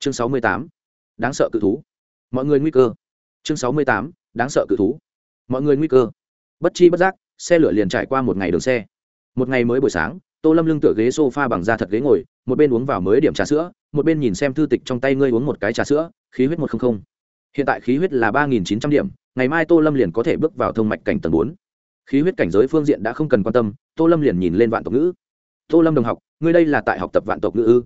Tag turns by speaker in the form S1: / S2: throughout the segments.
S1: chương sáu mươi tám. Đáng sợ cự thú. Mọi người nguy cơ. Chương sáu mươi tám. Đáng sợ cự thú. Mọi người nguy cơ. Bất chi bất giác, xe lửa liền trải qua một ngày đường xe. Một ngày mới buổi sáng, tô lâm lưng tựa ghế s o f a bằng da thật ghế ngồi, một bên uống vào mới điểm trà sữa, một bên nhìn xem thư tịch trong tay ngươi uống một cái trà sữa, khí huyết một trăm linh hiện tại khí huyết là ba nghìn chín trăm điểm, ngày mai tô lâm liền có thể bước vào thông mạch cảnh tầng bốn. Khí huyết cảnh giới phương diện đã không cần quan tâm, tô lâm liền nhìn lên vạn tộc ngữ. Tô lâm đồng học, ngươi đây là tại học tập vạn tộc ngữ ư?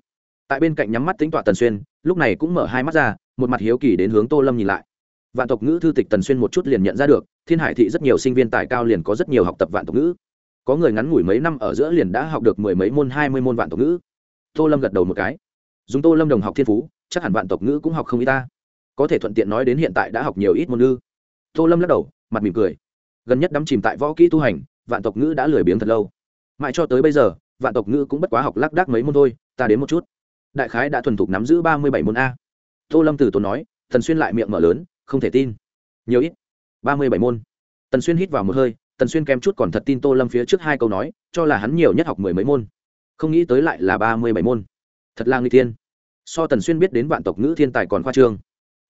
S1: Tại bên cạnh nhắm mắt tính tọa tần xuyên, lúc này cũng mở hai mắt ra, một mặt hiếu kỳ đến hướng tô lâm nhìn lại. Vạn tộc ngữ thư tịch tần xuyên một chút liền nhận ra được, thiên hải thị rất nhiều sinh viên tài cao liền có rất nhiều học tập vạn tộc ngữ. Có người ngắn ngủi mấy năm ở giữa liền đã học được mười mấy môn, hai mươi môn vạn tộc ngữ. Tô lâm gật đầu một cái. Dùng tô lâm đồng học thiên phú, chắc hẳn vạn tộc ngữ cũng học không ít ta. Có thể thuận tiện nói đến hiện tại đã học nhiều ít môn ngữ. Tô lâm lắc đầu, mặt mỉm cười. Gần nhất đắm chìm tại võ kỹ tu hành, vạn tộc ngữ đã lười biếng thật lâu. Mãi cho tới bây giờ, vạn tộc ngữ cũng bất quá học lác đác mấy môn thôi, ta đến một chút đại khái đã thuần thục nắm giữ ba mươi bảy môn a. Tô lâm từ tốn nói thần xuyên lại miệng mở lớn, không thể tin. Nhiều ít. ba mươi bảy môn. Tần xuyên hít vào một hơi, tần xuyên kém chút còn thật tin tô lâm phía trước hai câu nói, cho là hắn nhiều nhất học mười mấy môn. Không nghĩ tới lại là ba mươi bảy môn. Thật là người thiên. So tần xuyên biết đến vạn tộc ngữ thiên tài còn khoa trương.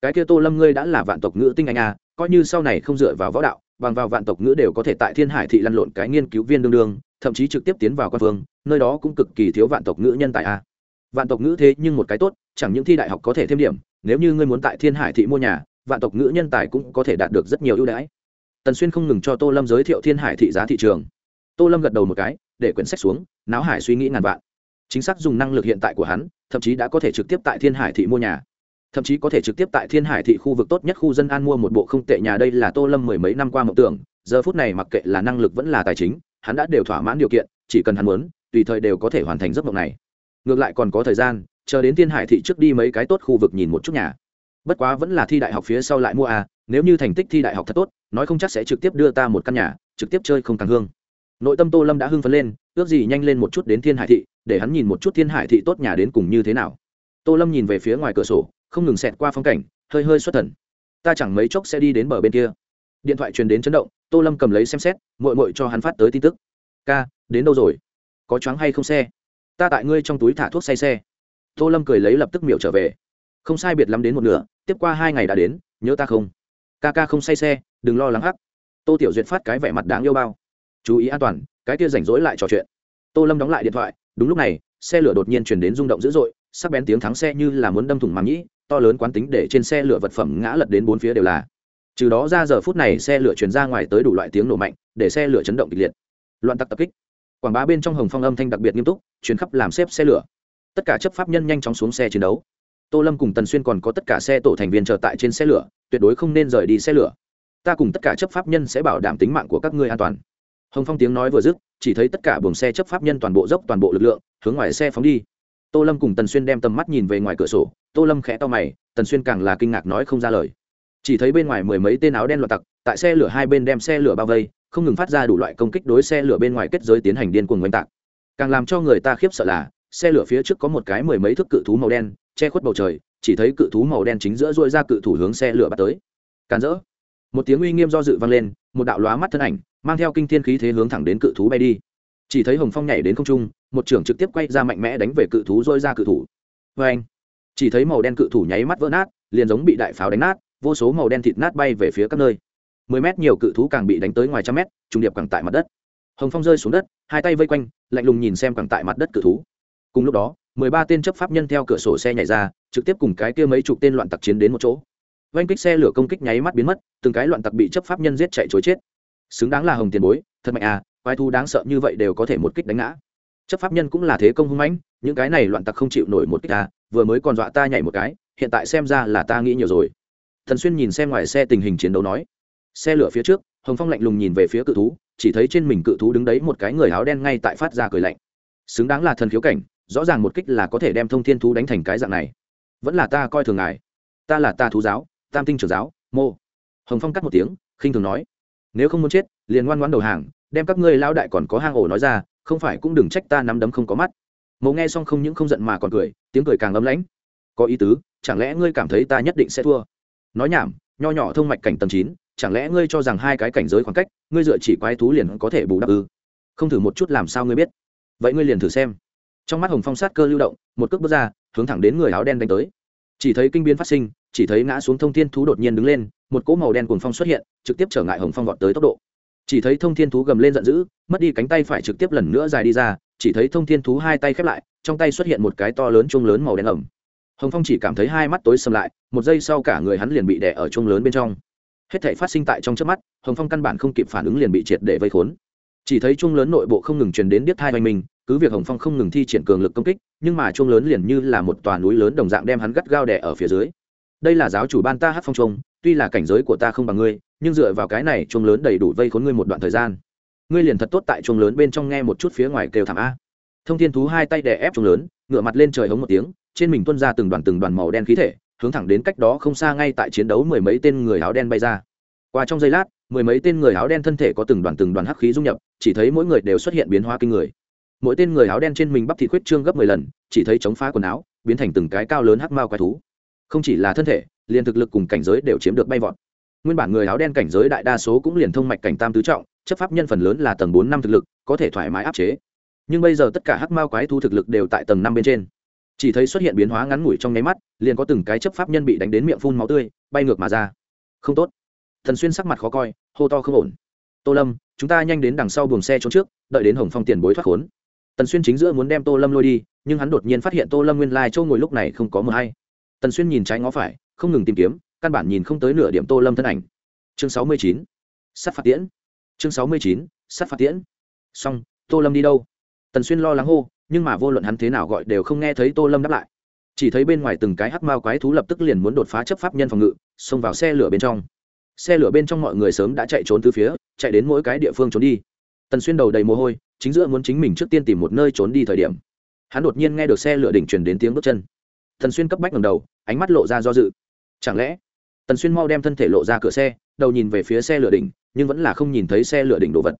S1: Cái kia tô lâm ngươi đã là vạn tộc ngữ tinh anh à coi như sau này không dựa vào võ đạo, bằng vào vạn tộc ngữ đều có thể tại thiên hải thị lăn lộn cái nghiên cứu viên đương đương, thậm chí trực tiếp tiến vào quan phương nơi đó cũng cực kỳ thiếu vạn tộc ngữ nhân tài a vạn tộc ngữ thế nhưng một cái tốt, chẳng những thi đại học có thể thêm điểm, nếu như ngươi muốn tại thiên hải thị mua nhà, vạn tộc ngữ nhân tài cũng có thể đạt được rất nhiều ưu đãi. Tần xuyên không ngừng cho tô lâm giới thiệu thiên hải thị giá thị trường. Tô lâm gật đầu một cái, để quyển sách xuống náo hải suy nghĩ ngàn vạn. Chính xác dùng năng lực hiện tại của hắn, thậm chí đã có thể trực tiếp tại thiên hải thị mua nhà. Thậm chí có thể trực tiếp tại thiên hải thị khu vực tốt nhất khu dân an mua một bộ không tệ nhà đây là tô lâm mười mấy năm qua mộng tưởng, giờ phút này mặc kệ là năng lực vẫn là tài chính, hắn đã đều thỏa mãn điều kiện, chỉ cần hắn muốn, tùy thời đều có thể hoàn thành giấc mộng này ngược lại còn có thời gian, chờ đến thiên hải thị trước đi mấy cái tốt khu vực nhìn một chút nhà. Bất quá vẫn là thi đại học phía sau lại mua à nếu như thành tích thi đại học thật tốt, nói không chắc sẽ trực tiếp đưa ta một căn nhà, trực tiếp chơi không càng hương. Nội tâm tô lâm đã hưng phấn lên, ước gì nhanh lên một chút đến thiên hải thị, để hắn nhìn một chút thiên hải thị tốt nhà đến cùng như thế nào. Tô lâm nhìn về phía ngoài cửa sổ, không ngừng xẹt qua phong cảnh, hơi hơi xuất thần. Ta chẳng mấy chốc sẽ đi đến bờ bên kia. Điện thoại truyền đến chấn động, tô lâm cầm lấy xem xét mội mội cho hắn phát tới tin tức. Ca, đến đâu rồi? Có choáng hay không xe? Ta tại ngươi trong túi thả thuốc say xe. Tô lâm cười lấy lập tức miệu trở về. Không sai biệt lắm đến một nửa, tiếp qua hai ngày đã đến, nhớ ta không? Ca ca không say xe, đừng lo lắng hắc. Tô tiểu duyệt phát cái vẻ mặt đáng yêu bao. Chú ý an toàn, cái kia rảnh rỗi lại trò chuyện. Tô lâm đóng lại điện thoại, đúng lúc này, xe lửa đột nhiên chuyển đến rung động dữ dội, sắc bén tiếng thắng xe như là muốn đâm thủng màng nhĩ, to lớn quán tính để trên xe lửa vật phẩm ngã lật đến bốn phía đều là. Trừ đó ra giờ phút này xe lửa chuyển ra ngoài tới đủ loại tiếng nổ mạnh, để xe lửa chấn động kịch liệt. Loạn tặc tập kích quảng bá bên trong hồng phong âm thanh đặc biệt nghiêm túc, chuyến khắp làm xếp xe lửa. Tất cả chấp pháp nhân nhanh chóng xuống xe chiến đấu. Tô lâm cùng tần xuyên còn có tất cả xe tổ thành viên chờ tại trên xe lửa, tuyệt đối không nên rời đi xe lửa. Ta cùng tất cả chấp pháp nhân sẽ bảo đảm tính mạng của các ngươi an toàn. Hồng phong tiếng nói vừa dứt, chỉ thấy tất cả buồng xe chấp pháp nhân toàn bộ dốc toàn bộ lực lượng, hướng ngoài xe phóng đi. Tô lâm cùng tần xuyên đem tầm mắt nhìn về ngoài cửa sổ, tô lâm khẽ to mày, tần xuyên càng là kinh ngạc nói không ra lời. Chỉ thấy bên ngoài mười mấy tên áo đen loạt tặc, tại xe lửa hai bên đem xe lửa bao vây không ngừng phát ra đủ loại công kích đối xe lửa bên ngoài kết giới tiến hành điên cuồng oanh tạc. Càng làm cho người ta khiếp sợ là, xe lửa phía trước có một cái mười mấy thước cự thú màu đen, che khuất bầu trời, chỉ thấy cự thú màu đen chính giữa dội ra cự thủ hướng xe lửa bắt tới. Càn rỡ. Một tiếng uy nghiêm do dự vang lên, một đạo lóa mắt thân ảnh, mang theo kinh thiên khí thế hướng thẳng đến cự thú bay đi. Chỉ thấy hồng phong nhảy đến không trung, một trưởng trực tiếp quay ra mạnh mẽ đánh về cự thú dôi ra cự thủ. Vê anh chỉ thấy màu đen cự thủ nháy mắt vỡ nát, liền giống bị đại pháo đánh nát, vô số màu đen thịt nát bay về phía các nơi mười mét nhiều cự thú càng bị đánh tới ngoài trăm mét, trùng điệp càng tại mặt đất. Hồng phong rơi xuống đất, hai tay vây quanh, lạnh lùng nhìn xem càng tại mặt đất cự thú. Cùng lúc đó, mười ba tên chấp pháp nhân theo cửa sổ xe nhảy ra, trực tiếp cùng cái kia mấy chục tên loạn tặc chiến đến một chỗ. Oanh kích xe lửa công kích nháy mắt biến mất, từng cái loạn tặc bị chấp pháp nhân giết chạy chối chết. Xứng đáng là hồng tiền bối, thật mạnh à vai thu đáng sợ như vậy đều có thể một kích đánh ngã. Chấp pháp nhân cũng là thế công hung mãnh, những cái này loạn tặc không chịu nổi một kích à vừa mới còn dọa ta nhảy một cái, hiện tại xem ra là ta nghĩ nhiều rồi. Thần xuyên nhìn xem ngoài xe tình hình chiến đấu nói xe lửa phía trước, hồng phong lạnh lùng nhìn về phía cự thú, chỉ thấy trên mình cự thú đứng đấy một cái người áo đen ngay tại phát ra cười lạnh. Xứng đáng là thần khiếu cảnh, rõ ràng một kích là có thể đem thông thiên thú đánh thành cái dạng này. Vẫn là ta coi thường ngài. Ta là ta thú giáo, tam tinh trưởng giáo, mô. Hồng phong cắt một tiếng, khinh thường nói. Nếu không muốn chết, liền ngoan ngoãn đầu hàng, đem các ngươi lao đại còn có hang ổ nói ra, không phải cũng đừng trách ta nắm đấm không có mắt. Mộ nghe xong không những không giận mà còn cười, tiếng cười càng ấm lãnh. Có ý tứ, chẳng lẽ ngươi cảm thấy ta nhất định sẽ thua? Nói nhảm, nho nhỏ thông mạch cảnh tầm chín chẳng lẽ ngươi cho rằng hai cái cảnh giới khoảng cách, ngươi dựa chỉ quái thú liền có thể bù đắp ư? Không thử một chút làm sao ngươi biết? Vậy ngươi liền thử xem. Trong mắt hồng phong sát cơ lưu động, một cước bước ra, hướng thẳng đến người áo đen đánh tới. Chỉ thấy kinh biến phát sinh, chỉ thấy ngã xuống thông thiên thú đột nhiên đứng lên, một cỗ màu đen cuồng phong xuất hiện, trực tiếp trở ngại hồng phong gọn tới tốc độ. Chỉ thấy thông thiên thú gầm lên giận dữ, mất đi cánh tay phải trực tiếp lần nữa dài đi ra, chỉ thấy thông thiên thú hai tay khép lại, trong tay xuất hiện một cái to lớn chuông lớn màu đen ẩm. Hồng phong chỉ cảm thấy hai mắt tối sầm lại, một giây sau cả người hắn liền bị đè ở chuông lớn bên trong hết thể phát sinh tại trong trước mắt, hồng phong căn bản không kịp phản ứng liền bị triệt để vây khốn. Chỉ thấy chuông lớn nội bộ không ngừng truyền đến điếc thai hoành mình, cứ việc hồng phong không ngừng thi triển cường lực công kích, nhưng mà chuông lớn liền như là một tòa núi lớn đồng dạng đem hắn gắt gao đè ở phía dưới. Đây là giáo chủ ban ta hát phong trung tuy là cảnh giới của ta không bằng ngươi, nhưng dựa vào cái này chuông lớn đầy đủ vây khốn ngươi một đoạn thời gian. Ngươi liền thật tốt tại chuông lớn bên trong nghe một chút phía ngoài kêu thảm a. Thông thiên thú hai tay đè ép chuông lớn ngựa mặt lên trời hống một tiếng, trên mình tuôn ra từng đoàn từng đoàn màu đen khí thể hướng thẳng đến cách đó không xa ngay tại chiến đấu mười mấy tên người áo đen bay ra. Qua trong giây lát, mười mấy tên người áo đen thân thể có từng đoàn từng đoàn hắc khí dung nhập, chỉ thấy mỗi người đều xuất hiện biến hóa kinh người. Mỗi tên người áo đen trên mình bắp thịt khuyết trương gấp mười lần, chỉ thấy chống phá quần áo, biến thành từng cái cao lớn hắc mao quái thú. Không chỉ là thân thể, liền thực lực cùng cảnh giới đều chiếm được bay vọt. Nguyên bản người áo đen cảnh giới đại đa số cũng liền thông mạch cảnh tam tứ trọng, chấp pháp nhân phần lớn là tầng bốn năm thực lực, có thể thoải mái áp chế. Nhưng bây giờ tất cả hắc mao quái thú thực lực đều tại tầng năm bên trên chỉ thấy xuất hiện biến hóa ngắn ngủi trong nháy mắt, liền có từng cái chấp pháp nhân bị đánh đến miệng phun máu tươi, bay ngược mà ra. Không tốt. Thần xuyên sắc mặt khó coi, hô to không ổn. Tô lâm, chúng ta nhanh đến đằng sau buồng xe trốn trước, đợi đến hồng phong tiền bối thoát khốn. Tần xuyên chính giữa muốn đem tô lâm lôi đi, nhưng hắn đột nhiên phát hiện tô lâm nguyên lai châu ngồi lúc này không có mờ hay. Tần xuyên nhìn trái ngó phải, không ngừng tìm kiếm, căn bản nhìn không tới nửa điểm tô lâm thân ảnh. Chương sáu mươi chín sắt phạt tiễn. Chương sáu mươi chín sắt phạt tiễn. Xong, tô lâm đi đâu? Tần xuyên lo lắng hô nhưng mà vô luận hắn thế nào gọi đều không nghe thấy tô lâm đáp lại. Chỉ thấy bên ngoài từng cái hắc mao quái thú lập tức liền muốn đột phá chấp pháp nhân phòng ngự, xông vào xe lửa bên trong. Xe lửa bên trong mọi người sớm đã chạy trốn từ phía, chạy đến mỗi cái địa phương trốn đi. Tần xuyên đầu đầy mồ hôi, chính giữa muốn chính mình trước tiên tìm một nơi trốn đi thời điểm, hắn đột nhiên nghe được xe lửa đỉnh truyền đến tiếng bước chân. Tần xuyên cấp bách ngầm đầu, ánh mắt lộ ra do dự. Chẳng lẽ, tần xuyên mau đem thân thể lộ ra cửa xe, đầu nhìn về phía xe lửa đỉnh, nhưng vẫn là không nhìn thấy xe lửa đỉnh đồ vật.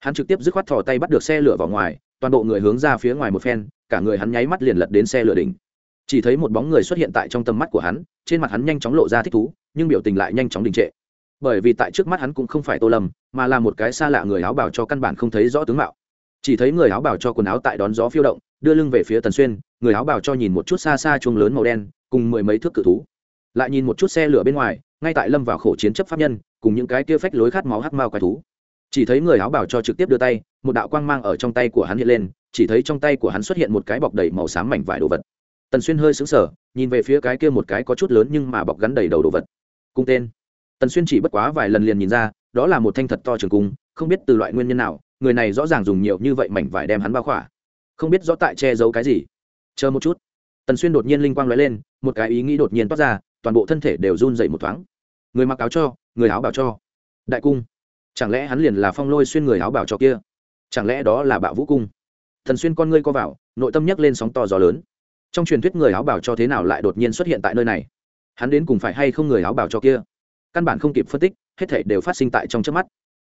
S1: Hắn trực tiếp dứt khoát thò tay bắt được xe lửa vào ngoài toàn bộ người hướng ra phía ngoài một phen, cả người hắn nháy mắt liền lật đến xe lửa đỉnh. Chỉ thấy một bóng người xuất hiện tại trong tầm mắt của hắn, trên mặt hắn nhanh chóng lộ ra thích thú, nhưng biểu tình lại nhanh chóng đình trệ. Bởi vì tại trước mắt hắn cũng không phải tô lâm, mà là một cái xa lạ người áo bảo cho căn bản không thấy rõ tướng mạo. Chỉ thấy người áo bảo cho quần áo tại đón gió phiêu động, đưa lưng về phía tần xuyên, người áo bảo cho nhìn một chút xa xa chuông lớn màu đen, cùng mười mấy thước cự thú. Lại nhìn một chút xe lửa bên ngoài, ngay tại lâm vào khổ chiến chấp pháp nhân, cùng những cái kia phách lối khát máu hắc mao quái thú. Chỉ thấy người áo bảo cho trực tiếp đưa tay một đạo quang mang ở trong tay của hắn hiện lên, chỉ thấy trong tay của hắn xuất hiện một cái bọc đầy màu xám mảnh vải đồ vật. Tần xuyên hơi sững sờ, nhìn về phía cái kia một cái có chút lớn nhưng mà bọc gắn đầy đầu đồ vật. Cung tên. Tần xuyên chỉ bất quá vài lần liền nhìn ra, đó là một thanh thật to trường cung, không biết từ loại nguyên nhân nào, người này rõ ràng dùng nhiều như vậy mảnh vải đem hắn bao khỏa. Không biết rõ tại che giấu cái gì. Chờ một chút. Tần xuyên đột nhiên linh quang lóe lên, một cái ý nghĩ đột nhiên toát ra, toàn bộ thân thể đều run dậy một thoáng. Người mặc áo cho, người áo bảo cho. Đại cung. Chẳng lẽ hắn liền là phong lôi xuyên người áo bảo cho kia? Chẳng lẽ đó là bạo vũ cung? Thần xuyên con ngươi co vào, nội tâm nhấc lên sóng to gió lớn. Trong truyền thuyết người áo bảo cho thế nào lại đột nhiên xuất hiện tại nơi này? Hắn đến cùng phải hay không người áo bảo cho kia? Căn bản không kịp phân tích, hết thể đều phát sinh tại trong trước mắt.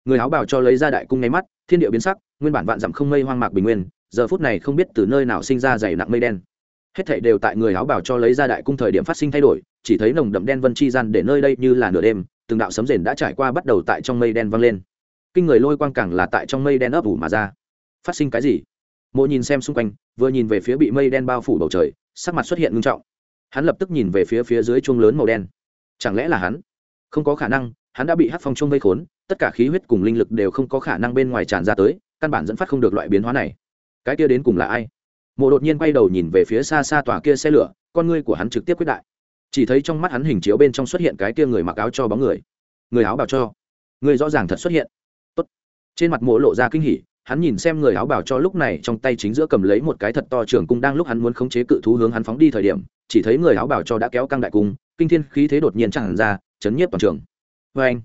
S1: Người áo bảo cho lấy ra đại cung nháy mắt, thiên địa biến sắc, nguyên bản vạn dặm không mây hoang mạc bình nguyên, giờ phút này không biết từ nơi nào sinh ra dày nặng mây đen. Hết thể đều tại người áo bảo cho lấy ra đại cung thời điểm phát sinh thay đổi, chỉ thấy nồng đậm đen vân chi gian để nơi đây như là nửa đêm, từng đạo sấm rền đã trải qua bắt đầu tại trong mây đen vang lên kinh người lôi quang càng là tại trong mây đen ấp ủ mà ra. Phát sinh cái gì? Mộ nhìn xem xung quanh, vừa nhìn về phía bị mây đen bao phủ bầu trời, sắc mặt xuất hiện ngưng trọng. Hắn lập tức nhìn về phía phía dưới chuông lớn màu đen. Chẳng lẽ là hắn? Không có khả năng, hắn đã bị hát phong chuông vây khốn, tất cả khí huyết cùng linh lực đều không có khả năng bên ngoài tràn ra tới, căn bản dẫn phát không được loại biến hóa này. Cái kia đến cùng là ai? Mộ đột nhiên quay đầu nhìn về phía xa xa tòa kia xe lửa, con ngươi của hắn trực tiếp quyết đại. Chỉ thấy trong mắt hắn hình chiếu bên trong xuất hiện cái kia người mặc áo cho bóng người. Người áo bảo cho. Người rõ ràng thật xuất hiện trên mặt mộ lộ ra kinh hỉ, hắn nhìn xem người áo bảo cho lúc này trong tay chính giữa cầm lấy một cái thật to trường cung đang lúc hắn muốn khống chế cự thú hướng hắn phóng đi thời điểm, chỉ thấy người áo bảo cho đã kéo căng đại cung, kinh thiên khí thế đột nhiên tràn ra, chấn nhiếp toàn trường. Vê anh,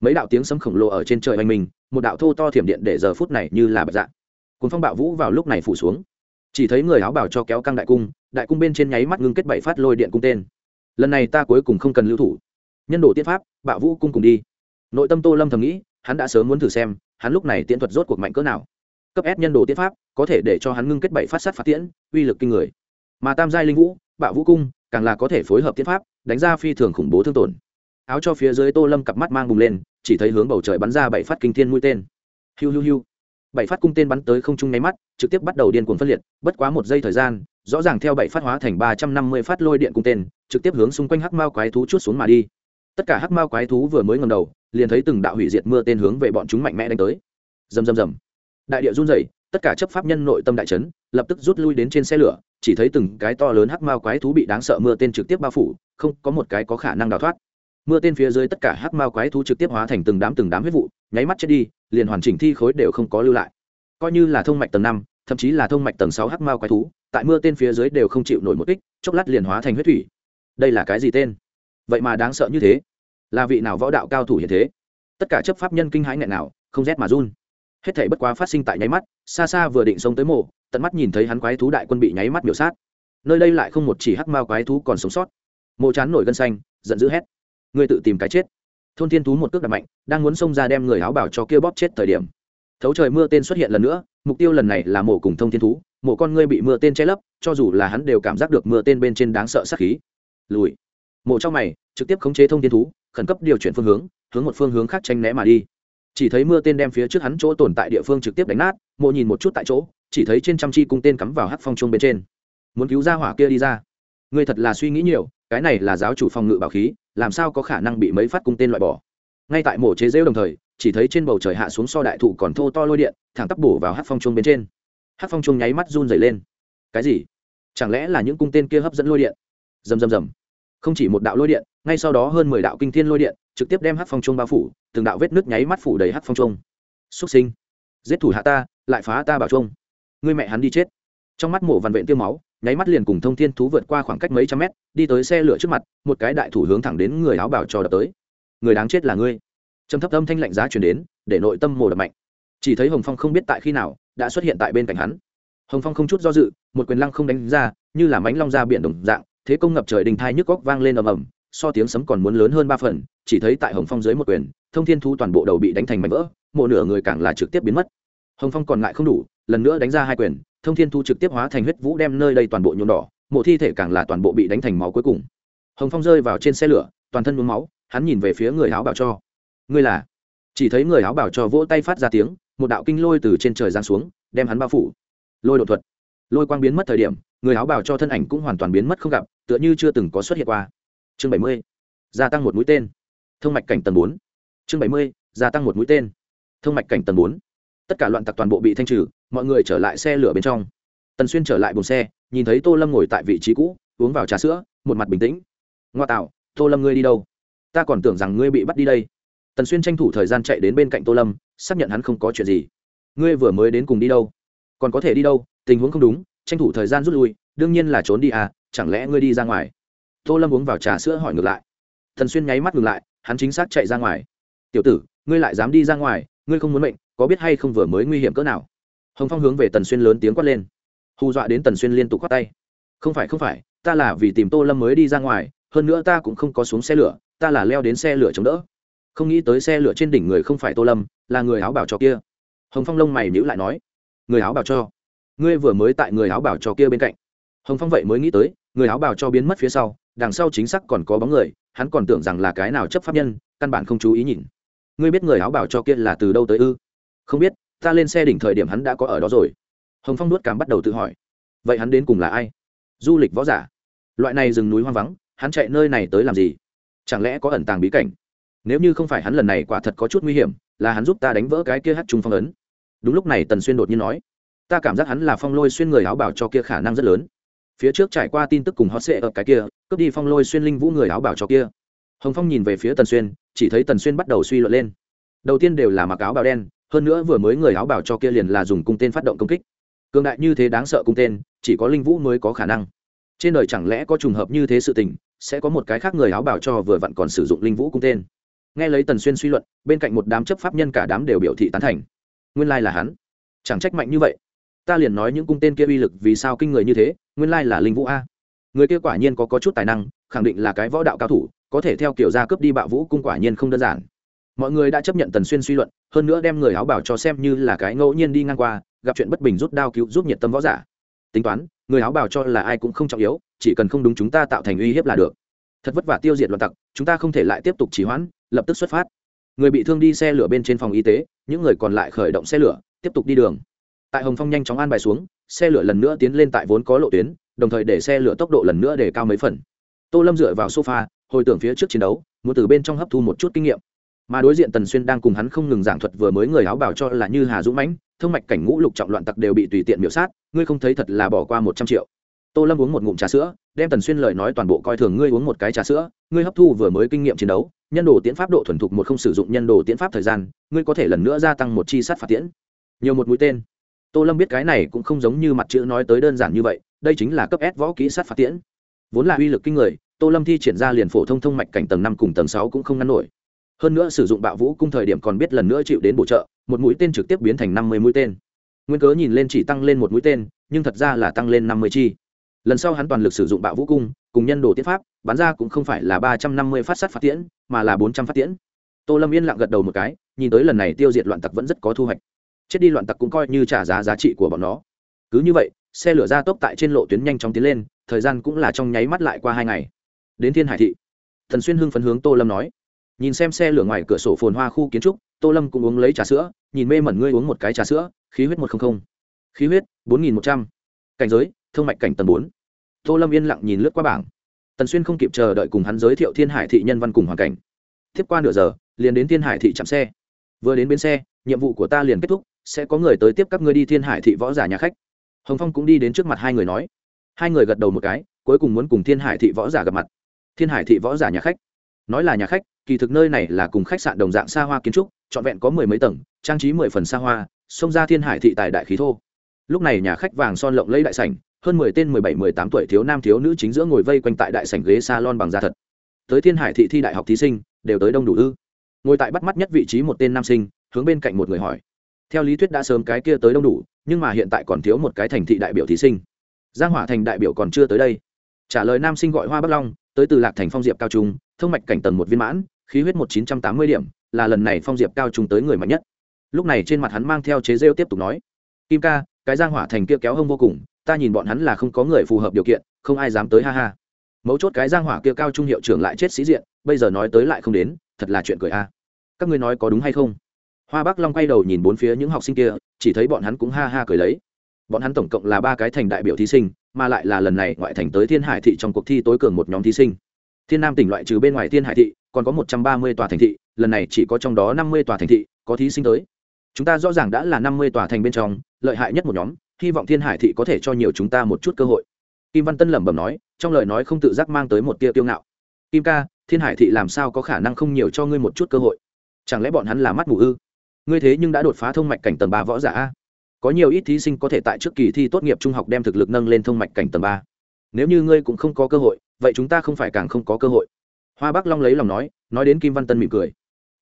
S1: mấy đạo tiếng sấm khổng lồ ở trên trời oanh mình một đạo thô to thiểm điện để giờ phút này như là bạch dạng cuốn phong bạo vũ vào lúc này phủ xuống. Chỉ thấy người áo bảo cho kéo căng đại cung đại cung bên trên nháy mắt ngưng kết bảy phát lôi điện cung tên. Lần này ta cuối cùng không cần lưu thủ. Nhân đồ tiết pháp, bạo vũ cung cùng đi. Nội tâm tô lâm thầm nghĩ, hắn đã sớm muốn thử xem hắn lúc này tiễn thuật rốt cuộc mạnh cỡ nào? Cấp s nhân đồ tiễn pháp, có thể để cho hắn ngưng kết bảy phát sát phạt tiễn, uy lực kinh người. Mà tam giai linh vũ, bạo vũ cung, càng là có thể phối hợp tiễn pháp, đánh ra phi thường khủng bố thương tổn. Áo cho phía dưới tô lâm cặp mắt mang bùng lên, chỉ thấy hướng bầu trời bắn ra bảy phát kinh thiên mũi tên. Hiu hiu hiu. Bảy phát cung tên bắn tới không trung nháy mắt, trực tiếp bắt đầu điên cuồng phân liệt, bất quá một giây thời gian, rõ ràng theo bảy phát hóa thành ba trăm năm mươi phát lôi điện cung tên, trực tiếp hướng xung quanh hắc mao quái thú chút xuống mà đi tất cả hắc mao quái thú vừa mới ngầm đầu liền thấy từng đạo hủy diệt mưa tên hướng về bọn chúng mạnh mẽ đánh tới. Dầm dầm dầm, đại địa run rẩy tất cả chấp pháp nhân nội tâm đại trấn lập tức rút lui đến trên xe lửa chỉ thấy từng cái to lớn hắc mao quái thú bị đáng sợ mưa tên trực tiếp bao phủ không có một cái có khả năng đào thoát. Mưa tên phía dưới tất cả hắc mao quái thú trực tiếp hóa thành từng đám từng đám huyết vụ nháy mắt chết đi liền hoàn chỉnh thi khối đều không có lưu lại. Coi như là thông mạch tầng năm thậm chí là thông mạch tầng sáu hắc mao quái thú tại mưa tên phía dưới đều không chịu nổi một kích chốc lát liền hóa thành huyết thủy. Đây là cái gì tên? Vậy mà đáng sợ như thế. Là vị nào võ đạo cao thủ hiện thế? Tất cả chấp pháp nhân kinh hãi nghẹn nào, không rét mà run. Hết thảy bất quá phát sinh tại nháy mắt, xa xa vừa định sống tới mộ, tận mắt nhìn thấy hắn quái thú đại quân bị nháy mắt miểu sát. Nơi đây lại không một chỉ hắc mao quái thú còn sống sót. Mộ chán nổi gân xanh, giận dữ hét. Ngươi tự tìm cái chết. Thôn thiên thú một cước đập mạnh, đang muốn xông ra đem người áo bảo cho kia bóp chết thời điểm. Thấu trời mưa tên xuất hiện lần nữa, mục tiêu lần này là mộ cùng thông thiên thú, mộ con ngươi bị mưa tên che lấp, cho dù là hắn đều cảm giác được mưa tên bên trên đáng sợ sát khí. Lùi mộ trong mày, trực tiếp khống chế thông thiên thú, khẩn cấp điều chuyển phương hướng hướng một phương hướng khác tranh né mà đi. Chỉ thấy mưa tên đem phía trước hắn chỗ tồn tại địa phương trực tiếp đánh nát, mộ nhìn một chút tại chỗ, chỉ thấy trên trăm chi cung tên cắm vào hắc phong chuông bên trên. Muốn cứu ra hỏa kia đi ra. Ngươi thật là suy nghĩ nhiều, cái này là giáo chủ phòng ngự bảo khí, làm sao có khả năng bị mấy phát cung tên loại bỏ? Ngay tại mổ chế rêu đồng thời, chỉ thấy trên bầu trời hạ xuống so đại thụ còn thô to lôi điện, thẳng tắp bổ vào hát phong chuông bên trên. Hát phong chuông nháy mắt run dày lên. Cái gì? Chẳng lẽ là những cung tên kia hấp dẫn lôi điện? Rầm rầm rầm không chỉ một đạo lôi điện, ngay sau đó hơn mười đạo kinh thiên lôi điện trực tiếp đem hát phong trung bao phủ, từng đạo vết nước nháy mắt phủ đầy hát phong trung xúc sinh. Giết thủ hạ ta, lại phá ta bảo trung người mẹ hắn đi chết. Trong mắt mổ vằn vện tiêu máu, nháy mắt liền cùng thông thiên thú vượt qua khoảng cách mấy trăm mét, đi tới xe lửa trước mặt, một cái đại thủ hướng thẳng đến người áo bảo cho đập tới. Người đáng chết là ngươi. Trầm thấp âm thanh lạnh giá chuyển đến, để nội tâm mổ đập mạnh. Chỉ thấy hồng phong không biết tại khi nào, đã xuất hiện tại bên cạnh hắn. Hồng phong không chút do dự, một quyền lăng không đánh ra, như là mánh long ra biển đồng dạng thế công ngập trời đình thai nhức góc vang lên ầm ầm, so tiếng sấm còn muốn lớn hơn ba phần, chỉ thấy tại hồng phong dưới một quyền, thông thiên thú toàn bộ đầu bị đánh thành mảnh vỡ một nửa người càng là trực tiếp biến mất. Hồng phong còn lại không đủ, lần nữa đánh ra hai quyền, thông thiên thu trực tiếp hóa thành huyết vũ đem nơi đây toàn bộ nhuộm đỏ, mộ thi thể càng là toàn bộ bị đánh thành máu cuối cùng. Hồng phong rơi vào trên xe lửa, toàn thân nhuốm máu, hắn nhìn về phía người áo bảo cho. Ngươi là? Chỉ thấy người áo bảo cho vỗ tay phát ra tiếng, một đạo kinh lôi từ trên trời giáng xuống, đem hắn bao phủ. Lôi đột thuật lôi quang biến mất thời điểm, người áo bảo cho thân ảnh cũng hoàn toàn biến mất không gặp, tựa như chưa từng có xuất hiện qua. Chương bảy mươi, gia tăng một mũi tên. Thông mạch cảnh tầng bốn. Chương bảy mươi, gia tăng một mũi tên. Thông mạch cảnh tầng bốn. Tất cả loạn tặc toàn bộ bị thanh trừ, mọi người trở lại xe lửa bên trong. Tần xuyên trở lại buồng xe, nhìn thấy tô lâm ngồi tại vị trí cũ, uống vào trà sữa, một mặt bình tĩnh. Ngoa tạo, tô lâm ngươi đi đâu? Ta còn tưởng rằng ngươi bị bắt đi đây. Tần xuyên tranh thủ thời gian chạy đến bên cạnh tô lâm, xác nhận hắn không có chuyện gì. Ngươi vừa mới đến cùng đi đâu? Còn có thể đi đâu? Tình huống không đúng, tranh thủ thời gian rút lui, đương nhiên là trốn đi à chẳng lẽ ngươi đi ra ngoài? Tô lâm uống vào trà sữa hỏi ngược lại. Tần xuyên nháy mắt ngược lại, hắn chính xác chạy ra ngoài. Tiểu tử, ngươi lại dám đi ra ngoài, ngươi không muốn mệnh, có biết hay không vừa mới nguy hiểm cỡ nào? Hồng phong hướng về tần xuyên lớn tiếng quát lên. Hù dọa đến tần xuyên liên tục quát tay. Không phải không phải, ta là vì tìm tô lâm mới đi ra ngoài, hơn nữa ta cũng không có xuống xe lửa, ta là leo đến xe lửa chống đỡ. Không nghĩ tới xe lửa trên đỉnh người không phải tô lâm, là người áo bảo cho kia. Hồng phong lông mày nhữ lại nói. Người áo bảo cho ngươi vừa mới tại người áo bảo cho kia bên cạnh. Hồng phong vậy mới nghĩ tới, người áo bảo cho biến mất phía sau, đằng sau chính xác còn có bóng người, hắn còn tưởng rằng là cái nào chấp pháp nhân, căn bản không chú ý nhìn. Ngươi biết người áo bảo cho kia là từ đâu tới ư? Không biết, ta lên xe đỉnh thời điểm hắn đã có ở đó rồi. Hồng phong nuốt cám bắt đầu tự hỏi. Vậy hắn đến cùng là ai? Du lịch võ giả. Loại này rừng núi hoang vắng, hắn chạy nơi này tới làm gì? Chẳng lẽ có ẩn tàng bí cảnh? Nếu như không phải hắn lần này quả thật có chút nguy hiểm, là hắn giúp ta đánh vỡ cái kia hát trung phong ấn. Đúng lúc này tần xuyên đột nhiên nói ta cảm giác hắn là phong lôi xuyên người áo bảo cho kia khả năng rất lớn. Phía trước trải qua tin tức cùng hot sệ ở cái kia, cướp đi phong lôi xuyên linh vũ người áo bảo cho kia. Hồng phong nhìn về phía tần xuyên, chỉ thấy tần xuyên bắt đầu suy luận lên. Đầu tiên đều là mặc áo bào đen, hơn nữa vừa mới người áo bảo cho kia liền là dùng cung tên phát động công kích. Cường đại như thế đáng sợ cung tên, chỉ có linh vũ mới có khả năng. Trên đời chẳng lẽ có trùng hợp như thế sự tình, sẽ có một cái khác người áo bảo cho vừa vặn còn sử dụng linh vũ cung tên? Nghe lấy tần xuyên suy luận, bên cạnh một đám chấp pháp nhân cả đám đều biểu thị tán thành. Nguyên lai là hắn. Chẳng trách mạnh như vậy ta liền nói những cung tên kia uy lực vì sao kinh người như thế nguyên lai là linh vũ a. Người kia quả nhiên có, có chút tài năng khẳng định là cái võ đạo cao thủ có thể theo kiểu gia cướp đi bạo vũ cung quả nhiên không đơn giản. Mọi người đã chấp nhận tần xuyên suy luận hơn nữa đem người áo bảo cho xem như là cái ngẫu nhiên đi ngang qua gặp chuyện bất bình rút đao cứu giúp nhiệt tâm võ giả. Tính toán người áo bảo cho là ai cũng không trọng yếu chỉ cần không đúng chúng ta tạo thành uy hiếp là được. Thật vất vả tiêu diệt loạn tặc chúng ta không thể lại tiếp tục trì hoãn lập tức xuất phát. Người bị thương đi xe lửa bên trên phòng y tế những người còn lại khởi động xe lửa tiếp tục đi đường tại hồng phong nhanh chóng an bài xuống xe lửa lần nữa tiến lên tại vốn có lộ tuyến đồng thời để xe lửa tốc độ lần nữa để cao mấy phần tô lâm dựa vào sofa hồi tưởng phía trước chiến đấu muốn từ bên trong hấp thu một chút kinh nghiệm mà đối diện tần xuyên đang cùng hắn không ngừng giảng thuật vừa mới người áo bảo cho là như hà dũng mãnh thông mạch cảnh ngũ lục trọng loạn tặc đều bị tùy tiện miểu sát ngươi không thấy thật là bỏ qua một trăm triệu tô lâm uống một ngụm trà sữa đem tần xuyên lời nói toàn bộ coi thường ngươi uống một cái trà sữa ngươi hấp thu vừa mới kinh nghiệm chiến đấu nhân đồ tiễn pháp độ thuần thục một không sử dụng nhân đồ tiễn pháp thời gian ngươi có thể lần nữa gia tăng một chi sát phạt tiễn nhiều một mũi tên tô lâm biết cái này cũng không giống như mặt chữ nói tới đơn giản như vậy, đây chính là cấp s võ kỹ sát phạt tiễn. Vốn là uy lực kinh người, tô lâm thi triển ra liền phổ thông thông mạch cảnh tầng năm cùng tầng sáu cũng không ngăn nổi. Hơn nữa sử dụng bạo vũ cung thời điểm còn biết lần nữa chịu đến bổ trợ, một mũi tên trực tiếp biến thành năm mươi mũi tên. Nguyên cớ nhìn lên chỉ tăng lên một mũi tên, nhưng thật ra là tăng lên năm mươi chi. Lần sau hắn toàn lực sử dụng bạo vũ cung, cùng nhân đồ tiết pháp, bắn ra cũng không phải là ba trăm năm mươi phát sát phát tiễn, mà là bốn trăm phát tiễn. Tô lâm yên lặng gật đầu một cái, nhìn tới lần này tiêu diệt loạn tặc vẫn rất có thu hoạch chết đi loạn tặc cũng coi như trả giá giá trị của bọn nó. Cứ như vậy, xe lửa ra tốc tại trên lộ tuyến nhanh chóng tiến lên, thời gian cũng là trong nháy mắt lại qua hai ngày. Đến thiên hải thị, thần xuyên hưng phấn hướng tô lâm nói. Nhìn xem xe lửa ngoài cửa sổ phồn hoa khu kiến trúc, tô lâm cũng uống lấy trà sữa, nhìn mê mẩn ngươi uống một cái trà sữa, khí huyết một trăm linh khí huyết, bốn nghìn một trăm. Cảnh giới thương mạch cảnh tầng bốn. Tô lâm yên lặng nhìn lướt qua bảng. Tần xuyên không kịp chờ đợi cùng hắn giới thiệu thiên hải thị nhân văn cùng hoàn cảnh. Tiếp qua nửa giờ, liền đến thiên hải thị chạm xe. Vừa đến bến xe, nhiệm vụ của ta liền kết thúc sẽ có người tới tiếp các ngươi đi thiên hải thị võ giả nhà khách. Hồng phong cũng đi đến trước mặt hai người nói. Hai người gật đầu một cái, cuối cùng muốn cùng thiên hải thị võ giả gặp mặt. Thiên hải thị võ giả nhà khách. Nói là nhà khách, kỳ thực nơi này là cùng khách sạn đồng dạng xa hoa kiến trúc, trọn vẹn có mười mấy tầng, trang trí mười phần xa hoa, xông ra thiên hải thị tài đại khí thô. Lúc này nhà khách vàng son lộng lấy đại sảnh, hơn mười tên mười bảy, mười tám tuổi thiếu nam thiếu nữ chính giữa ngồi vây quanh tại đại sảnh ghế salon bằng da thật. Tới thiên hải thị thi đại học thí sinh, đều tới đông đủ ư. Ngồi tại bắt mắt nhất vị trí một tên nam sinh, hướng bên cạnh một người hỏi theo lý thuyết đã sớm cái kia tới đông đủ, nhưng mà hiện tại còn thiếu một cái thành thị đại biểu thí sinh. Giang hỏa thành đại biểu còn chưa tới đây. Trả lời nam sinh gọi hoa bắc long, tới từ lạc thành phong diệp cao trung, thông mạch cảnh tầng một viên mãn, khí huyết một chín trăm tám mươi điểm, là lần này phong diệp cao trung tới người mạnh nhất. Lúc này trên mặt hắn mang theo chế rêu tiếp tục nói, kim ca, cái giang hỏa thành kia kéo hông vô cùng, ta nhìn bọn hắn là không có người phù hợp điều kiện, không ai dám tới ha ha. Mấu chốt cái giang hỏa kia cao trung hiệu trưởng lại chết sĩ diện, bây giờ nói tới lại không đến, thật là chuyện cười a. Các ngươi nói có đúng hay không? Hoa bắc long quay đầu nhìn bốn phía những học sinh kia, chỉ thấy bọn hắn cũng ha ha cười lấy. Bọn hắn tổng cộng là ba cái thành đại biểu thí sinh, mà lại là lần này ngoại thành tới thiên hải thị trong cuộc thi tối cường một nhóm thí sinh. Thiên nam tỉnh loại trừ bên ngoài thiên hải thị, còn có một trăm ba mươi tòa thành thị, lần này chỉ có trong đó năm mươi tòa thành thị có thí sinh tới. Chúng ta rõ ràng đã là năm mươi tòa thành bên trong, lợi hại nhất một nhóm, hy vọng thiên hải thị có thể cho nhiều chúng ta một chút cơ hội. Kim văn tân lẩm bẩm nói, trong lời nói không tự giác mang tới một tia tiêu ngạo. Kim ca, thiên hải thị làm sao có khả năng không nhiều cho ngươi một chút cơ hội? Chẳng lẽ bọn hắn là mắt mù ư? Ngươi thế nhưng đã đột phá thông mạch cảnh tầng ba võ giả a. Có nhiều ít thí sinh có thể tại trước kỳ thi tốt nghiệp trung học đem thực lực nâng lên thông mạch cảnh tầng ba. Nếu như ngươi cũng không có cơ hội, vậy chúng ta không phải càng không có cơ hội. Hoa bắc long lấy lòng nói nói đến kim văn tân mỉm cười.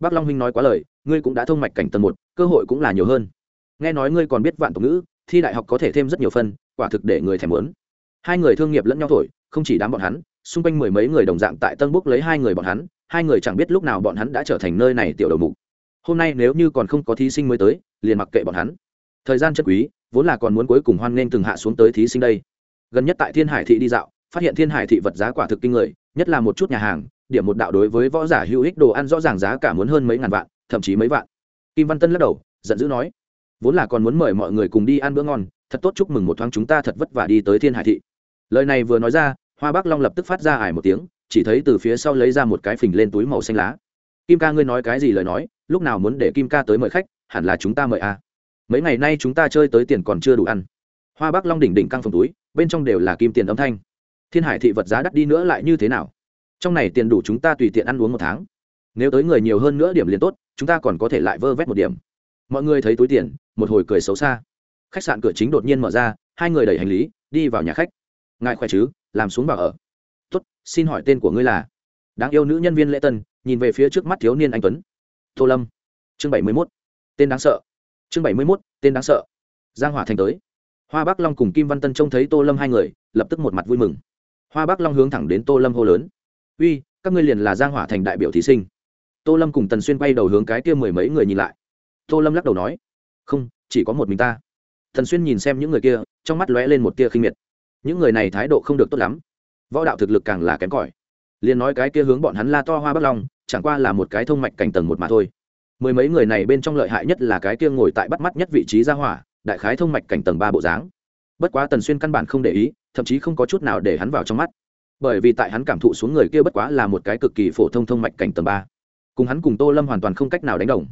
S1: Bắc long huynh nói quá lời, ngươi cũng đã thông mạch cảnh tầng một, cơ hội cũng là nhiều hơn. Nghe nói ngươi còn biết vạn tộc ngữ, thi đại học có thể thêm rất nhiều phân, quả thực để người thèm muốn. Hai người thương nghiệp lẫn nhau thổi, không chỉ đám bọn hắn, xung quanh mười mấy người đồng dạng tại tân búc lấy hai người bọn hắn, hai người chẳng biết lúc nào bọn hắn đã trở thành nơi này tiểu đầu mục hôm nay nếu như còn không có thí sinh mới tới, liền mặc kệ bọn hắn. Thời gian chất quý, vốn là còn muốn cuối cùng hoan nghênh từng hạ xuống tới thí sinh đây. Gần nhất tại thiên hải thị đi dạo, phát hiện thiên hải thị vật giá quả thực kinh người, nhất là một chút nhà hàng, điểm một đạo đối với võ giả hữu ích đồ ăn rõ ràng giá cả muốn hơn mấy ngàn vạn, thậm chí mấy vạn. Kim văn tân lắc đầu, giận dữ nói, vốn là còn muốn mời mọi người cùng đi ăn bữa ngon, thật tốt chúc mừng một thoáng chúng ta thật vất vả đi tới thiên hải thị. Lời này vừa nói ra, hoa bắc long lập tức phát ra ải một tiếng, chỉ thấy từ phía sau lấy ra một cái phình lên túi màu xanh lá. Kim ca ngươi nói cái gì lời nói? Lúc nào muốn để kim ca tới mời khách, hẳn là chúng ta mời a à. mấy ngày nay chúng ta chơi tới tiền còn chưa đủ ăn. Hoa bắc long đỉnh đỉnh căng phòng túi, bên trong đều là kim tiền âm thanh. Thiên hải thị vật giá đắt đi nữa lại như thế nào? Trong này tiền đủ chúng ta tùy tiện ăn uống một tháng. Nếu tới người nhiều hơn nữa điểm liền tốt, chúng ta còn có thể lại vơ vét một điểm. Mọi người thấy túi tiền, một hồi cười xấu xa. Khách sạn cửa chính đột nhiên mở ra, hai người đẩy hành lý, đi vào nhà khách. Ngại khỏe chứ? Làm xuống bảo ở. Tốt, xin hỏi tên của ngươi là? Đáng yêu nữ nhân viên lễ tân, nhìn về phía trước mắt thiếu niên anh tuấn tô lâm. Chương bảy mươi mốt. Tên đáng sợ. Chương bảy mươi mốt, tên đáng sợ. Giang hỏa thành tới. Hoa bắc long cùng kim văn tân trông thấy tô lâm hai người, lập tức một mặt vui mừng. Hoa bắc long hướng thẳng đến tô lâm hô lớn. Uy, các ngươi liền là giang hỏa thành đại biểu thí sinh. Tô lâm cùng tần xuyên quay đầu hướng cái kia mười mấy người nhìn lại. Tô lâm lắc đầu nói, không, chỉ có một mình ta. Thần xuyên nhìn xem những người kia, trong mắt lóe lên một tia khinh miệt. Những người này thái độ không được tốt lắm. Võ đạo thực lực càng là kém cỏi. Liền nói cái kia hướng bọn hắn la to hoa bắc long chẳng qua là một cái thông mạch cảnh tầng một mà thôi. Mười mấy người này bên trong lợi hại nhất là cái kia ngồi tại bắt mắt nhất vị trí ra hỏa, đại khái thông mạch cảnh tầng ba bộ dáng. Bất quá tần xuyên căn bản không để ý, thậm chí không có chút nào để hắn vào trong mắt. Bởi vì tại hắn cảm thụ xuống người kia bất quá là một cái cực kỳ phổ thông thông mạch cảnh tầng ba. Cùng hắn cùng tô lâm hoàn toàn không cách nào đánh đồng.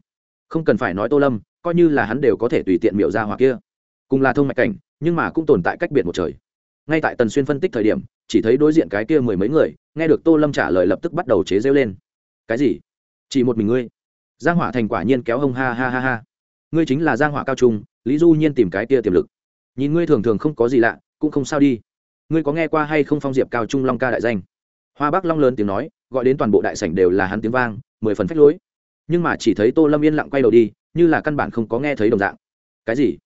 S1: Không cần phải nói tô lâm, coi như là hắn đều có thể tùy tiện miệu ra hoặc kia. Cùng là thông mạch cảnh, nhưng mà cũng tồn tại cách biệt một trời. Ngay tại tần xuyên phân tích thời điểm, chỉ thấy đối diện cái kia mười mấy người, nghe được tô lâm trả lời lập tức bắt đầu chế rêu lên cái gì? Chỉ một mình ngươi? Giang hỏa thành quả nhiên kéo hông ha ha ha ha. Ngươi chính là giang hỏa cao trung, lý du nhiên tìm cái kia tiềm lực. Nhìn ngươi thường thường không có gì lạ, cũng không sao đi. Ngươi có nghe qua hay không phong diệp cao trung long ca đại danh? Hoa bắc long lớn tiếng nói, gọi đến toàn bộ đại sảnh đều là hắn tiếng vang, mười phần phách lối. Nhưng mà chỉ thấy tô lâm yên lặng quay đầu đi, như là căn bản không có nghe thấy đồng dạng. Cái gì?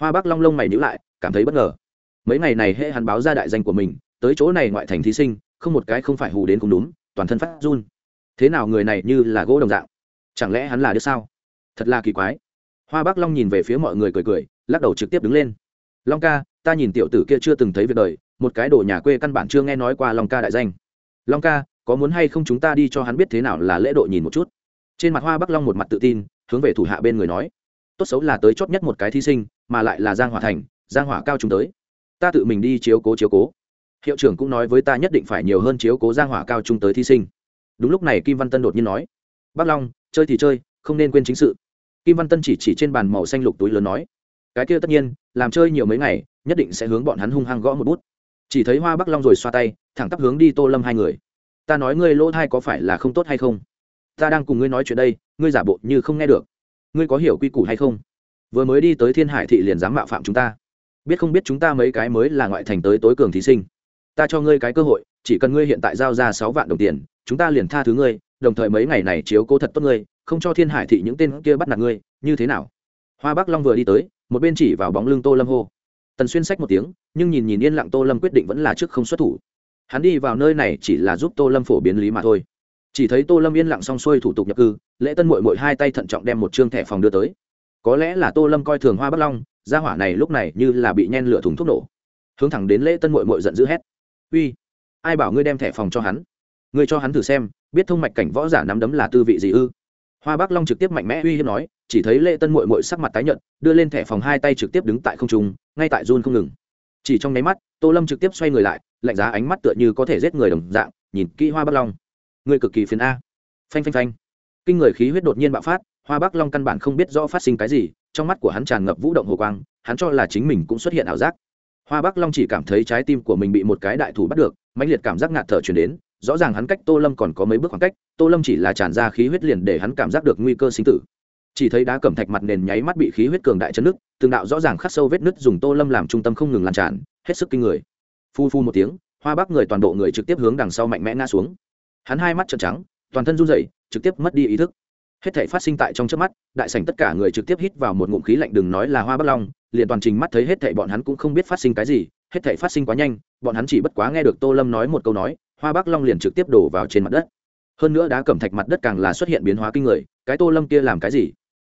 S1: Hoa bắc long lông mày nhữ lại, cảm thấy bất ngờ. Mấy ngày này hệ hắn báo ra đại danh của mình, tới chỗ này ngoại thành thí sinh, không một cái không phải hù đến cũng đúng, toàn thân phát run thế nào người này như là gỗ đồng dạng? Chẳng lẽ hắn là đứa sao? Thật là kỳ quái. Hoa bắc long nhìn về phía mọi người cười cười, lắc đầu trực tiếp đứng lên. Long ca, ta nhìn tiểu tử kia chưa từng thấy việc đời, một cái đồ nhà quê căn bản chưa nghe nói qua long ca đại danh. Long ca, có muốn hay không chúng ta đi cho hắn biết thế nào là lễ độ nhìn một chút? Trên mặt hoa bắc long một mặt tự tin, hướng về thủ hạ bên người nói. Tốt xấu là tới chót nhất một cái thí sinh, mà lại là giang hỏa thành, giang hỏa cao chúng tới. Ta tự mình đi chiếu cố chiếu cố. Hiệu trưởng cũng nói với ta nhất định phải nhiều hơn chiếu cố giang hỏa cao trung tới thí sinh đúng lúc này kim văn tân đột nhiên nói bắc long, chơi thì chơi, không nên quên chính sự. Kim văn tân chỉ chỉ trên bàn màu xanh lục túi lớn nói, cái kia tất nhiên, làm chơi nhiều mấy ngày, nhất định sẽ hướng bọn hắn hung hăng gõ một bút. Chỉ thấy hoa bắc long rồi xoa tay, thẳng tắp hướng đi tô lâm hai người. Ta nói ngươi lỗ thai có phải là không tốt hay không? Ta đang cùng ngươi nói chuyện đây, ngươi giả bộ như không nghe được. Ngươi có hiểu quy củ hay không? Vừa mới đi tới thiên hải thị liền dám mạo phạm chúng ta. Biết không biết chúng ta mấy cái mới là ngoại thành tới tối cường thí sinh. Ta cho ngươi cái cơ hội, chỉ cần ngươi hiện tại giao ra sáu vạn đồng tiền chúng ta liền tha thứ ngươi, đồng thời mấy ngày này chiếu cố thật tốt ngươi, không cho thiên hải thị những tên kia bắt nạt ngươi, như thế nào? Hoa bắc long vừa đi tới, một bên chỉ vào bóng lưng tô lâm hô. Tần xuyên sách một tiếng, nhưng nhìn nhìn yên lặng tô lâm quyết định vẫn là trước không xuất thủ. Hắn đi vào nơi này chỉ là giúp tô lâm phổ biến lý mà thôi. Chỉ thấy tô lâm yên lặng xong xuôi thủ tục nhập cư, lễ tân mội mội hai tay thận trọng đem một chương thẻ phòng đưa tới. Có lẽ là tô lâm coi thường hoa bắc long, gia hỏa này lúc này như là bị nhen lửa thùng thuốc nổ. Hướng thẳng đến lễ tân mội mội giận dữ hét. Uy, ai bảo ngươi đem thẻ phòng cho hắn? Ngươi cho hắn thử xem, biết thông mạch cảnh võ giả nắm đấm là tư vị gì ư? Hoa bắc long trực tiếp mạnh mẽ uy hiếp nói, chỉ thấy Lệ tân mội mội sắc mặt tái nhợt, đưa lên thẻ phòng hai tay trực tiếp đứng tại không trung, ngay tại run không ngừng. Chỉ trong nháy mắt, tô lâm trực tiếp xoay người lại, lạnh giá ánh mắt tựa như có thể giết người đồng dạng, nhìn kỹ hoa bắc long. Người cực kỳ phiền a. Phanh phanh phanh. Kinh người khí huyết đột nhiên bạo phát, hoa bắc long căn bản không biết rõ phát sinh cái gì, trong mắt của hắn tràn ngập vũ động hồ quang, hắn cho là chính mình cũng xuất hiện ảo giác. Hoa bắc long chỉ cảm thấy trái tim của mình bị một cái đại thủ bắt được, mãnh liệt cảm giác ngạt thở chuyển đến rõ ràng hắn cách tô lâm còn có mấy bước khoảng cách, tô lâm chỉ là tràn ra khí huyết liền để hắn cảm giác được nguy cơ sinh tử. Chỉ thấy đá cẩm thạch mặt nền nháy mắt bị khí huyết cường đại chấn nứt, từng đạo rõ ràng khắc sâu vết nứt dùng tô lâm làm trung tâm không ngừng lan tràn, hết sức kinh người. Phu phu một tiếng, hoa bắc người toàn bộ người trực tiếp hướng đằng sau mạnh mẽ ngã xuống. Hắn hai mắt trợn trắng, toàn thân run rẩy, trực tiếp mất đi ý thức. Hết thảy phát sinh tại trong trước mắt, đại sảnh tất cả người trực tiếp hít vào một ngụm khí lạnh đừng nói là hoa bắc long, liền toàn trình mắt thấy hết thảy bọn hắn cũng không biết phát sinh cái gì, hết thảy phát sinh quá nhanh, bọn hắn chỉ bất quá nghe được tô lâm nói một câu nói hoa bắc long liền trực tiếp đổ vào trên mặt đất. Hơn nữa đá cẩm thạch mặt đất càng là xuất hiện biến hóa kinh người, cái tô lâm kia làm cái gì?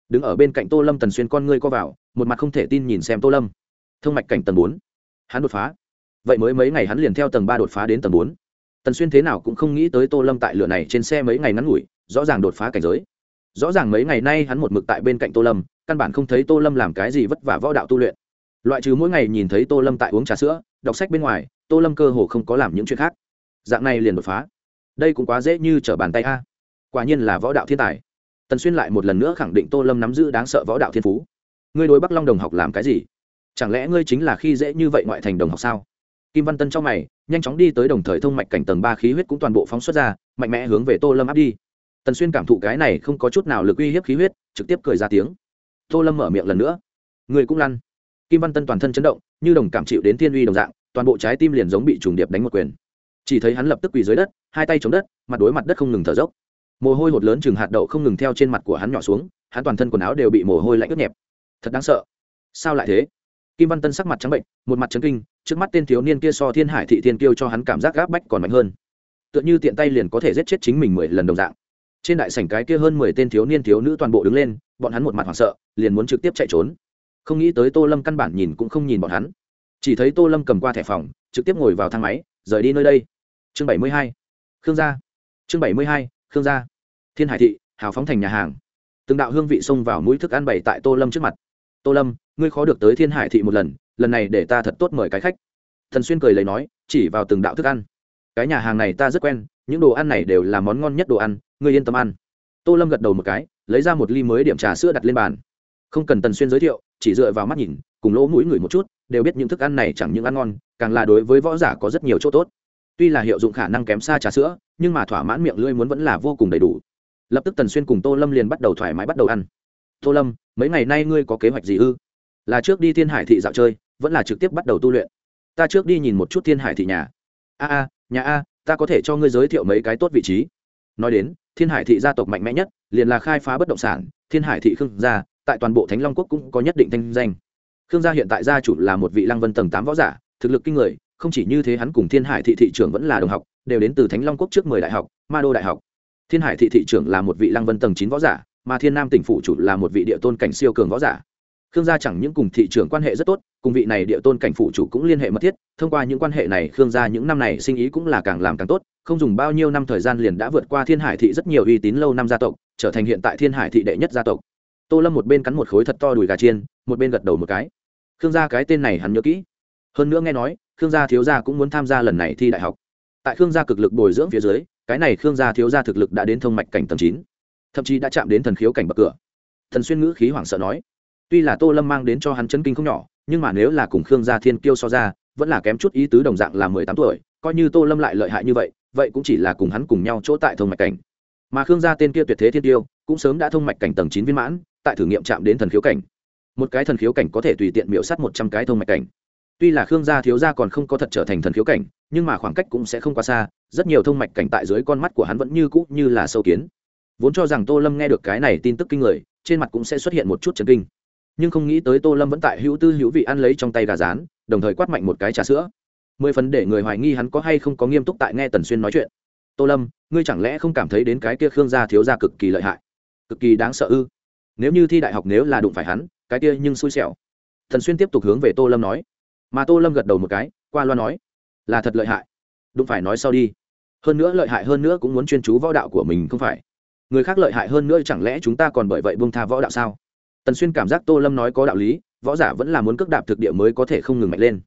S1: Đứng ở bên cạnh tô lâm tần xuyên con ngươi co vào, một mặt không thể tin nhìn xem tô lâm. Thông mạch cảnh tầng bốn. Hắn đột phá. Vậy mới mấy ngày hắn liền theo tầng ba đột phá đến tầng bốn. Tần xuyên thế nào cũng không nghĩ tới tô lâm tại lửa này trên xe mấy ngày ngắn ngủi, rõ ràng đột phá cảnh giới. Rõ ràng mấy ngày nay hắn một mực tại bên cạnh tô lâm, căn bản không thấy tô lâm làm cái gì vất vả võ đạo tu luyện. Loại trừ mỗi ngày nhìn thấy tô lâm tại uống trà sữa, đọc sách bên ngoài, tô lâm cơ hồ không có làm những chuyện khác dạng này liền đột phá. Đây cũng quá dễ như trở bàn tay a. Quả nhiên là võ đạo thiên tài. Tần xuyên lại một lần nữa khẳng định tô lâm nắm giữ đáng sợ võ đạo thiên phú. Ngươi đối bắc long đồng học làm cái gì? Chẳng lẽ ngươi chính là khi dễ như vậy ngoại thành đồng học sao? Kim văn tân trong mày, nhanh chóng đi tới đồng thời thông mạch cảnh tầng ba khí huyết cũng toàn bộ phóng xuất ra, mạnh mẽ hướng về tô lâm áp đi. Tần xuyên cảm thụ cái này không có chút nào lực uy hiếp khí huyết, trực tiếp cười ra tiếng. Tô lâm mở miệng lần nữa. Người cũng lăn. Kim văn tân toàn thân chấn động, như đồng cảm chịu đến thiên uy đồng dạng, toàn bộ trái tim liền giống bị trùng điệp đánh một quyền chỉ thấy hắn lập tức quỳ dưới đất, hai tay chống đất, mặt đối mặt đất không ngừng thở dốc. Mồ hôi hột lớn chừng hạt đậu không ngừng theo trên mặt của hắn nhỏ xuống, hắn toàn thân quần áo đều bị mồ hôi lạnh ướt nhẹp. Thật đáng sợ. Sao lại thế? Kim văn tân sắc mặt trắng bệnh, một mặt trấn kinh, trước mắt tên thiếu niên kia so thiên hải thị thiên kiêu cho hắn cảm giác gáp bách còn mạnh hơn. Tựa như tiện tay liền có thể giết chết chính mình mười lần đồng dạng. Trên đại sảnh cái kia hơn mười tên thiếu niên thiếu nữ toàn bộ đứng lên, bọn hắn một mặt hoảng sợ, liền muốn trực tiếp chạy trốn. Không nghĩ tới tô lâm căn bản nhìn cũng không nhìn bọn hắn. Chỉ thấy tô lâm cầm qua thẻ phòng, trực tiếp ngồi vào thang máy, rời đi nơi đây chương bảy mươi hai, khương gia. Chương bảy mươi hai, khương gia. Thiên hải thị, hào phóng thành nhà hàng. Từng đạo hương vị xông vào mũi thức ăn bày tại tô lâm trước mặt. Tô lâm, ngươi khó được tới thiên hải thị một lần lần này để ta thật tốt mời cái khách. Thần xuyên cười lấy nói, chỉ vào từng đạo thức ăn. Cái nhà hàng này ta rất quen, những đồ ăn này đều là món ngon nhất đồ ăn, ngươi yên tâm ăn. Tô lâm gật đầu một cái, lấy ra một ly mới điểm trà sữa đặt lên bàn. Không cần tần xuyên giới thiệu, chỉ dựa vào mắt nhìn, cùng lỗ mũi người một chút, đều biết những thức ăn này chẳng những ăn ngon, càng là đối với võ giả có rất nhiều chỗ tốt tuy là hiệu dụng khả năng kém xa trà sữa, nhưng mà thỏa mãn miệng lưỡi muốn vẫn là vô cùng đầy đủ. Lập tức tần xuyên cùng tô lâm liền bắt đầu thoải mái bắt đầu ăn. Tô lâm, mấy ngày nay ngươi có kế hoạch gì ư? Là trước đi thiên hải thị dạo chơi, vẫn là trực tiếp bắt đầu tu luyện. Ta trước đi nhìn một chút thiên hải thị nhà. A a, nhà a, ta có thể cho ngươi giới thiệu mấy cái tốt vị trí. Nói đến, thiên hải thị gia tộc mạnh mẽ nhất, liền là khai phá bất động sản, thiên hải thị khương gia, tại toàn bộ thánh long quốc cũng có nhất định thanh danh. Khương gia hiện tại gia chủ là một vị lăng vân tầng tám võ giả, thực lực kinh người không chỉ như thế hắn cùng thiên hải thị thị trưởng vẫn là đồng học, đều đến từ thánh long quốc trước mười đại học, ma đô đại học. Thiên hải thị thị trưởng là một vị lăng vân tầng chín võ giả, mà thiên nam tỉnh phủ chủ là một vị địa tôn cảnh siêu cường võ giả. Khương gia chẳng những cùng thị trưởng quan hệ rất tốt, cùng vị này địa tôn cảnh phủ chủ cũng liên hệ mật thiết, thông qua những quan hệ này khương gia những năm này sinh ý cũng là càng làm càng tốt, không dùng bao nhiêu năm thời gian liền đã vượt qua thiên hải thị rất nhiều uy tín lâu năm gia tộc, trở thành hiện tại thiên hải thị đệ nhất gia tộc. Tô lâm một bên cắn một khối thật to đùi gà chiên, một bên gật đầu một cái. Khương gia cái tên này hắn nhớ kỹ. Hơn nữa nghe nói khương gia thiếu gia cũng muốn tham gia lần này thi đại học. Tại khương gia cực lực bồi dưỡng phía dưới, cái này khương gia thiếu gia thực lực đã đến thông mạch cảnh tầng chín, thậm chí đã chạm đến thần khiếu cảnh bậc cửa. Thần xuyên ngữ khí hoảng sợ nói, tuy là tô lâm mang đến cho hắn chân kinh không nhỏ, nhưng mà nếu là cùng khương gia thiên kiêu so ra, vẫn là kém chút ý tứ đồng dạng là mười tám tuổi, coi như tô lâm lại lợi hại như vậy vậy cũng chỉ là cùng hắn cùng nhau chỗ tại thông mạch cảnh. Mà khương gia tên kia tuyệt thế thiên tiêu cũng sớm đã thông mạch cảnh tầng chín viên mãn, tại thử nghiệm chạm đến thần khiếu cảnh. Một cái thần khiếu cảnh có thể tùy tiện miễu sát một trăm cái thông mạch cảnh tuy là khương gia thiếu gia còn không có thật trở thành thần khiếu cảnh, nhưng mà khoảng cách cũng sẽ không quá xa, rất nhiều thông mạch cảnh tại dưới con mắt của hắn vẫn như cũ như là sâu kiến. Vốn cho rằng tô lâm nghe được cái này tin tức kinh người, trên mặt cũng sẽ xuất hiện một chút chấn kinh. Nhưng không nghĩ tới tô lâm vẫn tại hữu tư hữu vị ăn lấy trong tay gà rán, đồng thời quát mạnh một cái trà sữa. Mười phần để người hoài nghi hắn có hay không có nghiêm túc tại nghe tần xuyên nói chuyện. Tô lâm, ngươi chẳng lẽ không cảm thấy đến cái kia khương gia thiếu gia cực kỳ lợi hại? Cực kỳ đáng sợ ư? Nếu như thi đại học nếu là đụng phải hắn, cái kia nhưng xui xẻo. Thần xuyên tiếp tục hướng về tô lâm nói mà tô lâm gật đầu một cái, qua loa nói, là thật lợi hại. Đúng phải nói sau đi. Hơn nữa lợi hại hơn nữa cũng muốn chuyên chú võ đạo của mình, không phải? Người khác lợi hại hơn nữa chẳng lẽ chúng ta còn bởi vậy buông tha võ đạo sao? Tần xuyên cảm giác tô lâm nói có đạo lý, võ giả vẫn là muốn cước đạp thực địa mới có thể không ngừng mạnh lên.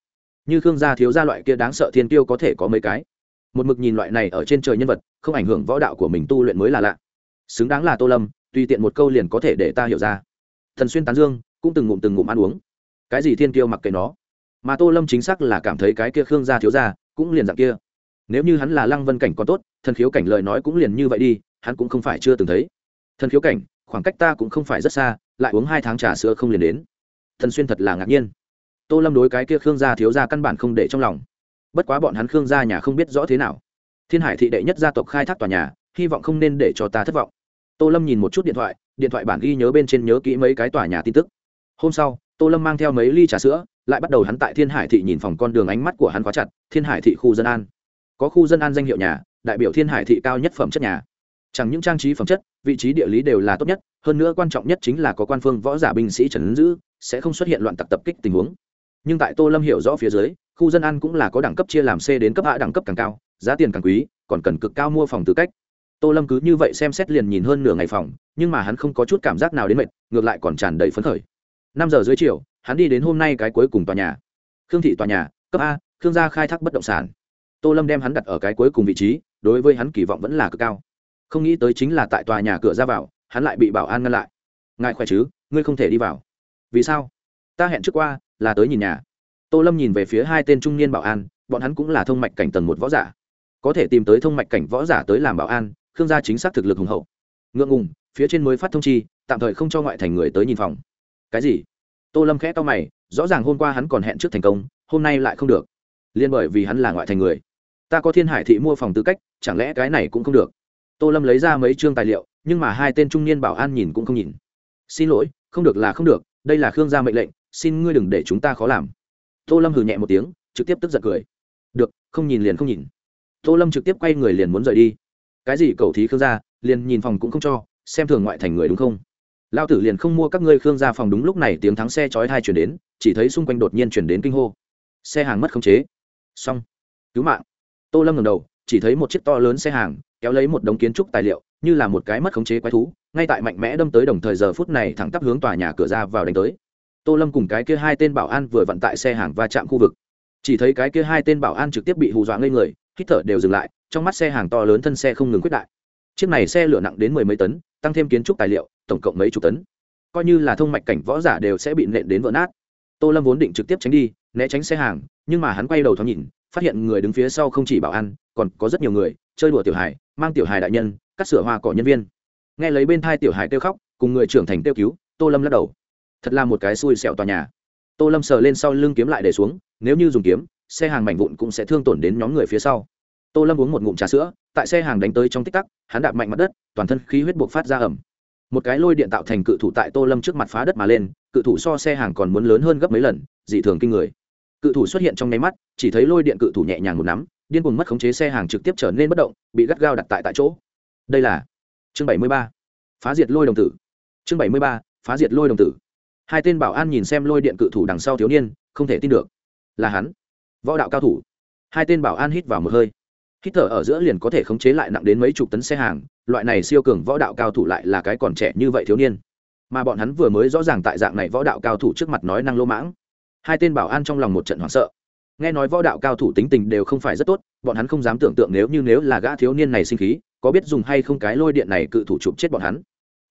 S1: Như khương gia thiếu gia loại kia đáng sợ thiên tiêu có thể có mấy cái. Một mực nhìn loại này ở trên trời nhân vật, không ảnh hưởng võ đạo của mình tu luyện mới là lạ. Xứng đáng là tô lâm, tùy tiện một câu liền có thể để ta hiểu ra. Thần xuyên tán dương, cũng từng ngụm từng ngụm ăn uống. Cái gì thiên tiêu mặc kệ nó mà tô lâm chính xác là cảm thấy cái kia khương gia thiếu gia cũng liền dạng kia. Nếu như hắn là lăng vân cảnh còn tốt, thần khiếu cảnh lời nói cũng liền như vậy đi, hắn cũng không phải chưa từng thấy. Thần khiếu cảnh, khoảng cách ta cũng không phải rất xa, lại uống hai tháng trà sữa không liền đến. Thần xuyên thật là ngạc nhiên. Tô lâm đối cái kia khương gia thiếu gia căn bản không để trong lòng. Bất quá bọn hắn khương gia nhà không biết rõ thế nào. Thiên hải thị đệ nhất gia tộc khai thác tòa nhà, hy vọng không nên để cho ta thất vọng. Tô lâm nhìn một chút điện thoại điện thoại bản ghi nhớ bên trên nhớ kỹ mấy cái tòa nhà tin tức. Hôm sau, tô lâm mang theo mấy ly trà sữa lại bắt đầu hắn tại thiên hải thị nhìn phòng con đường ánh mắt của hắn khóa chặt, thiên hải thị khu dân an. Có khu dân an danh hiệu nhà, đại biểu thiên hải thị cao nhất phẩm chất nhà. Chẳng những trang trí phẩm chất, vị trí địa lý đều là tốt nhất, hơn nữa quan trọng nhất chính là có quan phương võ giả binh sĩ trần giữ, sẽ không xuất hiện loạn tặc tập kích tình huống. Nhưng tại tô lâm hiểu rõ phía dưới, khu dân ăn cũng là có đẳng cấp chia làm c đến cấp Hạ đẳng cấp càng cao, giá tiền càng quý, còn cần cực cao mua phòng tư cách. Tô lâm cứ như vậy xem xét liền nhìn hơn nửa ngày phòng, nhưng mà hắn không có chút cảm giác nào đến mệt, ngược lại còn tràn đầy phấn khởi. Năm giờ dưới chiều hắn đi đến hôm nay cái cuối cùng tòa nhà. Khương thị tòa nhà, cấp a, khương gia khai thác bất động sản. Tô lâm đem hắn đặt ở cái cuối cùng vị trí, đối với hắn kỳ vọng vẫn là cực cao. Không nghĩ tới chính là tại tòa nhà cửa ra vào, hắn lại bị bảo an ngăn lại. Ngại khỏe chứ? Ngươi không thể đi vào. Vì sao? Ta hẹn trước qua, là tới nhìn nhà. Tô lâm nhìn về phía hai tên trung niên bảo an, bọn hắn cũng là thông mạch cảnh tầng một võ giả. Có thể tìm tới thông mạch cảnh võ giả tới làm bảo an, khương gia chính xác thực lực hùng hậu. Ngượng ngùng, phía trên mới phát thông chi, tạm thời không cho ngoại thành người tới nhìn phòng. Cái gì? Tô lâm khẽ to mày, rõ ràng hôm qua hắn còn hẹn trước thành công, hôm nay lại không được. Liên bởi vì hắn là ngoại thành người, ta có thiên hải thị mua phòng tư cách, chẳng lẽ cái này cũng không được? Tô lâm lấy ra mấy chương tài liệu, nhưng mà hai tên trung niên bảo an nhìn cũng không nhìn. Xin lỗi, không được là không được, đây là khương gia mệnh lệnh, xin ngươi đừng để chúng ta khó làm. Tô lâm hừ nhẹ một tiếng, trực tiếp tức giận cười. Được, không nhìn liền không nhìn. Tô lâm trực tiếp quay người liền muốn rời đi. Cái gì cầu thí khương gia, liền nhìn phòng cũng không cho, xem thường ngoại thành người đúng không? Lao tử liền không mua các ngươi khương ra phòng đúng lúc này tiếng thắng xe chói thai chuyển đến, chỉ thấy xung quanh đột nhiên chuyển đến kinh hô. Xe hàng mất khống chế. Xong. Cứu mạng. Tô lâm ngầm đầu, chỉ thấy một chiếc to lớn xe hàng, kéo lấy một đống kiến trúc tài liệu, như là một cái mất khống chế quái thú, ngay tại mạnh mẽ đâm tới đồng thời giờ phút này thẳng tắp hướng tòa nhà cửa ra vào đánh tới. Tô lâm cùng cái kia hai tên bảo an vừa vận tại xe hàng va chạm khu vực. Chỉ thấy cái kia hai tên bảo an trực tiếp bị hù dọa ngây người, hít thở đều dừng lại, trong mắt xe hàng to lớn thân xe không ngừng quyết đại. Chiếc này xe lửa nặng đến mười mấy tấn, tăng thêm kiến trúc tài liệu tổng cộng mấy chục tấn. Coi như là thông mạch cảnh võ giả đều sẽ bị nện đến vỡ nát. Tô lâm vốn định trực tiếp tránh đi, né tránh xe hàng, nhưng mà hắn quay đầu thoáng nhìn, phát hiện người đứng phía sau không chỉ bảo an còn có rất nhiều người, chơi đùa tiểu hài, mang tiểu hài đại nhân, cắt sửa hoa cỏ nhân viên. Nghe lấy bên thai tiểu hài kêu khóc, cùng người trưởng thành kêu cứu, tô lâm lắc đầu. Thật là một cái xui xẹo tòa nhà. Tô lâm sờ lên sau lưng kiếm lại để xuống, nếu như dùng kiếm, xe hàng mảnh vụn cũng sẽ thương tổn đến nhóm người phía sau. Tô lâm uống một ngụm trà sữa, tại xe hàng đánh tới trong tích tắc, hắn đạp mạnh mặt đất, toàn thân khí huyết buộc phát ra ẩm một cái lôi điện tạo thành cự thủ tại tô lâm trước mặt phá đất mà lên, cự thủ so xe hàng còn muốn lớn hơn gấp mấy lần, dị thường kinh người. Cự thủ xuất hiện trong nháy mắt, chỉ thấy lôi điện cự thủ nhẹ nhàng một nắm, điên cuồng mất khống chế xe hàng trực tiếp trở nên bất động, bị gắt gao đặt tại tại chỗ. Đây là chương bảy mươi ba, phá diệt lôi đồng tử. Chương bảy mươi ba, phá diệt lôi đồng tử. Hai tên bảo an nhìn xem lôi điện cự thủ đằng sau thiếu niên, không thể tin được. Là hắn, võ đạo cao thủ. Hai tên bảo an hít vào một hơi hít thở ở giữa liền có thể khống chế lại nặng đến mấy chục tấn xe hàng, loại này siêu cường võ đạo cao thủ lại là cái còn trẻ như vậy thiếu niên. Mà bọn hắn vừa mới rõ ràng tại dạng này võ đạo cao thủ trước mặt nói năng lô mãng. Hai tên bảo an trong lòng một trận hoảng sợ. Nghe nói võ đạo cao thủ tính tình đều không phải rất tốt, bọn hắn không dám tưởng tượng nếu như nếu là gã thiếu niên này sinh khí, có biết dùng hay không cái lôi điện này cự thủ chụp chết bọn hắn.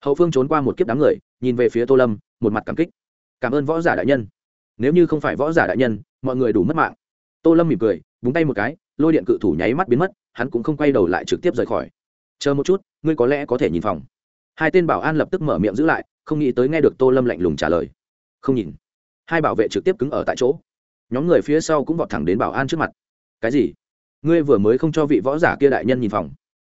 S1: Hậu phương trốn qua một kiếp đám người, nhìn về phía tô lâm, một mặt cảm kích. Cảm ơn võ giả đại nhân. Nếu như không phải võ giả đại nhân, mọi người đủ mất mạng. Tô lâm mỉm cười búng tay một cái lôi điện cự thủ nháy mắt biến mất, hắn cũng không quay đầu lại trực tiếp rời khỏi. Chờ một chút, ngươi có lẽ có thể nhìn phòng. Hai tên bảo an lập tức mở miệng giữ lại, không nghĩ tới nghe được tô lâm lạnh lùng trả lời. Không nhìn. Hai bảo vệ trực tiếp cứng ở tại chỗ. Nhóm người phía sau cũng vọt thẳng đến bảo an trước mặt. Cái gì? Ngươi vừa mới không cho vị võ giả kia đại nhân nhìn phòng.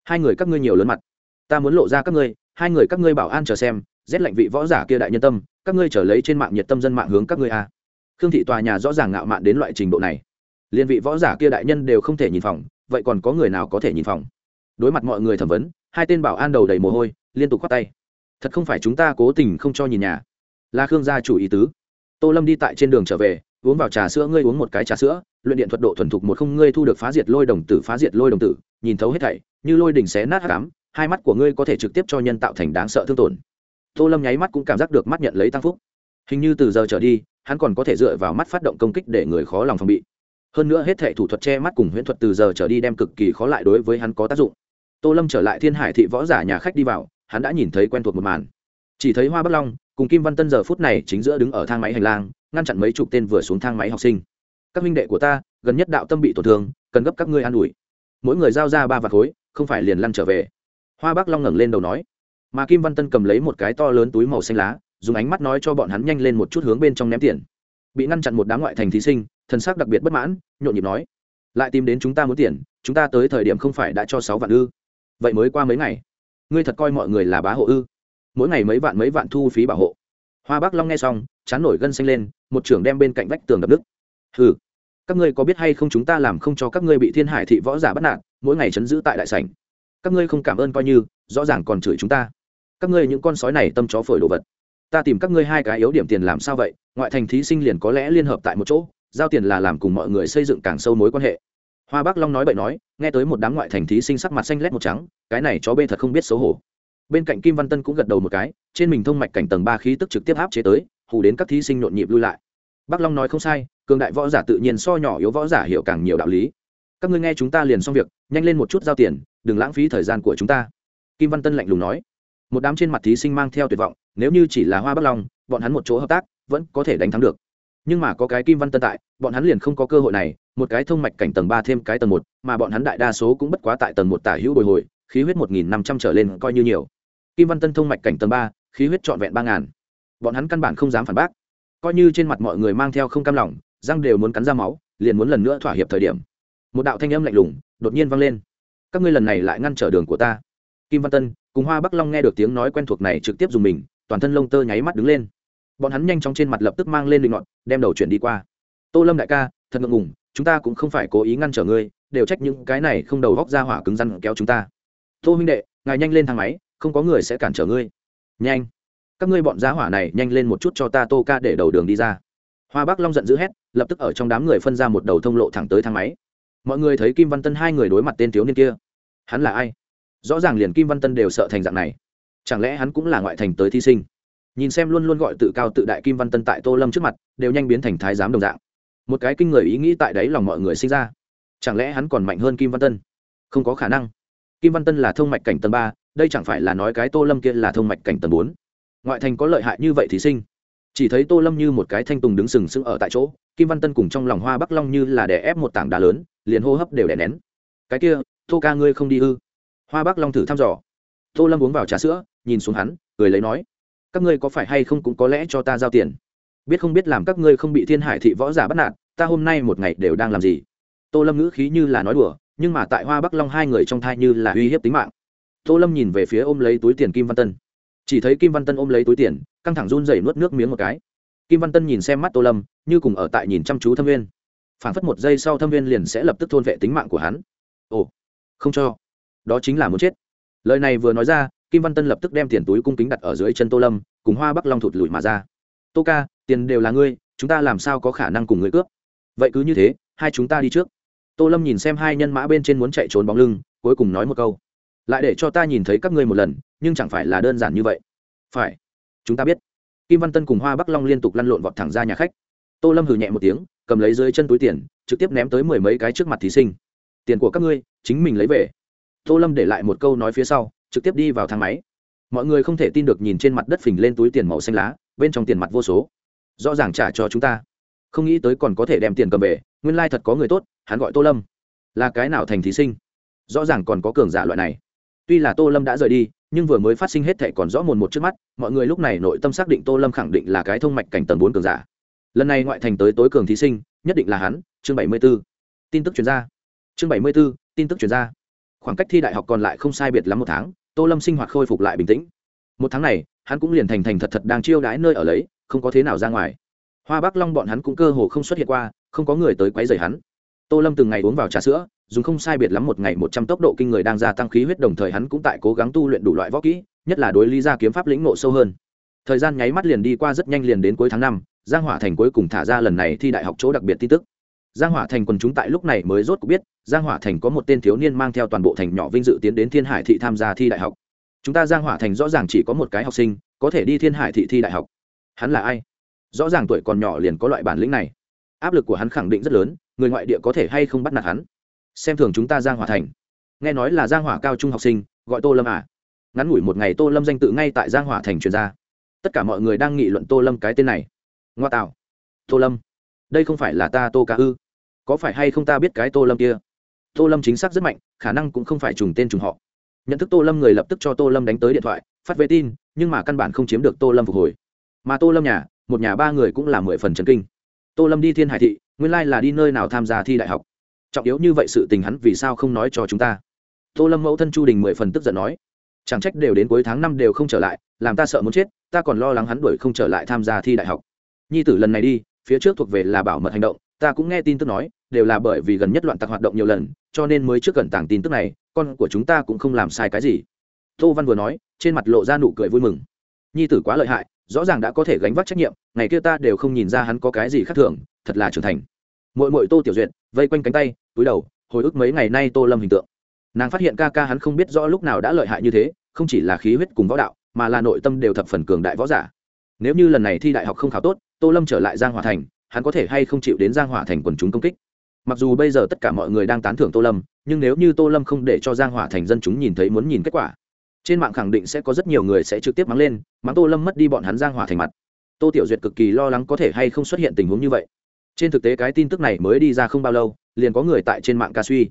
S1: Hai người các ngươi nhiều lớn mặt. Ta muốn lộ ra các ngươi, hai người các ngươi bảo an chờ xem, rét lạnh vị võ giả kia đại nhân tâm, các ngươi trở lấy trên mạng nhiệt tâm dân mạng hướng các ngươi a. Khương thị tòa nhà rõ ràng ngạo mạn đến loại trình độ này liên vị võ giả kia đại nhân đều không thể nhìn phòng, vậy còn có người nào có thể nhìn phòng? Đối mặt mọi người thẩm vấn, hai tên bảo an đầu đầy mồ hôi, liên tục khoát tay. Thật không phải chúng ta cố tình không cho nhìn nhà. Là khương gia chủ ý tứ. Tô lâm đi tại trên đường trở về, uống vào trà sữa, ngươi uống một cái trà sữa, luyện điện thuật độ thuần thục một không, ngươi thu được phá diệt lôi đồng tử, phá diệt lôi đồng tử, nhìn thấu hết thảy, như lôi đỉnh xé nát hám hai mắt của ngươi có thể trực tiếp cho nhân tạo thành đáng sợ thương tổn. Tô lâm nháy mắt cũng cảm giác được mắt nhận lấy tăng phúc. Hình như từ giờ trở đi, hắn còn có thể dựa vào mắt phát động công kích để người khó lòng phòng bị hơn nữa hết thệ thủ thuật che mắt cùng huyễn thuật từ giờ trở đi đem cực kỳ khó lại đối với hắn có tác dụng. Tô lâm trở lại thiên hải thị võ giả nhà khách đi vào, hắn đã nhìn thấy quen thuộc một màn. Chỉ thấy hoa bắc long cùng kim văn tân giờ phút này chính giữa đứng ở thang máy hành lang, ngăn chặn mấy chục tên vừa xuống thang máy học sinh. Các minh đệ của ta, gần nhất đạo tâm bị tổn thương, cần gấp các ngươi an ủi. Mỗi người giao ra ba vạt khối, không phải liền lăn trở về. Hoa bắc long ngẩng lên đầu nói. Mà kim văn tân cầm lấy một cái to lớn túi màu xanh lá, dùng ánh mắt nói cho bọn hắn nhanh lên một chút hướng bên trong ném tiền bị ngăn chặn một đám ngoại thành thí sinh, thần sắc đặc biệt bất mãn, nhộn nhịp nói, lại tìm đến chúng ta muốn tiền, chúng ta tới thời điểm không phải đã cho sáu vạn ư? Vậy mới qua mấy ngày? Ngươi thật coi mọi người là bá hộ ư? Mỗi ngày mấy vạn mấy vạn thu phí bảo hộ. Hoa bắc long nghe xong, chán nổi gân xanh lên, một trưởng đem bên cạnh vách tường đập đức ừ các ngươi có biết hay không chúng ta làm không cho các ngươi bị thiên hải thị võ giả bắt nạt, mỗi ngày chấn giữ tại đại sảnh? Các ngươi không cảm ơn coi như, rõ ràng còn chửi chúng ta. Các ngươi những con sói này tâm chó phổi đồ vật ta tìm các ngươi hai cái yếu điểm tiền làm sao vậy, ngoại thành thí sinh liền có lẽ liên hợp tại một chỗ, giao tiền là làm cùng mọi người xây dựng càng sâu mối quan hệ. Hoa bắc long nói bậy nói, nghe tới một đám ngoại thành thí sinh sắc mặt xanh lét một trắng, cái này chó bê thật không biết xấu hổ. Bên cạnh kim văn tân cũng gật đầu một cái, trên mình thông mạch cảnh tầng ba khí tức trực tiếp áp chế tới, hù đến các thí sinh nhộn nhịp lui lại. Bắc long nói không sai, cường đại võ giả tự nhiên so nhỏ yếu võ giả hiểu càng nhiều đạo lý. Các ngươi nghe chúng ta liền xong việc, nhanh lên một chút giao tiền, đừng lãng phí thời gian của chúng ta. Kim văn tân lạnh lùng nói một đám trên mặt thí sinh mang theo tuyệt vọng, nếu như chỉ là hoa bắc long, bọn hắn một chỗ hợp tác, vẫn có thể đánh thắng được. Nhưng mà có cái kim văn tân tại, bọn hắn liền không có cơ hội này, một cái thông mạch cảnh tầng ba thêm cái tầng một, mà bọn hắn đại đa số cũng bất quá tại tầng một tả hữu bồi hồi, khí huyết một nghìn năm trăm trở lên coi như nhiều. Kim văn tân thông mạch cảnh tầng ba, khí huyết trọn vẹn ba ngàn. Bọn hắn căn bản không dám phản bác. Coi như trên mặt mọi người mang theo không cam lòng, răng đều muốn cắn ra máu, liền muốn lần nữa thỏa hiệp thời điểm. Một đạo thanh âm lạnh lùng đột nhiên vang lên. Các ngươi lần này lại ngăn trở đường của ta. Kim văn tân cùng hoa bắc long nghe được tiếng nói quen thuộc này trực tiếp dùng mình, toàn thân lông tơ nháy mắt đứng lên. Bọn hắn nhanh chóng trên mặt lập tức mang lên linh ngọn đem đầu chuyển đi qua. Tô lâm đại ca, thật ngượng ngùng, chúng ta cũng không phải cố ý ngăn trở ngươi, đều trách những cái này không đầu góc ra hỏa cứng răn kéo chúng ta. Tô huynh đệ, ngài nhanh lên thang máy, không có người sẽ cản trở ngươi. Nhanh. Các ngươi bọn giá hỏa này nhanh lên một chút cho ta tô ca để đầu đường đi ra. Hoa bắc long giận dữ hét, lập tức ở trong đám người phân ra một đầu thông lộ thẳng tới thang máy. Mọi người thấy kim văn tân hai người đối mặt tên thiếu niên kia. Hắn là ai? Rõ ràng liền kim văn tân đều sợ thành dạng này. Chẳng lẽ hắn cũng là ngoại thành tới thí sinh? Nhìn xem luôn luôn gọi tự cao tự đại kim văn tân tại tô lâm trước mặt, đều nhanh biến thành thái giám đồng dạng. Một cái kinh người ý nghĩ tại đấy lòng mọi người sinh ra. Chẳng lẽ hắn còn mạnh hơn kim văn tân? Không có khả năng. Kim văn tân là thông mạch cảnh tầng ba, đây chẳng phải là nói cái tô lâm kia là thông mạch cảnh tầng bốn. Ngoại thành có lợi hại như vậy thí sinh. Chỉ thấy tô lâm như một cái thanh tùng đứng sừng sững ở tại chỗ, kim văn tân cùng trong lòng hoa bắc long như là đè ép một tảng đá lớn, liền hô hấp đều đè nén. Cái kia, tô ca ngươi không đi ư? Hoa bắc long thử thăm dò. Tô lâm uống vào trà sữa, nhìn xuống hắn, cười lấy nói, các ngươi có phải hay không cũng có lẽ cho ta giao tiền? Biết không biết làm các ngươi không bị thiên hải thị võ giả bắt nạt, ta hôm nay một ngày đều đang làm gì? Tô lâm ngữ khí như là nói đùa, nhưng mà tại hoa bắc long hai người trong thai như là uy hiếp tính mạng. Tô lâm nhìn về phía ôm lấy túi tiền kim văn tân. Chỉ thấy kim văn tân ôm lấy túi tiền, căng thẳng run dày nuốt nước miếng một cái. Kim văn tân nhìn xem mắt tô lâm, như cùng ở tại nhìn chăm chú thâm viên phản phất một giây sau thâm viên liền sẽ lập tức thôn vệ tính mạng của hắn. Ồ, không cho đó chính là muốn chết. Lời này vừa nói ra, kim văn tân lập tức đem tiền túi cung kính đặt ở dưới chân tô lâm, cùng hoa bắc long thụt lùi mà ra. Tô ca, tiền đều là ngươi, chúng ta làm sao có khả năng cùng người cướp? Vậy cứ như thế, hai chúng ta đi trước. Tô lâm nhìn xem hai nhân mã bên trên muốn chạy trốn bóng lưng, cuối cùng nói một câu. Lại để cho ta nhìn thấy các ngươi một lần, nhưng chẳng phải là đơn giản như vậy. Phải, chúng ta biết. Kim văn tân cùng hoa bắc long liên tục lăn lộn vọt thẳng ra nhà khách. Tô lâm hừ nhẹ một tiếng, cầm lấy dưới chân túi tiền, trực tiếp ném tới mười mấy cái trước mặt thí sinh. Tiền của các ngươi, chính mình lấy về tô lâm để lại một câu nói phía sau, trực tiếp đi vào thang máy. Mọi người không thể tin được nhìn trên mặt đất phình lên túi tiền màu xanh lá, bên trong tiền mặt vô số. Rõ ràng trả cho chúng ta. Không nghĩ tới còn có thể đem tiền cầm về, nguyên lai thật có người tốt, hắn gọi tô lâm. Là cái nào thành thí sinh? Rõ ràng còn có cường giả loại này. Tuy là tô lâm đã rời đi, nhưng vừa mới phát sinh hết thệ còn rõ mồn một trước mắt, mọi người lúc này nội tâm xác định tô lâm khẳng định là cái thông mạch cảnh tầng bốn cường giả. Lần này ngoại thành tới tối cường thí sinh, nhất định là hắn. Chương bảy mươi b ố tin tức chuyên gia chương bảy mươi b ố tin tức chuyên gia khoảng cách thi đại học còn lại không sai biệt lắm một tháng, tô lâm sinh hoạt khôi phục lại bình tĩnh. Một tháng này, hắn cũng liền thành thành thật thật đang chiêu đãi nơi ở lấy, không có thế nào ra ngoài. Hoa bắc long bọn hắn cũng cơ hồ không xuất hiện qua, không có người tới quấy rầy hắn. Tô lâm từng ngày uống vào trà sữa, dùng không sai biệt lắm một ngày một trăm tốc độ kinh người đang gia tăng khí huyết đồng thời hắn cũng tại cố gắng tu luyện đủ loại võ kỹ, nhất là đối lý ra kiếm pháp lĩnh nộ sâu hơn. Thời gian nháy mắt liền đi qua rất nhanh liền đến cuối tháng năm, giang hỏa thành cuối cùng thả ra lần này thi đại học chỗ đặc biệt tin tức giang hỏa thành quần chúng tại lúc này mới rốt cuộc biết, giang hỏa thành có một tên thiếu niên mang theo toàn bộ thành nhỏ vinh dự tiến đến thiên hải thị tham gia thi đại học. Chúng ta giang hỏa thành rõ ràng chỉ có một cái học sinh, có thể đi thiên hải thị thi đại học. Hắn là ai? Rõ ràng tuổi còn nhỏ liền có loại bản lĩnh này. Áp lực của hắn khẳng định rất lớn, người ngoại địa có thể hay không bắt nạt hắn? Xem thường chúng ta giang hỏa thành. Nghe nói là giang hỏa cao trung học sinh, gọi tô lâm à? Ngắn ngủi một ngày tô lâm danh tự ngay tại giang hỏa thành truyền ra. Tất cả mọi người đang nghị luận tô lâm cái tên này. Ngoa tạo. Tô lâm. Đây không phải là ta tô ca ư có phải hay không ta biết cái tô lâm kia? Tô lâm chính xác rất mạnh, khả năng cũng không phải trùng tên trùng họ. Nhận thức tô lâm người lập tức cho tô lâm đánh tới điện thoại, phát vệ tin, nhưng mà căn bản không chiếm được tô lâm phục hồi. Mà tô lâm nhà, một nhà ba người cũng là mười phần trần kinh. Tô lâm đi thiên hải thị, nguyên lai là đi nơi nào tham gia thi đại học. Trọng yếu như vậy sự tình hắn vì sao không nói cho chúng ta? Tô lâm mẫu thân chu đình mười phần tức giận nói. Chẳng trách đều đến cuối tháng năm đều không trở lại, làm ta sợ muốn chết, ta còn lo lắng hắn đuổi không trở lại tham gia thi đại học. Nhi tử lần này đi, phía trước thuộc về là bảo mật hành động, ta cũng nghe tin tức nói đều là bởi vì gần nhất loạn tặc hoạt động nhiều lần, cho nên mới trước gần tảng tin tức này, con của chúng ta cũng không làm sai cái gì. Tô văn vừa nói, trên mặt lộ ra nụ cười vui mừng. Nhi tử quá lợi hại, rõ ràng đã có thể gánh vác trách nhiệm, ngày kia ta đều không nhìn ra hắn có cái gì khác thường, thật là trưởng thành. Mỗi mỗi tô tiểu duyệt vây quanh cánh tay, túi đầu, hồi ức mấy ngày nay tô lâm hình tượng. Nàng phát hiện ca ca hắn không biết rõ lúc nào đã lợi hại như thế, không chỉ là khí huyết cùng võ đạo, mà là nội tâm đều thập phần cường đại võ giả. Nếu như lần này thi đại học không khảo tốt, tô lâm trở lại giang hòa thành, hắn có thể hay không chịu đến giang hòa thành quần chúng công kích? Mặc dù bây giờ tất cả mọi người đang tán thưởng tô lâm, nhưng nếu như tô lâm không để cho giang hòa thành dân chúng nhìn thấy muốn nhìn kết quả, trên mạng khẳng định sẽ có rất nhiều người sẽ trực tiếp mắng lên, mắng tô lâm mất đi bọn hắn giang hòa thành mặt. Tô tiểu duyệt cực kỳ lo lắng có thể hay không xuất hiện tình huống như vậy. Trên thực tế cái tin tức này mới đi ra không bao lâu, liền có người tại trên mạng ca suy.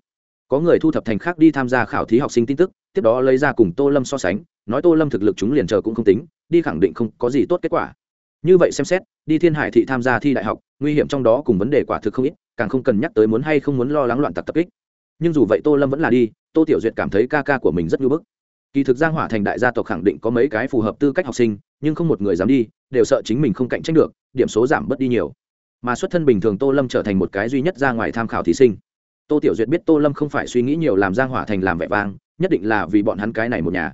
S1: Có người thu thập thành khác đi tham gia khảo thí học sinh tin tức, tiếp đó lấy ra cùng tô lâm so sánh, nói tô lâm thực lực chúng liền chờ cũng không tính, đi khẳng định không có gì tốt kết quả. Như vậy xem xét, đi thiên hải thị tham gia thi đại học, nguy hiểm trong đó cùng vấn đề quả thực không ít càng không cần nhắc tới muốn hay không muốn lo lắng loạn tặc tập kích. Nhưng dù vậy tô lâm vẫn là đi, tô tiểu duyệt cảm thấy ca ca của mình rất ngưỡng bức. Kỳ thực giang hỏa thành đại gia tộc khẳng định có mấy cái phù hợp tư cách học sinh, nhưng không một người dám đi, đều sợ chính mình không cạnh tranh được, điểm số giảm bớt đi nhiều. Mà xuất thân bình thường tô lâm trở thành một cái duy nhất ra ngoài tham khảo thí sinh. Tô tiểu duyệt biết tô lâm không phải suy nghĩ nhiều làm giang hỏa thành làm vẻ vang, nhất định là vì bọn hắn cái này một nhà.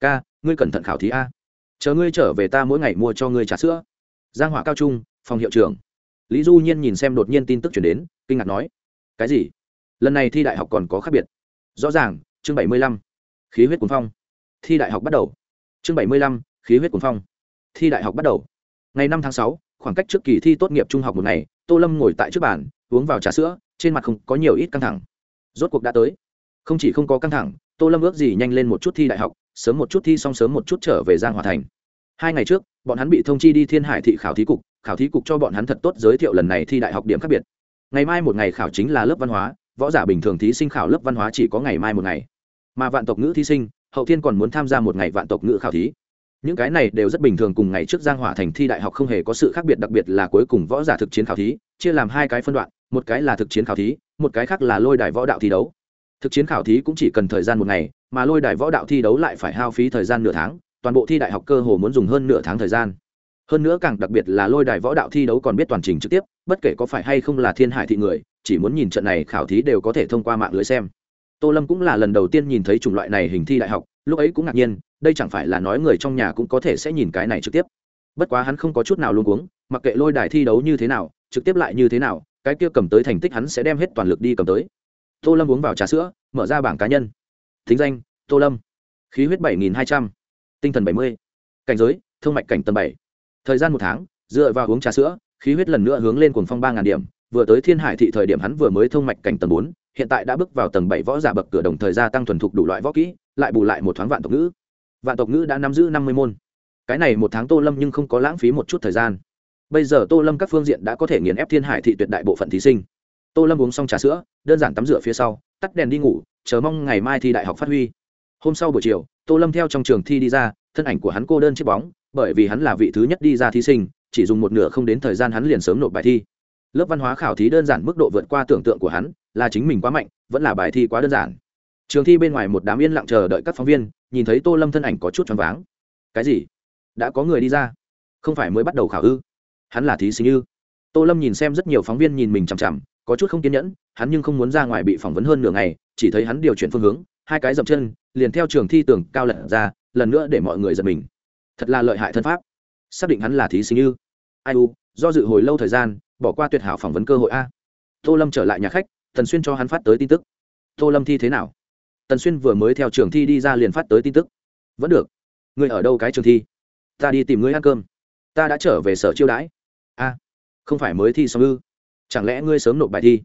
S1: Ca, ngươi cẩn thận khảo thí a. Chờ ngươi trở về ta mỗi ngày mua cho ngươi trà sữa. Giang hỏa cao trung, phòng hiệu trưởng lý du nhiên nhìn xem đột nhiên tin tức chuyển đến, kinh ngạc nói, cái gì? Lần này thi đại học còn có khác biệt? Rõ ràng, chương bảy mươi lăm, khí huyết cuốn phong. Thi đại học bắt đầu. Chương bảy mươi lăm, khí huyết cuốn phong. Thi đại học bắt đầu. Ngày năm tháng sáu, khoảng cách trước kỳ thi tốt nghiệp trung học một ngày, tô lâm ngồi tại trước bàn, uống vào trà sữa, trên mặt không có nhiều ít căng thẳng. Rốt cuộc đã tới. Không chỉ không có căng thẳng, tô lâm ước gì nhanh lên một chút thi đại học, sớm một chút thi xong sớm một chút trở về giang hòa thành. Hai ngày trước bọn hắn bị thông chi đi thiên hải thị khảo thí cục, khảo thí cục cho bọn hắn thật tốt giới thiệu lần này thi đại học điểm khác biệt. Ngày mai một ngày khảo chính là lớp văn hóa, võ giả bình thường thí sinh khảo lớp văn hóa chỉ có ngày mai một ngày. Mà vạn tộc ngữ thí sinh, hậu thiên còn muốn tham gia một ngày vạn tộc ngữ khảo thí. Những cái này đều rất bình thường cùng ngày trước giang hỏa thành thi đại học không hề có sự khác biệt, đặc biệt là cuối cùng võ giả thực chiến khảo thí, chia làm hai cái phân đoạn, một cái là thực chiến khảo thí, một cái khác là lôi đài võ đạo thi đấu. Thực chiến khảo thí cũng chỉ cần thời gian một ngày, mà lôi đài võ đạo thi đấu lại phải hao phí thời gian nửa tháng toàn bộ thi đại học cơ hồ muốn dùng hơn nửa tháng thời gian. Hơn nữa càng đặc biệt là lôi đài võ đạo thi đấu còn biết toàn trình trực tiếp, bất kể có phải hay không là thiên hải thị người, chỉ muốn nhìn trận này khảo thí đều có thể thông qua mạng lưới xem. Tô lâm cũng là lần đầu tiên nhìn thấy chủng loại này hình thi đại học, lúc ấy cũng ngạc nhiên, đây chẳng phải là nói người trong nhà cũng có thể sẽ nhìn cái này trực tiếp. Bất quá hắn không có chút nào luôn cuống, mặc kệ lôi đài thi đấu như thế nào, trực tiếp lại như thế nào, cái kia cầm tới thành tích hắn sẽ đem hết toàn lực đi cầm tới. Tô lâm uống vào trà sữa, mở ra bảng cá nhân. Thính danh, tô lâm. Khí huyết bảy nghìn hai trăm tinh thần bảy mươi, cảnh giới thương mạch cảnh tầng bảy. Thời gian một tháng, dựa vào uống trà sữa, khí huyết lần nữa hướng lên cuồng phong ba ngàn điểm, vừa tới thiên hải thị thời điểm hắn vừa mới thông mạch cảnh tầng bốn, hiện tại đã bước vào tầng bảy võ giả bậc cửa đồng thời gia tăng thuần thục đủ loại võ kỹ, lại bù lại một thoáng vạn tộc ngữ. Vạn tộc ngữ đã nắm giữ năm mươi môn. Cái này một tháng tô lâm nhưng không có lãng phí một chút thời gian. Bây giờ tô lâm các phương diện đã có thể nghiền ép thiên hải thị tuyệt đại bộ phận thí sinh. Tô lâm uống xong trà sữa, đơn giản tắm rửa phía sau, tắt đèn đi ngủ, chờ mong ngày mai thi đại học phát huy hôm sau buổi chiều, tô lâm theo trong trường thi đi ra, thân ảnh của hắn cô đơn chiếc bóng, bởi vì hắn là vị thứ nhất đi ra thí sinh, chỉ dùng một nửa không đến thời gian hắn liền sớm nộp bài thi. Lớp văn hóa khảo thí đơn giản mức độ vượt qua tưởng tượng của hắn, là chính mình quá mạnh, vẫn là bài thi quá đơn giản. Trường thi bên ngoài một đám yên lặng chờ đợi các phóng viên, nhìn thấy tô lâm thân ảnh có chút choáng váng. Cái gì? Đã có người đi ra? Không phải mới bắt đầu khảo ư? Hắn là thí sinh ư? Tô lâm nhìn xem rất nhiều phóng viên nhìn mình chằm chằm, có chút không kiên nhẫn, hắn nhưng không muốn ra ngoài bị phỏng vấn hơn nửa ngày, chỉ thấy hắn điều chuyển phương hướng hai cái dậm chân, liền theo trường thi tưởng cao lật ra, lần nữa để mọi người giật mình. Thật là lợi hại thân pháp. Xác định hắn là thí sinh ư. Ai u, do dự hồi lâu thời gian, bỏ qua tuyệt hảo phỏng vấn cơ hội a. Tô lâm trở lại nhà khách, tần xuyên cho hắn phát tới tin tức. Tô lâm thi thế nào? Tần xuyên vừa mới theo trường thi đi ra liền phát tới tin tức. Vẫn được. Người ở đâu cái trường thi? Ta đi tìm ngươi ăn cơm. Ta đã trở về sở chiêu đãi. A, không phải mới thi xong ư? Chẳng lẽ ngươi sớm nộp bài thi?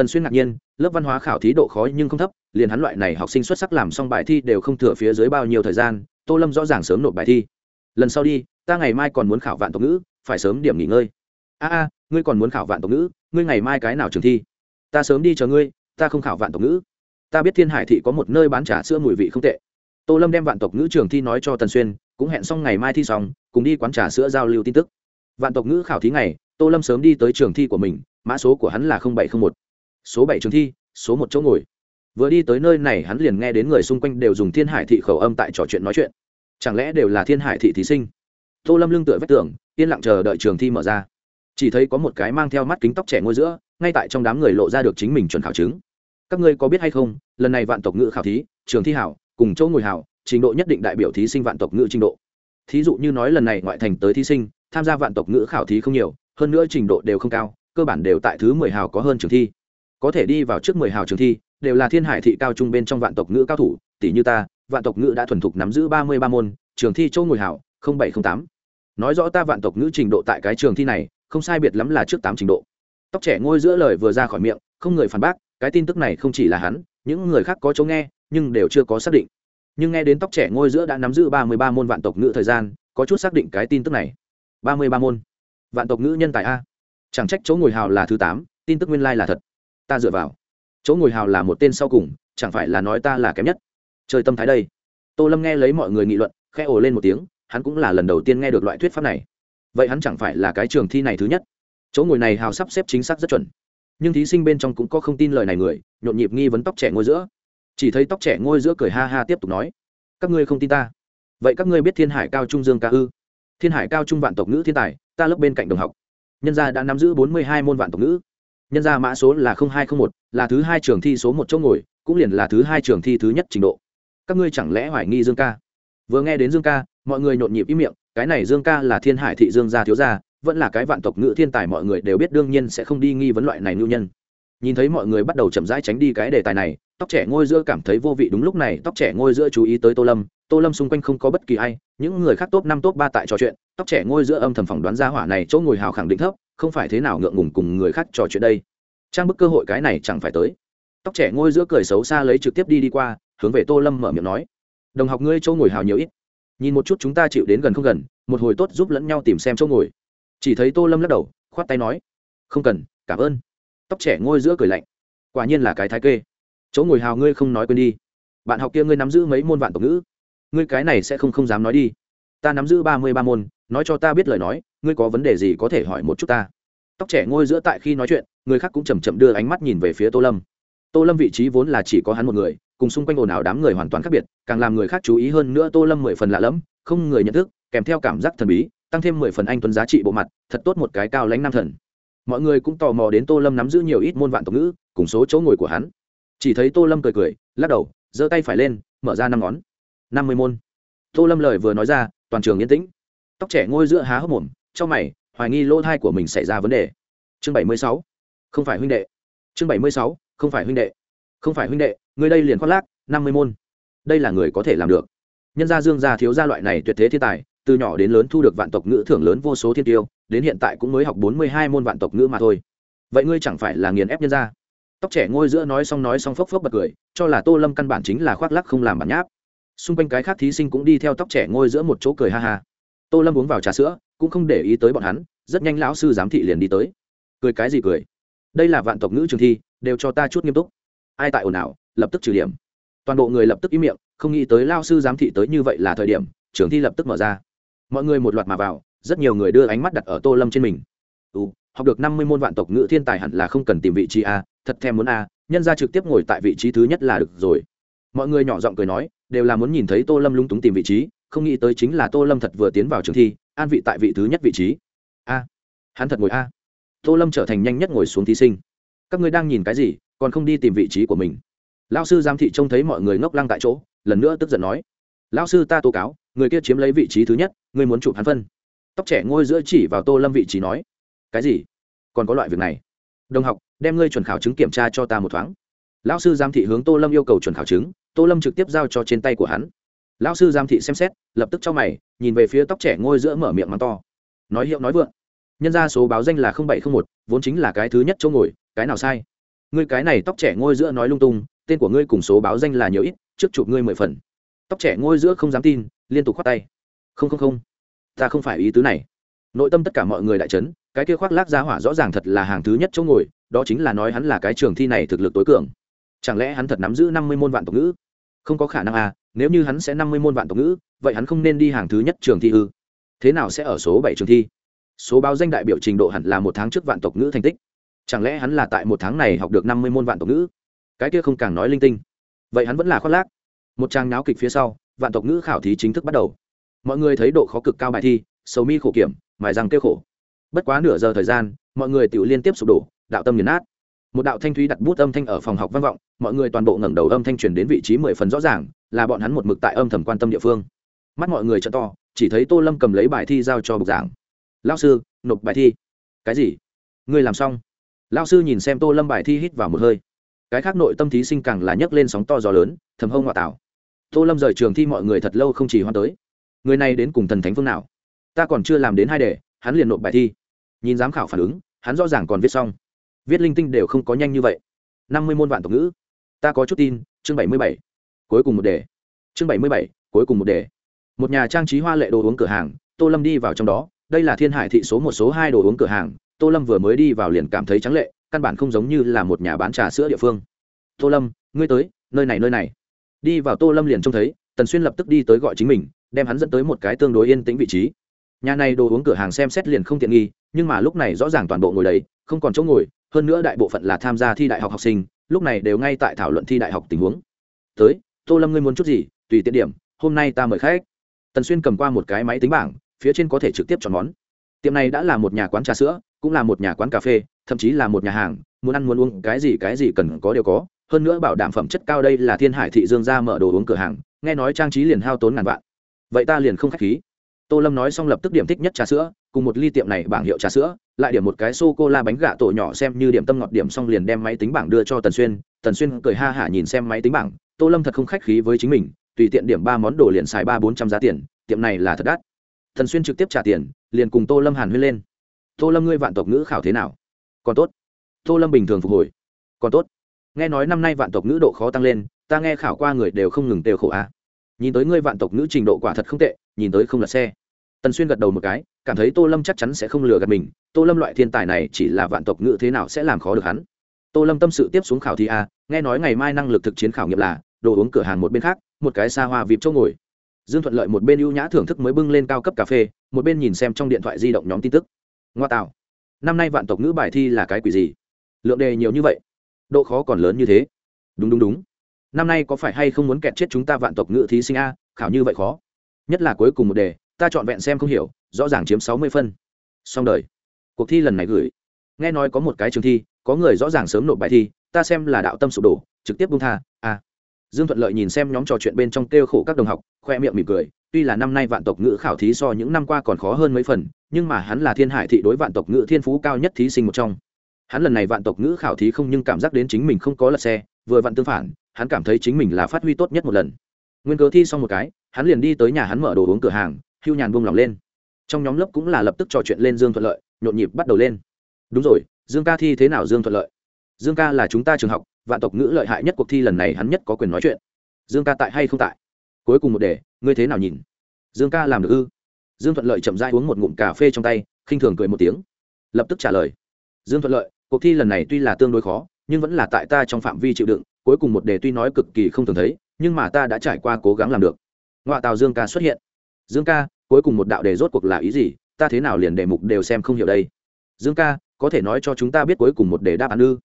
S1: Tần xuyên ngạc nhiên, lớp văn hóa khảo thí độ khó nhưng không thấp, liền hắn loại này học sinh xuất sắc làm xong bài thi đều không thừa phía dưới bao nhiêu thời gian, tô lâm rõ ràng sớm nộp bài thi. Lần sau đi, ta ngày mai còn muốn khảo vạn tộc ngữ, phải sớm điểm nghỉ ngơi. A a, ngươi còn muốn khảo vạn tộc ngữ, ngươi ngày mai cái nào trường thi? Ta sớm đi chờ ngươi, ta không khảo vạn tộc ngữ. Ta biết thiên hải thị có một nơi bán trà sữa mùi vị không tệ. Tô lâm đem vạn tộc ngữ trường thi nói cho tần xuyên, cũng hẹn xong ngày mai thi xong, cùng đi quán trà sữa giao lưu tin tức. Vạn tộc ngữ khảo thí ngày, tô lâm sớm đi tới trường thi của mình, mã số của hắn là bảy trăm linh một số bảy trường thi, số một chỗ ngồi. Vừa đi tới nơi này, hắn liền nghe đến người xung quanh đều dùng thiên hải thị khẩu âm tại trò chuyện nói chuyện. Chẳng lẽ đều là thiên hải thị thí sinh? Tô lâm lưng tựa vách tường, yên lặng chờ đợi trường thi mở ra. Chỉ thấy có một cái mang theo mắt kính tóc trẻ ngôi giữa, ngay tại trong đám người lộ ra được chính mình chuẩn khảo chứng. Các ngươi có biết hay không, lần này vạn tộc ngữ khảo thí, trường thi hảo, cùng chỗ ngồi hảo, trình độ nhất định đại biểu thí sinh vạn tộc ngữ trình độ. Thí dụ như nói lần này ngoại thành tới thí sinh, tham gia vạn tộc ngữ khảo thí không nhiều, hơn nữa trình độ đều không cao, cơ bản đều tại thứ mười hào có hơn trường thi có thể đi vào trước mười hào trường thi, đều là thiên hải thị cao trung bên trong vạn tộc ngữ cao thủ tỷ như ta, vạn tộc ngữ đã thuần thục nắm giữ ba mươi ba môn, trường thi châu ngồi hảo bảy trăm tám. Nói rõ ta vạn tộc ngữ trình độ tại cái trường thi này, không sai biệt lắm là trước tám trình độ. Tóc trẻ ngôi giữa lời vừa ra khỏi miệng, không người phản bác, cái tin tức này không chỉ là hắn, những người khác có chỗ nghe, nhưng đều chưa có xác định. Nhưng nghe đến tóc trẻ ngôi giữa đã nắm giữ ba mươi ba môn vạn tộc ngữ thời gian, có chút xác định cái tin tức này. Ba mươi ba môn. Vạn tộc ngữ nhân tài a. Chẳng trách chỗ ngồi hào là thứ tám, tin tức nguyên lai là thật ta dựa vào. Chỗ ngồi hào là một tên sau cùng, chẳng phải là nói ta là kém nhất. Chơi tâm thái đây. Tô lâm nghe lấy mọi người nghị luận khe ồ lên một tiếng, hắn cũng là lần đầu tiên nghe được loại thuyết pháp này. Vậy hắn chẳng phải là cái trường thi này thứ nhất? Chỗ ngồi này hào sắp xếp chính xác rất chuẩn. Nhưng thí sinh bên trong cũng có không tin lời này người, nhộn nhịp nghi vấn tóc trẻ ngôi giữa. Chỉ thấy tóc trẻ ngôi giữa cười ha ha tiếp tục nói, các ngươi không tin ta? Vậy các ngươi biết thiên hải cao trung dương ca ư? Thiên hải cao trung vạn tộc ngữ thiên tài, ta lớp bên cạnh đồng học. Nhân gia đã nắm giữ bốn mươi hai môn vạn tộc ngữ nhân gia mã số là hai trăm linh một, là thứ hai trường thi số một chỗ ngồi, cũng liền là thứ hai trường thi thứ nhất trình độ. Các ngươi chẳng lẽ hoài nghi dương ca? Vừa nghe đến dương ca, mọi người nhộn nhịp ý miệng, cái này dương ca là thiên hải thị dương gia thiếu gia, vẫn là cái vạn tộc ngữ thiên tài mọi người đều biết đương nhiên sẽ không đi nghi vấn loại này ngưu nhân nhìn thấy mọi người bắt đầu chậm rãi tránh đi cái đề tài này, tóc trẻ ngôi giữa cảm thấy vô vị đúng lúc này, tóc trẻ ngôi giữa chú ý tới tô lâm. Tô lâm xung quanh không có bất kỳ ai, những người khác top năm top ba tại trò chuyện, tóc trẻ ngôi giữa âm thầm phỏng đoán ra hỏa này chỗ ngồi hào khẳng định thấp, không phải thế nào ngượng ngùng cùng người khác trò chuyện đây. Trang bức cơ hội cái này chẳng phải tới. Tóc trẻ ngôi giữa cười xấu xa lấy trực tiếp đi đi qua, hướng về tô lâm mở miệng nói, đồng học ngươi chỗ ngồi hào nhiều ít. Nhìn một chút chúng ta chịu đến gần không gần, một hồi tốt giúp lẫn nhau tìm xem chỗ ngồi. Chỉ thấy tô lâm lắc đầu, khoát tay nói, không cần, cảm ơn tóc trẻ ngôi giữa cười lạnh. Quả nhiên là cái thái kê. Chỗ ngồi hào ngươi không nói quên đi. Bạn học kia ngươi nắm giữ mấy môn vạn tộc ngữ? Ngươi cái này sẽ không không dám nói đi. Ta nắm giữ ba mươi ba môn, nói cho ta biết lời nói, ngươi có vấn đề gì có thể hỏi một chút ta. Tóc trẻ ngôi giữa tại khi nói chuyện, người khác cũng chầm chậm đưa ánh mắt nhìn về phía tô lâm. Tô lâm vị trí vốn là chỉ có hắn một người, cùng xung quanh ồn ào đám người hoàn toàn khác biệt, càng làm người khác chú ý hơn nữa tô lâm mười phần lạ lẫm, không người nhận thức, kèm theo cảm giác thần bí, tăng thêm mười phần anh tuấn giá trị bộ mặt, thật tốt một cái cao lãnh nam thần mọi người cũng tò mò đến tô lâm nắm giữ nhiều ít môn vạn tộc ngữ, cùng số chỗ ngồi của hắn. Chỉ thấy tô lâm cười cười, lắc đầu, giơ tay phải lên, mở ra năm ngón. Năm mươi môn. Tô lâm lời vừa nói ra, toàn trường yên tĩnh. Tóc trẻ ngôi giữa há hốc mồm, trong mày, hoài nghi lỗ thai của mình xảy ra vấn đề. Chương bảy mươi sáu. Không phải huynh đệ. Chương bảy mươi sáu, không phải huynh đệ. Không phải huynh đệ, người đây liền khoác lác, năm mươi môn. Đây là người có thể làm được. Nhân gia dương gia thiếu gia loại này tuyệt thế thiên tài, từ nhỏ đến lớn thu được vạn tộc ngữ thưởng lớn vô số thiên tiêu đến hiện tại cũng mới học bốn mươi hai môn vạn tộc ngữ mà thôi. Vậy ngươi chẳng phải là nghiền ép nhân gia? Tóc trẻ ngôi giữa nói xong nói xong phốc phốc bật cười, cho là tô lâm căn bản chính là khoác lắc không làm bản nháp. Xung quanh cái khác thí sinh cũng đi theo tóc trẻ ngôi giữa một chỗ cười ha ha. Tô lâm uống vào trà sữa, cũng không để ý tới bọn hắn, rất nhanh lão sư giám thị liền đi tới. Cười cái gì cười? Đây là vạn tộc ngữ trường thi, đều cho ta chút nghiêm túc. Ai tại ồn ào, lập tức trừ điểm. Toàn bộ người lập tức im miệng, không nghĩ tới lao sư giám thị tới như vậy là thời điểm, trường thi lập tức mở ra. Mọi người một loạt mà vào rất nhiều người đưa ánh mắt đặt ở tô lâm trên mình. Ừ, học được năm mươi môn vạn tộc ngữ thiên tài hẳn là không cần tìm vị trí a thật thèm muốn a nhân ra trực tiếp ngồi tại vị trí thứ nhất là được rồi. Mọi người nhỏ giọng cười nói đều là muốn nhìn thấy tô lâm lung túng tìm vị trí không nghĩ tới chính là tô lâm thật vừa tiến vào trường thi an vị tại vị thứ nhất vị trí. A hắn thật ngồi a. Tô lâm trở thành nhanh nhất ngồi xuống thí sinh. Các ngươi đang nhìn cái gì còn không đi tìm vị trí của mình? Lao sư giám thị trông thấy mọi người ngốc lăng tại chỗ lần nữa tức giận nói lao sư ta tố cáo người kia chiếm lấy vị trí thứ nhất ngươi muốn chụp hắn phân tóc trẻ ngôi giữa chỉ vào tô lâm vị trí nói, cái gì? Còn có loại việc này? Đồng học, đem ngươi chuẩn khảo chứng kiểm tra cho ta một thoáng. Lão sư giám thị hướng tô lâm yêu cầu chuẩn khảo chứng, tô lâm trực tiếp giao cho trên tay của hắn. Lão sư giám thị xem xét, lập tức cho mày, nhìn về phía tóc trẻ ngôi giữa mở miệng mắng to. Nói hiệu nói vượng. Nhân ra số báo danh là bảy trăm một, vốn chính là cái thứ nhất chỗ ngồi, cái nào sai? Ngươi cái này tóc trẻ ngôi giữa nói lung tung, tên của ngươi cùng số báo danh là nhiều ít, trước chụp ngươi mười phần. Tóc trẻ ngôi giữa không dám tin, liên tục khoát tay. Không không không ta không phải ý tứ này. Nội tâm tất cả mọi người đại trấn cái kia khoác lác giá hỏa rõ ràng thật là hàng thứ nhất chỗ ngồi, đó chính là nói hắn là cái trường thi này thực lực tối cường. Chẳng lẽ hắn thật nắm giữ năm mươi môn vạn tộc ngữ? Không có khả năng à nếu như hắn sẽ năm mươi môn vạn tộc ngữ, vậy hắn không nên đi hàng thứ nhất trường thi ư? Thế nào sẽ ở số bảy trường thi? Số báo danh đại biểu trình độ hẳn là một tháng trước vạn tộc ngữ thành tích. Chẳng lẽ hắn là tại một tháng này học được năm mươi môn vạn tộc ngữ? Cái kia không càng nói linh tinh. Vậy hắn vẫn là khoác lác. Một trang náo kịch phía sau, vạn tộc ngữ khảo thí chính thức bắt đầu mọi người thấy độ khó cực cao bài thi, sầu mi khổ kiểm, mài răng kêu khổ. Bất quá nửa giờ thời gian, mọi người tự liên tiếp sụp đổ, đạo tâm nghiền nát. Một đạo thanh thúy đặt bút âm thanh ở phòng học vang vọng, mọi người toàn bộ ngẩng đầu âm thanh truyền đến vị trí mười phần rõ ràng, là bọn hắn một mực tại âm thầm quan tâm địa phương. Mắt mọi người trợ to, chỉ thấy tô lâm cầm lấy bài thi giao cho bục giảng. Lao sư, nộp bài thi. Cái gì? Ngươi làm xong? Lao sư nhìn xem tô lâm bài thi hít vào một hơi. Cái khác nội tâm thí sinh càng là nhấc lên sóng to gió lớn, thầm hông ngoại tảo. Tô lâm rời trường thi mọi người thật lâu không chỉ hoan tới người này đến cùng thần thánh phương nào? Ta còn chưa làm đến hai đề, hắn liền nộp bài thi. Nhìn giám khảo phản ứng, hắn rõ ràng còn viết xong. Viết linh tinh đều không có nhanh như vậy. Năm mươi môn vạn tộc ngữ. Ta có chút tin, chương bảy mươi bảy. Cuối cùng một đề. Chương bảy mươi bảy, cuối cùng một đề. Một nhà trang trí hoa lệ đồ uống cửa hàng, tô lâm đi vào trong đó. Đây là thiên hải thị số một, số hai đồ uống cửa hàng. Tô lâm vừa mới đi vào liền cảm thấy trắng lệ, căn bản không giống như là một nhà bán trà sữa địa phương. Tô lâm, ngươi tới, nơi này nơi này. Đi vào tô lâm liền trông thấy, tần xuyên lập tức đi tới gọi chính mình đem hắn dẫn tới một cái tương đối yên tĩnh vị trí. Nhà này đồ uống cửa hàng xem xét liền không tiện nghi, nhưng mà lúc này rõ ràng toàn bộ ngồi đấy không còn chỗ ngồi, hơn nữa đại bộ phận là tham gia thi đại học học sinh, lúc này đều ngay tại thảo luận thi đại học tình huống. Tới, tô lâm ngươi muốn chút gì? Tùy tiện điểm, hôm nay ta mời khách. Tần xuyên cầm qua một cái máy tính bảng, phía trên có thể trực tiếp chọn món. Tiệm này đã là một nhà quán trà sữa, cũng là một nhà quán cà phê, thậm chí là một nhà hàng, muốn ăn muốn uống cái gì cái gì cần có đều có. Hơn nữa bảo đảm phẩm chất cao đây là thiên hải thị dương gia mở đồ uống cửa hàng, nghe nói trang trí liền hao tốn ngàn vạn vậy ta liền không k h á c h khí. Tô lâm nói xong lập tức điểm thích nhất trà sữa, cùng một ly tiệm này bảng hiệu trà sữa, lại điểm một cái sô cô la bánh gà tổ nhỏ xem như điểm tâm ngọt điểm xong liền đem máy tính bảng đưa cho tần xuyên. Tần xuyên cười ha hả nhìn xem máy tính bảng, tô lâm thật không khách khí với chính mình, tùy tiện điểm ba món đồ liền xài ba bốn trăm giá tiền, tiệm này là thật đắt. Tần xuyên trực tiếp trả tiền, liền cùng tô lâm hàn huyên lên. Tô lâm ngươi vạn tộc ngữ khảo thế nào? Còn tốt. Tô lâm bình thường phục hồi. Còn tốt. Nghe nói năm nay vạn tộc ngữ độ khó tăng lên, ta nghe khảo qua người đều không ngừng đều khổ a. à nhìn tới ngươi vạn tộc nữ trình độ quả thật không tệ, nhìn tới không là xe. Tần xuyên gật đầu một cái, cảm thấy tô lâm chắc chắn sẽ không lừa gạt mình, tô lâm loại thiên tài này chỉ là vạn tộc ngữ thế nào sẽ làm khó được hắn. Tô lâm tâm sự tiếp xuống khảo thi a, nghe nói ngày mai năng lực thực chiến khảo nghiệm là, đồ uống cửa hàng một bên khác, một cái xa hoa vịp chỗ ngồi. Dương thuận lợi một bên ưu nhã thưởng thức mới bưng lên cao cấp cà phê, một bên nhìn xem trong điện thoại di động nhóm tin tức. Ngoa tạo. Năm nay vạn tộc ngữ bài thi là cái quỷ gì? Lượng đề nhiều như vậy. Độ khó còn lớn như thế. Đúng đúng đúng năm nay có phải hay không muốn kẹt chết chúng ta vạn tộc ngữ thí sinh a? Khảo như vậy khó. Nhất là cuối cùng một đề, ta chọn vẹn xem không hiểu, rõ ràng chiếm sáu mươi phân. Xong đời. Cuộc thi lần này gửi. Nghe nói có một cái trường thi, có người rõ ràng sớm nộp bài thi, ta xem là đạo tâm sụp đổ, trực tiếp bung tha, a. Dương thuận lợi nhìn xem nhóm trò chuyện bên trong kêu khổ các đồng học, khoe miệng mỉm cười, tuy là năm nay vạn tộc ngữ khảo thí so những năm qua còn khó hơn mấy phần, nhưng mà hắn là thiên hải thị đối vạn tộc ngữ thiên phú cao nhất thí sinh một trong. Hắn lần này vạn tộc ngữ khảo thí không nhưng cảm giác đến chính mình không có lật xe, vừa vặn tương phản hắn cảm thấy chính mình là phát huy tốt nhất một lần. Nguyên cớ thi xong một cái, hắn liền đi tới nhà hắn mở đồ uống cửa hàng, hưu nhàn buông lỏng lên. Trong nhóm lớp cũng là lập tức trò chuyện lên dương thuận lợi, nhộn nhịp bắt đầu lên. Đúng rồi, dương ca thi thế nào dương thuận lợi? Dương ca là chúng ta trường học, vạn tộc ngữ lợi hại nhất cuộc thi lần này hắn nhất có quyền nói chuyện. Dương ca tại hay không tại? Cuối cùng một đề, ngươi thế nào nhìn? Dương ca làm được ư? Dương thuận lợi chậm dai uống một ngụm cà phê trong tay, khinh thường cười một tiếng. Lập tức trả lời. Dương thuận lợi, cuộc thi lần này tuy là tương đối khó, nhưng vẫn là tại ta trong phạm vi chịu đựng cuối cùng một đề tuy nói cực kỳ không thường thấy, nhưng mà ta đã trải qua cố gắng làm được. Ngoại tàu dương ca xuất hiện. Dương ca, cuối cùng một đạo đề rốt cuộc là ý gì? Ta thế nào liền đề mục đều xem không hiểu đây? Dương ca, có thể nói cho chúng ta biết cuối cùng một đề đáp án ư?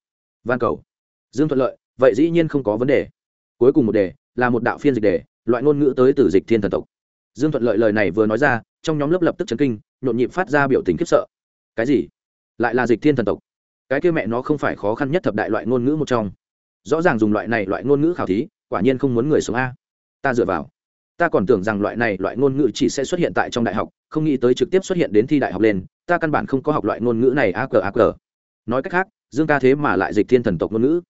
S1: Van cầu. Dương thuận lợi, vậy dĩ nhiên không có vấn đề. Cuối cùng một đề là một đạo phiên dịch đề, loại ngôn ngữ tới từ dịch thiên thần tộc. Dương thuận lợi lời này vừa nói ra, trong nhóm lớp lập tức chấn kinh, nhộn nhịp phát ra biểu tình khiếp sợ. Cái gì? Lại là dịch thiên thần tộc. Cái kia mẹ nó không phải khó khăn nhất thập đại loại ngôn ngữ một trong rõ ràng dùng loại này loại ngôn ngữ khảo thí, quả nhiên không muốn người sống a. Ta dựa vào. Ta còn tưởng rằng loại này loại ngôn ngữ chỉ sẽ xuất hiện tại trong đại học, không nghĩ tới trực tiếp xuất hiện đến thi đại học lên, ta căn bản không có học loại ngôn ngữ này a cờ a cờ nói cách khác, dương ca thế mà lại dịch thiên thần tộc ngôn ngữ.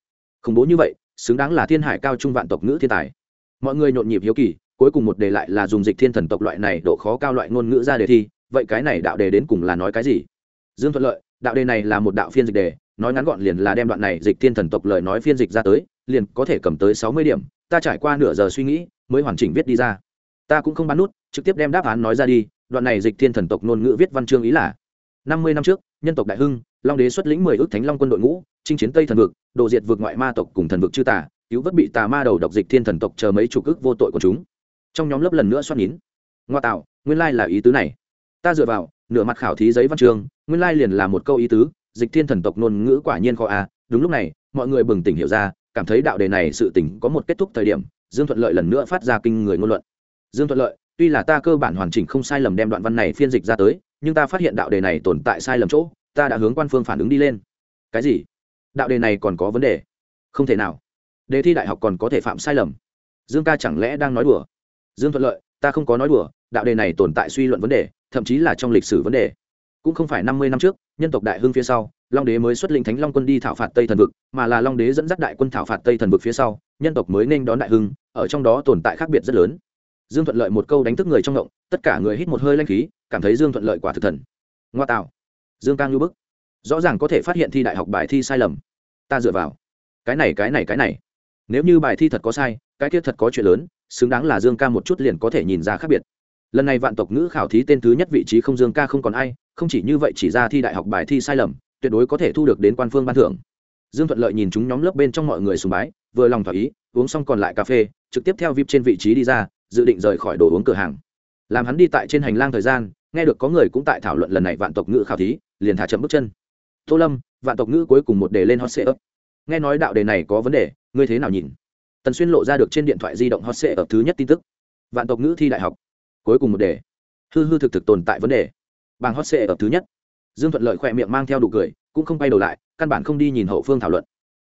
S1: Khủng bố như vậy, xứng đáng là thiên hải cao trung vạn tộc ngữ thiên tài. Mọi người nhộn nhịp hiếu kỳ, cuối cùng một đề lại là dùng dịch thiên thần tộc loại này độ khó cao loại ngôn ngữ ra đề thi, vậy cái này đạo đề đến cùng là nói cái gì? Dương thuận lợi, đạo đề này là một đạo phiên dịch đề nói ngắn gọn liền là đem đoạn này dịch thiên thần tộc lời nói phiên dịch ra tới, liền có thể cầm tới sáu mươi điểm, ta trải qua nửa giờ suy nghĩ, mới hoàn chỉnh viết đi ra. Ta cũng không bán nút, trực tiếp đem đáp án nói ra đi, đoạn này dịch thiên thần tộc ngôn ngữ viết văn chương ý là, năm mươi năm trước, nhân tộc đại hưng, long đế xuất lĩnh mười ước thánh long quân đội ngũ, chinh chiến tây thần vực, đồ diệt vượt ngoại ma tộc cùng thần vực chư tả cứu vớt bị tà ma đầu độc dịch thiên thần tộc chờ mấy chục ước vô tội của chúng. Trong nhóm lớp lần nữa xoát nhín ngoa tạo, nguyên lai là ý tứ này. Ta dựa vào, nửa mặt khảo thí giấy văn chương, nguyên lai liền là một câu ý tứ dịch thiên thần tộc ngôn ngữ quả nhiên khó a đúng lúc này, mọi người bừng tỉnh hiểu ra, cảm thấy đạo đề này sự tỉnh có một kết thúc thời điểm, dương thuận lợi lần nữa phát ra kinh người ngôn luận. Dương thuận lợi, tuy là ta cơ bản hoàn chỉnh không sai lầm đem đoạn văn này phiên dịch ra tới, nhưng ta phát hiện đạo đề này tồn tại sai lầm chỗ, ta đã hướng quan phương phản ứng đi lên. Cái gì? Đạo đề này còn có vấn đề? Không thể nào. Đề thi đại học còn có thể phạm sai lầm. Dương ca chẳng lẽ đang nói đùa? Dương thuận lợi, ta không có nói đùa, đạo đề này tồn tại suy luận vấn đề, thậm chí là trong lịch sử vấn đề cũng không phải năm mươi năm trước, nhân tộc đại hưng phía sau, long đế mới xuất linh thánh long quân đi thảo phạt tây thần vực, mà là long đế dẫn dắt đại quân thảo phạt tây thần vực phía sau, nhân tộc mới nên đón đại hưng, ở trong đó tồn tại khác biệt rất lớn. Dương thuận lợi một câu đánh thức người trong ngộng tất cả người hít một hơi lanh khí, cảm thấy dương thuận lợi quả thực thần. Ngoa tạo. Dương cang lưu bức. Rõ ràng có thể phát hiện thi đại học bài thi sai lầm. Ta dựa vào. Cái này cái này cái này. Nếu như bài thi thật có sai, cái kia thật có chuyện lớn, xứng đáng là dương ca một chút liền có thể nhìn ra khác biệt. Lần này vạn tộc ngữ khảo thí tên thứ nhất vị trí không dương ca không còn ai không chỉ như vậy chỉ ra thi đại học bài thi sai lầm, tuyệt đối có thể thu được đến quan phương ban thưởng. Dương thuận lợi nhìn chúng nhóm lớp bên trong mọi người sùng bái, vừa lòng thỏa ý, uống xong còn lại cà phê, trực tiếp theo vip trên vị trí đi ra, dự định rời khỏi đồ uống cửa hàng. Làm hắn đi tại trên hành lang thời gian, nghe được có người cũng tại thảo luận lần này vạn tộc ngữ khảo thí, liền thả chậm bước chân. Tô lâm, vạn tộc ngữ cuối cùng một đề lên hot sệ nghe nói đạo đề này có vấn đề, ngươi thế nào nhìn? Tần xuyên lộ ra được trên điện thoại di động hot sệ thứ nhất tin tức. Vạn tộc ngữ thi đại học, cuối cùng một đề. Hư hư thực thực tồn tại vấn đề bảng hot sệ ở thứ nhất. Dương thuận lợi khỏe miệng mang theo đủ cười, cũng không quay đầu lại, căn bản không đi nhìn hậu phương thảo luận.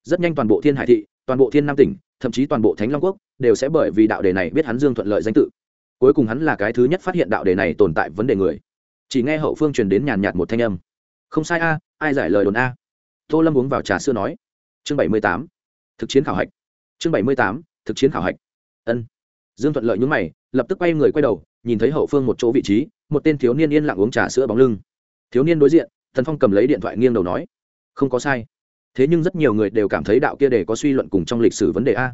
S1: Rất nhanh toàn bộ thiên hải thị, toàn bộ thiên nam tỉnh, thậm chí toàn bộ thánh long quốc đều sẽ bởi vì đạo đề này biết hắn dương thuận lợi danh tự. Cuối cùng hắn là cái thứ nhất phát hiện đạo đề này tồn tại vấn đề người. Chỉ nghe hậu phương truyền đến nhàn nhạt một thanh âm. Không sai a, ai giải lời đồn a? Tô lâm uống vào trà xưa nói. Chương bảy mươi tám, thực chiến khảo hạch. Chương bảy mươi tám, thực chiến khảo hạch. Ân. Dương thuận lợi nhúng mày, lập tức quay người quay đầu nhìn thấy hậu phương một chỗ vị trí, một tên thiếu niên yên lặng uống trà sữa bóng lưng. Thiếu niên đối diện thần phong cầm lấy điện thoại nghiêng đầu nói, không có sai. Thế nhưng rất nhiều người đều cảm thấy đạo kia đề có suy luận cùng trong lịch sử vấn đề a.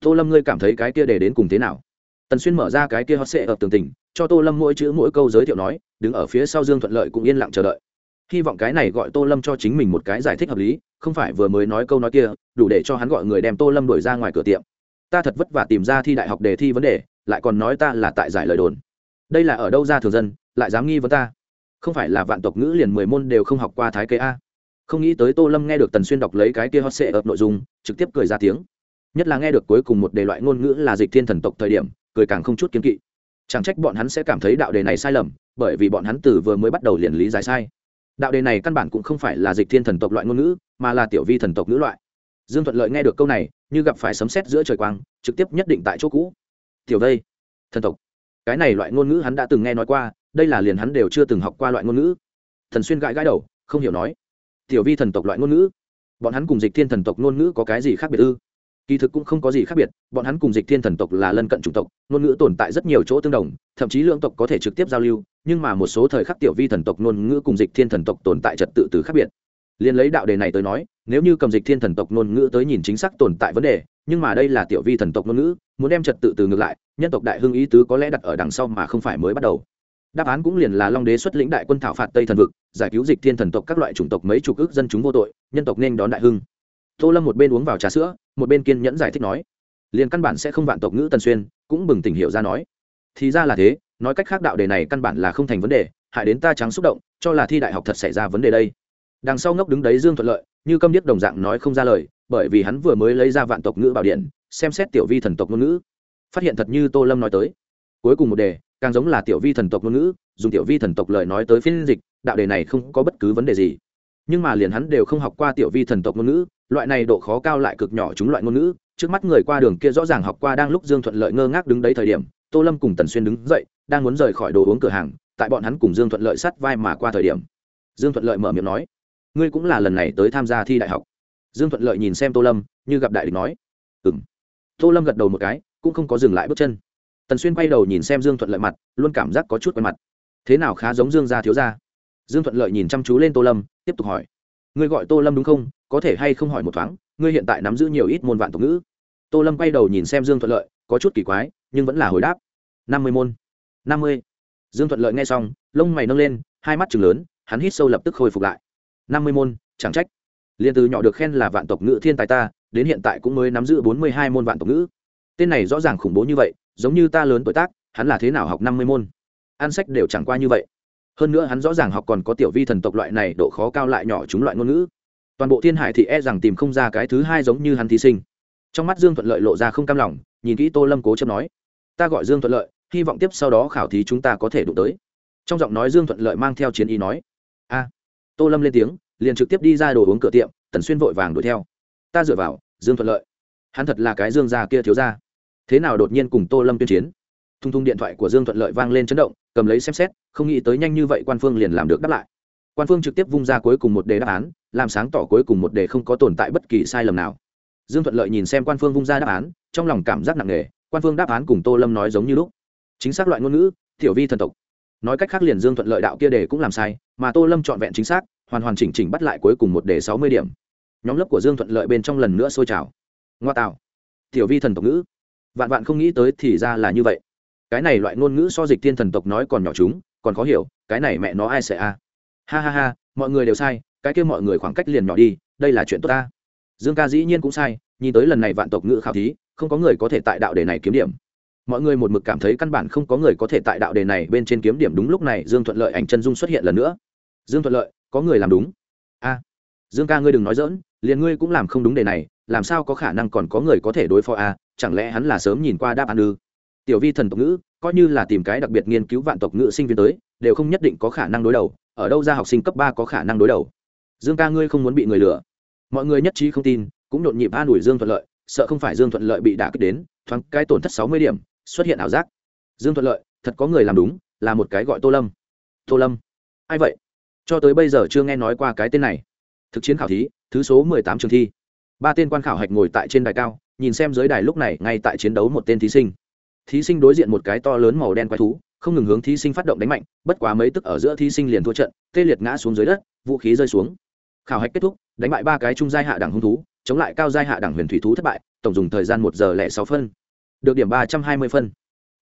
S1: Tô lâm ngươi cảm thấy cái kia đề đến cùng thế nào? Tần xuyên mở ra cái kia hot sệ ở tường tình cho tô lâm mỗi chữ mỗi câu giới thiệu nói, đứng ở phía sau dương thuận lợi cũng yên lặng chờ đợi. Hy vọng cái này gọi tô lâm cho chính mình một cái giải thích hợp lý, không phải vừa mới nói câu nói kia, đủ để cho hắn gọi người đem tô lâm đuổi ra ngoài cửa tiệm. Ta thật vất vả tìm ra thi đại học đề thi vấn đề, lại còn nói ta là tại giải lời đồn đây là ở đâu ra thường dân, lại dám nghi vấn ta? Không phải là vạn tộc ngữ liền mười môn đều không học qua thái kế a? Không nghĩ tới tô lâm nghe được tần xuyên đọc lấy cái kia hot sệ ập nội dung, trực tiếp cười ra tiếng. Nhất là nghe được cuối cùng một đề loại ngôn ngữ là dịch thiên thần tộc thời điểm, cười càng không chút kiếm kỵ. Chẳng trách bọn hắn sẽ cảm thấy đạo đề này sai lầm, bởi vì bọn hắn từ vừa mới bắt đầu liền lý giải sai. Đạo đề này căn bản cũng không phải là dịch thiên thần tộc loại ngôn ngữ, mà là tiểu vi thần tộc ngữ loại. Dương thuận lợi nghe được câu này, như gặp phải sấm sét giữa trời quang, trực tiếp nhất định tại chỗ cũ. Tiểu vây thần tộc cái này loại ngôn ngữ hắn đã từng nghe nói qua, đây là liền hắn đều chưa từng học qua loại ngôn ngữ. Thần xuyên gãi gãi đầu, không hiểu nói. Tiểu vi thần tộc loại ngôn ngữ? Bọn hắn cùng dịch thiên thần tộc ngôn ngữ có cái gì khác biệt ư? Kỳ thực cũng không có gì khác biệt, bọn hắn cùng dịch thiên thần tộc là lân cận chủng tộc, ngôn ngữ tồn tại rất nhiều chỗ tương đồng, thậm chí lượng tộc có thể trực tiếp giao lưu, nhưng mà một số thời khắc tiểu vi thần tộc ngôn ngữ cùng dịch thiên thần tộc tồn tại trật tự từ khác biệt. Liền lấy đạo đề này tới nói, nếu như cầm dịch thiên thần tộc ngôn ngữ tới nhìn chính xác tồn tại vấn đề nhưng mà đây là tiểu vi thần tộc ngôn ngữ, muốn đem trật tự từ ngược lại, nhân tộc đại hưng ý tứ có lẽ đặt ở đằng sau mà không phải mới bắt đầu. Đáp án cũng liền là long đế xuất lĩnh đại quân thảo phạt tây thần vực, giải cứu dịch thiên thần tộc các loại chủng tộc mấy chục ước dân chúng vô tội, nhân tộc nên đón đại hưng. Tô lâm một bên uống vào trà sữa, một bên kiên nhẫn giải thích nói, liền căn bản sẽ không vạn tộc ngữ tần xuyên, cũng bừng tỉnh hiểu ra nói. Thì ra là thế, nói cách khác đạo đề này căn bản là không thành vấn đề, hại đến ta trắng xúc động, cho là thi đại học thật xảy ra vấn đề đây. Đằng sau ngốc đứng đấy dương thuận lợi, như câm điếc đồng dạng nói không ra lời bởi vì hắn vừa mới lấy ra vạn tộc ngữ bảo điện, xem xét tiểu vi thần tộc ngôn ngữ. Phát hiện thật như tô lâm nói tới. Cuối cùng một đề, càng giống là tiểu vi thần tộc ngôn ngữ, dùng tiểu vi thần tộc lời nói tới phiên dịch, đạo đề này không có bất cứ vấn đề gì. Nhưng mà liền hắn đều không học qua tiểu vi thần tộc ngôn ngữ, loại này độ khó cao lại cực nhỏ chúng loại ngôn ngữ, trước mắt người qua đường kia rõ ràng học qua đang lúc dương thuận lợi ngơ ngác đứng đấy thời điểm, tô lâm cùng tần xuyên đứng dậy, đang muốn rời khỏi đồ uống cửa hàng, tại bọn hắn cùng dương thuận lợi sắt vai mà qua thời điểm. Dương thuận lợi mở miệng nói, ngươi cũng là lần này tới tham gia thi đại học dương thuận lợi nhìn xem tô lâm, như gặp đại địch nói. Ừ m tô lâm gật đầu một cái, cũng không có dừng lại bước chân. Tần xuyên quay đầu nhìn xem dương thuận lợi mặt, luôn cảm giác có chút quen mặt. Thế nào khá giống dương gia thiếu gia? Dương thuận lợi nhìn chăm chú lên tô lâm, tiếp tục hỏi. Ngươi gọi tô lâm đúng không? Có thể hay không hỏi một thoáng, ngươi hiện tại nắm giữ nhiều ít môn vạn tộc ngữ? Tô lâm quay đầu nhìn xem dương thuận lợi, có chút kỳ quái, nhưng vẫn là hồi đáp. Năm mươi môn. Năm mươi. Dương thuận lợi nghe xong, lông mày nâng lên, hai mắt chừng lớn, hắn hít sâu lập tức khôi phục lại. Năm mươi môn, chẳng trách liền từ nhỏ được khen là vạn tộc ngữ thiên tài ta, đến hiện tại cũng mới nắm giữ bốn mươi hai môn vạn tộc ngữ. Tên này rõ ràng khủng bố như vậy, giống như ta lớn tuổi tác, hắn là thế nào học năm mươi môn? An sách đều chẳng qua như vậy. Hơn nữa hắn rõ ràng học còn có tiểu vi thần tộc loại này độ khó cao lại nhỏ chúng loại ngôn ngữ. Toàn bộ thiên hải thì e rằng tìm không ra cái thứ hai giống như hắn thí sinh. Trong mắt dương thuận lợi lộ ra không cam lòng, nhìn kỹ tô lâm cố chấp nói, ta gọi dương thuận lợi, hy vọng tiếp sau đó khảo thí chúng ta có thể đụng tới. Trong giọng nói dương thuận lợi mang theo chiến ý nói, a. Tô lâm lên tiếng liền trực tiếp đi ra đồ uống cửa tiệm, tần xuyên vội vàng đuổi theo. Ta dựa vào, dương thuận lợi. Hắn thật là cái dương già kia thiếu ra thế nào đột nhiên cùng tô lâm tuyên chiến? Thung thung điện thoại của dương thuận lợi vang lên chấn động, cầm lấy xem xét, không nghĩ tới nhanh như vậy quan phương liền làm được đáp lại. Quan phương trực tiếp vung ra cuối cùng một đề đáp án, làm sáng tỏ cuối cùng một đề không có tồn tại bất kỳ sai lầm nào. Dương thuận lợi nhìn xem quan phương vung ra đáp án, trong lòng cảm giác nặng nề, quan phương đáp án cùng tô lâm nói giống như lúc. Chính xác loại ngôn ngữ, tiểu vi thần tộc. Nói cách khác liền dương thuận lợi đạo kia đề cũng làm sai, mà tô lâm trọn vẹn chính xác hoàn hoàn chỉnh chỉnh bắt lại cuối cùng một đề sáu mươi điểm. Nhóm lớp của dương thuận lợi bên trong lần nữa sôi trào. Ngoa tạo. Tiểu vi thần tộc ngữ. Vạn vạn không nghĩ tới thì ra là như vậy. Cái này loại ngôn ngữ so dịch thiên thần tộc nói còn nhỏ chúng, còn khó hiểu, cái này mẹ nó ai sẽ a? Ha ha ha, mọi người đều sai, cái kia mọi người khoảng cách liền nhỏ đi, đây là chuyện tốt ta. Dương ca dĩ nhiên cũng sai, nhìn tới lần này vạn tộc ngữ khảo thí, không có người có thể tại đạo đề này kiếm điểm. Mọi người một mực cảm thấy căn bản không có người có thể tại đạo đề này bên trên kiếm điểm đúng lúc này dương thuận lợi ảnh chân dung xuất hiện lần nữa. Dương thuận lợi có người làm đúng. A, dương ca ngươi đừng nói dỡn liền ngươi cũng làm không đúng đề này, làm sao có khả năng còn có người có thể đối phó a, chẳng lẽ hắn là sớm nhìn qua đáp án ư? Tiểu vi thần tộc ngữ, coi như là tìm cái đặc biệt nghiên cứu vạn tộc ngữ sinh viên tới, đều không nhất định có khả năng đối đầu, ở đâu ra học sinh cấp ba có khả năng đối đầu? Dương ca ngươi không muốn bị người lừa. Mọi người nhất trí không tin, cũng nhộn nhịp an ủi dương thuận lợi, sợ không phải dương thuận lợi bị đả kích đến, thoáng cái tổn thất sáu mươi điểm, xuất hiện ảo giác. Dương thuận lợi, thật có người làm đúng, là một cái gọi tô lâm. Tô lâm, ai vậy? Cho tới bây giờ chưa nghe nói qua cái tên này. Thực chiến khảo thí, thứ số mười tám trường thi. Ba tên quan khảo hạch ngồi tại trên đài cao, nhìn xem dưới đài lúc này ngay tại chiến đấu một tên thí sinh. Thí sinh đối diện một cái to lớn màu đen quái thú, không ngừng hướng thí sinh phát động đánh mạnh, bất quá mấy tức ở giữa thí sinh liền thua trận, tê liệt ngã xuống dưới đất, vũ khí rơi xuống. Khảo hạch kết thúc, đánh bại ba cái trung giai hạ đẳng hung thú, chống lại cao giai hạ đẳng huyền thủy thú thất bại, tổng dùng thời gian một giờ lẻ sáu phân. Được điểm ba trăm hai mươi phân.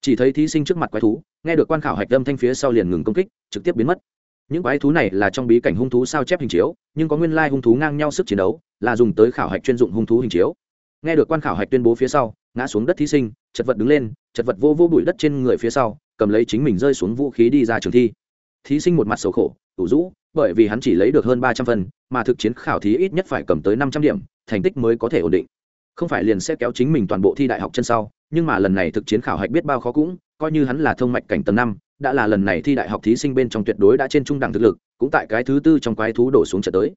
S1: Chỉ thấy thí sinh trước mặt quái thú, nghe được quan khảo hạch đâm thanh phía sau liền ngừng công kích, trực tiếp biến mất những quái thú này là trong bí cảnh hung thú sao chép hình chiếu, nhưng có nguyên lai hung thú ngang nhau sức chiến đấu, là dùng tới khảo hạch chuyên dụng hung thú hình chiếu. Nghe được quan khảo hạch tuyên bố phía sau, ngã xuống đất thí sinh, chật vật đứng lên, chật vật vô vô bụi đất trên người phía sau, cầm lấy chính mình rơi xuống vũ khí đi ra trường thi. Thí sinh một mặt sầu khổ, ủ rũ, bởi vì hắn chỉ lấy được hơn ba trăm phần, mà thực chiến khảo thí ít nhất phải cầm tới năm trăm điểm, thành tích mới có thể ổn định. Không phải liền sẽ kéo chính mình toàn bộ thi đại học chân sau, nhưng mà lần này thực chiến khảo hạch biết bao khó cũng, coi như hắn là thông mạch cảnh tầng năm đã là lần này thi đại học thí sinh bên trong tuyệt đối đã trên trung đẳng thực lực, cũng tại cái thứ tư trong quái thú đổ xuống trận tới.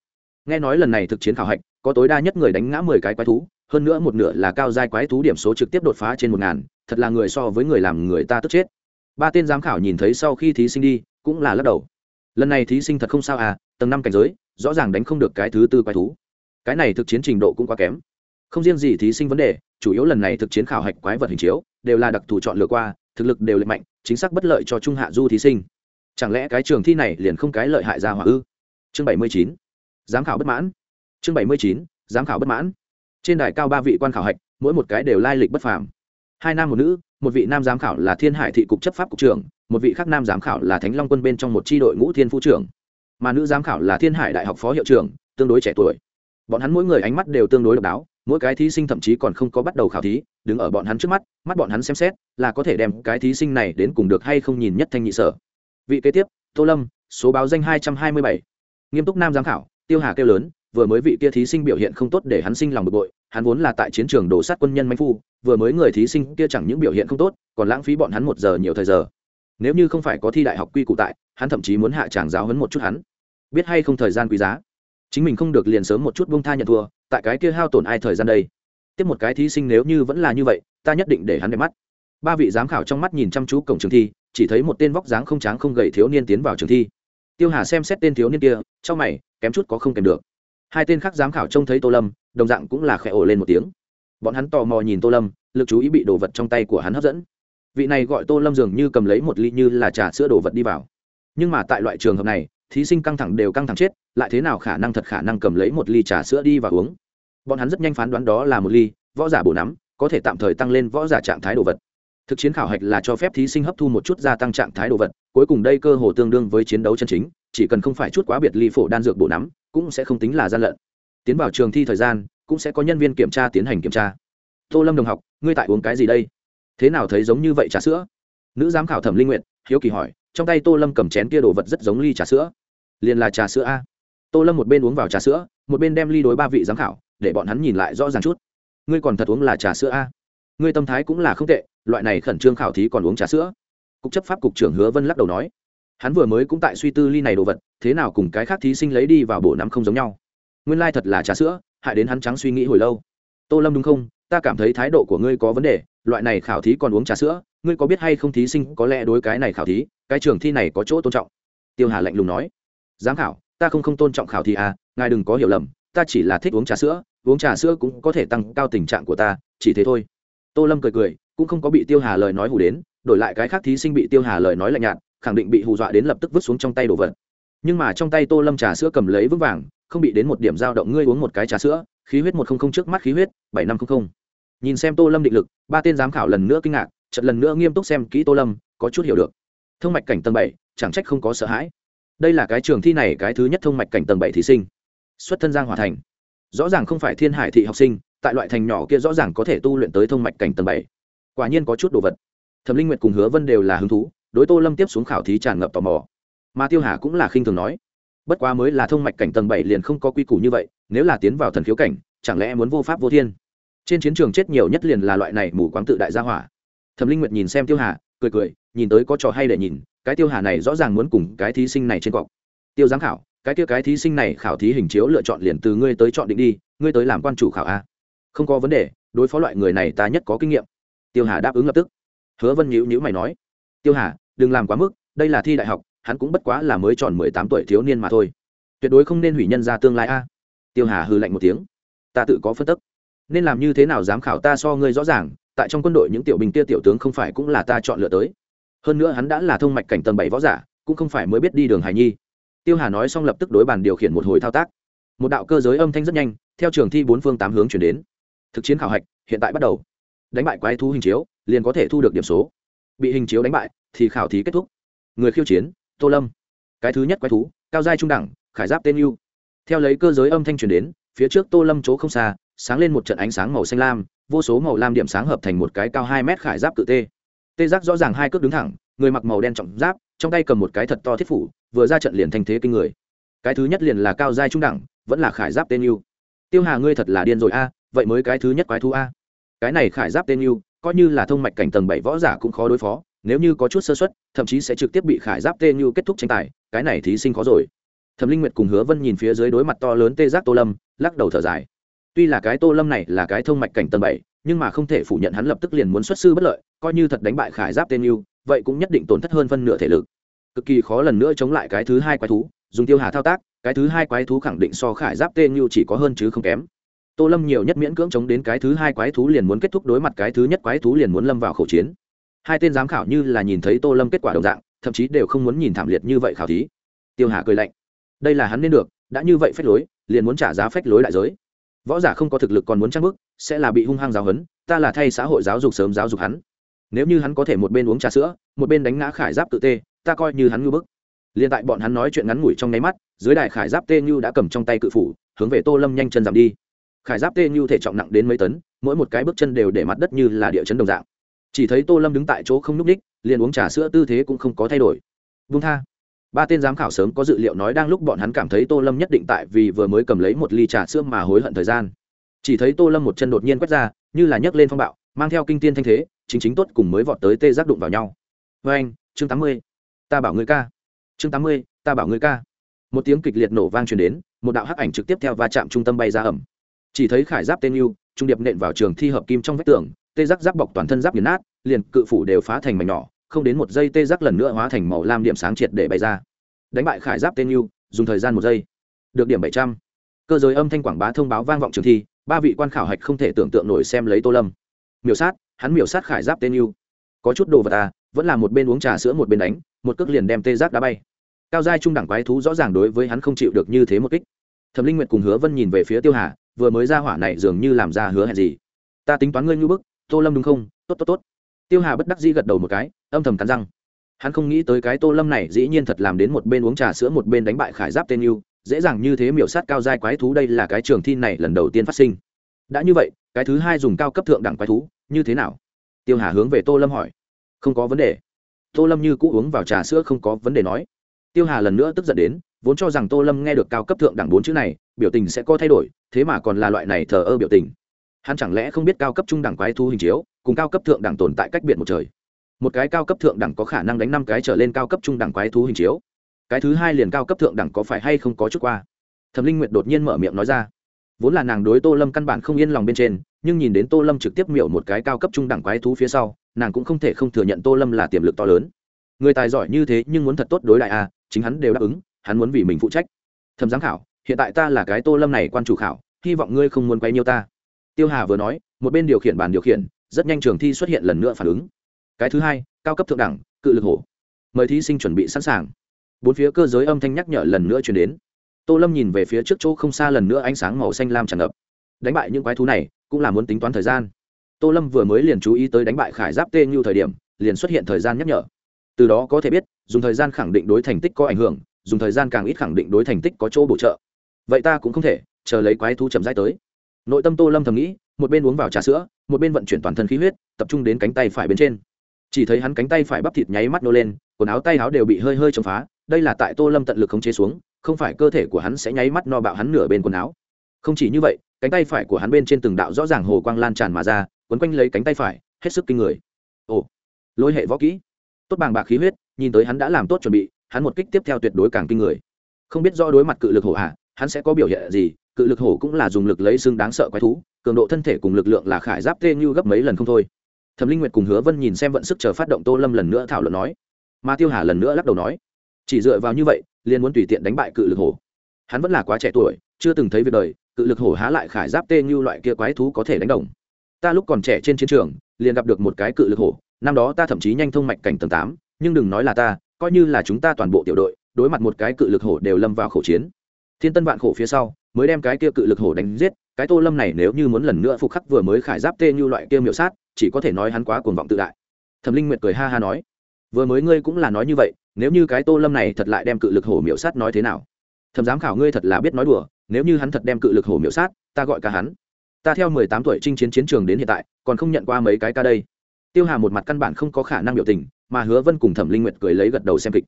S1: Nghe nói lần này thực chiến khảo hạch, có tối đa nhất người đánh ngã mười cái quái thú, hơn nữa một nửa là cao giai quái thú điểm số trực tiếp đột phá trên một ngàn, thật là người so với người làm người ta tức chết. Ba tên giám khảo nhìn thấy sau khi thí sinh đi, cũng là lắc đầu. Lần này thí sinh thật không sao à tầng năm cảnh giới, rõ ràng đánh không được cái thứ tư quái thú. Cái này thực chiến trình độ cũng quá kém. Không riêng gì thí sinh vấn đề, chủ yếu lần này thực chiến khảo hạch quái vật hình chiếu, đều là đặc thù chọn lựa qua thực lực đều lệ mạnh, chính xác bất lợi cho trung hạ du thí sinh. Chẳng lẽ cái trường thi này liền không cái lợi hại ra hỏa ư? Chương bảy mươi chín, giám khảo bất mãn. Chương bảy mươi chín, giám khảo bất mãn. Trên đài cao ba vị quan khảo hạch, mỗi một cái đều lai lịch bất phàm. Hai nam một nữ, một vị nam giám khảo là thiên hải thị cục chấp pháp cục trưởng, một vị khác nam giám khảo là thánh long quân bên trong một tri đội ngũ thiên phu trưởng. Mà nữ giám khảo là thiên hải đại học phó hiệu trưởng, tương đối trẻ tuổi. Bọn hắn mỗi người ánh mắt đều tương đối độc đáo mỗi cái thí sinh thậm chí còn không có bắt đầu khảo thí, đứng ở bọn hắn trước mắt mắt bọn hắn xem xét, là có thể đem cái thí sinh này đến cùng được hay không nhìn nhất thanh nhị sở. Vị kế tiếp, tô lâm, số báo danh hai trăm hai mươi bảy. Nghiêm túc nam giám khảo, tiêu hà kêu lớn, vừa mới vị kia thí sinh biểu hiện không tốt để hắn sinh lòng bực bội, hắn vốn là tại chiến trường đổ sát quân nhân manh phu, vừa mới người thí sinh kia chẳng những biểu hiện không tốt, còn lãng phí bọn hắn một giờ nhiều thời giờ. Nếu như không phải có thi đại học quy cụ tại, hắn thậm chí muốn hạ tràng giáo hấn một chút hắn. Biết hay không thời gian quý giá. Chính mình không được liền sớm một chút bông tha nhận thua tại cái kia hao tổn ai thời gian đây? Tiếp một cái thí sinh nếu như vẫn là như vậy, ta nhất định để hắn đẹp mắt. Ba vị giám khảo trong mắt nhìn chăm chú cổng trường thi, chỉ thấy một tên vóc dáng không tráng không gầy thiếu niên tiến vào trường thi. Tiêu hà xem xét tên thiếu niên kia trong mày, kém chút có không kèm được. Hai tên khác giám khảo trông thấy tô lâm, đồng dạng cũng là khẽ ổ lên một tiếng. Bọn hắn tò mò nhìn tô lâm, lực chú ý bị đồ vật trong tay của hắn hấp dẫn. Vị này gọi tô lâm dường như cầm lấy một ly như là trà sữa đồ vật đi vào. Nhưng mà tại loại trường hợp này thí sinh căng thẳng đều căng thẳng chết, lại thế nào khả năng thật khả năng cầm lấy một ly trà sữa đi và uống? Bọn hắn rất nhanh phán đoán đó là một ly, võ giả bổ nắm, có thể tạm thời tăng lên võ giả trạng thái đồ vật. Thực chiến khảo hạch là cho phép thí sinh hấp thu một chút gia tăng trạng thái đồ vật, cuối cùng đây cơ hồ tương đương với chiến đấu chân chính, chỉ cần không phải chút quá biệt ly phổ đan dược bổ nắm, cũng sẽ không tính là gian lận. Tiến vào trường thi thời gian, cũng sẽ có nhân viên kiểm tra tiến hành kiểm tra. Tô lâm đồng học, ngươi tại uống cái gì đây? Thế nào thấy giống như vậy trà sữa? Nữ giám khảo thẩm linh nguyện hiếu kỳ hỏi, trong tay tô lâm cầm chén kia đồ vật rất giống ly trà sữa liền là trà sữa a. Tô lâm một bên uống vào trà sữa, một bên đem ly đối ba vị giám khảo, để bọn hắn nhìn lại rõ ràng chút. Ngươi còn thật uống là trà sữa a? Ngươi tâm thái cũng là không tệ, loại này khẩn trương khảo thí còn uống trà sữa? Cục chấp pháp cục trưởng hứa vân lắc đầu nói. Hắn vừa mới cũng tại suy tư ly này đồ vật, thế nào cùng cái khác thí sinh lấy đi vào bổ nắm không giống nhau. Nguyên lai thật là trà sữa, hại đến hắn trắng suy nghĩ hồi lâu. Tô lâm đúng không? Ta cảm thấy thái độ của ngươi có vấn đề, loại này khảo thí còn uống trà sữa, ngươi có biết hay không thí sinh có lẽ đối cái này khảo thí, cái trường thi này có chỗ tôn trọng. Tiêu hà lạnh lùng nói giám khảo, ta không không tôn trọng khảo thí à ngài đừng có hiểu lầm, ta chỉ là thích uống trà sữa, uống trà sữa cũng có thể tăng cao tình trạng của ta, chỉ thế thôi. Tô lâm cười cười, cũng không có bị tiêu hà lời nói hù đến, đổi lại cái khác thí sinh bị tiêu hà lời nói lạnh nhạt, khẳng định bị hù dọa đến lập tức vứt xuống trong tay đồ vật. Nhưng mà trong tay tô lâm trà sữa cầm lấy vững vàng, không bị đến một điểm dao động, ngươi uống một cái trà sữa, khí huyết một không không trước mắt khí huyết, bảy năm không không. Nhìn xem tô lâm định lực, ba tên giám khảo lần nữa kinh ngạc chật lần nữa nghiêm túc xem kỹ tô lâm, có chút hiểu được. Thương mạch cảnh tầng bảy, chẳng trách không có sợ hãi đây là cái trường thi này cái thứ nhất thông mạch cảnh tầng bảy thí sinh. Xuất thân giang hòa thành. Rõ ràng không phải thiên hải thị học sinh, tại loại thành nhỏ kia rõ ràng có thể tu luyện tới thông mạch cảnh tầng bảy. Quả nhiên có chút đồ vật. Thẩm linh nguyệt cùng hứa vân đều là hứng thú, đối tô lâm tiếp xuống khảo thí tràn ngập tò mò. Mà tiêu hà cũng là khinh thường nói, bất quá mới là thông mạch cảnh tầng bảy liền không có quy củ như vậy, nếu là tiến vào thần khiếu cảnh, chẳng lẽ muốn vô pháp vô thiên? Trên chiến trường chết nhiều nhất liền là loại này mù quáng tự đại gia hỏa. Thẩm linh nguyệt nhìn xem tiêu hà cười cười, nhìn tới có trò hay để nhìn, cái tiêu hà này rõ ràng muốn cùng cái thí sinh này trên cọc. Tiêu giám khảo, cái tiêu cái thí sinh này khảo thí hình chiếu lựa chọn liền từ ngươi tới chọn định đi, ngươi tới làm quan chủ khảo a. Không có vấn đề, đối phó loại người này ta nhất có kinh nghiệm. Tiêu hà đáp ứng lập tức. Hứa vân nhữ nhữ mày nói, tiêu hà, đừng làm quá mức, đây là thi đại học, hắn cũng bất quá là mới tròn mười tám tuổi thiếu niên mà thôi. Tuyệt đối không nên hủy nhân ra tương lai a. Tiêu hà hư lạnh một tiếng, ta tự có phân tức, nên làm như thế nào giám khảo ta so ngươi rõ ràng tại trong quân đội những tiểu binh kia tiểu tướng không phải cũng là ta chọn lựa tới. Hơn nữa hắn đã là thông mạch cảnh tầng bảy võ giả, cũng không phải mới biết đi đường hải nhi. Tiêu hà nói xong lập tức đối bàn điều khiển một hồi thao tác. Một đạo cơ giới âm thanh rất nhanh, theo trường thi bốn phương tám hướng chuyển đến. Thực chiến khảo hạch, hiện tại bắt đầu. Đánh bại quái thú hình chiếu, liền có thể thu được điểm số. Bị hình chiếu đánh bại, thì khảo thí kết thúc. Người khiêu chiến, tô lâm. Cái thứ nhất quái thú, cao giai trung đẳng, khải giáp tên yêu theo lấy cơ giới âm thanh truyền đến, phía trước tô lâm chỗ không xa, sáng lên một trận ánh sáng màu xanh lam vô số màu lam điểm sáng hợp thành một cái cao hai mét khải giáp cự tê. Tê giác rõ ràng hai cước đứng thẳng, người mặc màu đen trọng giáp, trong tay cầm một cái thật to thiết phủ, vừa ra trận liền thành thế kinh người. Cái thứ nhất liền là cao giai trung đẳng, vẫn là khải giáp tên yêu. Tiêu hà ngươi thật là điên rồi a, vậy mới cái thứ nhất quái thú a. Cái này khải giáp tên yêu, coi như là thông mạch cảnh tầng bảy võ giả cũng khó đối phó, nếu như có chút sơ xuất thậm chí sẽ trực tiếp bị khải giáp tên yêu kết thúc tranh tài, cái này thí sinh khó rồi. Thẩm linh nguyệt cùng hứa vân nhìn phía dưới đối mặt to lớn tê giác tô lâm, lắc đầu thở dài tuy là cái tô lâm này là cái thông mạch cảnh tầng bảy, nhưng mà không thể phủ nhận hắn lập tức liền muốn xuất sư bất lợi, coi như thật đánh bại khải giáp tên yêu, vậy cũng nhất định tổn thất hơn phân nửa thể lực. Cực kỳ khó lần nữa chống lại cái thứ hai quái thú, dùng tiêu hà thao tác, cái thứ hai quái thú khẳng định so khải giáp tên yêu chỉ có hơn chứ không kém. Tô lâm nhiều nhất miễn cưỡng chống đến cái thứ hai quái thú liền muốn kết thúc đối mặt cái thứ nhất quái thú liền muốn lâm vào khẩu chiến. Hai tên giám khảo như là nhìn thấy tô lâm kết quả đồng dạng, thậm chí đều không muốn nhìn thảm liệt như vậy khảo thí. Tiêu hà cười lạnh. Đây là hắn nên được, đã như vậy phách lối, liền muốn trả giá phách lối đại giới võ giả không có thực lực còn muốn trang bức, sẽ là bị hung hăng giáo hấn ta là thay xã hội giáo dục sớm giáo dục hắn. Nếu như hắn có thể một bên uống trà sữa, một bên đánh ngã khải giáp tự tê, ta coi như hắn ngư bức. Liền tại bọn hắn nói chuyện ngắn ngủi trong nháy mắt, dưới đài khải giáp tê như đã cầm trong tay cự phủ, hướng về tô lâm nhanh chân giảm đi. Khải giáp tê như thể trọng nặng đến mấy tấn, mỗi một cái bước chân đều để mặt đất như là địa chấn đồng dạng. Chỉ thấy tô lâm đứng tại chỗ không n ú c ních liền uống trà sữa tư thế cũng không có thay đổi. Vung tha ba tên giám khảo sớm có dự liệu nói đang lúc bọn hắn cảm thấy tô lâm nhất định tại vì vừa mới cầm lấy một ly trà sữa mà hối hận thời gian. Chỉ thấy tô lâm một chân đột nhiên quét ra, như là nhấc lên phong bạo, mang theo kinh tiên thanh thế, chính chính tốt cùng mới vọt tới tê giác đụng vào nhau. Vê anh, chương tám mươi. Ta bảo ngươi ca. Chương tám mươi, ta bảo ngươi ca. Một tiếng kịch liệt nổ vang truyền đến, một đạo hắc ảnh trực tiếp theo va chạm trung tâm bay ra ẩm chỉ thấy khải giáp tên yêu, trung điệp nện vào trường thi hợp kim trong vách tường, tê giác giáp bọc toàn thân giáp nghiền nát, liền cự phủ đều phá thành mảnh nhỏ không đến một giây tê giác lần nữa hóa thành màu lam điểm sáng triệt để bay ra. Đánh bại khải giáp tên yêu dùng thời gian một giây. Được điểm bảy trăm. Cơ giới âm thanh quảng bá thông báo vang vọng trường thi, ba vị quan khảo hạch không thể tưởng tượng nổi xem lấy tô lâm. Miểu sát, hắn miểu sát khải giáp tên yêu có chút đồ vật à vẫn là một bên uống trà sữa một bên đánh, một cước liền đem tê giác đá bay. Cao giai trung đẳng quái thú rõ ràng đối với hắn không chịu được như thế một kích. Thẩm linh nguyệt cùng hứa vân nhìn về phía tiêu hà, vừa mới ra hỏa này dường như làm ra hứa hẹn gì. Ta tính toán ngươi như bức, tô lâm đúng không? Tốt tốt tốt tiêu hà bất đắc dĩ gật đầu một cái, âm thầm cắn răng. Hắn không nghĩ tới cái tô lâm này dĩ nhiên thật làm đến một bên uống trà sữa một bên đánh bại khải giáp tên yêu, dễ dàng như thế miểu sát cao giai quái thú đây là cái trường thi này lần đầu tiên phát sinh. Đã như vậy, cái thứ hai dùng cao cấp thượng đẳng quái thú, như thế nào? Tiêu hà hướng về tô lâm hỏi. Không có vấn đề. Tô lâm như cũ uống vào trà sữa không có vấn đề nói. Tiêu hà lần nữa tức giận đến, vốn cho rằng tô lâm nghe được cao cấp thượng đẳng bốn chữ này, biểu tình sẽ có thay đổi, thế mà còn là loại này thờ ơ biểu tình. Hắn chẳng lẽ không biết cao cấp trung đẳng quái thú hình chiếu? Cùng cao cấp thượng đẳng tồn tại cách biệt một trời. Một cái cao cấp thượng đẳng có khả năng đánh năm cái trở lên cao cấp trung đẳng quái thú hình chiếu. Cái thứ hai liền cao cấp thượng đẳng có phải hay không có chút qua? Thẩm linh nguyệt đột nhiên mở miệng nói ra. Vốn là nàng đối tô lâm căn bản không yên lòng bên trên nhưng nhìn đến tô lâm trực tiếp miểu một cái cao cấp trung đẳng quái thú phía sau nàng cũng không thể không thừa nhận tô lâm là tiềm lực to lớn. Người tài giỏi như thế nhưng muốn thật tốt đối đại a à, chính hắn đều đáp ứng hắn muốn vì mình phụ trách. Thẩm giám khảo hiện tại ta là cái tô lâm này quan chủ khảo hy vọng ngươi không muốn quay nhiêu ta. Tiêu hà vừa nói một bên điều khiển bàn điều khiển rất nhanh trường thi xuất hiện lần nữa phản ứng. Cái thứ hai, cao cấp thượng đẳng, cự lực hổ. Mời thí sinh chuẩn bị sẵn sàng. Bốn phía cơ giới âm thanh nhắc nhở lần nữa chuyển đến. Tô lâm nhìn về phía trước chỗ không xa lần nữa ánh sáng màu xanh lam tràn ngập. Đánh bại những quái thú này, cũng là muốn tính toán thời gian. Tô lâm vừa mới liền chú ý tới đánh bại khải giáp tê như thời điểm, liền xuất hiện thời gian nhắc nhở. Từ đó có thể biết, dùng thời gian khẳng định đối thành tích có ảnh hưởng, dùng thời gian càng ít khẳng định đối thành tích có chỗ bổ trợ. Vậy ta cũng không thể chờ lấy quái thú chậm rãi tới. Nội tâm tô lâm thầm nghĩ một bên uống vào trà sữa, một bên vận chuyển toàn thân khí huyết, tập trung đến cánh tay phải bên trên. Chỉ thấy hắn cánh tay phải bắp thịt nháy mắt nô lên, quần áo tay áo đều bị hơi hơi chống phá, đây là tại tô lâm tận lực khống chế xuống, không phải cơ thể của hắn sẽ nháy mắt no bạo hắn nửa bên quần áo. Không chỉ như vậy, cánh tay phải của hắn bên trên từng đạo rõ ràng hồ quang lan tràn mà ra, quấn quanh lấy cánh tay phải, hết sức kinh người. Ồ, lôi hệ võ kỹ. Tốt bàng bạc khí huyết, nhìn tới hắn đã làm tốt chuẩn bị, hắn một kích tiếp theo tuyệt đối càng kinh người. Không biết do đối mặt cự lực hổ hạ, hắn sẽ có biểu hiện gì, cự lực hổ cũng là dùng lực lấy xương đáng sợ quái thú cường độ thân thể cùng lực lượng là khải giáp tê như gấp mấy lần không thôi. Thẩm linh nguyệt cùng hứa vân nhìn xem vận sức chờ phát động tô lâm lần nữa thảo luận nói. Mà tiêu hà lần nữa lắc đầu nói, chỉ dựa vào như vậy, liền muốn tùy tiện đánh bại cự lực hổ. Hắn vẫn là quá trẻ tuổi, chưa từng thấy việc đời, cự lực hổ há lại khải giáp tê như loại kia quái thú có thể đánh đồng. Ta lúc còn trẻ trên chiến trường, liền gặp được một cái cự lực hổ, năm đó ta thậm chí nhanh thông mạch cảnh tầng tám, nhưng đừng nói là ta, coi như là chúng ta toàn bộ tiểu đội, đối mặt một cái cự lực hổ đều lâm vào khẩu chiến. Thiên tân vạn khổ phía sau mới đem cái kia cự lực hổ đánh giết, cái tô lâm này nếu như muốn lần nữa phục khắc vừa mới khải giáp tê như loại kia miệu sát, chỉ có thể nói hắn quá cuồng vọng tự đại. Thẩm linh nguyệt cười ha ha nói, vừa mới ngươi cũng là nói như vậy, nếu như cái tô lâm này thật lại đem cự lực hổ miệu sát nói thế nào? Thẩm giám khảo ngươi thật là biết nói đùa, nếu như hắn thật đem cự lực hổ miệu sát, ta gọi cả hắn. Ta theo mười tám tuổi chinh chiến chiến trường đến hiện tại, còn không nhận qua mấy cái ca đây. Tiêu hà một mặt căn bản không có khả năng biểu tình, mà hứa vân cùng thẩm linh nguyệt cười lấy gật đầu xem kịch.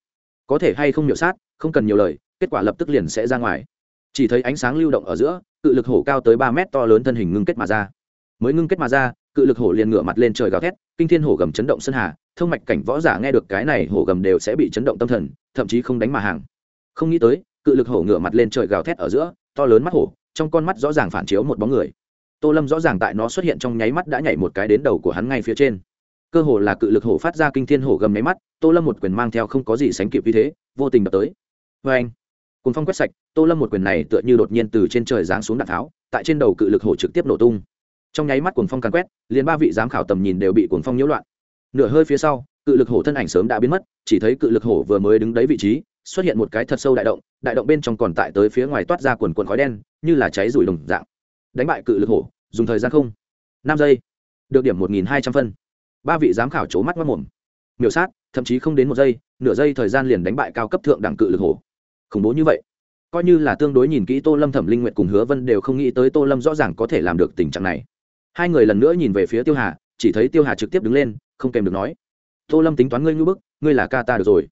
S1: Có thể hay không miệu sát, không cần nhiều lời, kết quả lập tức liền sẽ ra ngoài chỉ thấy ánh sáng lưu động ở giữa, cự lực hổ cao tới ba mét to lớn thân hình ngưng kết mà ra. Mới ngưng kết mà ra, cự lực hổ liền ngửa mặt lên trời gào thét, kinh thiên hổ gầm chấn động sân hà, thông mạch cảnh võ giả nghe được cái này hổ gầm đều sẽ bị chấn động tâm thần, thậm chí không đánh mà hàng. Không nghĩ tới, cự lực hổ ngửa mặt lên trời gào thét ở giữa, to lớn mắt hổ, trong con mắt rõ ràng phản chiếu một bóng người. Tô lâm rõ ràng tại nó xuất hiện trong nháy mắt đã nhảy một cái đến đầu của hắn ngay phía trên. Cơ hồ là cự lực hổ phát ra kinh thiên hổ gầm nháy mắt, tô lâm một quyền mang theo không có gì sánh kịp như thế, vô tình đập tới. Vê anh cùng phong quét sạch, tô lâm một quyền này tựa như đột nhiên từ trên trời giáng xuống đạn tháo, tại trên đầu cự lực hổ trực tiếp nổ tung. Trong nháy mắt cuồng phong càn quét, liền ba vị giám khảo tầm nhìn đều bị cuồng phong nhiễu loạn. Nửa hơi phía sau, cự lực hổ thân ảnh sớm đã biến mất, chỉ thấy cự lực hổ vừa mới đứng đấy vị trí, xuất hiện một cái thật sâu đại động đại động bên trong còn tại tới phía ngoài toát ra quần quần khói đen, như là cháy rủi đồng dạng. Đánh bại cự lực hổ, dùng thời gian không, năm giây, được điểm một nghìn hai trăm phân. Ba vị giám khảo c h ố mắt mất mồm. Miểu sát, thậm chí không đến một giây, nửa giây thời gian liền đánh bại cao cấp thượng đẳng cự lực hổ khủng bố như vậy. Coi như là tương đối nhìn kỹ tô lâm thẩm linh nguyện cùng hứa vân đều không nghĩ tới tô lâm rõ ràng có thể làm được tình trạng này. Hai người lần nữa nhìn về phía tiêu hà, chỉ thấy tiêu hà trực tiếp đứng lên, không kèm được nói, tô lâm tính toán ngươi ngưỡng bức, ngươi là ca ta được rồi.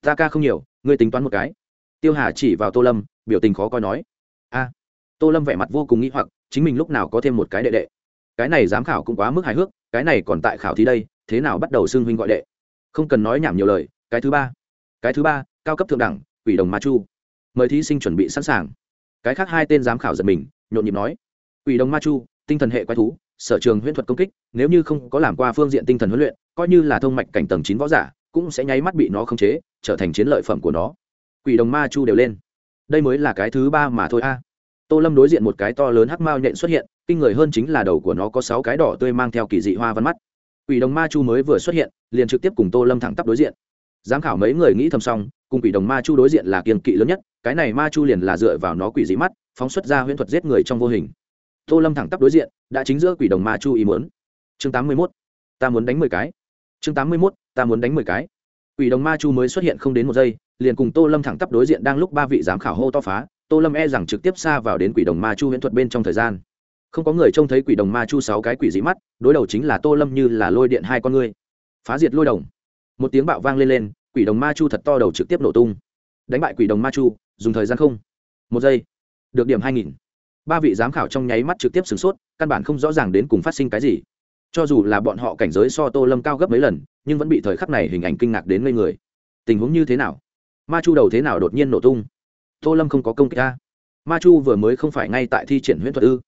S1: Ta ca không nhiều, ngươi tính toán một cái. Tiêu hà chỉ vào tô lâm, biểu tình khó coi nói, a. Tô lâm vẻ mặt vô cùng nghĩ hoặc, chính mình lúc nào có thêm một cái đệ đệ. Cái này giám khảo cũng quá mức hài hước, cái này còn tại khảo thí đây, thế nào bắt đầu xưng huynh gọi đệ? Không cần nói nhảm nhiều lời, cái thứ ba, cái thứ ba, cao cấp thượng đẳng quỷ đồng ma chu. Mời thí sinh chuẩn bị sẵn sàng. Cái khác hai tên giám khảo giật mình, nhộn nhịp nói. Quỷ đồng ma chu, tinh thần hệ quái thú, sở trường huyễn thuật công kích, nếu như không có làm qua phương diện tinh thần huấn luyện, coi như là thông mạch cảnh tầng chín võ giả, cũng sẽ nháy mắt bị nó khống chế, trở thành chiến lợi phẩm của nó. Quỷ đồng ma chu đều lên. Đây mới là cái thứ ba mà thôi a. Tô lâm đối diện một cái to lớn hắc mao nhện xuất hiện, kinh người hơn chính là đầu của nó có sáu cái đỏ tươi mang theo kỳ dị hoa văn mắt. Quỷ đồng ma chu mới vừa xuất hiện, liền trực tiếp cùng tô lâm thẳng tắp đối diện giám khảo mấy người nghĩ thầm xong, cùng quỷ đồng ma chu đối diện là kiên kỵ lớn nhất, cái này ma chu liền là dựa vào nó quỷ dĩ mắt, phóng xuất ra huyễn thuật giết người trong vô hình. Tô lâm thẳng tắp đối diện, đã chính giữa quỷ đồng ma chu ý muốn. Chương tám mươi mốt, ta muốn đánh mười cái. Chương tám mươi mốt, ta muốn đánh mười cái. Quỷ đồng ma chu mới xuất hiện không đến một giây, liền cùng tô lâm thẳng tắp đối diện đang lúc ba vị giám khảo hô to phá, tô lâm e rằng trực tiếp xa vào đến quỷ đồng ma chu huyễn thuật bên trong thời gian. Không có người trông thấy quỷ đồng ma chu sáu cái quỷ dĩ mắt, đối đầu chính là tô lâm như là lôi điện hai con ngươi. Phá diệt lôi đồng một tiếng bạo vang lên lên, quỷ đồng ma chu thật to đầu trực tiếp nổ tung. Đánh bại quỷ đồng ma chu, dùng thời gian không? Một giây. Được điểm hai nghìn. Ba vị giám khảo trong nháy mắt trực tiếp sửng sốt, căn bản không rõ ràng đến cùng phát sinh cái gì. Cho dù là bọn họ cảnh giới so tô lâm cao gấp mấy lần, nhưng vẫn bị thời khắc này hình ảnh kinh ngạc đến ngây người. Tình huống như thế nào? Ma chu đầu thế nào đột nhiên nổ tung? Tô lâm không có công kích ta ma chu vừa mới không phải ngay tại thi triển huyễn thuật ư?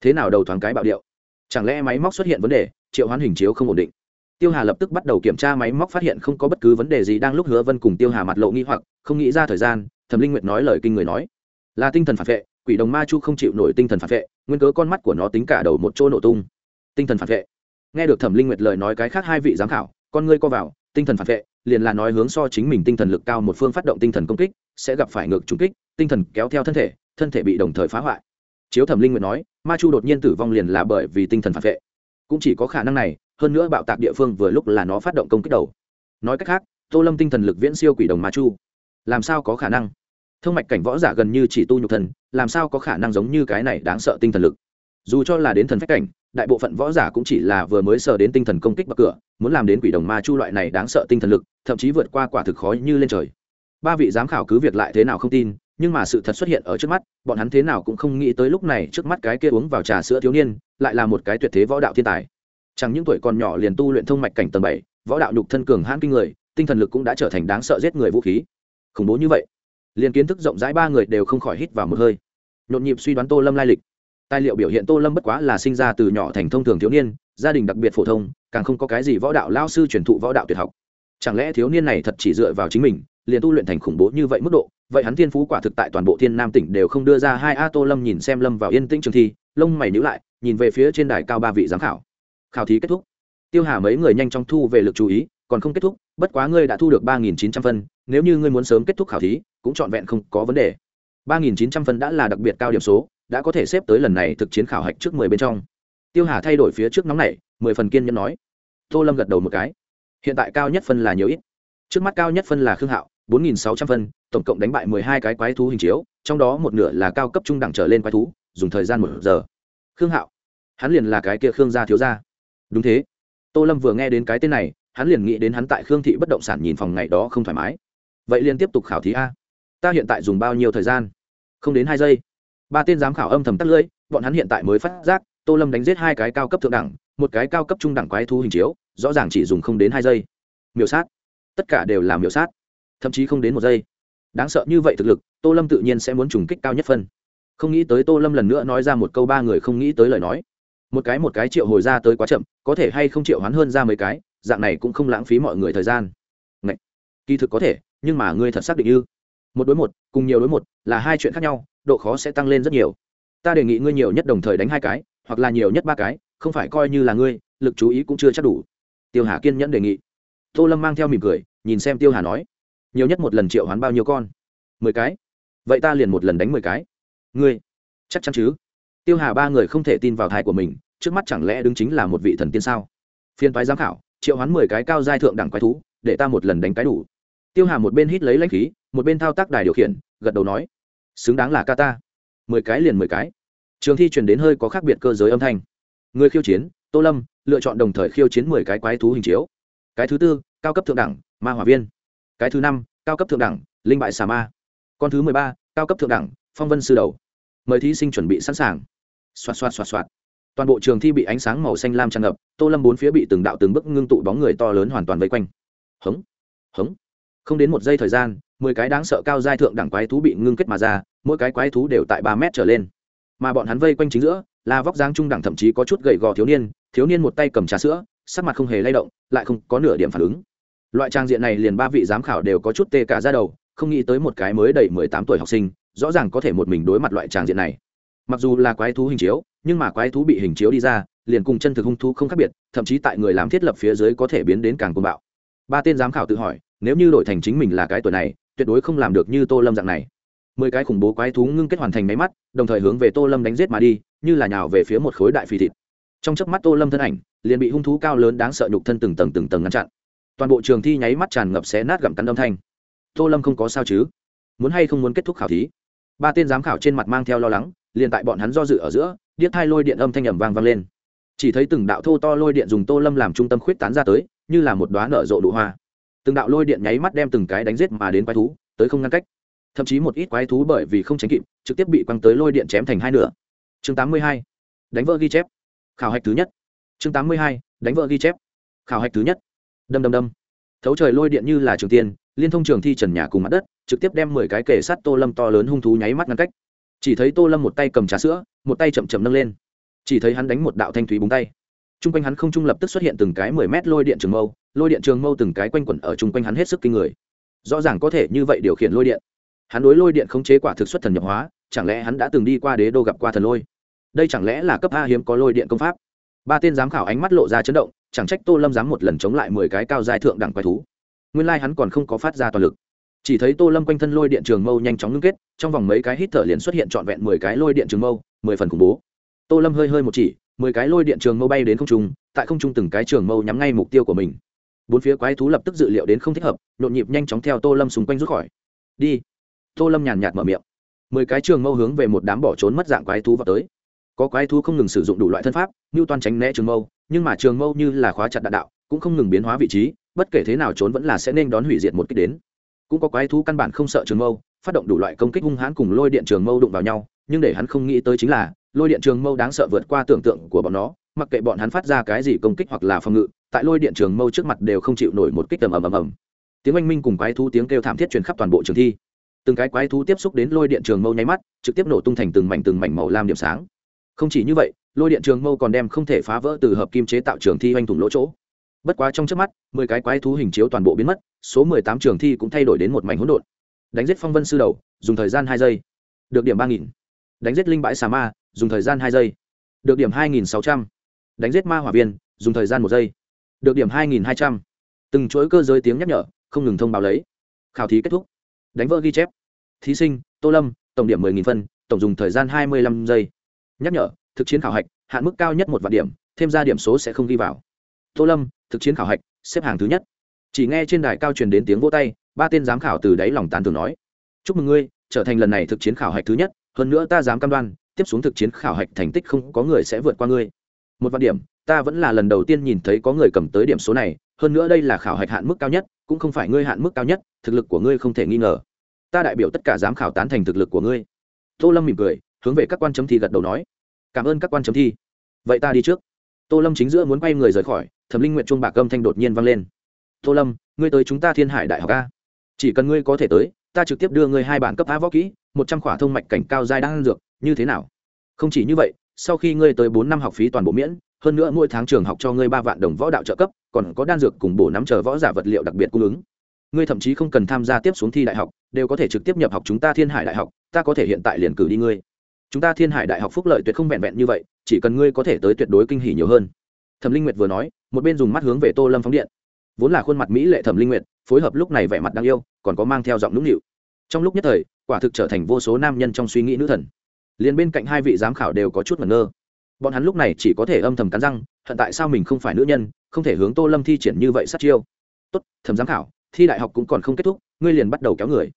S1: Thế nào đầu thoáng cái bạo điệu? Chẳng lẽ máy móc xuất hiện vấn đề, triệu hoán hình chiếu không ổn định? Tiêu hà lập tức bắt đầu kiểm tra máy móc, phát hiện không có bất cứ vấn đề gì. Đang lúc hứa vân cùng tiêu hà mặt lộ nghi hoặc, không nghĩ ra thời gian, thẩm linh nguyệt nói lời kinh người nói, là tinh thần phản vệ, quỷ đồng ma chu không chịu nổi tinh thần phản vệ, nguyên cớ con mắt của nó tính cả đầu một chỗ nổ tung. Tinh thần phản vệ. Nghe được thẩm linh nguyệt lời nói cái khác hai vị giám khảo, con ngươi co vào, tinh thần phản vệ, liền là nói hướng so chính mình tinh thần lực cao một phương phát động tinh thần công kích, sẽ gặp phải ngược trùng kích, tinh thần kéo theo thân thể thân thể bị đồng thời phá hoại. Chiếu thẩm linh Nguyệt nói, ma chu đột nhiên tử vong liền là bởi vì tinh thần phản vệ. Cũng chỉ có khả năng này hơn nữa bạo tạc địa phương vừa lúc là nó phát động công kích đầu. Nói cách khác, tô lâm tinh thần lực viễn siêu quỷ đồng ma chu. Làm sao có khả năng? Thương mạch cảnh võ giả gần như chỉ tu nhục thần, làm sao có khả năng giống như cái này đáng sợ tinh thần lực? Dù cho là đến thần phách cảnh, đại bộ phận võ giả cũng chỉ là vừa mới sờ đến tinh thần công kích bậc cửa, muốn làm đến quỷ đồng ma chu loại này đáng sợ tinh thần lực, thậm chí vượt qua quả thực khó như lên trời. Ba vị giám khảo cứ việc lại thế nào không tin, nhưng mà sự thật xuất hiện ở trước mắt, bọn hắn thế nào cũng không nghĩ tới lúc này trước mắt cái kia uống vào trà sữa thiếu niên, lại là một cái tuyệt thế võ đạo thiên tài chẳng những tuổi còn nhỏ liền tu luyện thông mạch cảnh tầng bảy, võ đạo nhục thân cường hãn kinh người, tinh thần lực cũng đã trở thành đáng sợ giết người vũ khí. Khủng bố như vậy, liền kiến thức rộng rãi ba người đều không khỏi hít vào một hơi. Nhộn nhịp suy đoán tô lâm lai lịch. Tài liệu biểu hiện tô lâm bất quá là sinh ra từ nhỏ thành thông thường thiếu niên, gia đình đặc biệt phổ thông, càng không có cái gì võ đạo lao sư truyền thụ võ đạo tuyệt học. Chẳng lẽ thiếu niên này thật chỉ dựa vào chính mình, liền tu luyện thành khủng bố như vậy mức độ? Vậy hắn thiên phú quả thực tại toàn bộ thiên nam tỉnh đều không đưa ra, hai a tô lâm nhìn xem lâm vào yên tĩnh trường thi, lông mày nhữ lại, nhìn về phía trên đài cao ba vị giám khảo khảo thí kết thúc. Tiêu hà mấy người nhanh chóng thu về lực chú ý, còn không kết thúc, bất quá ngươi đã thu được ba nghìn chín trăm phân, nếu như ngươi muốn sớm kết thúc khảo thí, cũng trọn vẹn không có vấn đề. ba nghìn chín trăm phân đã là đặc biệt cao điểm số, đã có thể xếp tới lần này thực chiến khảo hạch trước mười bên trong. Tiêu hà thay đổi phía trước nóng này mười phần kiên nhẫn nói. Tô lâm gật đầu một cái. Hiện tại cao nhất phân là nhiều ít. Trước mắt cao nhất phân là khương hạo, bốn nghìn sáu trăm phân, tổng cộng đánh bại mười hai cái quái thú hình chiếu, trong đó một nửa là cao cấp trung đẳng trở lên quái thú, dùng thời gian một giờ. Khương hạo, hắn liền là cái kia khương gia thiếu gia đúng thế. Tô lâm vừa nghe đến cái tên này, hắn liền nghĩ đến hắn tại khương thị bất động sản nhìn phòng ngày đó không thoải mái. Vậy liền tiếp tục khảo thí a. Ta hiện tại dùng bao nhiêu thời gian? Không đến hai giây. Ba tên giám khảo âm thầm tắt lưỡi bọn hắn hiện tại mới phát giác, tô lâm đánh giết hai cái cao cấp thượng đẳng, một cái cao cấp trung đẳng quái thú hình chiếu, rõ ràng chỉ dùng không đến hai giây. Miểu sát. Tất cả đều là miểu sát. Thậm chí không đến một giây. Đáng sợ như vậy thực lực, tô lâm tự nhiên sẽ muốn trùng kích cao nhất phân. Không nghĩ tới tô lâm lần nữa nói ra một câu ba người không nghĩ tới lời nói một cái một cái triệu hồi ra tới quá chậm, có thể hay không triệu hoán hơn ra mấy cái, dạng này cũng không lãng phí mọi người thời gian. Ngậy! kỳ thực có thể, nhưng mà ngươi thật xác định như một đối một, cùng nhiều đối một, là hai chuyện khác nhau, độ khó sẽ tăng lên rất nhiều. Ta đề nghị ngươi nhiều nhất đồng thời đánh hai cái, hoặc là nhiều nhất ba cái, không phải coi như là ngươi, lực chú ý cũng chưa chắc đủ. Tiêu hà kiên nhẫn đề nghị. Tô lâm mang theo mỉm cười, nhìn xem tiêu hà nói. Nhiều nhất một lần triệu hoán bao nhiêu con? Mười cái. Vậy ta liền một lần đánh mười cái. Ngươi, chắc chắn chứ? Tiêu hà ba người không thể tin vào thai của mình, trước mắt chẳng lẽ đứng chính là một vị thần tiên sao? Phiên thoái giám khảo, triệu hoán mười cái cao giai thượng đẳng quái thú, để ta một lần đánh cái đủ. Tiêu hà một bên hít lấy lãnh khí, một bên thao tác đài điều khiển, gật đầu nói, xứng đáng là ca ta. Mười cái liền mười cái. Trường thi chuyển đến hơi có khác biệt cơ giới âm thanh. Người khiêu chiến, tô lâm, lựa chọn đồng thời khiêu chiến mười cái quái thú hình chiếu. Cái thứ tư, cao cấp thượng đẳng, ma hỏa viên. Cái thứ năm, cao cấp thượng đẳng, linh bại xà ma. Con thứ mười ba, cao cấp thượng đẳng, phong vân sư đầu. Mời thí sinh chuẩn bị sẵn sàng xoạt xoạt xoạt xoạt. Toàn bộ trường thi bị ánh sáng màu xanh lam tràn ngập, tô lâm bốn phía bị từng đạo từng bức ngưng tụ bóng người to lớn hoàn toàn vây quanh. Hống hống. Không đến một giây thời gian, mười cái đáng sợ cao giai thượng đẳng quái thú bị ngưng kết mà ra, mỗi cái quái thú đều tại ba mét trở lên. Mà bọn hắn vây quanh chính giữa, là vóc dáng trung đẳng thậm chí có chút gầy gò thiếu niên thiếu niên một tay cầm trà sữa, sắc mặt không hề lay động, lại không có nửa điểm phản ứng. Loại trang diện này liền ba vị giám khảo đều có chút tê cả ra đầu, không nghĩ tới một cái mới đầy mười tám tuổi học sinh, rõ ràng có thể một mình đối mặt loại trang diện này mặc dù là quái thú hình chiếu, nhưng mà quái thú bị hình chiếu đi ra, liền cùng chân thực hung thú không khác biệt, thậm chí tại người làm thiết lập phía dưới có thể biến đến càng côn bạo. Ba tên giám khảo tự hỏi, nếu như đổi thành chính mình là cái tuổi này, tuyệt đối không làm được như tô lâm dạng này. Mười cái khủng bố quái thú ngưng kết hoàn thành máy mắt, đồng thời hướng về tô lâm đánh g i ế t mà đi, như là nhào về phía một khối đại phi thịt. Trong chớp mắt tô lâm thân ảnh, liền bị hung thú cao lớn đáng sợ nhục thân từng tầng từng tầng ngăn chặn. Toàn bộ trường thi nháy mắt tràn ngập xé nát gặm cắn âm thanh. Tô lâm không có sao chứ? Muốn hay không muốn kết thúc khảo thí? Ba tên giám khảo trên mặt mang theo lo lắng liền tại bọn hắn do dự ở giữa, điếc thai lôi điện âm thanh ẩm vang vang lên. Chỉ thấy từng đạo thô to lôi điện dùng tô lâm làm trung tâm khuyết tán ra tới, như là một đoá nở rộ đủ hoa. Từng đạo lôi điện nháy mắt đem từng cái đánh giết mà đến quái thú, tới không ngăn cách. Thậm chí một ít quái thú bởi vì không tránh kịp, trực tiếp bị quăng tới lôi điện chém thành hai nửa. Chương tám mươi hai, đánh vỡ ghi chép. Khảo hạch thứ nhất. Chương tám mươi hai, đánh vỡ ghi chép. Khảo hạch thứ nhất. Đâm đâm đâm. Thấu trời lôi điện như là trường tiên, liên thông trường thi trần nhà cùng mặt đất, trực tiếp đem mười cái kể sắt tô lâm to lớn hung thú nháy mắt ngăn cách chỉ thấy tô lâm một tay cầm trà sữa, một tay chậm chậm nâng lên. Chỉ thấy hắn đánh một đạo thanh thúy búng tay. T r u n g quanh hắn không trung lập tức xuất hiện từng cái mười mét lôi điện trường mâu, lôi điện trường mâu từng cái quanh quẩn ở chung quanh hắn hết sức kinh người. Rõ ràng có thể như vậy điều khiển lôi điện. Hắn đối lôi điện không chế quả thực xuất thần nhập hóa, chẳng lẽ hắn đã từng đi qua đế đô gặp qua thần lôi? Đây chẳng lẽ là cấp a hiếm có lôi điện công pháp? Ba tên giám khảo ánh mắt lộ ra chấn động, chẳng trách tô lâm dám một lần chống lại mười cái cao dài thượng đẳng quái thú. Nguyên lai、like、hắn còn không có phát ra toàn lực chỉ thấy tô lâm quanh thân lôi điện trường mâu nhanh chóng ngưng kết, trong vòng mấy cái hít thở liền xuất hiện trọn vẹn mười cái lôi điện trường mâu, mười phần khủng bố. Tô lâm hơi hơi một chỉ, mười cái lôi điện trường mâu bay đến không trung, tại không trung từng cái trường mâu nhắm ngay mục tiêu của mình. Bốn phía quái thú lập tức dự liệu đến không thích hợp, nhộn nhịp nhanh chóng theo tô lâm xung quanh rút khỏi. Đi. Tô lâm nhàn nhạt mở miệng. Mười cái trường mâu hướng về một đám bỏ trốn mất dạng quái thú vào tới. Có quái thú không ngừng sử dụng đủ loại thân pháp, như toàn tránh né trường mâu, nhưng mà trường mâu như là khóa chặt đạn đạo, cũng không ngừng biến hóa vị trí, bất kể thế nào trốn vẫn là sẽ nên đón hủy diệt một kích đến cũng có quái thú căn bản không sợ trường mâu, phát động đủ loại công kích hung hãn cùng lôi điện trường mâu đụng vào nhau, nhưng để hắn không nghĩ tới chính là, lôi điện trường mâu đáng sợ vượt qua tưởng tượng của bọn nó, mặc kệ bọn hắn phát ra cái gì công kích hoặc là phòng ngự, tại lôi điện trường mâu trước mặt đều không chịu nổi một kích tầm ầm ầm ầm. Tiếng oanh minh cùng quái thú tiếng kêu thảm thiết truyền khắp toàn bộ trường thi. Từng cái quái thú tiếp xúc đến lôi điện trường mâu nháy mắt, trực tiếp nổ tung thành từng mảnh từng mảnh màu lam điểm sáng. Không chỉ như vậy, lôi điện trường mâu còn đem không thể phá vỡ từ hợp kim chế tạo trường thi oanh thủng lỗ chỗ bất quá trong trước mắt, mười cái quái thú hình chiếu toàn bộ biến mất, số mười tám trường thi cũng thay đổi đến một mảnh hỗn độn. Đánh giết phong vân sư đầu, dùng thời gian hai giây. Được điểm ba nghìn. Đánh giết linh bãi xà ma, dùng thời gian hai giây. Được điểm hai nghìn sáu trăm. Đánh giết ma hỏa viên, dùng thời gian một giây. Được điểm hai nghìn hai trăm. Từng chuỗi cơ giới tiếng nhắc nhở, không ngừng thông báo lấy. Khảo thí kết thúc. Đánh vỡ ghi chép. Thí sinh, tô lâm, tổng điểm mười nghìn phân, tổng dùng thời gian hai mươi lăm giây. Nhắc nhở, thực chiến khảo hạch, hạn mức cao nhất một vạn điểm, thêm ra điểm số sẽ không ghi vào tô lâm, thực chiến khảo hạch, xếp hàng thứ nhất. Chỉ nghe trên đài cao truyền đến tiếng vỗ tay, ba tên giám khảo từ đáy lòng tán tưởng nói, chúc mừng ngươi, trở thành lần này thực chiến khảo hạch thứ nhất, hơn nữa ta dám cam đoan, tiếp xuống thực chiến khảo hạch thành tích không có người sẽ vượt qua ngươi. Một vạn điểm, ta vẫn là lần đầu tiên nhìn thấy có người cầm tới điểm số này, hơn nữa đây là khảo hạch hạn mức cao nhất, cũng không phải ngươi hạn mức cao nhất, thực lực của ngươi không thể nghi ngờ. Ta đại biểu tất cả giám khảo tán thành thực lực của ngươi. Tô lâm mỉm cười, hướng về các quan chấm thi gật đầu nói, cảm ơn các quan chấm thi. Vậy ta đi trước tô lâm chính giữa muốn quay người rời khỏi, thẩm linh nguyện chuông bạc âm thanh đột nhiên vang lên. Tô lâm, ngươi tới chúng ta thiên hải đại học a? Chỉ cần ngươi có thể tới, ta trực tiếp đưa ngươi hai bản cấp a võ kỹ, một trăm khỏa thông mạch cảnh cao dài đang dược, như thế nào? Không chỉ như vậy, sau khi ngươi tới bốn năm học phí toàn bộ miễn, hơn nữa mỗi tháng trường học cho ngươi ba vạn đồng võ đạo trợ cấp, còn có đan dược cùng bổ nắm chờ võ giả vật liệu đặc biệt cung ứng. Ngươi thậm chí không cần tham gia tiếp xuống thi đại học, đều có thể trực tiếp nhập học chúng ta thiên hải đại học, ta có thể hiện tại liền cử đi ngươi. Chúng ta thiên hải đại học phúc lợi tuyệt không vẹn vẹn như vậy chỉ cần ngươi có thể tới tuyệt đối kinh hỉ nhiều hơn. Thẩm linh nguyệt vừa nói, một bên dùng mắt hướng về tô lâm phóng điện. Vốn là khuôn mặt mỹ lệ thẩm linh nguyệt, phối hợp lúc này vẻ mặt đáng yêu, còn có mang theo giọng nũng nịu. Trong lúc nhất thời, quả thực trở thành vô số nam nhân trong suy nghĩ nữ thần. Liền bên cạnh hai vị giám khảo đều có chút ngẩn ngơ. Bọn hắn lúc này chỉ có thể âm thầm cắn răng, hận tại sao mình không phải nữ nhân, không thể hướng tô lâm thi triển như vậy sát chiêu? Tốt, thẩm giám khảo, thi đại học cũng còn không kết thúc, ngươi liền bắt đầu kéo người.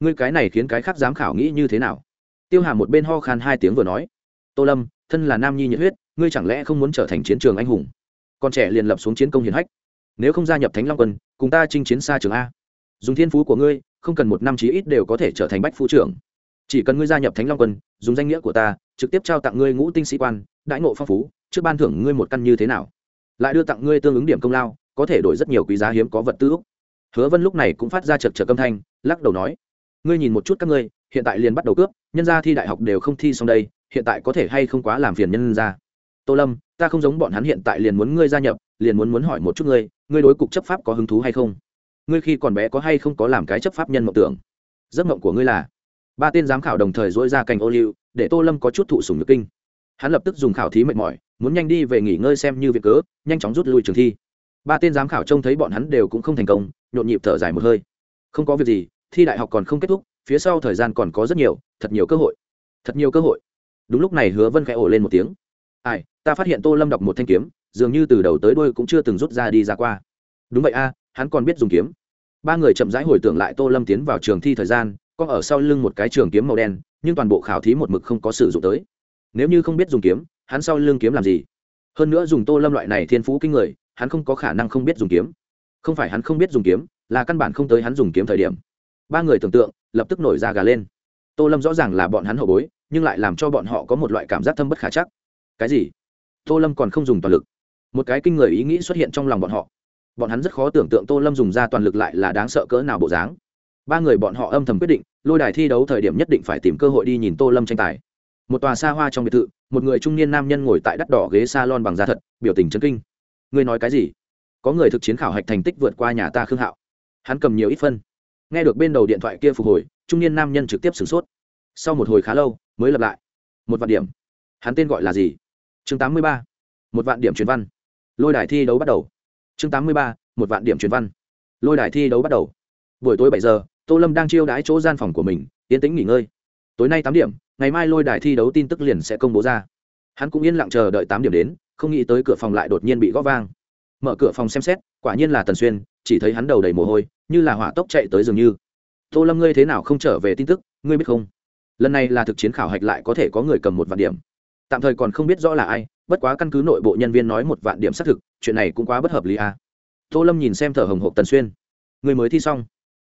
S1: Ngươi cái này khiến cái khác giám khảo nghĩ như thế nào? Tiêu hà một bên ho khan hai tiếng vừa nói tô lâm, thân là nam nhi nhiệt huyết, ngươi chẳng lẽ không muốn trở thành chiến trường anh hùng? Con trẻ liền lập xuống chiến công hiển hách. Nếu không gia nhập thánh long quân, cùng ta chinh chiến xa trường a. Dùng thiên phú của ngươi, không cần một năm chí ít đều có thể trở thành bách phu trưởng. Chỉ cần ngươi gia nhập thánh long quân, dùng danh nghĩa của ta, trực tiếp trao tặng ngươi ngũ tinh sĩ quan đãi ngộ phong phú, trước ban thưởng ngươi một căn như thế nào? Lại đưa tặng ngươi tương ứng điểm công lao, có thể đổi rất nhiều quý giá hiếm có vật tư úc. Hứa vân lúc này cũng phát ra chật chật âm thanh, lắc đầu nói, ngươi nhìn một chút các ngươi, hiện tại liền bắt đầu cướp, nhân gia thi đại học đều không thi xong đây hiện tại có thể hay không quá làm phiền nhân gia tô lâm, ta không giống bọn hắn hiện tại liền muốn ngươi gia nhập, liền muốn muốn hỏi một chút ngươi ngươi đối cục chấp pháp có hứng thú hay không? Ngươi khi còn bé có hay không có làm cái chấp pháp nhân mộng tưởng? Giấc mộng của ngươi là, ba tên giám khảo đồng thời dỗi ra cành ô liu, để tô lâm có chút thụ sùng nhược kinh. Hắn lập tức dùng khảo thí mệt mỏi, muốn nhanh đi về nghỉ ngơi xem như việc cớ, nhanh chóng rút lui trường thi. Ba tên giám khảo trông thấy bọn hắn đều cũng không thành công, nhộn nhịp thở dài một hơi. Không có việc gì, thi đại học còn không kết thúc, phía sau thời gian còn có rất nhiều, thật nhiều cơ hội. Thật nhiều cơ hội đúng lúc này hứa vân khẽ ổ lên một tiếng. Ai, ta phát hiện tô lâm đọc một thanh kiếm, dường như từ đầu tới đôi cũng chưa từng rút ra đi ra qua. Đúng vậy a, hắn còn biết dùng kiếm. Ba người chậm rãi hồi tưởng lại tô lâm tiến vào trường thi thời gian, có ở sau lưng một cái trường kiếm màu đen, nhưng toàn bộ khảo thí một mực không có sử dụng tới. Nếu như không biết dùng kiếm, hắn sau lưng kiếm làm gì? Hơn nữa dùng tô lâm loại này thiên phú kinh người, hắn không có khả năng không biết dùng kiếm. Không phải hắn không biết dùng kiếm, là căn bản không tới hắn dùng kiếm thời điểm. Ba người tưởng tượng, lập tức nổi ra gà lên. Tô lâm rõ ràng là bọn hắn hậu bối nhưng lại làm cho bọn họ có một loại cảm giác thâm bất khả chắc. Cái gì? Tô lâm còn không dùng toàn lực. Một cái kinh người ý nghĩ xuất hiện trong lòng bọn họ. Bọn hắn rất khó tưởng tượng tô lâm dùng ra toàn lực lại là đáng sợ cỡ nào bộ dáng. Ba người bọn họ âm thầm quyết định, lôi đài thi đấu thời điểm nhất định phải tìm cơ hội đi nhìn tô lâm tranh tài. Một tòa xa hoa trong biệt thự, một người trung niên nam nhân ngồi tại đắt đỏ ghế s a lon bằng da thật, biểu tình chân kinh. Ngươi nói cái gì? Có người thực chiến khảo hạch thành tích vượt qua nhà ta khương hạo. Hắn cầm nhiều ít phân. Nghe được bên đầu điện thoại kia phục hồi, trung niên nam nhân trực tiếp sửng sốt. Sau một hồi khá lâu mới lập lại. Một vạn điểm. Hắn tên gọi là gì? Chương tám mươi ba. Một vạn điểm truyền văn. Lôi đài thi đấu bắt đầu. Chương tám mươi ba, một vạn điểm truyền văn. Lôi đài thi đấu bắt đầu. Buổi tối bảy giờ, tô lâm đang chiêu đãi chỗ gian phòng của mình, yên tĩnh nghỉ ngơi. Tối nay tám điểm, ngày mai lôi đài thi đấu tin tức liền sẽ công bố ra. Hắn cũng yên lặng chờ đợi tám điểm đến, không nghĩ tới cửa phòng lại đột nhiên bị g ó vang. Mở cửa phòng xem xét, quả nhiên là tần xuyên, chỉ thấy hắn đầu đầy mồ hôi, như là hỏa tốc chạy tới dường như. Tô lâm ngươi thế nào không trở về tin tức, ngươi biết không? Lần này là thực chiến khảo hạch lại có thể có người cầm một vạn điểm. Tạm thời còn không biết rõ là ai, bất quá căn cứ nội bộ nhân viên nói một vạn điểm xác thực, chuyện này cũng quá bất hợp lý à. tô lâm nhìn xem thở hồng hộp tần xuyên. Người mới thi xong.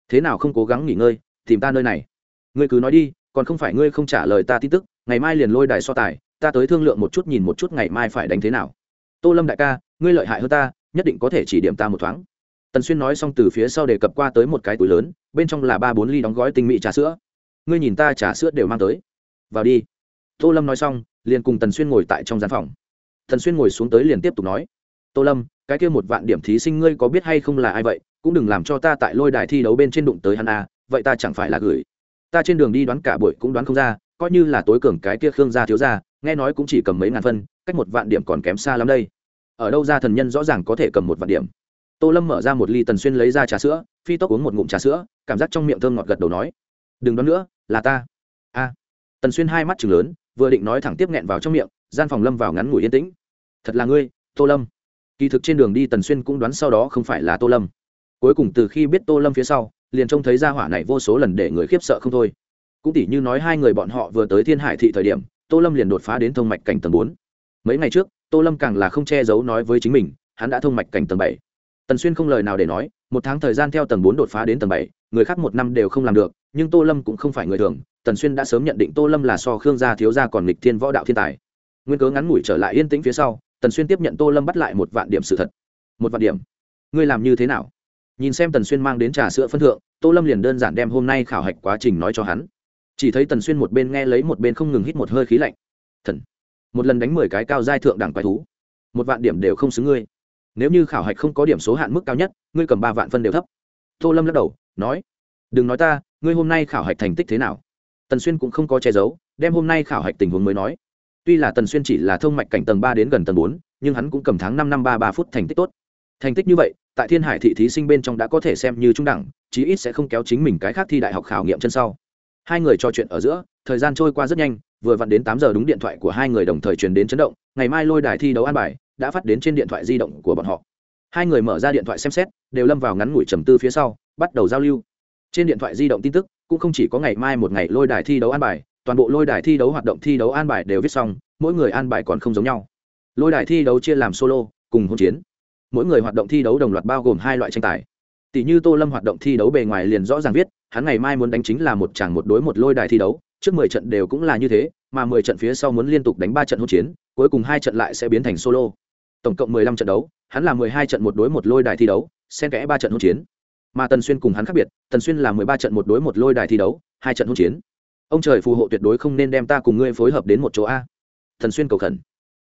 S1: Thế nào không cố gắng nghỉ ngơi, tìm ta nơi này. Ngươi cứ nói đi, còn không phải ngươi không trả lời ta tin tức, ngày mai liền lôi đài so tài, ta tới thương lượng một chút nhìn một chút ngày mai phải đánh thế nào. Tô lâm đại ca, ngươi lợi hại hơn ta, nhất định có thể chỉ điểm ta một thoáng. Tần xuyên nói xong từ phía sau đề cập qua tới một cái túi lớn, bên trong là ba bốn ly đóng gói tinh mỹ trà sữa ngươi nhìn ta trà sữa đều mang tới. Vào đi. Tô lâm nói xong, liền cùng tần xuyên ngồi tại trong gian phòng. Tần xuyên ngồi xuống tới liền tiếp tục nói, tô lâm, cái kia một vạn điểm thí sinh ngươi có biết hay không là ai vậy? Cũng đừng làm cho ta tại lôi đài thi đấu bên trên đụng tới hắn a vậy ta chẳng phải là gửi. Ta trên đường đi đoán cả buổi cũng đoán không ra, coi như là tối cường cái kia khương gia thiếu gia, nghe nói cũng chỉ cầm mấy ngàn phân, cách một vạn điểm còn kém xa lắm đây. Ở đâu ra thần nhân rõ ràng có thể cầm một vạn điểm. Tô lâm mở ra một ly tần xuyên lấy ra trà sữa, phi tốc uống một ngụm trà sữa, cảm giác trong miệng thơm ngọt gật đầu nói đừng đoán nữa, là ta. A. Tần xuyên hai mắt chừng lớn, vừa định nói thẳng tiếp nghẹn vào trong miệng, gian phòng lâm vào ngắn ngủi yên tĩnh. Thật là ngươi, tô lâm. Kỳ thực trên đường đi tần xuyên cũng đoán sau đó không phải là tô lâm. Cuối cùng từ khi biết tô lâm phía sau, liền trông thấy ra hỏa này vô số lần để người khiếp sợ không thôi. Cũng tỉ như nói hai người bọn họ vừa tới thiên hải thị thời điểm, tô lâm liền đột phá đến thông mạch cảnh tầng bốn. Mấy ngày trước, tô lâm càng là không che giấu nói với chính mình, hắn đã thông mạch cảnh tầng bảy. Tần xuyên không lời nào để nói, một tháng thời gian theo tầng bốn đột phá đến tầng bảy, người khác một năm đều không làm được nhưng tô lâm cũng không phải người thường, tần xuyên đã sớm nhận định tô lâm là so khương gia thiếu gia còn lịch thiên võ đạo thiên tài. Nguyên cớ ngắn ngủi trở lại yên tĩnh phía sau, tần xuyên tiếp nhận tô lâm bắt lại một vạn điểm sự thật. Một vạn điểm? Ngươi làm như thế nào? Nhìn xem tần xuyên mang đến trà sữa phân thượng, tô lâm liền đơn giản đem hôm nay khảo hạch quá trình nói cho hắn. Chỉ thấy tần xuyên một bên nghe lấy một bên không ngừng hít một hơi khí lạnh. Thần, một lần đánh mười cái cao giai thượng đẳng quái thú, một vạn điểm đều không xứng ngươi. Nếu như khảo hạch không có điểm số hạn mức cao nhất, ngươi cầm ba vạn phân đều thấp. Tô lâm lắc đầu, nói, đừng nói ta ngươi hôm nay khảo hạch thành tích thế nào? Tần xuyên cũng không có che giấu, đem hôm nay khảo hạch tình huống mới nói. Tuy là tần xuyên chỉ là thông mạch cảnh tầng ba đến gần tầng bốn, nhưng hắn cũng cầm tháng năm năm ba ba phút thành tích tốt. Thành tích như vậy, tại thiên hải thị thí sinh bên trong đã có thể xem như trung đẳng, chí ít sẽ không kéo chính mình cái khác thi đại học khảo nghiệm chân sau. Hai người trò chuyện ở giữa, thời gian trôi qua rất nhanh, vừa vặn đến tám giờ đúng điện thoại của hai người đồng thời truyền đến chấn động, ngày mai lôi đài thi đấu an bài, đã phát đến trên điện thoại di động của bọn họ. Hai người mở ra điện thoại xem xét, đều lâm vào ngắn ngủi trầm tư phía sau, bắt đầu giao lưu trên điện thoại di động tin tức, cũng không chỉ có ngày mai một ngày lôi đài thi đấu an bài, toàn bộ lôi đài thi đấu hoạt động thi đấu an bài đều viết xong, mỗi người an bài còn không giống nhau. Lôi đài thi đấu chia làm solo, cùng hỗn chiến. Mỗi người hoạt động thi đấu đồng loạt bao gồm hai loại tranh tài. Tỷ như tô lâm hoạt động thi đấu bề ngoài liền rõ ràng viết, hắn ngày mai muốn đánh chính là một chàng một đối một lôi đài thi đấu, trước mười trận đều cũng là như thế, mà mười trận phía sau muốn liên tục đánh ba trận hỗn chiến, cuối cùng hai trận lại sẽ biến thành solo. Tổng cộng mười lăm trận đấu, hắn là mười hai trận một đối một lôi đài thi đấu, xen kẽ ba trận hỗn chiến mà tần xuyên cùng hắn khác biệt, tần xuyên là mười ba trận một đối một lôi đài thi đấu, hai trận hỗn chiến. Ông trời phù hộ tuyệt đối không nên đem ta cùng ngươi phối hợp đến một chỗ a. Thần xuyên cầu khẩn.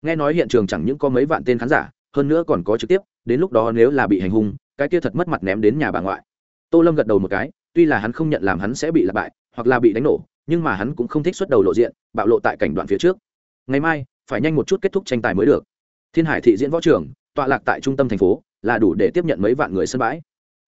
S1: Nghe nói hiện trường chẳng những có mấy vạn tên khán giả, hơn nữa còn có trực tiếp, đến lúc đó nếu là bị hành hung, cái kia thật mất mặt ném đến nhà bà ngoại. Tô lâm gật đầu một cái, tuy là hắn không nhận làm hắn sẽ bị lặp bại, hoặc là bị đánh nổ, nhưng mà hắn cũng không thích xuất đầu lộ diện, bạo lộ tại cảnh đoạn phía trước. Ngày mai, phải nhanh một chút kết thúc tranh tài mới được. Thiên hải thị diễn võ trường, tọa lạc tại trung tâm thành phố, là đủ để tiếp nhận mấy vạn người sân bãi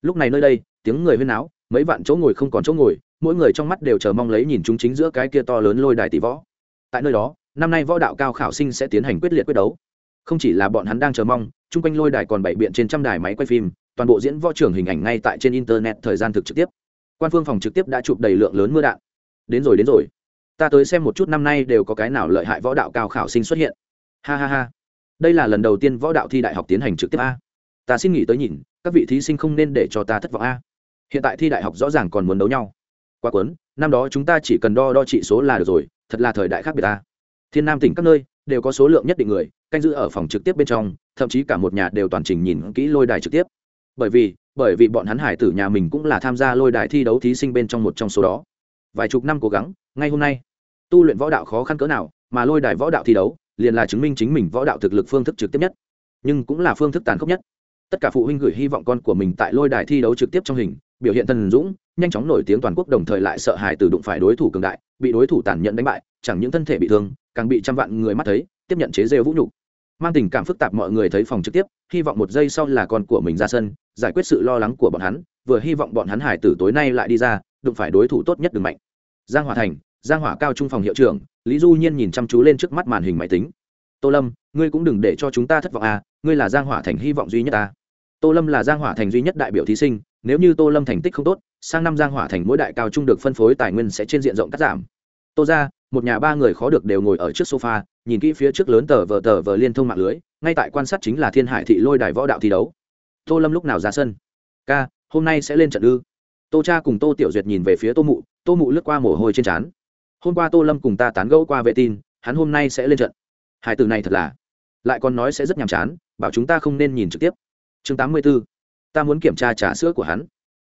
S1: lúc này nơi đây, tiếng người huyên áo mấy vạn chỗ ngồi không còn chỗ ngồi, mỗi người trong mắt đều chờ mong lấy nhìn chúng chính giữa cái kia to lớn lôi đài tỷ võ. Tại nơi đó, năm nay võ đạo cao khảo sinh sẽ tiến hành quyết liệt quyết đấu. Không chỉ là bọn hắn đang chờ mong, chung quanh lôi đài còn bảy biện trên trăm đài máy quay phim, toàn bộ diễn võ trưởng hình ảnh ngay tại trên internet thời gian thực trực tiếp. Quan phương phòng trực tiếp đã chụp đầy lượng lớn mưa đạn. Đến rồi đến rồi. Ta tới xem một chút năm nay đều có cái nào lợi hại võ đạo cao khảo sinh xuất hiện. Ha ha ha. Đây là lần đầu tiên võ đạo thi đại học tiến hành trực tiếp a. Ta xin nghỉ tới nhìn các vị thí sinh không nên để cho ta thất vọng a. Hiện tại thi đại học rõ ràng còn muốn đấu nhau. Quá quấn năm đó chúng ta chỉ cần đo đo trị số là được rồi, thật là thời đại khác biệt ta. Thiên nam tỉnh các nơi đều có số lượng nhất định người, canh giữ ở phòng trực tiếp bên trong, thậm chí cả một nhà đều toàn trình nhìn kỹ lôi đài trực tiếp. Bởi vì bởi vì bọn hắn hải tử nhà mình cũng là tham gia lôi đài thi đấu thí sinh bên trong một trong số đó. Vài chục năm cố gắng, ngay hôm nay, tu luyện võ đạo khó khăn cỡ nào mà lôi đài võ đạo thi đấu liền là chứng minh chính mình võ đạo thực lực phương thức trực tiếp nhất, nhưng cũng là phương thức tàn khốc nhất tất cả phụ huynh gửi hy vọng con của mình tại lôi đài thi đấu trực tiếp trong hình, biểu hiện thần dũng, nhanh chóng nổi tiếng toàn quốc đồng thời lại sợ hãi từ đụng phải đối thủ cường đại, bị đối thủ tàn nhẫn đánh bại, chẳng những thân thể bị thương, càng bị trăm vạn người mắt thấy, tiếp nhận chế rêu vũ nhục. Mang tình cảm phức tạp mọi người thấy phòng trực tiếp, hy vọng một giây sau là con của mình ra sân, giải quyết sự lo lắng của bọn hắn, vừa hy vọng bọn hắn hải tử tối nay lại đi ra, đụng phải đối thủ tốt nhất đừng mạnh. Giang hòa thành, giang hỏa cao trung phòng hiệu trưởng, lý du nhiên nhìn chăm chú lên trước mắt màn hình máy tính. Tô lâm ngươi cũng đừng để cho chúng ta thất vọng à ngươi là giang hỏa thành hy vọng duy nhất ta. Tô lâm là giang hỏa thành duy nhất đại biểu thí sinh, nếu như tô lâm thành tích không tốt, sang năm giang hỏa thành mỗi đại cao trung được phân phối tài nguyên sẽ trên diện rộng cắt giảm. Tô ra, một nhà ba người khó được đều ngồi ở trước sofa, nhìn kỹ phía trước lớn tờ vờ tờ vờ liên thông mạng lưới, ngay tại quan sát chính là thiên hải thị lôi đài võ đạo thi đấu. Tô lâm lúc nào ra sân? Ca, hôm nay sẽ lên trận ư? Tô cha cùng tô tiểu duyệt nhìn về phía tô mụ tô mụ lướt qua mồ hôi trên trán. Hôm qua tô lâm cùng ta tán gẫu qua vệ tin, hắn hôm nay sẽ lên trận. Hải tử này thật là lại còn nói sẽ rất nhàm chán, bảo chúng ta không nên nhìn trực tiếp. Chương tám mươi b ố ta muốn kiểm tra trà sữa của hắn.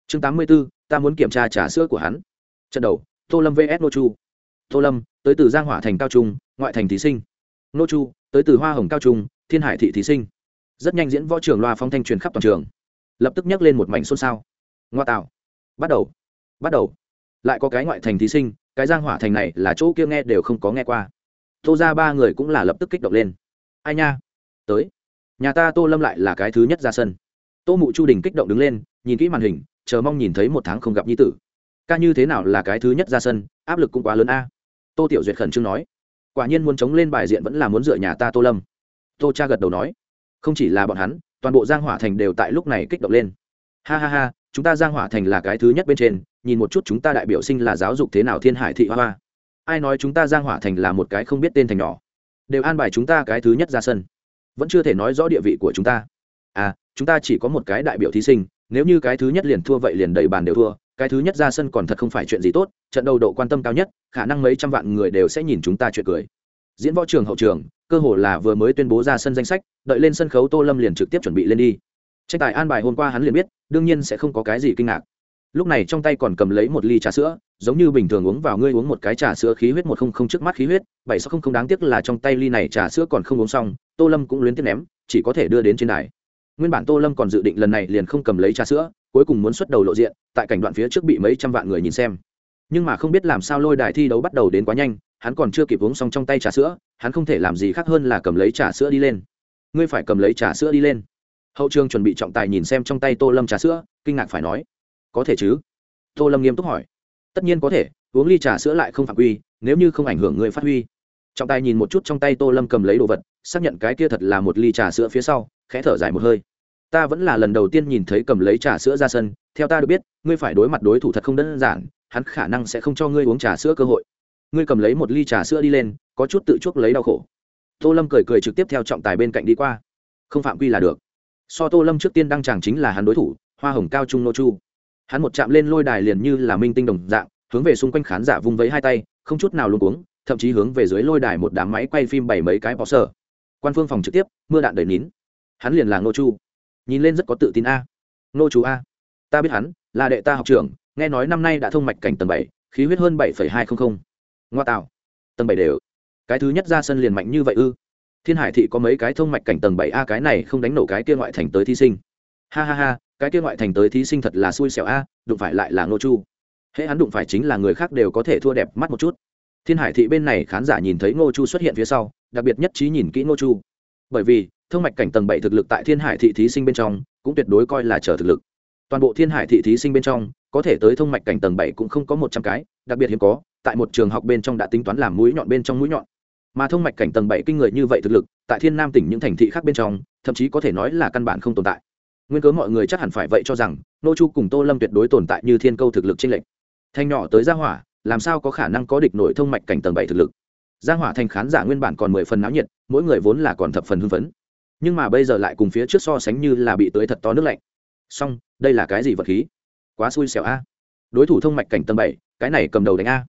S1: Chương tám mươi b ố ta muốn kiểm tra trà sữa của hắn. Trận đầu, tô lâm vs nô chu. Tô lâm, tới từ giang hỏa thành cao trung, ngoại thành thí sinh. Nô chu, tới từ hoa hồng cao trung, thiên hải thị thí sinh. Rất nhanh diễn võ trường loa phong thanh truyền khắp toàn trường. Lập tức nhắc lên một mảnh xôn xao. Ngoa tạo. Bắt đầu. Bắt đầu. Lại có cái ngoại thành thí sinh, cái giang hỏa thành này là chỗ kia nghe đều không có nghe qua. Tô ra ba người cũng là lập tức kích động lên ai nha? Tới. Nhà ta tô lâm lại là cái thứ nhất ra sân. Tô mụ chu đình kích động đứng lên, nhìn kỹ màn hình, chờ mong nhìn thấy một tháng không gặp nhi tử. Ca như thế nào là cái thứ nhất ra sân, áp lực cũng quá lớn a. Tô tiểu duyệt khẩn trương nói. Quả nhiên muốn chống lên bài diện vẫn là muốn dựa nhà ta tô lâm. Tô cha gật đầu nói. Không chỉ là bọn hắn, toàn bộ giang hỏa thành đều tại lúc này kích động lên. Ha ha ha, chúng ta giang hỏa thành là cái thứ nhất bên trên, nhìn một chút chúng ta đại biểu sinh là giáo dục thế nào thiên hải thị hoa hoa. Ai nói chúng ta giang hỏa thành là một cái không biết tên thành nhỏ? Đều an bài chúng ta cái thứ nhất ra sân. Vẫn chưa thể nói rõ địa vị của chúng ta. À chúng ta chỉ có một cái đại biểu thí sinh, nếu như cái thứ nhất liền thua vậy liền đầy bàn đều thua, cái thứ nhất ra sân còn thật không phải chuyện gì tốt, trận đầu độ quan tâm cao nhất, khả năng mấy trăm vạn người đều sẽ nhìn chúng ta chuyện cười. Diễn võ trường hậu trường, cơ hồ là vừa mới tuyên bố ra sân danh sách, đợi lên sân khấu tô lâm liền trực tiếp chuẩn bị lên đi. Tranh tài an bài hôm qua hắn liền biết, đương nhiên sẽ không có cái gì kinh ngạc lúc này trong tay còn cầm lấy một ly trà sữa, giống như bình thường uống vào ngươi uống một cái trà sữa khí huyết một không không trước mắt khí huyết, bảy sáu không không đáng tiếc là trong tay ly này trà sữa còn không uống xong, tô lâm cũng luyến tiếc ném, chỉ có thể đưa đến trên đài. Nguyên bản tô lâm còn dự định lần này liền không cầm lấy trà sữa, cuối cùng muốn xuất đầu lộ diện, tại cảnh đoạn phía trước bị mấy trăm vạn người nhìn xem. Nhưng mà không biết làm sao lôi đài thi đấu bắt đầu đến quá nhanh, hắn còn chưa kịp uống xong trong tay trà sữa, hắn không thể làm gì khác hơn là cầm lấy trà sữa đi lên. Ngươi phải cầm lấy trà sữa đi lên. Hậu trường chuẩn bị trọng tài nhìn xem trong tay tô lâm trà sữa, kinh ngạc phải nói có thể chứ? Tô lâm nghiêm túc hỏi. Tất nhiên có thể, uống ly trà sữa lại không phạm quy, nếu như không ảnh hưởng người phát huy. Trọng tài nhìn một chút trong tay tô lâm cầm lấy đồ vật, xác nhận cái kia thật là một ly trà sữa phía sau, khẽ thở dài một hơi. Ta vẫn là lần đầu tiên nhìn thấy cầm lấy trà sữa ra sân, theo ta được biết, ngươi phải đối mặt đối thủ thật không đơn giản, hắn khả năng sẽ không cho ngươi uống trà sữa cơ hội. Ngươi cầm lấy một ly trà sữa đi lên, có chút tự chuốc lấy đau khổ. Tô lâm cười cười trực tiếp theo trọng tài bên cạnh đi qua. Không phạm quy là được. So tô lâm trước tiên đăng chàng chính là hắn đối thủ, hoa hồng cao trung nô chu hắn một chạm lên lôi đài liền như là minh tinh đồng dạng, hướng về xung quanh khán giả vung vấy hai tay, không chút nào luôn cuống, thậm chí hướng về dưới lôi đài một đám máy quay phim bảy mấy cái bó sở. Quan phương phòng trực tiếp, mưa đạn đầy nín. Hắn liền là nô chu. Nhìn lên rất có tự tin a. Nô chú a. Ta biết hắn, là đệ ta học trưởng, nghe nói năm nay đã thông mạch cảnh tầng bảy, khí huyết hơn bảy hai trăm linh ngoa tạo. Tầng bảy đều. Cái thứ nhất ra sân liền mạnh như vậy ư? Thiên hải thị có mấy cái thông mạch cảnh tầng bảy a, cái này không đánh nổ cái kia ngoại thành tới thí sinh. Ha ha ha cái kia ngoại thành tới thí sinh thật là xui xẻo a, đụng phải lại là ngô chu. Hễ hắn đụng phải chính là người khác đều có thể thua đẹp mắt một chút. Thiên hải thị bên này khán giả nhìn thấy ngô chu xuất hiện phía sau, đặc biệt nhất trí nhìn kỹ ngô chu. Bởi vì, thông mạch cảnh tầng bảy thực lực tại thiên hải thị thí sinh bên trong, cũng tuyệt đối coi là trở thực lực. Toàn bộ thiên hải thị thí sinh bên trong, có thể tới thông mạch cảnh tầng bảy cũng không có một trăm cái, đặc biệt hiếm có, tại một trường học bên trong đã tính toán làm mũi nhọn bên trong mũi nhọn. Mà thông mạch cảnh tầng bảy kinh người như vậy thực lực, tại thiên nam tỉnh những thành thị khác bên trong, thậm chí có thể nói là căn bản không tồn tại nguyên cớ mọi người chắc hẳn phải vậy cho rằng, nô chu cùng tô lâm tuyệt đối tồn tại như thiên câu thực lực trên lệnh thanh nhỏ tới gia hỏa, làm sao có khả năng có địch nổi thông mạch cảnh tầng bảy thực lực? Gia hỏa thành khán giả nguyên bản còn mười phần náo nhiệt, mỗi người vốn là còn thập phần hưng phấn. Nhưng mà bây giờ lại cùng phía trước so sánh như là bị tưới thật to nước lạnh. Song đây là cái gì vật khí? Quá xui xẻo a. Đối thủ thông mạch cảnh tầng bảy, cái này cầm đầu đánh a.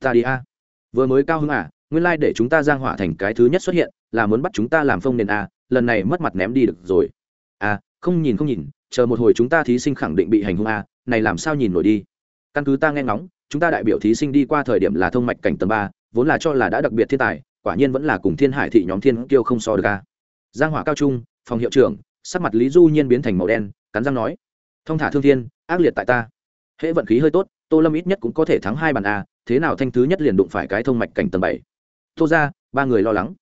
S1: Ta đi a. Vừa mới cao hứng à nguyên lai、like、để chúng ta giang hỏa thành cái thứ nhất xuất hiện, là muốn bắt chúng ta làm phông nền a, lần này mất mặt ném đi được rồi. A không nhìn không nhìn, chờ một hồi chúng ta thí sinh khẳng định bị hành hung a này làm sao nhìn nổi đi. Căn cứ ta nghe ngóng, chúng ta đại biểu thí sinh đi qua thời điểm là thông mạch cảnh tầng ba, vốn là cho là đã đặc biệt thiên tài, quả nhiên vẫn là cùng thiên hải thị nhóm thiên kiêu không so được a giang hỏa cao trung, phòng hiệu trưởng, sắc mặt lý du nhiên biến thành màu đen, cắn răng nói, thông thả thương thiên, ác liệt tại ta. Hễ vận khí hơi tốt, tô lâm ít nhất cũng có thể thắng hai bàn a thế nào thanh thứ nhất liền đụng phải cái thông mạch cảnh tầng bảy? Tô ra, ba người lo lắng.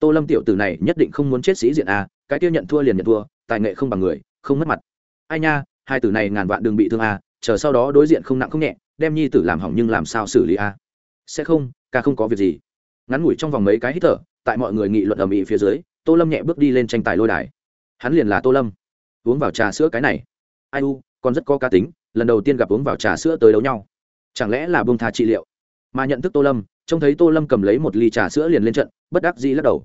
S1: Tô lâm tiểu tử này nhất định không muốn chết sĩ diện a cái tiêu nhận thua liền nhận thua, tài nghệ không bằng người, không mất mặt. Ai nha, hai tử này ngàn vạn đừng bị thương a chờ sau đó đối diện không nặng không nhẹ, đem nhi tử làm hỏng nhưng làm sao xử lý a sẽ không, ca không có việc gì. Ngắn ngủi trong vòng mấy cái hít thở, tại mọi người nghị luận ầm ĩ phía dưới, tô lâm nhẹ bước đi lên tranh tài lôi đài. Hắn liền là tô lâm. Uống vào trà sữa cái này. Ai u, còn rất có cá tính, lần đầu tiên gặp uống vào trà sữa tới đấu nhau. Chẳng lẽ là bông thà trị liệu? Mà nhận thức tô lâm, trông thấy tô lâm cầm lấy một ly trà sữa liền lên trận, bất đắc dĩ lắc đầu.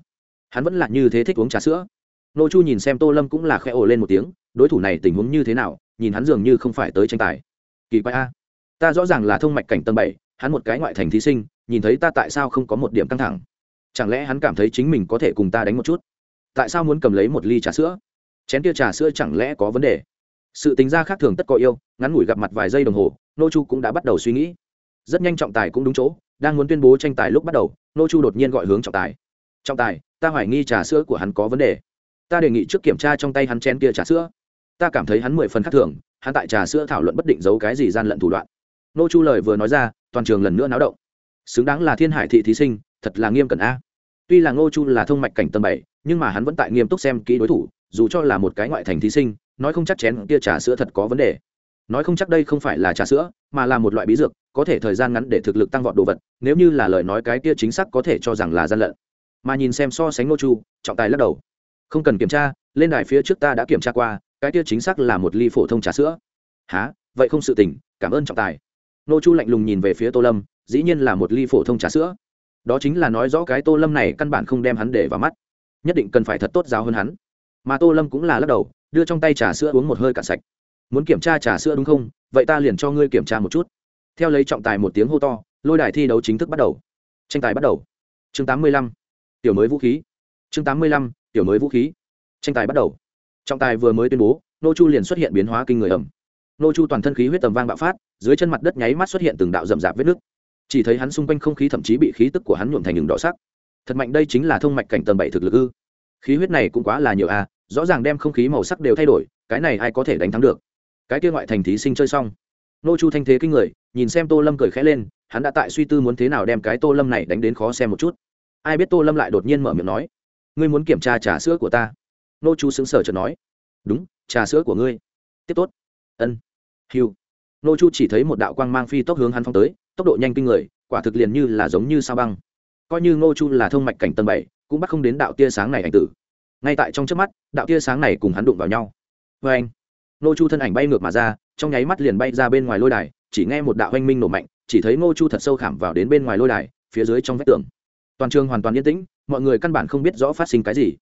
S1: Hắn vẫn là như thế thích uống trà sữa nô chu nhìn xem tô lâm cũng là khẽ ồ lên một tiếng, đối thủ này tình huống như thế nào, nhìn hắn dường như không phải tới tranh tài. Kỳ quái a. Ta rõ ràng là thông mạch cảnh tầng bảy, hắn một cái ngoại thành thí sinh, nhìn thấy ta tại sao không có một điểm căng thẳng? Chẳng lẽ hắn cảm thấy chính mình có thể cùng ta đánh một chút? Tại sao muốn cầm lấy một ly trà sữa? Chén kia trà sữa chẳng lẽ có vấn đề? Sự tính ra khác thường tất có yêu, ngắn ngủi gặp mặt vài giây đồng hồ, nô chu cũng đã bắt đầu suy nghĩ. Rất nhanh trọng tài cũng đúng chỗ, đang muốn tuyên bố tranh tài lúc bắt đầu, nô chu đột nhiên gọi hướng trọng tài. Trọng tài, ta hoài nghi trà sữa của hắn có vấn đề ta đề nghị trước kiểm tra trong tay hắn chén kia trà sữa. Ta cảm thấy hắn mười phần khác thường, hắn tại trà sữa thảo luận bất định giấu cái gì gian lận thủ đoạn. Nô chu lời vừa nói ra, toàn trường lần nữa náo động. Xứng đáng là thiên hải thị thí sinh, thật là nghiêm cẩn a. Tuy là ngô chu là thông mạch cảnh tầng bảy, nhưng mà hắn vẫn tại nghiêm túc xem kỹ đối thủ, dù cho là một cái ngoại thành thí sinh, nói không chắc chén kia trà sữa thật có vấn đề. Nói không chắc đây không phải là trà sữa, mà là một loại bí dược, có thể thời gian ngắn để thực lực tăng vọt đồ vật, nếu như là lời nói cái kia chính xác có thể cho rằng là gian lận. Mà nhìn xem so sánh ngô chu, trọng tài lắc đầu không cần kiểm tra, lên đài phía trước ta đã kiểm tra qua, cái kia chính xác là một ly phổ thông trà sữa. Há vậy không sự tình, cảm ơn trọng tài. Nô chu lạnh lùng nhìn về phía tô lâm, dĩ nhiên là một ly phổ thông trà sữa. Đó chính là nói rõ cái tô lâm này căn bản không đem hắn để vào mắt. Nhất định cần phải thật tốt giáo hơn hắn. Mà tô lâm cũng là lắc đầu, đưa trong tay trà sữa uống một hơi cạn sạch. Muốn kiểm tra trà sữa đúng không? Vậy ta liền cho ngươi kiểm tra một chút. Theo lấy trọng tài một tiếng hô to, lôi đài thi đấu chính thức bắt đầu. Tranh tài bắt đầu. Chương tám mươi lăm. Tiểu mới vũ khí chương tám mươi lăm tiểu mới vũ khí. Tranh tài bắt đầu. Trọng tài vừa mới tuyên bố nô chu liền xuất hiện biến hóa kinh người ẩm. Nô chu toàn thân khí huyết tầm vang bạo phát dưới chân mặt đất nháy mắt xuất hiện từng đạo rậm rạp vết nước chỉ thấy hắn xung quanh không khí thậm chí bị khí tức của hắn nhuộm thành đường đỏ sắc. Thật mạnh đây chính là thông mạch cảnh tầng bảy thực lực ư. Khí huyết này cũng quá là nhiều a à, rõ ràng đem không khí màu sắc đều thay đổi cái này ai có thể đánh thắng được? Cái kia ngoại thành thí sinh chơi xong. Nô chu thanh thế kinh người nhìn xem tô lâm cười khẽ lên hắn đã tại suy tư muốn thế nào đem cái tô lâm này đánh đến khó xem một chút. Ai biết tô lâm lại đột nhiên mở miệng nói ngươi muốn kiểm tra trà sữa của ta? Nô chu xứng sở chợt nói. Đúng, trà sữa của ngươi. Tiếp tốt. Ân. Hiu nô chu chỉ thấy một đạo quang mang phi tốc hướng hắn phong tới, tốc độ nhanh kinh người, quả thực liền như là giống như sao băng. Coi như nô chu là thông mạch cảnh tầng bảy, cũng bắt không đến đạo tia sáng này ảnh tử. Ngay tại trong trước mắt, đạo tia sáng này cùng hắn đụng vào nhau. Vê anh, nô chu thân ảnh bay ngược mà ra, trong nháy mắt liền bay ra bên ngoài lôi đài, chỉ nghe một đạo oanh minh nổ mạnh, chỉ thấy ngô chu thật sâu khảm vào đến bên ngoài lôi đài, phía dưới trong vách tường. Toàn trường hoàn toàn yên tĩnh mọi người căn bản không biết rõ phát sinh cái gì.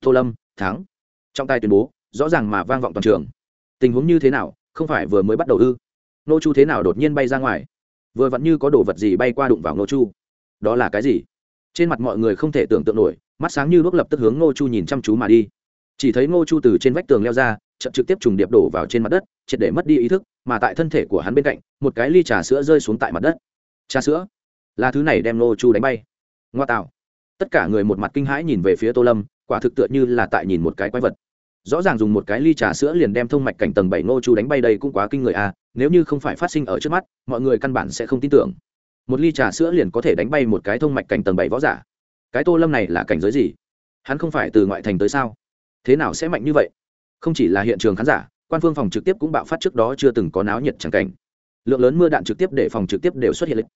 S1: Tô lâm, thắng. Trong tay tuyên bố, rõ ràng mà vang vọng toàn trường. Tình huống như thế nào, không phải vừa mới bắt đầu ư? Nô chu thế nào đột nhiên bay ra ngoài? Vừa vặn như có đồ vật gì bay qua đụng vào nô chu? Đó là cái gì? Trên mặt mọi người không thể tưởng tượng nổi, mắt sáng như đuốc lập tức hướng nô chu nhìn chăm chú mà đi. Chỉ thấy nô chu từ trên vách tường leo ra chậm trực tiếp trùng điệp đổ vào trên mặt đất, triệt để mất đi ý thức, mà tại thân thể của hắn bên cạnh, một cái ly trà sữa rơi xuống tại mặt đất. Trà sữa? Là thứ này đem nô chu đánh bay. Ngoa tạo tất cả người một mặt kinh hãi nhìn về phía tô lâm, quả thực tựa như là tại nhìn một cái quái vật. Rõ ràng dùng một cái ly trà sữa liền đem thông mạch cảnh tầng bảy ngô chu đánh bay đây cũng quá kinh người à nếu như không phải phát sinh ở trước mắt, mọi người căn bản sẽ không tin tưởng. Một ly trà sữa liền có thể đánh bay một cái thông mạch cảnh tầng bảy võ giả. Cái tô lâm này là cảnh giới gì? Hắn không phải từ ngoại thành tới sao? Thế nào sẽ mạnh như vậy? Không chỉ là hiện trường khán giả, quan phương phòng trực tiếp cũng bạo phát trước đó chưa từng có náo nhiệt chẳng cảnh. Lượng lớn mưa đạn trực tiếp để phòng trực tiếp đều xuất hiện lịch.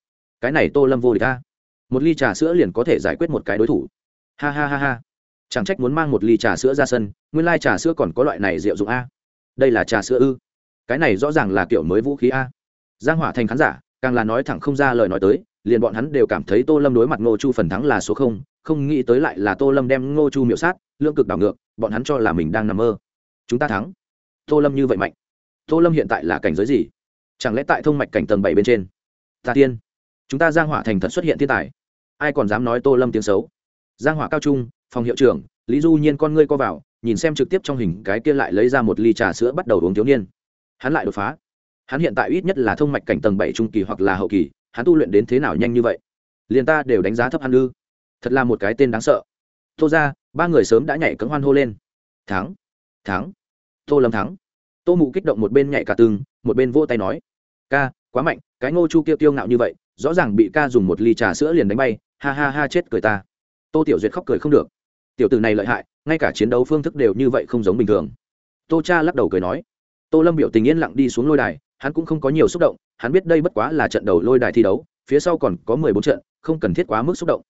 S1: Cái này tô lâm vô địch ta một ly trà sữa liền có thể giải quyết một cái đối thủ. Ha ha ha ha. Chẳng trách muốn mang một ly trà sữa ra sân, nguyên lai trà sữa còn có loại này rượu dụng a. Đây là trà sữa ư? Cái này rõ ràng là kiểu mới vũ khí a. Giang hỏa thành khán giả, càng là nói thẳng không ra lời nói tới, liền bọn hắn đều cảm thấy tô lâm đối mặt ngô chu phần thắng là số không không nghĩ tới lại là tô lâm đem ngô chu miệu sát lương cực đảo ngược, bọn hắn cho là mình đang nằm mơ. Chúng ta thắng. Tô lâm như vậy mạnh. Tô lâm hiện tại là cảnh giới gì? Chẳng lẽ tại thông mạch cảnh tầng bảy bên trên? Ta tiên. Chúng ta giang hỏa thành thật xuất hiện thiên tài ai còn dám nói tô lâm tiếng xấu? Giang hỏa cao trung, phòng hiệu trưởng, lý du nhiên con ngươi co vào, nhìn xem trực tiếp trong hình cái kia lại lấy ra một ly trà sữa bắt đầu uống thiếu niên. Hắn lại đột phá. Hắn hiện tại ít nhất là thông mạch cảnh tầng bảy trung kỳ hoặc là hậu kỳ, hắn tu luyện đến thế nào nhanh như vậy? Liền ta đều đánh giá thấp hắn ư. Thật là một cái tên đáng sợ. Tô ra, ba người sớm đã nhảy cấm hoan hô lên. Thắng thắng. Tô lâm thắng. Tô mụ kích động một bên nhảy cả tường, một bên vỗ tay nói. Ca, quá mạnh, cái ngô chu kia kiêu ngạo như vậy rõ ràng bị ca dùng một ly trà sữa liền đánh bay, ha ha ha chết cười ta. Tô tiểu duyệt khóc cười không được. Tiểu tử này lợi hại, ngay cả chiến đấu phương thức đều như vậy không giống bình thường. Tô cha lắc đầu cười nói. Tô lâm biểu tình yên lặng đi xuống lôi đài, hắn cũng không có nhiều xúc động, hắn biết đây bất quá là trận đầu lôi đài thi đấu, phía sau còn có mười bốn trận, không cần thiết quá mức xúc động.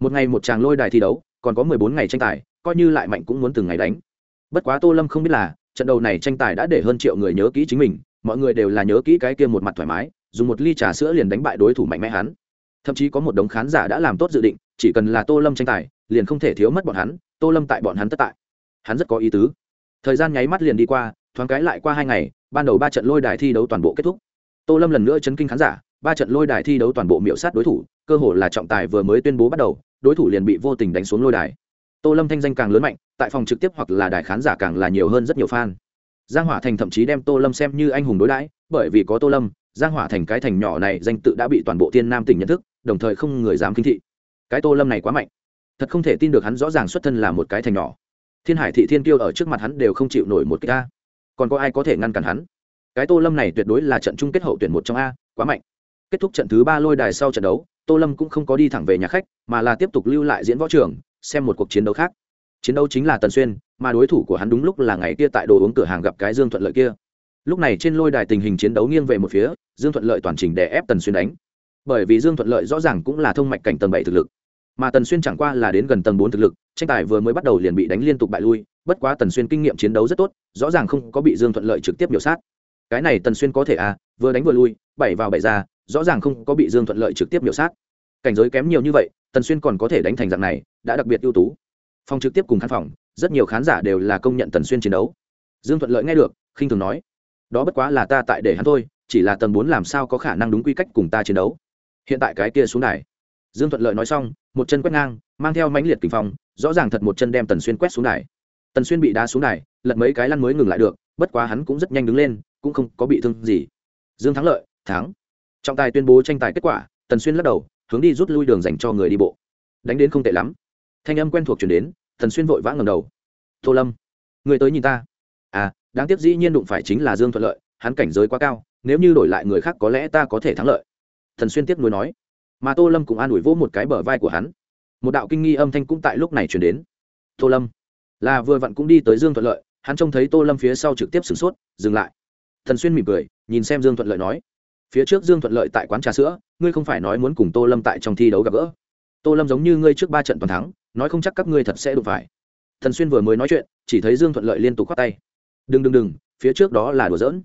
S1: Một ngày một tràng lôi đài thi đấu, còn có mười bốn ngày tranh tài, coi như lại mạnh cũng muốn từng ngày đánh. Bất quá tô lâm không biết là, trận đầu này tranh tài đã để hơn triệu người nhớ kỹ chính mình, mọi người đều là nhớ kỹ cái kia một mặt thoải mái dùng một ly trà sữa liền đánh bại đối thủ mạnh mẽ hắn. Thậm chí có một đống khán giả đã làm tốt dự định, chỉ cần là tô lâm tranh tài, liền không thể thiếu mất bọn hắn, tô lâm tại bọn hắn tất tại. Hắn rất có ý tứ. Thời gian nháy mắt liền đi qua, thoáng cái lại qua hai ngày, ban đầu ba trận lôi đài thi đấu toàn bộ kết thúc. Tô lâm lần nữa chấn kinh khán giả, ba trận lôi đài thi đấu toàn bộ miễu sát đối thủ, cơ hồ là trọng tài vừa mới tuyên bố bắt đầu, đối thủ liền bị vô tình đánh xuống lôi đài. Tô lâm thanh danh càng lớn mạnh, tại phòng trực tiếp hoặc là đài khán giả càng là nhiều hơn rất nhiều fan. Giang hỏa thành thậm chí đem tô lâm xem như anh hùng đối đãi, bởi vì có tô lâm giang hỏa thành cái thành nhỏ này danh tự đã bị toàn bộ tiên nam tỉnh nhận thức, đồng thời không người dám kinh thị. Cái tô lâm này quá mạnh. Thật không thể tin được hắn rõ ràng xuất thân là một cái thành nhỏ. Thiên hải thị thiên kiêu ở trước mặt hắn đều không chịu nổi một cái a. Còn có ai có thể ngăn cản hắn? Cái tô lâm này tuyệt đối là trận chung kết hậu tuyển một trong a, quá mạnh. Kết thúc trận thứ ba lôi đài sau trận đấu, tô lâm cũng không có đi thẳng về nhà khách, mà là tiếp tục lưu lại diễn võ trường, xem một cuộc chiến đấu khác. Chiến đấu chính là tần xuyên, mà đối thủ của hắn đúng lúc là ngày kia tại đồ uống cửa hàng gặp cái dương thuận lợi kia lúc này trên lôi đài tình hình chiến đấu nghiêng về một phía, dương thuận lợi toàn trình đè ép tần xuyên đánh. Bởi vì dương thuận lợi rõ ràng cũng là thông mạch cảnh tầng bảy thực lực. Mà tần xuyên chẳng qua là đến gần tầng bốn thực lực, tranh tài vừa mới bắt đầu liền bị đánh liên tục bại lui, bất quá tần xuyên kinh nghiệm chiến đấu rất tốt, rõ ràng không có bị dương thuận lợi trực tiếp biểu sát. Cái này tần xuyên có thể à vừa đánh vừa lui, bảy vào bảy ra, rõ ràng không có bị dương thuận lợi trực tiếp biểu sát. Cảnh giới kém nhiều như vậy, tần xuyên còn có thể đánh thành dạng này, đã đặc biệt ưu tú. Phòng trực tiếp cùng khán phòng, rất nhiều khán giả đều là công nhận tần xuyên chiến đấu. Dương thuận lợi nghe được, khinh thường nói đó bất quá là ta tại để hắn thôi, chỉ là tầng bốn làm sao có khả năng đúng quy cách cùng ta chiến đấu. Hiện tại cái kia xuống đài. Dương thuận lợi nói xong, một chân quét ngang, mang theo mãnh liệt kinh phong, rõ ràng thật một chân đem tần xuyên quét xuống đài. Tần xuyên bị đá xuống đài, lật mấy cái lăn mới ngừng lại được, bất quá hắn cũng rất nhanh đứng lên, cũng không có bị thương gì. Dương thắng lợi, thắng. Trọng tài tuyên bố tranh tài kết quả, tần xuyên lắc đầu, hướng đi rút lui đường dành cho người đi bộ. Đánh đến không tệ lắm. Thanh âm quen thuộc chuyển đến, tần xuyên vội vã ngầm đầu. Tô lâm, người tới nhìn ta. À đáng tiếc dĩ nhiên đụng phải chính là dương thuận lợi, hắn cảnh giới quá cao, nếu như đổi lại người khác có lẽ ta có thể thắng lợi. Thần xuyên tiếp nối nói. Mà tô lâm cũng an ủi vỗ một cái bờ vai của hắn. Một đạo kinh nghi âm thanh cũng tại lúc này chuyển đến. Tô lâm. Là vừa vặn cũng đi tới dương thuận lợi, hắn trông thấy tô lâm phía sau trực tiếp sửng sốt, dừng lại. Thần xuyên mỉm cười, nhìn xem dương thuận lợi nói. Phía trước dương thuận lợi tại quán trà sữa, ngươi không phải nói muốn cùng tô lâm tại trong thi đấu gặp gỡ. Tô lâm giống như ngươi trước ba trận toàn thắng, nói không chắc các ngươi thật sẽ đụng phải. Thần xuyên vừa mới nói chuyện, chỉ thấy dương thuận lợi liên tục khoác tay đừng đừng đừng, phía trước đó là đùa giỡn.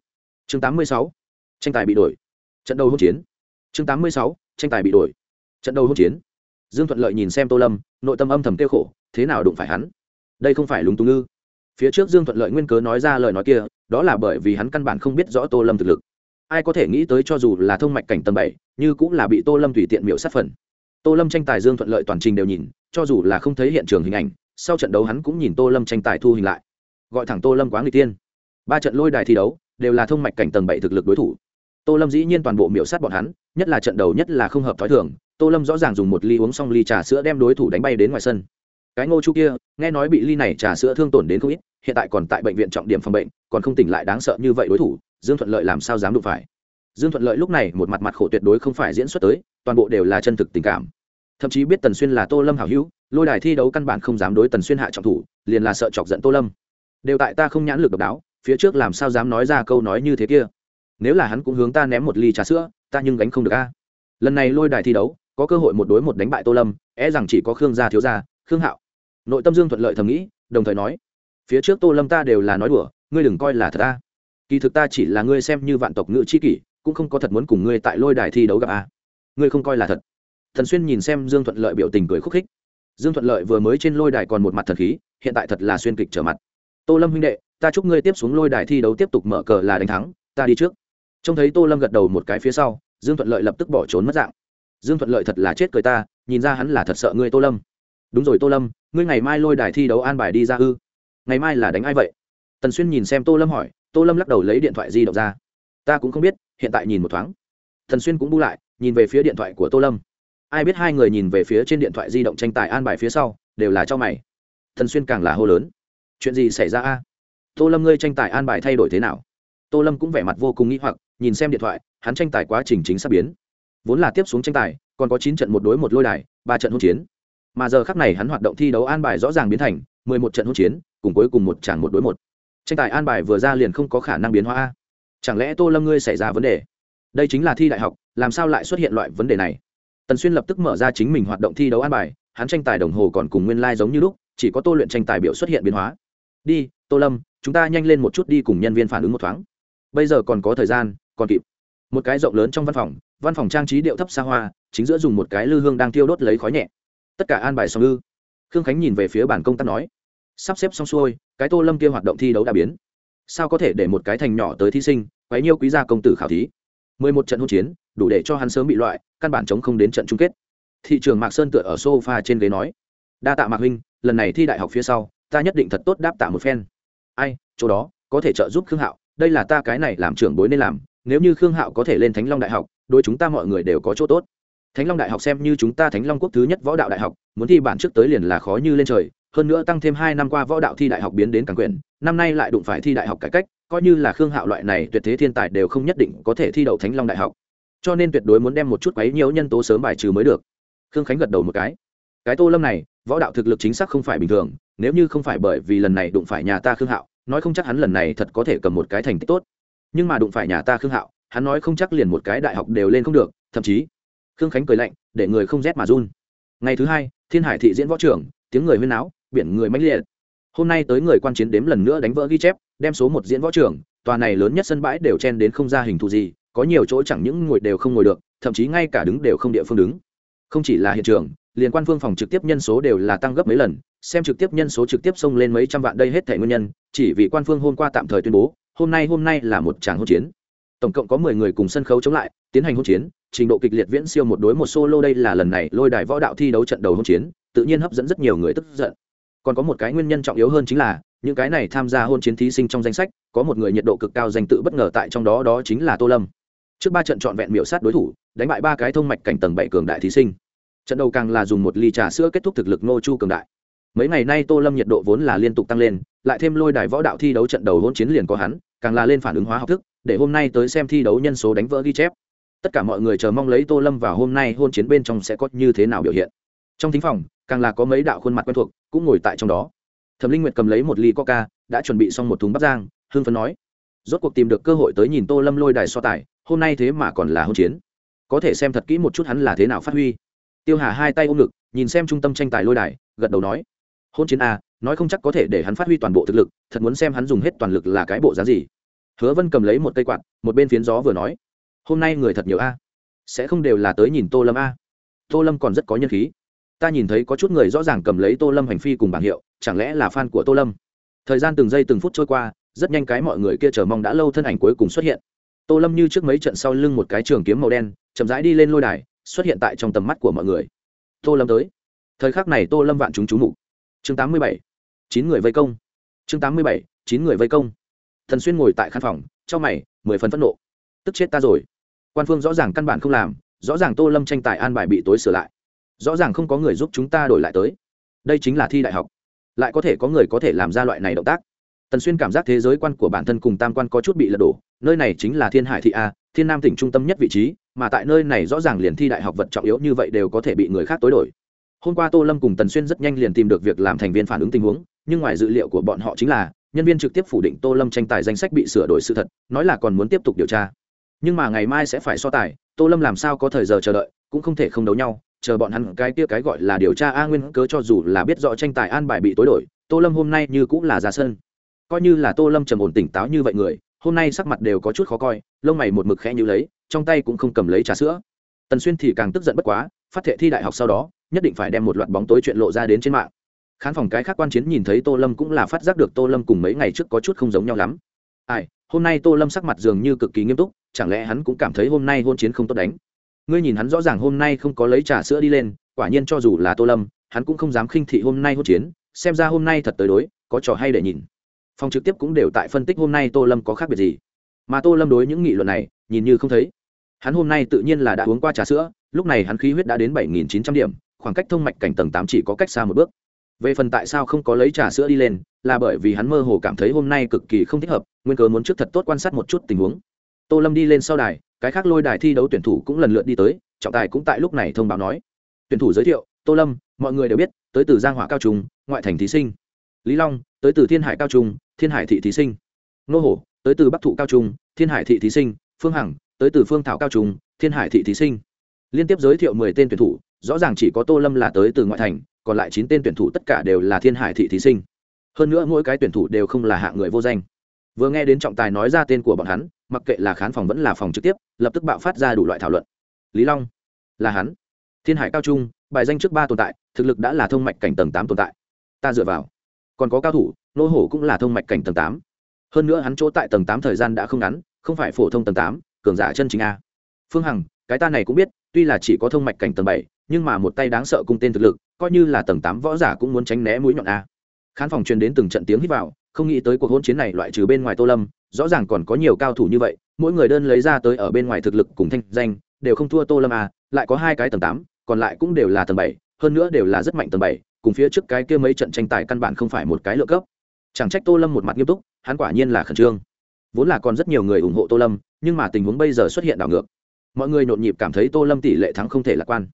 S1: Chương tám mươi sáu, tranh tài bị đổi. Trận đầu hỗn chiến. Chương tám mươi sáu, tranh tài bị đổi. Trận đầu hỗn chiến. Dương thuận lợi nhìn xem tô lâm, nội tâm âm thầm kêu khổ, thế nào đụng phải hắn? Đây không phải lúng túng ư? Phía trước dương thuận lợi nguyên cớ nói ra lời nói kia, đó là bởi vì hắn căn bản không biết rõ tô lâm thực lực. Ai có thể nghĩ tới cho dù là thông mạch cảnh tầm bảy, như cũng là bị tô lâm tùy tiện miễu sát phần. Tô lâm tranh tài dương thuận lợi toàn trình đều nhìn, cho dù là không thấy hiện trường hình ảnh, sau trận đấu hắn cũng nhìn tô lâm tranh tài thu hình lại gọi thẳng tô lâm quá người tiên ba trận lôi đài thi đấu đều là thông mạch cảnh tầng bảy thực lực đối thủ. Tô lâm dĩ nhiên toàn bộ miểu sát bọn hắn, nhất là trận đầu nhất là không hợp t h ó i thường, tô lâm rõ ràng dùng một ly uống xong ly trà sữa đem đối thủ đánh bay đến ngoài sân. Cái ngô chu kia, nghe nói bị ly này trà sữa thương tổn đến không ít, hiện tại còn tại bệnh viện trọng điểm phòng bệnh, còn không tỉnh lại đáng sợ như vậy đối thủ, dương thuận lợi làm sao dám đụng phải? Dương thuận lợi lúc này một mặt mặt khổ tuyệt đối không phải diễn xuất tới, toàn bộ đều là chân thực tình cảm. Thậm chí biết tần xuyên là tô lâm hảo hữu, lôi đài thi đấu căn bản không dám đối tần xuyên hạ trọng thủ, liền là sợ chọc giận tô lâm đều tại ta không nhãn lực độc đáo, phía trước làm sao dám nói ra câu nói như thế kia? Nếu là hắn cũng hướng ta ném một ly trà sữa, ta nhưng gánh không được a. Lần này lôi đài thi đấu, có cơ hội một đối một đánh bại tô lâm é rằng chỉ có khương gia thiếu gia, khương hạo. Nội tâm dương thuận lợi thầm nghĩ, đồng thời nói, phía trước tô lâm ta đều là nói đùa, ngươi đừng coi là thật ta kỳ thực ta chỉ là ngươi xem như vạn tộc ngự chi kỷ, cũng không có thật muốn cùng ngươi tại lôi đài thi đấu gặp a. Ngươi không coi là thật. Thần xuyên nhìn xem dương thuận lợi biểu tình cười khúc khích. Dương thuận lợi vừa mới trên lôi đài còn một mặt thần khí, hiện tại thật là xuyên kịch trở mặt tô lâm huynh đệ, ta chúc ngươi tiếp xuống lôi đài thi đấu tiếp tục mở cờ là đánh thắng, ta đi trước. Trông thấy tô lâm gật đầu một cái phía sau, dương thuận lợi lập tức bỏ trốn mất dạng. Dương thuận lợi thật là chết cười ta, nhìn ra hắn là thật sợ ngươi tô lâm. Đúng rồi tô lâm, ngươi ngày mai lôi đài thi đấu an bài đi ra ư? Ngày mai là đánh ai vậy? Tần xuyên nhìn xem tô lâm hỏi, tô lâm lắc đầu lấy điện thoại di động ra. Ta cũng không biết, hiện tại nhìn một thoáng. Tần xuyên cũng bu lại, nhìn về phía điện thoại của tô lâm. Ai biết hai người nhìn về phía trên điện thoại di động tranh tài an bài phía sau, đều là cho mày. Thần xuyên càng là hô lớn chuyện gì xảy ra a? Tô lâm ngươi tranh tài an bài thay đổi thế nào? Tô lâm cũng vẻ mặt vô cùng nghĩ hoặc, nhìn xem điện thoại, hắn tranh tài quá trình chính sắp biến. Vốn là tiếp xuống tranh tài, còn có chín trận một đối một lôi đài, ba trận hỗn chiến. Mà giờ khắc này hắn hoạt động thi đấu an bài rõ ràng biến thành mười một trận hỗn chiến, cùng cuối cùng một tràng một đối một. Tranh tài an bài vừa ra liền không có khả năng biến hóa chẳng lẽ tô lâm ngươi xảy ra vấn đề? Đây chính là thi đại học, làm sao lại xuất hiện loại vấn đề này? Tần xuyên lập tức mở ra chính mình hoạt động thi đấu an bài, hắn tranh tài đồng hồ còn cùng nguyên lai、like、giống như lúc, chỉ có tô luyện tranh tài biểu xuất hiện biến hóa đi, tô lâm, chúng ta nhanh lên một chút đi cùng nhân viên phản ứng một thoáng. Bây giờ còn có thời gian, còn kịp. Một cái rộng lớn trong văn phòng văn phòng trang trí điệu thấp xa hoa, chính giữa dùng một cái lư hương đang thiêu đốt lấy khói nhẹ. Tất cả an bài xong ư? Khương khánh nhìn về phía bản công tác nói. Sắp xếp xong xuôi, cái tô lâm kia hoạt động thi đấu đã biến. Sao có thể để một cái thành nhỏ tới thí sinh, quấy nhiêu quý gia công tử khảo thí? Mười một trận hỗn chiến, đủ để cho hắn sớm bị loại, căn bản chống không đến trận chung kết. Thị trường mạc sơn tựa ở sofa trên ghế nói. Đa tạ mạc huynh, lần này thi đại học phía sau ta nhất định thật tốt đáp tạ một phen. Ai, chỗ đó, có thể trợ giúp khương hạo, đây là ta cái này làm trưởng bối nên làm, nếu như khương hạo có thể lên thánh long đại học đôi chúng ta mọi người đều có chỗ tốt. Thánh long đại học xem như chúng ta thánh long quốc thứ nhất võ đạo đại học, muốn thi bản trước tới liền là khó như lên trời, hơn nữa tăng thêm hai năm qua võ đạo thi đại học biến đến càng quyền, năm nay lại đụng phải thi đại học cải cách, coi như là khương hạo loại này tuyệt thế thiên tài đều không nhất định có thể thi đậu thánh long đại học. Cho nên tuyệt đối muốn đem một chút quấy nhiễu nhân tố sớm bài trừ mới được. Khương khánh gật đầu một cái. Cái tô lâm này võ đạo thực lực chính xác không phải bình thường, nếu như không phải bởi vì lần này đụng phải nhà ta khương hạo, nói không chắc hắn lần này thật có thể cầm một cái thành tích tốt. Nhưng mà đụng phải nhà ta khương hạo, hắn nói không chắc liền một cái đại học đều lên không được, thậm chí, khương khánh cười lạnh, để người không rét mà run. Ngày thứ hai, thiên hải thị diễn võ trưởng, tiếng người huyên náo, biển người mãnh liệt. Hôm nay tới người quan chiến đếm lần nữa đánh vỡ ghi chép, đem số một diễn võ trưởng, tòa này lớn nhất sân bãi đều chen đến không ra hình thù gì, có nhiều chỗ chẳng những ngồi đều không ngồi được, thậm chí ngay cả đứng đều không địa phương đứng. Không chỉ là hiện trường liên quan phương phòng trực tiếp nhân số đều là tăng gấp mấy lần, xem trực tiếp nhân số trực tiếp xông lên mấy trăm vạn đây hết thể nguyên nhân, chỉ vì quan phương hôm qua tạm thời tuyên bố, hôm nay hôm nay là một tràng hỗn chiến. Tổng cộng có mười người cùng sân khấu chống lại, tiến hành hỗn chiến, trình độ kịch liệt viễn siêu một đối một solo đây là lần này lôi đài võ đạo thi đấu trận đầu hỗn chiến, tự nhiên hấp dẫn rất nhiều người tức giận. Còn có một cái nguyên nhân trọng yếu hơn chính là, những cái này tham gia hôn chiến thí sinh trong danh sách, có một người nhiệt độ cực cao danh tự bất ngờ tại trong đó đó chính là tô lâm. Trước ba trận trọn vẹn miểu sát đối thủ, đánh bại ba cái thông mạch cảnh tầng bảy cường đại thí sinh trận đầu càng là dùng một ly trà sữa kết thúc thực lực ngô chu cường đại. Mấy ngày nay tô lâm nhiệt độ vốn là liên tục tăng lên, lại thêm lôi đài võ đạo thi đấu trận đầu hôn chiến liền có hắn, càng là lên phản ứng hóa học thức, để hôm nay tới xem thi đấu nhân số đánh vỡ ghi chép. Tất cả mọi người chờ mong lấy tô lâm vào hôm nay hôn chiến bên trong sẽ có như thế nào biểu hiện. Trong thính phòng, càng là có mấy đạo khuôn mặt quen thuộc cũng ngồi tại trong đó. Thẩm linh nguyệt cầm lấy một ly coca, đã chuẩn bị xong một thùng bắp giang hương phấn nói, rốt cuộc tìm được cơ hội tới nhìn tô lâm lôi đài so tài, hôm nay thế mà còn là hôn chiến. Có thể xem thật kỹ một chút hắn là thế nào phát huy tiêu hà hai tay ôm ngực, nhìn xem trung tâm tranh tài lôi đài, gật đầu nói, hôn chiến a nói không chắc có thể để hắn phát huy toàn bộ thực lực, thật muốn xem hắn dùng hết toàn lực là cái bộ giá gì. Hứa vân cầm lấy một cây quạt, một bên phiến gió vừa nói, hôm nay người thật nhiều a, sẽ không đều là tới nhìn tô lâm a. Tô lâm còn rất có nhân khí. Ta nhìn thấy có chút người rõ ràng cầm lấy tô lâm hành phi cùng bảng hiệu, chẳng lẽ là fan của tô lâm? Thời gian từng giây từng phút trôi qua, rất nhanh cái mọi người kia chờ mong đã lâu thân ảnh cuối cùng xuất hiện. Tô lâm như trước mấy trận sau lưng một cái trường kiếm màu đen, chậm rãi đi lên lôi đài xuất hiện tại trong tầm mắt của mọi người. Tô lâm tới. Thời khắc này tô lâm vạn chúng chú mục. Chương tám mươi bảy. Chín người vây công. Chương tám mươi bảy. Chín người vây công. Thần xuyên ngồi tại khán phòng, trong mày, mười phần phẫn nộ. Tức chết ta rồi. Quan phương rõ ràng căn bản không làm, rõ ràng tô lâm tranh tài an bài bị tối sửa lại. Rõ ràng không có người giúp chúng ta đổi lại tới. Đây chính là thi đại học. Lại có thể có người có thể làm ra loại này động tác tần xuyên cảm giác thế giới quan của bản thân cùng tam quan có chút bị lật đổ, nơi này chính là thiên hải thị a, thiên nam tỉnh trung tâm nhất vị trí, mà tại nơi này rõ ràng liền thi đại học vật trọng yếu như vậy đều có thể bị người khác tối đổi. Hôm qua tô lâm cùng tần xuyên rất nhanh liền tìm được việc làm thành viên phản ứng tình huống, nhưng ngoài dự liệu của bọn họ chính là, nhân viên trực tiếp phủ định tô lâm tranh tài danh sách bị sửa đổi sự thật, nói là còn muốn tiếp tục điều tra. Nhưng mà ngày mai sẽ phải so tài, tô lâm làm sao có thời giờ chờ đợi, cũng không thể không đấu nhau, chờ bọn hắn cái kia cái gọi là điều tra a nguyên cớ cho dù là biết rõ tranh tài an bài bị tối đổi, tô lâm hôm nay như cũng là ra sân coi như là tô lâm trầm ổn tỉnh táo như vậy người, hôm nay sắc mặt đều có chút khó coi, lông mày một mực khẽ như lấy, trong tay cũng không cầm lấy trà sữa. Tần xuyên thì càng tức giận bất quá, phát thệ thi đại học sau đó, nhất định phải đem một loạt bóng tối chuyện lộ ra đến trên mạng. Khán phòng cái khác quan chiến nhìn thấy tô lâm cũng là phát giác được tô lâm cùng mấy ngày trước có chút không giống nhau lắm. Ai, hôm nay tô lâm sắc mặt dường như cực kỳ nghiêm túc, chẳng lẽ hắn cũng cảm thấy hôm nay hôn chiến không tốt đánh? Ngươi nhìn hắn rõ ràng hôm nay không có lấy trà sữa đi lên, quả nhiên cho dù là tô lâm, hắn cũng không dám khinh thị hôm nay hôn chiến, xem ra hôm nay thật tới đối, có trò hay để nhìn phòng trực tiếp cũng đều tại phân tích hôm nay tô lâm có khác biệt gì. Mà tô lâm đối những nghị luận này, nhìn như không thấy. Hắn hôm nay tự nhiên là đã uống qua trà sữa, lúc này hắn khí huyết đã đến bảy nghìn chín trăm điểm, khoảng cách thông mạch cảnh tầng tám chỉ có cách xa một bước. Về phần tại sao không có lấy trà sữa đi lên, là bởi vì hắn mơ hồ cảm thấy hôm nay cực kỳ không thích hợp, nguyên cớ muốn trước thật tốt quan sát một chút tình huống. Tô lâm đi lên sau đài, cái khác lôi đài thi đấu tuyển thủ cũng lần lượt đi tới, trọng tài cũng tại lúc này thông báo nói. Tuyển thủ giới thiệu, tô lâm, mọi người đều biết, tới từ giang hỏa cao trung, ngoại thành thí sinh. Lý long tới từ thiên hải cao trung, thiên hải thị thí sinh. Nô hổ, tới từ bắc thụ cao trung, thiên hải thị thí sinh. Phương hằng, tới từ phương thảo cao trung, thiên hải thị thí sinh. Liên tiếp giới thiệu mười tên tuyển thủ, rõ ràng chỉ có tô lâm là tới từ ngoại thành, còn lại chín tên tuyển thủ tất cả đều là thiên hải thị thí sinh. Hơn nữa mỗi cái tuyển thủ đều không là hạng người vô danh. Vừa nghe đến trọng tài nói ra tên của bọn hắn, mặc kệ là khán phòng vẫn là phòng trực tiếp, lập tức bạo phát ra đủ loại thảo luận. Lý long, là hắn. Thiên hải cao trung, bài danh trước ba tồn tại, thực lực đã là thông mạch cảnh tầng tám tồn tại. Ta dựa vào còn có cao thủ, nô hổ cũng là thông mạch cảnh tầng tám. Hơn nữa hắn chỗ tại tầng tám thời gian đã không ngắn, không phải phổ thông tầng tám, cường giả chân chính a. Phương hằng, cái ta này cũng biết, tuy là chỉ có thông mạch cảnh tầng bảy, nhưng mà một tay đáng sợ cung tên thực lực, coi như là tầng tám võ giả cũng muốn tránh né mũi nhọn a. Khán phòng truyền đến từng trận tiếng hít vào, không nghĩ tới cuộc hôn chiến này loại trừ bên ngoài tô lâm, rõ ràng còn có nhiều cao thủ như vậy, mỗi người đơn lấy ra tới ở bên ngoài thực lực cùng thanh danh, đều không thua tô lâm a, lại có hai cái tầng tám, còn lại cũng đều là tầng bảy, hơn nữa đều là rất mạnh tầng bảy cùng phía trước cái kia mấy trận tranh tài căn bản không phải một cái lựa cấp. Chẳng trách tô lâm một mặt nghiêm túc, hắn quả nhiên là khẩn trương. Vốn là còn rất nhiều người ủng hộ tô lâm, nhưng mà tình huống bây giờ xuất hiện đảo ngược. Mọi người nhộn nhịp cảm thấy tô lâm tỷ lệ thắng không thể lạc quan.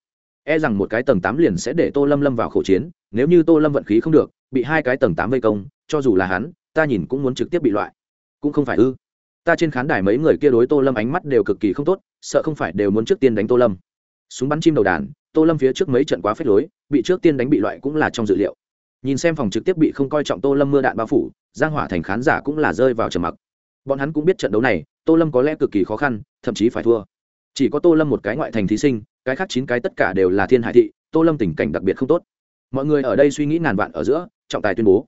S1: E rằng một cái tầng tám liền sẽ để tô lâm lâm vào khẩu chiến, nếu như tô lâm vận khí không được, bị hai cái tầng tám vây công, cho dù là hắn, ta nhìn cũng muốn trực tiếp bị loại. Cũng không phải ư. Ta trên khán đài mấy người kia đối tô lâm ánh mắt đều cực kỳ không tốt, sợ không phải đều muốn trước tiên đánh tô lâm. Súng bắn chim đầu đàn, tô lâm phía trước mấy trận quá phết lối bị trước tiên đánh bị loại cũng là trong dự liệu. Nhìn xem phòng trực tiếp bị không coi trọng tô lâm mưa đạn bao phủ, giang hỏa thành khán giả cũng là rơi vào trầm mặc. Bọn hắn cũng biết trận đấu này, tô lâm có lẽ cực kỳ khó khăn, thậm chí phải thua. Chỉ có tô lâm một cái ngoại thành thí sinh, cái khác chín cái tất cả đều là thiên hải thị, tô lâm tình cảnh đặc biệt không tốt. Mọi người ở đây suy nghĩ ngàn vạn ở giữa, trọng tài tuyên bố.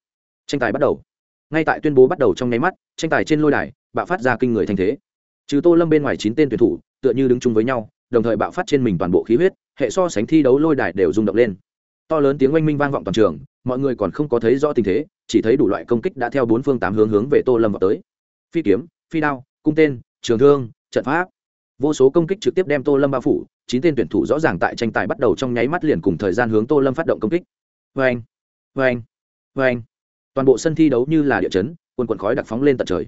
S1: Tranh tài bắt đầu. Ngay tại tuyên bố bắt đầu trong nháy mắt, tranh tài trên lôi đài, bạo phát ra kinh người thanh thế. Trừ tô lâm bên ngoài chín tên tuyển thủ, tựa như đứng chung với nhau, đồng thời bạo phát trên mình toàn bộ khí huyết, hệ so sánh thi đấu lôi đài đều rung động lên to lớn tiếng oanh minh vang vọng toàn trường, mọi người còn không có thấy rõ tình thế, chỉ thấy đủ loại công kích đã theo bốn phương tám hướng hướng về tô lâm vào tới. Phi kiếm, phi đao, cung tên, trường thương, trận pháp. Vô số công kích trực tiếp đem tô lâm bao phủ, chín tên tuyển thủ rõ ràng tại tranh tài bắt đầu trong nháy mắt liền cùng thời gian hướng tô lâm phát động công kích. Vê anh vê anh vê anh toàn bộ sân thi đấu như là địa chấn, quần quần khói đặc phóng lên tận trời.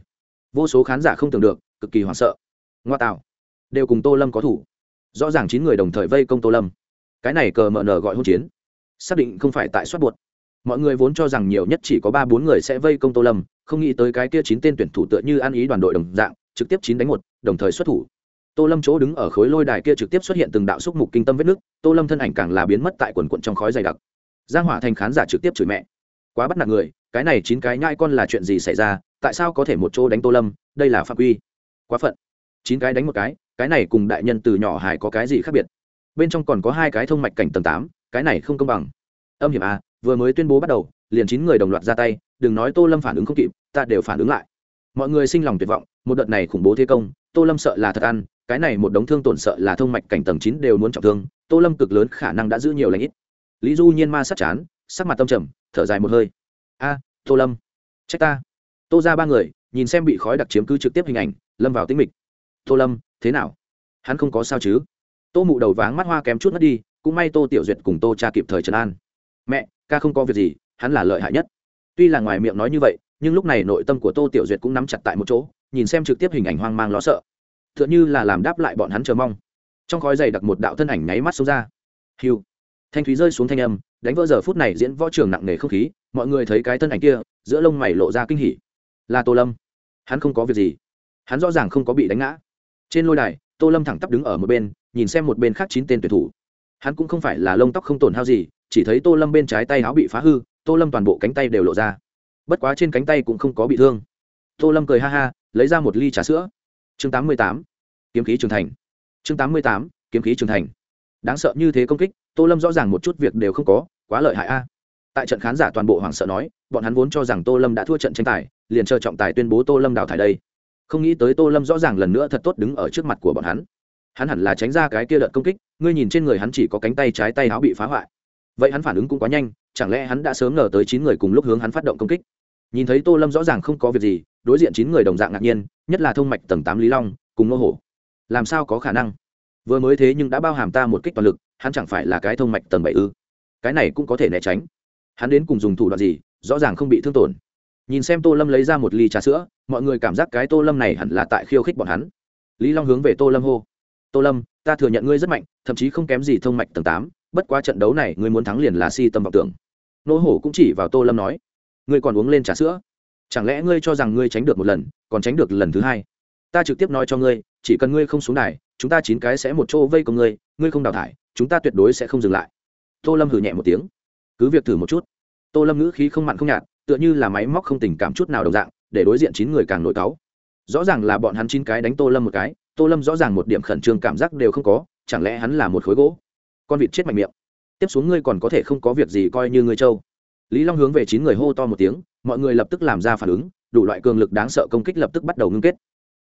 S1: Vô số khán giả không tưởng được, cực kỳ hoảng sợ. Ngoa tạo, đều cùng tô lâm có thủ. Rõ ràng chín người đồng thời vây công tô lâm. Cái này cờ mờ nờ gọi hôn chiến xác định không phải tại soát buột mọi người vốn cho rằng nhiều nhất chỉ có ba bốn người sẽ vây công tô lâm, không nghĩ tới cái kia chín tên tuyển thủ tựa như ăn ý đoàn đội đồng dạng, trực tiếp chín đánh một, đồng thời xuất thủ. Tô lâm chỗ đứng ở khối lôi đài kia trực tiếp xuất hiện từng đạo xúc mục kinh tâm vết nước, tô lâm thân ảnh càng là biến mất tại quần quận trong khói dày đặc. Giang hỏa thành khán giả trực tiếp chửi mẹ. Quá bắt nạt người, cái này chín cái nhai con là chuyện gì xảy ra, tại sao có thể một chỗ đánh tô lâm, đây là phạm quy. Quá phận. Chín cái đánh một cái cái này cùng đại nhân từ nhỏ hải có cái gì khác biệt? Bên trong còn có hai cái thông mạch cảnh tầng tám cái này không công bằng. Âm hiểm à vừa mới tuyên bố bắt đầu, liền chín người đồng loạt ra tay, đừng nói tô lâm phản ứng không kịp, ta đều phản ứng lại. Mọi người sinh lòng tuyệt vọng, một đợt này khủng bố thế công, tô lâm sợ là thật ăn, cái này một đống thương tổn sợ là thông mạch cảnh tầng chín đều muốn trọng thương, tô lâm cực lớn khả năng đã giữ nhiều lãnh ít. Lý du nhiên ma sát chán, sắc mặt tâm trầm, thở dài một hơi. A, tô lâm, trách ta. Tô ra ba người, nhìn xem bị khói đặc chiếm cứ trực tiếp hình ảnh, lâm vào tĩnh mịch. Tô lâm, thế nào? Hắn không có sao chứ? Tô mụ đầu váng mắt hoa kém chút mất đi cũng may tô tiểu duyệt cùng tô cha kịp thời trấn an. Mẹ, ca không có việc gì, hắn là lợi hại nhất. Tuy là ngoài miệng nói như vậy, nhưng lúc này nội tâm của tô tiểu duyệt cũng nắm chặt tại một chỗ, nhìn xem trực tiếp hình ảnh hoang mang lo sợ. T h ư ợ n h ư là làm đáp lại bọn hắn chờ mong. Trong khói dày đặc một đạo thân ảnh nháy mắt xuống ra. Hiu thanh thúy rơi xuống thanh âm, đánh vỡ giờ phút này diễn võ trường nặng nề không khí, mọi người thấy cái thân ảnh kia, giữa lông mày lộ ra kinh hỉ. Là tô lâm. Hắn không có việc gì. Hắn rõ ràng không có bị đánh ngã. Trên lôi đài, tô lâm thẳng tắp đứng ở một bên, nhìn xem một bên khác chín tên tuyển thủ hắn cũng không phải là lông tóc không tổn hao gì, chỉ thấy tô lâm bên trái tay áo bị phá hư, tô lâm toàn bộ cánh tay đều lộ ra. Bất quá trên cánh tay cũng không có bị thương. Tô lâm cười ha ha, lấy ra một ly trà sữa. Chương tám mươi tám, kiếm khí trưởng thành. Chương tám mươi tám, kiếm khí trưởng thành. Đáng sợ như thế công kích, tô lâm rõ ràng một chút việc đều không có, quá lợi hại a. Tại trận khán giả toàn bộ hoảng sợ nói, bọn hắn vốn cho rằng tô lâm đã thua trận tranh tài, liền chờ trọng tài tuyên bố tô lâm đào thải đây. Không nghĩ tới tô lâm rõ ràng lần nữa thật tốt đứng ở trước mặt của bọn hắn hắn hẳn là tránh ra cái kia đợt công kích, ngươi nhìn trên người hắn chỉ có cánh tay trái tay áo bị phá hoại. Vậy hắn phản ứng cũng quá nhanh, chẳng lẽ hắn đã sớm ngờ tới chín người cùng lúc hướng hắn phát động công kích? Nhìn thấy tô lâm rõ ràng không có việc gì, đối diện chín người đồng dạng ngạc nhiên, nhất là thông mạch, tầng tám lý long, cùng nô hổ. Làm sao có khả năng? Vừa mới thế nhưng đã bao hàm ta một kích toàn lực, hắn chẳng phải là cái thông mạch tầng bảy ư? Cái này cũng có thể né tránh. Hắn đến cùng dùng thủ đoạn gì, rõ ràng không bị thương tổn. Nhìn xem tô lâm lấy ra một ly trà sữa, mọi người cảm giác cái tô lâm này hẳn là tại khiêu khích bọn hắn. Lý long hướng về tô lâm hô tô lâm, ta thừa nhận ngươi rất mạnh, thậm chí không kém gì thông mạch tầng tám, bất quá trận đấu này ngươi muốn thắng liền là si tâm vọng tưởng. Nô hổ cũng chỉ vào tô lâm nói, ngươi còn uống lên trà sữa. Chẳng lẽ ngươi cho rằng ngươi tránh được một lần, còn tránh được lần thứ hai? Ta trực tiếp nói cho ngươi, chỉ cần ngươi không xuống đài, chúng ta chín cái sẽ một chỗ vây công ngươi ngươi không đào thải, chúng ta tuyệt đối sẽ không dừng lại. Tô lâm hử nhẹ một tiếng. Cứ việc thử một chút. Tô lâm ngữ khí không mặn không nhạt, tựa như là máy móc không tình cảm chút nào đồng dạng, để đối diện chín người càng nổi cáu. Rõ ràng là bọn hắn chín cái đánh tô lâm một cái tô lâm rõ ràng một điểm khẩn trương cảm giác đều không có, chẳng lẽ hắn là một khối gỗ? Con vịt chết mạnh miệng. Tiếp xuống ngươi còn có thể không có việc gì coi như ngươi trâu. Lý long hướng về chín người hô to một tiếng, mọi người lập tức làm ra phản ứng, đủ loại cường lực đáng sợ công kích lập tức bắt đầu ngưng kết.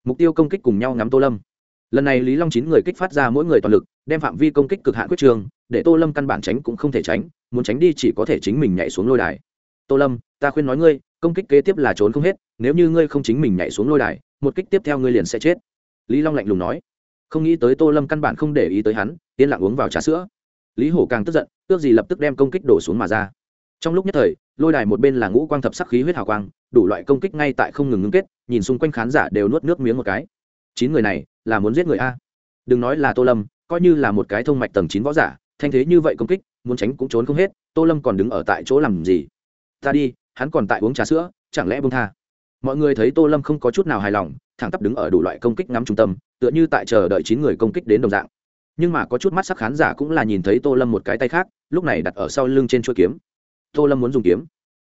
S1: Mục tiêu công kích cùng nhau ngắm tô lâm. Lần này lý long chín người kích phát ra mỗi người toàn lực, đem phạm vi công kích cực hạn quyết trường, để tô lâm căn bản tránh cũng không thể tránh, muốn tránh đi chỉ có thể chính mình nhảy xuống lôi đài. Tô lâm, ta khuyên nói ngươi, công kích kế tiếp là trốn không hết, nếu như ngươi không chính mình nhảy xuống lôi đài, một kích tiếp theo ngươi liền sẽ chết lý long lạnh lùng nói. Không nghĩ tới tô lâm căn bản không để ý tới hắn, yên lặng uống vào trà sữa. Lý hổ càng tức giận, ước gì lập tức đem công kích đổ xuống mà ra. Trong lúc nhất thời, lôi đài một bên là ngũ quang thập sắc khí huyết hào quang, đủ loại công kích ngay tại không ngừng ngưng kết, nhìn xung quanh khán giả đều nuốt nước miếng một cái. Chín người này, là muốn giết người a. Đừng nói là tô lâm, coi như là một cái thông mạch tầng chín võ giả, thanh thế như vậy công kích, muốn tránh cũng trốn không hết, tô lâm còn đứng ở tại chỗ làm gì? Ta đi, hắn còn tại uống trà sữa, chẳng lẽ bông tha? Mọi người thấy tô lâm không có chút nào hài lòng, thẳng tắp đứng ở đủ loại công kích ngắm trung tâm, tựa như tại chờ đợi chín người công kích đến đồng dạng. Nhưng mà có chút mắt sắc khán giả cũng là nhìn thấy tô lâm một cái tay khác, lúc này đặt ở sau lưng trên chuỗi kiếm. Tô lâm muốn dùng kiếm.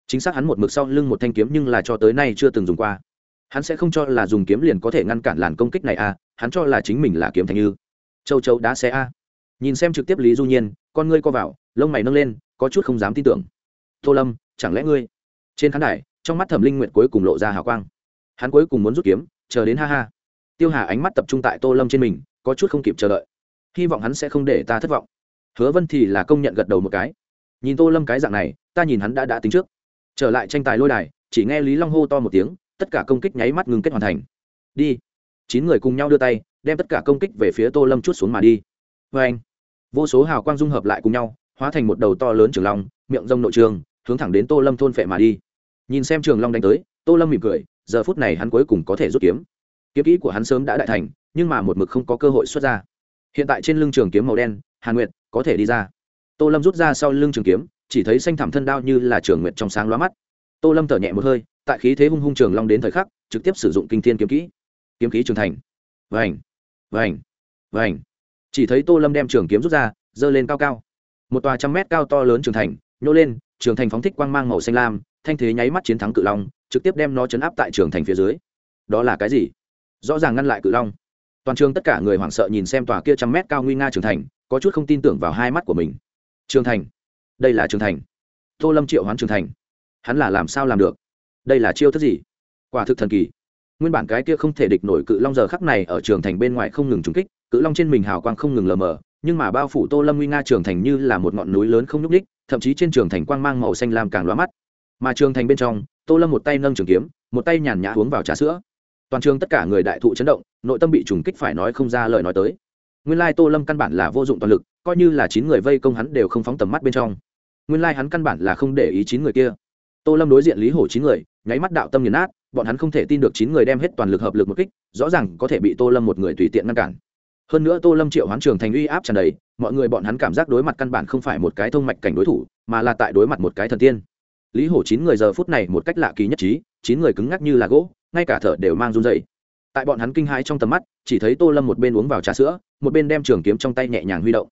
S1: Chính xác hắn một mực sau lưng một thanh kiếm nhưng là cho tới nay chưa từng dùng qua. Hắn sẽ không cho là dùng kiếm liền có thể ngăn cản làn công kích này à hắn cho là chính mình là kiếm thành như. Châu châu đá xe a. Nhìn xem trực tiếp lý du nhiên, con ngươi co vào, lông mày nâng lên, có chút không dám tin tưởng. Tô lâm, chẳng lẽ ngươi? Trên khán đài trong mắt thẩm linh nguyện cuối cùng lộ ra hào quang. Hắn cuối cùng muốn rút kiếm, chờ đến ha ha. Tiêu hà ánh mắt tập trung tại tô lâm trên mình, có chút không kịp chờ đợi. Hy vọng hắn sẽ không để ta thất vọng. Hứa vân thì là công nhận gật đầu một cái. Nhìn tô lâm cái dạng này, ta nhìn hắn đã đã tính trước. Trở lại tranh tài lôi đài, chỉ nghe lý long hô to một tiếng, tất cả công kích nháy mắt ngừng kết hoàn thành. Đi. Chín người cùng nhau đưa tay, đem tất cả công kích về phía tô lâm chút xuống mà đi. Vê anh, vô số hào quang dung hợp lại cùng nhau, hóa thành một đầu to lớn trường long, miệng rông nội trường, hướng thẳng đến tô lâm thôn phệ mà đi nhìn xem trường long đánh tới, tô lâm mỉm cười, giờ phút này hắn cuối cùng có thể rút kiếm. Kiếm kỹ của hắn sớm đã đại thành, nhưng mà một mực không có cơ hội xuất ra. Hiện tại trên lưng trường kiếm màu đen, hàn nguyệt, có thể đi ra. Tô lâm rút ra sau lưng trường kiếm, chỉ thấy xanh thảm thân đao như là trường nguyệt trong sáng lóa mắt. Tô lâm thở nhẹ một hơi, tại khí thế hung hung trường long đến thời khắc, trực tiếp sử dụng kinh thiên kiếm kỹ. Kiếm khí trường thành. Vành vành vành. Chỉ thấy tô lâm đem trường kiếm rút ra dơ lên cao cao. Một tòa trăm mét cao to lớn trường thành, nhô lên, trường thành phóng thích quang mang màu xanh lam thanh thế nháy mắt chiến thắng cự long, trực tiếp đem nó chấn áp tại trường thành phía dưới. Đó là cái gì? Rõ ràng ngăn lại cự long. Toàn trường tất cả người hoảng sợ nhìn xem tòa kia trăm mét cao nguy nga trường thành, có chút không tin tưởng vào hai mắt của mình. Trường thành. Đây là trường thành. Tô lâm triệu hoán trường thành. Hắn là làm sao làm được? Đây là chiêu thức gì? Quả thực thần kỳ. Nguyên bản cái kia không thể địch nổi cự long giờ khắc này ở trường thành bên ngoài không ngừng trúng kích, cự long trên mình hào quang không ngừng lờ mờ, nhưng mà bao phủ tô lâm nguy nga trường thành như là một ngọn núi lớn không nhúc ních thậm chí trên trường thành quang mang màu xanh làm càng loa mắt mà trường thành bên trong, tô lâm một tay nâng trường kiếm, một tay nhàn nhã uống vào trà sữa. Toàn trường tất cả người đại thụ chấn động, nội tâm bị trùng kích phải nói không ra lời nói tới. Nguyên lai tô lâm căn bản là vô dụng toàn lực, coi như là chín người vây công hắn đều không phóng tầm mắt bên trong. Nguyên lai hắn căn bản là không để ý chín người kia. Tô lâm đối diện lý hổ chín người, nháy mắt đạo tâm nghiền nát, bọn hắn không thể tin được chín người đem hết toàn lực hợp lực một kích, rõ ràng có thể bị tô lâm một người tùy tiện ngăn cản. Hơn nữa tô lâm triệu hoán trường thành uy áp tràn đầy, mọi người bọn hắn cảm giác đối mặt căn bản không phải một cái thông mạch cảnh đối thủ, mà là tại đối mặt một cái thần tiên lý hổ chín người giờ phút này một cách lạ kỳ nhất trí, chín người cứng ngắc như là gỗ, ngay cả thở đều mang run dày tại bọn hắn kinh hãi trong tầm mắt, chỉ thấy tô lâm một bên uống vào trà sữa, một bên đem trường kiếm trong tay nhẹ nhàng huy động.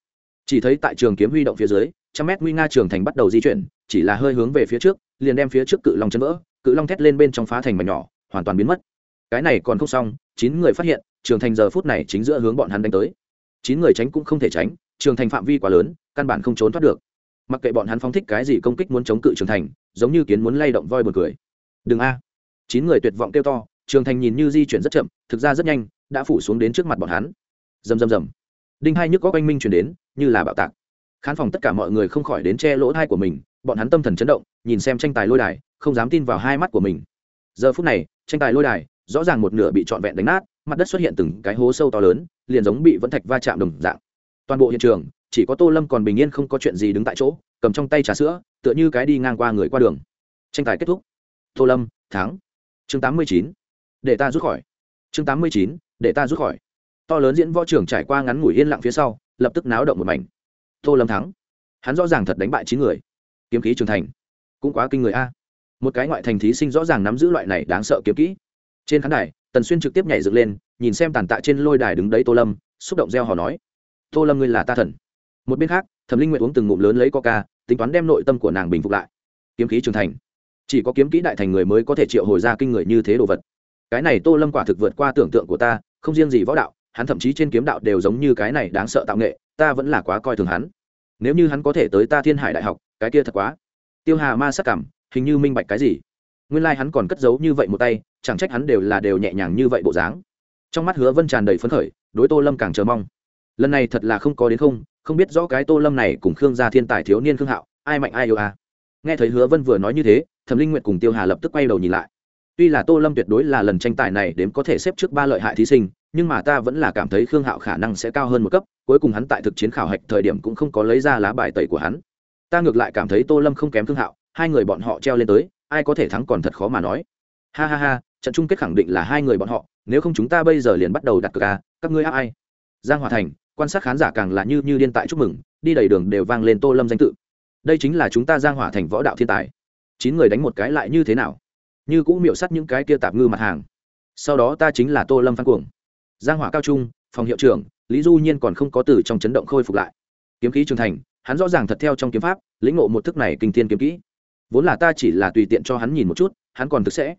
S1: Chỉ thấy tại trường kiếm huy động phía dưới, trăm mét nguy nga trường thành bắt đầu di chuyển, chỉ là hơi hướng về phía trước, liền đem phía trước cự long chân vỡ, cự long thét lên bên trong phá thành mảnh nhỏ, hoàn toàn biến mất. Cái này còn không xong, chín người phát hiện, trường thành giờ phút này chính giữa hướng bọn hắn đánh tới. Chín người tránh cũng không thể tránh, trường thành phạm vi quá lớn, căn bản không trốn thoát được. Mặc kệ bọn hắn phóng thích cái gì công kích muốn chống cự trường thành giống như kiến muốn lay động voi buồn cười. Đừng a. Chín người tuyệt vọng kêu to, trường thành nhìn như di chuyển rất chậm, thực ra rất nhanh, đã phủ xuống đến trước mặt bọn hắn. Rầm rầm rầm. Đinh hai nhức có quanh minh chuyển đến, như là bạo tạc. Khán phòng tất cả mọi người không khỏi đến che lỗ thai của mình, bọn hắn tâm thần chấn động, nhìn xem tranh tài lôi đài, không dám tin vào hai mắt của mình. Giờ phút này, tranh tài lôi đài, rõ ràng một nửa bị trọn vẹn đánh nát, mặt đất xuất hiện từng cái hố sâu to lớn, liền giống bị vẫn thạch va chạm đồng dạng. Toàn bộ hiện trường chỉ có tô lâm còn bình yên không có chuyện gì đứng tại chỗ, cầm trong tay trà sữa, tựa như cái đi ngang qua người qua đường. Tranh tài kết thúc. Tô lâm, thắng. Chương tám mươi chín. Để ta rút khỏi. Chương tám mươi chín. Để ta rút khỏi. To lớn diễn võ trưởng trải qua ngắn ngủi yên lặng phía sau, lập tức náo động một mảnh. Tô lâm thắng. Hắn rõ ràng thật đánh bại chín người. Kiếm khí trưởng thành. Cũng quá kinh người a. Một cái ngoại thành thí sinh rõ ràng nắm giữ loại này đáng sợ kiếm kỹ. Trên khán đài, tần xuyên trực tiếp nhảy dựng lên, nhìn xem tàn tạ trên lôi đài đứng đấy tô lâm, xúc động gieo hò nói, tô lâm ngươi là ta thần một bên khác, thẩm linh nguyện uống từng ngụm lớn lấy coca, tính toán đem nội tâm của nàng bình phục lại. Kiếm khí trưởng thành. Chỉ có kiếm kỹ đại thành người mới có thể triệu hồi ra kinh người như thế đồ vật. Cái này tô lâm quả thực vượt qua tưởng tượng của ta, không riêng gì võ đạo, hắn thậm chí trên kiếm đạo đều giống như cái này đáng sợ tạo nghệ, ta vẫn là quá coi thường hắn. Nếu như hắn có thể tới ta thiên hải đại học, cái kia thật quá. Tiêu hà ma sắc cảm, hình như minh bạch cái gì. Nguyên lai、like、hắn còn cất giấu như vậy một tay, chẳng trách hắn đều là đều nhẹ nhàng như vậy bộ dáng. Trong mắt hứa vân tràn đầy phấn khởi, đối tô lâm càng chờ mong. Lần này thật là không có đến không không biết rõ cái tô lâm này cùng khương gia thiên tài thiếu niên khương hạo, ai mạnh ai yêu à. nghe thấy hứa vân vừa nói như thế, thẩm linh nguyện cùng tiêu hà lập tức quay đầu nhìn lại. Tuy là tô lâm tuyệt đối là lần tranh tài này đếm có thể xếp trước ba lợi hại thí sinh, nhưng mà ta vẫn là cảm thấy khương hạo khả năng sẽ cao hơn một cấp, cuối cùng hắn tại thực chiến khảo hạch thời điểm cũng không có lấy ra lá bài tẩy của hắn. Ta ngược lại cảm thấy tô lâm không kém khương hạo, hai người bọn họ treo lên tới, ai có thể thắng còn thật khó mà nói. Ha ha ha, trận chung kết khẳng định là hai người bọn họ, nếu không chúng ta bây giờ liền bắt đầu đặt cược à các ngươi áp ai? Giang hòa thành quan sát khán giả càng là như như điên tại chúc mừng, đi đầy đường đều vang lên tô lâm danh tự. Đây chính là chúng ta giang hỏa thành võ đạo thiên tài. Chín người đánh một cái lại như thế nào? Như cũng miệu sắt những cái kia tạp ngư mặt hàng. Sau đó ta chính là tô lâm phan cuồng. Giang hỏa cao trung, phòng hiệu trưởng, lý du nhiên còn không có từ trong chấn động khôi phục lại. Kiếm khí trưởng thành, hắn rõ ràng thật theo trong kiếm pháp, lĩnh ngộ một thức này kinh thiên kiếm kỹ. Vốn là ta chỉ là tùy tiện cho hắn nhìn một chút, hắn còn thực sẽ.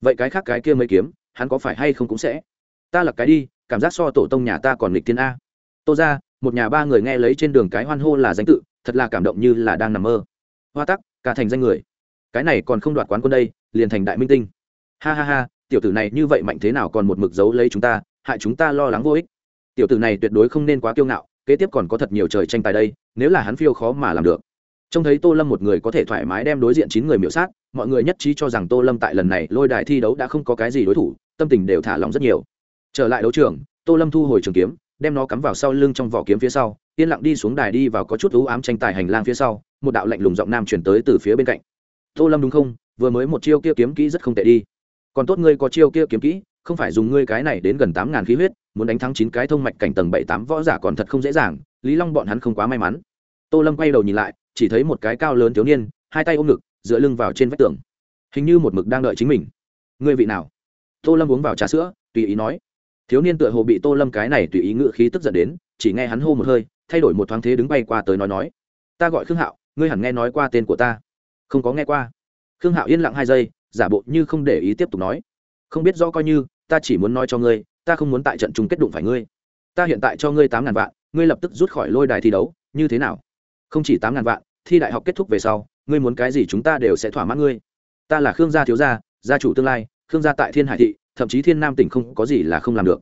S1: Vậy cái khác cái kia mấy kiếm, hắn có phải hay không cũng sẽ? Ta là cái đi, cảm giác so tổ tông nhà ta còn lịch tiên a tô ra, một nhà ba người nghe lấy trên đường cái hoan hô là danh tự, thật là cảm động như là đang nằm mơ. Hoa tắc, cả thành danh người. Cái này còn không đoạt quán quân đây, liền thành đại minh tinh. Ha ha ha, tiểu tử này như vậy mạnh thế nào còn một mực giấu lấy chúng ta, hại chúng ta lo lắng vô ích. Tiểu tử này tuyệt đối không nên quá kiêu ngạo, kế tiếp còn có thật nhiều trời tranh tài đây, nếu là hắn phiêu khó mà làm được. Trông thấy tô lâm một người có thể thoải mái đem đối diện chín người miễu sát, mọi người nhất trí cho rằng tô lâm tại lần này lôi đài thi đấu đã không có cái gì đối thủ, tâm tình đều thả lòng rất nhiều. Trở lại đấu trường, tô lâm thu hồi trường kiếm đem nó cắm vào sau lưng trong vỏ kiếm phía sau, yên lặng đi xuống đài đi vào có chút ưu ám tranh tài hành lang phía sau, một đạo lạnh lùng giọng nam chuyển tới từ phía bên cạnh. Tô lâm đúng không? Vừa mới một chiêu kia kiếm kỹ rất không tệ đi. Còn tốt ngươi có chiêu kia kiếm kỹ, không phải dùng ngươi cái này đến gần tám ngàn khí huyết, muốn đánh thắng chín cái thông mạch cảnh tầng bảy tám võ giả còn thật không dễ dàng, lý long bọn hắn không quá may mắn. Tô lâm quay đầu nhìn lại, chỉ thấy một cái cao lớn thiếu niên, hai tay ôm ngực, dựa lưng vào trên vách tường. Hình như một mực đang đợi chính mình. Ngươi vị nào? Tô lâm uống vào trà sữa, tùy ý nói thiếu niên tựa hồ bị tô lâm cái này tùy ý ngự khí tức giận đến, chỉ nghe hắn hô một hơi, thay đổi một thoáng thế đứng bay qua tới nói nói, ta gọi khương hạo, ngươi hẳn nghe nói qua tên của ta. Không có nghe qua. Khương hạo yên lặng hai giây, giả bộ như không để ý tiếp tục nói, không biết rõ coi như, ta chỉ muốn nói cho ngươi, ta không muốn tại trận chung kết đụng phải ngươi. Ta hiện tại cho ngươi tám ngàn vạn, ngươi lập tức rút khỏi lôi đài thi đấu, như thế nào? Không chỉ tám ngàn vạn, thi đại học kết thúc về sau, ngươi muốn cái gì chúng ta đều sẽ thỏa mãn ngươi. Ta là khương gia thiếu gia gia chủ tương lai, khương gia tại thiên hải thị thậm chí thiên nam tỉnh không có gì là không làm được.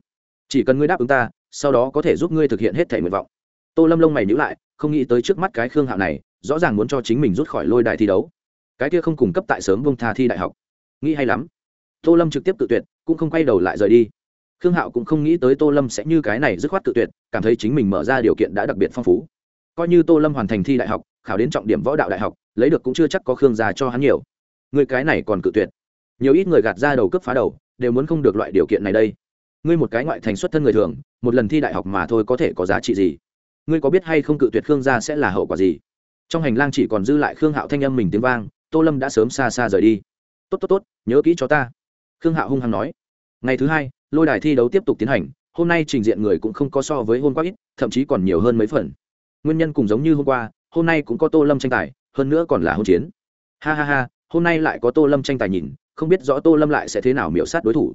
S1: Chỉ cần ngươi đáp ứng ta, sau đó có thể giúp ngươi thực hiện hết thể nguyện vọng. Tô lâm lông mày nhữ lại, không nghĩ tới trước mắt cái khương hạo này, rõ ràng muốn cho chính mình rút khỏi lôi đài thi đấu. Cái kia không cung cấp tại sớm bông tha thi đại học. Nghĩ hay lắm. Tô lâm trực tiếp tự tuyệt, cũng không quay đầu lại rời đi. Khương hạo cũng không nghĩ tới tô lâm sẽ như cái này dứt khoát tự tuyệt, cảm thấy chính mình mở ra điều kiện đã đặc biệt phong phú. Coi như tô lâm hoàn thành thi đại học, khảo đến trọng điểm võ đạo đại học, lấy được cũng chưa chắc có khương già cho hắn nhiều. Người cái này còn cự tuyệt. Nhiều ít người gạt ra đầu cướp phá đầu đều muốn không được loại điều kiện này đây. Ngươi một cái ngoại thành xuất thân người thường, một lần thi đại học mà thôi có thể có giá trị gì? Ngươi có biết hay không cự tuyệt khương gia sẽ là hậu quả gì? Trong hành lang chỉ còn dư lại khương hạo thanh âm mình tiếng vang, tô lâm đã sớm xa xa rời đi. Tốt tốt tốt, nhớ kỹ cho ta. Khương hạo hung hăng nói. Ngày thứ hai, lôi đài thi đấu tiếp tục tiến hành, hôm nay trình diện người cũng không có so với hôm qua ít, thậm chí còn nhiều hơn mấy phần. Nguyên nhân cùng giống như hôm qua, hôm nay cũng có tô lâm tranh tài, hơn nữa còn là hôn chiến. Ha ha ha, hôm nay lại có tô lâm tranh tài nhìn không biết rõ tô lâm lại sẽ thế nào miểu sát đối thủ.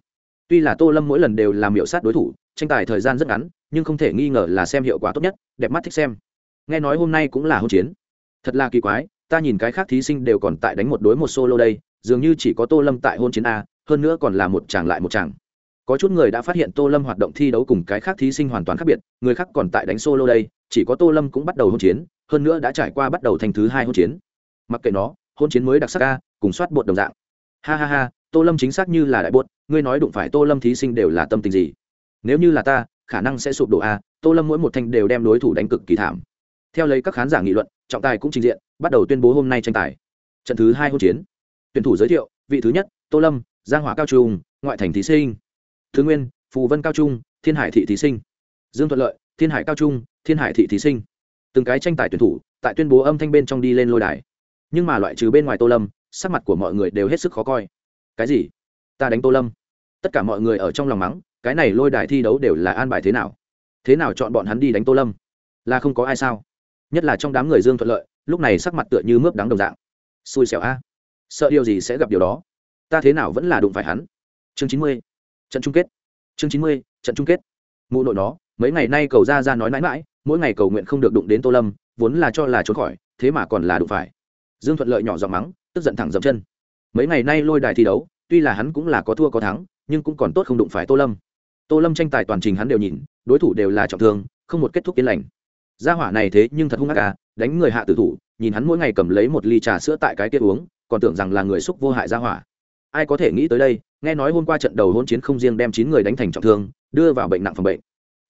S1: Tuy là tô lâm mỗi lần đều làm miểu sát đối thủ, tranh tài thời gian rất ngắn, nhưng không thể nghi ngờ là xem hiệu quả tốt nhất, đẹp mắt thích xem. Nghe nói hôm nay cũng là hôn chiến. Thật là kỳ quái, ta nhìn cái khác thí sinh đều còn tại đánh một đối một solo đây, dường như chỉ có tô lâm tại hôn chiến a, hơn nữa còn là một chàng lại một chàng. Có chút người đã phát hiện tô lâm hoạt động thi đấu cùng cái khác thí sinh hoàn toàn khác biệt, người khác còn tại đánh solo đây, chỉ có tô lâm cũng bắt đầu hôn chiến, hơn nữa đã trải qua bắt đầu thành thứ hai hôn chiến. Mặc kệ nó, hôn chiến mới đặc sắc ca cùng soát bột đồng dạng ha ha ha, tô lâm chính xác như là đại bột, ngươi nói đụng phải tô lâm thí sinh đều là tâm tình gì? Nếu như là ta, khả năng sẽ sụp đổ a, tô lâm mỗi một thanh đều đem đối thủ đánh cực kỳ thảm. Theo lấy các khán giả nghị luận, trọng tài cũng trình diện, bắt đầu tuyên bố hôm nay tranh tài. Trận thứ hai hôn chiến. Tuyển thủ giới thiệu, vị thứ nhất, tô lâm, giang hỏa cao trung, ngoại thành thí sinh. Thứ nguyên, phù vân cao trung, thiên hải thị thí sinh. Dương thuận lợi, thiên hải cao trung, thiên hải thị thí sinh. Từng cái tranh tài tuyển thủ, tại tuyên bố âm thanh bên trong đi lên lôi đài. Nhưng mà loại trừ bên ngoài tô lâm sắc mặt của mọi người đều hết sức khó coi. Cái gì? Ta đánh tô lâm. Tất cả mọi người ở trong lòng mắng, cái này lôi đài thi đấu đều là an bài thế nào? Thế nào chọn bọn hắn đi đánh tô lâm? Là không có ai sao? Nhất là trong đám người dương thuận lợi, lúc này sắc mặt tựa như mướp đắng đồng dạng. Xui xẻo a. Sợ điều gì sẽ gặp điều đó? Ta thế nào vẫn là đụng phải hắn? Chương chín mươi. Trận chung kết. Chương chín mươi, trận chung kết. Mụ nội nó mấy ngày nay cầu ra ra nói mãi mãi, mỗi ngày cầu nguyện không được đụng đến tô lâm, vốn là cho là trốn khỏi, thế mà còn là đụng phải dương thuận lợi nhỏ giọng mắng, tức giận thẳng dậm chân. Mấy ngày nay lôi đài thi đấu, tuy là hắn cũng là có thua có thắng, nhưng cũng còn tốt không đụng phải tô lâm. Tô lâm tranh tài toàn trình hắn đều nhìn, đối thủ đều là trọng thương, không một kết thúc yên lành. Gia hỏa này thế nhưng thật hung ác à đánh người hạ tử thủ, nhìn hắn mỗi ngày cầm lấy một ly trà sữa tại cái kia uống, còn tưởng rằng là người xúc vô hại gia hỏa. Ai có thể nghĩ tới đây, nghe nói hôm qua trận đầu hôn chiến không riêng đem chín người đánh thành trọng thương, đưa vào bệnh nặng phòng bệnh.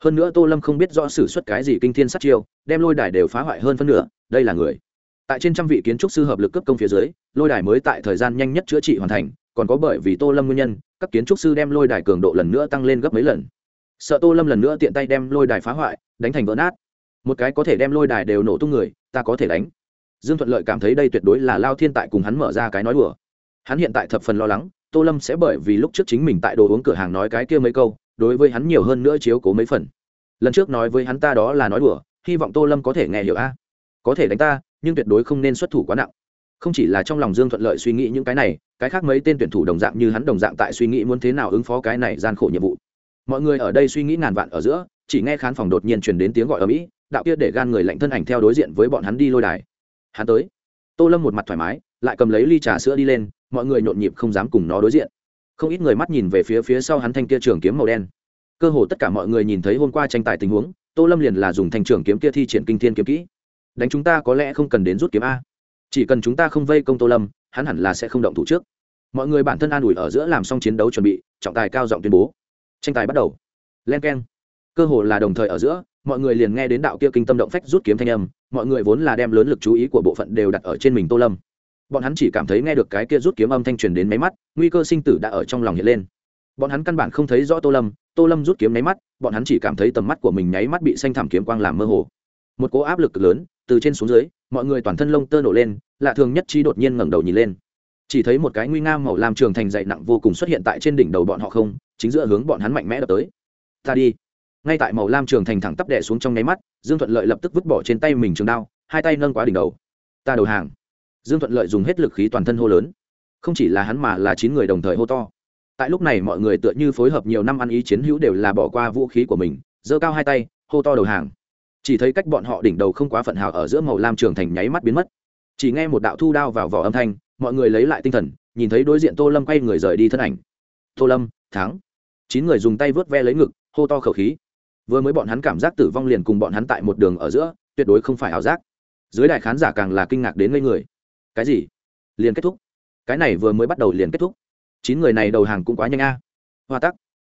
S1: Hơn nữa tô lâm không biết rõ xử suất cái gì kinh thiên sát chiêu, đem lôi đài đều phá hoại hơn phân nửa, đây là người tại trên trăm vị kiến trúc sư hợp lực cấp công phía dưới, lôi đài mới tại thời gian nhanh nhất chữa trị hoàn thành, còn có bởi vì tô lâm nguyên nhân, các kiến trúc sư đem lôi đài cường độ lần nữa tăng lên gấp mấy lần. Sợ tô lâm lần nữa tiện tay đem lôi đài phá hoại, đánh thành vỡ nát. Một cái có thể đem lôi đài đều nổ tung người, ta có thể đánh. Dương thuận lợi cảm thấy đây tuyệt đối là lao thiên tại cùng hắn mở ra cái nói đùa. Hắn hiện tại thập phần lo lắng, tô lâm sẽ bởi vì lúc trước chính mình tại đồ uống cửa hàng nói cái kia mấy câu, đối với hắn nhiều hơn nữa chiếu cố mấy phần. Lần trước nói với hắn ta đó là nói đùa, hy vọng tô lâm có thể nghe hiểu a có thể đánh ta, nhưng tuyệt đối không nên xuất thủ quá nặng. Không chỉ là trong lòng dương thuận lợi suy nghĩ những cái này, cái khác mấy tên tuyển thủ đồng dạng như hắn đồng dạng tại suy nghĩ muốn thế nào ứng phó cái này gian khổ nhiệm vụ. Mọi người ở đây suy nghĩ ngàn vạn ở giữa, chỉ nghe khán phòng đột nhiên truyền đến tiếng gọi ở mỹ, đạo kia để gan người lạnh thân ảnh theo đối diện với bọn hắn đi lôi đài. Hắn tới. Tô lâm một mặt thoải mái, lại cầm lấy ly trà sữa đi lên, mọi người nhộn nhịp không dám cùng nó đối diện. Không ít người mắt nhìn về phía phía sau hắn thanh kia trường kiếm màu đen. Cơ hồ tất cả mọi người nhìn thấy hôm qua tranh tài tình huống, tô lâm liền là dùng thanh trường kiếm kia thi triển kinh thiên kiếm kỹ đánh chúng ta có lẽ không cần đến rút kiếm a. Chỉ cần chúng ta không vây công tô lâm, hắn hẳn là sẽ không động thủ trước. Mọi người bản thân an ủi ở giữa làm xong chiến đấu chuẩn bị, trọng tài cao giọng tuyên bố. Tranh tài bắt đầu. Len k e n cơ hồ là đồng thời ở giữa, mọi người liền nghe đến đạo kia kinh tâm động phách rút kiếm thanh âm, mọi người vốn là đem lớn lực chú ý của bộ phận đều đặt ở trên mình tô lâm. Bọn hắn chỉ cảm thấy nghe được cái kia rút kiếm âm thanh truyền đến máy mắt, nguy cơ sinh tử đã ở trong lòng hiện lên. Bọn hắn căn bản không thấy rõ tô lâm tô lâm rút kiếm nháy mắt, bọn hắn chỉ cảm thấy tầm mắt của mình nháy mắt bị xanh thảm kiếm quang làm mơ hồ. Một cố áp lực cực lớn từ trên xuống dưới, mọi người toàn thân lông tơ nổ lên, lạ thường nhất trí đột nhiên ngẩng đầu nhìn lên. Chỉ thấy một cái nguy nga màu làm trường thành dậy nặng vô cùng xuất hiện tại trên đỉnh đầu bọn họ không, chính giữa hướng bọn hắn mạnh mẽ đập tới. Ta đi. Ngay tại màu lam trường thành thẳng tắp đẻ xuống trong nháy mắt, dương thuận lợi lập tức vứt bỏ trên tay mình trường đao, hai tay nâng quá đỉnh đầu. Ta đầu hàng. Dương thuận lợi dùng hết lực khí toàn thân hô lớn. Không chỉ là hắn mà là chín người đồng thời hô to. Tại lúc này mọi người tựa như phối hợp nhiều năm ăn ý chiến hữu đều là bỏ qua vũ khí của mình, giơ cao hai tay, hô to đầu hàng chỉ thấy cách bọn họ đỉnh đầu không quá phận hào ở giữa màu lam trường thành nháy mắt biến mất. Chỉ nghe một đạo thu đao vào vỏ âm thanh, mọi người lấy lại tinh thần, nhìn thấy đối diện tô lâm quay người rời đi thân ảnh. Tô lâm, thắng. Chín người dùng tay vớt ve lấy ngực, hô to khẩu khí. Vừa mới bọn hắn cảm giác tử vong liền cùng bọn hắn tại một đường ở giữa, tuyệt đối không phải ảo giác. Dưới đại khán giả càng là kinh ngạc đến ngây người. Cái gì? Liền kết thúc? Cái này vừa mới bắt đầu liền kết thúc? Chín người này đầu hàng cũng quá nhanh a. Hoa tắc.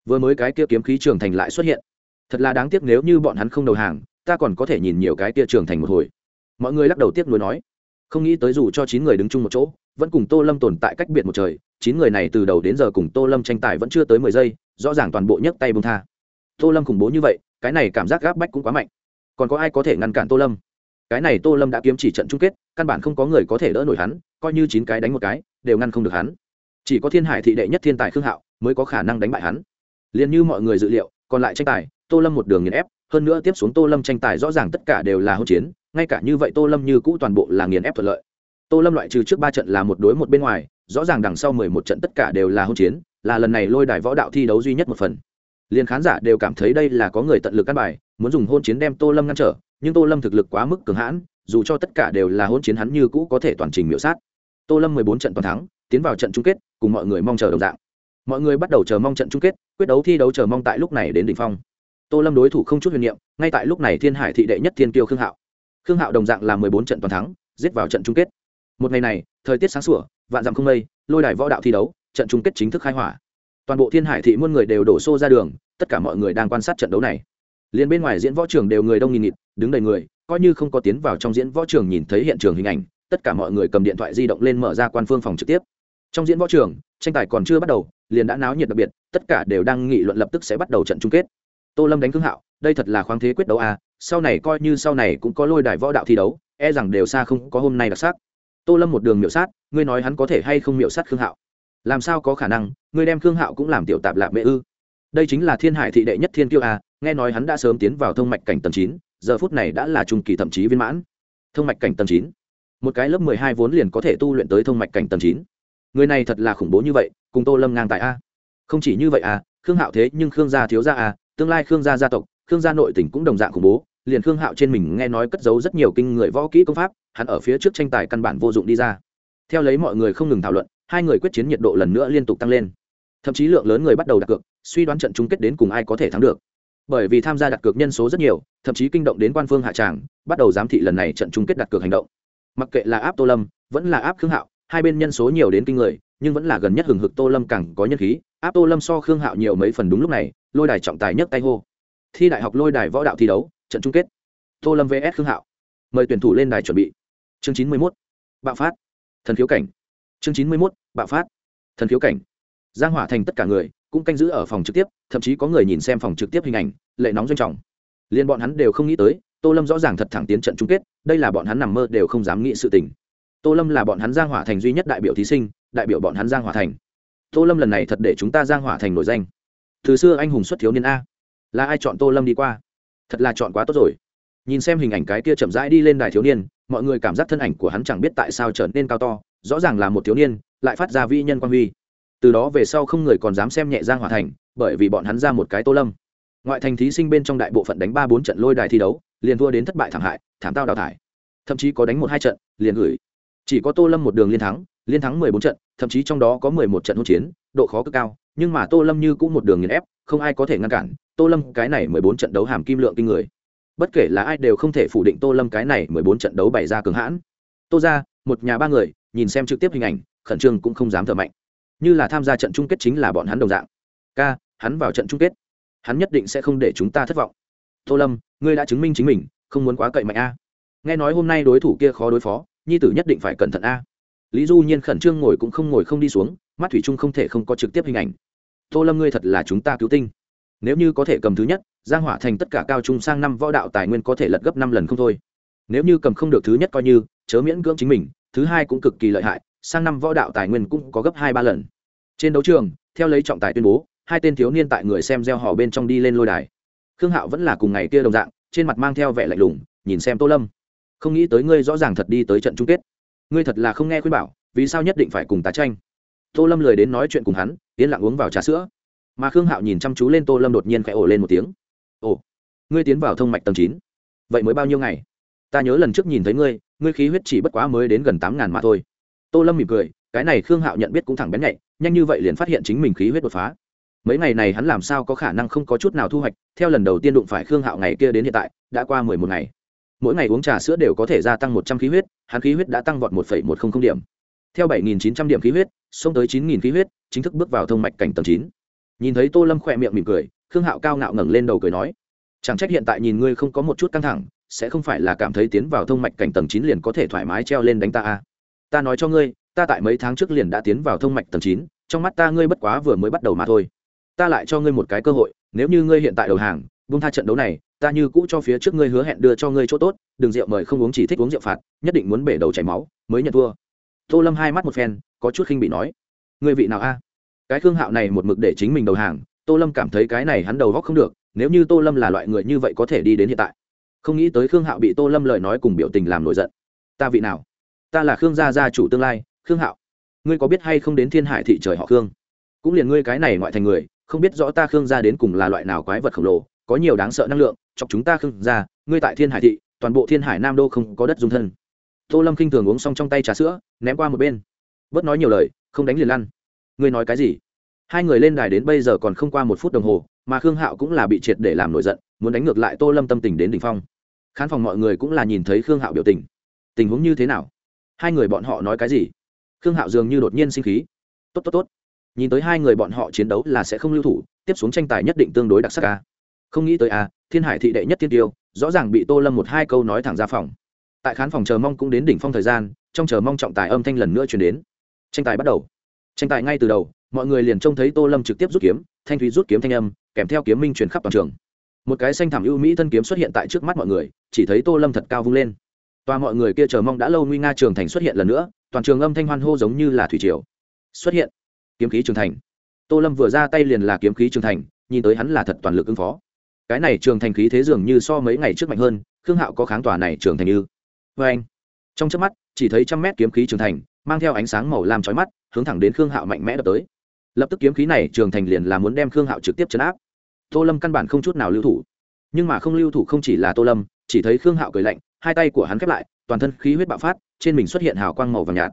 S1: Vừa mới cái kia kiếm khí trường thành lại xuất hiện. Thật là đáng tiếc nếu như bọn hắn không đầu hàng ta còn có thể nhìn nhiều cái kia trường thành một hồi. Mọi người lắc đầu tiếc nuối nói. Không nghĩ tới dù cho chín người đứng chung một chỗ, vẫn cùng tô lâm tồn tại cách biệt một trời, chín người này từ đầu đến giờ cùng tô lâm tranh tài vẫn chưa tới mười giây, rõ ràng toàn bộ nhấc tay bông tha. Tô lâm khủng bố như vậy, cái này cảm giác gáp bách cũng quá mạnh. Còn có ai có thể ngăn cản tô lâm? Cái này tô lâm đã kiếm chỉ trận chung kết, căn bản không có người có thể đỡ nổi hắn, coi như chín cái đánh một cái, đều ngăn không được hắn. Chỉ có thiên hải thị đệ nhất thiên tài khương hạo mới có khả năng đánh bại hắn. Liền như mọi người dự liệu, còn lại tranh tài tô lâm một đường nghiền ép, hơn nữa tiếp xuống tô lâm tranh tài rõ ràng tất cả đều là hỗn chiến, ngay cả như vậy tô lâm như cũ toàn bộ là nghiền ép thuận lợi. Tô lâm loại trừ trước ba trận là một đối một bên ngoài, rõ ràng đằng sau mười một trận tất cả đều là hỗn chiến, là lần này lôi đài võ đạo thi đấu duy nhất một phần. Liền khán giả đều cảm thấy đây là có người tận lực căn bài, muốn dùng hôn chiến đem tô lâm ngăn trở, nhưng tô lâm thực lực quá mức cường hãn, dù cho tất cả đều là hôn chiến hắn như cũ có thể toàn trình miễu sát. Tô lâm mười bốn trận toàn thắng, tiến vào trận chung kết, cùng mọi người mong chờ đồng dạng. Mọi người bắt đầu chờ mong trận chung kết, quyết đấu thi đấu chờ mong tại lúc này đến đỉnh phong tô lâm đối thủ không chút huyền niệm, ngay tại lúc này thiên hải thị đệ nhất thiên tiêu khương hạo. Khương hạo đồng dạng là mười bốn trận toàn thắng, giết vào trận chung kết. Một ngày này, thời tiết sáng sủa, vạn dặm không mây, lôi đài võ đạo thi đấu, trận chung kết chính thức khai hỏa. Toàn bộ thiên hải thị muôn người đều đổ xô ra đường, tất cả mọi người đang quan sát trận đấu này. Liền bên ngoài diễn võ trường đều người đông nghìn nghịt, đứng đầy người, coi như không có tiến vào trong diễn võ trường nhìn thấy hiện trường hình ảnh, tất cả mọi người cầm điện thoại di động lên mở ra quan phương phòng trực tiếp. Trong diễn võ trường, tranh tài còn chưa bắt đầu, liền đã náo nhiệt đặc biệt, tất cả đều đang nghị luận lập tức sẽ bắt đầu trận chung kết tô lâm đánh khương hạo, đây thật là khoáng thế quyết đấu à sau này coi như sau này cũng có lôi đài võ đạo thi đấu e rằng đều xa không có hôm nay đặc sắc. Tô lâm một đường miệu sát, ngươi nói hắn có thể hay không miệu sát khương hạo? Làm sao có khả năng, ngươi đem khương hạo cũng làm tiểu tạp lạp mẹ ư? Đây chính là thiên hải thị đệ nhất thiên kiêu à nghe nói hắn đã sớm tiến vào thông mạch cảnh tầng chín, giờ phút này đã là trung kỳ thậm chí viên mãn. Thông mạch cảnh tầng chín? Một cái lớp mười hai vốn liền có thể tu luyện tới thông mạch cảnh tầng chín. Người này thật là khủng bố như vậy, cùng tô lâm ngang tại a. Không chỉ như vậy à khương hạo thế nhưng khương gia thiếu gia à tương lai khương gia gia tộc, khương gia nội tỉnh cũng đồng dạng khủng bố. Liền khương hạo trên mình nghe nói cất giấu rất nhiều kinh người võ kỹ công pháp, hắn ở phía trước tranh tài căn bản vô dụng đi ra. Theo lấy mọi người không ngừng thảo luận, hai người quyết chiến nhiệt độ lần nữa liên tục tăng lên. Thậm chí lượng lớn người bắt đầu đặt cược, suy đoán trận chung kết đến cùng ai có thể thắng được. Bởi vì tham gia đặt cược nhân số rất nhiều, thậm chí kinh động đến quan phương hạ tràng, bắt đầu giám thị lần này trận chung kết đặt cược hành động. Mặc kệ là áp tô lâm, vẫn là áp khương hạo, hai bên nhân số nhiều đến kinh người, nhưng vẫn là gần nhất hừng hực tô lâm càng có nhân khí. Áp tô lâm so khương hạo nhiều mấy phần đúng lúc này lôi đài trọng tài nhấc tay hô. Thi đại học lôi đài võ đạo thi đấu, trận chung kết. Tô lâm vs khương hạo. Mời tuyển thủ lên đài chuẩn bị. Chương chín mươi mốt, bạo phát. Thần khiếu cảnh. Chương chín mươi mốt, bạo phát. Thần khiếu cảnh. Giang hỏa thành tất cả người cũng canh giữ ở phòng trực tiếp, thậm chí có người nhìn xem phòng trực tiếp hình ảnh, lệ nóng doanh trọng. Liên bọn hắn đều không nghĩ tới, tô lâm rõ ràng thật thẳng tiến trận chung kết, đây là bọn hắn nằm mơ đều không dám nghĩ sự tình. Tô lâm là bọn hắn giang hỏa thành duy nhất đại biểu thí sinh, đại biểu bọn hắn giang hỏa thành. Tô lâm lần này thật để chúng ta giang hỏa thành nổi danh từ xưa anh hùng xuất thiếu niên a. Là ai chọn tô lâm đi qua? Thật là chọn quá tốt rồi. Nhìn xem hình ảnh cái kia chậm rãi đi lên đài thiếu niên, mọi người cảm giác thân ảnh của hắn chẳng biết tại sao trở nên cao to, rõ ràng là một thiếu niên, lại phát ra vi nhân quan huy. Từ đó về sau không người còn dám xem nhẹ giang hòa thành, bởi vì bọn hắn ra một cái tô lâm. Ngoại thành thí sinh bên trong đại bộ phận đánh ba bốn trận lôi đài thi đấu, liền thua đến thất bại thảm hại, thảm tao đào thải. Thậm chí có đánh một hai trận, liền gửi. Chỉ có tô lâm một đường liên thắng liên thắng mười bốn trận, thậm chí trong đó có mười một trận hỗn chiến, độ khó cực cao nhưng mà tô lâm như cũng một đường nghiền ép, không ai có thể ngăn cản. Tô lâm cái này mười bốn trận đấu hàm kim lượng kinh người. Bất kể là ai đều không thể phủ định tô lâm cái này mười bốn trận đấu bày ra cường hãn. Tô ra, một nhà ba người, nhìn xem trực tiếp hình ảnh, khẩn trương cũng không dám thở mạnh. Như là tham gia trận chung kết chính là bọn hắn đồng dạng. Ca, hắn vào trận chung kết. Hắn nhất định sẽ không để chúng ta thất vọng. Tô lâm, ngươi đã chứng minh chính mình, không muốn quá cậy mạnh a. Nghe nói hôm nay đối thủ kia khó đối phó, nhi tử nhất định phải cẩn thận a. Lý du nhiên khẩn trương ngồi cũng không ngồi không đi xuống, mắt thủy trung không thể không có trực tiếp hình ảnh tô lâm ngươi thật là chúng ta cứu tinh. Nếu như có thể cầm thứ nhất, giang hỏa thành tất cả cao trung sang năm võ đạo tài nguyên có thể lật gấp năm lần không thôi. Nếu như cầm không được thứ nhất coi như, chớ miễn cưỡng chính mình, thứ hai cũng cực kỳ lợi hại, sang năm võ đạo tài nguyên cũng có gấp hai ba lần. Trên đấu trường, theo lấy trọng tài tuyên bố, hai tên thiếu niên tại người xem gieo hò bên trong đi lên lôi đài. Khương hạo vẫn là cùng ngày kia đồng dạng, trên mặt mang theo vẻ lạnh lùng, nhìn xem tô lâm. Không nghĩ tới ngươi rõ ràng thật đi tới trận chung kết. Ngươi thật là không nghe khuyên bảo, vì sao nhất định phải cùng tá tranh? Tô lâm lười đến nói chuyện cùng hắn, yên lặng uống vào trà sữa. Mà khương hạo nhìn chăm chú lên tô lâm đột nhiên khẽ ổ lên một tiếng. Ồ, ngươi tiến vào thông mạch tầng chín. Vậy mới bao nhiêu ngày? Ta nhớ lần trước nhìn thấy ngươi ngươi khí huyết chỉ bất quá mới đến gần tám ngàn mà thôi. Tô lâm mỉm cười, cái này khương hạo nhận biết cũng thẳng bén nhạy, nhanh như vậy liền phát hiện chính mình khí huyết đột phá. Mấy ngày này hắn làm sao có khả năng không có chút nào thu hoạch, theo lần đầu tiên đụng phải khương hạo ngày kia đến hiện tại, đã qua mười một ngày. Mỗi ngày uống trà sữa đều có thể gia tăng một trăm khí huyết, hắn khí huyết đã tăng vọt một phẩy một không không điểm theo bảy nghìn chín trăm điểm khí huyết, xông tới chín nghìn khí huyết, chính thức bước vào thông mạch cảnh tầng chín. Nhìn thấy tô lâm khỏe miệng mỉm cười, khương hạo cao ngạo ngẩng lên đầu cười nói, chẳng trách hiện tại nhìn ngươi không có một chút căng thẳng, sẽ không phải là cảm thấy tiến vào thông mạch cảnh tầng chín liền có thể thoải mái treo lên đánh ta à. ta nói cho ngươi, ta tại mấy tháng trước liền đã tiến vào thông mạch tầng chín, trong mắt ta ngươi bất quá vừa mới bắt đầu mà thôi. Ta lại cho ngươi một cái cơ hội, nếu như ngươi hiện tại đầu hàng, buông tha trận đấu này, ta như cũ cho phía trước ngươi hứa hẹn đưa cho ngươi chỗ tốt đừng rượu mời không uống chỉ thích uống rượu phạt, nhất định muốn bể đầu chảy máu, mới nhận thua tô lâm hai mắt một phen, có chút khinh bị nói. Ngươi vị nào a? Cái khương hạo này một mực để chính mình đầu hàng, tô lâm cảm thấy cái này hắn đầu góc không được, nếu như tô lâm là loại người như vậy có thể đi đến hiện tại. Không nghĩ tới khương hạo bị tô lâm lời nói cùng biểu tình làm nổi giận. Ta vị nào? Ta là khương gia gia chủ tương lai, khương hạo. Ngươi có biết hay không đến thiên hải thị trời họ khương? Cũng liền ngươi cái này ngoại thành người, không biết rõ ta khương gia đến cùng là loại nào quái vật khổng lồ, có nhiều đáng sợ năng lượng, chọc chúng ta khương gia, ngươi tại thiên hải thị, toàn bộ thiên hải nam đô không có đất dung thân tô lâm khinh thường uống xong trong tay trà sữa, ném qua một bên. Bớt nói nhiều lời, không đánh liền lăn. Ngươi nói cái gì? Hai người lên đài đến bây giờ còn không qua một phút đồng hồ, mà khương hạo cũng là bị triệt để làm nổi giận, muốn đánh ngược lại tô lâm tâm tình đến đ ỉ n h phong. Khán phòng mọi người cũng là nhìn thấy khương hạo biểu tình. Tình huống như thế nào? Hai người bọn họ nói cái gì? Khương hạo dường như đột nhiên sinh khí. Tốt tốt tốt. Nhìn tới hai người bọn họ chiến đấu là sẽ không lưu thủ, tiếp xuống tranh tài nhất định tương đối đặc sắc ca không nghĩ tới a, thiên hải thị đệ nhất thiên tiêu, rõ ràng bị tô lâm một hai câu nói thẳng ra phòng tại khán phòng chờ mong cũng đến đỉnh phong thời gian, trong chờ mong trọng tài âm thanh lần nữa chuyển đến. Tranh tài bắt đầu. Tranh tài ngay từ đầu, mọi người liền trông thấy tô lâm trực tiếp rút kiếm, thanh thúy rút kiếm thanh âm, kèm theo kiếm minh truyền khắp toàn trường. Một cái xanh thảm ưu mỹ thân kiếm xuất hiện tại trước mắt mọi người, chỉ thấy tô lâm thật cao vung lên. Toa mọi người kia chờ mong đã lâu nguy nga trường thành xuất hiện lần nữa, toàn trường âm thanh hoan hô giống như là thủy triều. Xuất hiện. Kiếm khí trường thành. Tô lâm vừa ra tay liền là kiếm khí trường thành, nhìn tới hắn là thật toàn lực ứng phó. Cái này trường thành khí thế dường như so mấy ngày trước mạnh hơn, khương hạo có kháng tòa này trường thành như vê anh. Trong trước mắt, chỉ thấy trăm mét kiếm khí trường thành, mang theo ánh sáng màu lam trói mắt, hướng thẳng đến khương hạo mạnh mẽ đập tới. Lập tức kiếm khí này trường thành liền là muốn đem khương hạo trực tiếp chấn áp. Tô lâm căn bản không chút nào lưu thủ. Nhưng mà không lưu thủ không chỉ là tô lâm, chỉ thấy khương hạo cười lạnh, hai tay của hắn khép lại, toàn thân khí huyết bạo phát, trên mình xuất hiện hào quang màu vàng nhạt.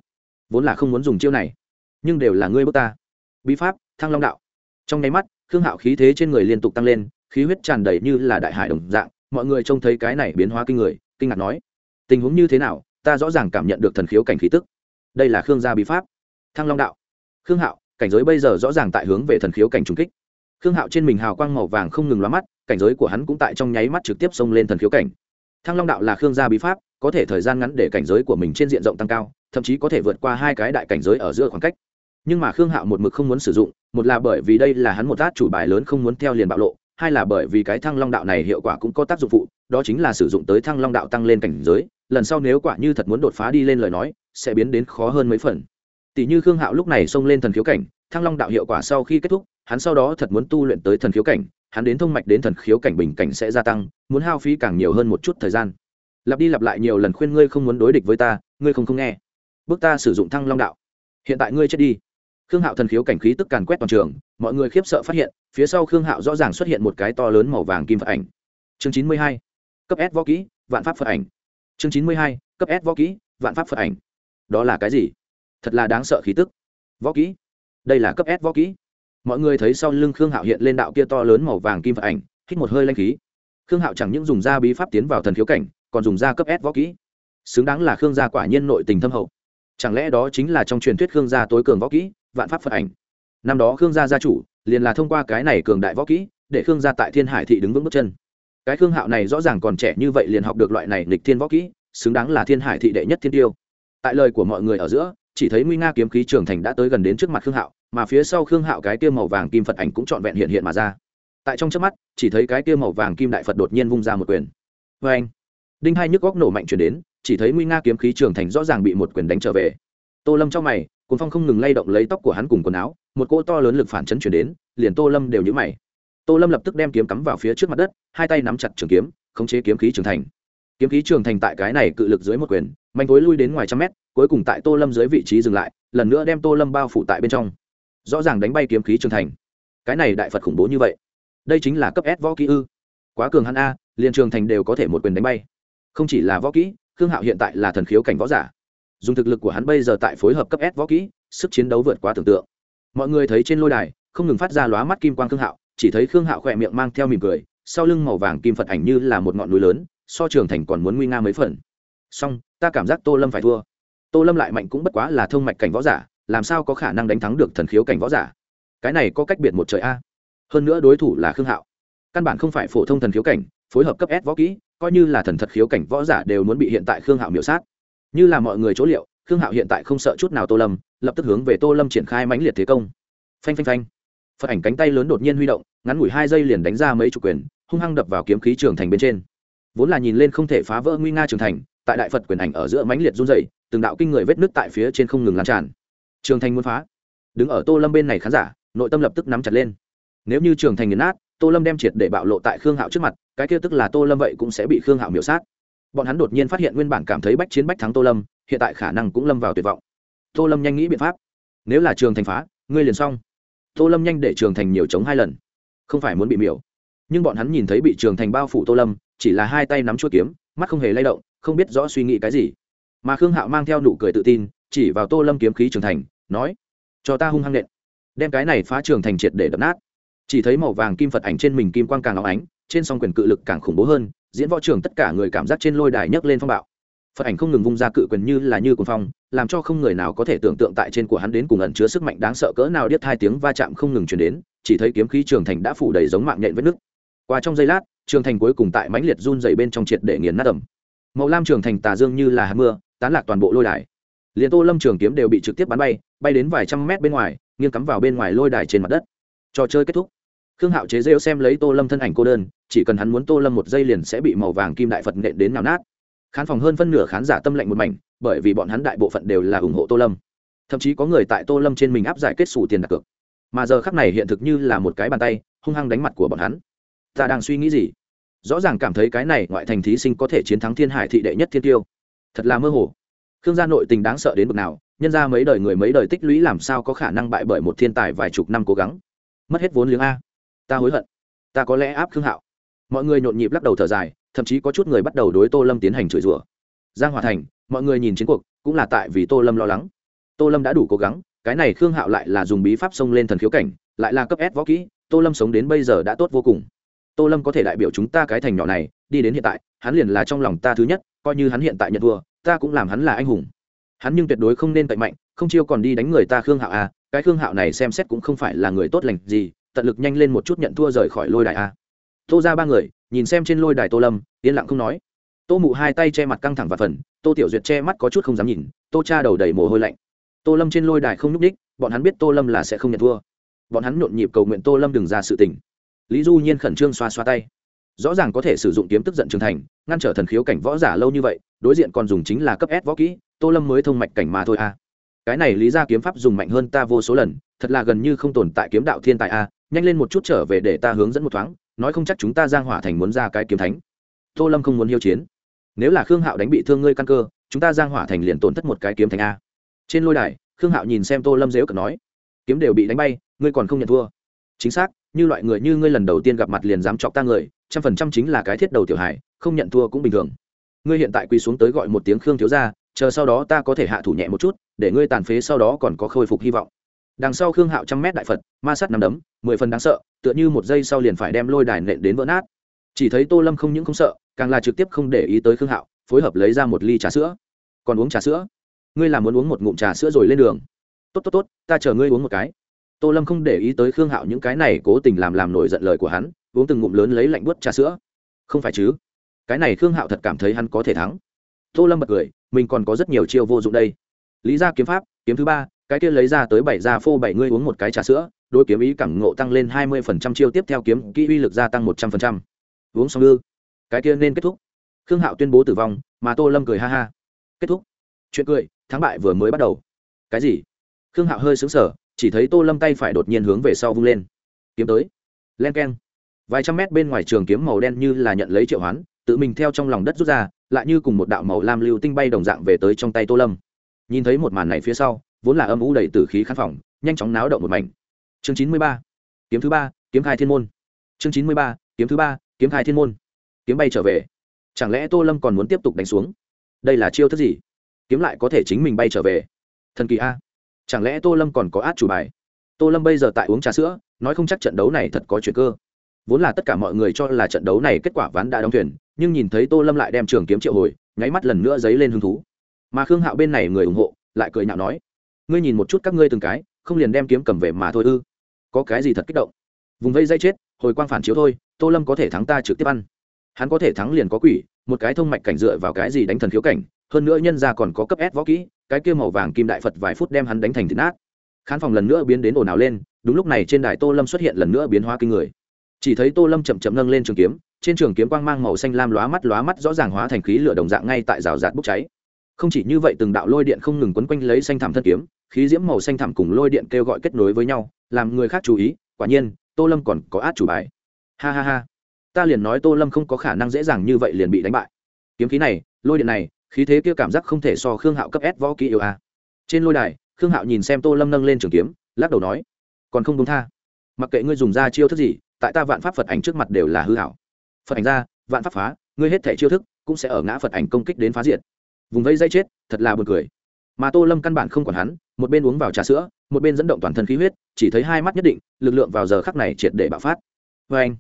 S1: Vốn là không muốn dùng chiêu này, nhưng đều là ngươi bước ta. Bí pháp, thăng long đạo. Trong nháy mắt, khương hạo khí thế trên người liên tục tăng lên, khí huyết tràn đầy như là đại hải đồng dạng, mọi người trông thấy cái này biến hóa kinh người, kinh ngạc nói tình huống như thế nào, ta rõ ràng cảm nhận được thần khiếu cảnh khí tức. Đây là khương gia bí pháp. Thăng long đạo. Khương hạo, cảnh giới bây giờ rõ ràng tại hướng về thần khiếu cảnh trung kích. Khương hạo trên mình hào quang màu vàng không ngừng lóa mắt, cảnh giới của hắn cũng tại trong nháy mắt trực tiếp xông lên thần khiếu cảnh. Thăng long đạo là khương gia bí pháp, có thể thời gian ngắn để cảnh giới của mình trên diện rộng tăng cao, thậm chí có thể vượt qua hai cái đại cảnh giới ở giữa khoảng cách. Nhưng mà khương hạo một mực không muốn sử dụng, một là bởi vì đây là hắn một át chủ bài lớn không muốn theo liền bạo lộ hai là bởi vì cái thăng long đạo này hiệu quả cũng có tác dụng phụ, đó chính là sử dụng tới thăng long đạo tăng lên cảnh giới, lần sau nếu quả như thật muốn đột phá đi lên lời nói, sẽ biến đến khó hơn mấy phần. Tỷ như khương hạo lúc này xông lên thần khiếu cảnh, thăng long đạo hiệu quả sau khi kết thúc, hắn sau đó thật muốn tu luyện tới thần khiếu cảnh, hắn đến thông mạch đến thần khiếu cảnh bình cảnh sẽ gia tăng, muốn hao phí càng nhiều hơn một chút thời gian. Lặp đi lặp lại nhiều lần khuyên ngươi không muốn đối địch với ta, ngươi không không nghe. Bước ta sử dụng thăng long đạo. Hiện tại ngươi chết đi khương hạo thần khiếu cảnh khí tức càn quét toàn trường, mọi người khiếp sợ phát hiện, phía sau khương hạo rõ ràng xuất hiện một cái to lớn màu vàng kim phật ảnh. Chương chín mươi hai, cấp s võ kỹ, vạn pháp phật ảnh. Chương chín mươi hai, cấp s võ kỹ, vạn pháp phật ảnh. Đó là cái gì? Thật là đáng sợ khí tức. Võ kỹ? Đây là cấp s võ kỹ. Mọi người thấy sau lưng khương hạo hiện lên đạo kia to lớn màu vàng kim phật ảnh, hít một hơi lanh khí. Khương hạo chẳng những dùng da bí pháp tiến vào thần khiếu cảnh, còn dùng da cấp s võ kỹ. Xứng đáng là khương gia quả nhiên nội tình thâm hậu. Chẳng lẽ đó chính là trong truyền thuyết khương gia tối cường võ kỹ? Vạn pháp phật ảnh. Năm đó khương gia gia chủ liền là thông qua cái này cường đại võ kỹ, để khương gia tại thiên hải thị đứng vững bước chân. Cái khương hạo này rõ ràng còn trẻ như vậy liền học được loại này lịch thiên võ kỹ, xứng đáng là thiên hải thị đệ nhất thiên tiêu. Tại lời của mọi người ở giữa, chỉ thấy nguy nga kiếm khí trường thành đã tới gần đến trước mặt khương hạo, mà phía sau khương hạo cái kia màu vàng kim phật ảnh cũng trọn vẹn hiện hiện mà ra. Tại trong trước mắt, chỉ thấy cái kia màu vàng kim đại phật đột nhiên vung ra một quyền. Vê anh đinh hai nhức góc nổ mạnh chuyển đến, chỉ thấy nguy nga kiếm khí trường thành rõ ràng bị một quyền đánh trở về tô lâm trong mày, cuốn phong không ngừng lay động lấy tóc của hắn cùng quần áo, một cỗ to lớn lực phản chấn chuyển đến, liền tô lâm đều nhữ mày. Tô lâm lập tức đem kiếm cắm vào phía trước mặt đất, hai tay nắm chặt trường kiếm, khống chế kiếm khí trường thành. Kiếm khí trường thành tại cái này cự lực dưới một quyền, manh tối lui đến ngoài trăm mét, cuối cùng tại tô lâm dưới vị trí dừng lại, lần nữa đem tô lâm bao phủ tại bên trong. Rõ ràng đánh bay kiếm khí trường thành. Cái này đại phật khủng bố như vậy. Đây chính là cấp s võ kỹ ư. Quá cường hắn a, liền trường thành đều có thể một quyền đánh bay. Không chỉ là võ kỹ, khương hạo hiện tại là thần khiếu cảnh võ giả dùng thực lực của hắn bây giờ tại phối hợp cấp s võ kỹ, sức chiến đấu vượt quá tưởng tượng. Mọi người thấy trên lôi đài, không ngừng phát ra lóa mắt kim quang khương hạo, chỉ thấy khương hạo khỏe miệng mang theo mỉm cười, sau lưng màu vàng kim phật ảnh như là một ngọn núi lớn, so trường thành còn muốn nguy nga mấy phần. Song, ta cảm giác tô lâm phải thua. Tô lâm lại mạnh cũng bất quá là thông mạch cảnh võ giả, làm sao có khả năng đánh thắng được thần khiếu cảnh võ giả? Cái này có cách biệt một trời a. Hơn nữa đối thủ là khương hạo. Căn bản không phải phổ thông thần khiếu cảnh, phối hợp cấp s võ kỹ, coi như là thần thật khiếu cảnh võ giả đều muốn bị hiện tại khương hạo miểu sát như là mọi người chỗ liệu, khương hạo hiện tại không sợ chút nào tô lâm, lập tức hướng về tô lâm triển khai mãnh liệt thế công. Phanh phanh phanh. Phật ảnh cánh tay lớn đột nhiên huy động, ngắn ngủi hai giây liền đánh ra mấy chủ quyền, hung hăng đập vào kiếm khí trường thành bên trên. Vốn là nhìn lên không thể phá vỡ nguy nga trường thành, tại đại phật quyền ảnh ở giữa mãnh liệt run dày từng đạo kinh người vết nước tại phía trên không ngừng lan tràn. Trường thành muốn phá. Đứng ở tô lâm bên này khán giả, nội tâm lập tức nắm chặt lên. Nếu như trường thành nghiền nát, tô lâm đem triệt để bạo lộ tại khương hạo trước mặt, cái kia tức là tô lâm vậy cũng sẽ bị khương hạo miểu sát bọn hắn đột nhiên phát hiện nguyên bản cảm thấy bách chiến bách thắng tô lâm, hiện tại khả năng cũng lâm vào tuyệt vọng. Tô lâm nhanh nghĩ biện pháp. Nếu là trường thành phá, ngươi liền xong. Tô lâm nhanh để trường thành nhiều chống hai lần. Không phải muốn bị miểu. Nhưng bọn hắn nhìn thấy bị trường thành bao phủ tô lâm, chỉ là hai tay nắm chuỗi kiếm, mắt không hề lay động, không biết rõ suy nghĩ cái gì. Mà khương hạo mang theo nụ cười tự tin, chỉ vào tô lâm kiếm khí trường thành, nói, cho ta hung hăng nện. Đem cái này phá trường thành triệt để đập nát. Chỉ thấy màu vàng kim phật ảnh trên mình kim quang càng óng ánh, trên song quyền cự lực càng khủng bố hơn diễn võ trường tất cả người cảm giác trên lôi đài nhấc lên phong bạo. Phật ảnh không ngừng vung ra cự quyền như là như cuồng phong, làm cho không người nào có thể tưởng tượng tại trên của hắn đến cùng ẩn chứa sức mạnh đáng sợ cỡ nào điếc hai tiếng va chạm không ngừng chuyển đến, chỉ thấy kiếm khí trường thành đã phủ đầy giống mạng nhện vết nứt. Qua trong giây lát, trường thành cuối cùng tại mãnh liệt run dày bên trong triệt để nghiền nát ẩm. Màu lam trường thành tà dương như là hạt mưa, tán lạc toàn bộ lôi đài. Liền tô lâm trường kiếm đều bị trực tiếp bắn bay bay đến vài trăm mét bên ngoài, nghiêng cắm vào bên ngoài lôi đài trên mặt đất. Trò chơi kết thúc. Khương hạo chế rêu xem lấy tô lâm thân ảnh cô đơn chỉ cần hắn muốn tô lâm một giây liền sẽ bị màu vàng kim đại phật nện đến nào nát. Khán phòng hơn phân nửa khán giả tâm lệnh một mảnh, bởi vì bọn hắn đại bộ phận đều là ủng hộ tô lâm. Thậm chí có người tại tô lâm trên mình áp giải kết xù tiền đặt cược. Mà giờ khắc này hiện thực như là một cái bàn tay, hung hăng đánh mặt của bọn hắn. Ta đang suy nghĩ gì? Rõ ràng cảm thấy cái này ngoại thành thí sinh có thể chiến thắng thiên hải thị đệ nhất thiên tiêu. Thật là mơ hồ. Khương gia nội tình đáng sợ đến bực nào, nhân ra mấy đời người mấy đời tích lũy làm sao có khả năng bại bởi một thiên tài vài chục năm cố gắng. Mất hết vốn liếng a. Ta hối hận. Ta có lẽ áp khương hạo mọi người nhộn nhịp lắc đầu thở dài, thậm chí có chút người bắt đầu đối tô lâm tiến hành chửi rủa. Giang hòa thành, mọi người nhìn chiến cuộc, cũng là tại vì tô lâm lo lắng. Tô lâm đã đủ cố gắng, cái này khương hạo lại là dùng bí pháp xông lên thần khiếu cảnh, lại là cấp s võ kỹ, tô lâm sống đến bây giờ đã tốt vô cùng. Tô lâm có thể đại biểu chúng ta cái thành nhỏ này, đi đến hiện tại, hắn liền là trong lòng ta thứ nhất, coi như hắn hiện tại nhận thua, ta cũng làm hắn là anh hùng. Hắn nhưng tuyệt đối không nên cậy mạnh, không chiêu còn đi đánh người ta khương hạo à. cái khương hạo này xem xét cũng không phải là người tốt lành gì, tận lực nhanh lên một chút nhận thua rời khỏi lôi đại a à tô ra ba người, nhìn xem trên lôi đài tô lâm, yên lặng không nói. Tô mụ hai tay che mặt căng thẳng và phần, tô tiểu duyệt che mắt có chút không dám nhìn, tô cha đầu đầy mồ hôi lạnh. Tô lâm trên lôi đài không nhúc ních bọn hắn biết tô lâm là sẽ không nhận thua. Bọn hắn nhộn nhịp cầu nguyện tô lâm đừng ra sự tình. Lý du nhiên khẩn trương xoa xoa tay. Rõ ràng có thể sử dụng kiếm tức giận trưởng thành, ngăn trở thần khiếu cảnh võ giả lâu như vậy, đối diện còn dùng chính là cấp s võ kỹ, tô lâm mới thông mạch cảnh mà thôi a cái này lý ra kiếm pháp dùng mạnh hơn ta vô số lần, thật là gần như không tồn tại kiếm đạo thiên tài a nhanh lên một chút trở về để ta hướng dẫn một thoáng nói không chắc chúng ta giang hỏa thành muốn ra cái kiếm thánh. Tô lâm không muốn hiêu chiến. Nếu là khương hạo đánh bị thương ngươi căn cơ, chúng ta giang hỏa thành liền tổn thất một cái kiếm thánh a. Trên lôi đài, khương hạo nhìn xem tô lâm dếu cờ nói, kiếm đều bị đánh bay, ngươi còn không nhận thua. Chính xác, như loại người như ngươi lần đầu tiên gặp mặt liền dám chọc ta người, trăm phần trăm chính là cái thiết đầu tiểu hải không nhận thua cũng bình thường. Ngươi hiện tại quỳ xuống tới gọi một tiếng khương thiếu ra chờ sau đó ta có thể hạ thủ nhẹ một chút, để ngươi tàn phế sau đó còn có khôi phục hy vọng đằng sau khương hạo trăm mét đại phật, ma sắt nằm đấm, mười phần đáng sợ, tựa như một giây sau liền phải đem lôi đài nện đến vỡ nát. Chỉ thấy tô lâm không những không sợ, càng là trực tiếp không để ý tới khương hạo, phối hợp lấy ra một ly trà sữa. Còn uống trà sữa? Ngươi là muốn uống một ngụm trà sữa rồi lên đường. Tốt tốt tốt, ta chờ ngươi uống một cái. Tô lâm không để ý tới khương hạo những cái này cố tình làm làm nổi giận lời của hắn, uống từng ngụm lớn lấy lạnh buốt trà sữa. Không phải chứ? Cái này khương hạo thật cảm thấy hắn có thể thắng. Tô lâm bật cười, mình còn có rất nhiều chiêu vô dụng đây. Lý ra kiếm pháp kiếm thứ ba, cái kia lấy ra tới bảy ra phô bảy ngươi uống một cái trà sữa đôi kiếm ý cảm ngộ tăng lên hai mươi phần trăm chiêu tiếp theo kiếm kỹ uy lực gia tăng một trăm phần trăm. Uống xong ư? Cái kia nên kết thúc. Khương hạo tuyên bố tử vong, mà tô lâm cười ha ha. Kết thúc. Chuyện cười, thắng bại vừa mới bắt đầu. Cái gì? Khương hạo hơi xứng sở chỉ thấy tô lâm tay phải đột nhiên hướng về sau vung lên. Kiếm tới. Len k e n vài trăm mét bên ngoài trường kiếm màu đen như là nhận lấy triệu hoán, tự mình theo trong lòng đất rút ra, lại như cùng một đạo màu lam lưu tinh bay đồng dạng về tới trong tay tô lâm nhìn thấy một màn này phía sau, vốn là âm ủ đầy t ử khí khán phòng, nhanh chóng náo động một mảnh. Chương chín mươi ba, kiếm thứ ba, kiếm khai thiên môn. Chương chín mươi ba, kiếm thứ ba, kiếm khai thiên môn. Kiếm bay trở về. Chẳng lẽ tô lâm còn muốn tiếp tục đánh xuống? Đây là chiêu thức gì? Kiếm lại có thể chính mình bay trở về. Thần kỳ a. Chẳng lẽ tô lâm còn có át chủ bài? Tô lâm bây giờ tại uống trà sữa, nói không chắc trận đấu này thật có chuyện cơ. Vốn là tất cả mọi người cho là trận đấu này kết quả ván đã đóng thuyền, nhưng nhìn thấy tô lâm lại đem trường kiếm triệu hồi, nháy mắt lần nữa dấy lên hứng thú mà khương hạo bên này người ủng hộ, lại cười nhạo nói, ngươi nhìn một chút các ngươi từng cái, không liền đem kiếm cầm về mà thôi ư? Có cái gì thật kích động? Vùng vây dây chết, hồi quang phản chiếu thôi, tô lâm có thể thắng ta trực tiếp ăn. Hắn có thể thắng liền có quỷ, một cái thông mạch cảnh dựa vào cái gì đánh thần khiếu cảnh, hơn nữa nhân ra còn có cấp s võ kỹ, cái kia màu vàng kim đại phật vài phút đem hắn đánh thành thịt nát. Khán phòng lần nữa biến đến ồn ào lên, đúng lúc này trên đài tô lâm xuất hiện lần nữa biến hóa kinh người. Chỉ thấy tô lâm chậm chậm nâng lên trường kiếm, trên trường kiếm quang mang màu xanh lam lóa mắt lóa mắt rõ ràng hóa thành khí lửa đồng dạng ngay tại rào rạt bốc cháy không chỉ như vậy từng đạo lôi điện không ngừng quấn quanh lấy xanh thảm thân kiếm, khí diễm màu xanh thảm cùng lôi điện kêu gọi kết nối với nhau, làm người khác chú ý, quả nhiên, tô lâm còn có át chủ bài. Ha ha ha. Ta liền nói tô lâm không có khả năng dễ dàng như vậy liền bị đánh bại. Kiếm khí này, lôi điện này, khí thế kia cảm giác không thể so khương hạo cấp s võ kỹ yêu a. Trên lôi đài, khương hạo nhìn xem tô lâm nâng lên trường kiếm, lắc đầu nói, còn không đúng tha. Mặc kệ ngươi dùng ra chiêu thức gì, tại ta vạn pháp phật ảnh trước mặt đều là hư hảo. Phật ảnh ra, vạn pháp phá, ngươi hết thẻ chiêu thức cũng sẽ ở ngã phật ảnh công kích đến phá diệt vùng vây dây chết, thật là buồn cười. Mà tô lâm căn bản không còn hắn, một bên uống vào trà sữa, một bên dẫn động toàn thân khí huyết, chỉ thấy hai mắt nhất định, lực lượng vào giờ khắc này triệt để bạo phát. Vê anh,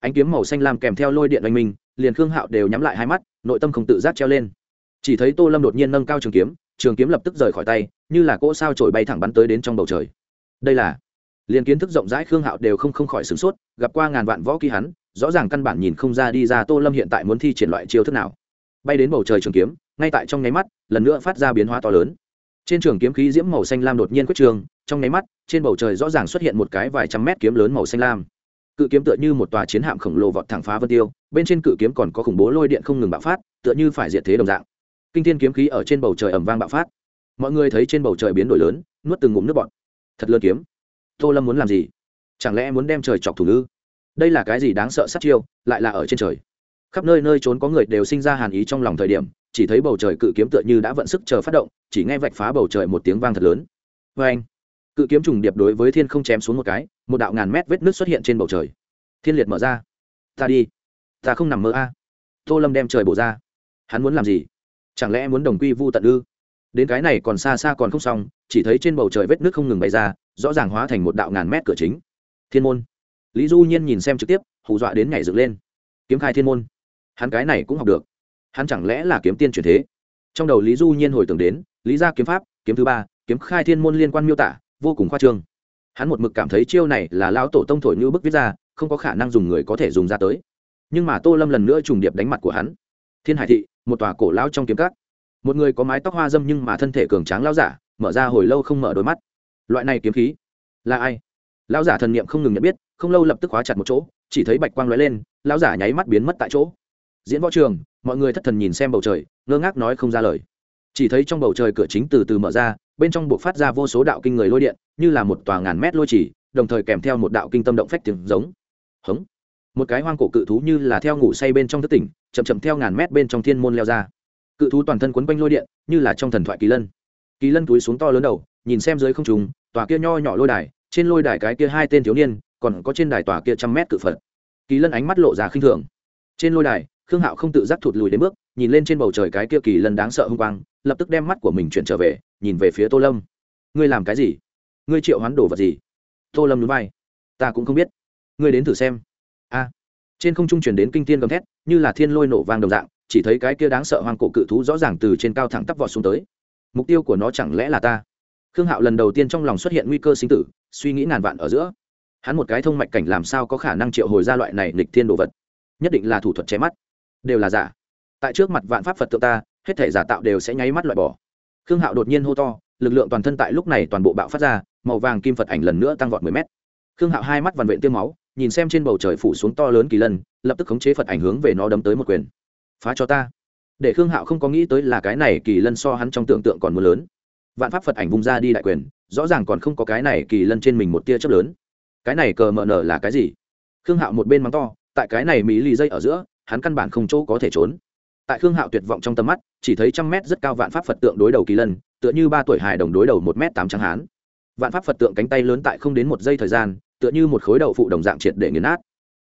S1: ánh kiếm màu xanh lam kèm theo lôi điện oanh minh, liền khương hạo đều nhắm lại hai mắt, nội tâm không tự giác treo lên. Chỉ thấy tô lâm đột nhiên nâng cao trường kiếm trường kiếm lập tức rời khỏi tay, như là cỗ sao trổi bay thẳng bắn tới đến trong bầu trời. Đây là, liền kiến thức rộng rãi khương hạo đều không không khỏi sửng sốt, gặp qua ngàn vạn võ ký hắn, rõ ràng căn bản nhìn không ra đi ra tô lâm hiện tại muốn thi triển loại chiêu thức nào bay đến bầu trời trường kiếm, ngay tại trong nháy mắt, lần nữa phát ra biến hóa to lớn. Trên trường kiếm khí diễm màu xanh lam đột nhiên quyết trường, trong nháy mắt, trên bầu trời rõ ràng xuất hiện một cái vài trăm mét kiếm lớn màu xanh lam. Cự kiếm tựa như một tòa chiến hạm khổng lồ vọt thẳng phá vân tiêu, bên trên cự kiếm còn có khủng bố lôi điện không ngừng bạo phát, tựa như phải diệt thế đồng dạng. Kinh thiên kiếm khí ở trên bầu trời ẩm vang bạo phát. Mọi người thấy trên bầu trời biến đổi lớn, nuốt từng ngụm nước bọt. Thật lớn kiếm. Tô lâm muốn làm gì? Chẳng lẽ muốn đem trời chọc thủ ngư? Đây là cái gì đáng sợ sát chiêu, lại là ở trên trời? Khắp nơi nơi trốn có người đều sinh ra hàn ý trong lòng thời điểm, chỉ thấy bầu trời cự kiếm tựa như đã vận sức chờ phát động, chỉ nghe vạch phá bầu trời một tiếng vang thật lớn. Vê anh, cự kiếm trùng điệp đối với thiên không chém xuống một cái, một đạo ngàn mét vết nước xuất hiện trên bầu trời. Thiên liệt mở ra. Ta đi. Ta không nằm mơ a. Tô lâm đem trời bổ ra. Hắn muốn làm gì? Chẳng lẽ muốn đồng quy vu tận ư? Đến cái này còn xa xa còn không xong, chỉ thấy trên bầu trời vết nước không ngừng bày ra, rõ ràng hóa thành một đạo ngàn mét cửa chính. Thiên môn. Lý du nhiên nhìn xem trực tiếp, hù dọa đến nhảy dựng lên. Kiếm khai thiên môn hắn cái này cũng học được. Hắn chẳng lẽ là kiếm tiên truyền thế? Trong đầu lý du nhiên hồi tưởng đến, lý gia kiếm pháp, kiếm thứ ba, kiếm khai thiên môn liên quan miêu tả, vô cùng khoa trương. Hắn một mực cảm thấy chiêu này là lão tổ tông thổi như bức viết ra, không có khả năng dùng người có thể dùng ra tới. Nhưng mà tô lâm lần nữa trùng điệp đánh mặt của hắn. Thiên hải thị, một tòa cổ lão trong kiếm cắt một người có mái tóc hoa dâm nhưng mà thân thể cường tráng lão giả, mở ra hồi lâu không mở đôi mắt. Loại này kiếm khí là ai? Lão giả thần niệm không ngừng nhận biết, không lâu lập tức hóa chặt một chỗ, chỉ thấy bạch quang lóe lên, lão giả nháy mắt biến mất tại chỗ diễn võ trường, mọi người thất thần nhìn xem bầu trời, ngơ ngác nói không ra lời. Chỉ thấy trong bầu trời cửa chính từ từ mở ra, bên trong buộc phát ra vô số đạo kinh người lôi điện, như là một tòa ngàn mét lôi chỉ, đồng thời kèm theo một đạo kinh tâm động phách tiếng giống. Hống! Một cái hoang cổ cự thú như là theo ngủ say bên trong thất tỉnh, chậm chậm theo ngàn mét bên trong thiên môn leo ra. Cự thú toàn thân quấn quanh lôi điện, như là trong thần thoại kỳ lân. Kỳ lân túi xuống to lớn đầu, nhìn xem dưới không trùng tòa kia nho nhỏ lôi đài, trên lôi đài cái kia hai tên thiếu niên, còn có trên đài tòa kia trăm mét cự phật. Kỳ lân ánh mắt lộ ra khinh thường. Trên lôi đài khương hạo không tự giác thụt lùi đến bước, nhìn lên trên bầu trời cái kia kỳ lân đáng sợ hung quang, lập tức đem mắt của mình chuyển trở về, nhìn về phía tô lâm. Ngươi làm cái gì? Ngươi triệu hoán đồ vật gì? Tô lâm núi vai. Ta cũng không biết. Ngươi đến thử xem. A. Trên không trung chuyển đến kinh thiên gầm thét, như là thiên lôi nổ vang đồng dạng, chỉ thấy cái kia đáng sợ hoang cổ cự thú rõ ràng từ trên cao thẳng tắp vọt xuống tới. Mục tiêu của nó chẳng lẽ là ta? Khương hạo lần đầu tiên trong lòng xuất hiện nguy cơ sinh tử, suy nghĩ ngàn vạn ở giữa. Hắn một cái thông mạch cảnh làm sao có khả năng triệu hồi ra loại này lịch thiên đồ vật? Nhất định là thủ thuật che mắt đều là giả. Tại trước mặt vạn pháp phật tượng ta, hết thể giả tạo đều sẽ nháy mắt loại bỏ. Khương hạo đột nhiên hô to, lực lượng toàn thân tại lúc này toàn bộ bạo phát ra, màu vàng kim phật ảnh lần nữa tăng vọt mười mét. Khương hạo hai mắt vằn vện tiêm máu, nhìn xem trên bầu trời phủ xuống to lớn kỳ lân, lập tức khống chế phật ảnh hướng về nó đấm tới một quyền. Phá cho ta. Để khương hạo không có nghĩ tới là cái này kỳ lân so hắn trong tưởng tượng còn mưa lớn. Vạn pháp phật ảnh vung ra đi đại quyền, rõ ràng còn không có cái này kỳ lân trên mình một tia chớp lớn. Cái này cờ mờ nở là cái gì? Khương hạo một bên mắng to, tại cái này mỹ lì dây ở giữa hắn căn bản không chỗ có thể trốn. Tại khương hạo tuyệt vọng trong tầm mắt, chỉ thấy trăm mét rất cao vạn pháp phật tượng đối đầu kỳ lân, tựa như ba tuổi hài đồng đối đầu một m tám trắng hán. Vạn pháp phật tượng cánh tay lớn tại không đến một giây thời gian, tựa như một khối đậu phụ đồng dạng triệt để nghiền nát.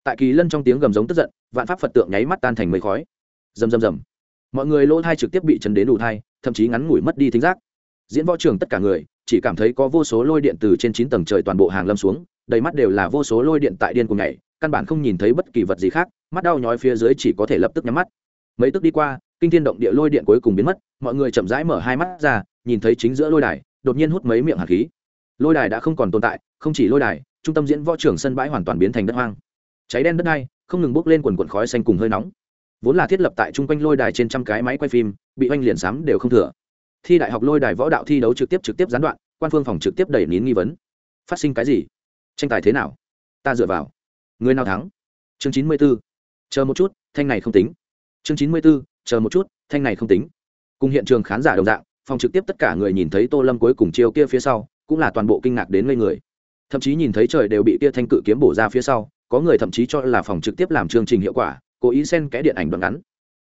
S1: Tại kỳ lân trong tiếng gầm giống tức giận, vạn pháp phật tượng nháy mắt tan thành mây khói. Rầm rầm rầm. Mọi người lỗ thai trực tiếp bị chấn đến đủ thai, thậm chí ngắn ngủi mất đi thính giác. Diễn võ trường tất cả người, chỉ cảm thấy có vô số lôi điện từ trên chín tầng trời toàn bộ hàng lâm xuống, đầy mắt đều là vô số lôi điện tại điên cùng nhảy, căn bản không nhìn thấy bất kỳ vật gì khác mắt đau nhói phía dưới chỉ có thể lập tức nhắm mắt. Mấy tức đi qua, kinh thiên động địa lôi điện cuối cùng biến mất, mọi người chậm rãi mở hai mắt ra, nhìn thấy chính giữa lôi đài, đột nhiên hút mấy miệng hạt khí. Lôi đài đã không còn tồn tại, không chỉ lôi đài, trung tâm diễn võ trường sân bãi hoàn toàn biến thành đất hoang. Cháy đen đất đai, không ngừng bốc lên quần quần khói xanh cùng hơi nóng. Vốn là thiết lập tại chung quanh lôi đài trên trăm cái máy quay phim, bị oanh liền sám đều không thừa. Thi đại học lôi đài võ đạo thi đấu trực tiếp trực tiếp gián đoạn, quan phương phòng trực tiếp đẩy nín nghi vấn. Phát sinh cái gì? Tranh tài thế nào? Ta dựa vào. Người nào thắng? Chương chín mươi b ố chờ một chút, thanh này không tính. Chương chín mươi b ố chờ một chút, thanh này không tính. Cùng hiện trường khán giả đồng dạng, phòng trực tiếp tất cả người nhìn thấy tô lâm cuối cùng chiêu kia phía sau, cũng là toàn bộ kinh ngạc đến ngây người. Thậm chí nhìn thấy trời đều bị kia thanh cự kiếm bổ ra phía sau, có người thậm chí cho là phòng trực tiếp làm chương trình hiệu quả, cố ý xen kẽ điện ảnh đoạn ngắn.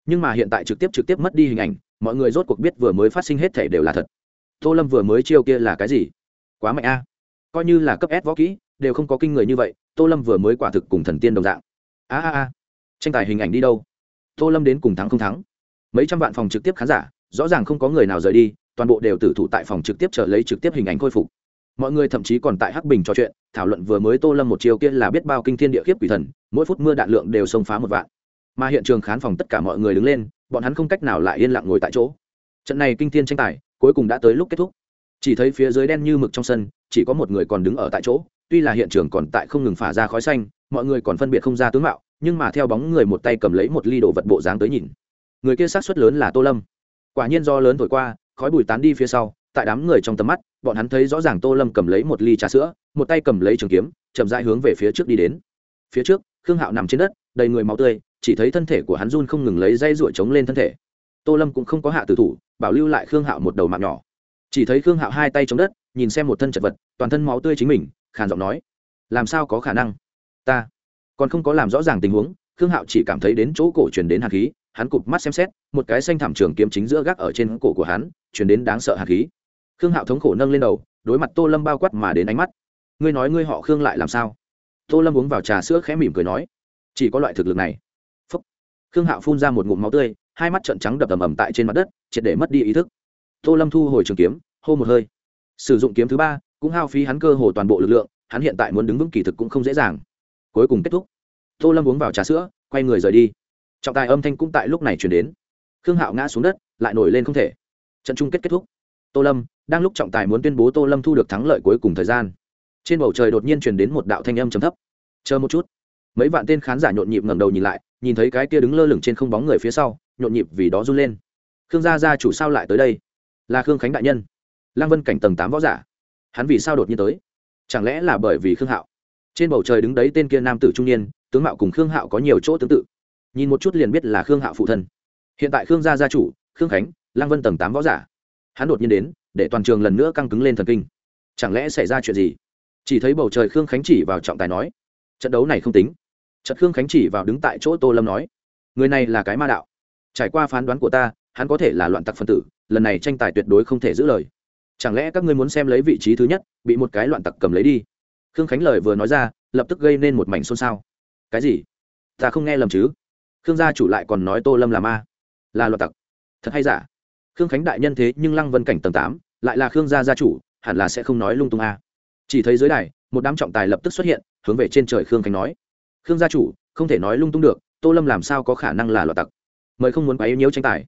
S1: Nhưng mà hiện tại trực tiếp trực tiếp mất đi hình ảnh, mọi người rốt cuộc biết vừa mới phát sinh hết thể đều là thật. Tô lâm vừa mới chiêu kia là cái gì? Quá mạnh a. Coi như là cấp s võ kỹ, đều không có kinh người như vậy, tô lâm vừa mới quả thực cùng thần tiên đồng dạng. A a a tranh tài hình ảnh đi đâu? Tô lâm đến cùng thắng không thắng? Mấy trăm vạn phòng trực tiếp khán giả, rõ ràng không có người nào rời đi, toàn bộ đều tử thủ tại phòng trực tiếp chờ lấy trực tiếp hình ảnh khôi phục. Mọi người thậm chí còn tại hắc bình trò chuyện, thảo luận vừa mới tô lâm một chiều kia là biết bao kinh thiên địa khiếp quỷ thần, mỗi phút mưa đạn lượng đều xông phá một vạn. Mà hiện trường khán phòng tất cả mọi người đứng lên, bọn hắn không cách nào lại yên lặng ngồi tại chỗ. Trận này kinh thiên tranh tài, cuối cùng đã tới lúc kết thúc. Chỉ thấy phía dưới đen như mực trong sân, chỉ có một người còn đứng ở tại chỗ, tuy là hiện trường còn tại không ngừng phả ra khói xanh, mọi người còn phân biệt không ra tướng mạo nhưng mà theo bóng người một tay cầm lấy một ly đồ vật bộ dáng tới nhìn. Người kia sát xuất lớn là tô lâm. Quả nhiên do lớn thổi qua, khói bụi tán đi phía sau, tại đám người trong tầm mắt, bọn hắn thấy rõ ràng tô lâm cầm lấy một ly trà sữa, một tay cầm lấy trường kiếm, chậm rãi hướng về phía trước đi đến. Phía trước, khương hạo nằm trên đất, đầy người máu tươi, chỉ thấy thân thể của hắn run không ngừng lấy dây ruổi trống lên thân thể. Tô lâm cũng không có hạ tử thủ, bảo lưu lại khương hạo một đầu mạng nhỏ. Chỉ thấy khương hạo hai tay chống đất, nhìn xem một thân chật vật, toàn thân máu tươi chính mình, khàn giọng nói, làm sao có khả năng? Ta còn không có làm rõ ràng tình huống, khương hạo chỉ cảm thấy đến chỗ cổ truyền đến hạt khí, hắn cụp mắt xem xét, một cái xanh thảm trường kiếm chính giữa gác ở trên cổ của hắn, truyền đến đáng sợ hạt khí. Khương hạo thống khổ nâng lên đầu, đối mặt tô lâm bao quát mà đến ánh mắt. Ngươi nói ngươi họ khương lại làm sao? Tô lâm uống vào trà sữa khẽ mỉm cười nói, chỉ có loại thực lực này. Phúc. khương hạo phun ra một ngụm máu tươi, hai mắt trợn trắng đập ầm ầm tại trên mặt đất, triệt để mất đi ý thức. Tô lâm thu hồi trường kiếm, hô một hơi. Sử dụng kiếm thứ ba, cũng hao phí hắn cơ hồ toàn bộ lực lượng, hắn hiện tại muốn đứng vững kỳ thực cũng không dễ dàng cuối cùng kết thúc. Tô lâm uống vào trà sữa, quay người rời đi. Trọng tài âm thanh cũng tại lúc này chuyển đến. Khương hạo ngã xuống đất, lại nổi lên không thể. Trận chung kết kết thúc. Tô lâm, đang lúc trọng tài muốn tuyên bố tô lâm thu được thắng lợi cuối cùng thời gian, trên bầu trời đột nhiên chuyển đến một đạo thanh âm chấm thấp. Chờ một chút. Mấy vạn tên khán giả nhộn nhịp ngẩng đầu nhìn lại, nhìn thấy cái kia đứng lơ lửng trên không bóng người phía sau, nhộn nhịp vì đó run lên. Khương gia gia chủ sao lại tới đây? Là khương khánh đại nhân. Lăng vân cảnh tầng tám võ giả. Hắn vì sao đột nhiên tới? Chẳng lẽ là bởi vì khương hạo? Trên bầu trời đứng đấy tên kia nam tử trung niên, tướng mạo cùng khương hạo có nhiều chỗ tương tự. Nhìn một chút liền biết là khương hạo phụ thân. Hiện tại khương gia gia chủ, khương khánh, lăng vân tầng tám võ giả. Hắn đột nhiên đến, để toàn trường lần nữa căng cứng lên thần kinh. Chẳng lẽ xảy ra chuyện gì? Chỉ thấy bầu trời khương khánh chỉ vào trọng tài nói, trận đấu này không tính. Trận khương khánh chỉ vào đứng tại chỗ tô lâm nói, người này là cái ma đạo. Trải qua phán đoán của ta, hắn có thể là loạn tặc phân tử, lần này tranh tài tuyệt đối không thể giữ lời. Chẳng lẽ các ngươi muốn xem lấy vị trí thứ nhất, bị một cái loạn tặc cầm lấy đi? Khương khánh lời vừa nói ra, lập tức gây nên một mảnh xôn xao. Cái gì? Ta không nghe lầm chứ? Khương gia chủ lại còn nói tô lâm là ma, là loạt tặc. Thật hay giả? Khương khánh đại nhân thế nhưng lăng vân cảnh tầng tám, lại là khương gia gia chủ, hẳn là sẽ không nói lung tung a. Chỉ thấy dưới đài, một đám trọng tài lập tức xuất hiện, hướng về trên trời khương khánh nói. Khương gia chủ, không thể nói lung tung được, tô lâm làm sao có khả năng là loạt tặc? Mời không muốn quá yếu nhiễu tranh tài.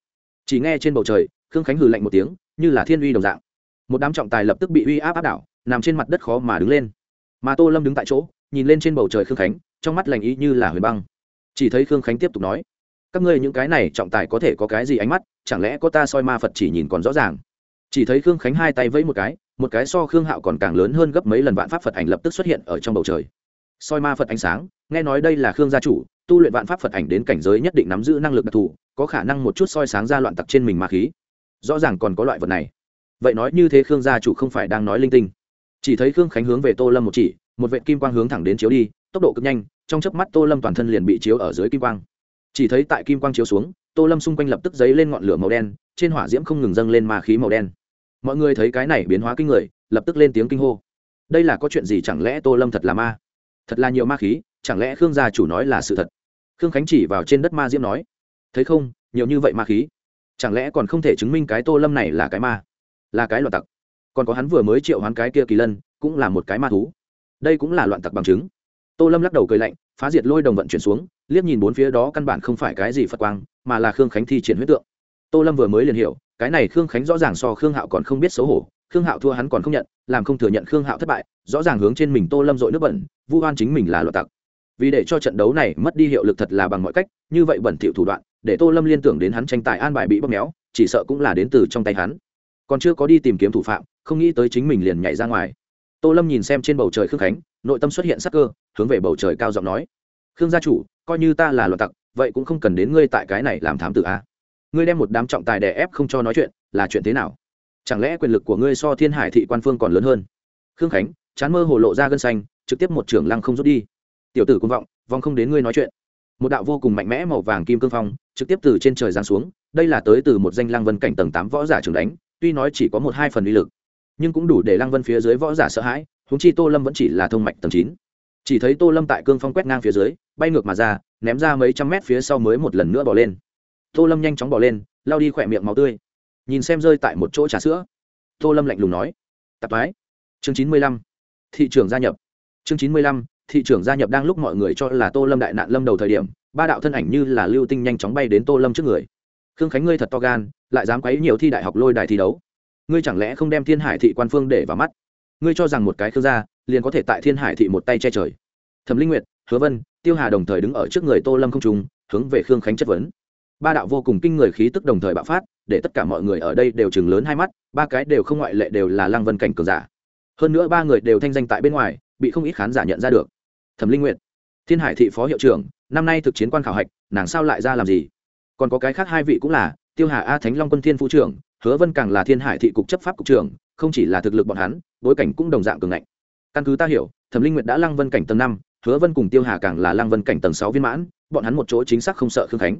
S1: Chỉ nghe trên bầu trời, khương khánh hừ lạnh một tiếng, như là thiên uy đồng dạng. Một đám trọng tài lập tức bị uy áp áp đảo, nằm trên mặt đất khó mà đứng lên mà tô lâm đứng tại chỗ, nhìn lên trên bầu trời khương khánh, trong mắt lành ý như là huyền băng. Chỉ thấy khương khánh tiếp tục nói, các ngươi những cái này trọng tài có thể có cái gì ánh mắt, chẳng lẽ có ta soi ma phật chỉ nhìn còn rõ ràng? Chỉ thấy khương khánh hai tay vẫy một cái một cái so khương hạo còn càng lớn hơn gấp mấy lần vạn pháp phật ảnh lập tức xuất hiện ở trong bầu trời. Soi ma phật ánh sáng, nghe nói đây là khương gia chủ, tu luyện vạn pháp phật ảnh đến cảnh giới nhất định nắm giữ năng lực đặc thù, có khả năng một chút soi sáng ra loạn tặc trên mình ma khí. Rõ ràng còn có loại vật này. Vậy nói như thế khương gia chủ không phải đang nói linh tinh chỉ thấy khương khánh hướng về tô lâm một chỉ, một vệ kim quang hướng thẳng đến chiếu đi, tốc độ cực nhanh, trong chớp mắt tô lâm toàn thân liền bị chiếu ở dưới kim quang. Chỉ thấy tại kim quang chiếu xuống, tô lâm xung quanh lập tức dấy lên ngọn lửa màu đen, trên hỏa diễm không ngừng dâng lên ma khí màu đen. Mọi người thấy cái này biến hóa kinh người, lập tức lên tiếng kinh hô. Đây là có chuyện gì chẳng lẽ tô lâm thật là ma? Thật là nhiều ma khí, chẳng lẽ khương gia chủ nói là sự thật? Khương khánh chỉ vào trên đất ma diễm nói. Thấy không, nhiều như vậy ma khí. Chẳng lẽ còn không thể chứng minh cái tô lâm này là cái ma? Là cái loạn tặc còn có hắn vừa mới triệu hoán cái kia kỳ lân, cũng là một cái ma thú. Đây cũng là loạn tặc bằng chứng. Tô lâm lắc đầu cười lạnh, phá diệt lôi đồng vận chuyển xuống, liếc nhìn bốn phía đó căn bản không phải cái gì phật quang, mà là khương khánh thi triển huyết tượng. Tô lâm vừa mới liền hiểu, cái này khương khánh rõ ràng so khương hạo còn không biết xấu hổ, khương hạo thua hắn còn không nhận, làm không thừa nhận khương hạo thất bại, rõ ràng hướng trên mình tô lâm dội nước bẩn, vu oan chính mình là loạt tặc. Vì để cho trận đấu này mất đi hiệu lực thật là bằng mọi cách, như vậy bẩn thỉu thủ đoạn, để tô lâm liên tưởng đến hắn tranh tài an bài bị bóp méo, chỉ sợ cũng là đến từ trong tay hắn. Còn chưa có đi tìm kiếm thủ phạm không nghĩ tới chính mình liền nhảy ra ngoài. Tô lâm nhìn xem trên bầu trời khương khánh, nội tâm xuất hiện sắc cơ, hướng về bầu trời cao giọng nói, khương gia chủ, coi như ta là loạt tặc, vậy cũng không cần đến ngươi tại cái này làm thám tử a. Ngươi đem một đám trọng tài đè ép không cho nói chuyện, là chuyện thế nào? Chẳng lẽ quyền lực của ngươi so thiên hải thị quan phương còn lớn hơn? Khương khánh, chán mơ hồ lộ ra gân xanh, trực tiếp một trưởng lăng không rút đi. Tiểu tử công vọng vong không đến ngươi nói chuyện. Một đạo vô cùng mạnh mẽ màu vàng kim cương phong, trực tiếp từ trên trời giáng xuống, đây là tới từ một danh lăng vân cảnh tầng tám võ giả trường đánh, tuy nói chỉ có một hai phần uy lực nhưng cũng đủ để lăng vân phía dưới võ giả sợ hãi húng chi tô lâm vẫn chỉ là thông mạch tầng chín. Chỉ thấy tô lâm tại cương phong quét ngang phía dưới, bay ngược mà ra, ném ra mấy trăm mét phía sau mới một lần nữa bỏ lên. Tô lâm nhanh chóng bỏ lên, lao đi khỏe miệng máu tươi. Nhìn xem rơi tại một chỗ trà sữa. Tô lâm lạnh lùng nói, tạp mái chương chín mươi lăm, thị trường gia nhập. Chương chín mươi lăm, thị trường gia nhập đang lúc mọi người cho là tô lâm đại nạn lâm đầu thời điểm, ba đạo thân ảnh như là lưu tinh nhanh chóng bay đến tô lâm trước người. Khương khánh ngươi thật to gan, lại dám quấy nhiều thi đại học lôi đài thi đấu ngươi chẳng lẽ không đem thiên hải thị quan phương để vào mắt? Ngươi cho rằng một cái khương gia liền có thể tại thiên hải thị một tay che trời. Thẩm linh nguyệt hứa vân tiêu hà đồng thời đứng ở trước người tô lâm không trùng hướng về khương khánh chất vấn. Ba đạo vô cùng kinh người khí tức đồng thời bạo phát để tất cả mọi người ở đây đều chừng lớn hai mắt ba cái đều không ngoại lệ đều là lăng vân cảnh cường giả. Hơn nữa ba người đều thanh danh tại bên ngoài bị không ít khán giả nhận ra được. Thẩm linh Nguyệt, thiên hải thị phó hiệu trưởng năm nay thực chiến quan khảo hạch nàng sao lại ra làm gì? Còn có cái khác hai vị cũng là tiêu hà a thánh long quân thiên phu trưởng hứa vân càng là thiên hải thị cục chấp pháp cục trưởng, không chỉ là thực lực bọn hắn, bối cảnh cũng đồng dạng cường ngạnh. Căn cứ ta hiểu, thẩm linh Nguyệt đã lăng vân cảnh tầng năm, hứa vân cùng tiêu hà càng là lăng vân cảnh tầng sáu viên mãn, bọn hắn một chỗ chính xác không sợ khương khánh.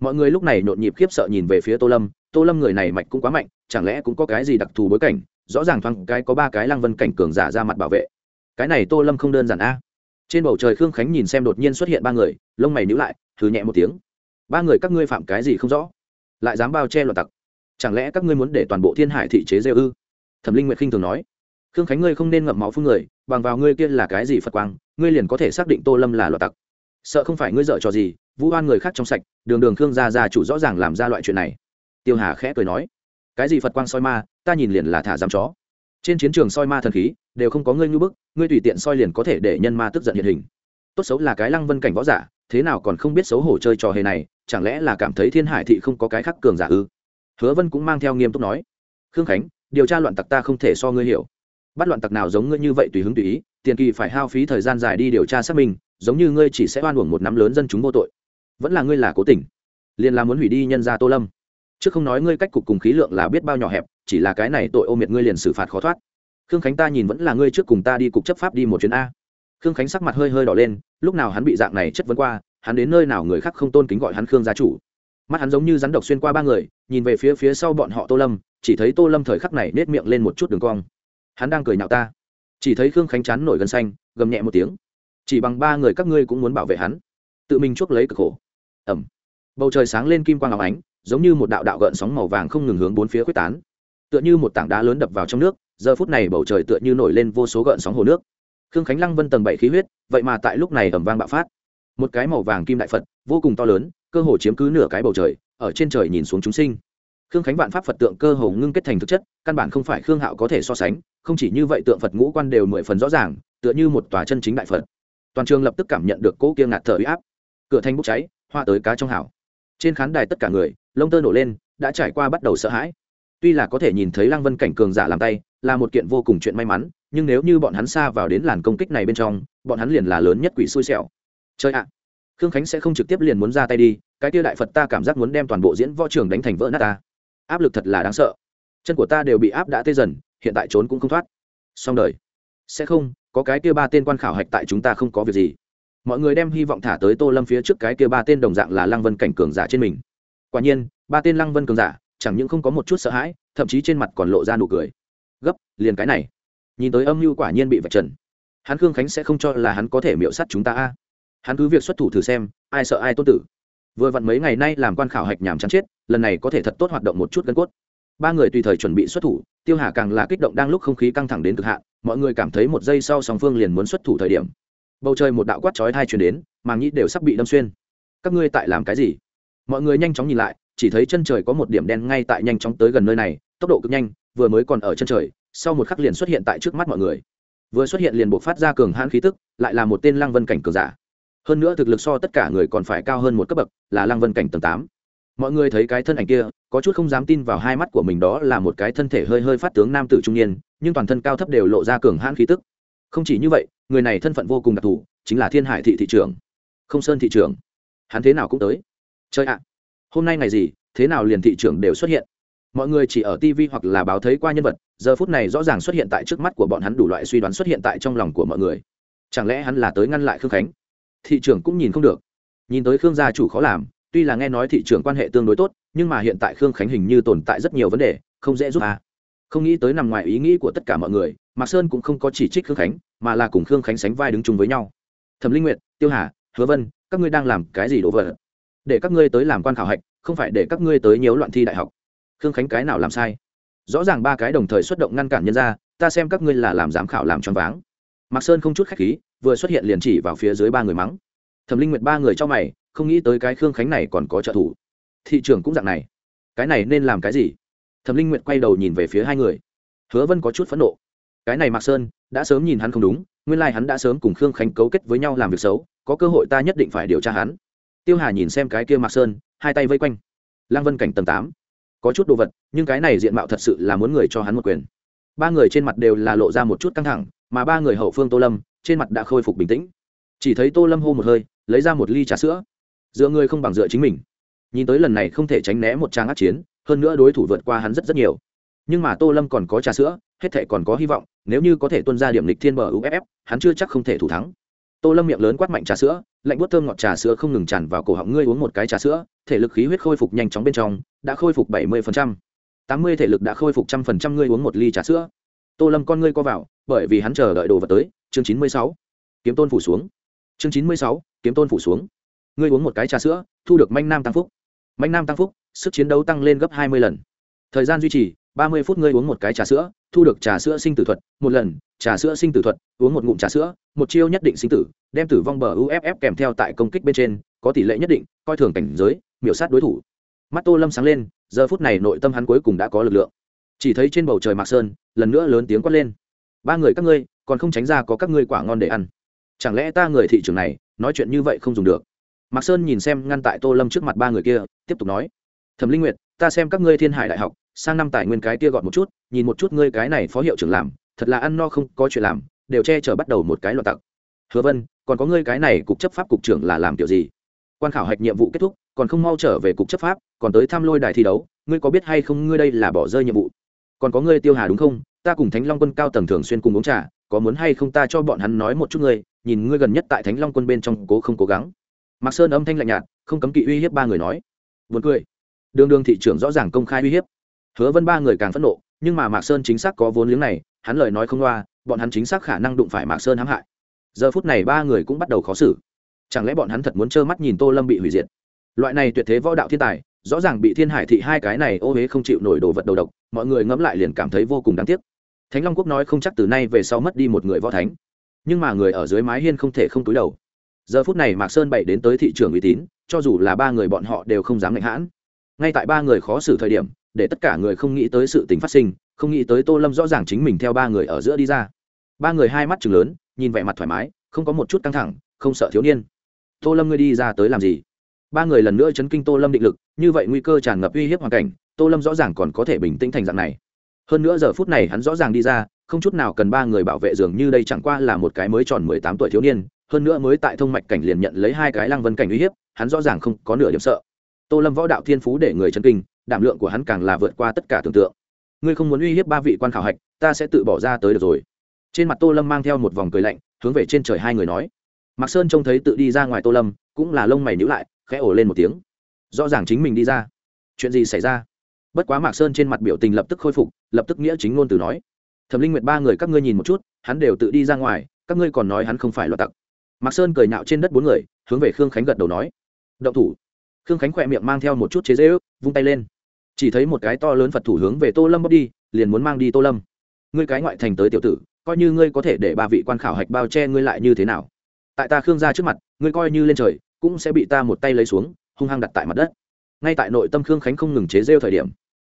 S1: Mọi người lúc này nhộn nhịp khiếp sợ nhìn về phía tô lâm tô lâm người này mạch cũng quá mạnh, chẳng lẽ cũng có cái gì đặc thù bối cảnh, rõ ràng thoáng cái có ba cái lăng vân cảnh cường giả ra mặt bảo vệ. Cái này tô lâm không đơn giản a. Trên bầu trời khương khánh nhìn xem đột nhiên xuất hiện ba người, lông mày nhữ lại, thử nhẹ một tiếng. Ba người các ngươi phạm cái gì không rõ? Lại dám bao che loạt tặc chẳng lẽ các ngươi muốn để toàn bộ thiên hải thị chế rêu ư? Thẩm linh nguyệt khinh thường nói. Khương khánh ngươi không nên ngậm máu phương người, bằng vào ngươi kia là cái gì phật quang, ngươi liền có thể xác định tô lâm là loạt tặc. Sợ không phải ngươi dợ trò gì, vũ oan người khác trong sạch, đường đường khương gia gia chủ rõ ràng làm ra loại chuyện này. Tiêu hà khẽ cười nói. Cái gì phật quang soi ma, ta nhìn liền là thả giam chó. Trên chiến trường soi ma thần khí, đều không có ngươi như bức, ngươi tùy tiện soi liền có thể để nhân ma tức giận hiện hình. Tốt xấu là cái lăng vân cảnh võ giả, thế nào còn không biết xấu hổ chơi trò hề này, chẳng lẽ là cảm thấy thiên hải thị không có cái khác cường giả ư? Hứa vân cũng mang theo nghiêm túc nói, khương khánh, điều tra loạn tặc ta không thể so ngươi hiểu. Bắt loạn tặc nào giống ngươi như vậy tùy hứng tùy ý, tiền kỳ phải hao phí thời gian dài đi điều tra xác minh, giống như ngươi chỉ sẽ oan uổng một nắm lớn dân chúng vô tội. Vẫn là ngươi là cố tình, liền là muốn hủy đi nhân gia tô lâm. Chứ không nói ngươi cách cục cùng khí lượng là biết bao nhỏ hẹp, chỉ là cái này tội ô miệt ngươi liền xử phạt khó thoát. Khương khánh ta nhìn vẫn là ngươi trước cùng ta đi cục chấp pháp đi một chuyến a. Khương khánh sắc mặt hơi hơi đỏ lên, lúc nào hắn bị dạng này chất vấn qua, hắn đến nơi nào người khác không tôn kính gọi hắn khương gia chủ mắt hắn giống như rắn độc xuyên qua ba người, nhìn về phía phía sau bọn họ tô lâm, chỉ thấy tô lâm thời khắc này nết miệng lên một chút đường cong. Hắn đang cười nhạo ta. Chỉ thấy khương khánh chán nổi gân xanh, gầm nhẹ một tiếng. Chỉ bằng ba người các ngươi cũng muốn bảo vệ hắn. Tự mình chuốc lấy cực khổ. Ẩm bầu trời sáng lên kim quang áo ánh, giống như một đạo đạo gợn sóng màu vàng không ngừng hướng bốn phía quyết tán. Tựa như một tảng đá lớn đập vào trong nước, giờ phút này bầu trời tựa như nổi lên vô số gợn sóng hồ nước. Khương khánh lăng vân tầng bảy khí huyết, vậy mà tại lúc này ẩm vang bạo phát. Một cái màu vàng kim đại phật, vô cùng to lớn cơ hồ chiếm cứ nửa cái bầu trời, ở trên trời nhìn xuống chúng sinh. Khương khánh vạn pháp phật tượng cơ hồ ngưng kết thành thực chất, căn bản không phải khương hạo có thể so sánh, không chỉ như vậy tượng phật ngũ quan đều mười phần rõ ràng, tựa như một tòa chân chính đại phật. Toàn trường lập tức cảm nhận được cỗ kia ngạt thở uy áp. Cửa thanh bốc cháy, hoa tới cá trong hảo trên khán đài tất cả người, lông tơ nổ lên, đã trải qua bắt đầu sợ hãi. Tuy là có thể nhìn thấy lăng vân cảnh cường giả làm tay, là một kiện vô cùng chuyện may mắn, nhưng nếu như bọn hắn xa vào đến làn công kích này bên trong, bọn hắn liền là lớn nhất quỷ xui xẻo. Chơi ạ! Khương khánh sẽ không trực tiếp liền muốn ra tay đi cái tia đại phật ta cảm giác muốn đem toàn bộ diễn võ trường đánh thành vỡ nát ta. Áp lực thật là đáng sợ. Chân của ta đều bị áp đã tê dần, hiện tại trốn cũng không thoát. Xong đời. Sẽ không, có cái kia ba tên quan khảo hạch tại chúng ta không có việc gì. Mọi người đem hy vọng thả tới tô lâm phía trước cái kia ba tên đồng dạng là lăng vân cảnh cường giả trên mình. Quả nhiên, ba tên lăng vân cường giả, chẳng những không có một chút sợ hãi, thậm chí trên mặt còn lộ ra nụ cười. Gấp, liền cái này. Nhìn tới âm mưu quả nhiên bị vạch trần. Hắn khương khánh sẽ không cho là hắn có thể miễu sắt chúng ta a. Hắn cứ việc xuất thủ thử xem, ai sợ ai tôn tử vừa vặn mấy ngày nay làm quan khảo hạch nhàm chán chết, lần này có thể thật tốt hoạt động một chút gân cốt. Ba người tùy thời chuẩn bị xuất thủ, tiêu hà càng là kích động đang lúc không khí căng thẳng đến cực hạn, mọi người cảm thấy một giây sau song phương liền muốn xuất thủ thời điểm. Bầu trời một đạo quát chói thai chuyển đến, màng nhĩ đều sắp bị đâm xuyên. Các ngươi tại làm cái gì? Mọi người nhanh chóng nhìn lại, chỉ thấy chân trời có một điểm đen ngay tại nhanh chóng tới gần nơi này, tốc độ cực nhanh, vừa mới còn ở chân trời, sau một khắc liền xuất hiện tại trước mắt mọi người. Vừa xuất hiện liền buộc phát ra cường hãn khí tức, lại là một tên lăng vân cảnh cường giả hơn nữa thực lực so tất cả người còn phải cao hơn một cấp bậc, là lăng vân cảnh tầng tám. Mọi người thấy cái thân ảnh kia, có chút không dám tin vào hai mắt của mình đó là một cái thân thể hơi hơi phát tướng nam tử trung niên, nhưng toàn thân cao thấp đều lộ ra cường hãn khí tức. Không chỉ như vậy, người này thân phận vô cùng đặc thù, chính là thiên hải thị thị trưởng. Không sơn thị trưởng. Hắn thế nào cũng tới. Chơi ạ. Hôm nay ngày gì, thế nào liền thị trưởng đều xuất hiện. Mọi người chỉ ở tv hoặc là báo thấy qua nhân vật, giờ phút này rõ ràng xuất hiện tại trước mắt của bọn hắn đủ loại suy đoán xuất hiện tại trong lòng của mọi người. Chẳng lẽ hắn là tới ngăn lại khương khánh? Thị trưởng cũng nhìn không được. Nhìn tới khương gia chủ khó làm, tuy là nghe nói thị trường quan hệ tương đối tốt, nhưng mà hiện tại khương khánh hình như tồn tại rất nhiều vấn đề, không dễ giúp à. không nghĩ tới nằm ngoài ý nghĩ của tất cả mọi người, mạc sơn cũng không có chỉ trích khương khánh, mà là cùng khương khánh sánh vai đứng chung với nhau. Thẩm linh nguyệt, tiêu hà, hứa vân, các ngươi đang làm cái gì đổ vỡ? Để các ngươi tới làm quan khảo hạch, không phải để các ngươi tới nhiễu loạn thi đại học. Khương khánh cái nào làm sai? Rõ ràng ba cái đồng thời xuất động ngăn cản nhân ra ta xem các ngươi là làm giám khảo làm choáng váng. Mạc sơn không chút khách khí vừa xuất hiện liền chỉ vào phía dưới ba người mắng. Thẩm linh nguyệt ba người cho mày, không nghĩ tới cái khương khánh này còn có trợ thủ. Thị trường cũng dạng này. Cái này nên làm cái gì? Thẩm linh nguyệt quay đầu nhìn về phía hai người. Hứa vân có chút phẫn nộ. Cái này mạc sơn, đã sớm nhìn hắn không đúng, nguyên lai、like、hắn đã sớm cùng khương khánh cấu kết với nhau làm việc xấu, có cơ hội ta nhất định phải điều tra hắn. Tiêu hà nhìn xem cái kia mạc sơn, hai tay vây quanh. Lăng vân cảnh tầng tám. Có chút đồ vật, nhưng cái này diện mạo thật sự là muốn người cho hắn một quyền. Ba người trên mặt đều là lộ ra một chút căng thẳng mà ba người hậu phương tô lâm trên mặt đã khôi phục bình tĩnh. Chỉ thấy tô lâm hô một hơi, lấy ra một ly trà sữa. Dựa người không bằng dựa chính mình. Nhìn tới lần này không thể tránh né một trang át chiến, hơn nữa đối thủ vượt qua hắn rất rất nhiều. Nhưng mà tô lâm còn có trà sữa, hết thể còn có hy vọng, nếu như có thể tuân ra điểm lịch thiên bờ uff hắn chưa chắc không thể thủ thắng. Tô lâm miệng lớn quát mạnh trà sữa, lạnh bút thơm ngọt trà sữa không ngừng tràn vào cổ họng. Ngươi uống một cái trà sữa, thể lực khí huyết khôi phục nhanh chóng bên trong, đã khôi phục bảy mươi tám mươi thể lực đã khôi phục trăm phần trăm, ngươi uống một ly trà sữa tô lâm con ngươi co vào, bởi vì hắn chờ đợi đồ vật tới, chương chín mươi sáu. Kiếm tôn phủ xuống. Chương chín mươi sáu, kiếm tôn phủ xuống. Ngươi uống một cái trà sữa, thu được manh nam tăng phúc. Manh nam tăng phúc, sức chiến đấu tăng lên gấp hai mươi lần. Thời gian duy trì, ba mươi phút ngươi uống một cái trà sữa, thu được trà sữa sinh tử thuật, một lần, trà sữa sinh tử thuật, uống một ngụm trà sữa, một chiêu nhất định sinh tử, đem tử vong bờ uff kèm theo tại công kích bên trên, có tỷ lệ nhất định, coi thường cảnh giới, miểu sát đối thủ. Mắt tô lâm sáng lên, giờ phút này nội tâm hắn cuối cùng đã có lực lượng chỉ thấy trên bầu trời mạc sơn, lần nữa lớn tiếng quát lên. Ba người các ngươi, còn không tránh ra có các ngươi quả ngon để ăn. Chẳng lẽ ta người thị trường này, nói chuyện như vậy không dùng được? Mạc sơn nhìn xem ngăn tại tô lâm trước mặt ba người kia, tiếp tục nói. Thẩm linh nguyệt, ta xem các ngươi thiên hải đại học, sang năm tài nguyên cái kia gọn một chút, nhìn một chút ngươi cái này phó hiệu trưởng làm, thật là ăn no không có chuyện làm, đều che chở bắt đầu một cái loạt tặc. Hứa vân, còn có ngươi cái này cục chấp pháp cục trưởng là làm kiểu gì? Quan khảo hạch nhiệm vụ kết thúc, còn không mau trở về cục chấp pháp, còn tới tham lôi đài thi đấu, ngươi có biết hay không ngươi đây là bỏ rơi nhiệm vụ? Còn có ngươi tiêu hà đúng không? Ta cùng thánh long quân cao tầng thường xuyên cùng uống trà, có muốn hay không ta cho bọn hắn nói một chút ngươi, nhìn ngươi gần nhất tại thánh long quân bên trong cố không cố gắng. Mạc sơn âm thanh lạnh nhạt, không cấm kỵ uy hiếp ba người nói. Vượt cười. Đường đường thị trưởng rõ ràng công khai uy hiếp. Hứa vân ba người càng phẫn nộ, nhưng mà mạc sơn chính xác có vốn liếng này, hắn lời nói không loa, bọn hắn chính xác khả năng đụng phải mạc sơn hãm hại. Giờ phút này ba người cũng bắt đầu khó xử. Chẳng lẽ bọn hắn thật muốn trơ mắt nhìn tô lâm bị hủy diệt? Loại này tuyệt thế võ đạo thiên tài, rõ ràng bị thiên hải thị hai cái này ô huế không chịu nổi đồ vật đầu độc mọi người ngẫm lại liền cảm thấy vô cùng đáng tiếc. Thánh long quốc nói không chắc từ nay về sau mất đi một người võ thánh, nhưng mà người ở dưới mái hiên không thể không túi đầu. Giờ phút này mạc sơn Bảy đến tới thị trường uy tín, cho dù là ba người bọn họ đều không dám ngạnh hãn. Ngay tại ba người khó xử thời điểm, để tất cả người không nghĩ tới sự tình phát sinh, không nghĩ tới tô lâm rõ ràng chính mình theo ba người ở giữa đi ra. Ba người hai mắt chừng lớn, nhìn vẻ mặt thoải mái, không có một chút căng thẳng, không sợ thiếu niên. Tô lâm ngươi đi ra tới làm gì? Ba người lần nữa chấn kinh tô lâm định lực, như vậy nguy cơ tràn ngập uy hiếp hoàn cảnh tô lâm rõ ràng còn có thể bình tĩnh thành dạng này. Hơn nữa giờ phút này hắn rõ ràng đi ra, không chút nào cần ba người bảo vệ dường như đây chẳng qua là một cái mới tròn mười tám tuổi thiếu niên, hơn nữa mới tại thông mạch cảnh liền nhận lấy hai cái lăng vân cảnh uy hiếp, hắn rõ ràng không có nửa điểm sợ. Tô lâm võ đạo thiên phú để người chân kinh, đảm lượng của hắn càng là vượt qua tất cả tưởng tượng. Ngươi không muốn uy hiếp ba vị quan khảo hạch, ta sẽ tự bỏ ra tới được rồi. Trên mặt tô lâm mang theo một vòng cười lạnh, hướng về trên trời hai người nói. Mạc sơn trông thấy tự đi ra ngoài tô lâm, cũng là lông mày nhữ lại, khẽ ổ lên một tiếng. Rõ ràng chính mình đi ra. Chuyện gì xảy ra? Bất quá mạc sơn trên mặt biểu tình lập tức khôi phục, lập tức nghĩa chính ngôn từ nói. Thẩm linh nguyệt ba người các ngươi nhìn một chút, hắn đều tự đi ra ngoài, các ngươi còn nói hắn không phải loạt tặc. Mạc sơn cười nhạo trên đất bốn người, hướng về khương khánh gật đầu nói. Động thủ. Khương khánh khỏe miệng mang theo một chút chế dễ ước vung tay lên. Chỉ thấy một cái to lớn phật thủ hướng về tô lâm bốc đi, liền muốn mang đi tô lâm. Ngươi cái ngoại thành tới tiểu tử, coi như ngươi có thể để ba vị quan khảo hạch bao che ngươi lại như thế nào. Tại ta khương ra trước mặt, ngươi coi như lên trời, cũng sẽ bị ta một tay lấy xuống, hung hăng đặt tại mặt đất. Ngay tại nội tâm khương khánh không ngừng chế rêu thời điểm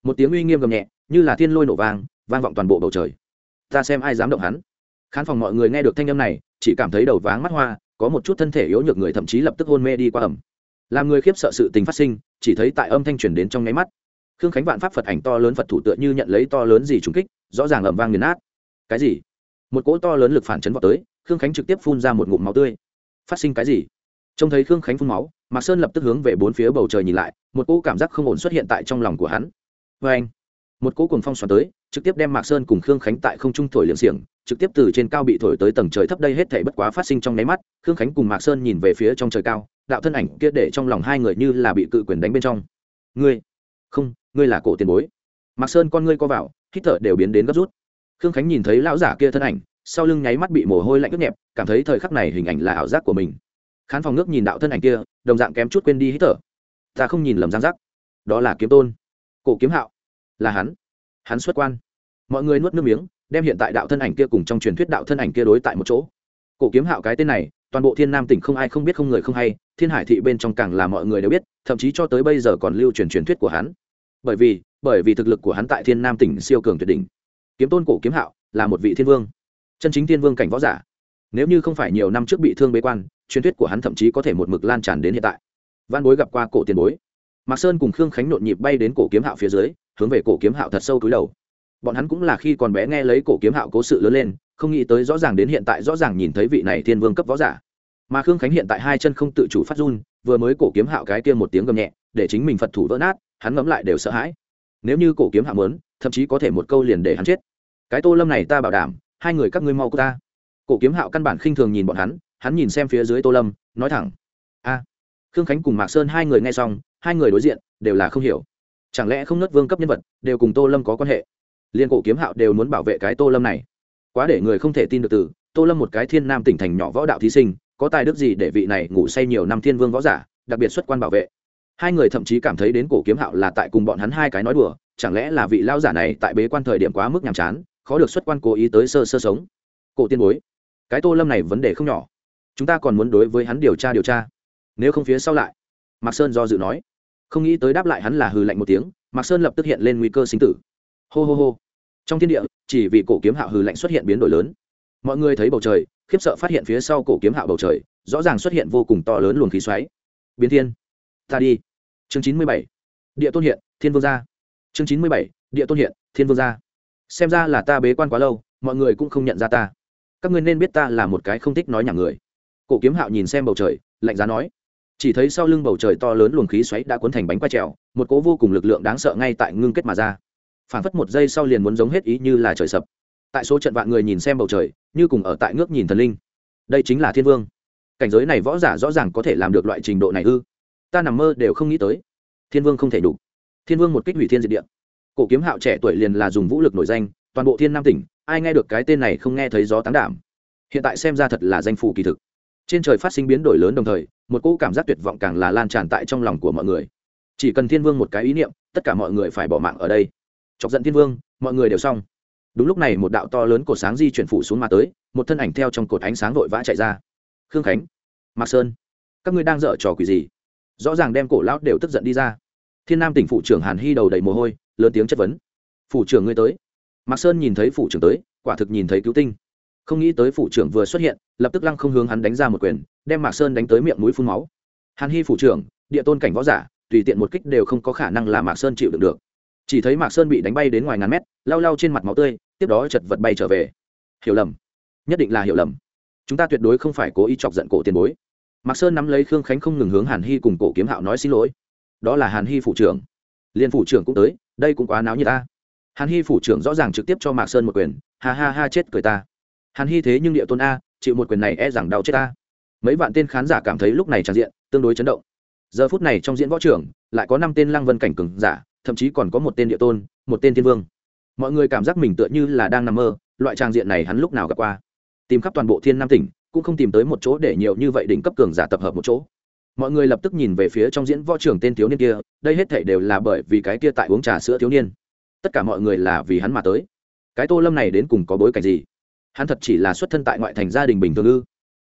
S1: một tiếng uy nghiêm gầm nhẹ, như là thiên lôi nổ vang vang vọng toàn bộ bầu trời. Ta xem ai dám động hắn. Khán phòng mọi người nghe được thanh âm này, chỉ cảm thấy đầu váng mắt hoa, có một chút thân thể yếu nhược người thậm chí lập tức hôn mê đi qua ẩm. Làm người khiếp sợ sự tình phát sinh, chỉ thấy tại âm thanh truyền đến trong nháy mắt. Khương khánh vạn pháp phật ảnh to lớn phật thủ tựa như nhận lấy to lớn gì trùng kích, rõ ràng ẩm vang nghiền nát. Cái gì? Một cỗ to lớn lực phản chấn vào tới, khương khánh trực tiếp phun ra một ngụm máu tươi. Phát sinh cái gì? Trông thấy khương khánh phun máu, mạc sơn lập tức hướng về bốn phía bầu trời nhìn lại, một cỗ cảm giác không ổn xuất hiện tại trong lòng của hắn vê anh, một cỗ cùng phong xoắn tới, trực tiếp đem mạc sơn cùng khương khánh tại không trung thổi liệng xiềng, trực tiếp từ trên cao bị thổi tới tầng trời thấp đây hết thể bất quá phát sinh trong nháy mắt, khương khánh cùng mạc sơn nhìn về phía trong trời cao, đạo thân ảnh kia để trong lòng hai người như là bị cự quyền đánh bên trong. Ngươi, không, ngươi là cổ tiền bối. Mạc sơn con ngươi co vào, hít thở đều biến đến gấp rút. Khương khánh nhìn thấy lão giả kia thân ảnh, sau lưng nháy mắt bị mồ hôi lạnh ướt nhẹp, cảm thấy thời khắc này hình ảnh là ảo giác của mình. Khán phòng nước nhìn đạo thân ảnh kia, đồng dạng kém chút quên đi hít thở. Ta không nhìn lầm giang giác đó là kiếm tôn cổ kiếm hạo. Là hắn. Hắn xuất quan. Mọi người nuốt nước miếng, đem hiện tại đạo thân ảnh kia cùng trong truyền thuyết đạo thân ảnh kia đối tại một chỗ. Cổ kiếm hạo cái tên này, toàn bộ thiên nam tỉnh không ai không biết không người không hay, thiên hải thị bên trong càng là mọi người đều biết, thậm chí cho tới bây giờ còn lưu truyền truyền thuyết của hắn. Bởi vì bởi vì thực lực của hắn tại thiên nam tỉnh siêu cường tuyệt đỉnh. Kiếm tôn cổ kiếm hạo, là một vị thiên vương. Chân chính thiên vương cảnh võ giả. Nếu như không phải nhiều năm trước bị thương bế quan, truyền thuyết của hắn thậm chí có thể một mực lan tràn đến hiện tại. Văn bối gặp qua cổ tiền bối mạc sơn cùng khương khánh nhộn nhịp bay đến cổ kiếm hạo phía dưới, hướng về cổ kiếm hạo thật sâu túi đầu. Bọn hắn cũng là khi còn bé nghe lấy cổ kiếm hạo cố sự lớn lên, không nghĩ tới rõ ràng đến hiện tại rõ ràng nhìn thấy vị này thiên vương cấp võ giả. Mà khương khánh hiện tại hai chân không tự chủ phát run, vừa mới cổ kiếm hạo cái kia một tiếng gầm nhẹ, để chính mình phật thủ vỡ nát, hắn ngẫm lại đều sợ hãi. Nếu như cổ kiếm hạo mớn thậm chí có thể một câu liền để hắn chết. Cái tô lâm này ta bảo đảm, hai người các ngươi mau cô ta. Cổ kiếm hạo căn bản khinh thường nhìn bọn hắn hắn nhìn xem phía dưới tô lâm, nói thẳng, a khương khánh cùng mạc sơn hai người nghe xong, hai người đối diện, đều là không hiểu. Chẳng lẽ không nớt vương cấp nhân vật, đều cùng tô lâm có quan hệ? Liên cổ kiếm hạo đều muốn bảo vệ cái tô lâm này. Quá để người không thể tin được từ, tô lâm một cái thiên nam tỉnh thành nhỏ võ đạo thí sinh, có tài đức gì để vị này ngủ say nhiều năm thiên vương võ giả, đặc biệt xuất quan bảo vệ? Hai người thậm chí cảm thấy đến cổ kiếm hạo là tại cùng bọn hắn hai cái nói đùa, chẳng lẽ là vị lao giả này tại bế quan thời điểm quá mức nhàm chán, khó được xuất quan cố ý tới sơ sơ sống? Cổ tiên bối, cái tô lâm này vấn đề không nhỏ. Chúng ta còn muốn đối với hắn điều tra điều tra nếu không phía sau lại. Mạc sơn do dự nói. Không nghĩ tới đáp lại hắn là hừ lạnh một tiếng, mạc sơn lập tức hiện lên nguy cơ sinh tử. Hô hô hô. Trong thiên địa, chỉ vì cổ kiếm hạo hừ lạnh xuất hiện biến đổi lớn. Mọi người thấy bầu trời, khiếp sợ phát hiện phía sau cổ kiếm hạo bầu trời, rõ ràng xuất hiện vô cùng to lớn luồng khí xoáy. Biến thiên. Ta đi. Chương chín mươi bảy. Địa tôn hiện, thiên vương gia chương chín mươi bảy. Địa tôn hiện, thiên vương gia xem ra là ta bế quan quá lâu, mọi người cũng không nhận ra ta. Các ngươi nên biết ta là một cái không thích nói nhảm người. Cổ kiếm hạo nhìn xem bầu trời, lạnh giá nói chỉ thấy sau lưng bầu trời to lớn luồng khí xoáy đã cuốn thành bánh quay trèo, một cố vô cùng lực lượng đáng sợ ngay tại ngưng kết mà ra. Phản phất một giây sau liền muốn giống hết ý như là trời sập. Tại số trận vạn người nhìn xem bầu trời, như cùng ở tại ngước nhìn thần linh. Đây chính là thiên vương. Cảnh giới này võ giả rõ ràng có thể làm được loại trình độ này ư? Ta nằm mơ đều không nghĩ tới. Thiên vương không thể đủ. Thiên vương một kích hủy thiên diệt địa. Cổ kiếm hạo trẻ tuổi liền là dùng vũ lực nổi danh, toàn bộ thiên nam tỉnh, ai nghe được cái tên này không nghe thấy gió tán đảm. Hiện tại xem ra thật là danh phủ kỳ thực trên trời phát sinh biến đổi lớn đồng thời, một cỗ cảm giác tuyệt vọng càng là lan tràn tại trong lòng của mọi người. Chỉ cần thiên vương một cái ý niệm, tất cả mọi người phải bỏ mạng ở đây. Chọc giận thiên vương, mọi người đều xong. Đúng lúc này một đạo to lớn cột sáng di chuyển phủ xuống mà tới, một thân ảnh theo trong cột ánh sáng vội vã chạy ra. Khương khánh, mạc sơn, các ngươi đang dở trò quỷ gì? Rõ ràng đem cổ lão đều tức giận đi ra. Thiên nam tỉnh phủ trưởng hàn hy đầu đầy mồ hôi, lớn tiếng chất vấn. Phủ trưởng ngươi tới. Mạc sơn nhìn thấy phủ trưởng tới, quả thực nhìn thấy cứu tinh không nghĩ tới phủ trưởng vừa xuất hiện, lập tức lăng không hướng hắn đánh ra một quyền, đem mạc sơn đánh tới miệng mũi phun máu. Hàn hy phủ trưởng, địa tôn cảnh võ giả, tùy tiện một kích đều không có khả năng là mạc sơn chịu đựng được. Chỉ thấy mạc sơn bị đánh bay đến ngoài ngàn mét, lau lau trên mặt máu tươi, tiếp đó chật vật bay trở về. Hiểu lầm. Nhất định là hiểu lầm. Chúng ta tuyệt đối không phải cố ý chọc giận cổ tiền bối. Mạc sơn nắm lấy khương khánh không ngừng hướng hàn hy cùng cổ kiếm hạo nói xin lỗi. Đó là hàn hy phủ trưởng. Liên phủ trưởng cũng tới, đây cũng quá náo như ta. Hàn hy phủ trưởng rõ ràng trực tiếp cho mạc sơn một quyền, ha ha ha chết cười ta hàn hy thế nhưng địa tôn a, chịu một quyền này e rằng đau chết ta. Mấy vạn tên khán giả cảm thấy lúc này tràn diện, tương đối chấn động. Giờ phút này trong diễn võ trưởng, lại có năm tên lăng vân cảnh cừng giả, thậm chí còn có một tên địa tôn, một tên thiên vương. Mọi người cảm giác mình tựa như là đang nằm mơ, loại tràng diện này hắn lúc nào gặp qua. Tìm khắp toàn bộ thiên nam tỉnh, cũng không tìm tới một chỗ để nhiều như vậy đỉnh cấp cường giả tập hợp một chỗ. Mọi người lập tức nhìn về phía trong diễn võ trưởng tên thiếu niên kia, đây hết thảy đều là bởi vì cái kia tại uống trà sữa thiếu niên. Tất cả mọi người là vì hắn mà tới. Cái tô lâm này đến cùng có bối cảnh gì? Hắn thật chỉ là xuất thân tại ngoại thành gia đình bình thường ư.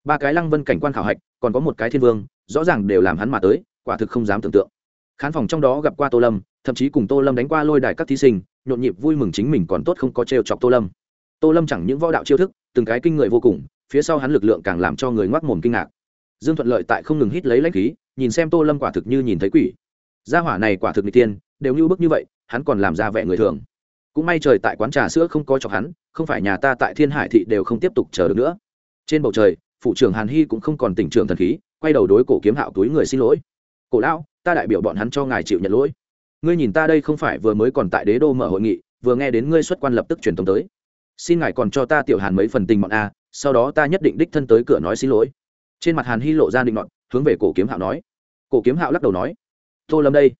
S1: Ba cái lăng vân cảnh quan khảo hạch, còn có một cái thiên vương, rõ ràng đều làm hắn mà tới, quả thực không dám tưởng tượng. Khán phòng trong đó gặp qua tô lâm, thậm chí cùng tô lâm đánh qua lôi đài các thí sinh, nhộn nhịp vui mừng chính mình còn tốt không có trêu chọc tô lâm. Tô lâm chẳng những võ đạo chiêu thức, từng cái kinh người vô cùng, phía sau hắn lực lượng càng làm cho người ngoác mồm kinh ngạc. Dương thuận lợi tại không ngừng hít lấy lãnh khí, nhìn xem tô lâm quả thực như nhìn thấy quỷ. Gia hỏa này quả thực n tiên đều như bức như vậy, hắn còn làm ra vẻ người thường cũng may trời tại quán trà sữa không có chọc hắn, không phải nhà ta tại thiên hải thị đều không tiếp tục chờ được nữa. Trên bầu trời phụ trưởng hàn hy cũng không còn tỉnh trưởng thần khí, quay đầu đối cổ kiếm hạo túi người xin lỗi. Cổ lão, ta đại biểu bọn hắn cho ngài chịu nhận lỗi. Ngươi nhìn ta đây không phải vừa mới còn tại đế đô mở hội nghị, vừa nghe đến ngươi xuất quan lập tức truyền thông tới. Xin ngài còn cho ta tiểu hàn mấy phần tình bọn a, sau đó ta nhất định đích thân tới cửa nói xin lỗi. Trên mặt hàn hy lộ ra định nọt, hướng về cổ kiếm hạo nói. Cổ kiếm hạo lắc đầu nói, tô lâm đây.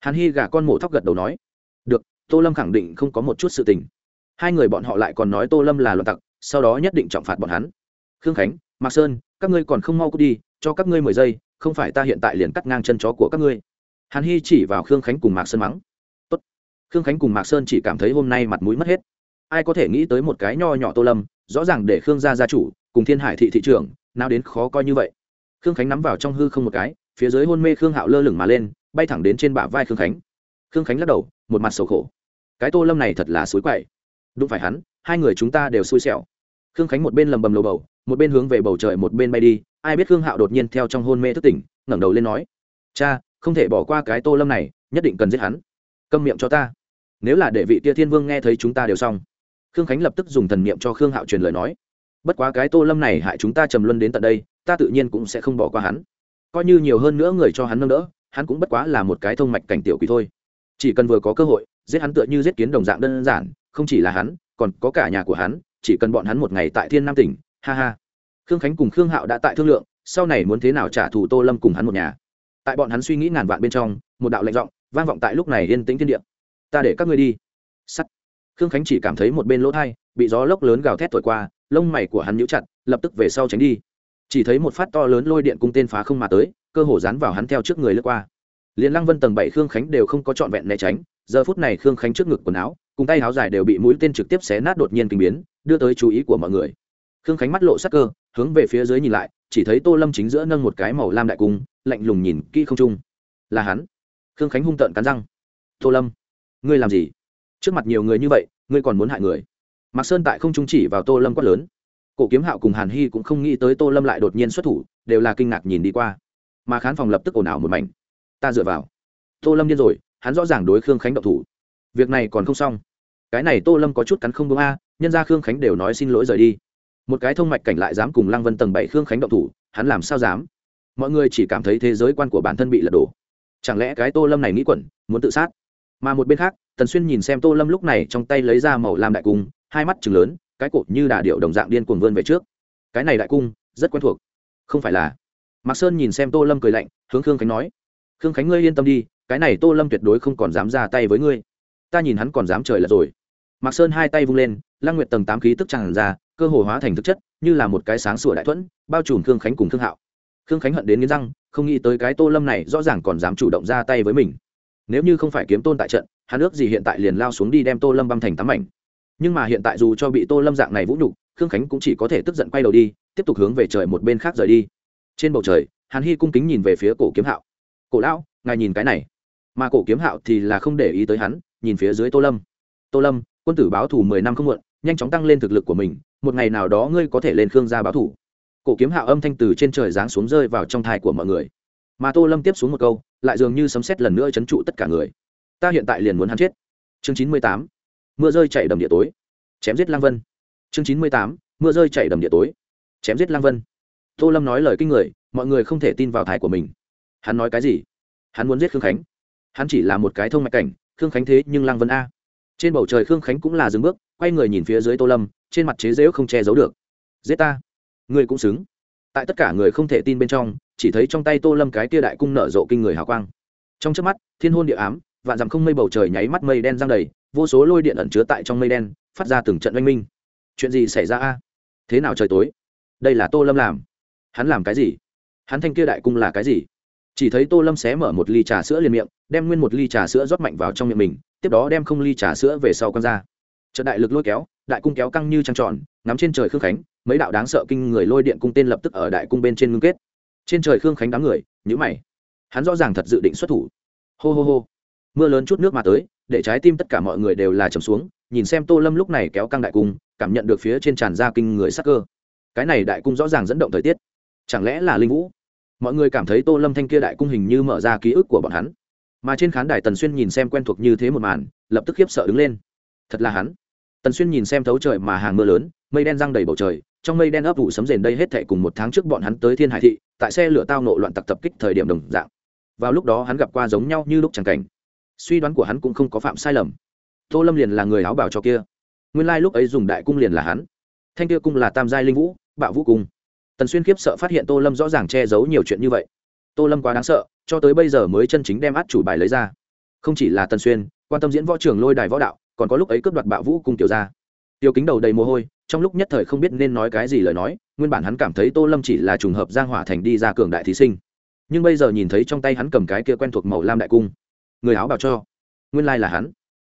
S1: Hàn hy gả con mổ thóc gật đầu nói tô lâm khẳng định không có một chút sự tình. Hai người bọn họ lại còn nói tô lâm là loạn tặc, sau đó nhất định trọng phạt bọn hắn. Khương khánh, mạc sơn, các ngươi còn không mau cút đi, cho các ngươi mười giây, không phải ta hiện tại liền cắt ngang chân chó của các ngươi. Hàn hy chỉ vào khương khánh cùng mạc sơn mắng. Tốt. khương khánh cùng mạc sơn chỉ cảm thấy hôm nay mặt mũi mất hết. Ai có thể nghĩ tới một cái nho nhỏ tô lâm, rõ ràng để khương gia gia chủ, cùng thiên hải thị thị trưởng, nào đến khó coi như vậy. Khương khánh nắm vào trong hư không một cái, phía dưới hôn mê khương hạo lơ lửng mà lên, bay thẳng đến trên bả vai khương khánh. Khương khánh lắc đầu, một mặt sầu khổ cái tô lâm này thật là suối quậy. Đúng phải hắn, hai người chúng ta đều xui xẻo. Khương khánh một bên lầm bầm lầu bầu, một bên hướng về bầu trời một bên bay đi, ai biết khương hạo đột nhiên theo trong hôn mê thức tỉnh, ngẩng đầu lên nói, cha, không thể bỏ qua cái tô lâm này, nhất định cần giết hắn. Câm miệng cho ta. Nếu là để vị tia thiên vương nghe thấy chúng ta đều xong, khương khánh lập tức dùng thần niệm cho khương hạo truyền lời nói, bất quá cái tô lâm này hại chúng ta trầm luân đến tận đây, ta tự nhiên cũng sẽ không bỏ qua hắn. Coi như nhiều hơn nữa người cho hắn nâng đỡ, hắn cũng bất quá là một cái thông mạch cảnh tiểu quỷ thôi. Chỉ cần vừa có cơ hội giết hắn tựa như giết kiến đồng dạng đơn giản, không chỉ là hắn, còn có cả nhà của hắn, chỉ cần bọn hắn một ngày tại thiên nam tỉnh, ha ha. Khương khánh cùng khương hạo đã tại thương lượng, sau này muốn thế nào trả thù tô lâm cùng hắn một nhà. Tại bọn hắn suy nghĩ ngàn vạn bên trong, một đạo lệnh giọng vang vọng tại lúc này yên tĩnh thiên địa. Ta để các ngươi đi. Sắt. Khương khánh chỉ cảm thấy một bên lỗ thai, bị gió lốc lớn gào thét thổi qua, lông mày của hắn nhíu chặt, lập tức về sau tránh đi. Chỉ thấy một phát to lớn lôi điện cung tên phá không mà tới, cơ hồ dán vào hắn theo trước người lướt qua. Liền lăng vân tầng bảy khương khánh đều không có trọn vẹn né tránh giờ phút này khương khánh trước ngực quần áo, cùng tay áo dài đều bị mũi tên trực tiếp xé nát đột nhiên kinh biến, đưa tới chú ý của mọi người. Khương khánh mắt lộ sắc cơ, hướng về phía dưới nhìn lại, chỉ thấy tô lâm chính giữa nâng một cái màu lam đại cung, lạnh lùng nhìn kỹ không trung. Là hắn. Khương khánh hung tợn cắn răng. Tô lâm, ngươi làm gì? Trước mặt nhiều người như vậy, ngươi còn muốn hại người. Mạc sơn tại không trung chỉ vào tô lâm quát lớn. Cổ kiếm hạo cùng hàn hy cũng không nghĩ tới tô lâm lại đột nhiên xuất thủ, đều là kinh ngạc nhìn đi qua. Mà khán phòng lập tức ồn ào một mảnh. Ta dựa vào. Tô lâm điên rồi hắn rõ ràng đối khương khánh động thủ. Việc này còn không xong. Cái này tô lâm có chút cắn không đúng a, nhân ra khương khánh đều nói xin lỗi rời đi. Một cái thông mạch cảnh lại dám cùng lăng vân tầng bảy khương khánh động thủ, hắn làm sao dám? Mọi người chỉ cảm thấy thế giới quan của bản thân bị lật đổ. Chẳng lẽ cái tô lâm này nghĩ quẩn, muốn tự sát? Mà một bên khác, tần xuyên nhìn xem tô lâm lúc này trong tay lấy ra màu làm đại cung, hai mắt chừng lớn, cái cột như đà điệu đồng dạng điên cuồng vươn về trước. Cái này đại cung, rất quen thuộc. Không phải là. Mạc sơn nhìn xem tô lâm cười lạnh, hướng khương khánh nói khương khánh ngươi yên tâm đi, cái này tô lâm tuyệt đối không còn dám ra tay với ngươi. Ta nhìn hắn còn dám trời lật rồi. Mạc sơn hai tay vung lên, lăng nguyệt tầng tám khí tức tràn ra, cơ hồ hóa thành thực chất, như là một cái sáng sủa đại thuẫn, bao trùm khương khánh cùng khương hạo. Khương khánh hận đến nghiến răng, không nghĩ tới cái tô lâm này rõ ràng còn dám chủ động ra tay với mình. Nếu như không phải kiếm tôn tại trận, hắn ước gì hiện tại liền lao xuống đi đem tô lâm băm thành tám mảnh. Nhưng mà hiện tại dù cho bị tô lâm dạng này vũ nhục, khương khánh cũng chỉ có thể tức giận quay đầu đi, tiếp tục hướng về trời một bên khác rời đi. Trên bầu trời, hàn hy cung kính nhìn về phía cổ kiếm hạo cổ lão, ngài nhìn cái này. Mà cổ kiếm hạo thì là không để ý tới hắn, nhìn phía dưới tô lâm. Tô lâm, quân tử báo thủ mười năm không muộn, nhanh chóng tăng lên thực lực của mình, một ngày nào đó ngươi có thể lên khương gia báo thủ cổ kiếm hạo âm thanh từ trên trời giáng xuống rơi vào trong thai của mọi người. Mà tô lâm tiếp xuống một câu, lại dường như sấm xét lần nữa chấn trụ tất cả người. Ta hiện tại liền muốn hắn chết. Chương chín mươi tám. Mưa rơi chạy đầm địa tối. Chém giết lang vân. Chương chín mươi tám. Mưa rơi chạy đầm địa tối. Chém giết lang vân. Tô lâm nói lời kinh người, mọi người không thể tin vào thải của mình hắn nói cái gì? Hắn muốn giết khương khánh. Hắn chỉ là một cái thông mạch cảnh, khương khánh thế nhưng lang vân a. Trên bầu trời khương khánh cũng là dừng bước, quay người nhìn phía dưới tô lâm, trên mặt chế dễu không che giấu được. Giết ta. Ngươi cũng xứng. Tại tất cả người không thể tin bên trong, chỉ thấy trong tay tô lâm cái tia đại cung nở rộ kinh người hào quang. Trong trước mắt, thiên hôn địa ám, vạn dặm không mây bầu trời nháy mắt mây đen giang đầy, vô số lôi điện ẩn chứa tại trong mây đen, phát ra từng trận oanh minh. Chuyện gì xảy ra a? Thế nào trời tối? Đây là tô lâm làm. Hắn làm cái gì? Hắn thanh kia đại cung là cái gì? Chỉ thấy tô lâm xé mở một ly trà sữa liền miệng, đem nguyên một ly trà sữa rót mạnh vào trong miệng mình, tiếp đó đem không ly trà sữa về sau con ra. Trận đại lực lôi kéo, đại cung kéo căng như trăng tròn, ngắm trên trời khương khánh, mấy đạo đáng sợ kinh người lôi điện cung tên lập tức ở đại cung bên trên ngưng kết. Trên trời khương khánh đám người nhữ mày. Hắn rõ ràng thật dự định xuất thủ. Hô hô hô. Mưa lớn chút nước mà tới, để trái tim tất cả mọi người đều là trầm xuống, nhìn xem tô lâm lúc này kéo căng đại cung, cảm nhận được phía trên tràn ra kinh người sắc cơ. Cái này đại cung rõ ràng dẫn động thời tiết. Chẳng lẽ là linh vũ? Mọi người cảm thấy tô lâm thanh kia đại cung hình như mở ra ký ức của bọn hắn. Mà trên khán đài tần xuyên nhìn xem quen thuộc như thế một màn, lập tức khiếp sợ đứng lên. Thật là hắn. Tần xuyên nhìn xem thấu trời mà hàng mưa lớn, mây đen răng đầy bầu trời, trong mây đen ấp ủ sấm rền đây hết thệ cùng một tháng trước bọn hắn tới thiên hải thị, tại xe lửa tao nộ loạn tặc tập kích thời điểm đồng dạng. Vào lúc đó hắn gặp qua giống nhau như lúc chẳng cảnh. Suy đoán của hắn cũng không có phạm sai lầm. Tô lâm liền là người áo bảo cho kia. Nguyên lai lúc ấy dùng đại cung liền là hắn. Thanh kia cung là tam giai linh vũ, bạo vũ cung tần xuyên khiếp sợ phát hiện tô lâm rõ ràng che giấu nhiều chuyện như vậy tô lâm quá đáng sợ cho tới bây giờ mới chân chính đem át chủ bài lấy ra không chỉ là tần xuyên quan tâm diễn võ trường lôi đài võ đạo còn có lúc ấy cướp đoạt bạo vũ cung tiểu ra tiêu kính đầu đầy mồ hôi trong lúc nhất thời không biết nên nói cái gì lời nói nguyên bản hắn cảm thấy tô lâm chỉ là trùng hợp giang hỏa thành đi ra cường đại thí sinh nhưng bây giờ nhìn thấy trong tay hắn cầm cái kia quen thuộc màu lam đại cung người áo bảo cho nguyên lai là hắn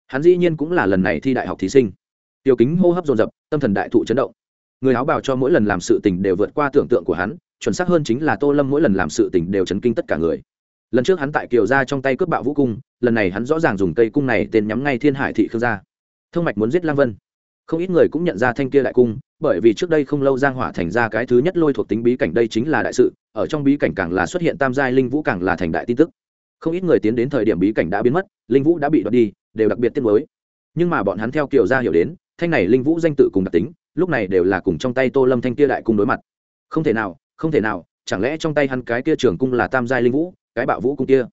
S1: hắn dĩ nhiên cũng là lần này thi đại học thí sinh tiêu kính hô hấp dồn dập tâm thần đại thụ chấn động người áo bào cho mỗi lần làm sự tình đều vượt qua tưởng tượng của hắn, chuẩn xác hơn chính là tô lâm mỗi lần làm sự tình đều chấn kinh tất cả người. Lần trước hắn tại kiều ra trong tay cướp bạo vũ cung, lần này hắn rõ ràng dùng cây cung này tên nhắm ngay thiên hải thị khương gia. Thương mạch muốn giết lang vân. Không ít người cũng nhận ra thanh kia đại cung, bởi vì trước đây không lâu giang hỏa thành ra cái thứ nhất lôi thuộc tính bí cảnh đây chính là đại sự, ở trong bí cảnh càng là xuất hiện tam giai linh vũ càng là thành đại tin tức. Không ít người tiến đến thời điểm bí cảnh đã biến mất, linh vũ đã bị đoạt đi, đều đặc biệt tiết mới nhưng mà bọn hắn theo Kiều ra hiểu đến, thanh này linh vũ danh tự cùng đặc tính lúc này đều là cùng trong tay tô lâm thanh kia đại cung đối mặt. Không thể nào, không thể nào, chẳng lẽ trong tay hắn cái kia trường cung là tam giai linh vũ, cái bạo vũ cung kia?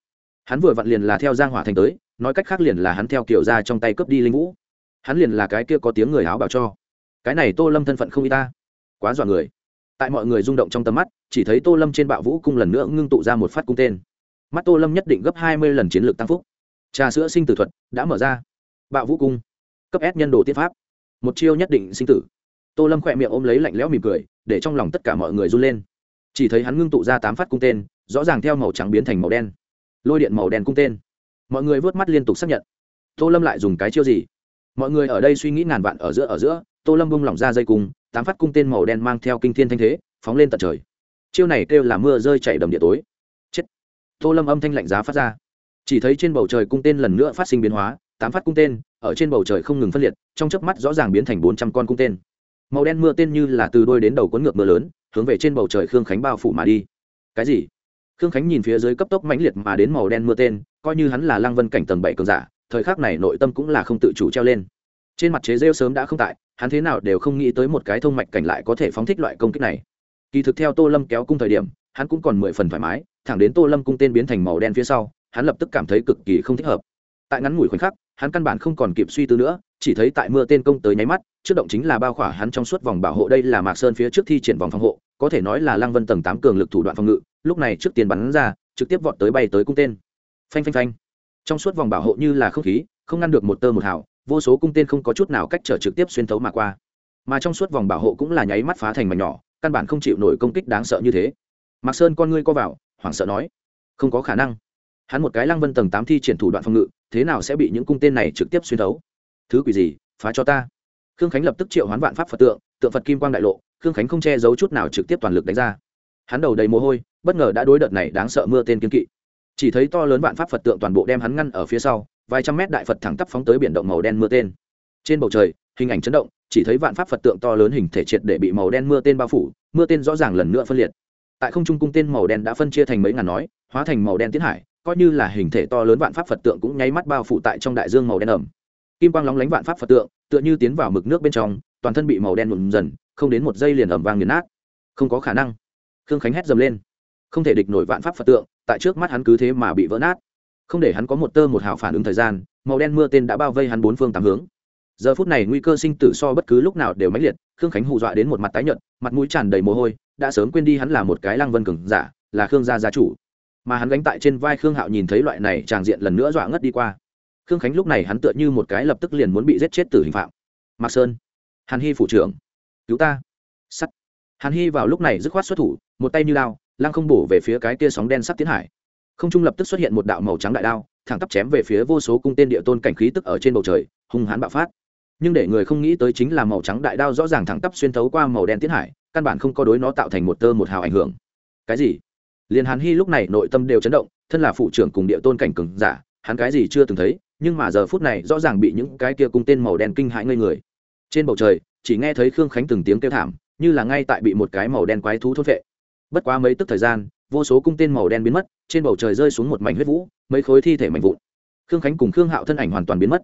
S1: Hắn vừa vặn liền là theo giang hỏa thành tới, nói cách khác liền là hắn theo kiểu ra trong tay cướp đi linh vũ. Hắn liền là cái kia có tiếng người áo bảo cho. Cái này tô lâm thân phận không y ta. Quá dọa người. Tại mọi người rung động trong tầm mắt, chỉ thấy tô lâm trên bạo vũ cung lần nữa ngưng tụ ra một phát cung tên. Mắt tô lâm nhất định gấp hai mươi lần chiến lược tăng phúc. Trà sữa sinh tử thuật đã mở ra. Bạo vũ cung. Cấp s nhân đồ tiết pháp. Một chiêu nhất định sinh tử tô lâm khỏe miệng ôm lấy lạnh lẽo mỉm cười, để trong lòng tất cả mọi người run lên. Chỉ thấy hắn ngưng tụ ra tám phát cung tên, rõ ràng theo màu trắng biến thành màu đen. Lôi điện màu đen cung tên. Mọi người vớt mắt liên tục xác nhận. Tô lâm lại dùng cái chiêu gì? Mọi người ở đây suy nghĩ ngàn vạn ở giữa ở giữa, tô lâm bung lỏng ra dây cung, tám phát cung tên màu đen mang theo kinh thiên thanh thế, phóng lên tận trời. Chiêu này kêu là mưa rơi chảy đầm địa tối. Chết. Tô lâm âm thanh lạnh giá phát ra. Chỉ thấy trên bầu trời cung tên lần nữa phát sinh biến hóa, tám phát cung tên, ở trên bầu trời không ngừng phân liệt, trong chớp mắt rõ ràng biến thành bốn trăm con cung tên màu đen mưa tên như là từ đôi đến đầu cuốn ngược mưa lớn, hướng về trên bầu trời khương khánh bao phủ mà đi. Cái gì? Khương khánh nhìn phía dưới cấp tốc mãnh liệt mà đến màu đen mưa tên, coi như hắn là lăng vân cảnh tầng bảy cường giả, thời khắc này nội tâm cũng là không tự chủ treo lên. Trên mặt chế rêu sớm đã không tại, hắn thế nào đều không nghĩ tới một cái thông mạch cảnh lại có thể phóng thích loại công kích này. Kỳ thực theo tô lâm kéo cung thời điểm, hắn cũng còn mười phần thoải mái, thẳng đến tô lâm cung tên biến thành màu đen phía sau, hắn lập tức cảm thấy cực kỳ không thích hợp. Tại ngắn ngủi khoảnh khắc, hắn căn bản không còn kịp suy tư nữa chỉ thấy tại mưa tên công tới nháy mắt, trước động chính là bao khỏa hắn trong suốt vòng bảo hộ đây là mạc sơn phía trước thi triển vòng phòng hộ, có thể nói là lăng vân tầng tám cường lực thủ đoạn phòng ngự, lúc này trước tiền bắn ra, trực tiếp vọt tới bay tới cung tên. Phanh phanh phanh. Trong suốt vòng bảo hộ như là không khí, không ngăn được một tơ một hào, vô số cung tên không có chút nào cách trở trực tiếp xuyên thấu mà qua. Mà trong suốt vòng bảo hộ cũng là nháy mắt phá thành mảnh nhỏ, căn bản không chịu nổi công kích đáng sợ như thế. Mạc sơn con ngươi co vào, hoảng sợ nói, không có khả năng. Hắn một cái lăng vân tầng tám thi triển thủ đoạn phòng ngự, thế nào sẽ bị những cung tên này trực tiếp xuyên thấu? Thứ quỷ gì? Phá cho ta. Khương khánh lập tức triệu hoán vạn pháp phật tượng tượng phật kim quang đại lộ, khương khánh không che giấu chút nào trực tiếp toàn lực đánh ra. Hắn đầu đầy mồ hôi, bất ngờ đã đối đợt này đáng sợ mưa tên kiên kỵ. Chỉ thấy to lớn vạn pháp phật tượng toàn bộ đem hắn ngăn ở phía sau, vài trăm mét đại phật thẳng tắp phóng tới biển động màu đen mưa tên. Trên bầu trời, hình ảnh chấn động, chỉ thấy vạn pháp phật tượng to lớn hình thể triệt để bị màu đen mưa tên bao phủ, mưa tên rõ ràng lần nữa phân liệt. Tại không trung cung tên màu đen đã phân chia thành mấy ngàn nói, hóa thành màu đen tiến hải, coi như là hình thể to lớn vạn pháp phật tượng cũng nháy mắt bao phủ tại trong đại dương màu đen ẩm kim quang lóng lánh vạn pháp phật tượng, tựa như tiến vào mực nước bên trong, toàn thân bị màu đen nhuộm dần, không đến một giây liền ẩm vang nghiền nát. Không có khả năng. Khương khánh hét dầm lên. Không thể địch nổi vạn pháp phật tượng, tại trước mắt hắn cứ thế mà bị vỡ nát. Không để hắn có một tơ một hào phản ứng thời gian, màu đen mưa tên đã bao vây hắn bốn phương tám hướng. Giờ phút này nguy cơ sinh tử so bất cứ lúc nào đều mãnh liệt, khương khánh hù dọa đến một mặt tái nhợt, mặt mũi tràn đầy mồ hôi, đã sớm quên đi hắn là một cái lăng vân cường giả, là khương gia gia chủ. Mà hắn gánh tại trên vai khương hạo nhìn thấy loại này tràng diện lần nữa dọa ngất đi qua khương khánh lúc này hắn tựa như một cái lập tức liền muốn bị giết chết tử hình phạm. Mạc sơn, hàn hy phủ trưởng, cứu ta. Sắt. Hàn hy vào lúc này dứt khoát xuất thủ, một tay như lao lăng không bổ về phía cái kia sóng đen sắt tiến hải. Không trung lập tức xuất hiện một đạo màu trắng đại đao, thẳng tắp chém về phía vô số cung tên địa tôn cảnh khí tức ở trên bầu trời, hung hãn bạo phát. Nhưng để người không nghĩ tới chính là màu trắng đại đao rõ ràng thẳng tắp xuyên thấu qua màu đen tiến hải, căn bản không có đối nó tạo thành một tơ một hào ảnh hưởng. Cái gì? Liền hàn hy lúc này nội tâm đều chấn động, thân là phụ trưởng cùng địa tôn cảnh cường giả, hắn cái gì chưa từng thấy? Nhưng mà giờ phút này rõ ràng bị những cái kia cung tên màu đen kinh hãi ngây người. Trên bầu trời, chỉ nghe thấy khương khánh từng tiếng kêu thảm, như là ngay tại bị một cái màu đen quái thú thốt vệ bất quá mấy tức thời gian, vô số cung tên màu đen biến mất, trên bầu trời rơi xuống một mảnh huyết vũ, mấy khối thi thể mảnh vụn. Khương khánh cùng khương hạo thân ảnh hoàn toàn biến mất.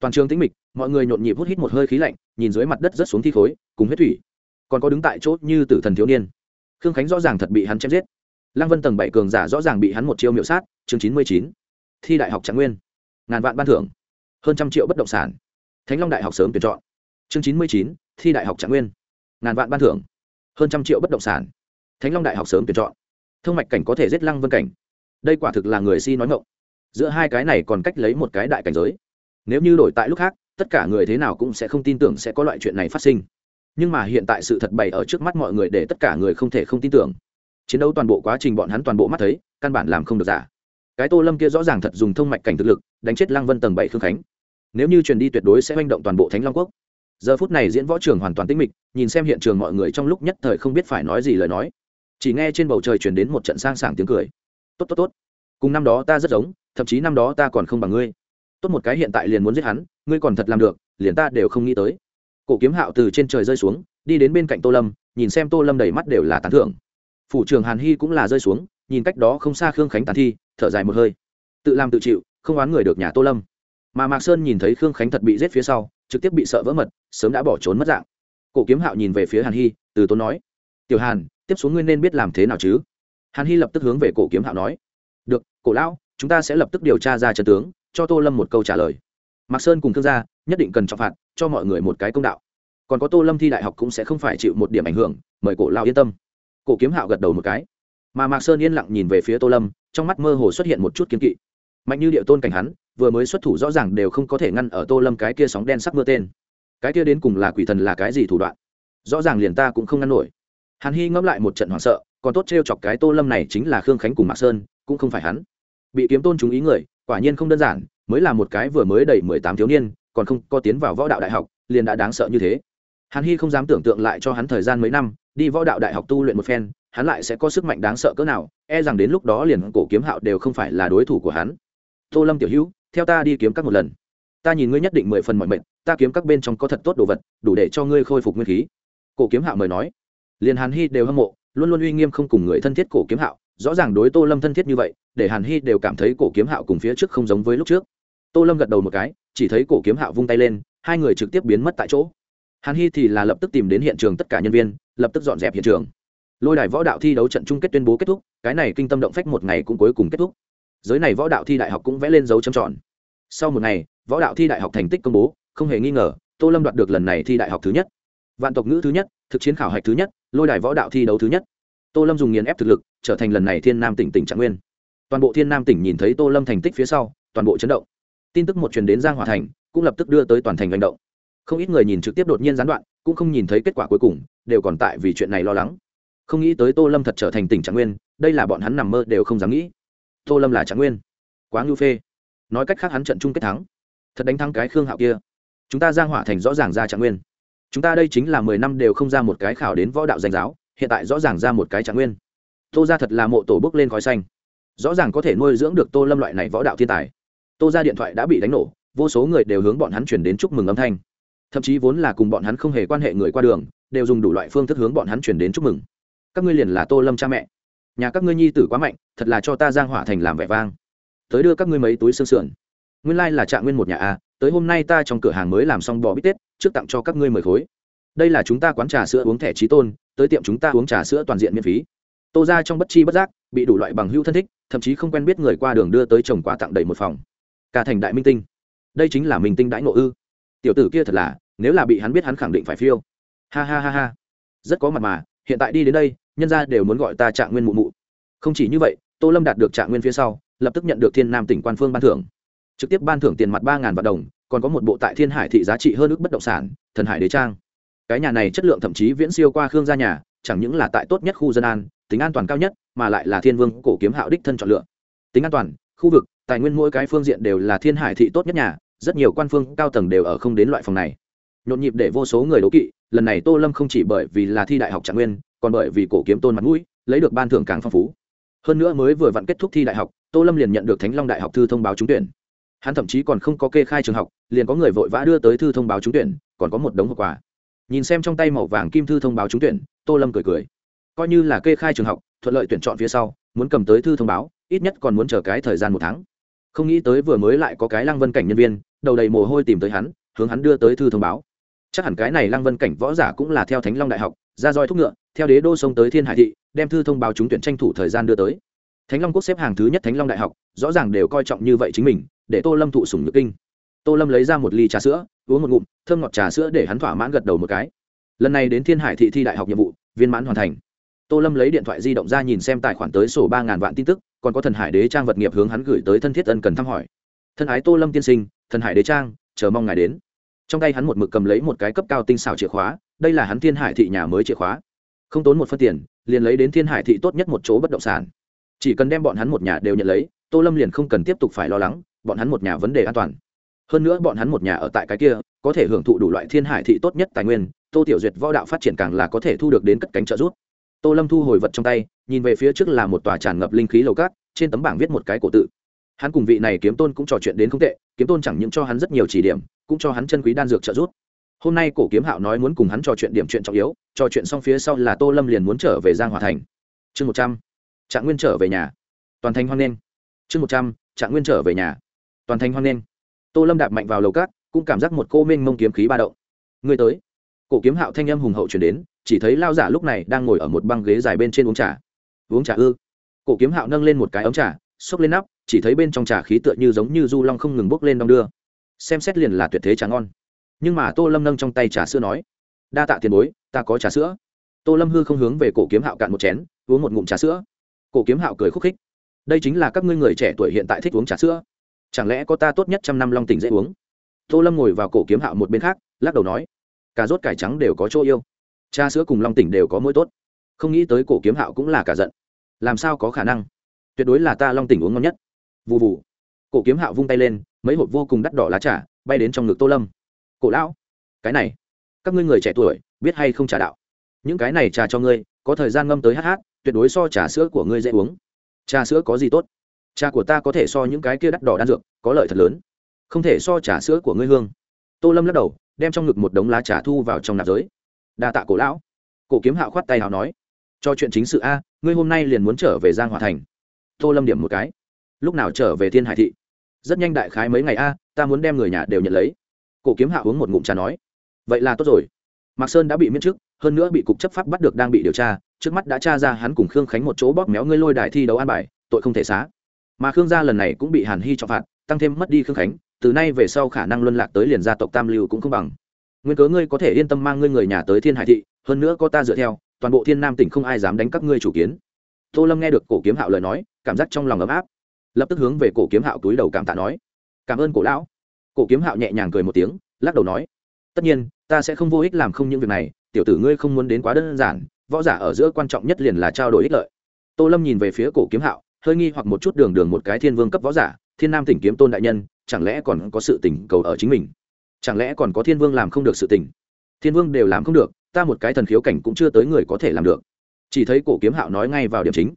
S1: Toàn trường tĩnh mịch, mọi người nhộn nhịp hút hít một hơi khí lạnh, nhìn dưới mặt đất rất xuống thi khối, cùng huyết thủy. Còn có đứng tại chốt như tử thần thiếu niên. Khương khánh rõ ràng thật bị hắn chém giết. Lăng vân tầng bảy cường giả rõ ràng bị hắn một chiêu miệu sát, chương chín mươi chín. Thi đại học trạng nguyên ngàn vạn ban thưởng, hơn trăm triệu bất động sản. Thánh long đại học sớm tuyển chọn. Chương chín mươi chín, thi đại học trạng nguyên. Ngàn vạn ban thưởng, hơn trăm triệu bất động sản. Thánh long đại học sớm tuyển chọn. Thông mạch cảnh có thể giết lăng vân cảnh. Đây quả thực là người si nói ngộng giữa hai cái này còn cách lấy một cái đại cảnh giới. Nếu như đổi tại lúc khác, tất cả người thế nào cũng sẽ không tin tưởng sẽ có loại chuyện này phát sinh. Nhưng mà hiện tại sự thật bày ở trước mắt mọi người để tất cả người không thể không tin tưởng. Chiến đấu toàn bộ quá trình bọn hắn toàn bộ mắt thấy, căn bản làm không được giả cái tô lâm kia rõ ràng thật dùng thông mạch cảnh thực lực, đánh chết lăng vân tầng bảy khương khánh. Nếu như truyền đi tuyệt đối sẽ manh động toàn bộ thánh long quốc. Giờ phút này diễn võ trường hoàn toàn tĩnh mịch, nhìn xem hiện trường mọi người trong lúc nhất thời không biết phải nói gì lời nói. Chỉ nghe trên bầu trời chuyển đến một trận sang sảng tiếng cười. Tốt tốt tốt. Cùng năm đó ta rất giống, thậm chí năm đó ta còn không bằng ngươi. Tốt một cái hiện tại liền muốn giết hắn, ngươi còn thật làm được, liền ta đều không nghĩ tới. Cổ kiếm hạo từ trên trời rơi xuống, đi đến bên cạnh tô lâm, nhìn xem tô lâm đầy mắt đều là tán thưởng. Phủ trường hàn hy cũng là rơi xuống, nhìn cách đó không xa khương khánh tàn thi thở dài một hơi. Tự làm tự chịu, không oán người được nhà tô lâm. Mà mạc sơn nhìn thấy khương khánh thật bị giết phía sau, trực tiếp bị sợ vỡ mật, sớm đã bỏ trốn mất dạng. Cổ kiếm hạo nhìn về phía hàn hy, từ tốn nói, tiểu hàn, tiếp xuống ngươi nên biết làm thế nào chứ? Hàn hy lập tức hướng về cổ kiếm hạo nói, được, cổ lão, chúng ta sẽ lập tức điều tra ra trần tướng, cho tô lâm một câu trả lời. Mạc sơn cùng thương gia, nhất định cần trọng phạt, cho mọi người một cái công đạo. Còn có tô lâm thi đại học cũng sẽ không phải chịu một điểm ảnh hưởng, mời cổ lao yên tâm. Cổ kiếm hạo gật đầu một cái mà mạc sơn yên lặng nhìn về phía tô lâm trong mắt mơ hồ xuất hiện một chút kiếm kỵ mạnh như địa tôn cảnh hắn vừa mới xuất thủ rõ ràng đều không có thể ngăn ở tô lâm cái kia sóng đen sắc mưa tên cái kia đến cùng là quỷ thần là cái gì thủ đoạn rõ ràng liền ta cũng không ngăn nổi hàn hy ngẫm lại một trận hoảng sợ còn tốt t r e o chọc cái tô lâm này chính là khương khánh cùng mạc sơn cũng không phải hắn bị kiếm tôn chúng ý người quả nhiên không đơn giản mới là một cái vừa mới đầy mười tám thiếu niên còn không có tiến vào võ đạo đại học liền đã đáng sợ như thế hàn hy không dám tưởng tượng lại cho hắn thời gian mấy năm đi võ đạo đại học tu luyện một phen hắn lại sẽ có sức mạnh đáng sợ cỡ nào e rằng đến lúc đó liền cổ kiếm hạo đều không phải là đối thủ của hắn. Tô lâm tiểu hữu, theo ta đi kiếm các một lần. Ta nhìn ngươi nhất định mười phần mọi mệnh ta kiếm các bên trong có thật tốt đồ vật, đủ để cho ngươi khôi phục nguyên khí. Cổ kiếm hạo mời nói. Liền hàn hy đều hâm mộ, luôn luôn uy nghiêm không cùng người thân thiết cổ kiếm hạo, rõ ràng đối tô lâm thân thiết như vậy, để hàn hy đều cảm thấy cổ kiếm hạo cùng phía trước không giống với lúc trước. Tô lâm gật đầu một cái, chỉ thấy cổ kiếm hạo vung tay lên, hai người trực tiếp biến mất tại chỗ. Hàn hy thì là lập tức tìm đến hiện trường tất cả nhân viên, lập tức dọn dẹp hiện trường lôi đài võ đạo thi đấu trận chung kết tuyên bố kết thúc, cái này kinh tâm động phách một ngày cũng cuối cùng kết thúc. Giới này võ đạo thi đại học cũng vẽ lên dấu chấm tròn. Sau một ngày, võ đạo thi đại học thành tích công bố, không hề nghi ngờ, tô lâm đoạt được lần này thi đại học thứ nhất. Vạn tộc ngữ thứ nhất, thực chiến khảo hạch thứ nhất, lôi đài võ đạo thi đấu thứ nhất. Tô lâm dùng nghiền ép thực lực, trở thành lần này thiên nam tỉnh tỉnh trạng nguyên. Toàn bộ thiên nam tỉnh nhìn thấy tô lâm thành tích phía sau, toàn bộ chấn động. Tin tức một truyền đến giang hòa thành, cũng lập tức đưa tới toàn thành hành động. Không ít người nhìn trực tiếp đột nhiên gián đoạn, cũng không nhìn thấy kết quả cuối cùng, đều còn tại vì chuyện này lo lắng không nghĩ tới tô lâm thật trở thành tỉnh trạng nguyên, đây là bọn hắn nằm mơ đều không dám nghĩ. Tô lâm là trạng nguyên. Quá ngưu phê. Nói cách khác hắn trận chung kết thắng. Thật đánh thắng cái khương hạo kia. Chúng ta giang hỏa thành rõ ràng ra trạng nguyên. Chúng ta đây chính là mười năm đều không ra một cái khảo đến võ đạo danh giáo, hiện tại rõ ràng ra một cái trạng nguyên. Tô ra thật là mộ tổ bước lên khói xanh. Rõ ràng có thể nuôi dưỡng được tô lâm loại này võ đạo thiên tài. Tô ra điện thoại đã bị đánh nổ, vô số người đều hướng bọn hắn chuyển đến chúc mừng âm thanh. Thậm chí vốn là cùng bọn hắn không hề quan hệ người qua đường, đều dùng đủ loại phương thức hướng bọn hắn chuyển đến chúc mừng các ngươi liền là tô lâm cha mẹ. Nhà các ngươi nhi tử quá mạnh, thật là cho ta giang hỏa thành làm vẻ vang. Tới đưa các ngươi mấy túi xương sườn. Nguyên lai là trạng nguyên một nhà a, tới hôm nay ta trong cửa hàng mới làm xong bò bít tết, trước tặng cho các ngươi mười khối. Đây là chúng ta quán trà sữa uống thẻ trí tôn, tới tiệm chúng ta uống trà sữa toàn diện miễn phí. Tô ra trong bất chi bất giác, bị đủ loại bằng hữu thân thích, thậm chí không quen biết người qua đường đưa tới chồng quà tặng đầy một phòng. Cả thành đại minh tinh. Đây chính là minh tinh đãi ngộ ư. Tiểu tử kia thật là, nếu là bị hắn biết hắn khẳng định phải phiêu. Ha ha ha ha. Rất có mặt mà hiện tại đi đến đây, nhân ra đều muốn gọi ta trạng nguyên mụ mụ. Không chỉ như vậy, tô lâm đạt được trạng nguyên phía sau, lập tức nhận được thiên nam tỉnh quan phương ban thưởng. Trực tiếp ban thưởng tiền mặt ba vạn đồng, còn có một bộ tại thiên hải thị giá trị hơn ước bất động sản, thần hải đế trang. Cái nhà này chất lượng thậm chí viễn siêu qua khương gia nhà, chẳng những là tại tốt nhất khu dân an, tính an toàn cao nhất, mà lại là thiên vương cổ kiếm hạo đích thân chọn lựa. Tính an toàn, khu vực, tài nguyên mỗi cái phương diện đều là thiên hải thị tốt nhất nhà, rất nhiều quan phương cao tầng đều ở không đến loại phòng này nhộn nhịp để vô số người đố kỵ, lần này tô lâm không chỉ bởi vì là thi đại học trạng nguyên, còn bởi vì cổ kiếm tôn mặt mũi, lấy được ban thưởng càng phong phú. Hơn nữa mới vừa vặn kết thúc thi đại học, tô lâm liền nhận được thánh long đại học thư thông báo trúng tuyển. Hắn thậm chí còn không có kê khai trường học, liền có người vội vã đưa tới thư thông báo trúng tuyển, còn có một đống hậu quả. Nhìn xem trong tay màu vàng kim thư thông báo trúng tuyển, tô lâm cười cười. Coi như là kê khai trường học, thuận lợi tuyển chọn phía sau, muốn cầm tới thư thông báo, ít nhất còn muốn chờ cái thời gian một tháng. Không nghĩ tới vừa mới lại có cái lăng vân cảnh nhân viên, đầu đầy mồ hôi tìm tới hắn, hướng hắn đưa tới thư thông báo chắc hẳn cái này lăng vân cảnh võ giả cũng là theo thánh long đại học, ra roi thúc ngựa, theo đế đô sông tới thiên hải thị, đem thư thông báo trúng tuyển tranh thủ thời gian đưa tới. Thánh long quốc xếp hàng thứ nhất thánh long đại học, rõ ràng đều coi trọng như vậy chính mình, để tô lâm thụ sùng nhược kinh. Tô lâm lấy ra một ly trà sữa, uống một ngụm, thơm ngọt trà sữa để hắn thỏa mãn gật đầu một cái. Lần này đến thiên hải thị thi đại học nhiệm vụ, viên mãn hoàn thành. Tô lâm lấy điện thoại di động ra nhìn xem tài khoản tới sổ ba ngàn vạn tin tức, còn có thần hải đế trang vật nghiệp hướng hắn gửi tới thân thiết ân cần thăm hỏi. Thân ái tô lâm tiên sinh, thần hải đế trang, chờ mong ngài đến trong tay hắn một mực cầm lấy một cái cấp cao tinh xảo chìa khóa, đây là hắn thiên hải thị nhà mới chìa khóa. Không tốn một phân tiền, liền lấy đến thiên hải thị tốt nhất một chỗ bất động sản. Chỉ cần đem bọn hắn một nhà đều nhận lấy, tô lâm liền không cần tiếp tục phải lo lắng, bọn hắn một nhà vấn đề an toàn. Hơn nữa bọn hắn một nhà ở tại cái kia, có thể hưởng thụ đủ loại thiên hải thị tốt nhất tài nguyên, tô tiểu duyệt võ đạo phát triển càng là có thể thu được đến cất cánh trợ giúp. Tô lâm thu hồi vật trong tay, nhìn về phía trước là một tòa tràn ngập linh khí lầu cát, trên tấm bảng viết một cái cổ tự. Hắn cùng vị này kiếm tôn cũng trò chuyện đến không tệ, kiếm tôn chẳng những cho hắn rất nhiều chỉ điểm cũng cho hắn chân quý đan dược trợ giúp. Hôm nay cổ kiếm hạo nói muốn cùng hắn trò chuyện điểm chuyện trọng yếu, trò chuyện xong phía sau là tô lâm liền muốn trở về giang hòa thành. Chương một trăm, trạng nguyên trở về nhà. Toàn thành hoan nghênh. Chương một trăm, trạng nguyên trở về nhà. Toàn thành hoan nghênh. Tô lâm đạp mạnh vào lầu cát, cũng cảm giác một cô minh mông kiếm khí ba động. Người tới. Cổ kiếm hạo thanh âm hùng hậu chuyển đến, chỉ thấy lao giả lúc này đang ngồi ở một băng ghế dài bên trên uống trà. Uống trà ư? Cổ kiếm hạo nâng lên một cái ống trà, xốc lên nắp, chỉ thấy bên trong trà khí tựa như giống như du long không ngừng bốc lên đong đưa xem xét liền là tuyệt thế trà ngon. Nhưng mà tô lâm nâng trong tay trà sữa nói, đa tạ tiền bối, ta có trà sữa. Tô lâm hư không hướng về cổ kiếm hạo cạn một chén, uống một ngụm trà sữa. Cổ kiếm hạo cười khúc khích, đây chính là các ngươi người trẻ tuổi hiện tại thích uống trà sữa. Chẳng lẽ có ta tốt nhất trăm năm long tỉnh dễ uống? Tô lâm ngồi vào cổ kiếm hạo một bên khác, lắc đầu nói, cà rốt, cải trắng đều có chỗ yêu. Trà sữa cùng long tỉnh đều có mỗi tốt. Không nghĩ tới cổ kiếm hạo cũng là cả giận. Làm sao có khả năng? Tuyệt đối là ta long tỉnh uống ngon nhất. Vụ vụ cổ kiếm hạo vung tay lên mấy hộp vô cùng đắt đỏ lá trà bay đến trong ngực tô lâm cổ lão cái này các ngươi người trẻ tuổi biết hay không trà đạo những cái này trà cho ngươi có thời gian ngâm tới hát hát tuyệt đối so trà sữa của ngươi dễ uống trà sữa có gì tốt trà của ta có thể so những cái kia đắt đỏ đan dược có lợi thật lớn không thể so trà sữa của ngươi hương tô lâm lắc đầu đem trong ngực một đống lá trà thu vào trong nạp giới đa tạ cổ lão cổ kiếm hạo khoát tay hào nói cho chuyện chính sự a ngươi hôm nay liền muốn trở về giang hòa thành tô lâm điểm một cái lúc nào trở về thiên hải thị rất nhanh đại khái mấy ngày a, ta muốn đem người nhà đều nhận lấy. Cổ kiếm hạ uống một ngụm trà nói. Vậy là tốt rồi. Mạc sơn đã bị miễn chức hơn nữa bị cục chấp pháp bắt được đang bị điều tra, trước mắt đã tra ra hắn cùng khương khánh một chỗ bóp méo ngươi lôi đài thi đấu an bài, tội không thể xá. Mà khương gia lần này cũng bị hàn hy cho phạt, tăng thêm mất đi khương khánh, từ nay về sau khả năng luân lạc tới liền gia tộc tam lưu cũng không bằng. Nguyên cớ ngươi có thể yên tâm mang ngươi người nhà tới thiên hải thị, hơn nữa có ta dựa theo, toàn bộ thiên nam tỉnh không ai dám đánh các ngươi chủ kiến. Tô lâm nghe được cổ kiếm hạo lời nói, cảm giác trong lòng ấm áp lập tức hướng về cổ kiếm hạo túi đầu cảm tạ nói. Cảm ơn cổ lão. Cổ kiếm hạo nhẹ nhàng cười một tiếng, lắc đầu nói. Tất nhiên, ta sẽ không vô ích làm không những việc này, tiểu tử ngươi không muốn đến quá đơn giản, võ giả ở giữa quan trọng nhất liền là trao đổi ích lợi. Tô lâm nhìn về phía cổ kiếm hạo, hơi nghi hoặc một chút đường đường một cái thiên vương cấp võ giả, thiên nam tỉnh kiếm tôn đại nhân, chẳng lẽ còn có sự tỉnh cầu ở chính mình? Chẳng lẽ còn có thiên vương làm không được sự tỉnh thiên vương đều làm không được, ta một cái thần khiếu cảnh cũng chưa tới người có thể làm được. Chỉ thấy cổ kiếm hạo nói ngay vào điểm chính.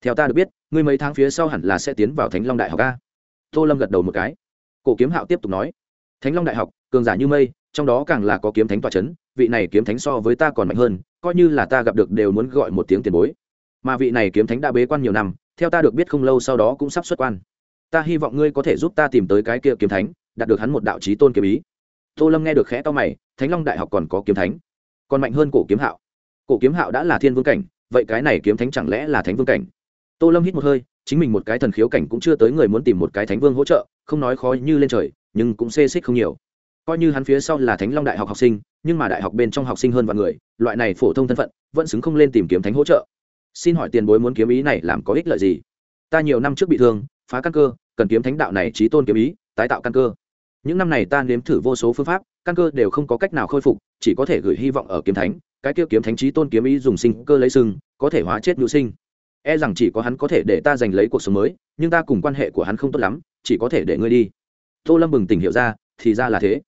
S1: Theo ta được biết ngươi mấy tháng phía sau hẳn là sẽ tiến vào thánh long đại học a? Tô lâm gật đầu một cái. Cổ kiếm hạo tiếp tục nói, thánh long đại học, cường giả như mây, trong đó càng là có kiếm thánh tòa c h ấ n vị này kiếm thánh so với ta còn mạnh hơn, coi như là ta gặp được đều muốn gọi một tiếng tiền bối. Mà vị này kiếm thánh đã bế quan nhiều năm, theo ta được biết không lâu sau đó cũng sắp xuất quan. Ta hy vọng ngươi có thể giúp ta tìm tới cái kia kiếm thánh, đạt được hắn một đạo trí tôn kiếm ý. Tô lâm nghe được khẽ to mày, thánh long đại học còn có kiếm thánh, còn mạnh hơn cổ kiếm hạo. Cổ kiếm hạo đã là thiên vương cảnh, vậy cái này kiếm thánh chẳng lẽ là thánh vương cảnh? Tô lâm hít một hơi, chính mình một cái thần khiếu cảnh cũng chưa tới người muốn tìm một cái thánh vương hỗ trợ, không nói khó như lên trời, nhưng cũng xê xích không nhiều. Coi như hắn phía sau là thánh long đại học học sinh, nhưng mà đại học bên trong học sinh hơn vạn người, loại này phổ thông thân phận, vẫn xứng không lên tìm kiếm thánh hỗ trợ. Xin hỏi tiền bối muốn kiếm ý này làm có ích lợi gì? Ta nhiều năm trước bị thương, phá căn cơ, cần kiếm thánh đạo này trí tôn kiếm ý, tái tạo căn cơ. Những năm này ta nếm thử vô số phương pháp, căn cơ đều không có cách nào khôi phục, chỉ có thể gửi hy vọng ở kiếm thánh, cái kia kiếm thánh trí tôn kiếm ý dùng sinh cơ lấy sưng có thể hóa chết nữ sinh e rằng chỉ có hắn có thể để ta giành lấy cuộc sống mới, nhưng ta cùng quan hệ của hắn không tốt lắm, chỉ có thể để ngươi đi. Tô lâm bừng tỉnh hiểu ra, thì ra là thế.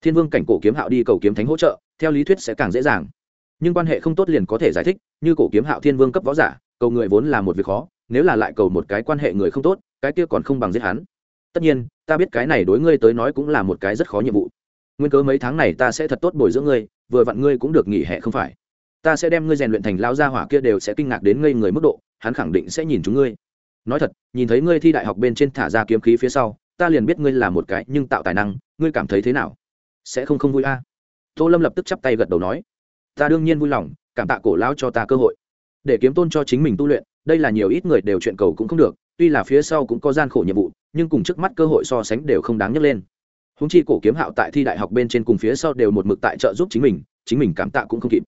S1: Thiên vương cảnh cổ kiếm hạo đi cầu kiếm thánh hỗ trợ, theo lý thuyết sẽ càng dễ dàng. Nhưng quan hệ không tốt liền có thể giải thích, như cổ kiếm hạo thiên vương cấp võ giả, cầu người vốn là một việc khó, nếu là lại cầu một cái quan hệ người không tốt, cái kia còn không bằng giết hắn. Tất nhiên, ta biết cái này đối ngươi tới nói cũng là một cái rất khó nhiệm vụ. Nguyên cớ mấy tháng này ta sẽ thật tốt bồi dưỡng ngươi, vừa vặn ngươi cũng được nghỉ hè không phải ta sẽ đem ngươi rèn luyện thành lao gia hỏa kia đều sẽ kinh ngạc đến ngây người mức độ, hắn khẳng định sẽ nhìn chúng ngươi. Nói thật, nhìn thấy ngươi thi đại học bên trên thả ra kiếm khí phía sau, ta liền biết ngươi là một cái nhưng tạo tài năng, ngươi cảm thấy thế nào? Sẽ không không vui a? À? tô lâm lập tức chắp tay gật đầu nói, ta đương nhiên vui lòng, cảm tạ cổ lão cho ta cơ hội. Để kiếm tôn cho chính mình tu luyện, đây là nhiều ít người đều chuyện cầu cũng không được, tuy là phía sau cũng có gian khổ nhiệm vụ, nhưng cùng trước mắt cơ hội so sánh đều không đáng nhắc lên. Húng chi cổ kiếm hạo tại thi đại học bên trên cùng phía sau đều một mực tại trợ giúp chính mình chính mình cảm tạ cũng không kịp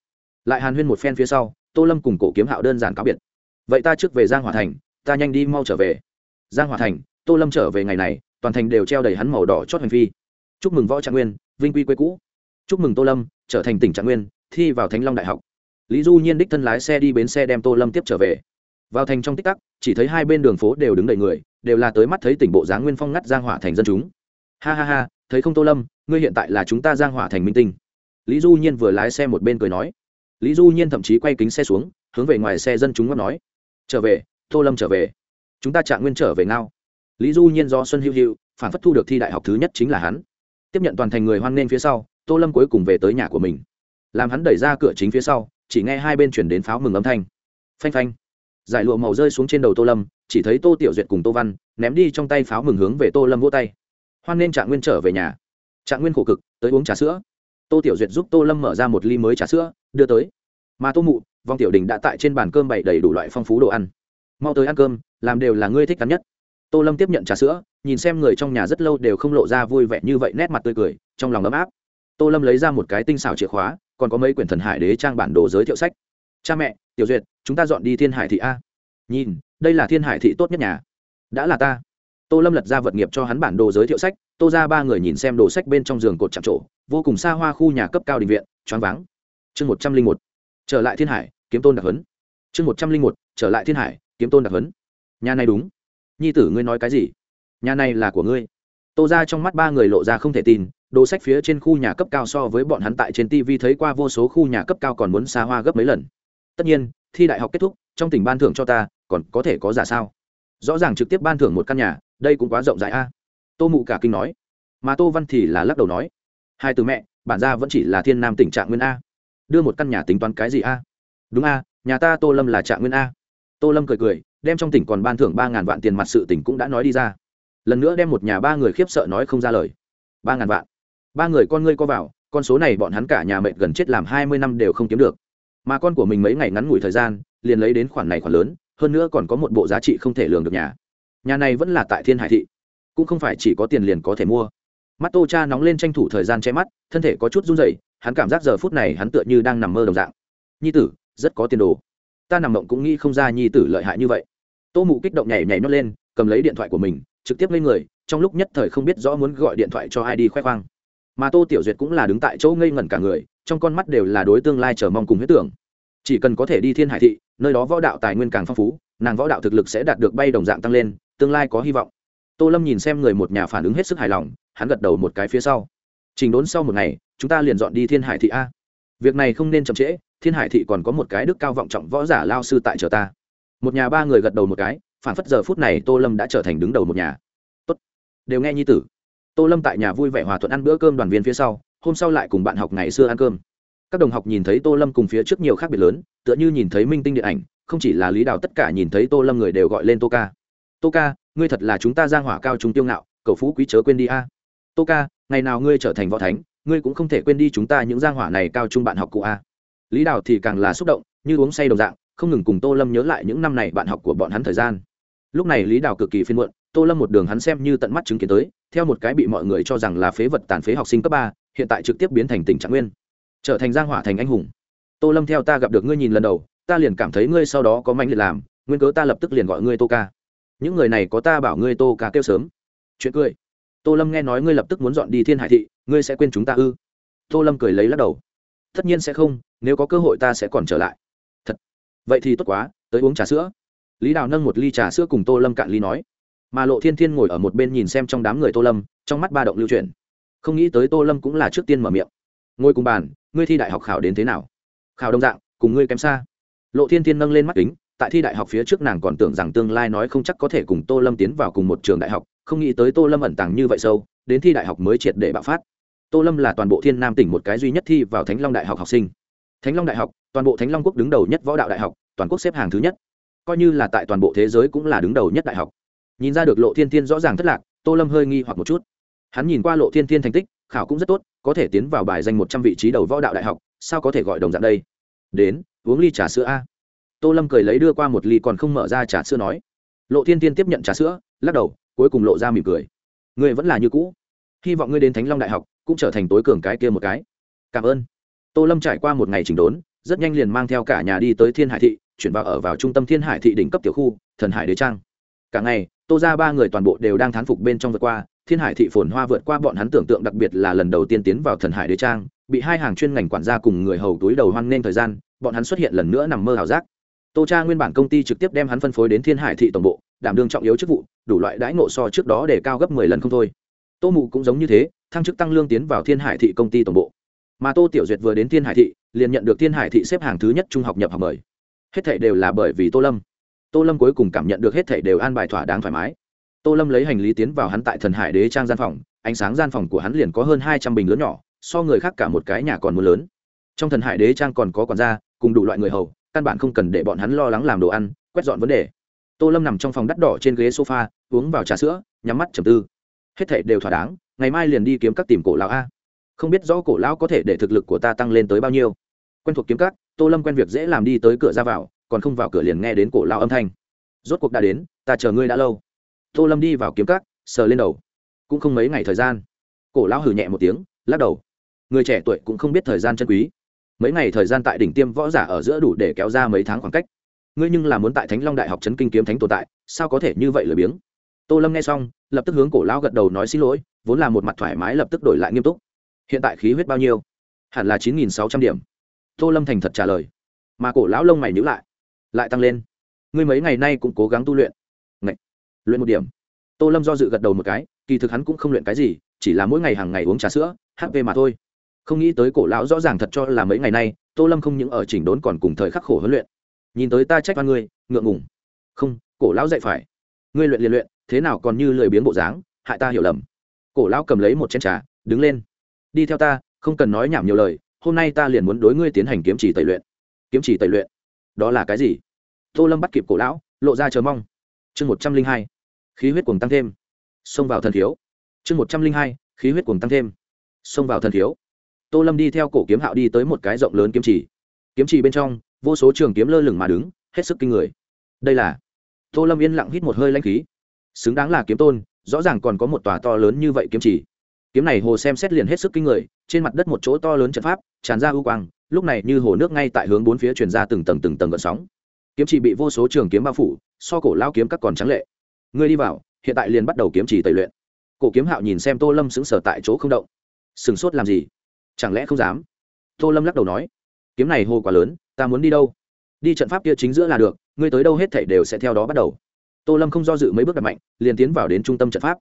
S1: lại hàn huyên một phen phía sau, tô lâm cùng cổ kiếm hạo đơn giản cáo biệt. Vậy ta trước về giang hòa thành, ta nhanh đi mau trở về. Giang hòa thành, tô lâm trở về ngày này, toàn thành đều treo đầy hắn màu đỏ chót hành phi. Chúc mừng võ trạng nguyên, vinh quy quê cũ. Chúc mừng tô lâm, trở thành tỉnh trạng nguyên, thi vào thánh long đại học. Lý du nhiên đích thân lái xe đi bến xe đem tô lâm tiếp trở về. Vào thành trong tích tắc, chỉ thấy hai bên đường phố đều đứng đầy người, đều là tới mắt thấy tỉnh bộ giá nguyên phong ngắt giang hỏa thành dân chúng. Ha ha ha, thấy không tô lâm, ngươi hiện tại là chúng ta giang hỏa thành minh tinh. Lý du nhiên vừa lái xe một bên cười nói lý du nhiên thậm chí quay kính xe xuống, hướng về ngoài xe dân chúng ngóc nói, trở về, tô lâm trở về. Chúng ta trạng nguyên trở về ngao. Lý du nhiên do xuân hữu hữu, phản phất thu được thi đại học thứ nhất chính là hắn. Tiếp nhận toàn thành người hoan nghênh phía sau, tô lâm cuối cùng về tới nhà của mình. Làm hắn đẩy ra cửa chính phía sau, chỉ nghe hai bên chuyển đến pháo mừng âm thanh. Phanh phanh. Giải lụa màu rơi xuống trên đầu tô lâm, chỉ thấy tô tiểu duyệt cùng tô văn ném đi trong tay pháo mừng hướng về tô lâm vỗ tay. Hoan nên trạng nguyên trở về nhà. Trạng nguyên khổ cực, tới uống trà sữa tô tiểu duyệt giúp tô lâm mở ra một ly mới trà sữa, đưa tới. Mà tô mụ, vong tiểu đình đã tại trên bàn cơm bày đầy đủ loại phong phú đồ ăn. Mau tới ăn cơm, làm đều là ngươi thích cắn nhất. Tô lâm tiếp nhận trà sữa, nhìn xem người trong nhà rất lâu đều không lộ ra vui vẻ như vậy, nét mặt tươi cười, trong lòng ấm áp. Tô lâm lấy ra một cái tinh xảo chìa khóa, còn có mấy quyển thần hải đế trang bản đồ giới thiệu sách. Cha mẹ, tiểu duyệt, chúng ta dọn đi thiên hải thị a. Nhìn, đây là thiên hải thị tốt nhất nhà. Đã là ta tô lâm lật ra vật nghiệp cho hắn bản đồ giới thiệu sách, tô ra ba người nhìn xem đồ sách bên trong giường cột chạm trổ, vô cùng xa hoa khu nhà cấp cao định viện, choáng váng. Chương một trăm linh một, trở lại thiên hải, kiếm tôn đặc huấn. Chương một trăm linh một, trở lại thiên hải, kiếm tôn đặc huấn. Nhà này đúng. Nhi tử ngươi nói cái gì? Nhà này là của ngươi. Tô ra trong mắt ba người lộ ra không thể tin, đồ sách phía trên khu nhà cấp cao so với bọn hắn tại trên tv thấy qua vô số khu nhà cấp cao còn muốn xa hoa gấp mấy lần. Tất nhiên, thi đại học kết thúc, trong tỉnh ban thưởng cho ta, còn có thể có giả sao? Rõ ràng trực tiếp ban thưởng một căn nhà, đây cũng quá rộng rãi a. Tô mụ cả kinh nói. Mà tô văn thì là lắc đầu nói. Hai từ mẹ, bản ra vẫn chỉ là thiên nam tỉnh trạng nguyên a. Đưa một căn nhà tính toán cái gì a? Đúng a, nhà ta tô lâm là trạng nguyên a. Tô lâm cười cười, đem trong tỉnh còn ban thưởng ba ngàn vạn tiền mặt sự tỉnh cũng đã nói đi ra. Lần nữa đem một nhà ba người khiếp sợ nói không ra lời. Ba ngàn vạn. Ba người con ngươi co vào, con số này bọn hắn cả nhà mệnh gần chết làm hai mươi năm đều không kiếm được. Mà con của mình mấy ngày ngắn ngủi thời gian, liền lấy đến khoản này khoản lớn hơn nữa còn có một bộ giá trị không thể lường được nhà. Nhà này vẫn là tại thiên hải thị, cũng không phải chỉ có tiền liền có thể mua. Mắt tô cha nóng lên tranh thủ thời gian che mắt, thân thể có chút run rẩy, hắn cảm giác giờ phút này hắn tựa như đang nằm mơ đồng dạng. Nhi tử, rất có tiền đồ. Ta nằm mộng cũng nghĩ không ra nhi tử lợi hại như vậy. Tô mụ kích động nhảy nhảy nhót lên, cầm lấy điện thoại của mình, trực tiếp lên người, trong lúc nhất thời không biết rõ muốn gọi điện thoại cho ai đi khoe khoang. Mà tô tiểu duyệt cũng là đứng tại chỗ ngây ngẩn cả người, trong con mắt đều là đối tương lai chờ mong cùng huyết tưởng chỉ cần có thể đi thiên hải thị, nơi đó võ đạo tài nguyên càng phong phú, nàng võ đạo thực lực sẽ đạt được bay đồng dạng tăng lên, tương lai có hy vọng. Tô lâm nhìn xem người một nhà phản ứng hết sức hài lòng, hắn gật đầu một cái phía sau. Trình đốn sau một ngày, chúng ta liền dọn đi thiên hải thị a. Việc này không nên chậm trễ, thiên hải thị còn có một cái đức cao vọng trọng võ giả lao sư tại chờ ta. Một nhà ba người gật đầu một cái, phản phất giờ phút này tô lâm đã trở thành đứng đầu một nhà. Tốt. đều nghe nhi tử. Tô lâm tại nhà vui vẻ hòa thuận ăn bữa cơm đoàn viên phía sau, hôm sau lại cùng bạn học ngày xưa ăn cơm các đồng học nhìn thấy tô lâm cùng phía trước nhiều khác biệt lớn, tựa như nhìn thấy minh tinh điện ảnh, không chỉ là lý đào tất cả nhìn thấy tô lâm người đều gọi lên tô ca. Tô ca, ngươi thật là chúng ta giang hỏa cao trung tiêu ngạo cậu phú quý chớ quên đi a. Tô ca, ngày nào ngươi trở thành võ thánh, ngươi cũng không thể quên đi chúng ta những giang hỏa này cao trung bạn học cụ a. Lý đào thì càng là xúc động, như uống say đồng dạng, không ngừng cùng tô lâm nhớ lại những năm này bạn học của bọn hắn thời gian. Lúc này lý đào cực kỳ phiên muộn, tô lâm một đường hắn xem như tận mắt chứng kiến tới, theo một cái bị mọi người cho rằng là phế vật tàn phế học sinh cấp ba, hiện tại trực tiếp biến thành tình trạng nguyên trở thành giang hỏa thành anh hùng. Tô lâm theo ta gặp được ngươi nhìn lần đầu, ta liền cảm thấy ngươi sau đó có mạnh liệt làm, nguyên cớ ta lập tức liền gọi ngươi tô ca. Những người này có ta bảo ngươi tô ca kêu sớm. Chuyện cười. Tô lâm nghe nói ngươi lập tức muốn dọn đi thiên hải thị, ngươi sẽ quên chúng ta ư? Tô lâm cười lấy lắc đầu. Tất nhiên sẽ không, nếu có cơ hội ta sẽ còn trở lại. Thật. Vậy thì tốt quá, tới uống trà sữa. Lý đào nâng một ly trà sữa cùng tô lâm cạn ly nói. Mà lộ thiên thiên ngồi ở một bên nhìn xem trong đám người tô lâm, trong mắt ba động lưu truyền không nghĩ tới tô lâm cũng là trước tiên mở miệng. Ngồi cùng bàn ngươi thi đại học khảo đến thế nào? Khảo đồng dạng, cùng ngươi kém xa. Lộ thiên thiên nâng lên mắt kính, tại thi đại học phía trước nàng còn tưởng rằng tương lai nói không chắc có thể cùng tô lâm tiến vào cùng một trường đại học, không nghĩ tới tô lâm ẩn tàng như vậy sâu, đến thi đại học mới triệt để bạo phát. Tô lâm là toàn bộ thiên nam tỉnh một cái duy nhất thi vào thánh long đại học học sinh. Thánh long đại học, toàn bộ thánh long quốc đứng đầu nhất võ đạo đại học, toàn quốc xếp hàng thứ nhất. Coi như là tại toàn bộ thế giới cũng là đứng đầu nhất đại học. Nhìn ra được lộ thiên thiên rõ ràng thất lạc, tô lâm hơi nghi hoặc một chút. Hắn nhìn qua lộ thiên thiên thành tích khảo cũng rất tốt, có thể tiến vào bài danh một trăm vị trí đầu võ đạo đại học, sao có thể gọi đồng dạng đây? Đến, uống ly trà sữa a. Tô lâm cười lấy đưa qua một ly còn không mở ra trà sữa nói. Lộ thiên thiên tiếp nhận trà sữa, lắc đầu, cuối cùng lộ ra mỉm cười. Ngươi vẫn là như cũ. Hy vọng ngươi đến thánh long đại học, cũng trở thành tối cường cái kia một cái. Cảm ơn. Tô lâm trải qua một ngày chỉnh đốn, rất nhanh liền mang theo cả nhà đi tới thiên hải thị, chuyển vào ở vào trung tâm thiên hải thị đỉnh cấp tiểu khu, thần hải đế trang. Cả ngày, tô ra ba người toàn bộ đều đang thán phục bên trong vượt qua thiên hải thị phồn hoa vượt qua bọn hắn tưởng tượng, đặc biệt là lần đầu tiên tiến vào thần hải đế trang, bị hai hàng chuyên ngành quản gia cùng người hầu túi đầu hoan nên thời gian, bọn hắn xuất hiện lần nữa nằm mơ ảo giác. Tô cha nguyên bản công ty trực tiếp đem hắn phân phối đến thiên hải thị tổng bộ, đảm đương trọng yếu chức vụ, đủ loại đãi ngộ so trước đó để cao gấp mười lần không thôi. Tô mụ cũng giống như thế, thăng chức tăng lương tiến vào thiên hải thị công ty tổng bộ. Mà tô tiểu duyệt vừa đến thiên hải thị, liền nhận được thiên hải thị xếp hàng thứ nhất trung học nhập học mời. Hết thảy đều là bởi vì tô lâm. Tô lâm cuối cùng cảm nhận được hết thảy đều an bài thỏa đáng thoải mái tô lâm lấy hành lý tiến vào hắn tại thần hải đế trang gian phòng, ánh sáng gian phòng của hắn liền có hơn hai trăm bình lớn nhỏ, so người khác cả một cái nhà còn mưa lớn. Trong thần hải đế trang còn có quản gia, cùng đủ loại người hầu, căn bản không cần để bọn hắn lo lắng làm đồ ăn, quét dọn vấn đề. Tô lâm nằm trong phòng đắt đỏ trên ghế sofa, uống vào trà sữa, nhắm mắt trầm tư. Hết thảy đều thỏa đáng, ngày mai liền đi kiếm các tìm cổ lão a. Không biết rõ cổ lão có thể để thực lực của ta tăng lên tới bao nhiêu. Quen thuộc kiếm các, tô lâm quen việc dễ làm đi tới cửa ra vào, còn không vào cửa liền nghe đến cổ lão âm thanh. Rốt cuộc đã đến, ta chờ ngươi đã lâu tô lâm đi vào kiếm cắt, sờ lên đầu. Cũng không mấy ngày thời gian cổ lão hử nhẹ một tiếng lắc đầu. Người trẻ tuổi cũng không biết thời gian chân quý. Mấy ngày thời gian tại đỉnh tiêm võ giả ở giữa đủ để kéo ra mấy tháng khoảng cách. Ngươi nhưng là muốn tại thánh long đại học trấn kinh kiếm thánh tồn tại sao có thể như vậy lười biếng? Tô lâm nghe xong lập tức hướng cổ lão gật đầu nói xin lỗi vốn là một mặt thoải mái lập tức đổi lại nghiêm túc. Hiện tại khí huyết bao nhiêu? Hẳn là chín nghìn sáu trăm điểm. Tô lâm thành thật trả lời. Mà cổ lão lông mày nhữ lại lại tăng lên. Ngươi mấy ngày nay cũng cố gắng tu luyện luyện một điểm. Tô lâm do dự gật đầu một cái, kỳ thực hắn cũng không luyện cái gì, chỉ là mỗi ngày hàng ngày uống trà sữa hp mà thôi. Không nghĩ tới cổ lão rõ ràng thật cho là mấy ngày nay, tô lâm không những ở chỉnh đốn còn cùng thời khắc khổ huấn luyện. Nhìn tới ta trách văn ngươi, ngượng ngùng. Không, cổ lão dạy phải. Ngươi luyện liền luyện, thế nào còn như lười biếng bộ dáng, hại ta hiểu lầm. Cổ lão cầm lấy một chén trà, đứng lên. Đi theo ta, không cần nói nhảm nhiều lời, hôm nay ta liền muốn đối ngươi tiến hành kiếm chỉ tẩy luyện. Kiếm chỉ tẩy luyện. Đó là cái gì? Tô lâm bắt kịp cổ lão, lộ ra chờ mong. Chương một trăm linh hai khí huyết cuồng tăng thêm xông vào thần thiếu. Chương một trăm linh hai khí huyết cuồng tăng thêm xông vào thần thiếu. Tô lâm đi theo cổ kiếm hạo đi tới một cái rộng lớn kiếm trì, kiếm trì bên trong vô số trường kiếm lơ lửng mà đứng hết sức kinh người. Đây là tô lâm yên lặng hít một hơi lanh khí. Xứng đáng là kiếm tôn rõ ràng còn có một tòa to lớn như vậy kiếm trì. kiếm này hồ xem xét liền hết sức kinh người trên mặt đất một chỗ to lớn trận pháp tràn ra ưu quang lúc này như hồ nước ngay tại hướng bốn phía truyền ra từng tầng từng tầng gợn sóng. Kiếm chỉ bị vô số trường kiếm bao phủ so cổ lao kiếm các còn trắng lệ ngươi đi vào, hiện tại liền bắt đầu kiếm chỉ tẩy luyện. Cổ kiếm hạo nhìn xem tô lâm xứng sở tại chỗ không động. Sửng sốt làm gì? Chẳng lẽ không dám? Tô lâm lắc đầu nói, kiếm này hồ quá lớn, ta muốn đi đâu? Đi trận pháp kia chính giữa là được, ngươi tới đâu hết thảy đều sẽ theo đó bắt đầu. Tô lâm không do dự mấy bước đặt mạnh, liền tiến vào đến trung tâm trận pháp.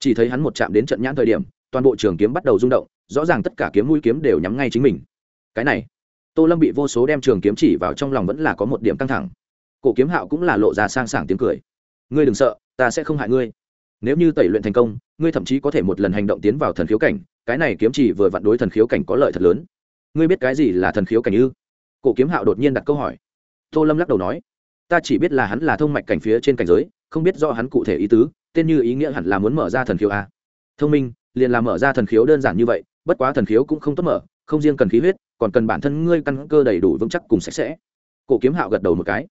S1: Chỉ thấy hắn một chạm đến trận nhãn thời điểm, toàn bộ trường kiếm bắt đầu rung động, rõ ràng tất cả kiếm mũi kiếm đều nhắm ngay chính mình. Cái này, tô lâm bị vô số đem trường kiếm chỉ vào trong lòng vẫn là có một điểm căng thẳng. Cổ kiếm hạo cũng là lộ ra sang sảng tiếng cười. Ngươi đừng sợ ta sẽ không hại ngươi. Nếu như tẩy luyện thành công, ngươi thậm chí có thể một lần hành động tiến vào thần khiếu cảnh, cái này kiếm chỉ vừa vặn đối thần khiếu cảnh có lợi thật lớn. Ngươi biết cái gì là thần khiếu cảnh ư? Cổ kiếm hạo đột nhiên đặt câu hỏi. Tô lâm lắc đầu nói, ta chỉ biết là hắn là thông mạch cảnh phía trên cảnh giới, không biết do hắn cụ thể ý tứ, tên như ý nghĩa hẳn là muốn mở ra thần khiếu a thông minh, liền là mở ra thần khiếu đơn giản như vậy, bất quá thần khiếu cũng không tốt mở, không riêng cần khí huyết, còn cần bản thân ngươi căn cơ đầy đủ vững chắc cùng sạch sẽ. Cổ kiếm hạo gật đầu một cái.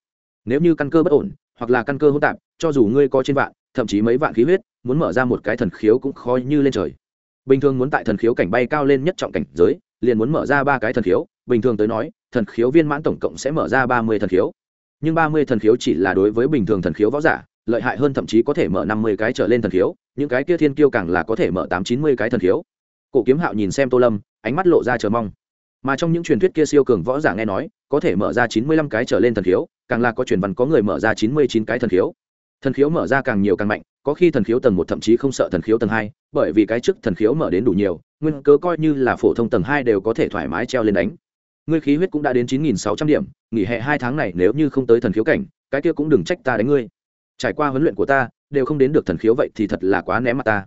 S1: Nếu như căn cơ bất ổn, hoặc là căn cơ hỗn tạp cho dù ngươi có trên vạn, thậm chí mấy vạn khí huyết, muốn mở ra một cái thần khiếu cũng khó như lên trời. Bình thường muốn tại thần khiếu cảnh bay cao lên nhất trọng cảnh giới, liền muốn mở ra ba cái thần khiếu, bình thường tới nói, thần khiếu viên mãn tổng cộng sẽ mở ra ba mươi thần khiếu. Nhưng ba mươi thần khiếu chỉ là đối với bình thường thần khiếu võ giả, lợi hại hơn thậm chí có thể mở năm mươi cái trở lên thần khiếu, những cái kia thiên kiêu càng là có thể mở tám chín mươi cái thần khiếu. Cổ kiếm hạo nhìn xem tô lâm, ánh mắt lộ ra chờ mong. Mà trong những truyền thuyết kia siêu cường võ giả nghe nói, có thể mở ra chín mươi lăm cái trở lên thần khiếu, càng là có truyền văn có người mở ra chín mươi chín cái thần khiếu thần khiếu mở ra càng nhiều càng mạnh, có khi thần khiếu tầng một thậm chí không sợ thần khiếu tầng hai, bởi vì cái trước thần khiếu mở đến đủ nhiều, nguyên cớ coi như là phổ thông tầng hai đều có thể thoải mái treo lên đánh. Ngươi khí huyết cũng đã đến chín nghìn sáu trăm điểm, nghỉ hè hai tháng này nếu như không tới thần khiếu cảnh, cái kia cũng đừng trách ta đánh ngươi. Trải qua huấn luyện của ta, đều không đến được thần khiếu vậy thì thật là quá ném mặt ta.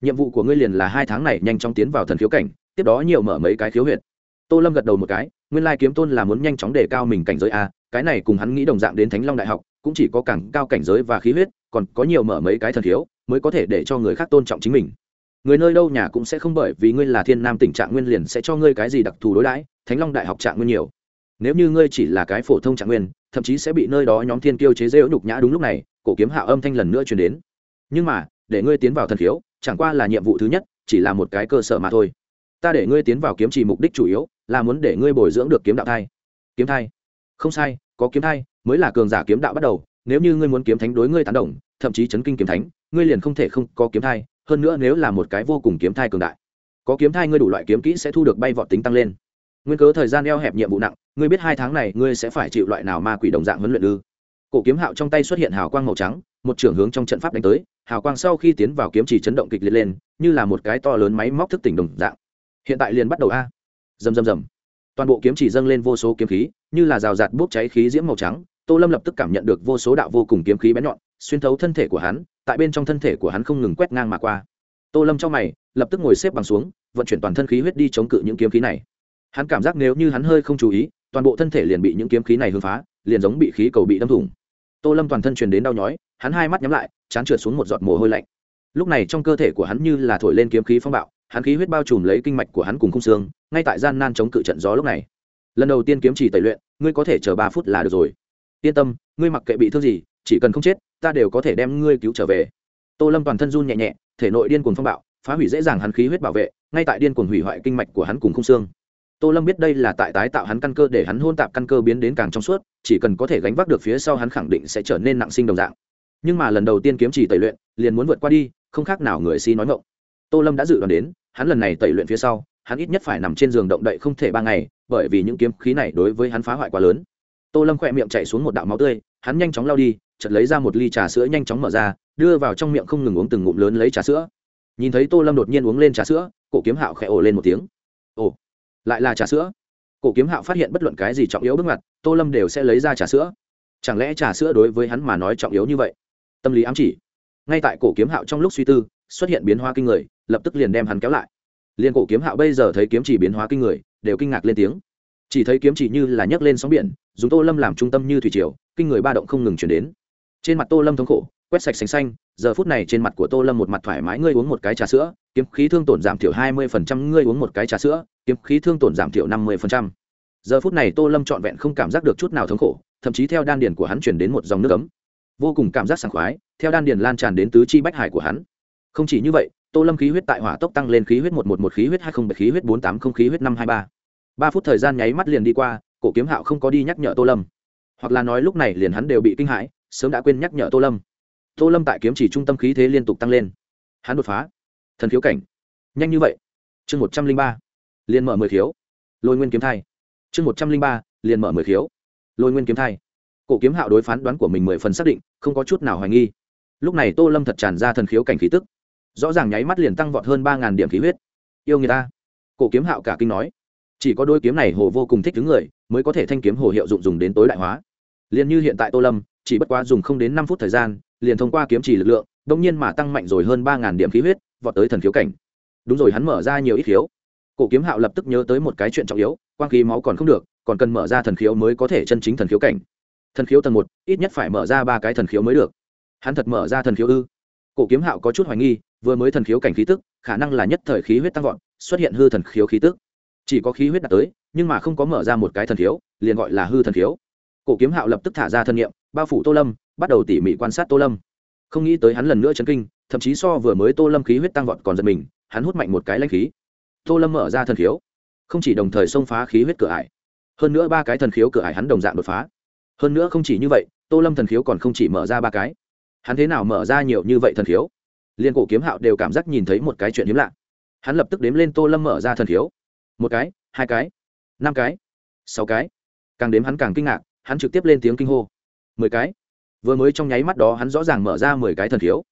S1: Nhiệm vụ của ngươi liền là hai tháng này nhanh chóng tiến vào thần khiếu cảnh, tiếp đó nhiều mở mấy cái khiếu huyệt. Tô lâm gật đầu một cái, nguyên lai kiếm tôn là muốn nhanh chóng đề cao mình cảnh giới a, cái này cùng hắn nghĩ đồng dạng đến thánh long đại học cũng chỉ có càng cao cảnh giới và khí huyết, còn có nhiều mở mấy cái thần thiếu, mới có thể để cho người khác tôn trọng chính mình. Người nơi đâu nhà cũng sẽ không bởi vì ngươi là thiên nam tình trạng nguyên liền sẽ cho ngươi cái gì đặc thù đối đãi, thánh long đại học trạng nguyên nhiều. Nếu như ngươi chỉ là cái phổ thông trạng nguyên, thậm chí sẽ bị nơi đó nhóm thiên kiêu chế rêu nhục nhã đúng lúc này, cổ kiếm hạ âm thanh lần nữa truyền đến. Nhưng mà, để ngươi tiến vào thần khiếu chẳng qua là nhiệm vụ thứ nhất, chỉ là một cái cơ sở mà thôi. Ta để ngươi tiến vào kiếm chỉ mục đích chủ yếu, là muốn để ngươi bồi dưỡng được kiếm đạo thai. Kiếm thai? Không sai, có kiếm thai mới là cường giả kiếm đạo bắt đầu, nếu như ngươi muốn kiếm thánh đối ngươi tán đồng, thậm chí chấn kinh kiếm thánh, ngươi liền không thể không có kiếm thai, hơn nữa nếu là một cái vô cùng kiếm thai cường đại, có kiếm thai ngươi đủ loại kiếm kỹ sẽ thu được bay vọt tính tăng lên. Nguyên cớ thời gian eo hẹp nhiệm vụ nặng, ngươi biết hai tháng này ngươi sẽ phải chịu loại nào ma quỷ đồng dạng huấn luyện ư? Cổ kiếm hạo trong tay xuất hiện hào quang màu trắng, một trưởng hướng trong trận pháp đánh tới, hào quang sau khi tiến vào kiếm chỉ chấn động kịch liệt lên, như là một cái to lớn máy móc thức tỉnh đồng dạng. Hiện tại liền bắt đầu a. Rầm rầm rầm. Toàn bộ kiếm chỉ dâng lên vô số kiếm khí, như là rào rạt bốc cháy khí diễm màu trắng tô lâm lập tức cảm nhận được vô số đạo vô cùng kiếm khí bén nhọn, xuyên thấu thân thể của hắn, tại bên trong thân thể của hắn không ngừng quét ngang mà qua. Tô lâm trong mày, lập tức ngồi xếp bằng xuống, vận chuyển toàn thân khí huyết đi chống cự những kiếm khí này. Hắn cảm giác nếu như hắn hơi không chú ý, toàn bộ thân thể liền bị những kiếm khí này hưng phá, liền giống bị khí cầu bị đâm thủng. Tô lâm toàn thân truyền đến đau nhói, hắn hai mắt nhắm lại, chán trượt xuống một giọt mồ hôi lạnh. Lúc này trong cơ thể của hắn như là thổi lên kiếm khí phong bạo, hắn khí huyết bao trùm lấy kinh mạch của hắn cùng khung xương, ngay tại gian nan chống cự trận gió lúc này. Lần đầu tiên kiếm chỉ tẩy luyện, ngươi có thể chờ ba phút là được rồi yên tâm, ngươi mặc kệ bị thương gì, chỉ cần không chết, ta đều có thể đem ngươi cứu trở về. Tô lâm toàn thân run nhẹ nhẹ, thể nội điên cuồng phong bạo, phá hủy dễ dàng hắn khí huyết bảo vệ, ngay tại điên cuồng hủy hoại kinh mạch của hắn cùng không xương. Tô lâm biết đây là tại tái tạo hắn căn cơ để hắn hôn tạp căn cơ biến đến càng trong suốt, chỉ cần có thể gánh vác được phía sau hắn khẳng định sẽ trở nên nặng sinh đồng dạng. Nhưng mà lần đầu tiên kiếm chỉ tẩy luyện, liền muốn vượt qua đi, không khác nào người si nói ngộng tô lâm đã dự đoán đến, hắn lần này tẩy luyện phía sau, hắn ít nhất phải nằm trên giường động đậy không thể ba ngày, bởi vì những kiếm khí này đối với hắn phá hoại quá lớn tô lâm khỏe miệng chạy xuống một đạo máu tươi, hắn nhanh chóng lao đi chật lấy ra một ly trà sữa nhanh chóng mở ra, đưa vào trong miệng không ngừng uống từng ngụm lớn lấy trà sữa. Nhìn thấy tô lâm đột nhiên uống lên trà sữa, cổ kiếm hạo khẽ ồ lên một tiếng. Ồ, lại là trà sữa? Cổ kiếm hạo phát hiện bất luận cái gì trọng yếu bước mặt tô lâm đều sẽ lấy ra trà sữa. Chẳng lẽ trà sữa đối với hắn mà nói trọng yếu như vậy? Tâm lý ám chỉ. Ngay tại cổ kiếm hạo trong lúc suy tư, xuất hiện biến hóa kinh người, lập tức liền đem hắn kéo lại. Liền cổ kiếm hạo bây giờ thấy kiếm chỉ biến hóa kinh người, đều kinh ngạc lên tiếng chỉ thấy kiếm chỉ như là nhấc lên sóng biển, dùng tô lâm làm trung tâm như thủy triều, kinh người ba động không ngừng chuyển đến. Trên mặt tô lâm thống khổ, quét sạch sành xanh, giờ phút này trên mặt của tô lâm một mặt thoải mái, ngươi uống một cái trà sữa, kiếm khí thương tổn giảm thiểu hai mươi phần trăm, ngươi uống một cái trà sữa, kiếm khí thương tổn giảm thiểu năm mươi phần trăm. Giờ phút này tô lâm trọn vẹn không cảm giác được chút nào thống khổ, thậm chí theo đan điền của hắn chuyển đến một dòng nước ấm. Vô cùng cảm giác sảng khoái, theo đan điền lan tràn đến tứ chi bách hải của hắn. Không chỉ như vậy, tô lâm khí huyết tại hỏa tốc tăng lên khí huyết một một một, khí huyết hai không bảy, khí huyết bốn tám không, khí huyết năm hai ba ba phút thời gian nháy mắt liền đi qua, cổ kiếm hạo không có đi nhắc nhở tô lâm. Hoặc là nói lúc này liền hắn đều bị kinh hãi, sớm đã quên nhắc nhở tô lâm. Tô lâm tại kiếm chỉ trung tâm khí thế liên tục tăng lên. Hắn đột phá. Thần khiếu cảnh. Nhanh như vậy. Chương một trăm linh ba. Liền mở mười khiếu. Lôi nguyên kiếm thai. Chương một trăm linh ba. Liền mở mười khiếu. Lôi nguyên kiếm thai. Cổ kiếm hạo đối phán đoán của mình mười phần xác định, không có chút nào hoài nghi. Lúc này tô lâm thật tràn ra thần khiếu cảnh khí tức. Rõ ràng nháy mắt liền tăng vọt hơn ba ngàn điểm khí huyết. Yêu người ta. Cổ kiếm hạo cả kinh nói chỉ có đôi kiếm này hồ vô cùng thích thứ người, mới có thể thanh kiếm hồ hiệu dụng dùng đến tối đại hóa. Liền như hiện tại tô lâm, chỉ bất quá dùng không đến năm phút thời gian, liền thông qua kiếm chỉ lực lượng, đông nhiên mà tăng mạnh rồi hơn ba ngàn điểm khí huyết, vọt tới thần khiếu cảnh. Đúng rồi, hắn mở ra nhiều ít khiếu. Cổ kiếm hạo lập tức nhớ tới một cái chuyện trọng yếu, quang khí máu còn không được, còn cần mở ra thần khiếu mới có thể chân chính thần khiếu cảnh. Thần khiếu tầng một, ít nhất phải mở ra ba cái thần khiếu mới được. Hắn thật mở ra thần khiếu ư? Cổ kiếm hạo có chút hoài nghi, vừa mới thần khiếu cảnh khí tức, khả năng là nhất thời khí huyết tăng vọt, xuất hiện hư thần khiếu khí tức chỉ có khí huyết đạt tới, nhưng mà không có mở ra một cái thần thiếu liền gọi là hư thần thiếu cổ kiếm hạo lập tức thả ra thân nhiệm bao phủ tô lâm, bắt đầu tỉ mỉ quan sát tô lâm. Không nghĩ tới hắn lần nữa chấn kinh, thậm chí so vừa mới tô lâm khí huyết tăng vọt còn giật mình, hắn hút mạnh một cái lãnh khí. Tô lâm mở ra thần khiếu, không chỉ đồng thời xông phá khí huyết cửa ải, hơn nữa ba cái thần khiếu cửa ải hắn đồng dạng đột phá. Hơn nữa không chỉ như vậy, tô lâm thần khiếu còn không chỉ mở ra ba cái. Hắn thế nào mở ra nhiều như vậy thần khiếu? Liên cổ kiếm hạo đều cảm giác nhìn thấy một cái chuyện hiếm lạ. Hắn lập tức đếm lên tô lâm mở ra thần khiếu một cái, hai cái, năm cái, sáu cái. Càng đếm hắn càng kinh ngạc, hắn trực tiếp lên tiếng kinh hô. Mười cái. Vừa mới trong nháy mắt đó hắn rõ ràng mở ra mười cái thần khiếu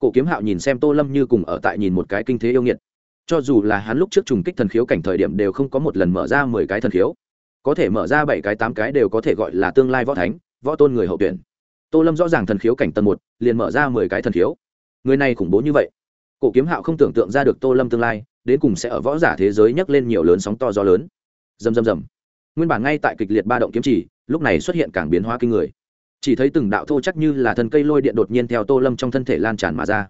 S1: cổ kiếm hạo nhìn xem tô lâm như cùng ở tại nhìn một cái kinh thế yêu nghiệt. Cho dù là hắn lúc trước trùng kích thần khiếu cảnh thời điểm đều không có một lần mở ra mười cái thần khiếu. Có thể mở ra bảy cái, tám cái đều có thể gọi là tương lai võ thánh, võ tôn người hậu tuyển. Tô lâm rõ ràng thần khiếu cảnh tầng một, liền mở ra mười cái thần khiếu. Người này khủng bố như vậy. Cổ kiếm hạo không tưởng tượng ra được tô lâm tương lai đến cùng sẽ ở võ giả thế giới nhấc lên nhiều lớn sóng to gió lớn. Dầm dầm dầm. nguyên bản ngay tại kịch liệt ba động kiếm chỉ, lúc này xuất hiện cảng biến hóa kinh người. Chỉ thấy từng đạo thô chắc như là thân cây lôi điện đột nhiên theo tô lâm trong thân thể lan tràn mà ra.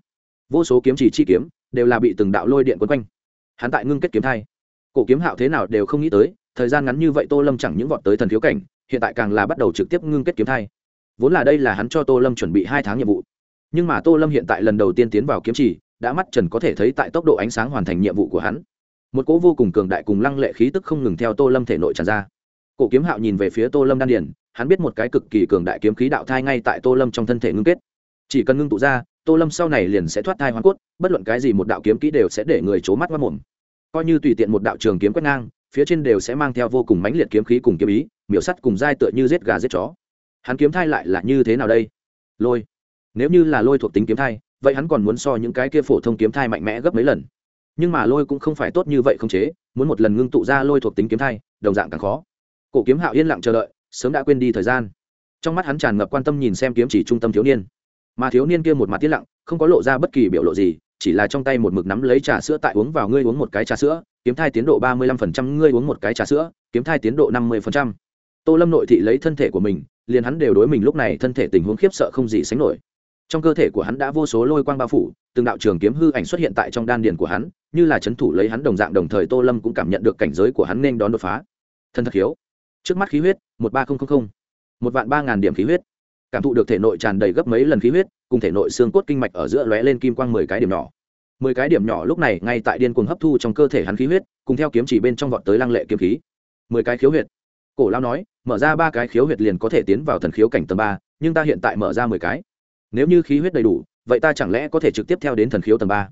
S1: Vô số kiếm chỉ chi kiếm đều là bị từng đạo lôi điện quấn quanh. Hắn tại ngưng kết kiếm thai. Cổ kiếm hạo thế nào đều không nghĩ tới, thời gian ngắn như vậy tô lâm chẳng những vọt tới thần thiếu cảnh, hiện tại càng là bắt đầu trực tiếp ngưng kết kiếm thai. Vốn là đây là hắn cho tô lâm chuẩn bị hai tháng nhiệm vụ. Nhưng mà tô lâm hiện tại lần đầu tiên tiến vào kiếm chỉ đã mắt trần có thể thấy tại tốc độ ánh sáng hoàn thành nhiệm vụ của hắn. Một cỗ vô cùng cường đại cùng lăng lệ khí tức không ngừng theo tô lâm thể nội tràn ra. Cổ kiếm hạo nhìn về phía tô lâm đan Điền, hắn biết một cái cực kỳ cường đại kiếm khí đạo thai ngay tại tô lâm trong thân thể ngưng kết. Chỉ cần ngưng tụ ra tô lâm sau này liền sẽ thoát thai hoàn cốt bất luận cái gì một đạo kiếm kỹ đều sẽ để người c h ố mắt mất mồm. Coi như tùy tiện một đạo trường kiếm quét ngang phía trên đều sẽ mang theo vô cùng mãnh liệt kiếm khí cùng kiếm ý miểu sắt cùng dai tựa như giết gà giết chó. Hắn kiếm thai lại là như thế nào đây? Lôi. Nếu như là lôi thuộc tính kiếm thai vậy hắn còn muốn so những cái kia phổ thông kiếm thai mạnh mẽ gấp mấy lần. Nhưng mà lôi cũng không phải tốt như vậy không chế, muốn một lần ngưng tụ ra lôi thuộc tính kiếm thai, đồng dạng càng khó. Cổ kiếm hạo yên lặng chờ đợi, sớm đã quên đi thời gian. Trong mắt hắn tràn ngập quan tâm nhìn xem kiếm chỉ trung tâm thiếu niên. Mà thiếu niên kia một mặt tiết lặng, không có lộ ra bất kỳ biểu lộ gì, chỉ là trong tay một mực nắm lấy trà sữa tại uống vào ngươi uống một cái trà sữa, kiếm thai tiến độ ba mươi lăm phần trăm, ngươi uống một cái trà sữa, kiếm thai tiến độ năm mươi phần trăm. Tô lâm nội thị lấy thân thể của mình, liền hắn đều đối mình lúc này thân thể tình huống khiếp sợ không gì sánh nổi trong cơ thể của hắn đã vô số lôi quang bao phủ, từng đạo trường kiếm hư ảnh xuất hiện tại trong đan điền của hắn, như là c h ấ n thủ lấy hắn đồng dạng đồng thời tô lâm cũng cảm nhận được cảnh giới của hắn nên đón đột phá. Thân thật hiếu trước mắt khí huyết, một ba nghìn một vạn ba ngàn điểm khí huyết. Cảm thụ được thể nội tràn đầy gấp mấy lần khí huyết, cùng thể nội xương cốt kinh mạch ở giữa lóe lên kim quang mười cái điểm nhỏ. Mười cái điểm nhỏ lúc này, ngay tại điên cuồng hấp thu trong cơ thể hắn khí huyết, cùng theo kiếm chỉ bên trong vọt tới lăng lệ kiếm khí. Mười cái khiếu huyệt. Cổ lao nói, mở ra ba cái khiếu huyệt liền có thể tiến vào thần khiếu cảnh tầng ba, nhưng ta hiện tại mở ra mười cái nếu như khí huyết đầy đủ, vậy ta chẳng lẽ có thể trực tiếp theo đến thần khiếu tầng ba?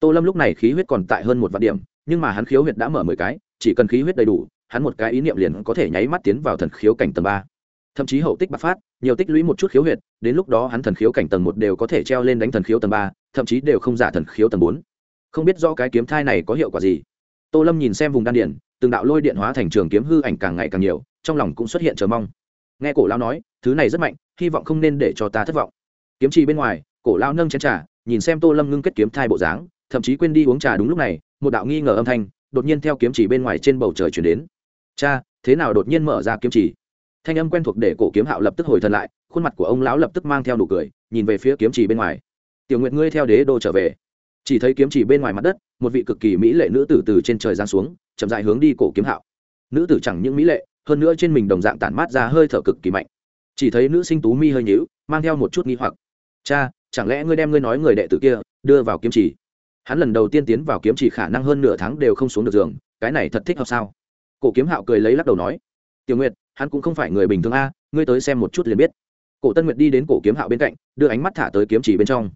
S1: Tô lâm lúc này khí huyết còn tại hơn một vạn điểm, nhưng mà hắn khiếu huyệt đã mở mười cái, chỉ cần khí huyết đầy đủ, hắn một cái ý niệm liền có thể nháy mắt tiến vào thần khiếu cảnh tầng ba. Thậm chí hậu tích bạc phát, nhiều tích lũy một chút khiếu huyệt đến lúc đó hắn thần khiếu cảnh tầng một đều có thể treo lên đánh thần khiếu tầng ba, thậm chí đều không giả thần khiếu tầng bốn. Không biết do cái kiếm thai này có hiệu quả gì. Tô lâm nhìn xem vùng đan điện từng đạo lôi điện hóa thành trường kiếm hư ảnh càng ngày càng nhiều, trong lòng cũng xuất hiện chờ mong. Nghe cổ lao nói, thứ này rất mạnh, hy vọng không nên để cho ta thất vọng kiếm trì bên ngoài, cổ lao nâng chén trà, nhìn xem tô lâm ngưng kết kiếm thai bộ dáng, thậm chí quên đi uống trà đúng lúc này, một đạo nghi ngờ âm thanh đột nhiên theo kiếm chỉ bên ngoài trên bầu trời chuyển đến. Cha, thế nào đột nhiên mở ra kiếm chỉ? Thanh âm quen thuộc để cổ kiếm hạo lập tức hồi thần lại, khuôn mặt của ông lão lập tức mang theo nụ cười, nhìn về phía kiếm chỉ bên ngoài. Tiểu nguyện ngươi theo đế đô trở về. Chỉ thấy kiếm chỉ bên ngoài mặt đất, một vị cực kỳ mỹ lệ nữ tử từ trên trời giáng xuống, chậm dại hướng đi cổ kiếm hạo. Nữ tử chẳng những mỹ lệ, hơn nữa trên mình đồng dạng tản mát ra hơi thở cực kỳ mạnh. Chỉ thấy nữ sinh tú mi hơi nhíu, mang theo một chút nghi hoặc cha, chẳng lẽ ngươi đem ngươi nói người đệ tử kia đưa vào kiếm chỉ? Hắn lần đầu tiên tiến vào kiếm chỉ khả năng hơn nửa tháng đều không xuống được giường, cái này thật thích hợp sao? Cổ kiếm hạo cười lấy lắc đầu nói, tiểu nguyệt, hắn cũng không phải người bình thường a, ngươi tới xem một chút liền biết. Cổ tân nguyệt đi đến cổ kiếm hạo bên cạnh, đưa ánh mắt thả tới kiếm chỉ bên trong.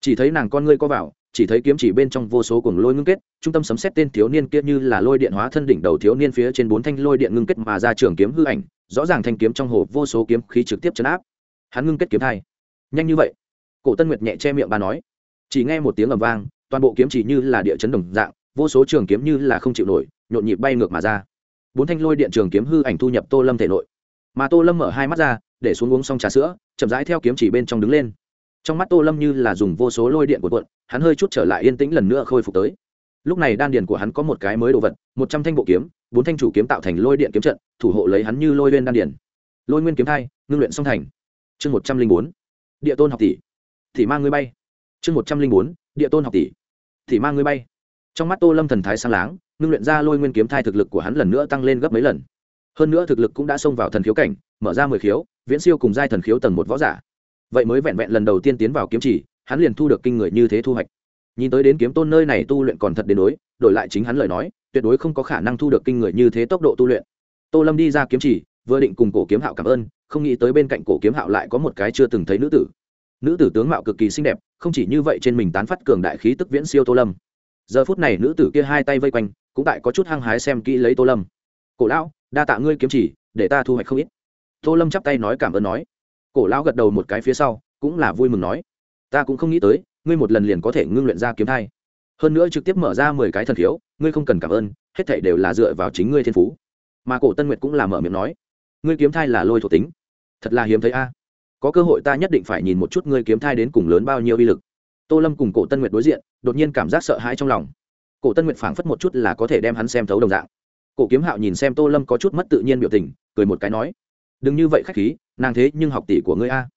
S1: Chỉ thấy nàng con ngươi có vào, chỉ thấy kiếm chỉ bên trong vô số cuồng lôi ngưng kết, trung tâm sấm xét tên thiếu niên kia như là lôi điện hóa thân đỉnh đầu thiếu niên phía trên bốn thanh lôi điện ngưng kết mà ra trường kiếm hư ảnh, rõ ràng thanh kiếm trong hồ vô số kiếm khí trực tiếp chấn áp. Hắn ngưng kết kiếm thai nhanh như vậy? Cổ tân nguyệt nhẹ che miệng bà nói. Chỉ nghe một tiếng ầm vang, toàn bộ kiếm chỉ như là địa chấn đồng dạng, vô số trường kiếm như là không chịu nổi, nhộn nhịp bay ngược mà ra. Bốn thanh lôi điện trường kiếm hư ảnh thu nhập tô lâm thể nội. Mà tô lâm mở hai mắt ra, để xuống uống xong trà sữa, chậm rãi theo kiếm chỉ bên trong đứng lên. Trong mắt tô lâm như là dùng vô số lôi điện của quận hắn hơi chút trở lại yên tĩnh lần nữa khôi phục tới. Lúc này đan điền của hắn có một cái mới đồ vật, một trăm thanh bộ kiếm, bốn thanh chủ kiếm tạo thành lôi điện kiếm trận, thủ hộ lấy hắn như lôi lên đan điền. Lôi nguyên kiếm thai, ngưng luyện song thành. Chương một trăm linh bốn. Địa tôn học tỷ thì mang ngươi bay. Chương một trăm linh bốn, địa tôn học tỷ. Thì mang ngươi bay. Trong mắt tô lâm thần thái sang láng, ngưng luyện ra lôi nguyên kiếm thai thực lực của hắn lần nữa tăng lên gấp mấy lần. Hơn nữa thực lực cũng đã xông vào thần khiếu cảnh, mở ra mười khiếu, viễn siêu cùng giai thần khiếu tầng một võ giả. Vậy mới vẹn vẹn lần đầu tiên tiến vào kiếm chỉ, hắn liền thu được kinh người như thế thu hoạch. Nhìn tới đến kiếm tôn nơi này tu luyện còn thật đến đối, đổi lại chính hắn lời nói, tuyệt đối không có khả năng thu được kinh người như thế tốc độ tu luyện. Tô lâm đi ra kiếm chỉ, vừa định cùng cổ kiếm hạo cảm ơn, không nghĩ tới bên cạnh cổ kiếm hạo lại có một cái chưa từng thấy nữ tử nữ tử tướng mạo cực kỳ xinh đẹp, không chỉ như vậy trên mình tán phát cường đại khí tức viễn siêu tô lâm. Giờ phút này nữ tử kia hai tay vây quanh, cũng tại có chút hăng hái xem kỹ lấy tô lâm. Cổ lão, đa tạ ngươi kiếm chỉ, để ta thu hoạch không ít. Tô lâm chắp tay nói cảm ơn nói. Cổ lão gật đầu một cái phía sau, cũng là vui mừng nói. Ta cũng không nghĩ tới, ngươi một lần liền có thể ngưng luyện ra kiếm thai. Hơn nữa trực tiếp mở ra mười cái thần thiếu, ngươi không cần cảm ơn, hết thảy đều là dựa vào chính ngươi thiên phú. Mà cổ tân nguyệt cũng là mở miệng nói. Ngươi kiếm thai là lôi thuộc tính. Thật là hiếm thấy a có cơ hội ta nhất định phải nhìn một chút ngươi kiếm thai đến cùng lớn bao nhiêu uy lực. Tô lâm cùng cổ tân nguyệt đối diện, đột nhiên cảm giác sợ hãi trong lòng. Cổ tân nguyệt phảng phất một chút là có thể đem hắn xem thấu đồng dạng. Cổ kiếm hạo nhìn xem tô lâm có chút mất tự nhiên biểu tình, cười một cái nói, đừng như vậy khách khí, nàng thế nhưng học tỷ của ngươi a.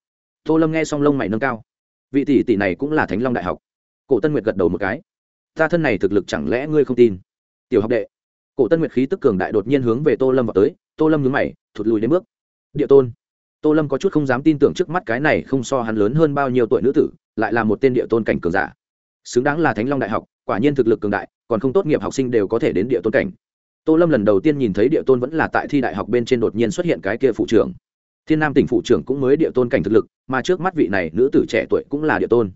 S1: Tô lâm nghe xong lông mày nâng cao. Vị tỷ tỷ này cũng là thánh long đại học. Cổ tân nguyệt gật đầu một cái, ta thân này thực lực chẳng lẽ ngươi không tin? Tiểu học đệ. Cổ tân nguyệt khí tức cường đại đột nhiên hướng về tô lâm vào tới, tô lâm nhướng mày, thụt lùi đến bước. Địa tôn tô lâm có chút không dám tin tưởng trước mắt cái này không so hắn lớn hơn bao nhiêu tuổi nữ tử, lại là một tên địa tôn cảnh cường giả. Xứng đáng là thánh long đại học, quả nhiên thực lực cường đại, còn không tốt nghiệp học sinh đều có thể đến địa tôn cảnh. Tô lâm lần đầu tiên nhìn thấy địa tôn vẫn là tại thi đại học bên trên đột nhiên xuất hiện cái kia phụ trưởng. Thiên nam tỉnh phụ trưởng cũng mới địa tôn cảnh thực lực, mà trước mắt vị này nữ tử trẻ tuổi cũng là địa tôn.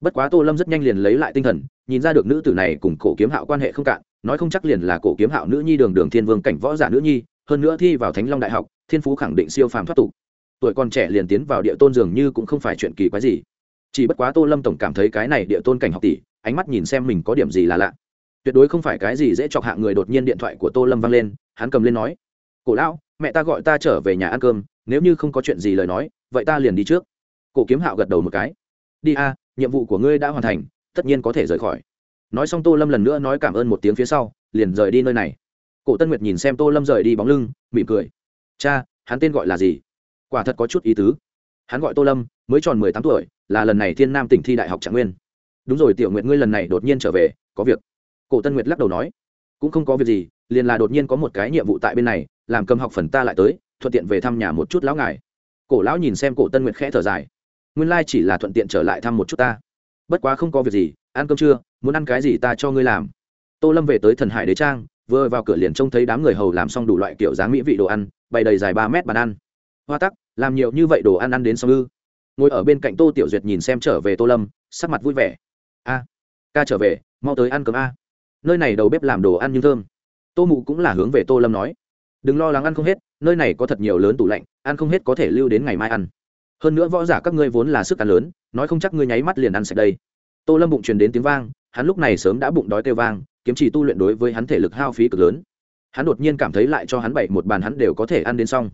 S1: Bất quá tô lâm rất nhanh liền lấy lại tinh thần, nhìn ra được nữ tử này cùng cổ kiếm hạo quan hệ không cạn, nói không chắc liền là cổ kiếm hạo nữ nhi đường đường thiên vương cảnh võ giả nữ nhi, hơn nữa thi vào thánh long đại học, thiên phú khẳng định siêu phàm thoát tục tuổi còn trẻ liền tiến vào địa tôn dường như cũng không phải chuyện kỳ quái gì. Chỉ bất quá tô lâm tổng cảm thấy cái này địa tôn cảnh học tỷ, ánh mắt nhìn xem mình có điểm gì là lạ. Tuyệt đối không phải cái gì dễ chọc hạ người đột nhiên điện thoại của tô lâm vang lên, hắn cầm lên nói, cổ lão, mẹ ta gọi ta trở về nhà ăn cơm, nếu như không có chuyện gì lời nói, vậy ta liền đi trước. Cổ kiếm hạo gật đầu một cái, đi a, nhiệm vụ của ngươi đã hoàn thành, tất nhiên có thể rời khỏi. Nói xong tô lâm lần nữa nói cảm ơn một tiếng phía sau, liền rời đi nơi này. Cổ tân nguyệt nhìn xem tô lâm rời đi bóng lưng, mỉm cười, cha, hắn tên gọi là gì? Quả thật có chút ý tứ. Hắn gọi tô lâm, mới tròn mười tám tuổi, là lần này thiên nam tỉnh thi đại học trạng nguyên. Đúng rồi, tiểu nguyệt, ngươi lần này đột nhiên trở về, có việc. Cổ tân nguyệt lắc đầu nói, cũng không có việc gì, liền là đột nhiên có một cái nhiệm vụ tại bên này, làm cầm học phần ta lại tới, thuận tiện về thăm nhà một chút lão ngài. Cổ lão nhìn xem cổ tân nguyệt khẽ thở dài, nguyên lai chỉ là thuận tiện trở lại thăm một chút ta. Bất quá không có việc gì, ăn cơm chưa muốn ăn cái gì ta cho ngươi làm. Tô lâm về tới thần hải đế trang, vừa vào cửa liền trông thấy đám người hầu làm xong đủ loại kiểu dáng mỹ vị đồ ăn, bày đầy dài ba mét bàn ăn hoa tắc, làm nhiều như vậy đồ ăn ăn đến xong ư? Ngồi ở bên cạnh tô tiểu duyệt nhìn xem trở về tô lâm, sắc mặt vui vẻ. A, ca trở về, mau tới ăn cơm a. Nơi này đầu bếp làm đồ ăn nhưng thơm. Tô mụ cũng là hướng về tô lâm nói. Đừng lo lắng ăn không hết, nơi này có thật nhiều lớn tủ lạnh, ăn không hết có thể lưu đến ngày mai ăn. Hơn nữa võ giả các ngươi vốn là sức ăn lớn, nói không chắc ngươi nháy mắt liền ăn sạch đây. Tô lâm bụng truyền đến tiếng vang, hắn lúc này sớm đã bụng đói kêu vang, kiếm chỉ tu luyện đối với hắn thể lực hao phí cực lớn. Hắn đột nhiên cảm thấy lại cho hắn bảy một bàn hắn đều có thể ăn đến xong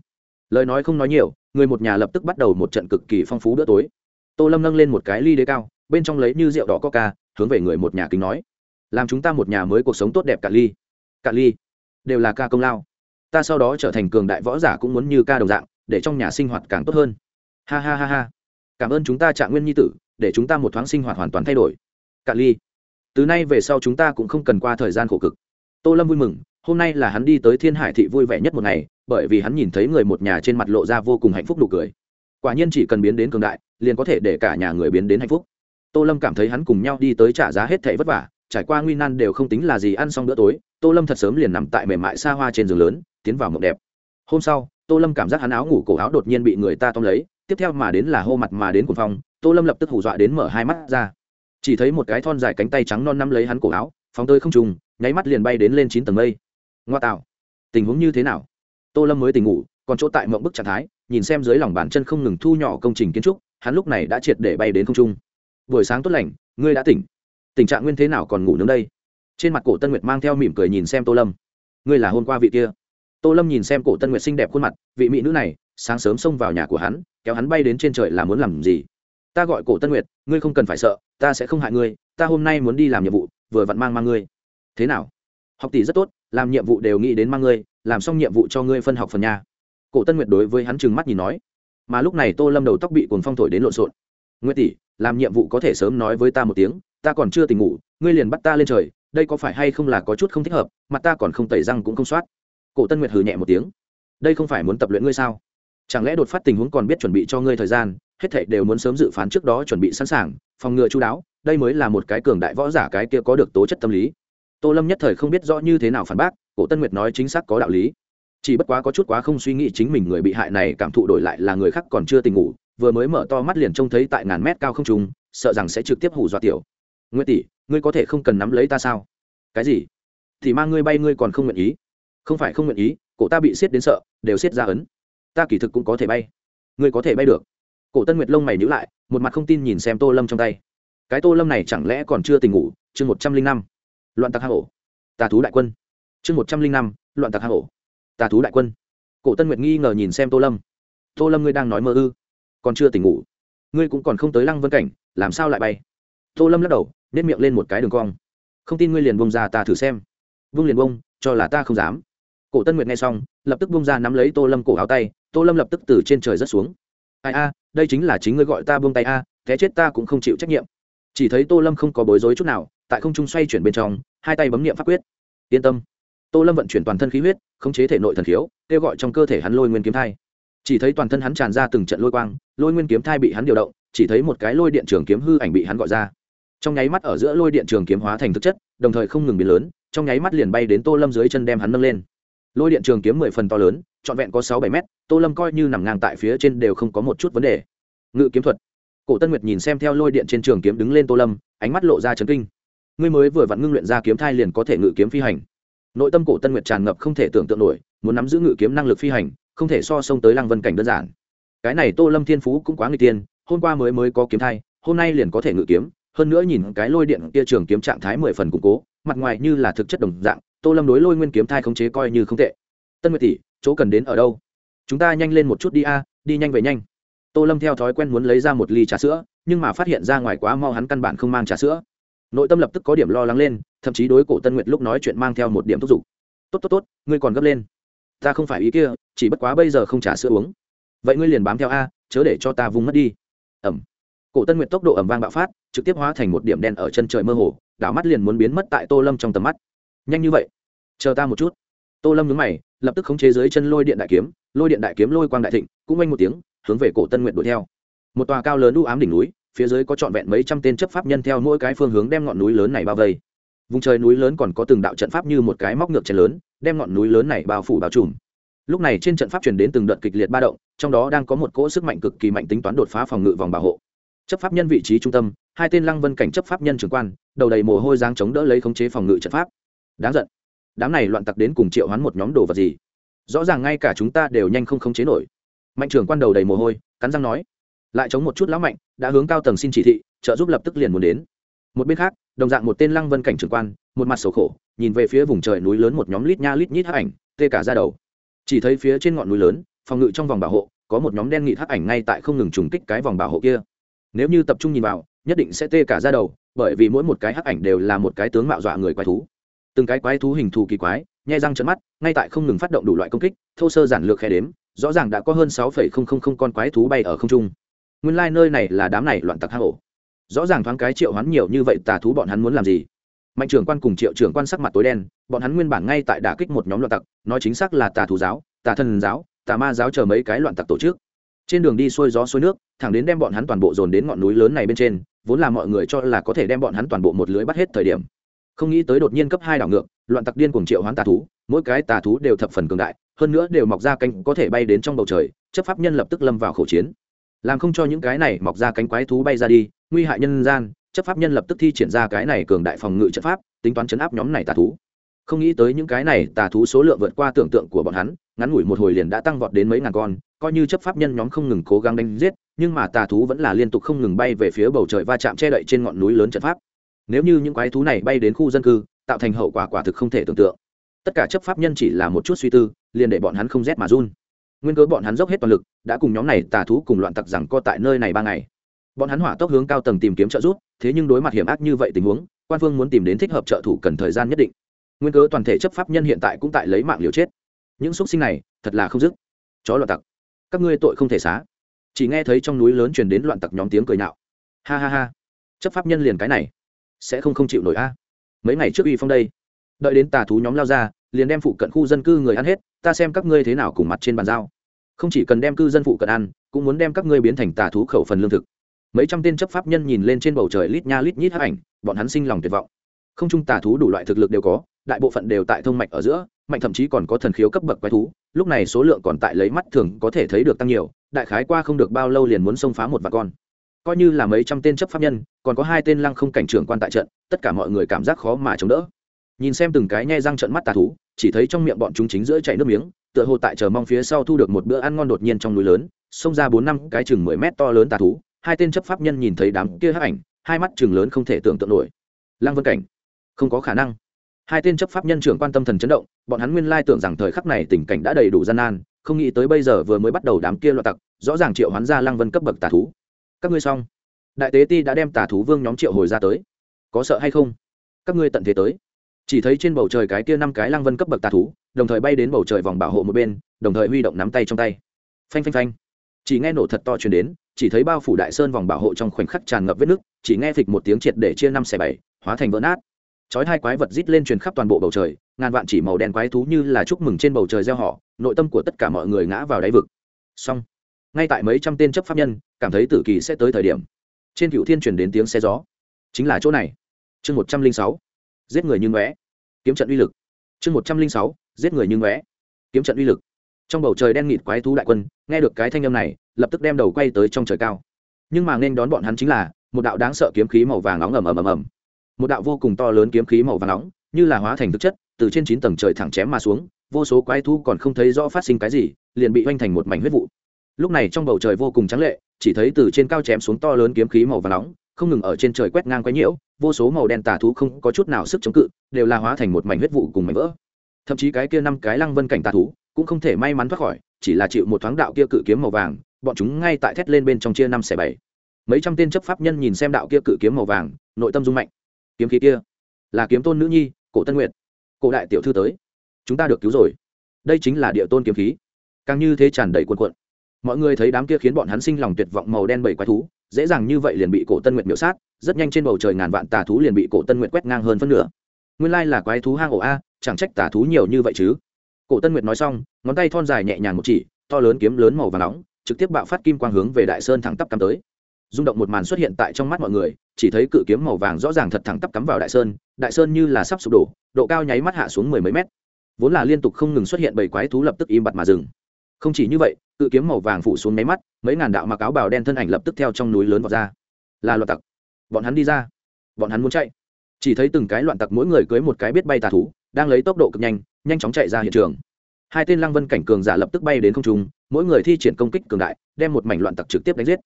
S1: lời nói không nói nhiều, người một nhà lập tức bắt đầu một trận cực kỳ phong phú bữa tối. Tô lâm nâng lên một cái ly đế cao, bên trong lấy như rượu đỏ coca, hướng về người một nhà kính nói. Làm chúng ta một nhà mới cuộc sống tốt đẹp cả ly. Cả ly. Đều là ca công lao. Ta sau đó trở thành cường đại võ giả cũng muốn như ca đồng dạng, để trong nhà sinh hoạt càng tốt hơn. Ha ha ha ha. Cảm ơn chúng ta trạng nguyên nhi tử, để chúng ta một thoáng sinh hoạt hoàn toàn thay đổi. Cả ly. Từ nay về sau chúng ta cũng không cần qua thời gian khổ cực. Tô lâm vui mừng hôm nay là hắn đi tới thiên hải thị vui vẻ nhất một ngày, bởi vì hắn nhìn thấy người một nhà trên mặt lộ ra vô cùng hạnh phúc nụ cười. Quả nhiên chỉ cần biến đến cường đại, liền có thể để cả nhà người biến đến hạnh phúc. Tô lâm cảm thấy hắn cùng nhau đi tới trả giá hết thẻ vất vả, trải qua nguy nan đều không tính là gì ăn xong bữa tối, tô lâm thật sớm liền nằm tại mềm mại xa hoa trên giường lớn, tiến vào mộng đẹp. Hôm sau, tô lâm cảm giác hắn áo ngủ cổ áo đột nhiên bị người ta tóm lấy, tiếp theo mà đến là hô mặt mà đến cuồng phong, tô lâm lập tức hù dọa đến mở hai mắt ra. Chỉ thấy một cái thon dài cánh tay trắng non nắm lấy hắn cổ áo, phóng tơi không trùng nháy mắt liền bay đến lên chín tầng mây ngoa tạo. Tình huống như thế nào? Tô lâm mới tỉnh ngủ, còn chỗ tại mộng bức trạng thái, nhìn xem dưới lòng bàn chân không ngừng thu nhỏ công trình kiến trúc, hắn lúc này đã triệt để bay đến không trung. Buổi sáng tốt lành, ngươi đã tỉnh. Tình trạng nguyên thế nào còn ngủ nướng đây? Trên mặt cổ tân nguyệt mang theo mỉm cười nhìn xem tô lâm. Ngươi là hôm qua vị kia. Tô lâm nhìn xem cổ tân nguyệt xinh đẹp khuôn mặt, vị mỹ nữ này, sáng sớm xông vào nhà của hắn, kéo hắn bay đến trên trời là muốn làm gì? Ta gọi cổ tân nguyệt, ngươi không cần phải sợ, ta sẽ không hại ngươi, ta hôm nay muốn đi làm nhiệm vụ, vừa vặn mang mang ngươi. Thế nào? Học tỷ rất tốt, làm nhiệm vụ đều nghĩ đến mang ngươi, làm xong nhiệm vụ cho ngươi phân học phần nhà cổ tân nguyệt đối với hắn trừng mắt nhìn nói. Mà lúc này tô lâm đầu tóc bị cồn phong thổi đến lộn xộn. Nguyệt tỷ, làm nhiệm vụ có thể sớm nói với ta một tiếng, ta còn chưa tỉnh ngủ, ngươi liền bắt ta lên trời, đây có phải hay không là có chút không thích hợp, mặt ta còn không tẩy răng cũng không soát. Cổ tân nguyệt hừ nhẹ một tiếng. Đây không phải muốn tập luyện ngươi sao? Chẳng lẽ đột phát tình huống còn biết chuẩn bị cho ngươi thời gian, hết thảy đều muốn sớm dự phán trước đó chuẩn bị sẵn sàng, phòng ngừa chú đáo, đây mới là một cái cường đại võ giả cái kia có được tố chất tâm lý tô lâm nhất thời không biết rõ như thế nào phản bác, cổ tân nguyệt nói chính xác có đạo lý. Chỉ bất quá có chút quá không suy nghĩ chính mình người bị hại này cảm thụ đổi lại là người khác còn chưa tỉnh ngủ, vừa mới mở to mắt liền trông thấy tại ngàn mét cao không trùng sợ rằng sẽ trực tiếp hủ dọa tiểu. Nguyễn tỷ, ngươi có thể không cần nắm lấy ta sao? Cái gì? Thì mang ngươi bay ngươi còn không nguyện ý? Không phải không nguyện ý, cổ ta bị xiết đến sợ, đều xiết ra ấn. Ta kỳ thực cũng có thể bay. Ngươi có thể bay được. Cổ tân nguyệt lông mày nhữ lại, một mặt không tin nhìn xem tô lâm trong tay. Cái tô lâm này chẳng lẽ còn chưa tỉnh ngủ? Chương một trăm linh năm loạn tặc hạ hổ. Tà thú đại quân. Chương một trăm linh năm loạn tặc hạ hổ. Tà thú đại quân. Cổ tân nguyệt nghi ngờ nhìn xem tô lâm. Tô lâm ngươi đang nói mơ ư? Còn chưa tỉnh ngủ. Ngươi cũng còn không tới lăng vân cảnh làm sao lại bay? Tô lâm lắc đầu nếp miệng lên một cái đường cong. Không tin ngươi liền bông ra ta thử xem. Vương liền bông cho là ta không dám. Cổ tân nguyệt nghe xong lập tức bông ra nắm lấy tô lâm cổ áo tay tô lâm lập tức từ trên trời rớt xuống. Ai a đây chính là chính ngươi gọi ta buông tay a à, chết ta cũng không chịu trách nhiệm. Chỉ thấy tô lâm không có bối rối chút nào tại không trung xoay chuyển bên trong, hai tay bấm nghiệm pháp quyết. Yên tâm. Tô lâm vận chuyển toàn thân khí huyết, khống chế thể nội thần khiếu, kêu gọi trong cơ thể hắn lôi nguyên kiếm thai. Chỉ thấy toàn thân hắn tràn ra từng trận lôi quang, lôi nguyên kiếm thai bị hắn điều động, chỉ thấy một cái lôi điện trường kiếm hư ảnh bị hắn gọi ra. Trong nháy mắt ở giữa lôi điện trường kiếm hóa thành thực chất, đồng thời không ngừng biến lớn, trong nháy mắt liền bay đến tô lâm dưới chân đem hắn nâng lên. Lôi điện trường kiếm mười phần to lớn, trọn vẹn có sáu bảy mét, tô lâm coi như nằm ngang tại phía trên đều không có một chút vấn đề. Ngự kiếm thuật. Cổ tân nguyệt nhìn xem theo lôi điện trên trường kiếm đứng lên tô lâm, ánh mắt lộ ra chấn kinh ngươi mới vừa vặn ngưng luyện ra kiếm thai liền có thể ngự kiếm phi hành. Nội tâm cổ tân nguyệt tràn ngập không thể tưởng tượng nổi, muốn nắm giữ ngự kiếm năng lực phi hành, không thể so sông tới lăng vân cảnh đơn giản. Cái này tô lâm thiên phú cũng quá người tiên, hôm qua mới mới có kiếm thai, hôm nay liền có thể ngự kiếm, hơn nữa nhìn cái lôi điện kia trường kiếm trạng thái mười phần củng cố, mặt ngoài như là thực chất đồng dạng, tô lâm đối lôi nguyên kiếm thai khống chế coi như không tệ. Tân nguyệt tỷ, chỗ cần đến ở đâu? Chúng ta nhanh lên một chút đi a, đi nhanh về nhanh. Tô lâm theo thói quen muốn lấy ra một ly trà sữa, nhưng mà phát hiện ra ngoài quá mau hắn căn bản không mang trà sữa nội tâm lập tức có điểm lo lắng lên, thậm chí đối cổ tân nguyệt lúc nói chuyện mang theo một điểm thúc giục. Tốt tốt tốt, ngươi còn gấp lên. Ta không phải ý kia, chỉ bất quá bây giờ không trả sữa uống. Vậy ngươi liền bám theo a, chớ để cho ta vung mất đi. Ẩm cổ tân nguyệt tốc độ ẩm vang bạo phát, trực tiếp hóa thành một điểm đen ở chân trời mơ hồ, đảo mắt liền muốn biến mất tại tô lâm trong tầm mắt. Nhanh như vậy, chờ ta một chút. Tô lâm nhướng mày, lập tức khống chế dưới chân lôi điện đại kiếm, lôi điện đại kiếm lôi quang đại thịnh, cũng oanh một tiếng, hướng về cổ tân nguyện đuổi theo. Một tòa cao lớn u ám đỉnh núi phía dưới có trọn vẹn mấy trăm tên chấp pháp nhân theo mỗi cái phương hướng đem ngọn núi lớn này bao vây. Vùng trời núi lớn còn có từng đạo trận pháp như một cái móc ngược chén lớn, đem ngọn núi lớn này bao phủ bao trùm. Lúc này trên trận pháp truyền đến từng đợt kịch liệt ba động, trong đó đang có một cỗ sức mạnh cực kỳ mạnh tính toán đột phá phòng ngự vòng bảo hộ. Chấp pháp nhân vị trí trung tâm, hai tên lăng vân cảnh chấp pháp nhân trưởng quan, đầu đầy mồ hôi giáng chống đỡ lấy khống chế phòng ngự trận pháp. Đáng giận. Đám này loạn tặc đến cùng triệu hoán một nhóm đồ vật gì? Rõ ràng ngay cả chúng ta đều nhanh không khống chế nổi. Mạnh trưởng quan đầu đầy mồ hôi, cắn răng nói lại chống một chút lão mạnh, đã hướng cao tầng xin chỉ thị, trợ giúp lập tức liền muốn đến. Một bên khác, đồng dạng một tên lăng vân cảnh trưởng quan, một mặt sầu khổ, nhìn về phía vùng trời núi lớn một nhóm lít nha lít nhít hắc ảnh, tê cả ra đầu. Chỉ thấy phía trên ngọn núi lớn, phòng ngự trong vòng bảo hộ, có một nhóm đen nghị hắc ảnh ngay tại không ngừng trùng kích cái vòng bảo hộ kia. Nếu như tập trung nhìn vào, nhất định sẽ tê cả ra đầu, bởi vì mỗi một cái hắc ảnh đều là một cái tướng mạo dọa người quái thú. Từng cái quái thú hình thù kỳ quái nhai răng trợn mắt, ngay tại không ngừng phát động đủ loại công kích, thô sơ giản lược khe đếm, rõ ràng đã có hơn sáu con quái thú bay ở không trung nguyên lai、like、nơi này là đám này loạn tặc hang ổ. Rõ ràng thoáng cái triệu hoán nhiều như vậy tà thú bọn hắn muốn làm gì? Mạnh trưởng quan cùng triệu trưởng quan sắc mặt tối đen, bọn hắn nguyên bản ngay tại đả kích một nhóm loạn tặc, nói chính xác là tà thú giáo, tà thần giáo, tà ma giáo chờ mấy cái loạn tặc tổ chức. Trên đường đi xuôi gió xuôi nước, thẳng đến đem bọn hắn toàn bộ dồn đến ngọn núi lớn này bên trên, vốn là mọi người cho là có thể đem bọn hắn toàn bộ một lưới bắt hết thời điểm. Không nghĩ tới đột nhiên cấp hai đảo ngược, loạn tặc điên cùng triệu hoán tà thú, mỗi cái tà thú đều thập phần cường đại, hơn nữa đều mọc ra cánh có thể bay đến trong bầu trời, chấp pháp nhân lập tức lâm vào khẩu chiến làm không cho những cái này mọc ra cánh quái thú bay ra đi, nguy hại nhân gian, chấp pháp nhân lập tức thi triển ra cái này cường đại phòng ngự trận pháp, tính toán chấn áp nhóm này tà thú. Không nghĩ tới những cái này tà thú số lượng vượt qua tưởng tượng của bọn hắn, ngắn ngủi một hồi liền đã tăng vọt đến mấy ngàn con, coi như chấp pháp nhân nhóm không ngừng cố gắng đánh giết, nhưng mà tà thú vẫn là liên tục không ngừng bay về phía bầu trời va chạm che đậy trên ngọn núi lớn trận pháp. Nếu như những quái thú này bay đến khu dân cư, tạo thành hậu quả quả thực không thể tưởng tượng. Tất cả chấp pháp nhân chỉ là một chút suy tư, liền để bọn hắn không rét mà run nguyên cớ bọn hắn dốc hết toàn lực, đã cùng nhóm này tà thú cùng loạn tặc rằng co tại nơi này ba ngày. Bọn hắn hỏa tốc hướng cao tầng tìm kiếm trợ giúp, thế nhưng đối mặt hiểm ác như vậy tình huống, quan phương muốn tìm đến thích hợp trợ thủ cần thời gian nhất định. Nguyên cớ toàn thể chấp pháp nhân hiện tại cũng tại lấy mạng liều chết. Những xúc sinh này, thật là không dứt. Chó loạn tặc, các ngươi tội không thể xá. Chỉ nghe thấy trong núi lớn truyền đến loạn tặc nhóm tiếng cười nạo ha ha ha. Chấp pháp nhân liền cái này, sẽ không không chịu nổi a. Mấy ngày trước uy phong đây, đợi đến tà thú nhóm lao ra, liền đem phụ cận khu dân cư người ăn hết, ta xem các ngươi thế nào cùng mặt trên bàn giao không chỉ cần đem cư dân phụ cận ăn, cũng muốn đem các ngươi biến thành tà thú khẩu phần lương thực. Mấy trăm tên chấp pháp nhân nhìn lên trên bầu trời lít nha lít nhít hấp ảnh, bọn hắn sinh lòng tuyệt vọng. Không chung tà thú đủ loại thực lực đều có, đại bộ phận đều tại thông mạch ở giữa, mạnh thậm chí còn có thần khiếu cấp bậc quái thú, lúc này số lượng còn tại lấy mắt thường có thể thấy được tăng nhiều, đại khái qua không được bao lâu liền muốn xông phá một vạn con. Coi như là mấy trăm tên chấp pháp nhân, còn có hai tên lăng không cảnh trưởng quan tại trận, tất cả mọi người cảm giác khó mà chống đỡ. Nhìn xem từng cái nhai răng trận mắt tà thú chỉ thấy trong miệng bọn chúng chính giữa chảy nước miếng, tựa hồ tại chờ mong phía sau thu được một bữa ăn ngon đột nhiên trong núi lớn, xông ra bốn năm cái chừng mười mét to lớn tà thú, hai tên chấp pháp nhân nhìn thấy đám kia hắc ảnh, hai mắt chừng lớn không thể tưởng tượng nổi. Lăng vân cảnh, không có khả năng. Hai tên chấp pháp nhân trưởng quan tâm thần chấn động, bọn hắn nguyên lai tưởng rằng thời khắc này tình cảnh đã đầy đủ gian nan, không nghĩ tới bây giờ vừa mới bắt đầu đám kia loạn tặc, rõ ràng triệu hoán ra lăng vân cấp bậc tà thú. Các ngươi xong. Đại tế ti đã đem tà thú vương nhóm triệu hồi ra tới. Có sợ hay không? Các ngươi tận thế tới chỉ thấy trên bầu trời cái kia năm cái lăng vân cấp bậc tà thú, đồng thời bay đến bầu trời vòng bảo hộ một bên, đồng thời huy động nắm tay trong tay. Phanh phanh phanh. Chỉ nghe nổ thật to chuyển đến, chỉ thấy bao phủ đại sơn vòng bảo hộ trong khoảnh khắc tràn ngập vết nước chỉ nghe thịch một tiếng triệt để chia năm xẻ bảy, hóa thành vỡ nát. Chói hai quái vật rít lên truyền khắp toàn bộ bầu trời, ngàn vạn chỉ màu đen quái thú như là chúc mừng trên bầu trời gieo họ, nội tâm của tất cả mọi người ngã vào đáy vực. Xong. Ngay tại mấy trăm tên chấp pháp nhân, cảm thấy tử kỳ sẽ tới thời điểm. Trên cựu thiên truyền đến tiếng xe gió. Chính là chỗ này. Chương một trăm linh sáu giết người như ngóe. Kiếm trận uy lực. Chương một trăm linh sáu, giết người như ngóe. Kiếm trận uy lực. Trong bầu trời đen nghịt quái thú đại quân, nghe được cái thanh âm này, lập tức đem đầu quay tới trong trời cao. Nhưng mà nên đón bọn hắn chính là, một đạo đáng sợ kiếm khí màu vàng nóng ầm ầm ầm ầm. Một đạo vô cùng to lớn kiếm khí màu vàng nóng, như là hóa thành thực chất, từ trên chín tầng trời thẳng chém mà xuống, vô số quái thú còn không thấy rõ phát sinh cái gì, liền bị oanh thành một mảnh huyết vụ. Lúc này trong bầu trời vô cùng trắng lệ, chỉ thấy từ trên cao chém xuống to lớn kiếm khí màu vàng nóng không ngừng ở trên trời quét ngang quấy nhiễu, vô số màu đen tà thú không có chút nào sức chống cự, đều là hóa thành một mảnh huyết vụ cùng mảnh vỡ. Thậm chí cái kia năm cái lăng vân cảnh tà thú cũng không thể may mắn thoát khỏi, chỉ là chịu một thoáng đạo kia cự kiếm màu vàng, bọn chúng ngay tại thét lên bên trong chia năm xẻ bảy. Mấy trăm tên chấp pháp nhân nhìn xem đạo kia cự kiếm màu vàng, nội tâm rung mạnh. Kiếm khí kia là kiếm tôn nữ nhi, cổ tân nguyệt. Cổ đại tiểu thư tới. Chúng ta được cứu rồi. Đây chính là địa tôn kiếm khí. Càng như thế tràn đầy cuồn cuộn. Mọi người thấy đám kia khiến bọn hắn sinh lòng tuyệt vọng màu đen bảy quái thú dễ dàng như vậy liền bị cổ tân nguyệt miểu sát, rất nhanh trên bầu trời ngàn vạn tà thú liền bị cổ tân nguyệt quét ngang hơn phân nửa. Nguyên lai là quái thú hang ổ a, chẳng trách tà thú nhiều như vậy chứ. Cổ tân nguyệt nói xong, ngón tay thon dài nhẹ nhàng một chỉ, to lớn kiếm lớn màu và nóng, trực tiếp bạo phát kim quang hướng về đại sơn thẳng tắp cắm tới. Rung động một màn xuất hiện tại trong mắt mọi người, chỉ thấy cự kiếm màu vàng rõ ràng thật thẳng tắp cắm vào đại sơn đại sơn như là sắp sụp đổ, độ cao nháy mắt hạ xuống mười mấy mét. Vốn là liên tục không ngừng xuất hiện bảy quái thú lập tức im bặt mà dừng không chỉ như vậy, cự kiếm màu vàng phủ xuống máy mắt, mấy ngàn đạo mặc áo bào đen thân ảnh lập tức theo trong núi lớn vào ra. Là loạn tặc. Bọn hắn đi ra. Bọn hắn muốn chạy. Chỉ thấy từng cái loạn tặc mỗi người cưới một cái biết bay tà thú, đang lấy tốc độ cực nhanh nhanh chóng chạy ra hiện trường. Hai tên lăng vân cảnh cường giả lập tức bay đến không trung, mỗi người thi triển công kích cường đại, đem một mảnh loạn tặc trực tiếp đánh giết.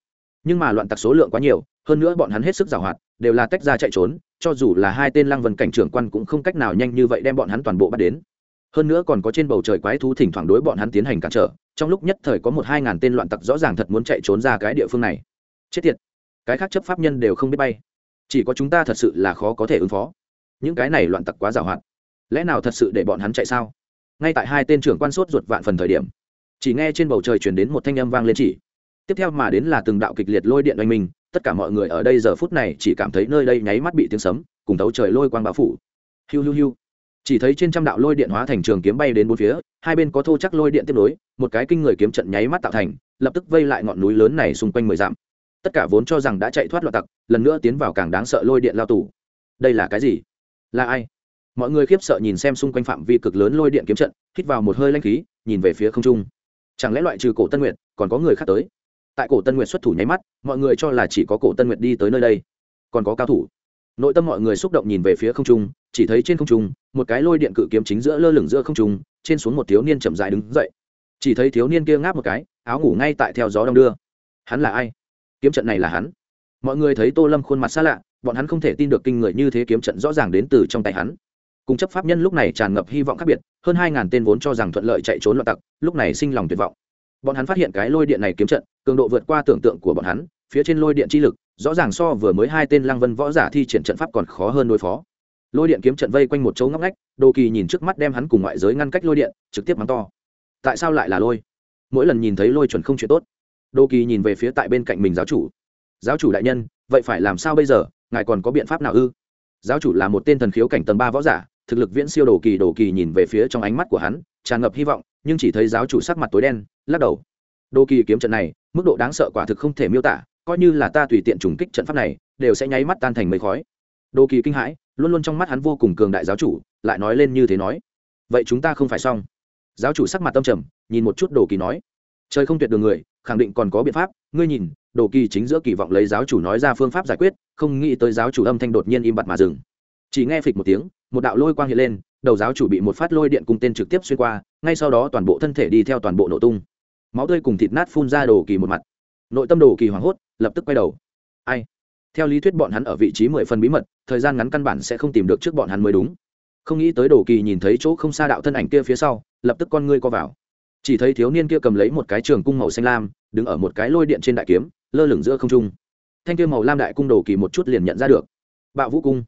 S1: Nhưng mà loạn tặc số lượng quá nhiều, hơn nữa bọn hắn hết sức giảo hoạt đều là tách ra chạy trốn, cho dù là hai tên lăng vân cảnh trưởng quan cũng không cách nào nhanh như vậy đem bọn hắn toàn bộ bắt đến. Hơn nữa còn có trên bầu trời quái thú thỉnh thoảng đối bọn hắn tiến hành cản trở trong lúc nhất thời có một hai ngàn tên loạn tặc rõ ràng thật muốn chạy trốn ra cái địa phương này. Chết tiệt. Cái khác chấp pháp nhân đều không biết bay. Chỉ có chúng ta thật sự là khó có thể ứng phó. Những cái này loạn tặc quá giàu hoạt lẽ nào thật sự để bọn hắn chạy sao? Ngay tại hai tên trưởng quan sốt ruột vạn phần thời điểm, chỉ nghe trên bầu trời chuyển đến một thanh âm vang lên chỉ. Tiếp theo mà đến là từng đạo kịch liệt lôi điện oanh minh, tất cả mọi người ở đây giờ phút này chỉ cảm thấy nơi đây nháy mắt bị tiếng sấm, cùng tấu trời lôi quang bao phủ. Hiu hiu hiu chỉ thấy trên trăm đạo lôi điện hóa thành trường kiếm bay đến bốn phía, hai bên có thô chắc lôi điện tiếp nối, một cái kinh người kiếm trận nháy mắt tạo thành, lập tức vây lại ngọn núi lớn này xung quanh mười dặm. Tất cả vốn cho rằng đã chạy thoát loạt tặc, lần nữa tiến vào càng đáng sợ lôi điện lao tù. Đây là cái gì? Là ai? Mọi người khiếp sợ nhìn xem xung quanh phạm vi cực lớn lôi điện kiếm trận, hít vào một hơi lanh khí, nhìn về phía không trung. Chẳng lẽ loại trừ cổ tân nguyệt, còn có người khác tới? Tại cổ tân nguyệt xuất thủ nháy mắt, mọi người cho là chỉ có cổ tân nguyệt đi tới nơi đây. Còn có cao thủ. Nội tâm mọi người xúc động nhìn về phía không trung chỉ thấy trên không trung, một cái lôi điện cự kiếm chính giữa lơ lửng giữa không trung, trên xuống một thiếu niên chậm dài đứng dậy. Chỉ thấy thiếu niên kia ngáp một cái, áo ngủ ngay tại theo gió đông đưa. Hắn là ai? Kiếm trận này là hắn. Mọi người thấy tô lâm khuôn mặt xa lạ, bọn hắn không thể tin được kinh người như thế kiếm trận rõ ràng đến từ trong tay hắn. Cùng chấp pháp nhân lúc này tràn ngập hy vọng khác biệt, hơn hai ngàn tên vốn cho rằng thuận lợi chạy trốn loạn tặc, lúc này sinh lòng tuyệt vọng. Bọn hắn phát hiện cái lôi điện này kiếm trận, cường độ vượt qua tưởng tượng của bọn hắn, phía trên lôi điện chi lực, rõ ràng so vừa mới hai tên lăng vân võ giả thi triển trận pháp còn khó hơn đối phó lôi điện kiếm trận vây quanh một chỗ ngóc ngách, đồ kỳ nhìn trước mắt đem hắn cùng ngoại giới ngăn cách lôi điện, trực tiếp mắng to. Tại sao lại là lôi? Mỗi lần nhìn thấy lôi chuẩn không chuyện tốt. Đồ kỳ nhìn về phía tại bên cạnh mình giáo chủ. Giáo chủ đại nhân, vậy phải làm sao bây giờ? Ngài còn có biện pháp nào ư? Giáo chủ là một tên thần khiếu cảnh tầng ba võ giả, thực lực viễn siêu đồ kỳ. Đồ kỳ nhìn về phía trong ánh mắt của hắn, tràn ngập hy vọng, nhưng chỉ thấy giáo chủ sắc mặt tối đen, lắc đầu. Đồ kỳ kiếm trận này, mức độ đáng sợ quả thực không thể miêu tả, coi như là ta tùy tiện trùng kích trận pháp này, đều sẽ nháy mắt tan thành mây khói đồ kỳ kinh hãi, luôn luôn trong mắt hắn vô cùng cường đại giáo chủ, lại nói lên như thế nói. Vậy chúng ta không phải xong. Giáo chủ sắc mặt tâm trầm, nhìn một chút đồ kỳ nói. Trời không tuyệt đường người, khẳng định còn có biện pháp. Ngươi nhìn đồ kỳ chính giữa kỳ vọng lấy giáo chủ nói ra phương pháp giải quyết, không nghĩ tới giáo chủ âm thanh đột nhiên im bặt mà dừng. Chỉ nghe phịch một tiếng, một đạo lôi quang hiện lên, đầu giáo chủ bị một phát lôi điện cùng tên trực tiếp xuyên qua, ngay sau đó toàn bộ thân thể đi theo toàn bộ nổ tung. Máu tươi cùng thịt nát phun ra đồ kỳ một mặt. Nội tâm đồ kỳ hoảng hốt, lập tức quay đầu. Ai? Theo lý thuyết bọn hắn ở vị trí mười phần bí mật, thời gian ngắn căn bản sẽ không tìm được trước bọn hắn mới đúng. Không nghĩ tới đồ kỳ nhìn thấy chỗ không xa đạo thân ảnh kia phía sau, lập tức con ngươi co vào. Chỉ thấy thiếu niên kia cầm lấy một cái trường cung màu xanh lam, đứng ở một cái lôi điện trên đại kiếm, lơ lửng giữa không trung. Thanh kia màu lam đại cung đồ kỳ một chút liền nhận ra được. Bạo vũ cung.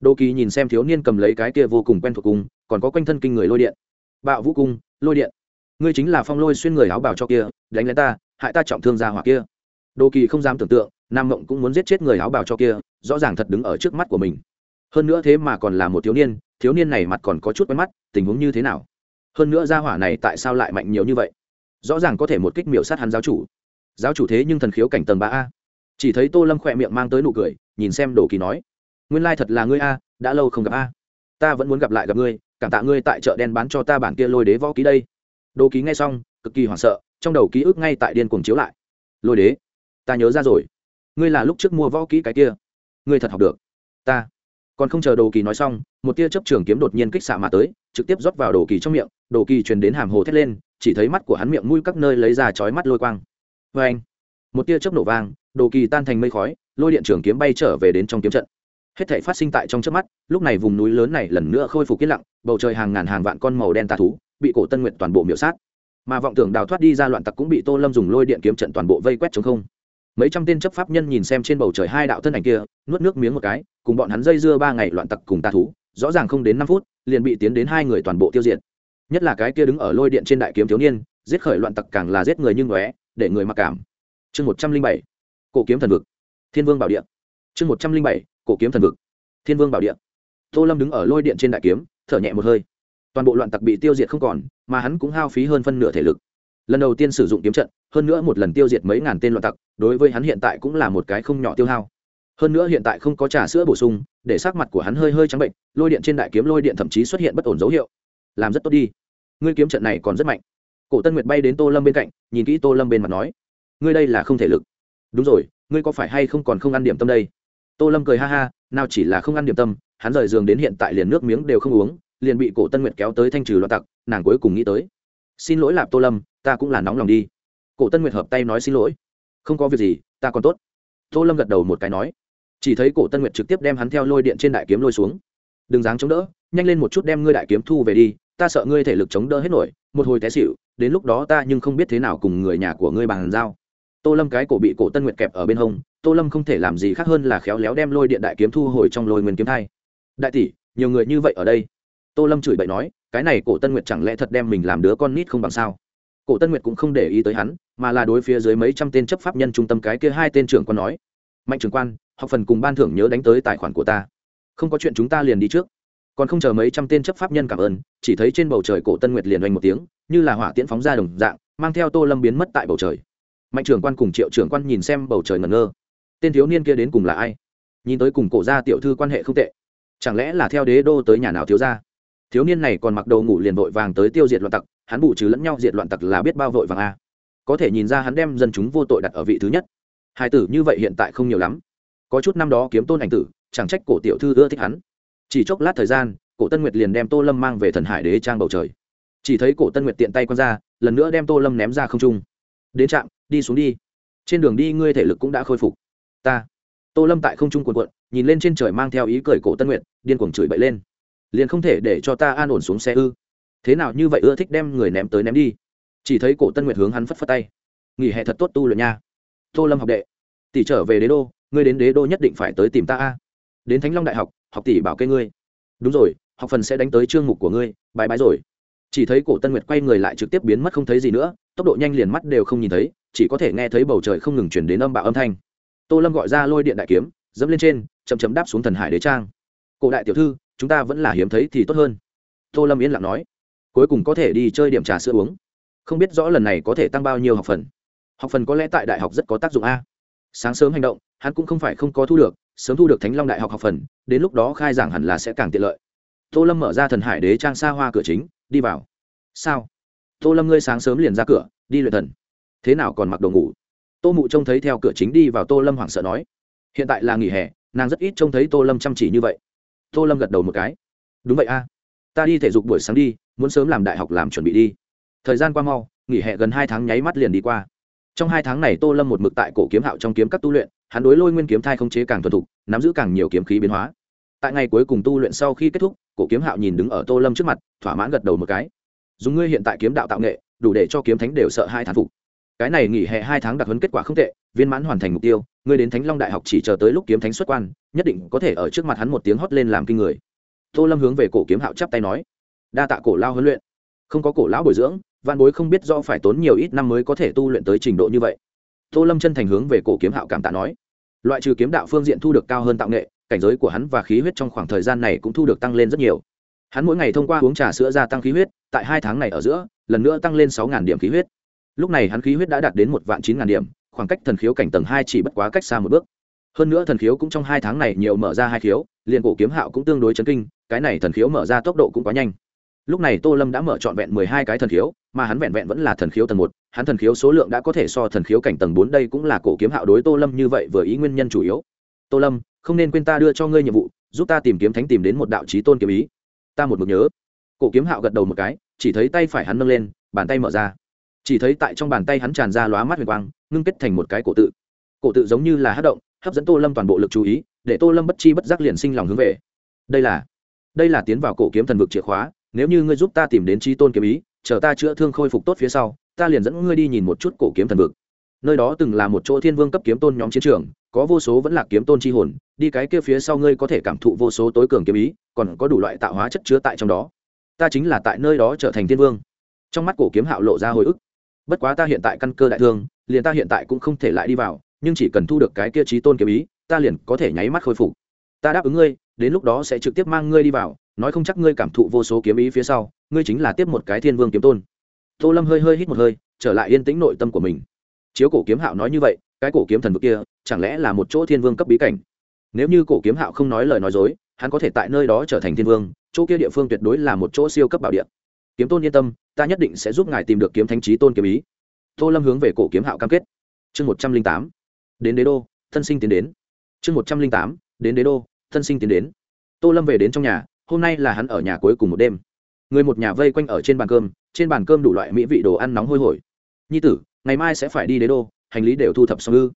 S1: Đồ kỳ nhìn xem thiếu niên cầm lấy cái kia vô cùng quen thuộc cung, còn có quanh thân kinh người lôi điện. Bạo vũ cung, lôi điện. Ngươi chính là phong lôi xuyên người áo bào cho kia, đánh lấy ta, hại ta trọng thương ra hỏa kia. Đồ kỳ không dám tưởng tượng nam mộng cũng muốn giết chết người áo bào cho kia, rõ ràng thật đứng ở trước mắt của mình. Hơn nữa thế mà còn là một thiếu niên thiếu niên này mặt còn có chút quen mắt, tình huống như thế nào? Hơn nữa gia hỏa này tại sao lại mạnh nhiều như vậy? Rõ ràng có thể một kích miểu sát hắn giáo chủ. Giáo chủ thế nhưng thần khiếu cảnh tầng ba a. Chỉ thấy tô lâm khỏe miệng mang tới nụ cười, nhìn xem đồ kỳ nói, nguyên lai thật là ngươi a, đã lâu không gặp a. Ta vẫn muốn gặp lại gặp ngươi, cảm tạ ngươi tại chợ đen bán cho ta bản kia lôi đế võ ký đây. Đồ ký nghe xong, cực kỳ hoảng sợ, trong đầu ký ức ngay tại điên cuồng chiếu lại. Lôi đế, ta nhớ ra rồi ngươi là lúc trước mua võ kỹ cái kia. Ngươi thật học được. Ta. Còn không chờ đồ kỳ nói xong, một tia chấp trường kiếm đột nhiên kích xạ mà tới, trực tiếp rót vào đồ kỳ trong miệng, đồ kỳ truyền đến hàm hồ thét lên, chỉ thấy mắt của hắn miệng mũi các nơi lấy ra chói mắt lôi quang. Vê anh, một tia chớp nổ vang, đồ kỳ tan thành mây khói, lôi điện trường kiếm bay trở về đến trong kiếm trận. Hết thảy phát sinh tại trong chớp mắt, lúc này vùng núi lớn này lần nữa khôi phục yên lặng, bầu trời hàng ngàn hàng vạn con màu đen tà thú, bị cổ tân nguyện toàn bộ miểu sát. Mà vọng tưởng đào thoát đi ra loạn tặc cũng bị tô lâm dùng lôi điện kiếm trận toàn bộ vây quét chống không mấy trăm tên chấp pháp nhân nhìn xem trên bầu trời hai đạo thân ảnh kia, nuốt nước miếng một cái, cùng bọn hắn dây dưa ba ngày loạn tặc cùng tà thú, rõ ràng không đến năm phút, liền bị tiến đến hai người toàn bộ tiêu diệt. Nhất là cái kia đứng ở lôi điện trên đại kiếm thiếu niên, giết khởi loạn tặc càng là giết người như ngóe, để người mặc cảm. Chương một trăm linh bảy, cổ kiếm thần vực, thiên vương bảo điện chương một trăm linh bảy, cổ kiếm thần vực, thiên vương bảo điện tô lâm đứng ở lôi điện trên đại kiếm, thở nhẹ một hơi. Toàn bộ loạn tặc bị tiêu diệt không còn, mà hắn cũng hao phí hơn phân nửa thể lực lần đầu tiên sử dụng kiếm trận, hơn nữa một lần tiêu diệt mấy ngàn tên loạn tặc, đối với hắn hiện tại cũng là một cái không nhỏ tiêu hao. Hơn nữa hiện tại không có trà sữa bổ sung, để sắc mặt của hắn hơi hơi trắng bệnh, lôi điện trên đại kiếm lôi điện thậm chí xuất hiện bất ổn dấu hiệu. Làm rất tốt đi. Ngươi kiếm trận này còn rất mạnh. Cổ tân nguyệt bay đến tô lâm bên cạnh, nhìn kỹ tô lâm bên mặt nói, ngươi đây là không thể lực. Đúng rồi, ngươi có phải hay không còn không ăn điểm tâm đây? Tô lâm cười ha ha, nào chỉ là không ăn điểm tâm, hắn rời giường đến hiện tại liền nước miếng đều không uống, liền bị cổ tân nguyệt kéo tới thanh trừ loạn tặc, nàng cuối cùng nghĩ tới. Xin lỗi lạp tô lâm ta cũng là nóng lòng đi. Cổ tân nguyệt hợp tay nói xin lỗi. Không có việc gì, ta còn tốt. Tô lâm gật đầu một cái nói. Chỉ thấy cổ tân nguyệt trực tiếp đem hắn theo lôi điện trên đại kiếm lôi xuống. Đừng dáng chống đỡ, nhanh lên một chút đem ngươi đại kiếm thu về đi, ta sợ ngươi thể lực chống đỡ hết nổi, một hồi té xịu đến lúc đó ta nhưng không biết thế nào cùng người nhà của ngươi bàn giao. Tô lâm cái cổ bị cổ tân nguyệt kẹp ở bên hông, tô lâm không thể làm gì khác hơn là khéo léo đem lôi điện đại kiếm thu hồi trong lôi nguyên kiếm thai. Đại tỷ, nhiều người như vậy ở đây. Tô lâm chửi bậy nói, cái này cổ tân nguyệt chẳng lẽ thật đem mình làm đứa con nít không bằng sao? Cổ tân nguyệt cũng không để ý tới hắn, mà là đối phía dưới mấy trăm tên chấp pháp nhân trung tâm cái kia hai tên trưởng quan nói, mạnh trưởng quan, học phần cùng ban thưởng nhớ đánh tới tài khoản của ta. Không có chuyện chúng ta liền đi trước. Còn không chờ mấy trăm tên chấp pháp nhân cảm ơn, chỉ thấy trên bầu trời cổ tân nguyệt liền oanh một tiếng, như là hỏa tiễn phóng ra đồng dạng, mang theo tô lâm biến mất tại bầu trời. Mạnh trưởng quan cùng triệu trưởng quan nhìn xem bầu trời ngẩn ngơ. Tên thiếu niên kia đến cùng là ai? Nhìn tới cùng cổ gia tiểu thư quan hệ không tệ. Chẳng lẽ là theo đế đô tới nhà nào thiếu gia? Thiếu niên này còn mặc đồ ngủ liền vội vàng tới tiêu diệt loạn tặc hắn bù trừ lẫn nhau diệt loạn tặc là biết bao vội vàng a. Có thể nhìn ra hắn đem dân chúng vô tội đặt ở vị thứ nhất. Hai tử như vậy hiện tại không nhiều lắm. Có chút năm đó kiếm tôn ảnh tử, chẳng trách cổ tiểu thư ưa thích hắn. Chỉ chốc lát thời gian, cổ tân nguyệt liền đem tô lâm mang về thần hải đế trang bầu trời. Chỉ thấy cổ tân nguyệt tiện tay q ra, lần nữa đem tô lâm ném ra không trung. Đến trạm, đi xuống đi. Trên đường đi ngươi thể lực cũng đã khôi phục. Ta. Tô lâm tại không trung quần quận nhìn lên trên trời mang theo ý cười cổ tân nguyệt, điên cuồng chửi bậy lên. Liền không thể để cho ta an ổn xuống xe ư? Thế nào như vậy ưa thích đem người ném tới ném đi? Chỉ thấy cổ tân nguyệt hướng hắn phất phất tay. Nghỉ hè thật tốt tu luyện nha. Tô lâm học đệ. Tỷ trở về đế đô, ngươi đến đế đô nhất định phải tới tìm ta a. Đến thánh long đại học học tỷ bảo kê ngươi. Đúng rồi, học phần sẽ đánh tới chương mục của ngươi bài bái rồi. Chỉ thấy cổ tân nguyệt quay người lại trực tiếp biến mất không thấy gì nữa, tốc độ nhanh liền mắt đều không nhìn thấy, chỉ có thể nghe thấy bầu trời không ngừng chuyển đến âm bạo âm thanh. Tô lâm gọi ra lôi điện đại kiếm, dẫm lên trên, chậm chậm đáp xuống thần hải đế trang. Cổ đại tiểu thư, chúng ta vẫn là hiếm thấy thì tốt hơn. Tô lâm yên lặng nói cuối cùng có thể đi chơi điểm trà sữa uống. Không biết rõ lần này có thể tăng bao nhiêu học phần. Học phần có lẽ tại đại học rất có tác dụng a. Sáng sớm hành động, hắn cũng không phải không có thu được, sớm thu được thánh long đại học học phần, đến lúc đó khai giảng hẳn là sẽ càng tiện lợi. Tô lâm mở ra thần hải đế trang xa hoa cửa chính, đi vào. Sao? Tô lâm ngươi sáng sớm liền ra cửa, đi luyện thần. Thế nào còn mặc đồ ngủ? Tô mụ trông thấy theo cửa chính đi vào tô lâm hoảng sợ nói. Hiện tại là nghỉ hè, nàng rất ít trông thấy tô lâm chăm chỉ như vậy. Tô lâm gật đầu một cái. Đúng vậy a. Ta đi thể dục buổi sáng đi muốn sớm làm đại học làm chuẩn bị đi. Thời gian qua mau, nghỉ hè gần hai tháng nháy mắt liền đi qua. Trong hai tháng này tô lâm một mực tại cổ kiếm hạo trong kiếm các tu luyện, hắn đối lôi nguyên kiếm thai không chế càng thuần thục, nắm giữ càng nhiều kiếm khí biến hóa. Tại ngày cuối cùng tu luyện sau khi kết thúc, cổ kiếm hạo nhìn đứng ở tô lâm trước mặt, thỏa mãn gật đầu một cái. Dùng ngươi hiện tại kiếm đạo tạo nghệ, đủ để cho kiếm thánh đều sợ hai thán phục. Cái này nghỉ hè hai tháng đặc hấn kết quả không tệ, viên mãn hoàn thành mục tiêu, ngươi đến thánh long đại học chỉ chờ tới lúc kiếm thánh xuất quan, nhất định có thể ở trước mặt hắn một tiếng hót lên làm kinh người. Tô lâm hướng về cổ kiếm hạo chắp tay nói đa tạ cổ lao huấn luyện. Không có cổ lão bồi dưỡng văn bối không biết do phải tốn nhiều ít năm mới có thể tu luyện tới trình độ như vậy. Tô lâm chân thành hướng về cổ kiếm hạo cảm tạ nói. Loại trừ kiếm đạo phương diện thu được cao hơn tạo nghệ, cảnh giới của hắn và khí huyết trong khoảng thời gian này cũng thu được tăng lên rất nhiều. Hắn mỗi ngày thông qua uống trà sữa gia tăng khí huyết, tại hai tháng này ở giữa, lần nữa tăng lên sáu điểm khí huyết. Lúc này hắn khí huyết đã đạt đến một vạn chín điểm, khoảng cách thần khiếu cảnh tầng hai chỉ bất quá cách xa một bước. Hơn nữa thần khiếu cũng trong hai tháng này nhiều mở ra hai khiếu, liền cổ kiếm hạo cũng tương đối chấn kinh, cái này thần khiếu mở ra tốc độ cũng quá nhanh lúc này tô lâm đã mở trọn vẹn mười hai cái thần khiếu, mà hắn vẹn vẹn vẫn là thần khiếu tầng một. Hắn thần khiếu số lượng đã có thể so thần khiếu cảnh tầng bốn đây cũng là cổ kiếm hạo đối tô lâm như vậy vừa ý nguyên nhân chủ yếu. Tô lâm, không nên quên ta đưa cho ngươi nhiệm vụ, giúp ta tìm kiếm thánh tìm đến một đạo trí tôn kiếm ý. Ta một mực nhớ. Cổ kiếm hạo gật đầu một cái, chỉ thấy tay phải hắn nâng lên, bàn tay mở ra. Chỉ thấy tại trong bàn tay hắn tràn ra lóa mắt huyền quang, ngưng kết thành một cái cổ tự. Cổ tự giống như là hát động, hấp dẫn tô lâm toàn bộ lực chú ý, để tô lâm bất chi bất giác liền sinh lòng hướng về. Đây là đây là tiến vào cổ kiếm thần vực chìa khóa nếu như ngươi giúp ta tìm đến trí tôn kiếm ý, chờ ta chữa thương khôi phục tốt phía sau, ta liền dẫn ngươi đi nhìn một chút cổ kiếm thần vực. Nơi đó từng là một chỗ thiên vương cấp kiếm tôn nhóm chiến trường, có vô số vẫn là kiếm tôn chi hồn, đi cái kia phía sau ngươi có thể cảm thụ vô số tối cường kiếm ý, còn có đủ loại tạo hóa chất chứa tại trong đó. Ta chính là tại nơi đó trở thành thiên vương. Trong mắt cổ kiếm hạo lộ ra hồi ức. Bất quá ta hiện tại căn cơ đại thương, liền ta hiện tại cũng không thể lại đi vào, nhưng chỉ cần thu được cái kia trí tôn kiếm ý, ta liền có thể nháy mắt khôi phục. Ta đáp ứng ngươi đến lúc đó sẽ trực tiếp mang ngươi đi vào, nói không chắc ngươi cảm thụ vô số kiếm ý phía sau, ngươi chính là tiếp một cái thiên vương kiếm tôn. Tô lâm hơi hơi hít một hơi, trở lại yên tĩnh nội tâm của mình. Chiếu cổ kiếm hạo nói như vậy, cái cổ kiếm thần vực kia, chẳng lẽ là một chỗ thiên vương cấp bí cảnh? Nếu như cổ kiếm hạo không nói lời nói dối, hắn có thể tại nơi đó trở thành thiên vương, chỗ kia địa phương tuyệt đối là một chỗ siêu cấp bảo địa. Kiếm tôn yên tâm, ta nhất định sẽ giúp ngài tìm được kiếm thánh trí tôn kiếm ý. Tô lâm hướng về cổ kiếm hạo cam kết. Chương một trăm linh tám. Đến đế đô, thân sinh tiến đến. Chương một trăm linh tám. Đến đế đô thân sinh tiến đến. Tô lâm về đến trong nhà, hôm nay là hắn ở nhà cuối cùng một đêm. Người một nhà vây quanh ở trên bàn cơm, trên bàn cơm đủ loại mỹ vị đồ ăn nóng hôi hổi. Nhi tử, ngày mai sẽ phải đi đế đô, hành lý đều thu thập xong ư.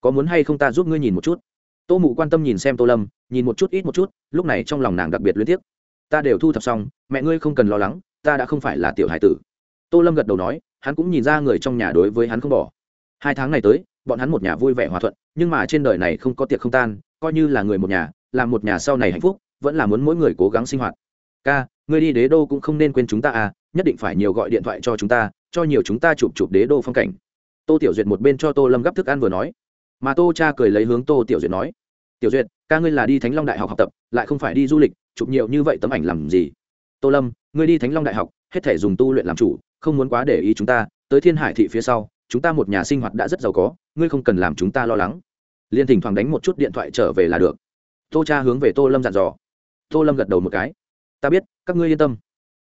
S1: Có muốn hay không ta giúp ngươi nhìn một chút? Tô mụ quan tâm nhìn xem tô lâm, nhìn một chút ít một chút, lúc này trong lòng nàng đặc biệt luyến tiếc. Ta đều thu thập xong, mẹ ngươi không cần lo lắng, ta đã không phải là tiểu hải tử. Tô lâm gật đầu nói, hắn cũng nhìn ra người trong nhà đối với hắn không bỏ. Hai tháng này tới, bọn hắn một nhà vui vẻ hòa thuận, nhưng mà trên đời này không có tiệc không tan, coi như là người một nhà làm một nhà sau này hạnh phúc, vẫn là muốn mỗi người cố gắng sinh hoạt. Ca, ngươi đi đế đô cũng không nên quên chúng ta à nhất định phải nhiều gọi điện thoại cho chúng ta, cho nhiều chúng ta chụp chụp đế đô phong cảnh. Tô tiểu duyệt một bên cho tô lâm gắp thức ăn vừa nói. Mà tô cha cười lấy hướng tô tiểu duyệt nói. Tiểu duyệt, ca ngươi là đi thánh long đại học học tập, lại không phải đi du lịch, chụp nhiều như vậy tấm ảnh làm gì? Tô lâm, ngươi đi thánh long đại học, hết thể dùng tu luyện làm chủ, không muốn quá để ý chúng ta, tới thiên hải thị phía sau, chúng ta một nhà sinh hoạt đã rất giàu có, ngươi không cần làm chúng ta lo lắng. Liên thỉnh thoảng đánh một chút điện thoại trở về là được tô cha hướng về tô lâm dặn dò. Tô lâm gật đầu một cái. Ta biết, các ngươi yên tâm.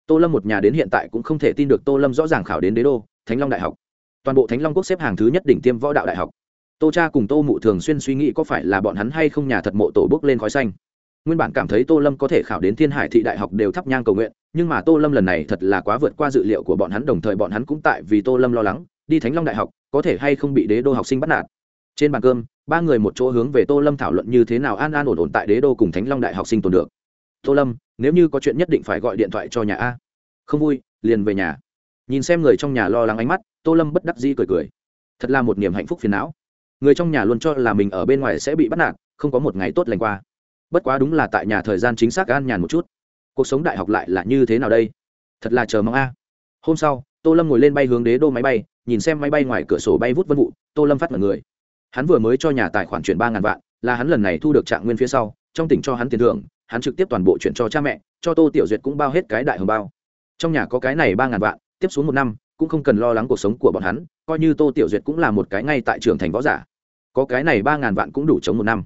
S1: Tô lâm một nhà đến hiện tại cũng không thể tin được tô lâm rõ ràng khảo đến đế đô, thánh long đại học. Toàn bộ thánh long quốc xếp hàng thứ nhất đỉnh tiêm võ đạo đại học. Tô cha cùng tô mụ thường xuyên suy nghĩ có phải là bọn hắn hay không nhà thật mộ tổ bước lên khói xanh. Nguyên bản cảm thấy tô lâm có thể khảo đến thiên hải thị đại học đều thắp nhang cầu nguyện, nhưng mà tô lâm lần này thật là quá vượt qua dự liệu của bọn hắn, đồng thời bọn hắn cũng tại vì tô lâm lo lắng, đi thánh long đại học có thể hay không bị đế đô học sinh bắt nạt. Trên bàn cơm ba người một chỗ hướng về tô lâm thảo luận như thế nào an an ổn ổn tại đế đô cùng thánh long đại học sinh tồn được. Tô lâm, nếu như có chuyện nhất định phải gọi điện thoại cho nhà a. Không vui, liền về nhà. Nhìn xem người trong nhà lo lắng ánh mắt, tô lâm bất đắc dĩ cười cười. Thật là một niềm hạnh phúc phiền não. Người trong nhà luôn cho là mình ở bên ngoài sẽ bị bắt nạt, không có một ngày tốt lành qua. Bất quá đúng là tại nhà thời gian chính xác an nhàn một chút. Cuộc sống đại học lại là như thế nào đây? Thật là chờ mong a. Hôm sau, tô lâm ngồi lên bay hướng đế đô máy bay, nhìn xem máy bay ngoài cửa sổ bay vút vân vụ, tô lâm phát mọi người hắn vừa mới cho nhà tài khoản chuyển ba ngàn vạn, là hắn lần này thu được trạng nguyên phía sau, trong tỉnh cho hắn tiền thưởng, hắn trực tiếp toàn bộ chuyển cho cha mẹ, cho tô tiểu duyệt cũng bao hết cái đại hồng bao. Trong nhà có cái này ba ngàn vạn, tiếp xuống một năm, cũng không cần lo lắng cuộc sống của bọn hắn, coi như tô tiểu duyệt cũng là một cái ngay tại trường thành võ giả. Có cái này ba ngàn vạn cũng đủ chống một năm.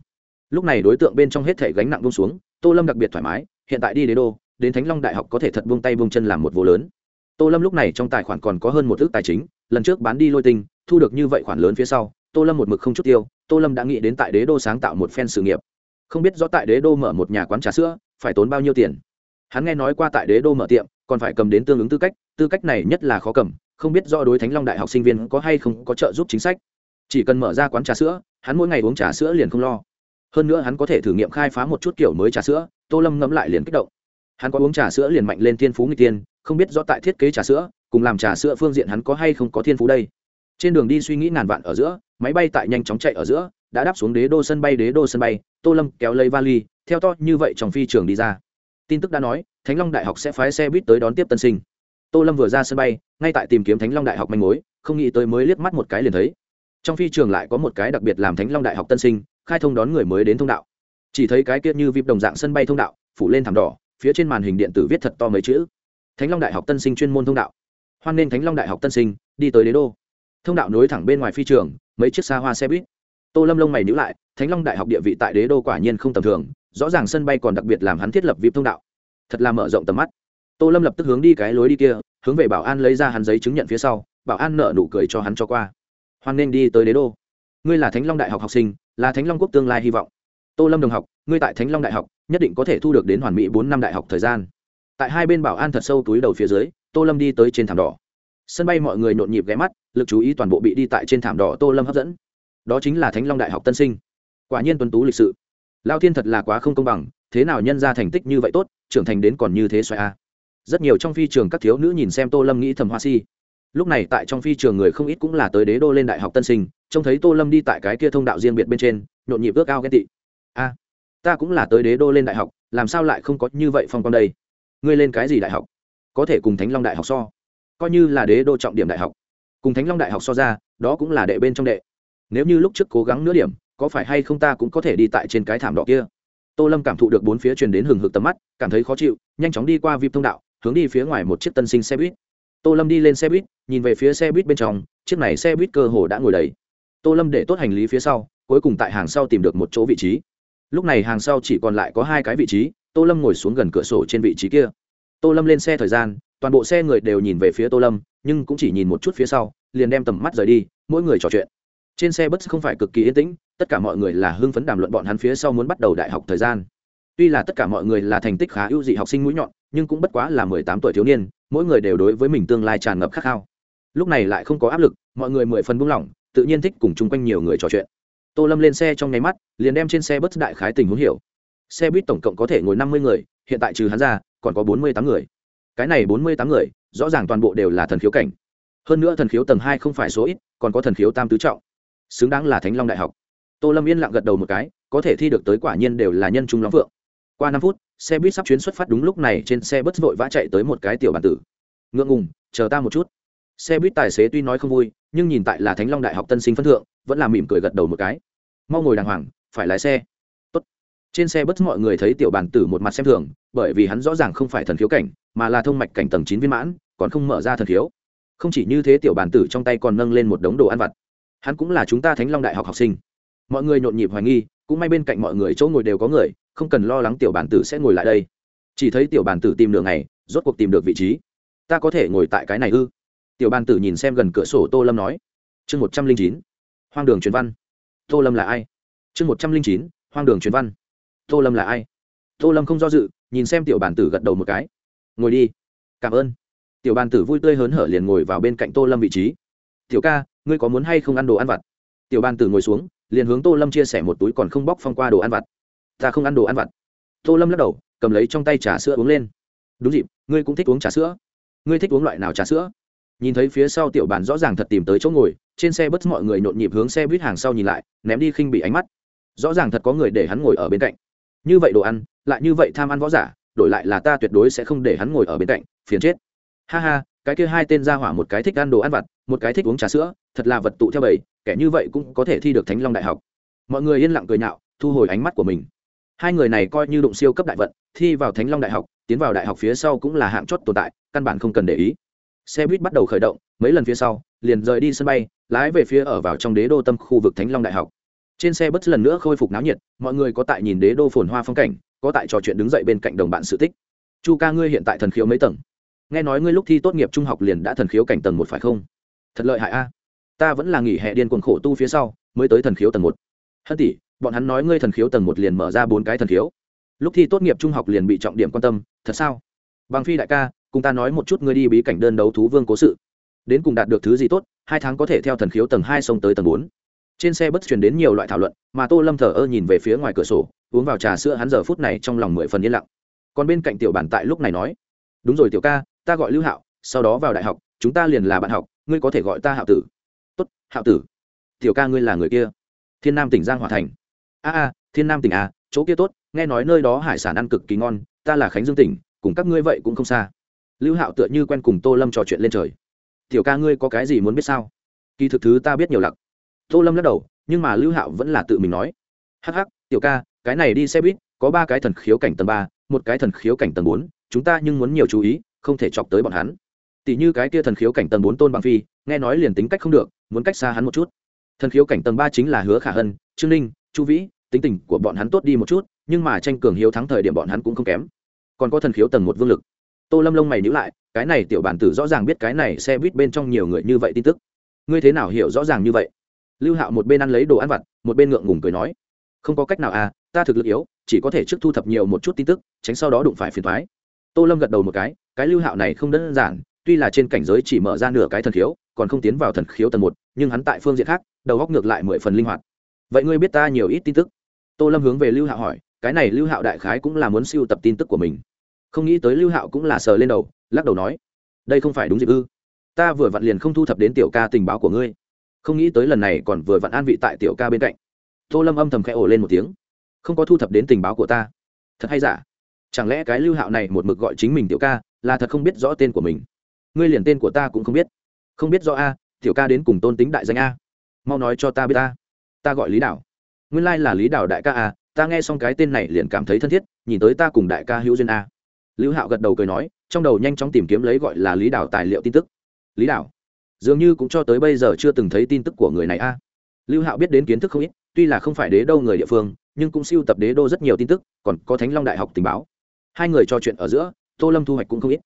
S1: Lúc này đối tượng bên trong hết thể gánh nặng bông xuống, tô lâm đặc biệt thoải mái, hiện tại đi đế đô, đến thánh long đại học có thể thật buông tay buông chân làm một vô lớn. Tô lâm lúc này trong tài khoản còn có hơn một ước tài chính, lần trước bán đi lôi tinh, thu được như vậy khoản lớn phía sau tô lâm một mực không chút tiêu, tô lâm đã nghĩ đến tại đế đô sáng tạo một phen sự nghiệp. Không biết rõ tại đế đô mở một nhà quán trà sữa, phải tốn bao nhiêu tiền. Hắn nghe nói qua tại đế đô mở tiệm, còn phải cầm đến tương ứng tư cách tư cách này nhất là khó cầm, không biết do đối thánh long đại học sinh viên có hay không có trợ giúp chính sách. Chỉ cần mở ra quán trà sữa, hắn mỗi ngày uống trà sữa liền không lo. Hơn nữa hắn có thể thử nghiệm khai phá một chút kiểu mới trà sữa, tô lâm ngẫm lại liền kích động. Hắn có uống trà sữa liền mạnh lên thiên phú người tiên, không biết rõ tại thiết kế trà sữa, cùng làm trà sữa phương diện hắn có hay không có thiên phú đây. Trên đường đi suy nghĩ ngàn vạn ở giữa máy bay tại nhanh chóng chạy ở giữa, đã đáp xuống đế đô sân bay, đế đô sân bay. Tô lâm kéo lấy vali, theo to như vậy trong phi trường đi ra. Tin tức đã nói, thánh long đại học sẽ phái xe buýt tới đón tiếp tân sinh. Tô lâm vừa ra sân bay, ngay tại tìm kiếm thánh long đại học manh mối, không nghĩ tới mới liếc mắt một cái liền thấy. Trong phi trường lại có một cái đặc biệt làm thánh long đại học tân sinh, khai thông đón người mới đến thông đạo. Chỉ thấy cái kia như vip đồng dạng sân bay thông đạo, phủ lên thảm đỏ, phía trên màn hình điện tử viết thật to mấy chữ. Thánh long đại học tân sinh chuyên môn thông đạo. Hoan nên thánh long đại học tân sinh, đi tới đế đô thông đạo nối thẳng bên ngoài phi trường, mấy chiếc xa hoa xe buýt. Tô lâm lông mày nhữ lại, thánh long đại học địa vị tại đế đô quả nhiên không tầm thường, rõ ràng sân bay còn đặc biệt làm hắn thiết lập vip thông đạo. Thật là mở rộng tầm mắt. Tô lâm lập tức hướng đi cái lối đi kia, hướng về bảo an lấy ra hắn giấy chứng nhận phía sau, bảo an nợ nụ cười cho hắn cho qua. Hoan nên đi tới đế đô. Ngươi là thánh long đại học học sinh, là thánh long quốc tương lai hy vọng. Tô lâm đồng học, ngươi tại thánh long đại học, nhất định có thể thu được đến hoàn mỹ bốn năm đại học thời gian. Tại hai bên bảo an thật sâu túi đầu phía dưới, tô lâm đi tới trên thảm đỏ sân bay mọi người nhộn nhịp ghé mắt, lực chú ý toàn bộ bị đi tại trên thảm đỏ tô lâm hấp dẫn. Đó chính là thánh long đại học tân sinh. Quả nhiên tuân tú lịch sự. Lao thiên thật là quá không công bằng, thế nào nhân ra thành tích như vậy tốt, trưởng thành đến còn như thế xoài a. Rất nhiều trong phi trường các thiếu nữ nhìn xem tô lâm nghĩ thầm hoa si. Lúc này tại trong phi trường người không ít cũng là tới đế đô lên đại học tân sinh, trông thấy tô lâm đi tại cái kia thông đạo riêng biệt bên trên, nhộn nhịp ước ao ghen tị. A, ta cũng là tới đế đô lên đại học, làm sao lại không có như vậy phong con đây? Ngươi lên cái gì đại học? Có thể cùng thánh long đại học so coi như là đế đô trọng điểm đại học. Cùng thánh long đại học so ra, đó cũng là đệ bên trong đệ. Nếu như lúc trước cố gắng nửa điểm, có phải hay không ta cũng có thể đi tại trên cái thảm đỏ kia? Tô lâm cảm thụ được bốn phía truyền đến hừng hực tầm mắt, cảm thấy khó chịu, nhanh chóng đi qua vip thông đạo, hướng đi phía ngoài một chiếc tân sinh xe buýt. Tô lâm đi lên xe buýt, nhìn về phía xe buýt bên trong, chiếc này xe buýt cơ hồ đã ngồi đầy. Tô lâm để tốt hành lý phía sau, cuối cùng tại hàng sau tìm được một chỗ vị trí. Lúc này hàng sau chỉ còn lại có hai cái vị trí, tô lâm ngồi xuống gần cửa sổ trên vị trí kia. Tô lâm lên xe thời gian toàn bộ xe người đều nhìn về phía tô lâm, nhưng cũng chỉ nhìn một chút phía sau, liền đem tầm mắt rời đi, mỗi người trò chuyện. Trên xe bất không phải cực kỳ yên tĩnh, tất cả mọi người là hưng phấn đàm luận bọn hắn phía sau muốn bắt đầu đại học thời gian. Tuy là tất cả mọi người là thành tích khá ưu dị học sinh mũi nhọn, nhưng cũng bất quá là mười tám tuổi thiếu niên, mỗi người đều đối với mình tương lai tràn ngập khát khao. Lúc này lại không có áp lực, mọi người mười phần buông lỏng, tự nhiên thích cùng chung quanh nhiều người trò chuyện. Tô lâm lên xe trong nháy mắt, liền đem trên xe bất đại khái tình huống hiểu. Xe buýt tổng cộng có thể ngồi năm mươi người, hiện tại trừ hắn ra, còn có bốn mươi tám người cái này bốn mươi tám người, rõ ràng toàn bộ đều là thần khiếu cảnh. Hơn nữa thần khiếu tầng hai không phải số ít, còn có thần khiếu tam tứ trọng. Xứng đáng là thánh long đại học. Tô lâm yên lặng gật đầu một cái, có thể thi được tới quả nhiên đều là nhân trung long phượng. Qua năm phút, xe buýt sắp chuyến xuất phát đúng lúc này trên xe bất vội vã chạy tới một cái tiểu bản tử. Ngượng ngùng, chờ ta một chút. Xe buýt tài xế tuy nói không vui, nhưng nhìn tại là thánh long đại học tân sinh phân thượng, vẫn là mỉm cười gật đầu một cái. Mau ngồi đàng hoàng, phải lái xe trên xe bất mọi người thấy tiểu bàn tử một mặt xem thường, bởi vì hắn rõ ràng không phải thần khiếu cảnh, mà là thông mạch cảnh tầng chín viên mãn, còn không mở ra thần khiếu. Không chỉ như thế tiểu bàn tử trong tay còn nâng lên một đống đồ ăn vặt. Hắn cũng là chúng ta thánh long đại học học sinh. Mọi người nhộn nhịp hoài nghi, cũng may bên cạnh mọi người chỗ ngồi đều có người, không cần lo lắng tiểu bàn tử sẽ ngồi lại đây. Chỉ thấy tiểu bàn tử tìm đường này rốt cuộc tìm được vị trí. Ta có thể ngồi tại cái này ư? Tiểu bàn tử nhìn xem gần cửa sổ tô lâm nói. Chương một trăm linh chín. Hoang đường truyền văn. Tô lâm là ai? Chương một trăm linh chín. Hoang đường truyền văn tô lâm là ai? Tô lâm không do dự, nhìn xem tiểu bàn tử gật đầu một cái. Ngồi đi. Cảm ơn. Tiểu bàn tử vui tươi hớn hở liền ngồi vào bên cạnh tô lâm vị trí. Tiểu ca, ngươi có muốn hay không ăn đồ ăn vặt? Tiểu bàn tử ngồi xuống, liền hướng tô lâm chia sẻ một túi còn không bóc phong qua đồ ăn vặt. Ta không ăn đồ ăn vặt. Tô lâm lắc đầu, cầm lấy trong tay trà sữa uống lên. Đúng dịp, ngươi cũng thích uống trà sữa. Ngươi thích uống loại nào trà sữa? Nhìn thấy phía sau tiểu bàn rõ ràng thật tìm tới chỗ ngồi, trên xe bất mọi người nhộn nhịp hướng xe buýt hàng sau nhìn lại, ném đi khinh bị ánh mắt. Rõ ràng thật có người để hắn ngồi ở bên cạnh như vậy đồ ăn, lại như vậy tham ăn võ giả, đổi lại là ta tuyệt đối sẽ không để hắn ngồi ở bên cạnh, phiền chết. Ha ha, cái kia hai tên ra hỏa một cái thích ăn đồ ăn vặt, một cái thích uống trà sữa, thật là vật tụ theo bầy, kẻ như vậy cũng có thể thi được thánh long đại học. Mọi người yên lặng cười nhạo, thu hồi ánh mắt của mình. Hai người này coi như đụng siêu cấp đại vận, thi vào thánh long đại học, tiến vào đại học phía sau cũng là hạng chót tồn tại, căn bản không cần để ý. Xe buýt bắt đầu khởi động, mấy lần phía sau, liền rời đi sân bay, lái về phía ở vào trong đế đô tâm khu vực thánh long đại học trên xe bất lần nữa khôi phục náo nhiệt, mọi người có tại nhìn đế đô phồn hoa phong cảnh, có tại trò chuyện đứng dậy bên cạnh đồng bạn sự tích. Chu ca ngươi hiện tại thần khiếu mấy tầng? Nghe nói ngươi lúc thi tốt nghiệp trung học liền đã thần khiếu cảnh tầng một phải không? Thật lợi hại a. Ta vẫn là nghỉ hè điên cuồng khổ tu phía sau, mới tới thần khiếu tầng một. Hân tỷ, bọn hắn nói ngươi thần khiếu tầng một liền mở ra bốn cái thần khiếu. Lúc thi tốt nghiệp trung học liền bị trọng điểm quan tâm, thật sao? Bằng phi đại ca, cùng ta nói một chút ngươi đi bí cảnh đơn đấu thú vương cố sự. Đến cùng đạt được thứ gì tốt, hai tháng có thể theo thần khiếu tầng hai xông tới tầng bốn trên xe bất truyền đến nhiều loại thảo luận, mà tô lâm thờ ơ nhìn về phía ngoài cửa sổ, uống vào trà sữa hắn giờ phút này trong lòng mười phần yên lặng. Còn bên cạnh tiểu bản tại lúc này nói, đúng rồi tiểu ca, ta gọi lưu hạo, sau đó vào đại học, chúng ta liền là bạn học, ngươi có thể gọi ta hạo tử. Tốt, hạo tử. Tiểu ca ngươi là người kia. Thiên nam tỉnh giang hòa thành. A a, thiên nam tỉnh a chỗ kia tốt, nghe nói nơi đó hải sản ăn cực kỳ ngon, ta là khánh dương tỉnh, cùng các ngươi vậy cũng không xa. Lưu hạo tựa như quen cùng tô lâm trò chuyện lên trời. Tiểu ca ngươi có cái gì muốn biết sao? Kỳ thực thứ ta biết nhiều lặc tô lâm lắc đầu, nhưng mà lưu hạo vẫn là tự mình nói. Hắc hắc, tiểu ca, cái này đi xe buýt, có ba cái thần khiếu cảnh tầng ba, một cái thần khiếu cảnh tầng bốn, chúng ta nhưng muốn nhiều chú ý, không thể chọc tới bọn hắn. Tỷ như cái kia thần khiếu cảnh tầng bốn tôn bằng phi, nghe nói liền tính cách không được, muốn cách xa hắn một chút. Thần khiếu cảnh tầng ba chính là hứa khả hân, trương ninh, chu vĩ, tính tình của bọn hắn tốt đi một chút, nhưng mà tranh cường hiếu thắng thời điểm bọn hắn cũng không kém. Còn có thần khiếu tầng một vương lực. Tô lâm lông mày nhữ lại, cái này tiểu bản tử rõ ràng biết cái này xe buýt bên trong nhiều người như vậy tin tức. Ngươi thế nào hiểu rõ ràng như vậy? Lưu hạo một bên ăn lấy đồ ăn vặt, một bên ngượng ngùng cười nói, không có cách nào à ta thực lực yếu, chỉ có thể trước thu thập nhiều một chút tin tức, tránh sau đó đụng phải phiền thoái tô lâm gật đầu một cái cái lưu hạo này không đơn giản, tuy là trên cảnh giới chỉ mở ra nửa cái thần khiếu, còn không tiến vào thần khiếu tầng một, nhưng hắn tại phương diện khác, đầu góc ngược lại mười phần linh hoạt. Vậy ngươi biết ta nhiều ít tin tức? Tô lâm hướng về lưu hạo hỏi, cái này lưu hạo đại khái cũng là muốn siêu tập tin tức của mình. Không nghĩ tới lưu hạo cũng là sờ lên đầu, lắc đầu nói, đây không phải đúng dịp ư? Ta vừa vặn liền không thu thập đến tiểu ca tình báo của ngươi không nghĩ tới lần này còn vừa vặn an vị tại tiểu ca bên cạnh. Tô lâm âm thầm khẽ ổ lên một tiếng. Không có thu thập đến tình báo của ta. Thật hay giả? Chẳng lẽ cái lưu hạo này một mực gọi chính mình tiểu ca là thật không biết rõ tên của mình? Ngươi liền tên của ta cũng không biết. Không biết rõ a, tiểu ca đến cùng tôn tính đại danh a. Mau nói cho ta biết ta. Ta gọi lý đảo. Nguyên lai là lý đảo đại ca a, ta nghe xong cái tên này liền cảm thấy thân thiết, nhìn tới ta cùng đại ca hữu duyên a. Lưu hạo gật đầu cười nói, trong đầu nhanh chóng tìm kiếm lấy gọi là lý đảo tài liệu tin tức. Lý đảo dường như cũng cho tới bây giờ chưa từng thấy tin tức của người này a. Lưu hạo biết đến kiến thức không ít, tuy là không phải đế đô người địa phương, nhưng cũng siêu tập đế đô rất nhiều tin tức, còn có thánh long đại học tình báo. Hai người trò chuyện ở giữa, tô lâm thu hoạch cũng không ít.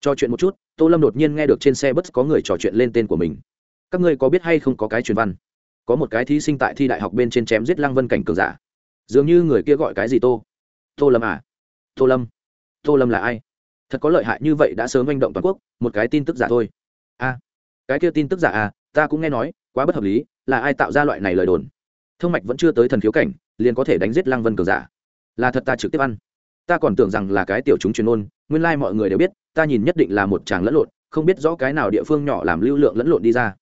S1: Trò chuyện một chút, tô lâm đột nhiên nghe được trên xe bus có người trò chuyện lên tên của mình. Các ngươi có biết hay không có cái truyền văn? Có một cái thí sinh tại thi đại học bên trên chém giết lăng vân cảnh cường giả. Dường như người kia gọi cái gì tô? Tô lâm à? Tô lâm. Tô lâm là ai? Thật có lợi hại như vậy đã sớm manh động toàn quốc, một cái tin tức giả thôi. A cái kia tin tức giả à ta cũng nghe nói, quá bất hợp lý, là ai tạo ra loại này lời đồn? Thương mạch vẫn chưa tới thần khiếu cảnh, liền có thể đánh giết lăng vân cường giả. Là thật ta trực tiếp ăn. Ta còn tưởng rằng là cái tiểu chúng truyền ôn nguyên lai mọi người đều biết, ta nhìn nhất định là một chàng lẫn lộn, không biết rõ cái nào địa phương nhỏ làm lưu lượng lẫn lộn đi ra.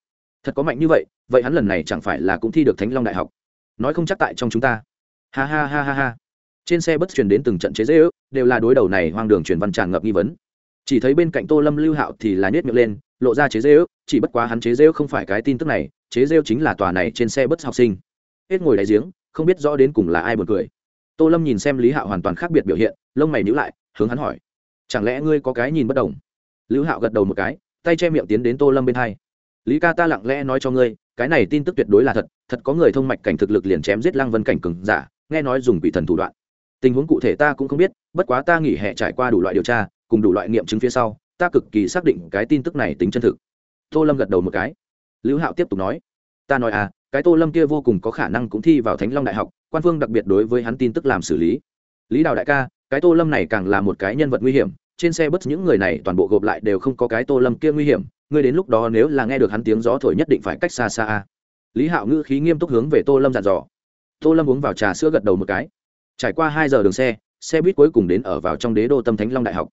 S1: Thật có mạnh như vậy vậy hắn lần này chẳng phải là cũng thi được thánh long đại học? Nói không chắc tại trong chúng ta. Ha ha ha ha ha. Trên xe bất truyền đến từng trận chế dễ ước đều là đối đầu này hoang đường truyền văn tràn ngập nghi vấn. Chỉ thấy bên cạnh tô lâm lưu hạo thì là nhét miệng lên lộ ra chế rêu, chỉ bất quá hắn chế rêu không phải cái tin tức này, chế rêu chính là tòa này trên xe bất học sinh. Hết ngồi đáy giếng, không biết rõ đến cùng là ai buồn cười. Tô lâm nhìn xem lý hạo hoàn toàn khác biệt biểu hiện, lông mày nhữ lại, hướng hắn hỏi, chẳng lẽ ngươi có cái nhìn bất đồng? Lưu hạo gật đầu một cái, tay che miệng tiến đến tô lâm bên hai. Lý ca ta lặng lẽ nói cho ngươi, cái này tin tức tuyệt đối là thật thật có người thông mạch cảnh thực lực liền chém giết lăng vân cảnh cừng giả, nghe nói dùng quỷ thần thủ đoạn. Tình huống cụ thể ta cũng không biết, bất quá ta nghỉ hè trải qua đủ loại điều tra, cùng đủ loại nghiệm chứng phía sau ta cực kỳ xác định cái tin tức này tính chân thực. Tô lâm gật đầu một cái. Lưu hạo tiếp tục nói, ta nói à cái tô lâm kia vô cùng có khả năng cũng thi vào thánh long đại học, quan phương đặc biệt đối với hắn tin tức làm xử lý. Lý đào đại ca, cái tô lâm này càng là một cái nhân vật nguy hiểm, trên xe bất những người này toàn bộ gộp lại đều không có cái tô lâm kia nguy hiểm, ngươi đến lúc đó nếu là nghe được hắn tiếng gió thổi nhất định phải cách xa xa à. lý hạo ngữ khí nghiêm túc hướng về tô lâm dặn dò. Tô lâm uống vào trà sữa gật đầu một cái. Trải qua hai giờ đường xe xe buýt cuối cùng đến ở vào trong đế đô tâm thánh long đại học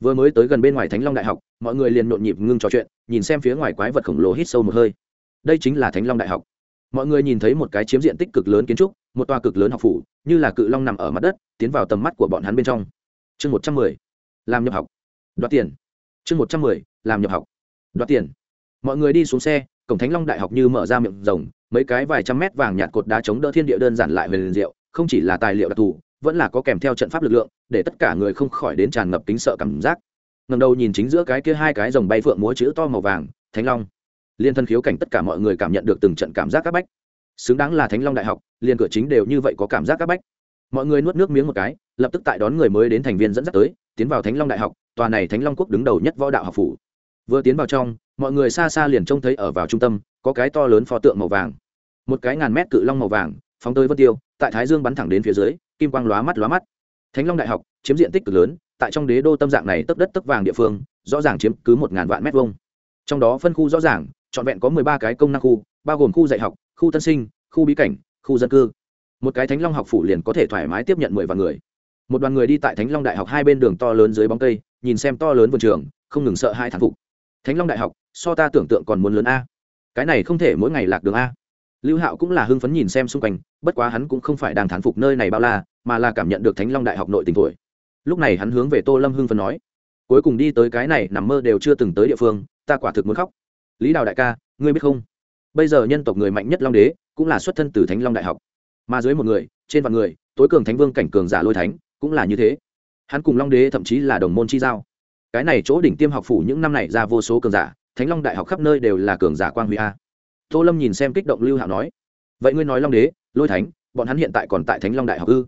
S1: vừa mới tới gần bên ngoài thánh long đại học, mọi người liền nhộn nhịp ngưng trò chuyện, nhìn xem phía ngoài quái vật khổng lồ hít sâu một hơi. Đây chính là thánh long đại học. Mọi người nhìn thấy một cái chiếm diện tích cực lớn kiến trúc, một tòa cực lớn học phủ, như là cự long nằm ở mặt đất, tiến vào tầm mắt của bọn hắn bên trong. Chương một trăm mười, làm nhập học. Đoạt tiền. Chương một trăm mười, làm nhập học. Đoạt tiền. Mọi người đi xuống xe, cổng thánh long đại học như mở ra miệng rồng mấy cái vài trăm mét vàng nhạt cột đá chống đỡ thiên địa đơn giản lại về liền diệu, không chỉ là tài liệu đặc thù vẫn là có kèm theo trận pháp lực lượng, để tất cả người không khỏi đến tràn ngập kính sợ cảm giác. Ngầm đầu nhìn chính giữa cái kia hai cái dòng bay phượng múa chữ to màu vàng, thánh long. Liên thân khiếu cảnh tất cả mọi người cảm nhận được từng trận cảm giác các bách. Xứng đáng là thánh long đại học liên cửa chính đều như vậy có cảm giác các bách. Mọi người nuốt nước miếng một cái, lập tức tại đón người mới đến thành viên dẫn dắt tới, tiến vào thánh long đại học, tòa này thánh long quốc đứng đầu nhất võ đạo học phủ. Vừa tiến vào trong, mọi người xa xa liền trông thấy ở vào trung tâm, có cái to lớn pho tượng màu vàng. Một cái ngàn mét cự long màu vàng, phóng tới vân tiêu, tại thái dương bắn thẳng đến phía dưới kim quang lóa mắt lóa mắt. Thánh long đại học, chiếm diện tích cực lớn, tại trong đế đô tâm dạng này tấp đất tấp vàng địa phương, rõ ràng chiếm cứ một ngàn vạn mét vuông. Trong đó phân khu rõ ràng, trọn vẹn có mười ba cái công năng khu, bao gồm khu dạy học, khu tân sinh, khu bí cảnh, khu dân cư. Một cái thánh long học phủ liền có thể thoải mái tiếp nhận mười vạn người. Một đoàn người đi tại thánh long đại học hai bên đường to lớn dưới bóng cây, nhìn xem to lớn vườn trường, không ngừng sợ hai thản phục thánh long đại học, so ta tưởng tượng còn muốn lớn a. Cái này không thể mỗi ngày lạc đường a lưu hạo cũng là hưng phấn nhìn xem xung quanh, bất quá hắn cũng không phải đang thán phục nơi này bao la, mà là cảm nhận được thánh long đại học nội tình thổi. Lúc này hắn hướng về tô lâm hưng phấn nói, cuối cùng đi tới cái này, nằm mơ đều chưa từng tới địa phương, ta quả thực muốn khóc. Lý đào đại ca, ngươi biết không? Bây giờ nhân tộc người mạnh nhất long đế, cũng là xuất thân từ thánh long đại học. Mà dưới một người, trên vạn người, tối cường thánh vương cảnh cường giả lôi thánh, cũng là như thế. Hắn cùng long đế thậm chí là đồng môn chi giao. Cái này chỗ đỉnh tiêm học phủ những năm này ra vô số cường giả, thánh long đại học khắp nơi đều là cường giả quang huy a tô lâm nhìn xem kích động lưu hạo nói, vậy ngươi nói long đế, lôi thánh, bọn hắn hiện tại còn tại thánh long đại học ư?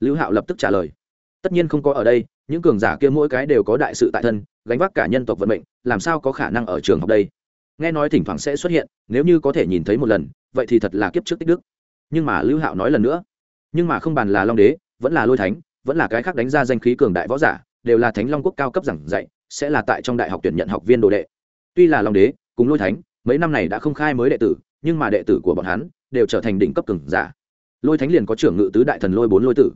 S1: Lưu hạo lập tức trả lời, tất nhiên không có ở đây, những cường giả kia mỗi cái đều có đại sự tại thân, gánh vác cả nhân tộc vận mệnh, làm sao có khả năng ở trường học đây? Nghe nói thỉnh thoảng sẽ xuất hiện, nếu như có thể nhìn thấy một lần, vậy thì thật là kiếp trước tích đức. Nhưng mà lưu hạo nói lần nữa, nhưng mà không bàn là long đế, vẫn là lôi thánh, vẫn là cái khác đánh ra danh khí cường đại võ giả, đều là thánh long quốc cao cấp giảng dạy, sẽ là tại trong đại học tuyển nhận học viên đồ đệ. Tuy là long đế, cùng lôi thánh mấy năm này đã không khai mới đệ tử, nhưng mà đệ tử của bọn hắn đều trở thành đỉnh cấp cường giả. Lôi thánh liền có trưởng ngự tứ đại thần lôi bốn lôi tử.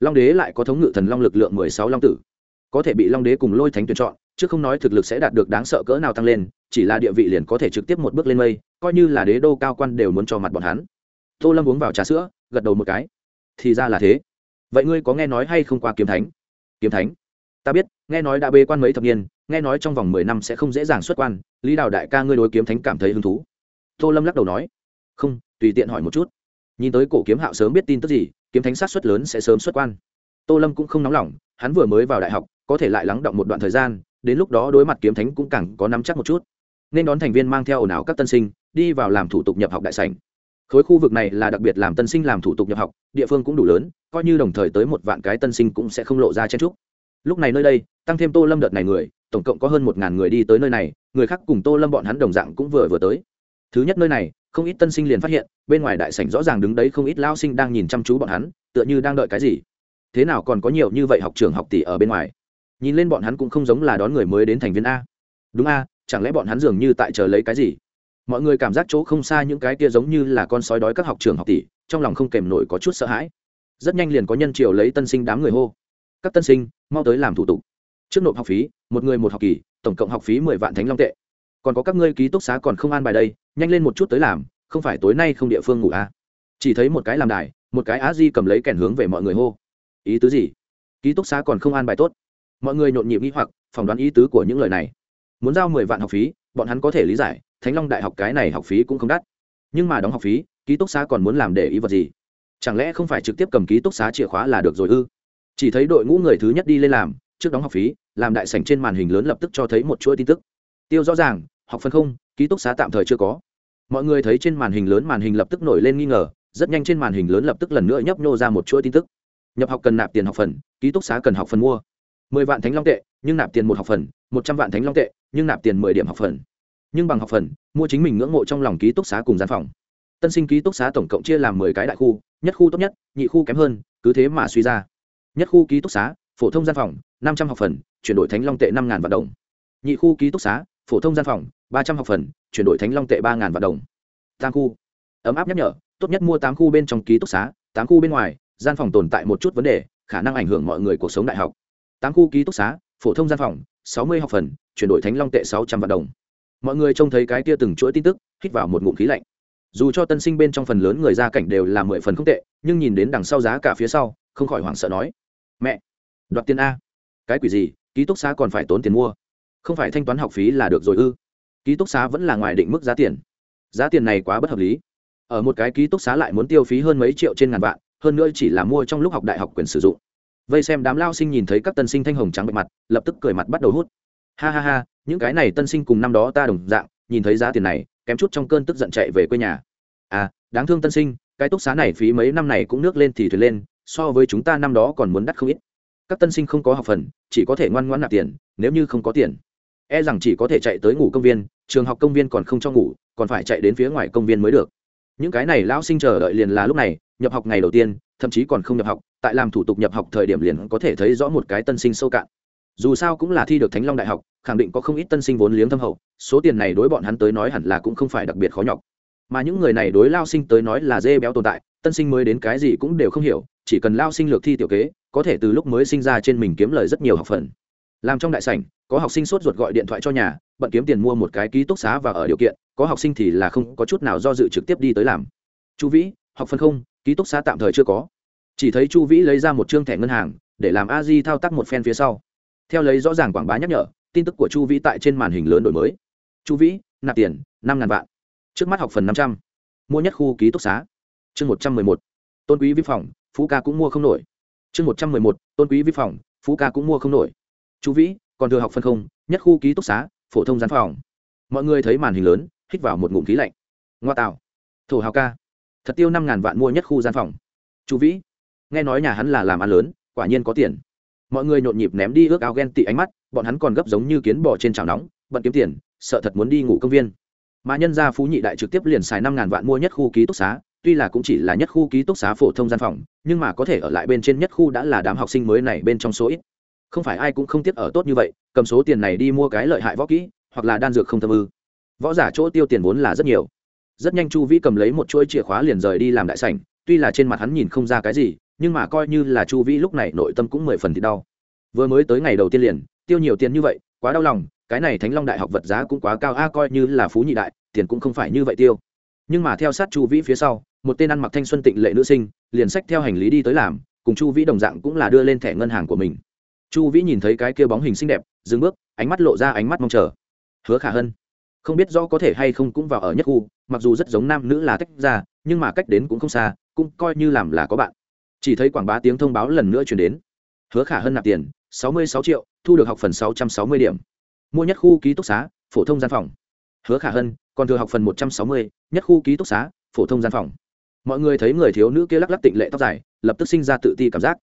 S1: Long đế lại có thống ngự thần long lực lượng mười sáu long tử. Có thể bị long đế cùng lôi thánh tuyển chọn, chứ không nói thực lực sẽ đạt được đáng sợ cỡ nào tăng lên, chỉ là địa vị liền có thể trực tiếp một bước lên mây, coi như là đế đô cao quan đều muốn cho mặt bọn hắn. Tô lâm uống vào trà sữa, gật đầu một cái. Thì ra là thế. Vậy ngươi có nghe nói hay không qua kiếm thánh? Kiếm thánh? Ta biết, nghe nói đã bê quan mấy thập niên, nghe nói trong vòng mười năm sẽ không dễ dàng xuất quan, lý đào đại ca ngươi đối kiếm thánh cảm thấy hứng thú. Tô lâm lắc đầu nói, không, tùy tiện hỏi một chút. Nhìn tới cổ kiếm hạo sớm biết tin tức gì, kiếm thánh sát xuất lớn sẽ sớm xuất quan. Tô lâm cũng không nóng lòng, hắn vừa mới vào đại học, có thể lại lắng động một đoạn thời gian, đến lúc đó đối mặt kiếm thánh cũng càng có nắm chắc một chút. Nên đón thành viên mang theo ồn ào các tân sinh, đi vào làm thủ tục nhập học đại sảnh. Khối khu vực này là đặc biệt làm tân sinh làm thủ tục nhập học, địa phương cũng đủ lớn, coi như đồng thời tới một vạn cái tân sinh cũng sẽ không lộ ra chen trúc lúc này nơi đây, tăng thêm tô lâm đợt này người, tổng cộng có hơn một ngàn người đi tới nơi này, người khác cùng tô lâm bọn hắn đồng dạng cũng vừa vừa tới. Thứ nhất nơi này, không ít tân sinh liền phát hiện, bên ngoài đại sảnh rõ ràng đứng đấy không ít lao sinh đang nhìn chăm chú bọn hắn, tựa như đang đợi cái gì. Thế nào còn có nhiều như vậy học trường học tỷ ở bên ngoài? Nhìn lên bọn hắn cũng không giống là đón người mới đến thành viên a. Đúng a, chẳng lẽ bọn hắn dường như tại chờ lấy cái gì? Mọi người cảm giác chỗ không xa những cái kia giống như là con sói đói các học trường học tỷ, trong lòng không kèm nổi có chút sợ hãi. Rất nhanh liền có nhân triều lấy tân sinh đám người hô. Các tân sinh mau tới làm thủ tục. Trước nộp học phí, một người một học kỳ, tổng cộng học phí mười vạn thánh long tệ. Còn có các ngươi ký túc xá còn không an bài đây, nhanh lên một chút tới làm, không phải tối nay không địa phương ngủ à. chỉ thấy một cái làm đài, một cái á di cầm lấy kèn hướng về mọi người hô. Ý tứ gì? Ký túc xá còn không an bài tốt. Mọi người nhộn nhịp nghĩ hoặc, phỏng đoán ý tứ của những lời này. Muốn giao mười vạn học phí, bọn hắn có thể lý giải, thánh long đại học cái này học phí cũng không đắt. Nhưng mà đóng học phí, ký túc xá còn muốn làm để ý vật gì? Chẳng lẽ không phải trực tiếp cầm ký túc xá chìa khóa là được rồi ư? Chỉ thấy đội ngũ người thứ nhất đi lên làm, trước đóng học phí, làm đại sảnh trên màn hình lớn lập tức cho thấy một chuỗi tin tức. Tiêu rõ ràng, học phần không, ký túc xá tạm thời chưa có. Mọi người thấy trên màn hình lớn màn hình lập tức nổi lên nghi ngờ, rất nhanh trên màn hình lớn lập tức lần nữa nhấp nhô ra một chuỗi tin tức. Nhập học cần nạp tiền học phần, ký túc xá cần học phần mua. Mười vạn thánh long tệ, nhưng nạp tiền một học phần, một trăm vạn thánh long tệ, nhưng nạp tiền mười điểm học phần. Nhưng bằng học phần, mua chính mình ngưỡng mộ trong lòng ký túc xá cùng gian phòng. Tân sinh ký túc xá tổng cộng chia làm mười cái đại khu, nhất khu tốt nhất, nhị khu kém hơn, cứ thế mà suy ra nhất khu ký túc xá, phổ thông gian phòng, năm trăm học phần, chuyển đổi thánh long tệ năm vạn đồng. Nhị khu ký túc xá, phổ thông gian phòng, ba trăm học phần, chuyển đổi thánh long tệ ba vạn đồng. Tam khu. Ấm áp nhắc nhở, tốt nhất mua tám khu bên trong ký túc xá, tám khu bên ngoài, gian phòng tồn tại một chút vấn đề, khả năng ảnh hưởng mọi người cuộc sống đại học. Tám khu ký túc xá, phổ thông gian phòng, sáu mươi học phần, chuyển đổi thánh long tệ sáu trăm vạn đồng. Mọi người trông thấy cái kia từng chuỗi tin tức, hít vào một ngụm khí lạnh. Dù cho tân sinh bên trong phần lớn người ra cảnh đều là mười phần không tệ, nhưng nhìn đến đằng sau giá cả phía sau, không khỏi hoảng sợ nói mẹ, đoạt tiền a. Cái quỷ gì? Ký túc xá còn phải tốn tiền mua. Không phải thanh toán học phí là được rồi ư? Ký túc xá vẫn là ngoài định mức giá tiền. Giá tiền này quá bất hợp lý. Ở một cái ký túc xá lại muốn tiêu phí hơn mấy triệu trên ngàn vạn, hơn nữa chỉ là mua trong lúc học đại học quyền sử dụng. Vây xem đám lao sinh nhìn thấy các tân sinh thanh hồng trắng bệ mặt, lập tức cười mặt bắt đầu hút. Ha ha ha, những cái này tân sinh cùng năm đó ta đồng dạng, nhìn thấy giá tiền này, kém chút trong cơn tức giận chạy về quê nhà. À đáng thương tân sinh, cái túc xá này phí mấy năm này cũng nước lên thì thuyền lên so với chúng ta năm đó còn muốn đắt không ít. Các tân sinh không có học phần, chỉ có thể ngoan ngoãn nạp tiền, nếu như không có tiền. E rằng chỉ có thể chạy tới ngủ công viên, trường học công viên còn không cho ngủ, còn phải chạy đến phía ngoài công viên mới được. Những cái này lão sinh chờ đợi liền là lúc này, nhập học ngày đầu tiên, thậm chí còn không nhập học, tại làm thủ tục nhập học thời điểm liền có thể thấy rõ một cái tân sinh sâu cạn. Dù sao cũng là thi được thánh long đại học, khẳng định có không ít tân sinh vốn liếng thâm hậu, số tiền này đối bọn hắn tới nói hẳn là cũng không phải đặc biệt khó nhọc. Mà những người này đối lao sinh tới nói là dê béo tồn tại, tân sinh mới đến cái gì cũng đều không hiểu chỉ cần lao sinh lược thi tiểu kế, có thể từ lúc mới sinh ra trên mình kiếm lời rất nhiều học phần. Làm trong đại sảnh, có học sinh sốt ruột gọi điện thoại cho nhà, bận kiếm tiền mua một cái ký túc xá và ở điều kiện, có học sinh thì là không có chút nào do dự trực tiếp đi tới làm. Chu vĩ, học phần không, ký túc xá tạm thời chưa có. Chỉ thấy chu vĩ lấy ra một chương thẻ ngân hàng, để làm a di thao tác một phen phía sau. Theo lấy rõ ràng quảng bá nhắc nhở, tin tức của chu vĩ tại trên màn hình lớn đổi mới. Chu vĩ, nạp tiền, năm ngàn vạn. Trước mắt học phần năm trăm. Mua nhất khu ký túc xá. Chương một trăm mười một. Tôn quý vi phòng phú ca cũng mua không nổi. Chương một trăm mười một, tôn quý vi phòng, phú ca cũng mua không nổi. Chú vĩ, còn thừa học phần không, nhất khu ký túc xá, phổ thông gián phòng. Mọi người thấy màn hình lớn, hít vào một ngụm khí lạnh. Ngoa tạo. Thổ hào ca. Thật tiêu năm ngàn vạn mua nhất khu gian phòng. Chú vĩ, nghe nói nhà hắn là làm ăn lớn, quả nhiên có tiền. Mọi người nhộn nhịp ném đi ước ao ghen tị ánh mắt, bọn hắn còn gấp giống như kiến bò trên chảo nóng, bận kiếm tiền, sợ thật muốn đi ngủ công viên. Mà nhân gia phú nhị đại trực tiếp liền xài năm ngàn vạn mua nhất khu ký túc xá tuy là cũng chỉ là nhất khu ký túc xá phổ thông gian phòng, nhưng mà có thể ở lại bên trên nhất khu đã là đám học sinh mới này bên trong số ít. Không phải ai cũng không tiếc ở tốt như vậy, cầm số tiền này đi mua cái lợi hại võ kỹ, hoặc là đan dược không tâm ư. Võ giả chỗ tiêu tiền vốn là rất nhiều. Rất nhanh chu vĩ cầm lấy một chuỗi chìa khóa liền rời đi làm đại sảnh, tuy là trên mặt hắn nhìn không ra cái gì, nhưng mà coi như là chu vĩ lúc này nội tâm cũng mười phần thì đau. Vừa mới tới ngày đầu tiên liền, tiêu nhiều tiền như vậy, quá đau lòng, cái này thánh long đại học vật giá cũng quá cao, a, coi như là phú nhị đại, tiền cũng không phải như vậy tiêu. Nhưng mà theo sát chu vĩ phía sau một tên ăn mặc thanh xuân tịnh lệ nữ sinh, liền sách theo hành lý đi tới làm, cùng chu vĩ đồng dạng cũng là đưa lên thẻ ngân hàng của mình. Chu vĩ nhìn thấy cái kia bóng hình xinh đẹp, dừng bước, ánh mắt lộ ra ánh mắt mong chờ. Hứa khả hân. Không biết rõ có thể hay không cũng vào ở nhất khu, mặc dù rất giống nam nữ là tách ra, nhưng mà cách đến cũng không xa, cũng coi như làm là có bạn. Chỉ thấy quảng bá tiếng thông báo lần nữa chuyển đến. Hứa khả hân nạp tiền, sáu mươi sáu triệu, thu được học phần sáu trăm sáu mươi điểm. Mua nhất khu ký túc xá, phổ thông gian phòng. Hứa khả hân, còn thừa học phần một trăm sáu mươi, nhất khu ký túc xá, phổ thông gian phòng mọi người thấy người thiếu nữ kia lắc lắc tịnh lệ tóc dài, lập tức sinh ra tự ti cảm giác.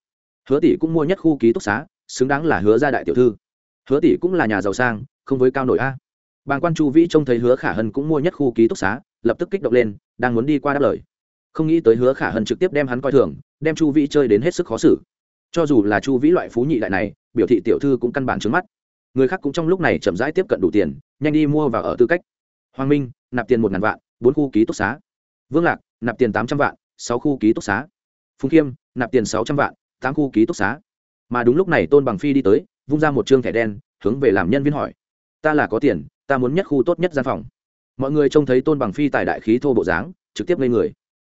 S1: Hứa tỷ cũng mua nhất khu ký túc xá, xứng đáng là hứa gia đại tiểu thư. Hứa tỷ cũng là nhà giàu sang, không với cao nổi a. Bàng quan chu vĩ trông thấy hứa khả hân cũng mua nhất khu ký túc xá, lập tức kích động lên, đang muốn đi qua đáp lời. Không nghĩ tới hứa khả hân trực tiếp đem hắn coi thường, đem chu vĩ chơi đến hết sức khó xử. Cho dù là chu vĩ loại phú nhị đại này, biểu thị tiểu thư cũng căn bản trứng mắt. Người khác cũng trong lúc này chậm rãi tiếp cận đủ tiền, nhanh đi mua và ở tư cách. Hoàng minh, nạp tiền một ngàn vạn, bốn khu ký túc xá. Vương lạc nạp tiền tám trăm vạn, sáu khu ký túc xá. Phùng khiêm, nạp tiền sáu trăm vạn, tám khu ký túc xá. Mà đúng lúc này tôn bằng phi đi tới, vung ra một chương thẻ đen, hướng về làm nhân viên hỏi. Ta là có tiền, ta muốn nhất khu tốt nhất gian phòng. Mọi người trông thấy tôn bằng phi tài đại khí thô bộ dáng, trực tiếp lên người.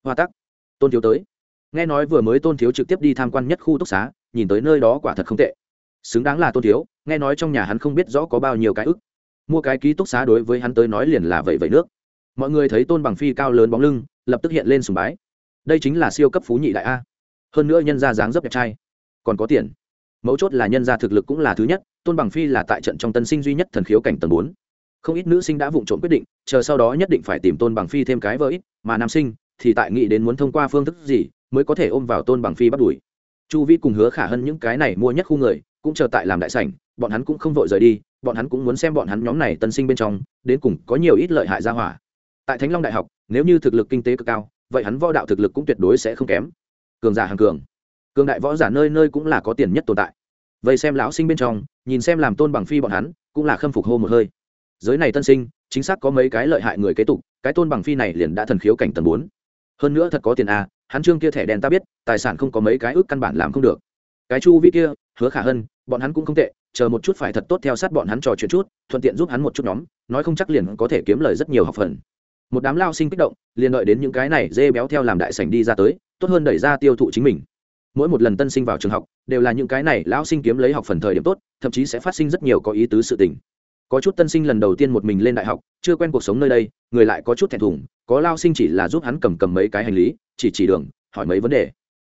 S1: Hoa tắc. Tôn thiếu tới. Nghe nói vừa mới tôn thiếu trực tiếp đi tham quan nhất khu túc xá, nhìn tới nơi đó quả thật không tệ. Xứng đáng là tôn thiếu, nghe nói trong nhà hắn không biết rõ có bao nhiêu cái ức. Mua cái ký túc xá đối với hắn tới nói liền là vậy vậy nước mọi người thấy tôn bằng phi cao lớn bóng lưng, lập tức hiện lên sùng bái. Đây chính là siêu cấp phú nhị đại a. Hơn nữa nhân gia dáng dấp đẹp trai. Còn có tiền. Mấu chốt là nhân gia thực lực cũng là thứ nhất, tôn bằng phi là tại trận trong tân sinh duy nhất thần khiếu cảnh tầng bốn. Không ít nữ sinh đã vụng trộm quyết định, chờ sau đó nhất định phải tìm tôn bằng phi thêm cái vỡ ít, mà nam sinh thì tại nghĩ đến muốn thông qua phương thức gì mới có thể ôm vào tôn bằng phi bắt đuổi. Chu vi cùng hứa khả hơn những cái này mua nhất khu người, cũng chờ tại làm đại sảnh, bọn hắn cũng không vội rời đi, bọn hắn cũng muốn xem bọn hắn nhóm này tân sinh bên trong, đến cùng có nhiều ít lợi hại ra hỏa tại thánh long đại học, nếu như thực lực kinh tế cực cao, vậy hắn võ đạo thực lực cũng tuyệt đối sẽ không kém. Cường giả hàng cường. Cường đại võ giả nơi nơi cũng là có tiền nhất tồn tại. Vậy xem lão sinh bên trong, nhìn xem làm tôn bằng phi bọn hắn, cũng là khâm phục hô một hơi. Giới này tân sinh, chính xác có mấy cái lợi hại người kế tục, cái tôn bằng phi này liền đã thần khiếu cảnh tầng bốn. Hơn nữa thật có tiền à hắn trương kia thẻ đen ta biết, tài sản không có mấy cái ước căn bản làm không được. Cái chu vi kia, hứa khả hơn bọn hắn cũng không tệ, chờ một chút phải thật tốt theo sát bọn hắn trò chuyện chút, thuận tiện giúp hắn một chút nhóm, nói không chắc liền có thể kiếm lời rất nhiều học phần một đám lao sinh kích động, liền đợi đến những cái này dê béo theo làm đại sảnh đi ra tới, tốt hơn đẩy ra tiêu thụ chính mình. Mỗi một lần tân sinh vào trường học, đều là những cái này lão sinh kiếm lấy học phần thời điểm tốt, thậm chí sẽ phát sinh rất nhiều có ý tứ sự tình. Có chút tân sinh lần đầu tiên một mình lên đại học, chưa quen cuộc sống nơi đây, người lại có chút thẹn thùng, có lao sinh chỉ là giúp hắn cầm cầm mấy cái hành lý, chỉ chỉ đường, hỏi mấy vấn đề.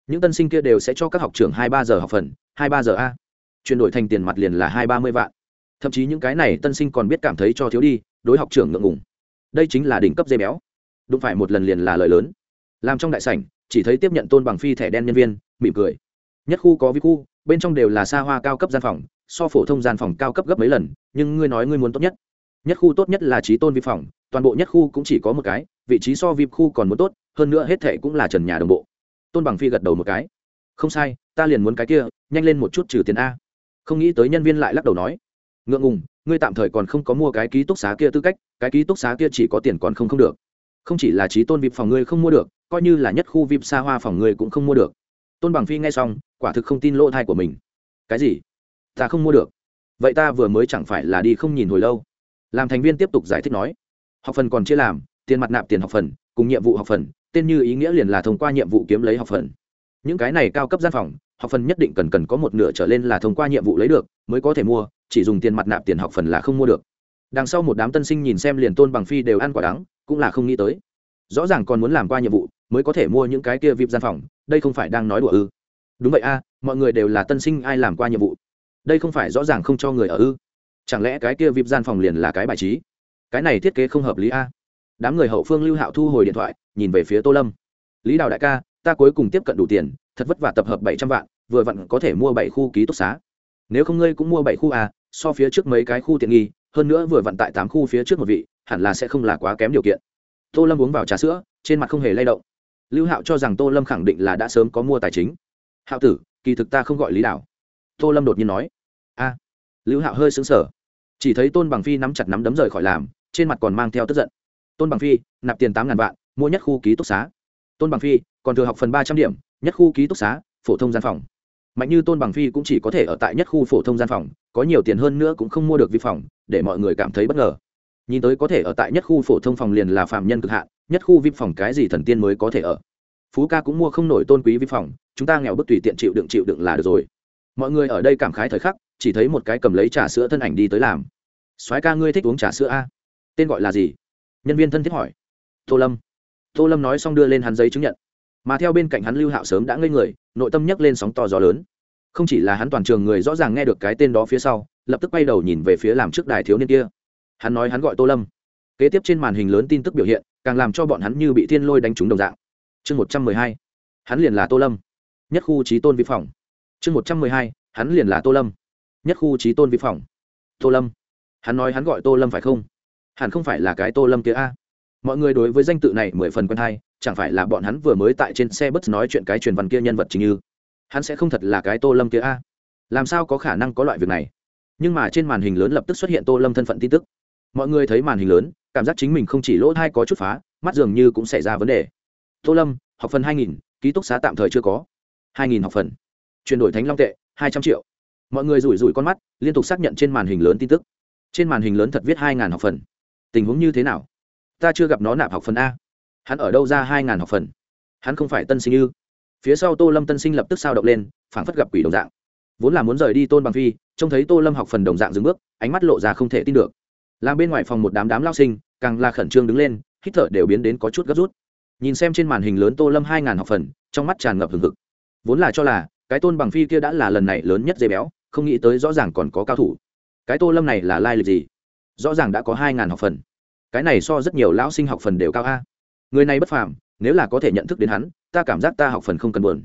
S1: Những tân sinh kia đều sẽ cho các học trường hai ba giờ học phần, hai ba giờ a. Chuyển đổi thành tiền mặt liền là hai ba mươi vạn. Thậm chí những cái này tân sinh còn biết cảm thấy cho thiếu đi, đối học trưởng ngượng ngùng đây chính là đỉnh cấp dây béo. Đúng phải một lần liền là lợi lớn. Làm trong đại sảnh, chỉ thấy tiếp nhận tôn bằng phi thẻ đen nhân viên, mỉm cười. Nhất khu có vi khu, bên trong đều là xa hoa cao cấp gian phòng, so phổ thông gian phòng cao cấp gấp mấy lần, nhưng ngươi nói ngươi muốn tốt nhất. Nhất khu tốt nhất là trí tôn vi phòng, toàn bộ nhất khu cũng chỉ có một cái, vị trí so vi khu còn muốn tốt, hơn nữa hết thệ cũng là trần nhà đồng bộ. Tôn bằng phi gật đầu một cái. Không sai, ta liền muốn cái kia, nhanh lên một chút trừ tiền a. Không nghĩ tới nhân viên lại lắc đầu nói. Ngượng ngùng ngươi tạm thời còn không có mua cái ký túc xá kia tư cách, cái ký túc xá kia chỉ có tiền còn không không được. Không chỉ là trí tôn vip phòng ngươi không mua được, coi như là nhất khu vip xa hoa phòng ngươi cũng không mua được. Tôn bằng phi nghe xong, quả thực không tin lỗ thai của mình. Cái gì? Ta không mua được. Vậy ta vừa mới chẳng phải là đi không nhìn hồi lâu? Làm thành viên tiếp tục giải thích nói. Học phần còn chia làm, tiền mặt nạp tiền học phần, cùng nhiệm vụ học phần, tên như ý nghĩa liền là thông qua nhiệm vụ kiếm lấy học phần. Những cái này cao cấp gian phòng, học phần nhất định cần cần có một nửa trở lên là thông qua nhiệm vụ lấy được, mới có thể mua chỉ dùng tiền mặt nạp tiền học phần là không mua được. Đằng sau một đám tân sinh nhìn xem liền tôn bằng phi đều ăn quả đắng, cũng là không nghĩ tới. Rõ ràng còn muốn làm qua nhiệm vụ, mới có thể mua những cái kia vip gian phòng, đây không phải đang nói đùa ư? Đúng vậy a, mọi người đều là tân sinh, ai làm qua nhiệm vụ? Đây không phải rõ ràng không cho người ở ư? Chẳng lẽ cái kia vip gian phòng liền là cái bài trí? Cái này thiết kế không hợp lý a. Đám người hậu phương lưu hạo thu hồi điện thoại, nhìn về phía tô lâm. Lý đào đại ca, ta cuối cùng tiếp cận đủ tiền, thật vất vả tập hợp bảy trăm vạn, vừa vặn có thể mua bảy khu ký túc xá. Nếu không ngươi cũng mua bảy khu à so phía trước mấy cái khu tiện nghi, hơn nữa vừa vặn tại tám khu phía trước một vị, hẳn là sẽ không là quá kém điều kiện. Tô lâm uống vào trà sữa, trên mặt không hề lay động. Lưu hạo cho rằng tô lâm khẳng định là đã sớm có mua tài chính. Hạo tử, kỳ thực ta không gọi lý đảo. Tô lâm đột nhiên nói. A. Lưu hạo hơi xứng sở chỉ thấy tôn bằng phi nắm chặt nắm đấm rời khỏi làm, trên mặt còn mang theo tức giận. Tôn bằng phi, nạp tiền tám ngàn vạn, mua nhất khu ký túc xá. Tôn bằng phi, còn thừa học phần ba trăm điểm, nhất khu ký túc xá, phổ thông gian phòng mạnh như tôn bằng phi cũng chỉ có thể ở tại nhất khu phổ thông gian phòng, có nhiều tiền hơn nữa cũng không mua được vi phòng, để mọi người cảm thấy bất ngờ. Nhìn tới có thể ở tại nhất khu phổ thông phòng liền là phạm nhân cực hạn, nhất khu vi phòng cái gì thần tiên mới có thể ở? Phú ca cũng mua không nổi tôn quý vi phòng, chúng ta nghèo bức tùy tiện chịu đựng chịu đựng là được rồi. Mọi người ở đây cảm khái thời khắc, chỉ thấy một cái cầm lấy trà sữa thân ảnh đi tới làm. Soái ca, ngươi thích uống trà sữa a? Tên gọi là gì? Nhân viên thân thiết hỏi. Tô lâm. Tô lâm nói xong đưa lên hắn giấy chứng nhận mà theo bên cạnh hắn lưu hạo sớm đã ngây người, nội tâm nhấc lên sóng to gió lớn. Không chỉ là hắn toàn trường người rõ ràng nghe được cái tên đó phía sau, lập tức quay đầu nhìn về phía làm trước đài thiếu niên kia. Hắn nói hắn gọi tô lâm. Kế tiếp trên màn hình lớn tin tức biểu hiện, càng làm cho bọn hắn như bị thiên lôi đánh trúng đồng dạng. Chương một trăm mười hai, hắn liền là tô lâm. Nhất khu trí tôn vi phòng. Chương một trăm mười hai, hắn liền là tô lâm. Nhất khu trí tôn vi phòng. Tô lâm. Hắn nói hắn gọi tô lâm phải không? Hẳn không phải là cái tô lâm kia a mọi người đối với danh tự này mười phần quen hay, chẳng phải là bọn hắn vừa mới tại trên xe bus nói chuyện cái truyền văn kia nhân vật chính như? Hắn sẽ không thật là cái tô lâm kia a. Làm sao có khả năng có loại việc này? Nhưng mà trên màn hình lớn lập tức xuất hiện tô lâm thân phận tin tức. Mọi người thấy màn hình lớn, cảm giác chính mình không chỉ lỗ thai có chút phá, mắt dường như cũng xảy ra vấn đề. Tô lâm, học phần hai nghìn, ký túc xá tạm thời chưa có. hai nghìn học phần. Chuyển đổi thánh long tệ, hai trăm triệu. Mọi người rủi rủi con mắt, liên tục xác nhận trên màn hình lớn tin tức. Trên màn hình lớn thật viết hai ngàn học phần. Tình huống như thế nào? Ta chưa gặp nó nạp học phần a. Hắn ở đâu ra hai ngàn học phần? Hắn không phải tân sinh ư? Phía sau tô lâm tân sinh lập tức sao động lên, phảng phất gặp quỷ đồng dạng. Vốn là muốn rời đi tôn bằng phi, trông thấy tô lâm học phần đồng dạng dừng bước, ánh mắt lộ ra không thể tin được. Làm bên ngoài phòng một đám đám lao sinh, càng là khẩn trương đứng lên, hít thở đều biến đến có chút gấp rút. Nhìn xem trên màn hình lớn tô lâm hai ngàn học phần, trong mắt tràn ngập hừng hực. Vốn là cho là, cái tôn bằng phi kia đã là lần này lớn nhất dây béo, không nghĩ tới rõ ràng còn có cao thủ. Cái tô lâm này là lai lịch gì? Rõ ràng đã có hai ngàn học phần cái này so rất nhiều lão sinh học phần đều cao a. Người này bất phàm, nếu là có thể nhận thức đến hắn, ta cảm giác ta học phần không cần buồn.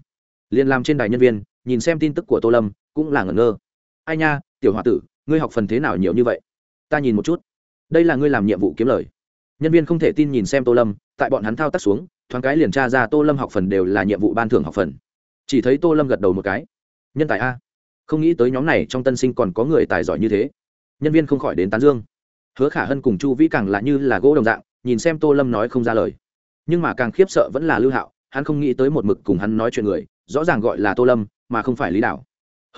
S1: Liền làm trên đài nhân viên, nhìn xem tin tức của tô lâm, cũng là ngẩn ngơ. Ai nha, tiểu h o a tử, ngươi học phần thế nào nhiều như vậy? Ta nhìn một chút. Đây là ngươi làm nhiệm vụ kiếm lời. Nhân viên không thể tin nhìn xem tô lâm, tại bọn hắn thao tác xuống, thoáng cái liền tra ra tô lâm học phần đều là nhiệm vụ ban thưởng học phần. Chỉ thấy tô lâm gật đầu một cái. Nhân tài a. Không nghĩ tới nhóm này trong tân sinh còn có người tài giỏi như thế. Nhân viên không khỏi đến tán dương hứa khả hân cùng chu vĩ càng là như là gỗ đồng dạng, nhìn xem tô lâm nói không ra lời. Nhưng mà càng khiếp sợ vẫn là lưu hạo, hắn không nghĩ tới một mực cùng hắn nói chuyện người, rõ ràng gọi là tô lâm, mà không phải lý đạo.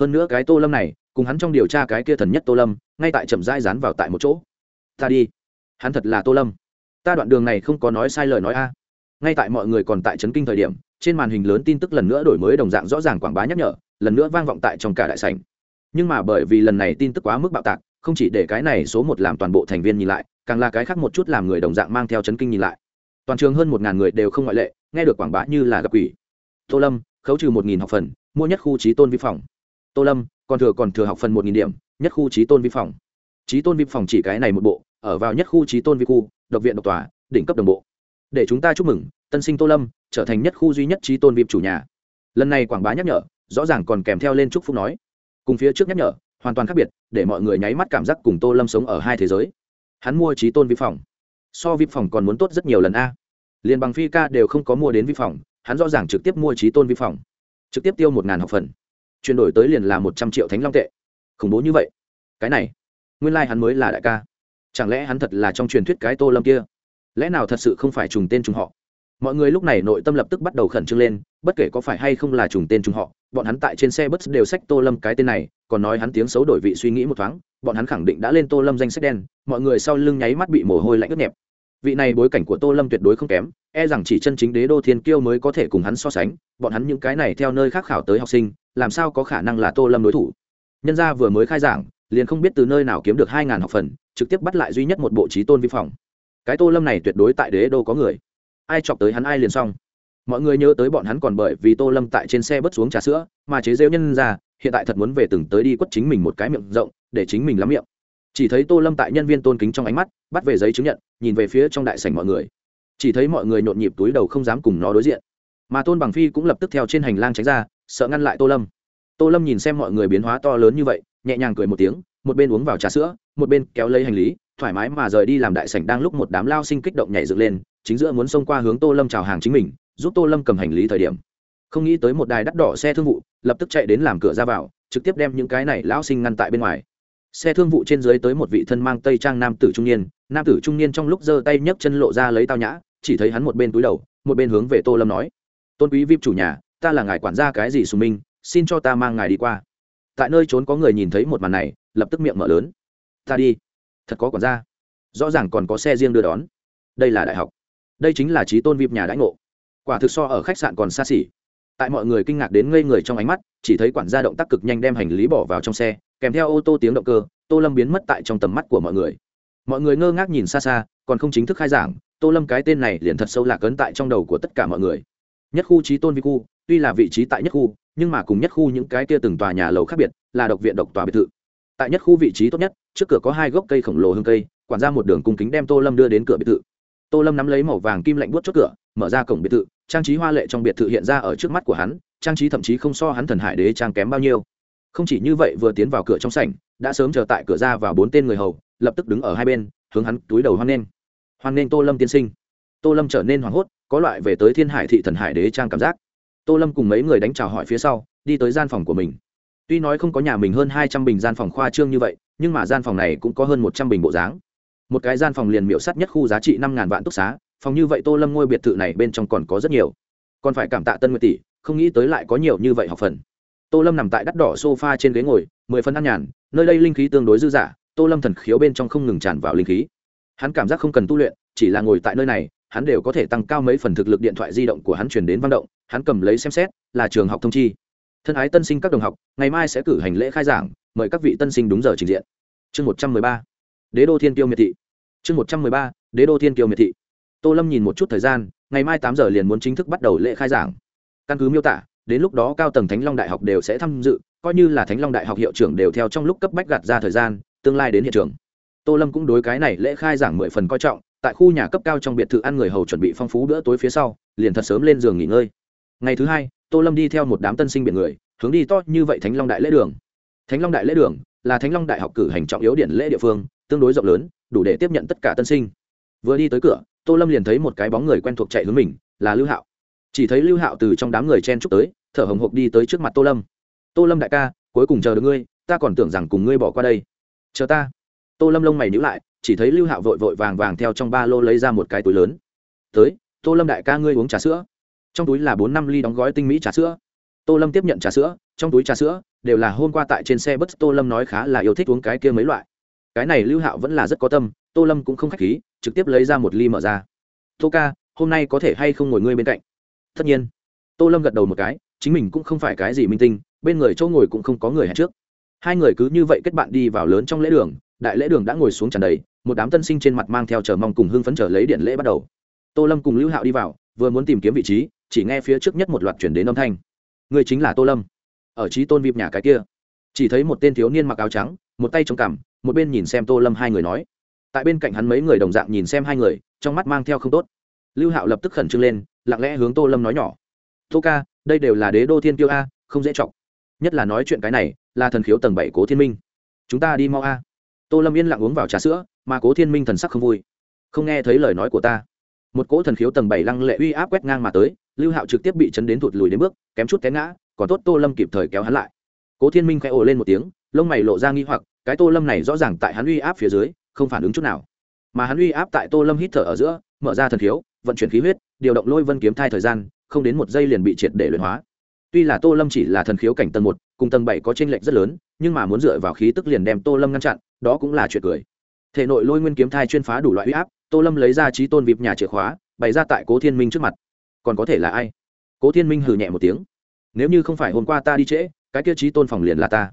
S1: Hơn nữa cái tô lâm này, cùng hắn trong điều tra cái kia thần nhất tô lâm, ngay tại chậm rãi dán vào tại một chỗ. Ta đi. Hắn thật là tô lâm. Ta đoạn đường này không có nói sai lời nói a. Ngay tại mọi người còn tại trấn kinh thời điểm, trên màn hình lớn tin tức lần nữa đổi mới đồng dạng rõ ràng quảng bá nhắc nhở, lần nữa vang vọng tại trong cả đại sảnh. Nhưng mà bởi vì lần này tin tức quá mức bạo tạc không chỉ để cái này số một làm toàn bộ thành viên nhìn lại, càng là cái khác một chút làm người đồng dạng mang theo chấn kinh nhìn lại. Toàn trường hơn một ngàn người đều không ngoại lệ, nghe được quảng bá như là gặp quỷ. Tô lâm, khấu trừ một nghìn học phần, mua nhất khu trí tôn vi phòng. Tô lâm, còn thừa còn thừa học phần một nghìn điểm, nhất khu trí tôn vi phòng. Trí tôn vi phòng chỉ cái này một bộ, ở vào nhất khu trí tôn vi khu, độc viện độc tòa, đỉnh cấp đồng bộ. Để chúng ta chúc mừng, tân sinh tô lâm, trở thành nhất khu duy nhất trí tôn vip chủ nhà. Lần này quảng bá nhắc nhở, rõ ràng còn kèm theo lên chúc phúc nói. Cùng phía trước nhắc nhở hoàn toàn khác biệt, để mọi người nháy mắt cảm giác cùng tô lâm sống ở hai thế giới. Hắn mua trí tôn vi phòng. So vi phòng còn muốn tốt rất nhiều lần a. Liền bằng phi ca đều không có mua đến vi phòng, hắn rõ ràng trực tiếp mua trí tôn vi phòng. Trực tiếp tiêu một ngàn học phần. Chuyển đổi tới liền là một trăm triệu thánh long tệ. Khủng bố như vậy. Cái này, nguyên lai、like、hắn mới là đại ca. Chẳng lẽ hắn thật là trong truyền thuyết cái tô lâm kia? Lẽ nào thật sự không phải trùng tên trùng họ? Mọi người lúc này nội tâm lập tức bắt đầu khẩn trương lên, bất kể có phải hay không là trùng tên trùng họ, bọn hắn tại trên xe bus đều sách tô lâm cái tên này, còn nói hắn tiếng xấu đổi vị suy nghĩ một thoáng, bọn hắn khẳng định đã lên tô lâm danh sách đen, mọi người sau lưng nháy mắt bị mồ hôi lạnh ướt nhẹp. Vị này bối cảnh của tô lâm tuyệt đối không kém e rằng chỉ chân chính đế đô thiên kiêu mới có thể cùng hắn so sánh, bọn hắn những cái này theo nơi khác khảo tới học sinh, làm sao có khả năng là tô lâm đối thủ. Nhân gia vừa mới khai giảng, liền không biết từ nơi nào kiếm được hai ngàn học phần, trực tiếp bắt lại duy nhất một bộ trí tôn vi phòng. Cái tô lâm này tuyệt đối tại đế đô có người ai chọc tới hắn ai liền xong. Mọi người nhớ tới bọn hắn còn bởi vì tô lâm tại trên xe bớt xuống trà sữa mà chế rêu nhân ra, hiện tại thật muốn về từng tới đi quất chính mình một cái miệng rộng, để chính mình lắm miệng. Chỉ thấy tô lâm tại nhân viên tôn kính trong ánh mắt, bắt về giấy chứng nhận, nhìn về phía trong đại sảnh mọi người. Chỉ thấy mọi người nhộn nhịp túi đầu không dám cùng nó đối diện. Mà tôn bằng phi cũng lập tức theo trên hành lang tránh ra, sợ ngăn lại tô lâm. Tô lâm nhìn xem mọi người biến hóa to lớn như vậy, nhẹ nhàng cười một tiếng, một bên uống vào trà sữa, một bên kéo lấy hành lý, thoải mái mà rời đi làm đại sảnh đang lúc một đám lao sinh kích động nhảy dựng lên chính giữa muốn xông qua hướng tô lâm chào hàng chính mình, giúp tô lâm cầm hành lý thời điểm. Không nghĩ tới một đài đắt đỏ xe thương vụ, lập tức chạy đến làm cửa ra vào, trực tiếp đem những cái này lão sinh ngăn tại bên ngoài. Xe thương vụ trên dưới tới một vị thân mang tây trang nam tử trung niên, nam tử trung niên trong lúc giơ tay nhấc chân lộ ra lấy tao nhã, chỉ thấy hắn một bên túi đầu, một bên hướng về tô lâm nói, tôn quý vip chủ nhà, ta là ngài quản gia cái gì xù minh, xin cho ta mang ngài đi qua. Tại nơi trốn có người nhìn thấy một màn này, lập tức miệng mở lớn, ta đi, thật có quản gia, rõ ràng còn có xe riêng đưa đón, đây là đại học đây chính là trí tôn vip nhà đãi ngộ. Quả thực so ở khách sạn còn xa xỉ. Tại mọi người kinh ngạc đến ngây người trong ánh mắt, chỉ thấy quản gia động tác cực nhanh đem hành lý bỏ vào trong xe, kèm theo ô tô tiếng động cơ, tô lâm biến mất tại trong tầm mắt của mọi người. Mọi người ngơ ngác nhìn xa xa, còn không chính thức khai giảng, tô lâm cái tên này liền thật sâu lạc ấn tại trong đầu của tất cả mọi người. Nhất khu trí tôn vi khu, tuy là vị trí tại nhất khu, nhưng mà cùng nhất khu những cái kia từng tòa nhà lầu khác biệt, là độc viện độc tòa biệt thự. Tại nhất khu vị trí tốt nhất, trước cửa có hai gốc cây khổng lồ hương cây, quản ra một đường cung kính đem tô lâm đưa đến cửa biệt thự tô lâm nắm lấy màu vàng kim lạnh buốt chốt cửa, mở ra cổng biệt thự, trang trí hoa lệ trong biệt thự hiện ra ở trước mắt của hắn, trang trí thậm chí không so hắn thần hải đế trang kém bao nhiêu. Không chỉ như vậy vừa tiến vào cửa trong sảnh, đã sớm chờ tại cửa ra vào bốn tên người hầu, lập tức đứng ở hai bên, hướng hắn túi đầu hoan nghênh. Hoan nghênh tô lâm tiên sinh. Tô lâm trở nên hoảng hốt, có loại về tới thiên hải thị thần hải đế trang cảm giác. Tô lâm cùng mấy người đánh chào hỏi phía sau, đi tới gian phòng của mình. Tuy nói không có nhà mình hơn hai trăm bình gian phòng khoa trương như vậy, nhưng mà gian phòng này cũng có hơn một trăm bình bộ dáng một cái gian phòng liền miểu sắt nhất khu giá trị năm ngàn vạn túc xá, phòng như vậy tô lâm ngôi biệt thự này bên trong còn có rất nhiều. Còn phải cảm tạ tân nguyệt tỷ, không nghĩ tới lại có nhiều như vậy học phần. Tô lâm nằm tại đắt đỏ sofa trên ghế ngồi, mười phân ăn nhàn, nơi đây linh khí tương đối dư dả, tô lâm thần khiếu bên trong không ngừng tràn vào linh khí. Hắn cảm giác không cần tu luyện, chỉ là ngồi tại nơi này, hắn đều có thể tăng cao mấy phần thực lực điện thoại di động của hắn chuyển đến văn động, hắn cầm lấy xem xét, là trường học thông chi. Thân ái tân sinh các đồng học, ngày mai sẽ cử hành lễ khai giảng, mời các vị tân sinh đúng giờ trình diện. Chương một trăm mười ba đế đô thiên tiêu miệt thị. Chương một trăm mười ba, đế đô thiên tiêu miệt thị. Tô lâm nhìn một chút thời gian, ngày mai tám giờ liền muốn chính thức bắt đầu lễ khai giảng. Căn cứ miêu tả, đến lúc đó cao tầng thánh long đại học đều sẽ tham dự, coi như là thánh long đại học hiệu trưởng đều theo trong lúc cấp bách gạt ra thời gian, tương lai đến hiện trường. Tô lâm cũng đối cái này lễ khai giảng mười phần coi trọng, tại khu nhà cấp cao trong biệt thự ăn người hầu chuẩn bị phong phú bữa tối phía sau, liền thật sớm lên giường nghỉ ngơi. Ngày thứ hai, tô lâm đi theo một đám tân sinh biển người, hướng đi to như vậy thánh long đại lễ đường. Thánh long đại lễ đường là thánh long đại học cử hành trọng yếu điện lễ địa phương tương đối rộng lớn, đủ để tiếp nhận tất cả tân sinh. Vừa đi tới cửa, tô lâm liền thấy một cái bóng người quen thuộc chạy hướng mình, là lưu hạo. Chỉ thấy lưu hạo từ trong đám người chen chúc tới, thở hồng hộc đi tới trước mặt tô lâm. Tô lâm đại ca, cuối cùng chờ được ngươi, ta còn tưởng rằng cùng ngươi bỏ qua đây. Chờ ta. Tô lâm lông mày nhữ lại, chỉ thấy lưu hạo vội vội vàng vàng theo trong ba lô lấy ra một cái túi lớn. Tới, tô lâm đại ca ngươi uống trà sữa. Trong túi là bốn năm ly đóng gói tinh mỹ trà sữa. Tô lâm tiếp nhận trà sữa, trong túi trà sữa đều là hôm qua tại trên xe bus tô lâm nói khá là yêu thích uống cái kia mấy loại cái này lưu hạo vẫn là rất có tâm, tô lâm cũng không k h á c h khí, trực tiếp lấy ra một ly mở ra. Tô ca, hôm nay có thể hay không ngồi ngươi bên cạnh? Tất nhiên. Tô lâm gật đầu một cái, chính mình cũng không phải cái gì minh tinh, bên người chỗ ngồi cũng không có người hẹn trước. Hai người cứ như vậy kết bạn đi vào lớn trong lễ đường, đại lễ đường đã ngồi xuống tràn đầy, một đám tân sinh trên mặt mang theo chờ mong cùng hưng phấn trở lấy điện lễ bắt đầu. Tô lâm cùng lưu hạo đi vào, vừa muốn tìm kiếm vị trí, chỉ nghe phía trước nhất một loạt chuyển đến âm thanh. Người chính là tô lâm. Ở trí tôn vịp nhà cái kia, chỉ thấy một tên thiếu niên mặc áo trắng, một tay chống cằm một bên nhìn xem tô lâm hai người nói. Tại bên cạnh hắn mấy người đồng dạng nhìn xem hai người, trong mắt mang theo không tốt. Lưu hạo lập tức khẩn trương lên, lặng lẽ hướng tô lâm nói nhỏ. Tô ca, đây đều là đế đô thiên tiêu a, không dễ chọc. Nhất là nói chuyện cái này, là thần khiếu tầng bảy cố thiên minh. Chúng ta đi mau a. Tô lâm yên lặng uống vào trà sữa, mà cố thiên minh thần sắc không vui. Không nghe thấy lời nói của ta. Một cỗ thần khiếu tầng bảy lăng lệ uy áp quét ngang mà tới, lưu hạo trực tiếp bị chấn đến thụt lùi đến bước, kém chút té ngã, còn tốt tô lâm kịp thời kéo hắn lại. Cố thiên minh khẽ ồ lên một tiếng, lông mày lộ ra nghi hoặc cái tô lâm này rõ ràng tại hắn uy áp phía dưới, không phản ứng chút nào. Mà hắn uy áp tại tô lâm hít thở ở giữa, mở ra thần khiếu, vận chuyển khí huyết, điều động lôi vân kiếm thai thời gian, không đến một giây liền bị triệt để luyện hóa. Tuy là tô lâm chỉ là thần khiếu cảnh tầng một, cùng tầng bảy có tranh lệch rất lớn, nhưng mà muốn dựa vào khí tức liền đem tô lâm ngăn chặn, đó cũng là chuyện cười. Thể nội lôi nguyên kiếm thai chuyên phá đủ loại huy áp, tô lâm lấy ra trí tôn vịp nhà chìa khóa, bày ra tại cố thiên minh trước mặt. Còn có thể là ai? Cố thiên minh hừ nhẹ một tiếng. Nếu như không phải hôm qua ta đi trễ, cái tiêu chí tôn phòng liền là ta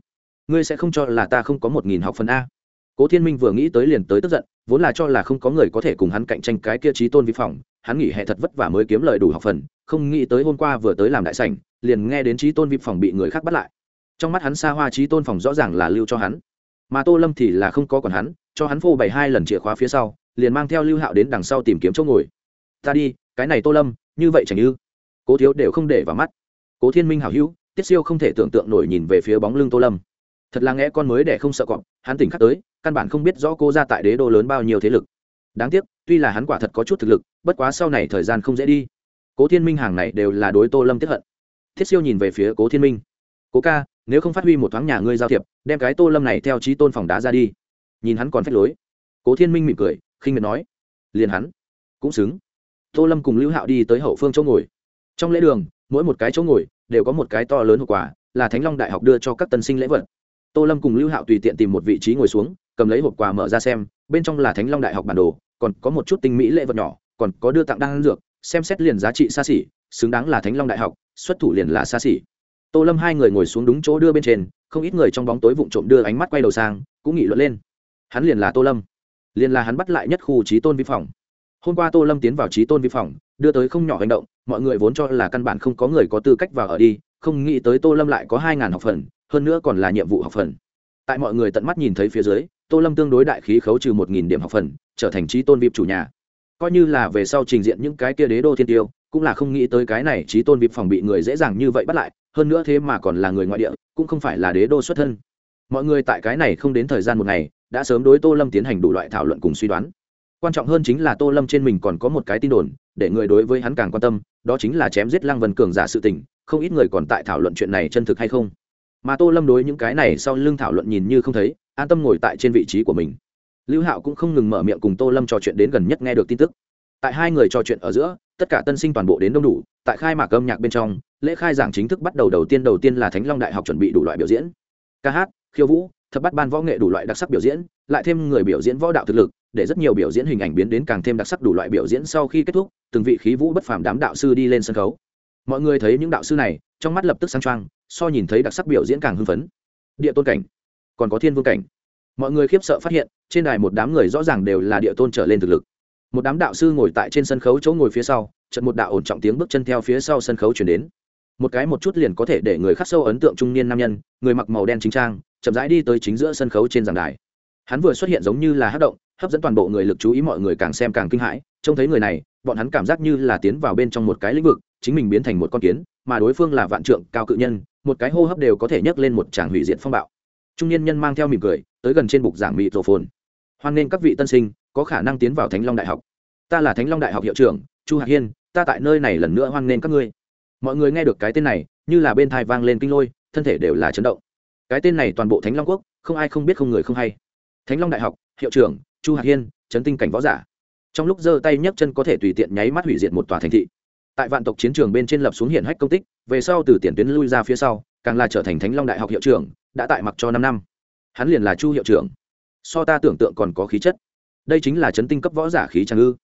S1: ngươi sẽ không cho là ta không có một nghìn học phần a. Cố thiên minh vừa nghĩ tới liền tới tức giận, vốn là cho là không có người có thể cùng hắn cạnh tranh cái kia trí tôn vi phòng, hắn nghỉ hè thật vất vả mới kiếm lời đủ học phần, không nghĩ tới hôm qua vừa tới làm đại sảnh, liền nghe đến trí tôn vi phòng bị người khác bắt lại. Trong mắt hắn xa hoa trí tôn phòng rõ ràng là lưu cho hắn. Mà tô lâm thì là không có còn hắn, cho hắn phô bày hai lần chìa khóa phía sau, liền mang theo lưu hạo đến đằng sau tìm kiếm chỗ ngồi. Ta đi, cái này tô lâm, như vậy chẳng như cố thiếu đều không để vào mắt. Cố thiên minh hảo hữu, tiết siêu không thể tưởng tượng nổi nhìn về phía bóng lưng tô lâm thật là nghe con mới để không sợ cọp, hắn tỉnh khắc tới, căn bản không biết rõ cô ra tại đế đô lớn bao nhiêu thế lực. Đáng tiếc, tuy là hắn quả thật có chút thực lực, bất quá sau này thời gian không dễ đi. Cố thiên minh hàng này đều là đối tô lâm tiếp hận. Thiết siêu nhìn về phía cố thiên minh. Cố ca, nếu không phát huy một thoáng nhà ngươi giao thiệp, đem cái tô lâm này theo trí tôn phòng đá ra đi. Nhìn hắn còn phép lối. Cố thiên minh mỉm cười, khinh miệt nói. Liền hắn cũng xứng. Tô lâm cùng lưu hạo đi tới hậu phương chỗ ngồi. Trong lễ đường, mỗi một cái chỗ ngồi đều có một cái to lớn hậu quả là thánh long đại học đưa cho các tân sinh lễ vật tô lâm cùng lưu hạo tùy tiện tìm một vị trí ngồi xuống, cầm lấy hộp quà mở ra xem, bên trong là thánh long đại học bản đồ, còn có một chút tinh mỹ lễ vật nhỏ, còn có đưa tặng đan dược, xem xét liền giá trị xa xỉ, xứng đáng là thánh long đại học, xuất thủ liền là xa xỉ. Tô lâm hai người ngồi xuống đúng chỗ đưa bên trên, không ít người trong bóng tối vụng trộm đưa ánh mắt quay đầu sang, cũng nghị luận lên. Hắn liền là tô lâm. Liền là hắn bắt lại nhất khu trí tôn vi phòng. Hôm qua tô lâm tiến vào trí tôn vi phòng, đưa tới không nhỏ hành động, mọi người vốn cho là căn bản không có người có tư cách vào ở đi, không nghĩ tới tô lâm lại có hai ngàn học phần hơn nữa còn là nhiệm vụ học phần. Tại mọi người tận mắt nhìn thấy phía dưới, tô lâm tương đối đại khí khấu trừ một nghìn điểm học phần, trở thành trí tôn vip chủ nhà. Coi như là về sau trình diện những cái kia đế đô thiên tiêu, cũng là không nghĩ tới cái này trí tôn vip phòng bị người dễ dàng như vậy bắt lại, hơn nữa thế mà còn là người ngoại địa, cũng không phải là đế đô xuất thân. Mọi người tại cái này không đến thời gian một ngày, đã sớm đối tô lâm tiến hành đủ loại thảo luận cùng suy đoán. Quan trọng hơn chính là tô lâm trên mình còn có một cái tin đồn, để người đối với hắn càng quan tâm, đó chính là chém giết lăng vân cường giả sự tình, không ít người còn tại thảo luận chuyện này chân thực hay không mà tô lâm đối những cái này sau lưng thảo luận nhìn như không thấy, an tâm ngồi tại trên vị trí của mình. Lưu hạo cũng không ngừng mở miệng cùng tô lâm trò chuyện đến gần nhất nghe được tin tức. Tại hai người trò chuyện ở giữa, tất cả tân sinh toàn bộ đến đông đủ, tại khai mạc âm nhạc bên trong, lễ khai giảng chính thức bắt đầu đầu tiên đầu tiên là thánh long đại học chuẩn bị đủ loại biểu diễn. Ca hát, khiêu vũ, thập bắt ban võ nghệ đủ loại đặc sắc biểu diễn, lại thêm người biểu diễn võ đạo thực lực, để rất nhiều biểu diễn hình ảnh biến đến càng thêm đặc sắc đủ loại biểu diễn sau khi kết thúc, từng vị khí vũ bất phàm đám đạo sư đi lên sân khấu. Mọi người thấy những đạo sư này trong mắt lập tức sáng choang, so nhìn thấy đặc sắc biểu diễn càng hưng phấn. Địa tôn cảnh, còn có thiên vương cảnh. Mọi người khiếp sợ phát hiện, trên đài một đám người rõ ràng đều là địa tôn trở lên thực lực. Một đám đạo sư ngồi tại trên sân khấu chỗ ngồi phía sau trận một đạo ổn trọng tiếng bước chân theo phía sau sân khấu chuyển đến. Một cái một chút liền có thể để người khắc sâu ấn tượng trung niên nam nhân, người mặc màu đen chính trang, chậm rãi đi tới chính giữa sân khấu trên giảng đài. Hắn vừa xuất hiện giống như là hát động, hấp dẫn toàn bộ người lực chú ý mọi người càng xem càng kinh hãi, trông thấy người này bọn hắn cảm giác như là tiến vào bên trong một cái lĩnh vực, chính mình biến thành một con kiến, mà đối phương là vạn trượng cao cự nhân, một cái hô hấp đều có thể nhấc lên một tràng hủy diệt phong bạo. Trung niên nhân mang theo mỉm cười, tới gần trên bục giảng mỹ tổ phồn hoan nghênh các vị tân sinh, có khả năng tiến vào thánh long đại học. Ta là thánh long đại học hiệu trưởng, chu hạc hiên, ta tại nơi này lần nữa hoan nghênh các ngươi. Mọi người nghe được cái tên này, như là bên thai vang lên kinh lôi, thân thể đều là chấn động. Cái tên này toàn bộ thánh long quốc, không ai không biết không người không hay. Thánh long đại học, hiệu trưởng, chu hạc hiên, chấn tinh cảnh võ giả trong lúc giơ tay nhấc chân có thể tùy tiện nháy mắt hủy diệt một tòa thành thị. Tại vạn tộc chiến trường bên trên lập xuống hiển hách công tích, về sau từ tiền tuyến lui ra phía sau, càng là trở thành thánh long đại học hiệu trưởng, đã tại mặc cho năm năm. Hắn liền là chu hiệu trưởng. So ta tưởng tượng còn có khí chất. Đây chính là chấn tinh cấp võ giả khí trang ư.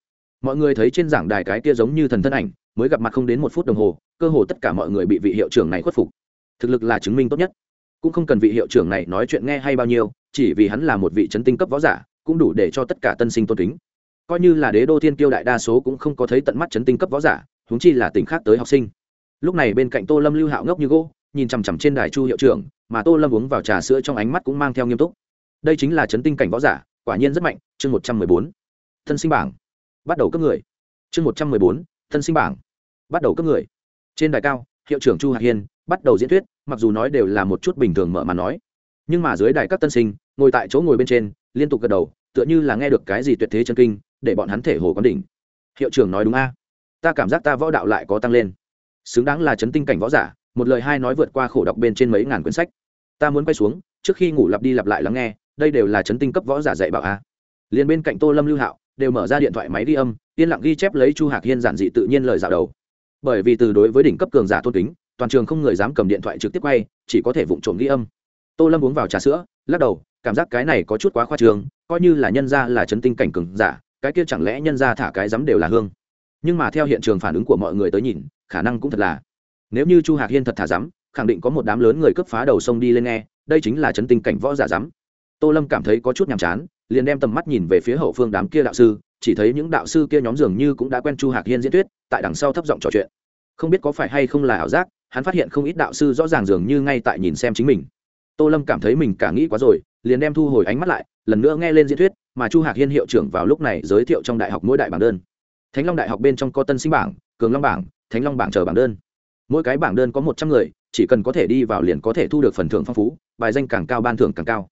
S1: Mọi người thấy trên giảng đài cái kia giống như thần thân ảnh, mới gặp mặt không đến một phút đồng hồ, cơ hồ tất cả mọi người bị vị hiệu trưởng này khuất phục. Thực lực là chứng minh tốt nhất. Cũng không cần vị hiệu trưởng này nói chuyện nghe hay bao nhiêu, chỉ vì hắn là một vị chấn tinh cấp võ giả, cũng đủ để cho tất cả tân sinh tôn kính coi như là đế đô thiên tiêu đại đa số cũng không có thấy tận mắt chấn tinh cấp võ giả, huống chi là tỉnh khác tới học sinh. Lúc này bên cạnh tô lâm lưu hạo ngốc như gỗ, nhìn chằm chằm trên đài chu hiệu trưởng, mà tô lâm uống vào trà sữa trong ánh mắt cũng mang theo nghiêm túc. Đây chính là chấn tinh cảnh võ giả, quả nhiên rất mạnh, chương một trăm mười bốn, thân sinh bảng, bắt đầu cấp người. Chương một trăm mười bốn, thân sinh bảng, bắt đầu cấp người. Trên đài cao, hiệu trưởng chu hạc hiên bắt đầu diễn thuyết, mặc dù nói đều là một chút bình thường mở mà nói. Nhưng mà dưới đài các tân sinh, ngồi tại chỗ ngồi bên trên, liên tục gật đầu, tựa như là nghe được cái gì tuyệt thế chân kinh để bọn hắn thể hồ quán đỉnh. Hiệu trưởng nói đúng a. Ta cảm giác ta võ đạo lại có tăng lên. Xứng đáng là chấn tinh cảnh võ giả, một lời hai nói vượt qua khổ đọc bên trên mấy ngàn quyển sách. Ta muốn quay xuống, trước khi ngủ lặp đi lặp lại lắng nghe, đây đều là chấn tinh cấp võ giả dạy bảo a. Liền bên cạnh tô lâm lưu hạo, đều mở ra điện thoại máy ghi âm, yên lặng ghi chép lấy chu hạc hiên giản dị tự nhiên lời dạo đầu. Bởi vì từ đối với đỉnh cấp cường giả tôn kính, toàn trường không người dám cầm điện thoại trực tiếp quay, chỉ có thể vụng trộm ghi âm. Tô lâm uống vào trà sữa, lắc đầu, cảm giác cái này có chút quá khoa trường, coi như là nhân ra là chấn tinh cảnh cường giả cái kia chẳng lẽ nhân ra thả cái dám đều là hương? Nhưng mà theo hiện trường phản ứng của mọi người tới nhìn, khả năng cũng thật là. Nếu như chu hạc hiên thật thả dám khẳng định có một đám lớn người cướp phá đầu sông đi lên nghe, đây chính là chấn tình cảnh võ giả dám tô lâm cảm thấy có chút nhàm chán, liền đem tầm mắt nhìn về phía hậu phương đám kia đạo sư, chỉ thấy những đạo sư kia nhóm dường như cũng đã quen chu hạc hiên diễn thuyết, tại đằng sau thấp giọng trò chuyện. Không biết có phải hay không là ảo giác, hắn phát hiện không ít đạo sư rõ ràng dường như ngay tại nhìn xem chính mình. Tô lâm cảm thấy mình cả nghĩ quá rồi liền đem thu hồi ánh mắt lại, lần nữa nghe lên diễn thuyết, mà chu hạc hiên hiệu trưởng vào lúc này giới thiệu trong đại học mỗi đại bảng đơn. Thánh long đại học bên trong có tân sinh bảng, cường long bảng, thánh long bảng chờ bảng đơn. Mỗi cái bảng đơn có một trăm người, chỉ cần có thể đi vào liền có thể thu được phần thưởng phong phú, bài danh càng cao ban thưởng càng cao.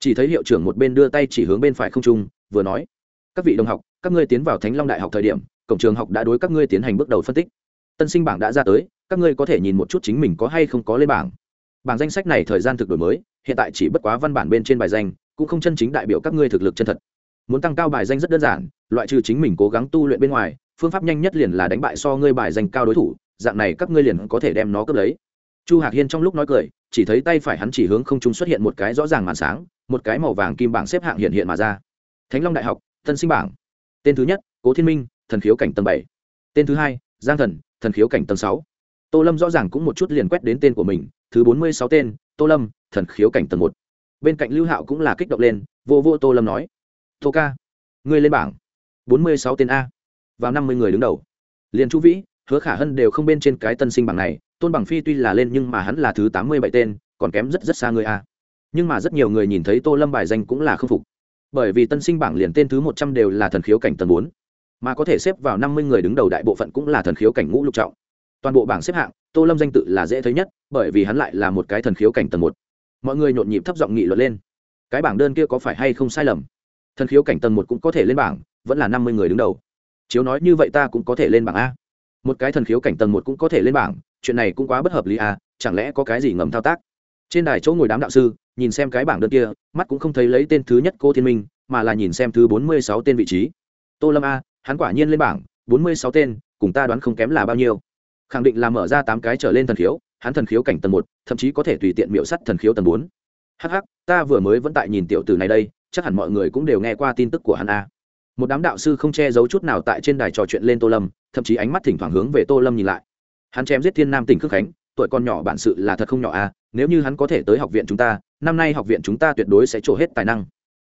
S1: Chỉ thấy hiệu trưởng một bên đưa tay chỉ hướng bên phải không trung, vừa nói, các vị đồng học, các ngươi tiến vào thánh long đại học thời điểm, cổng trường học đã đối các ngươi tiến hành bước đầu phân tích. Tân sinh bảng đã ra tới, các ngươi có thể nhìn một chút chính mình có hay không có lên bảng bảng danh sách này thời gian thực đổi mới, hiện tại chỉ bất quá văn bản bên trên bài danh, cũng không chân chính đại biểu các ngươi thực lực chân thật. Muốn tăng cao bài danh rất đơn giản, loại trừ chính mình cố gắng tu luyện bên ngoài, phương pháp nhanh nhất liền là đánh bại so ngươi bài danh cao đối thủ, dạng này các ngươi liền có thể đem nó cướp lấy. Chu hạc hiên trong lúc nói cười, chỉ thấy tay phải hắn chỉ hướng không trung xuất hiện một cái rõ ràng màn sáng, một cái màu vàng kim bảng xếp hạng hiện hiện mà ra. Thánh long đại học tân sinh bảng. Tên thứ nhất, cố thiên minh, thần khiếu cảnh tầng bảy. Tên thứ hai, giang thần thần khiếu cảnh tầng sáu. Tô lâm rõ ràng cũng một chút liền quét đến tên của mình thứ bốn mươi sáu tên, tô lâm, thần khiếu cảnh tầng một. Bên cạnh lưu hạo cũng là kích động lên, vô vô tô lâm nói, tô ca, ngươi lên bảng. bốn mươi sáu tên a. Vào năm mươi người đứng đầu. Liền chu vĩ, hứa khả hân đều không bên trên cái tân sinh bảng này, tôn bằng phi tuy là lên nhưng mà hắn là thứ tám mươi bảy tên, còn kém rất rất xa người a. Nhưng mà rất nhiều người nhìn thấy tô lâm bài danh cũng là k phục. Bởi vì tân sinh bảng liền tên thứ một trăm đều là thần khiếu cảnh tầng bốn. Mà có thể xếp vào năm mươi người đứng đầu đại bộ phận cũng là thần khiếu cảnh ngũ lục trọng. Toàn bộ bảng xếp hạng tô lâm danh tự là dễ thấy nhất, bởi vì hắn lại là một cái thần khiếu cảnh tầng một. Mọi người nhộn nhịp thấp giọng nghị luận lên. Cái bảng đơn kia có phải hay không sai lầm? Thần khiếu cảnh tầng một cũng có thể lên bảng, vẫn là năm mươi người đứng đầu. Chiếu nói như vậy ta cũng có thể lên bảng a. Một cái thần khiếu cảnh tầng một cũng có thể lên bảng, chuyện này cũng quá bất hợp lý a, chẳng lẽ có cái gì ngầm thao tác? Trên đài chỗ ngồi đám đạo sư, nhìn xem cái bảng đơn kia, mắt cũng không thấy lấy tên thứ nhất cô thiên minh, mà là nhìn xem thứ bốn mươi sáu tên vị trí. Tô lâm a, hắn quả nhiên lên bảng, bốn mươi sáu tên, cùng ta đoán không kém là bao nhiêu khẳng định là mở ra tám cái trở lên thần khiếu, hắn thần khiếu cảnh tầng một, thậm chí có thể tùy tiện miễu sắt thần khiếu tầng bốn. Hh ta vừa mới vẫn tại nhìn tiểu tử này đây, chắc hẳn mọi người cũng đều nghe qua tin tức của hắn a. Một đám đạo sư không che giấu chút nào tại trên đài trò chuyện lên tô lâm, thậm chí ánh mắt thỉnh thoảng hướng về tô lâm nhìn lại. Hắn chém giết thiên nam tỉnh khước khánh, tuổi con nhỏ bản sự là thật không nhỏ a, nếu như hắn có thể tới học viện chúng ta, năm nay học viện chúng ta tuyệt đối sẽ trổ hết tài năng.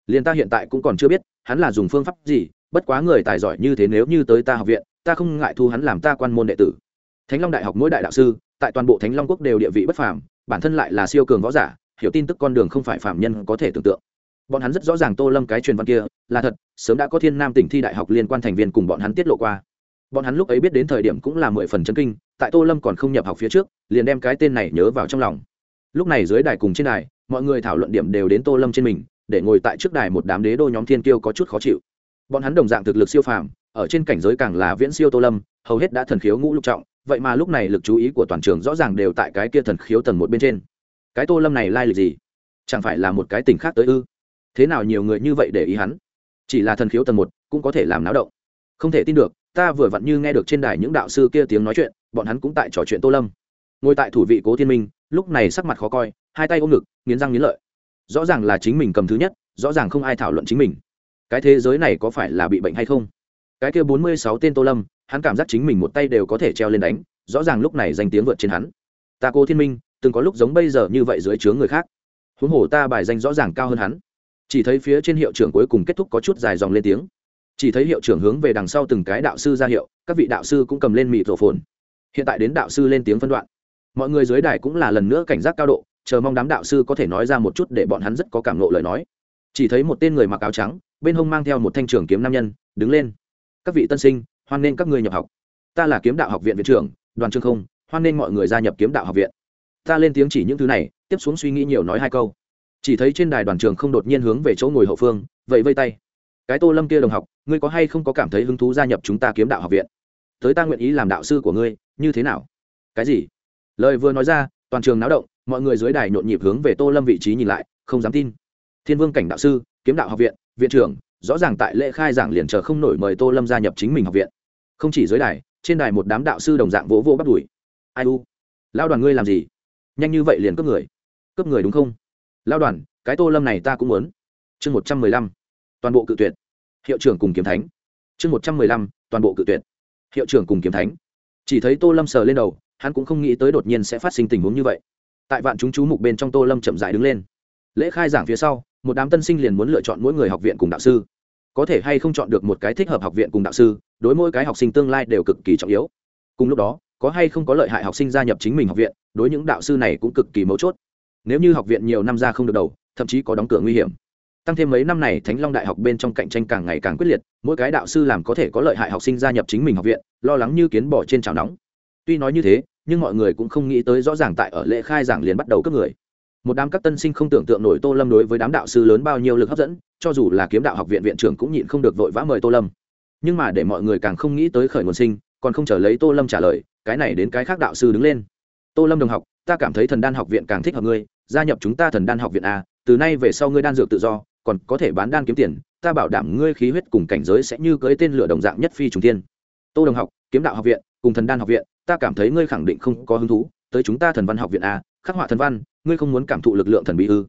S1: Liền ta hiện tại cũng còn chưa biết, hắn là dùng phương pháp gì, bất quá người tài giỏi như thế nếu như tới ta học viện, ta không ngại thu hắn làm ta quan môn đệ tử thánh long đại học mỗi đại đạo sư, tại toàn bộ thánh long quốc đều địa vị bất phàm, bản thân lại là siêu cường võ giả, hiểu tin tức con đường không phải phạm nhân có thể tưởng tượng. Bọn hắn rất rõ ràng tô lâm cái truyền văn kia, là thật, sớm đã có thiên nam tỉnh thi đại học liên quan thành viên cùng bọn hắn tiết lộ qua. Bọn hắn lúc ấy biết đến thời điểm cũng là mười phần chân kinh, tại tô lâm còn không nhập học phía trước, liền đem cái tên này nhớ vào trong lòng. Lúc này dưới đài cùng trên đài, mọi người thảo luận điểm đều đến tô lâm trên mình, để ngồi tại trước đài một đám đế đô nhóm thiên kiêu có chút khó chịu. Bọn hắn đồng dạng thực lực siêu phàm, ở trên cảnh giới càng là viễn siêu tô lâm, hầu hết đã thần khiếu ngũ lục trọng vậy mà lúc này lực chú ý của toàn trường rõ ràng đều tại cái kia thần khiếu tầng một bên trên. Cái tô lâm này lai lịch gì? Chẳng phải là một cái tình khác tới ư? Thế nào nhiều người như vậy để ý hắn? Chỉ là thần khiếu tầng một cũng có thể làm náo động. Không thể tin được, ta vừa vặn như nghe được trên đài những đạo sư kia tiếng nói chuyện, bọn hắn cũng tại trò chuyện tô lâm. Ngồi tại thủ vị cố thiên minh, lúc này sắc mặt khó coi, hai tay ôm ngực, nghiến răng nghiến lợi. Rõ ràng là chính mình cầm thứ nhất, rõ ràng không ai thảo luận chính mình. Cái thế giới này có phải là bị bệnh hay không? Cái kia bốn mươi sáu tên tô lâm hắn cảm giác chính mình một tay đều có thể treo lên đánh, rõ ràng lúc này danh tiếng vượt trên hắn. Ta cố thiên minh, từng có lúc giống bây giờ như vậy dưới chướng người khác. Huống hồ ta bài danh rõ ràng cao hơn hắn. Chỉ thấy phía trên hiệu trưởng cuối cùng kết thúc có chút dài dòng lên tiếng. Chỉ thấy hiệu trưởng hướng về đằng sau từng cái đạo sư ra hiệu, các vị đạo sư cũng cầm lên mịt rổ phồn hiện tại đến đạo sư lên tiếng phân đoạn. Mọi người dưới đài cũng là lần nữa cảnh giác cao độ, chờ mong đám đạo sư có thể nói ra một chút để bọn hắn rất có cảm lộ lời nói. Chỉ thấy một tên người mặc áo trắng, bên hông mang theo một thanh trường kiếm nam nhân, đứng lên. Các vị tân sinh hoan nên các người nhập học. Ta là kiếm đạo học viện viện trưởng, đoàn trương không, hoan nên mọi người gia nhập kiếm đạo học viện. Ta lên tiếng chỉ những thứ này, tiếp xuống suy nghĩ nhiều nói hai câu. Chỉ thấy trên đài đoàn trường không đột nhiên hướng về chỗ ngồi hậu phương vậy vây tay. Cái tô lâm kia đồng học, ngươi có hay không có cảm thấy hứng thú gia nhập chúng ta kiếm đạo học viện? Tới ta nguyện ý làm đạo sư của ngươi, như thế nào? Cái gì? Lời vừa nói ra, toàn trường náo động, mọi người dưới đài nhộn nhịp hướng về tô lâm vị trí nhìn lại, không dám tin. Thiên vương cảnh đạo sư, kiếm đạo học viện viện trưởng rõ ràng tại lễ khai giảng liền chờ không nổi mời tô lâm gia nhập chính mình học viện. Không chỉ dưới đài, trên đài một đám đạo sư đồng dạng vỗ vỗ bắt đuổi. Ai u? Lao đoàn ngươi làm gì? Nhanh như vậy liền cướp người. Cướp người đúng không? Lao đoàn, cái tô lâm này ta cũng muốn. Chương một trăm mười lăm, toàn bộ cự tuyệt. Hiệu trưởng cùng kiếm thánh. Chương một trăm mười lăm, toàn bộ cự tuyệt. Hiệu trưởng cùng kiếm thánh. Chỉ thấy tô lâm sờ lên đầu, hắn cũng không nghĩ tới đột nhiên sẽ phát sinh tình huống như vậy. Tại vạn chúng chú mục bên trong tô lâm chậm dại đứng lên. Lễ khai giảng phía sau, một đám tân sinh liền muốn lựa chọn mỗi người học viện cùng đạo sư có thể hay không chọn được một cái thích hợp học viện cùng đạo sư, đối mỗi cái học sinh tương lai đều cực kỳ trọng yếu. Cùng lúc đó, có hay không có lợi hại học sinh gia nhập chính mình học viện, đối những đạo sư này cũng cực kỳ mấu chốt. Nếu như học viện nhiều năm ra không được đầu, thậm chí có đóng cửa nguy hiểm. Tăng thêm mấy năm này thánh long đại học bên trong cạnh tranh càng ngày càng quyết liệt, mỗi cái đạo sư làm có thể có lợi hại học sinh gia nhập chính mình học viện, lo lắng như kiến bỏ trên chảo nóng. Tuy nói như thế, nhưng mọi người cũng không nghĩ tới rõ ràng tại ở lễ khai giảng liền bắt đầu cướp người một đám các tân sinh không tưởng tượng nổi tô lâm đối với đám đạo sư lớn bao nhiêu lực hấp dẫn, cho dù là kiếm đạo học viện viện trưởng cũng nhịn không được vội vã mời tô lâm. Nhưng mà để mọi người càng không nghĩ tới khởi nguồn sinh, còn không chờ lấy tô lâm trả lời, cái này đến cái khác đạo sư đứng lên. Tô lâm đồng học, ta cảm thấy thần đan học viện càng thích hợp ngươi, gia nhập chúng ta thần đan học viện a, từ nay về sau ngươi đan dược tự do, còn có thể bán đan kiếm tiền, ta bảo đảm ngươi khí huyết cùng cảnh giới sẽ như cưới tên lửa đồng dạng nhất phi trùng tiên tô đồng học, kiếm đạo học viện, cùng thần đan học viện, ta cảm thấy ngươi khẳng định không có hứng thú, tới chúng ta thần văn học viện a, khắc họa thần văn ngươi không muốn cảm thụ lực lượng thần bí ư?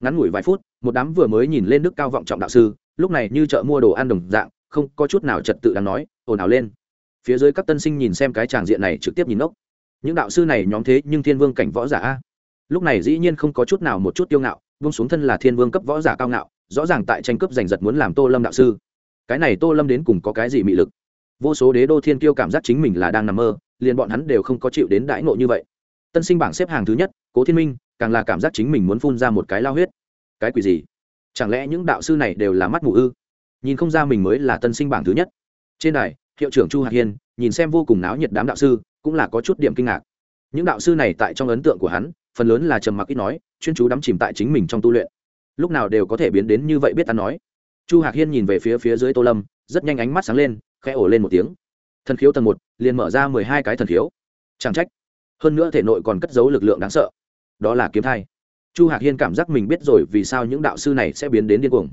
S1: Ngắn ngủi vài phút, một đám vừa mới nhìn lên đức cao vọng trọng đạo sư, lúc này như chợ mua đồ ăn đồng dạng, không có chút nào trật tự đáng nói, ồn ào lên. Phía dưới các tân sinh nhìn xem cái tràng diện này trực tiếp nhìn ngốc. Những đạo sư này nhóm thế nhưng thiên vương cảnh võ giả a. Lúc này dĩ nhiên không có chút nào một chút tiêu ngạo vung xuống thân là thiên vương cấp võ giả cao ngạo, rõ ràng tại tranh cướp giành giật muốn làm tô lâm đạo sư. Cái này tô lâm đến cùng có cái gì mị lực? Vô số đế đô thiên kiêu cảm giác chính mình là đang nằm mơ, liền bọn hắn đều không có chịu đến đãi ngộ như vậy. Tân sinh bảng xếp hàng thứ nhất, cố thiên minh càng là cảm giác chính mình muốn phun ra một cái lao huyết. Cái quỷ gì? Chẳng lẽ những đạo sư này đều là mắt mù ư? Nhìn không ra mình mới là tân sinh bảng thứ nhất. Trên đài, hiệu trưởng chu hạc hiên nhìn xem vô cùng náo nhiệt đám đạo sư, cũng là có chút điểm kinh ngạc. Những đạo sư này tại trong ấn tượng của hắn, phần lớn là trầm mặc ít nói, chuyên chú đắm chìm tại chính mình trong tu luyện. Lúc nào đều có thể biến đến như vậy biết ta nói. Chu hạc hiên nhìn về phía phía dưới tô lâm, rất nhanh ánh mắt sáng lên, khẽ ổ lên một tiếng. Thần khiếu tầng một, liền mở ra mười hai cái thần khiếu. Chẳng trách. Hơn nữa thể nội còn cất giấu lực lượng đáng sợ đó là kiếm thai. Chu hạc hiên cảm giác mình biết rồi vì sao những đạo sư này sẽ biến đến điên cuồng.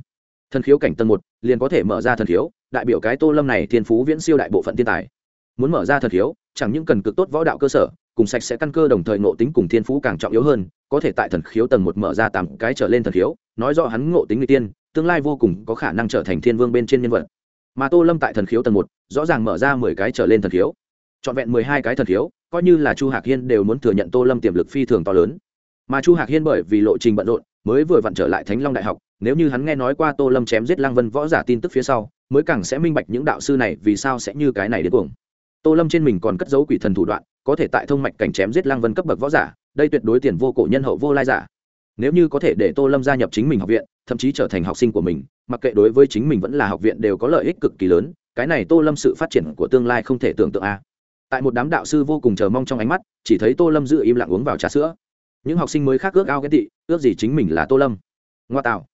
S1: Thần khiếu cảnh tầng một, liền có thể mở ra thần khiếu, đại biểu cái tô lâm này thiên phú viễn siêu đại bộ phận thiên tài. Muốn mở ra thần khiếu, chẳng những cần cực tốt võ đạo cơ sở, cùng sạch sẽ căn cơ đồng thời ngộ tính cùng thiên phú càng trọng yếu hơn, có thể tại thần khiếu tầng một mở ra tám cái trở lên thần khiếu, nói rõ hắn ngộ tính người tiên, tương lai vô cùng có khả năng trở thành thiên vương bên trên nhân vật. Mà tô lâm tại thần khiếu tầng một, rõ ràng mở ra mười cái trở lên thần khiếu. Trọn vẹn mười hai cái thần khiếu, coi như là chu hạc hiên đều muốn thừa nhận tô lâm tiềm lực phi thường to lớn mà chu hạc hiên bởi vì lộ trình bận rộn, mới vừa vặn trở lại thánh long đại học, nếu như hắn nghe nói qua tô lâm chém giết Lang vân võ giả tin tức phía sau, mới càng sẽ minh bạch những đạo sư này vì sao sẽ như cái này đến cuồng. Tô lâm trên mình còn cất giấu quỷ thần thủ đoạn, có thể tại thông mạch cảnh chém giết Lang vân cấp bậc võ giả, đây tuyệt đối tiền vô cổ nhân hậu vô lai giả. Nếu như có thể để tô lâm gia nhập chính mình học viện, thậm chí trở thành học sinh của mình, mặc kệ đối với chính mình vẫn là học viện đều có lợi ích cực kỳ lớn, cái này tô lâm sự phát triển của tương lai không thể tưởng tượng a. Tại một đám đạo sư vô cùng chờ mong trong ánh mắt, chỉ thấy tô lâm giữ im lặng uống vào trà sữa những học sinh mới khác ước ao ghét tị, ước gì chính mình là tô lâm. Ngoa tạo.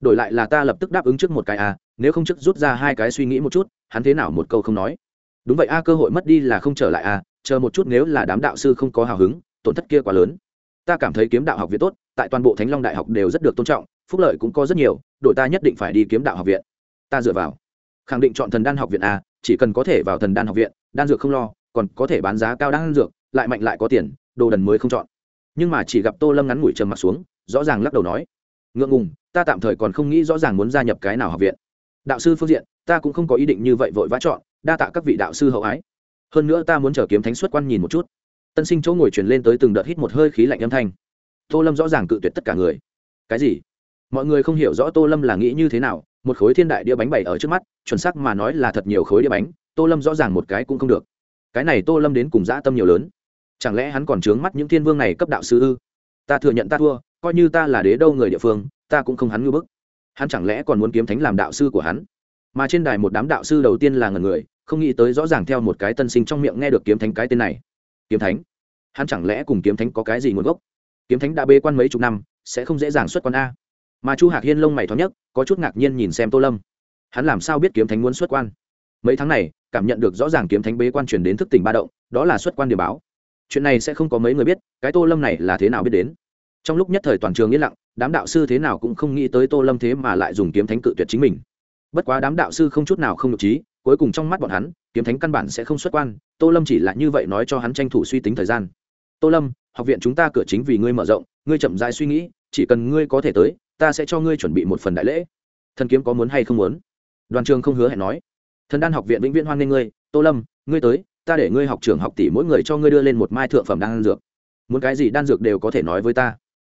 S1: Đổi lại là ta lập tức đáp ứng trước một cái a nếu không trước rút ra hai cái suy nghĩ một chút, hắn thế nào một câu không nói. Đúng vậy a, cơ hội mất đi là không trở lại a chờ một chút nếu là đám đạo sư không có hào hứng, tổn thất kia quá lớn. Ta cảm thấy kiếm đạo học viện tốt, tại toàn bộ thánh long đại học đều rất được tôn trọng, phúc lợi cũng có rất nhiều, đội ta nhất định phải đi kiếm đạo học viện. Ta dựa vào. Khẳng định chọn thần đan học viện a chỉ cần có thể vào thần đan học viện, đan dược không lo, còn có thể bán giá cao đan dược, lại mạnh lại có tiền, đồ đần mới không chọn nhưng mà chỉ gặp tô lâm ngắn ngủi trầm mặt xuống, rõ ràng lắc đầu nói, ngượng ngùng, ta tạm thời còn không nghĩ rõ ràng muốn gia nhập cái nào học viện. Đạo sư phương diện, ta cũng không có ý định như vậy vội vã chọn, đa tạ các vị đạo sư hậu ái. Hơn nữa ta muốn chờ kiếm thánh xuất quan nhìn một chút. Tân sinh chỗ ngồi truyền lên tới từng đợt hít một hơi khí lạnh âm thanh. Tô lâm rõ ràng cự tuyệt tất cả người. Cái gì? Mọi người không hiểu rõ tô lâm là nghĩ như thế nào, một khối thiên đại đĩa bánh bày ở trước mắt, chuẩn xác mà nói là thật nhiều khối đĩa bánh, tô lâm rõ ràng một cái cũng không được. Cái này tô lâm đến cùng dã tâm nhiều lớn chẳng lẽ hắn còn trướng mắt những thiên vương này cấp đạo sư ư? Ta thừa nhận ta thua, coi như ta là đế đâu người địa phương, ta cũng không hắn ngư bức. Hắn chẳng lẽ còn muốn kiếm thánh làm đạo sư của hắn? Mà trên đài một đám đạo sư đầu tiên là ngần người, không nghĩ tới rõ ràng theo một cái tân sinh trong miệng nghe được kiếm thánh cái tên này. Kiếm thánh? Hắn chẳng lẽ cùng kiếm thánh có cái gì nguồn gốc? Kiếm thánh đã bê quan mấy chục năm, sẽ không dễ dàng xuất quan a. Mà chu hạc hiên lông mày thoáng nhất có chút ngạc nhiên nhìn xem tô lâm. Hắn làm sao biết kiếm thánh muốn xuất quan? Mấy tháng này, cảm nhận được rõ ràng kiếm thánh bế quan truyền đến thức tỉnh ba động, đó là xuất quan điểm báo chuyện này sẽ không có mấy người biết, cái tô lâm này là thế nào biết đến. Trong lúc nhất thời toàn trường yên lặng, đám đạo sư thế nào cũng không nghĩ tới tô lâm thế mà lại dùng kiếm thánh cự tuyệt chính mình. Bất quá đám đạo sư không chút nào không nhục trí, cuối cùng trong mắt bọn hắn, kiếm thánh căn bản sẽ không xuất quan, tô lâm chỉ là như vậy nói cho hắn tranh thủ suy tính thời gian. Tô lâm, học viện chúng ta cửa chính vì ngươi mở rộng, ngươi chậm dài suy nghĩ, chỉ cần ngươi có thể tới, ta sẽ cho ngươi chuẩn bị một phần đại lễ. Thần kiếm có muốn hay không muốn? Đoàn trường không hứa hẹn nói. Thần đan học viện vĩnh viễn hoan nghênh ngươi, tô lâm, ngươi tới ta để ngươi học trưởng học tỷ mỗi người cho ngươi đưa lên một mai thượng phẩm đan dược. Muốn cái gì đan dược đều có thể nói với ta.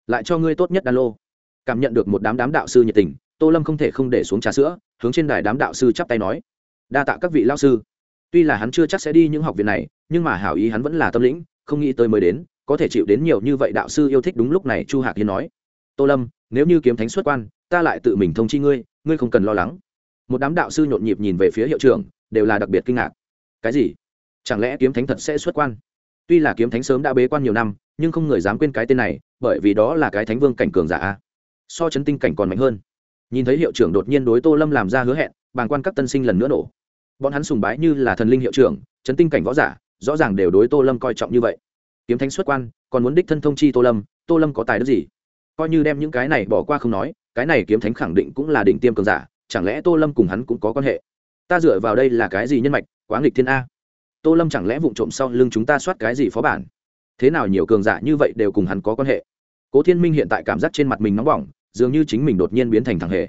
S1: Lại cho ngươi tốt nhất đan lô. Cảm nhận được một đám đám đạo sư nhiệt tình, tô lâm không thể không để xuống trà sữa, hướng trên đài đám đạo sư chắp tay nói, đa tạ các vị lao sư. Tuy là hắn chưa chắc sẽ đi những học viện này, nhưng mà hảo ý hắn vẫn là tâm lĩnh, không nghĩ tới mới đến, có thể chịu đến nhiều như vậy đạo sư yêu thích đúng lúc này chu hạc hiên nói, tô lâm, nếu như kiếm thánh xuất quan, ta lại tự mình thông chi ngươi ngươi không cần lo lắng. Một đám đạo sư nhộn nhịp nhìn về phía hiệu trưởng, đều là đặc biệt kinh ngạc. Cái gì? Chẳng lẽ kiếm thánh thật sẽ xuất quan? Tuy là kiếm thánh sớm đã bế quan nhiều năm, nhưng không người dám quên cái tên này, bởi vì đó là cái thánh vương cảnh cường giả so chấn tinh cảnh còn mạnh hơn. Nhìn thấy hiệu trưởng đột nhiên đối tô lâm làm ra hứa hẹn, bàng quan các tân sinh lần nữa nổ. Bọn hắn sùng bái như là thần linh hiệu trưởng, chấn tinh cảnh võ giả, rõ ràng đều đối tô lâm coi trọng như vậy. Kiếm thánh xuất quan, còn muốn đích thân thông chi tô lâm tô lâm có tài đức gì? Coi như đem những cái này bỏ qua không nói, cái này kiếm thánh khẳng định cũng là đỉnh tiêm cường giả, chẳng lẽ tô lâm cùng hắn cũng có quan hệ? Ta dựa vào đây là cái gì nhân mạch, quá nghịch thiên a? Tô lâm chẳng lẽ vụng trộm sau lưng chúng ta soát cái gì phó bản? Thế nào nhiều cường giả như vậy đều cùng hắn có quan hệ? Cố thiên minh hiện tại cảm giác trên mặt mình nóng bỏng, dường như chính mình đột nhiên biến thành thằng hề.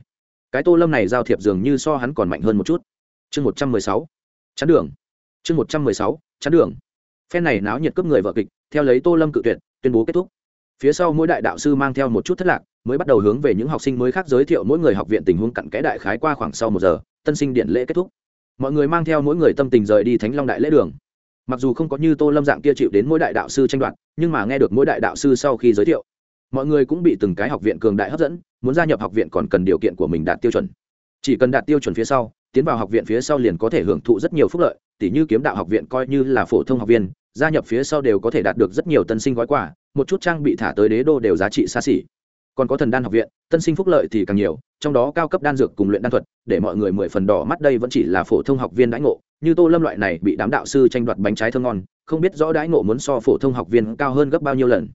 S1: Cái tô lâm này giao thiệp dường như so hắn còn mạnh hơn một chút. Chương một trăm mười sáu. Chắn đường. Chương một trăm mười sáu. Chắn đường. Phen này náo nhiệt cướp người vợ kịch, theo lấy tô lâm cự tuyệt, tuyên bố kết thúc. Phía sau mỗi đại đạo sư mang theo một chút thất lạc, mới bắt đầu hướng về những học sinh mới khác giới thiệu mỗi người học viện tình huống cặn kẽ đại khái qua khoảng sau một giờ, tân sinh điện lễ kết thúc mọi người mang theo mỗi người tâm tình rời đi thánh long đại lễ đường. Mặc dù không có như tô lâm dạng kia chịu đến mỗi đại đạo sư tranh đoạt, nhưng mà nghe được mỗi đại đạo sư sau khi giới thiệu, mọi người cũng bị từng cái học viện cường đại hấp dẫn, muốn gia nhập học viện còn cần điều kiện của mình đạt tiêu chuẩn. Chỉ cần đạt tiêu chuẩn phía sau, tiến vào học viện phía sau liền có thể hưởng thụ rất nhiều phúc lợi, tỉ như kiếm đạo học viện coi như là phổ thông học viên, gia nhập phía sau đều có thể đạt được rất nhiều tân sinh gói quà, một chút trang bị thả tới đế đô đều giá trị xa xỉ còn có thần đan học viện, tân sinh phúc lợi thì càng nhiều, trong đó cao cấp đan dược cùng luyện đan thuật, để mọi người mười phần đỏ mắt đây vẫn chỉ là phổ thông học viên đãi ngộ. Như tô lâm loại này bị đám đạo sư tranh đoạt bánh trái thơ ngon, không biết rõ đãi ngộ muốn so phổ thông học viên cao hơn gấp bao nhiêu lần.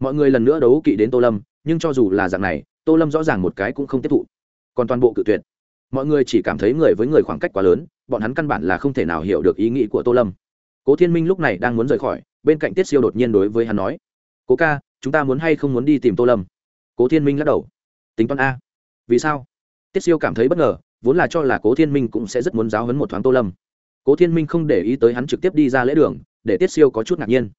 S1: Mọi người lần nữa đấu kỵ đến tô lâm, nhưng cho dù là dạng này, tô lâm rõ ràng một cái cũng không tiếp thụ. Còn toàn bộ cự tuyệt. Mọi người chỉ cảm thấy người với người khoảng cách quá lớn, bọn hắn căn bản là không thể nào hiểu được ý nghĩ của tô lâm. Cố thiên minh lúc này đang muốn rời khỏi, bên cạnh tiết siêu đột nhiên đối với hắn nói, cố ca, chúng ta muốn hay không muốn đi tìm tô lâm? Cố thiên minh lắc đầu. Tính toán a. Vì sao? Tiết siêu cảm thấy bất ngờ, vốn là cho là cố thiên minh cũng sẽ rất muốn giáo hấn một thoáng tô lâm. Cố thiên minh không để ý tới hắn trực tiếp đi ra lễ đường, để tiết siêu có chút ngạc nhiên.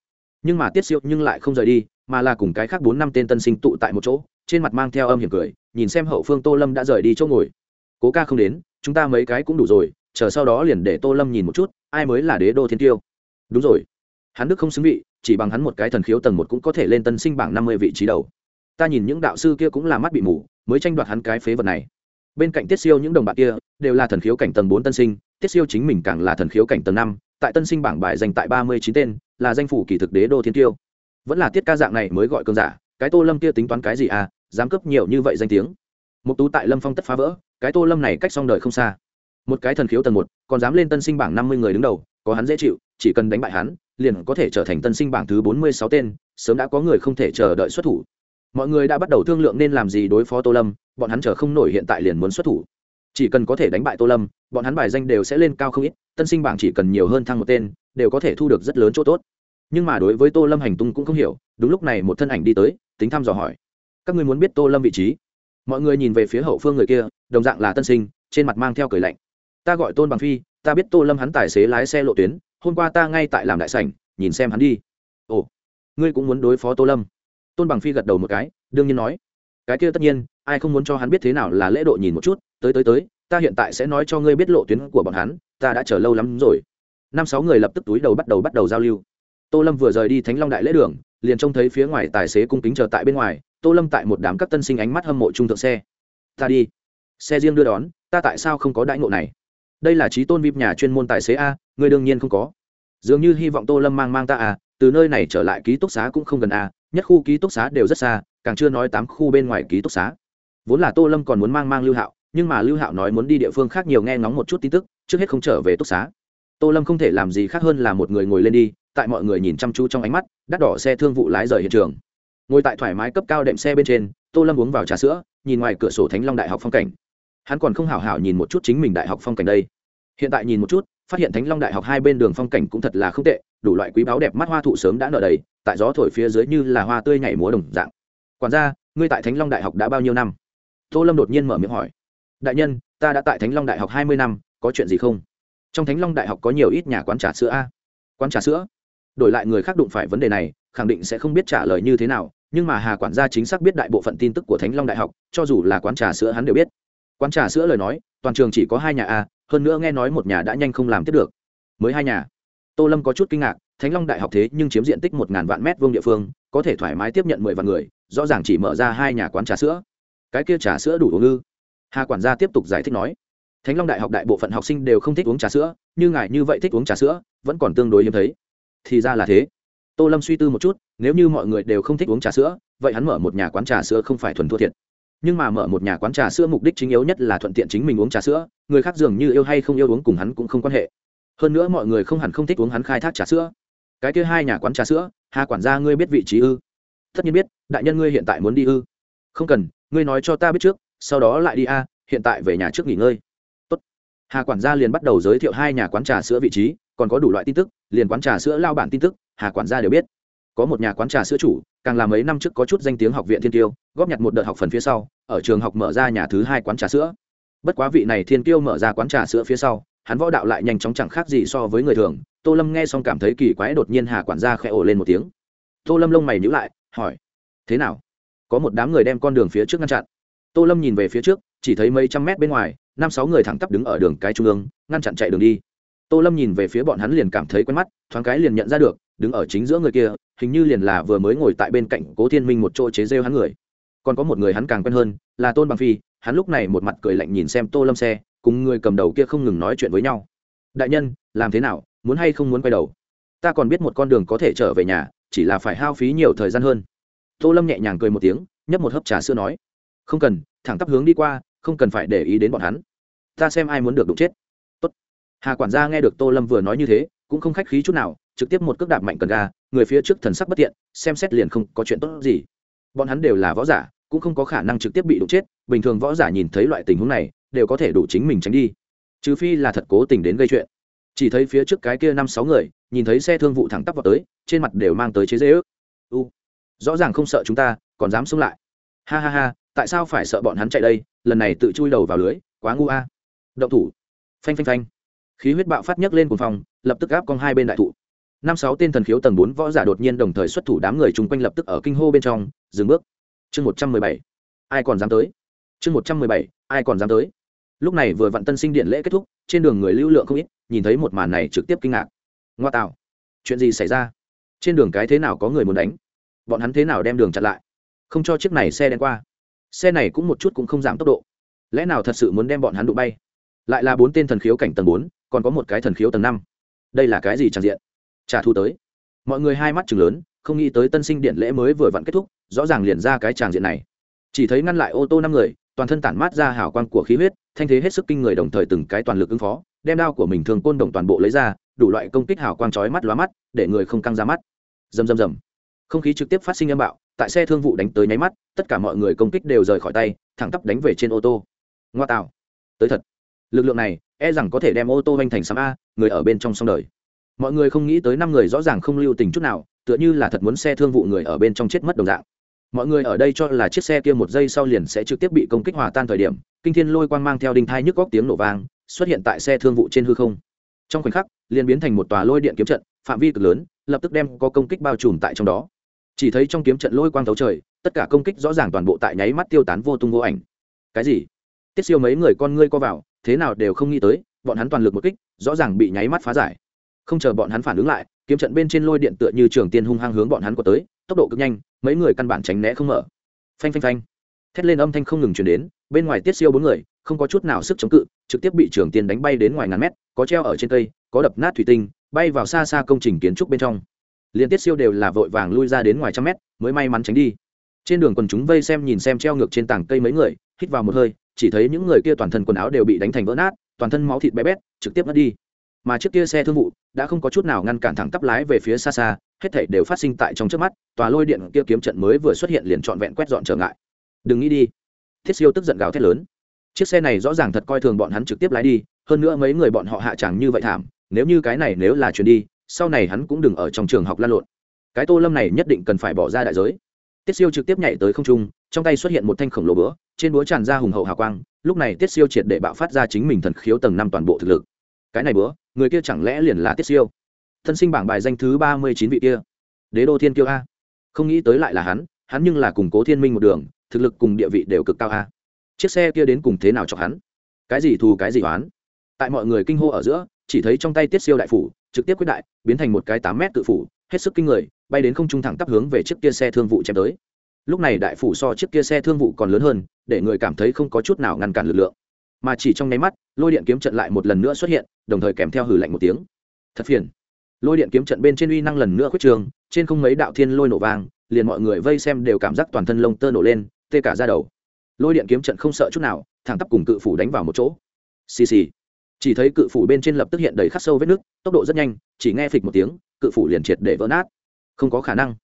S1: Nhưng mà tiết siêu nhưng lại không rời đi, mà là cùng cái khác bốn năm tên tân sinh tụ tại một chỗ, trên mặt mang theo âm hiểm cười, nhìn xem hậu phương tô lâm đã rời đi chỗ ngồi. Cố ca không đến, chúng ta mấy cái cũng đủ rồi, chờ sau đó liền để tô lâm nhìn một chút, ai mới là đế đô thiên tiêu. Đúng rồi. Hắn đức không xứng vị, chỉ bằng hắn một cái thần khiếu tầng một cũng có thể lên tân sinh bảng năm mươi vị trí đầu ta nhìn những đạo sư kia cũng là mắt bị mù, mới tranh đoạt hắn cái phế vật này. Bên cạnh tiết siêu những đồng bạn kia, đều là thần khiếu cảnh tầng bốn tân sinh, tiết siêu chính mình càng là thần khiếu cảnh tầng năm, tại tân sinh bảng bài dành tại ba mươi chín tên, là danh phủ kỳ thực đế đô thiên tiêu. Vẫn là tiết ca dạng này mới gọi cơn giả, cái tô lâm kia tính toán cái gì à dám cấp nhiều như vậy danh tiếng. Mục tú tại lâm phong tất phá vỡ, cái tô lâm này cách xong đời không xa. Một cái thần khiếu tầng một, còn dám lên tân sinh bảng năm mươi người đứng đầu, có hắn dễ chịu, chỉ cần đánh bại hắn, liền có thể trở thành tân sinh bảng thứ bốn mươi sáu tên, sớm đã có người không thể chờ đợi xuất thủ mọi người đã bắt đầu thương lượng nên làm gì đối phó tô lâm, bọn hắn chờ không nổi hiện tại liền muốn xuất thủ. Chỉ cần có thể đánh bại tô lâm, bọn hắn bài danh đều sẽ lên cao không ít, tân sinh bảng chỉ cần nhiều hơn thăng một tên, đều có thể thu được rất lớn chỗ tốt. Nhưng mà đối với tô lâm hành tung cũng không hiểu, đúng lúc này một thân ảnh đi tới, tính thăm dò hỏi. Các ngươi muốn biết tô lâm vị trí? Mọi người nhìn về phía hậu phương người kia, đồng dạng là tân sinh, trên mặt mang theo cười lạnh. Ta gọi tôn bằng phi, ta biết tô lâm hắn tài xế lái xe lộ tuyến, hôm qua ta ngay tại làm đại sảnh, nhìn xem hắn đi. Ồ, ngươi cũng muốn đối phó tô lâm? Tôn bằng phi gật đầu một cái, đương nhiên nói. Cái kia tất nhiên, ai không muốn cho hắn biết thế nào là lễ độ nhìn một chút, tới tới tới, ta hiện tại sẽ nói cho ngươi biết lộ tuyến của bọn hắn, ta đã chờ lâu lắm rồi. Năm sáu người lập tức túi đầu bắt đầu bắt đầu giao lưu. Tô lâm vừa rời đi thánh long đại lễ đường, liền trông thấy phía ngoài tài xế cung kính chờ tại bên ngoài, tô lâm tại một đám các tân sinh ánh mắt hâm mộ trung thượng xe. Ta đi. Xe riêng đưa đón, ta tại sao không có đãi ngộ này? Đây là trí tôn vip nhà chuyên môn tài xế a, ngươi đương nhiên không có. Dường như hy vọng tô lâm mang mang ta à từ nơi này trở lại ký túc xá cũng không gần a, nhất khu ký túc xá đều rất xa, càng chưa nói tám khu bên ngoài ký túc xá. Vốn là tô lâm còn muốn mang mang lưu hạo, nhưng mà lưu hạo nói muốn đi địa phương khác nhiều nghe ngóng một chút tin tức, trước hết không trở về túc xá. Tô lâm không thể làm gì khác hơn là một người ngồi lên đi, tại mọi người nhìn chăm chú trong ánh mắt, đắt đỏ xe thương vụ lái rời hiện trường. Ngồi tại thoải mái cấp cao đệm xe bên trên, tô lâm uống vào trà sữa, nhìn ngoài cửa sổ thánh long đại học phong cảnh. Hắn còn không hảo hảo nhìn một chút chính mình đại học phong cảnh đây. Hiện tại nhìn một chút, phát hiện thánh long đại học hai bên đường phong cảnh cũng thật là không tệ đủ loại quý báu đẹp mắt hoa thụ sớm đã nở đầy, tại gió thổi phía dưới như là hoa tươi nhảy múa đồng dạng. Quản gia, ngươi tại thánh long đại học đã bao nhiêu năm? Tô lâm đột nhiên mở miệng hỏi. Đại nhân, ta đã tại thánh long đại học hai mươi năm, có chuyện gì không? Trong thánh long đại học có nhiều ít nhà quán trà sữa a? Quán trà sữa? Đổi lại người khác đụng phải vấn đề này, khẳng định sẽ không biết trả lời như thế nào, nhưng mà hà quản gia chính xác biết đại bộ phận tin tức của thánh long đại học, cho dù là quán trà sữa hắn đều biết. Quán trà sữa lời nói, toàn trường chỉ có hai nhà a, hơn nữa nghe nói một nhà đã nhanh không làm tiếp được. Mới hai nhà tô lâm có chút kinh ngạc, thánh long đại học thế nhưng chiếm diện tích một ngàn vạn mét vuông địa phương, có thể thoải mái tiếp nhận mười vạn người, rõ ràng chỉ mở ra hai nhà quán trà sữa. Cái kia trà sữa đủ uống ư? Hà quản gia tiếp tục giải thích nói. Thánh long đại học đại bộ phận học sinh đều không thích uống trà sữa, như ngài như vậy thích uống trà sữa, vẫn còn tương đối hiếm thấy. Thì ra là thế. Tô lâm suy tư một chút, nếu như mọi người đều không thích uống trà sữa, vậy hắn mở một nhà quán trà sữa không phải thuần thua thiệt. Nhưng mà mở một nhà quán trà sữa mục đích chính yếu nhất là thuận tiện chính mình uống trà sữa, người khác dường như yêu hay không yêu uống cùng hắn cũng không quan hệ hơn nữa mọi người không hẳn không thích uống hắn khai thác trà sữa. Cái kia hai nhà quán trà sữa, hà quản gia ngươi biết vị trí ư? Tất nhiên biết, đại nhân ngươi hiện tại muốn đi ư? Không cần, ngươi nói cho ta biết trước, sau đó lại đi a, hiện tại về nhà trước nghỉ ngơi. Tốt. hà quản gia liền bắt đầu giới thiệu hai nhà quán trà sữa vị trí, còn có đủ loại tin tức, liền quán trà sữa lao bản tin tức, hà quản gia đều biết. Có một nhà quán trà sữa chủ, càng làm mấy năm trước có chút danh tiếng học viện thiên tiêu góp nhặt một đợt học phần phía sau, ở trường học mở ra nhà thứ hai quán trà sữa. Bất quá vị này thiên tiêu mở ra quán trà sữa phía sau hắn võ đạo lại nhanh chóng chẳng khác gì so với người thường. Tô lâm nghe xong cảm thấy kỳ quái, đột nhiên hà quản gia khẽ ổ lên một tiếng. Tô lâm lông mày nhữ lại, hỏi, thế nào? Có một đám người đem con đường phía trước ngăn chặn? Tô lâm nhìn về phía trước, chỉ thấy mấy trăm mét bên ngoài, năm sáu người thẳng tắp đứng ở đường cái trung ương, ngăn chặn chạy đường đi. Tô lâm nhìn về phía bọn hắn liền cảm thấy quen mắt, thoáng cái liền nhận ra được, đứng ở chính giữa người kia, hình như liền là vừa mới ngồi tại bên cạnh cố thiên minh một chỗ chế rêu hắn người. Còn có một người hắn càng quen hơn, là tôn bằng phi, hắn lúc này một mặt cười lạnh nhìn xem tô lâm xe cùng người cầm đầu kia không ngừng nói chuyện với nhau. Đại nhân, làm thế nào? Muốn hay không muốn quay đầu? Ta còn biết một con đường có thể trở về nhà, chỉ là phải hao phí nhiều thời gian hơn. Tô lâm nhẹ nhàng cười một tiếng, nhấp một hớp trà sữa nói, không cần, thẳng tắp hướng đi qua, không cần phải để ý đến bọn hắn. Ta xem ai muốn được đụng chết. Tốt. hà quản gia nghe được tô lâm vừa nói như thế, cũng không khách khí chút nào, trực tiếp một cước đạp mạnh cần ga, người phía trước thần sắc bất tiện xem xét liền không có chuyện tốt gì. Bọn hắn đều là võ giả, cũng không có khả năng trực tiếp bị đụng chết, bình thường võ giả nhìn thấy loại tình huống này đều có thể đủ chính mình tránh đi. Trừ phi là thật cố tình đến gây chuyện. Chỉ thấy phía trước cái kia năm sáu người, nhìn thấy xe thương vụ thẳng tắp vào tới, trên mặt đều mang tới chế dễ ước. U, rõ ràng không sợ chúng ta, còn dám xông lại. Ha ha ha, tại sao phải sợ bọn hắn chạy đây? Lần này tự chui đầu vào lưới, quá ngu a. Động thủ. Phanh phanh phanh. Khí huyết bạo phát nhấc lên cùng phòng lập tức áp con hai bên đại thụ. Năm sáu tên thần khiếu tầng bốn võ giả đột nhiên đồng thời xuất thủ đám người chung quanh lập tức ở kinh hô bên trong, dừng bước. Chương một trăm mười bảy. Ai còn dám tới? Chương một trăm mười bảy. Ai còn dám tới? Lúc này vừa vặn tân sinh điện lễ kết thúc, trên đường người lưu lượng không ít, nhìn thấy một màn này trực tiếp kinh ngạc. Ngoa tạo. Chuyện gì xảy ra? Trên đường cái thế nào có người muốn đánh? Bọn hắn thế nào đem đường chặn lại? Không cho chiếc này xe đen qua. Xe này cũng một chút cũng không giảm tốc độ. Lẽ nào thật sự muốn đem bọn hắn đụng bay? Lại là bốn tên thần khiếu cảnh tầng bốn, còn có một cái thần khiếu tầng năm. Đây là cái gì tràn diện? Trả thu tới. Mọi người hai mắt chừng lớn, không nghĩ tới tân sinh điện lễ mới vừa vặn kết thúc, rõ ràng liền ra cái tràng diện này. Chỉ thấy ngăn lại ô tô năm người, toàn thân tản mát ra hào quang của khí huyết thanh thế hết sức kinh người đồng thời từng cái toàn lực ứng phó, đem đao của mình thường côn đồng toàn bộ lấy ra, đủ loại công kích hào quang chói mắt lóa mắt, để người không căng ra mắt. Rầm rầm rầm. Không khí trực tiếp phát sinh âm bạo, tại xe thương vụ đánh tới nháy mắt, tất cả mọi người công kích đều rời khỏi tay, thẳng tắp đánh về trên ô tô. Ngoa tạo. Tới thật. Lực lượng này e rằng có thể đem ô tô vanh thành sắm a, người ở bên trong xong đời. Mọi người không nghĩ tới năm người rõ ràng không lưu tình chút nào, tựa như là thật muốn xe thương vụ người ở bên trong chết mất đồng dạng mọi người ở đây cho là chiếc xe kia một giây sau liền sẽ trực tiếp bị công kích hòa tan thời điểm, kinh thiên lôi quang mang theo đinh thai nhức góc tiếng nổ vang, xuất hiện tại xe thương vụ trên hư không. Trong khoảnh khắc, liền biến thành một tòa lôi điện kiếm trận, phạm vi cực lớn, lập tức đem có công kích bao trùm tại trong đó. Chỉ thấy trong kiếm trận lôi quang thấu trời, tất cả công kích rõ ràng toàn bộ tại nháy mắt tiêu tán vô tung vô ảnh. Cái gì? Tiết siêu mấy người con ngươi co vào, thế nào đều không nghĩ tới, bọn hắn toàn lực một kích, rõ ràng bị nháy mắt phá giải. Không chờ bọn hắn phản ứng lại kiếm trận bên trên lôi điện tựa như trường tiên hung hăng hướng bọn hắn của tới, tốc độ cực nhanh, mấy người căn bản tránh né không mở. Phanh phanh phanh. Thét lên âm thanh không ngừng chuyển đến, bên ngoài tiết siêu bốn người, không có chút nào sức chống cự, trực tiếp bị trường tiên đánh bay đến ngoài ngàn mét, có treo ở trên cây, có đập nát thủy tinh, bay vào xa xa công trình kiến trúc bên trong. Liên tiết siêu đều là vội vàng lui ra đến ngoài trăm mét, mới may mắn tránh đi. Trên đường quần chúng vây xem nhìn xem treo ngược trên tảng cây mấy người, hít vào một hơi, chỉ thấy những người kia toàn thân quần áo đều bị đánh thành vỡ nát, toàn thân máu thịt bé bét, trực tiếp mất đi mà chiếc kia xe thương vụ đã không có chút nào ngăn cản thẳng tắp lái về phía xa xa, hết thảy đều phát sinh tại trong trước mắt, tòa lôi điện kia kiếm trận mới vừa xuất hiện liền trọn vẹn quét dọn trở ngại. Đừng nghĩ đi. Thiết siêu tức giận gào thét lớn. Chiếc xe này rõ ràng thật coi thường bọn hắn trực tiếp lái đi, hơn nữa mấy người bọn họ hạ chẳng như vậy thảm, nếu như cái này nếu là chuyển đi, sau này hắn cũng đừng ở trong trường học lan lộn. Cái tô lâm này nhất định cần phải bỏ ra đại giới. Tiết siêu trực tiếp nhảy tới không trung, trong tay xuất hiện một thanh khổng lồ bữa trên búa tràn ra hùng hậu hào quang, lúc này tiết siêu triệt để bạo phát ra chính mình thần khiếu tầng năm toàn bộ thực lực. Cái này bữa người kia chẳng lẽ liền là tiết siêu? Thân sinh bảng bài danh thứ ba mươi chín vị kia. Đế đô thiên kiêu a. Không nghĩ tới lại là hắn hắn nhưng là củng cố thiên minh một đường, thực lực cùng địa vị đều cực cao a. Chiếc xe kia đến cùng thế nào cho hắn? Cái gì thù, cái gì oán? Tại mọi người kinh hô ở giữa, chỉ thấy trong tay tiết siêu đại phủ, trực tiếp quyết đại, biến thành một cái tám mét tự phủ, hết sức kinh người, bay đến không trung thẳng tắp hướng về chiếc kia xe thương vụ chém tới. Lúc này đại phủ so chiếc kia xe thương vụ còn lớn hơn, để người cảm thấy không có chút nào ngăn cản lực lượng. Mà chỉ trong nháy mắt lôi điện kiếm trận lại một lần nữa xuất hiện, đồng thời kèm theo hử lạnh một tiếng. Thật phiền. Lôi điện kiếm trận bên trên uy năng lần nữa khuyết trường, trên không mấy đạo thiên lôi nổ vang, liền mọi người vây xem đều cảm giác toàn thân lông tơ nổ lên, tê cả ra đầu. Lôi điện kiếm trận không sợ chút nào, thẳng tắp cùng cự phủ đánh vào một chỗ. Xì xì. Chỉ thấy cự phủ bên trên lập tức hiện đầy khắc sâu vết nước tốc độ rất nhanh, chỉ nghe phịch một tiếng, cự phủ liền triệt để vỡ nát. Không có khả năng.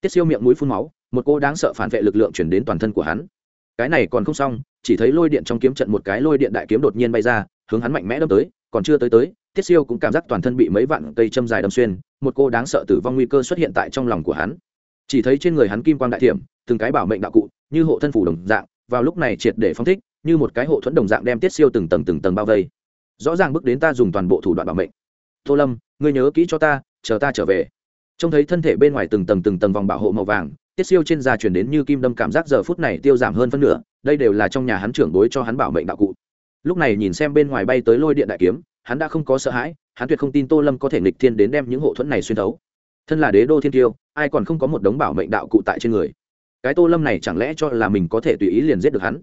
S1: Tiết siêu miệng mũi phun máu, một cô đáng sợ phản vệ lực lượng chuyển đến toàn thân của hắn. Cái này còn không xong chỉ thấy lôi điện trong kiếm trận một cái lôi điện đại kiếm đột nhiên bay ra, hướng hắn mạnh mẽ đâm tới, còn chưa tới tới, tiết siêu cũng cảm giác toàn thân bị mấy vạn cây châm dài đâm xuyên, một cô đáng sợ tử vong nguy cơ xuất hiện tại trong lòng của hắn. Chỉ thấy trên người hắn kim quang đại thiểm, từng cái bảo mệnh đạo cụ, như hộ thân phủ đồng dạng, vào lúc này triệt để phong thích, như một cái hộ thuẫn đồng dạng đem tiết siêu từng tầng từng tầng bao vây. Rõ ràng bước đến ta dùng toàn bộ thủ đoạn bảo mệnh. Tô lâm, ngươi nhớ kỹ cho ta, chờ ta trở về. Trông thấy thân thể bên ngoài từng tầng từng tầng vòng bảo hộ màu vàng, tiết siêu trên da chuyển đến như kim đâm, cảm giác giờ phút này tiêu giảm hơn phân nửa đây đều là trong nhà hắn trưởng bối cho hắn bảo mệnh đạo cụ. Lúc này nhìn xem bên ngoài bay tới lôi điện đại kiếm, hắn đã không có sợ hãi, hắn tuyệt không tin tô lâm có thể nghịch thiên đến đem những hộ thuẫn này xuyên thấu. Thân là đế đô thiên tiêu, ai còn không có một đống bảo mệnh đạo cụ tại trên người? Cái tô lâm này chẳng lẽ cho là mình có thể tùy ý liền giết được hắn?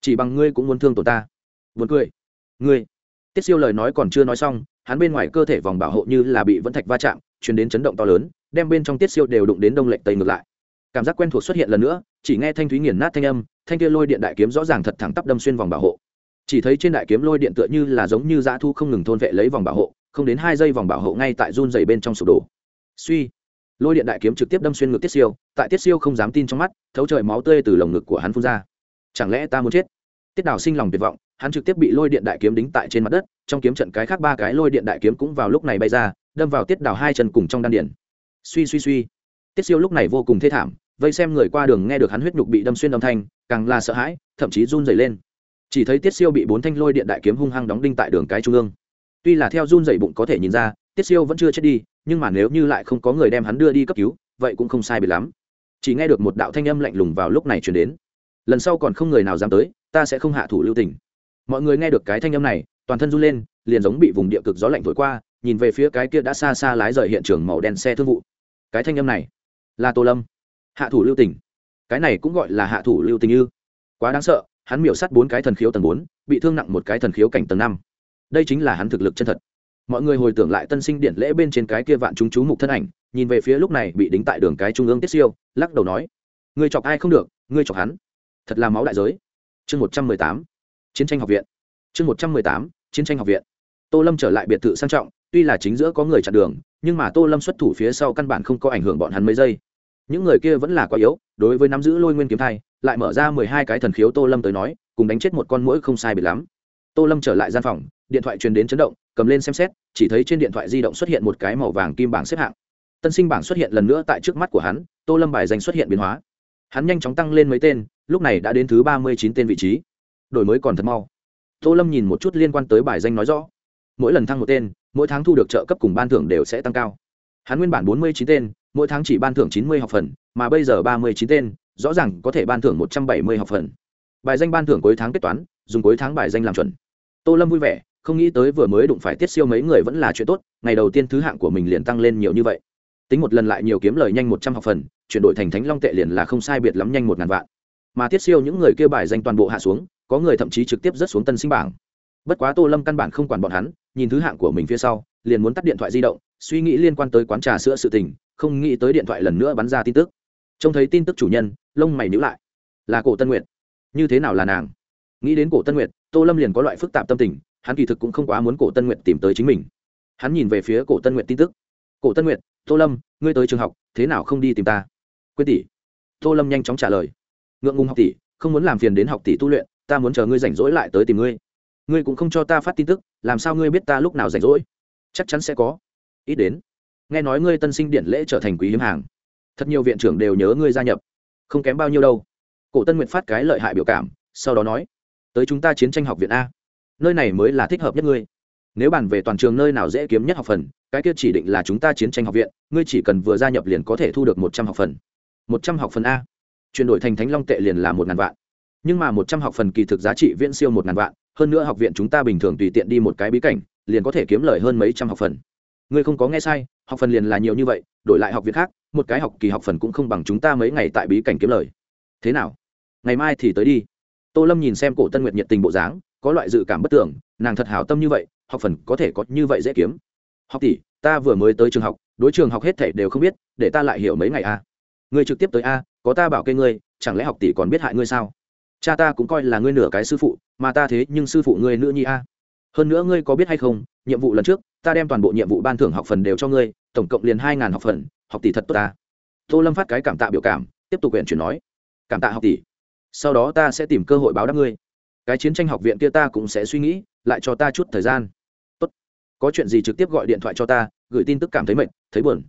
S1: Chỉ bằng ngươi cũng muốn thương tổ ta. Vượt cười. Ngươi. Tiết siêu lời nói còn chưa nói xong, hắn bên ngoài cơ thể vòng bảo hộ như là bị vẫn thạch va chạm chuyển đến chấn động to lớn, đem bên trong tiết siêu đều đụng đến đông lệnh tây ngược lại. Cảm giác quen thuộc xuất hiện lần nữa chỉ nghe thanh thúy nghiền nát thanh âm, thanh kia lôi điện đại kiếm rõ ràng thật thẳng tắp đâm xuyên vòng bảo hộ. Chỉ thấy trên đại kiếm lôi điện tựa như là giống như dã thu không ngừng thôn vệ lấy vòng bảo hộ, không đến hai giây vòng bảo hộ ngay tại run dày bên trong sụp đổ. Suy, lôi điện đại kiếm trực tiếp đâm xuyên ngực tiết siêu, tại tiết siêu không dám tin trong mắt, thấu trời máu tươi từ lồng ngực của hắn phun ra. Chẳng lẽ ta muốn chết? Tiết đào sinh lòng tuyệt vọng, hắn trực tiếp bị lôi điện đại kiếm đính tại trên mặt đất, trong kiếm trận cái khác ba cái lôi điện đại kiếm cũng vào lúc này bay ra, đâm vào tiết đào hai chân cùng trong đan điển suy suy suy. Tiết siêu lúc này vô cùng thê thảm vây xem người qua đường nghe được hắn huyết nhục bị đâm xuyên âm thanh, càng là sợ hãi, thậm chí run dày lên. Chỉ thấy tiết siêu bị bốn thanh lôi điện đại kiếm hung hăng đóng đinh tại đường cái trung ương. Tuy là theo run dày bụng có thể nhìn ra, tiết siêu vẫn chưa chết đi, nhưng mà nếu như lại không có người đem hắn đưa đi cấp cứu, vậy cũng không sai biệt lắm. Chỉ nghe được một đạo thanh âm lạnh lùng vào lúc này chuyển đến. Lần sau còn không người nào dám tới, ta sẽ không hạ thủ lưu tình. Mọi người nghe được cái thanh âm này, toàn thân run lên, liền giống bị vùng địa cực gió lạnh thổi qua, nhìn về phía cái kia đã xa xa lái rời hiện trường màu đen xe thương vụ. Cái thanh âm này là tô lâm hạ thủ lưu tình. Cái này cũng gọi là hạ thủ lưu tình ư? Quá đáng sợ, hắn miểu sát bốn cái thần khiếu tầng bốn, bị thương nặng một cái thần khiếu cảnh tầng năm. Đây chính là hắn thực lực chân thật. Mọi người hồi tưởng lại tân sinh điện lễ bên trên cái kia vạn chúng chú mục thân ảnh, nhìn về phía lúc này bị đính tại đường cái trung ương tiết siêu, lắc đầu nói, ngươi chọc ai không được, ngươi chọc hắn. Thật là máu đại giới. Chương một trăm mười tám, chiến tranh học viện. Chương một trăm mười tám, chiến tranh học viện. Tô lâm trở lại biệt thự sang trọng, tuy là chính giữa có người chặn đường, nhưng mà tô lâm xuất thủ phía sau căn bản không có ảnh hưởng bọn hắn mấy giây những người kia vẫn là quá yếu, đối với nắm giữ lôi nguyên kiếm thai, lại mở ra mười hai cái thần khiếu tô lâm tới nói, cùng đánh chết một con mũi không sai bị lắm. Tô lâm trở lại gian phòng, điện thoại truyền đến chấn động, cầm lên xem xét, chỉ thấy trên điện thoại di động xuất hiện một cái màu vàng kim bảng xếp hạng. Tân sinh bảng xuất hiện lần nữa tại trước mắt của hắn, tô lâm bài danh xuất hiện biến hóa. Hắn nhanh chóng tăng lên mấy tên, lúc này đã đến thứ ba mươi chín tên vị trí. Đổi mới còn thật mau. Tô lâm nhìn một chút liên quan tới bài danh nói rõ. Mỗi lần thăng một tên, mỗi tháng thu được trợ cấp cùng ban thưởng đều sẽ tăng cao. Hắn nguyên bản bốn mươi chín tên mỗi tháng chỉ ban thưởng chín mươi học phần, mà bây giờ ba mươi chín tên, rõ ràng có thể ban thưởng một trăm bảy mươi học phần. Bài danh ban thưởng cuối tháng kết toán, dùng cuối tháng bài danh làm chuẩn. Tô lâm vui vẻ, không nghĩ tới vừa mới đụng phải tiết siêu mấy người vẫn là chuyện tốt, ngày đầu tiên thứ hạng của mình liền tăng lên nhiều như vậy. Tính một lần lại nhiều kiếm lời nhanh một trăm học phần, chuyển đổi thành thánh long tệ liền là không sai biệt lắm nhanh một ngàn vạn. Mà tiết siêu những người kêu bài danh toàn bộ hạ xuống, có người thậm chí trực tiếp rớt xuống tân sinh bảng. Bất quá tô lâm căn bản không quản bọn hắn, nhìn thứ hạng của mình phía sau, liền muốn tắt điện thoại di động, suy nghĩ liên quan tới quán trà sữa sự tình không nghĩ tới điện thoại lần nữa bắn ra tin tức. Trông thấy tin tức chủ nhân, lông mày nhữ lại. Là cổ tân nguyệt. Như thế nào là nàng? Nghĩ đến cổ tân nguyệt, tô lâm liền có loại phức tạp tâm tình, hắn kỳ thực cũng không quá muốn cổ tân nguyệt tìm tới chính mình. Hắn nhìn về phía cổ tân nguyệt tin tức. Cổ tân nguyệt, tô lâm, ngươi tới trường học, thế nào không đi tìm ta? Quyết tỷ. Tô lâm nhanh chóng trả lời. Ngượng ngùng học tỷ, không muốn làm phiền đến học tỷ tu luyện, ta muốn chờ ngươi rảnh rỗi lại tới tìm ngươi. Ngươi cũng không cho ta phát tin tức, làm sao ngươi biết ta lúc nào rảnh rỗi? Chắc chắn sẽ có. Ít đến nghe nói ngươi tân sinh điện lễ trở thành quý hiếm hàng. Thật nhiều viện trưởng đều nhớ ngươi gia nhập. Không kém bao nhiêu đâu. Cổ tân nguyện phát cái lợi hại biểu cảm, sau đó nói, tới chúng ta chiến tranh học viện a. Nơi này mới là thích hợp nhất ngươi. Nếu bàn về toàn trường nơi nào dễ kiếm nhất học phần, cái kia chỉ định là chúng ta chiến tranh học viện, ngươi chỉ cần vừa gia nhập liền có thể thu được một trăm học phần. Một trăm học phần a. Chuyển đổi thành thánh long tệ liền là một ngàn vạn. Nhưng mà một trăm học phần kỳ thực giá trị viễn siêu một ngàn vạn, hơn nữa học viện chúng ta bình thường tùy tiện đi một cái bí cảnh, liền có thể kiếm lời hơn mấy trăm học phần. Ngươi không có nghe sai học phần liền là nhiều như vậy, đổi lại học viện khác, một cái học kỳ học phần cũng không bằng chúng ta mấy ngày tại bí cảnh kiếm lời. Thế nào? Ngày mai thì tới đi. Tô lâm nhìn xem cổ tân nguyệt nhiệt tình bộ dáng, có loại dự cảm bất tưởng nàng thật hảo tâm như vậy, học phần có thể có như vậy dễ kiếm. Học tỷ, ta vừa mới tới trường học, đối trường học hết thể đều không biết, để ta lại hiểu mấy ngày a. À. ngươi trực tiếp tới a, có ta bảo kê ngươi, chẳng lẽ học tỷ còn biết hại ngươi sao? Cha ta cũng coi là ngươi nửa cái sư phụ, mà ta thế nhưng sư phụ ngươi nữ nhi a hơn nữa ngươi có biết hay không, nhiệm vụ lần trước, ta đem toàn bộ nhiệm vụ ban thưởng học phần đều cho ngươi, tổng cộng liền hai ngàn học phần, học tỷ thật tốt ta. Tô lâm phát cái cảm tạ biểu cảm, tiếp tục quyển chuyển nói. Cảm tạ học tỷ. Sau đó ta sẽ tìm cơ hội báo đáp ngươi. Cái chiến tranh học viện kia ta cũng sẽ suy nghĩ, lại cho ta chút thời gian. Tốt. Có chuyện gì trực tiếp gọi điện thoại cho ta, gửi tin tức cảm thấy mệt, thấy buồn.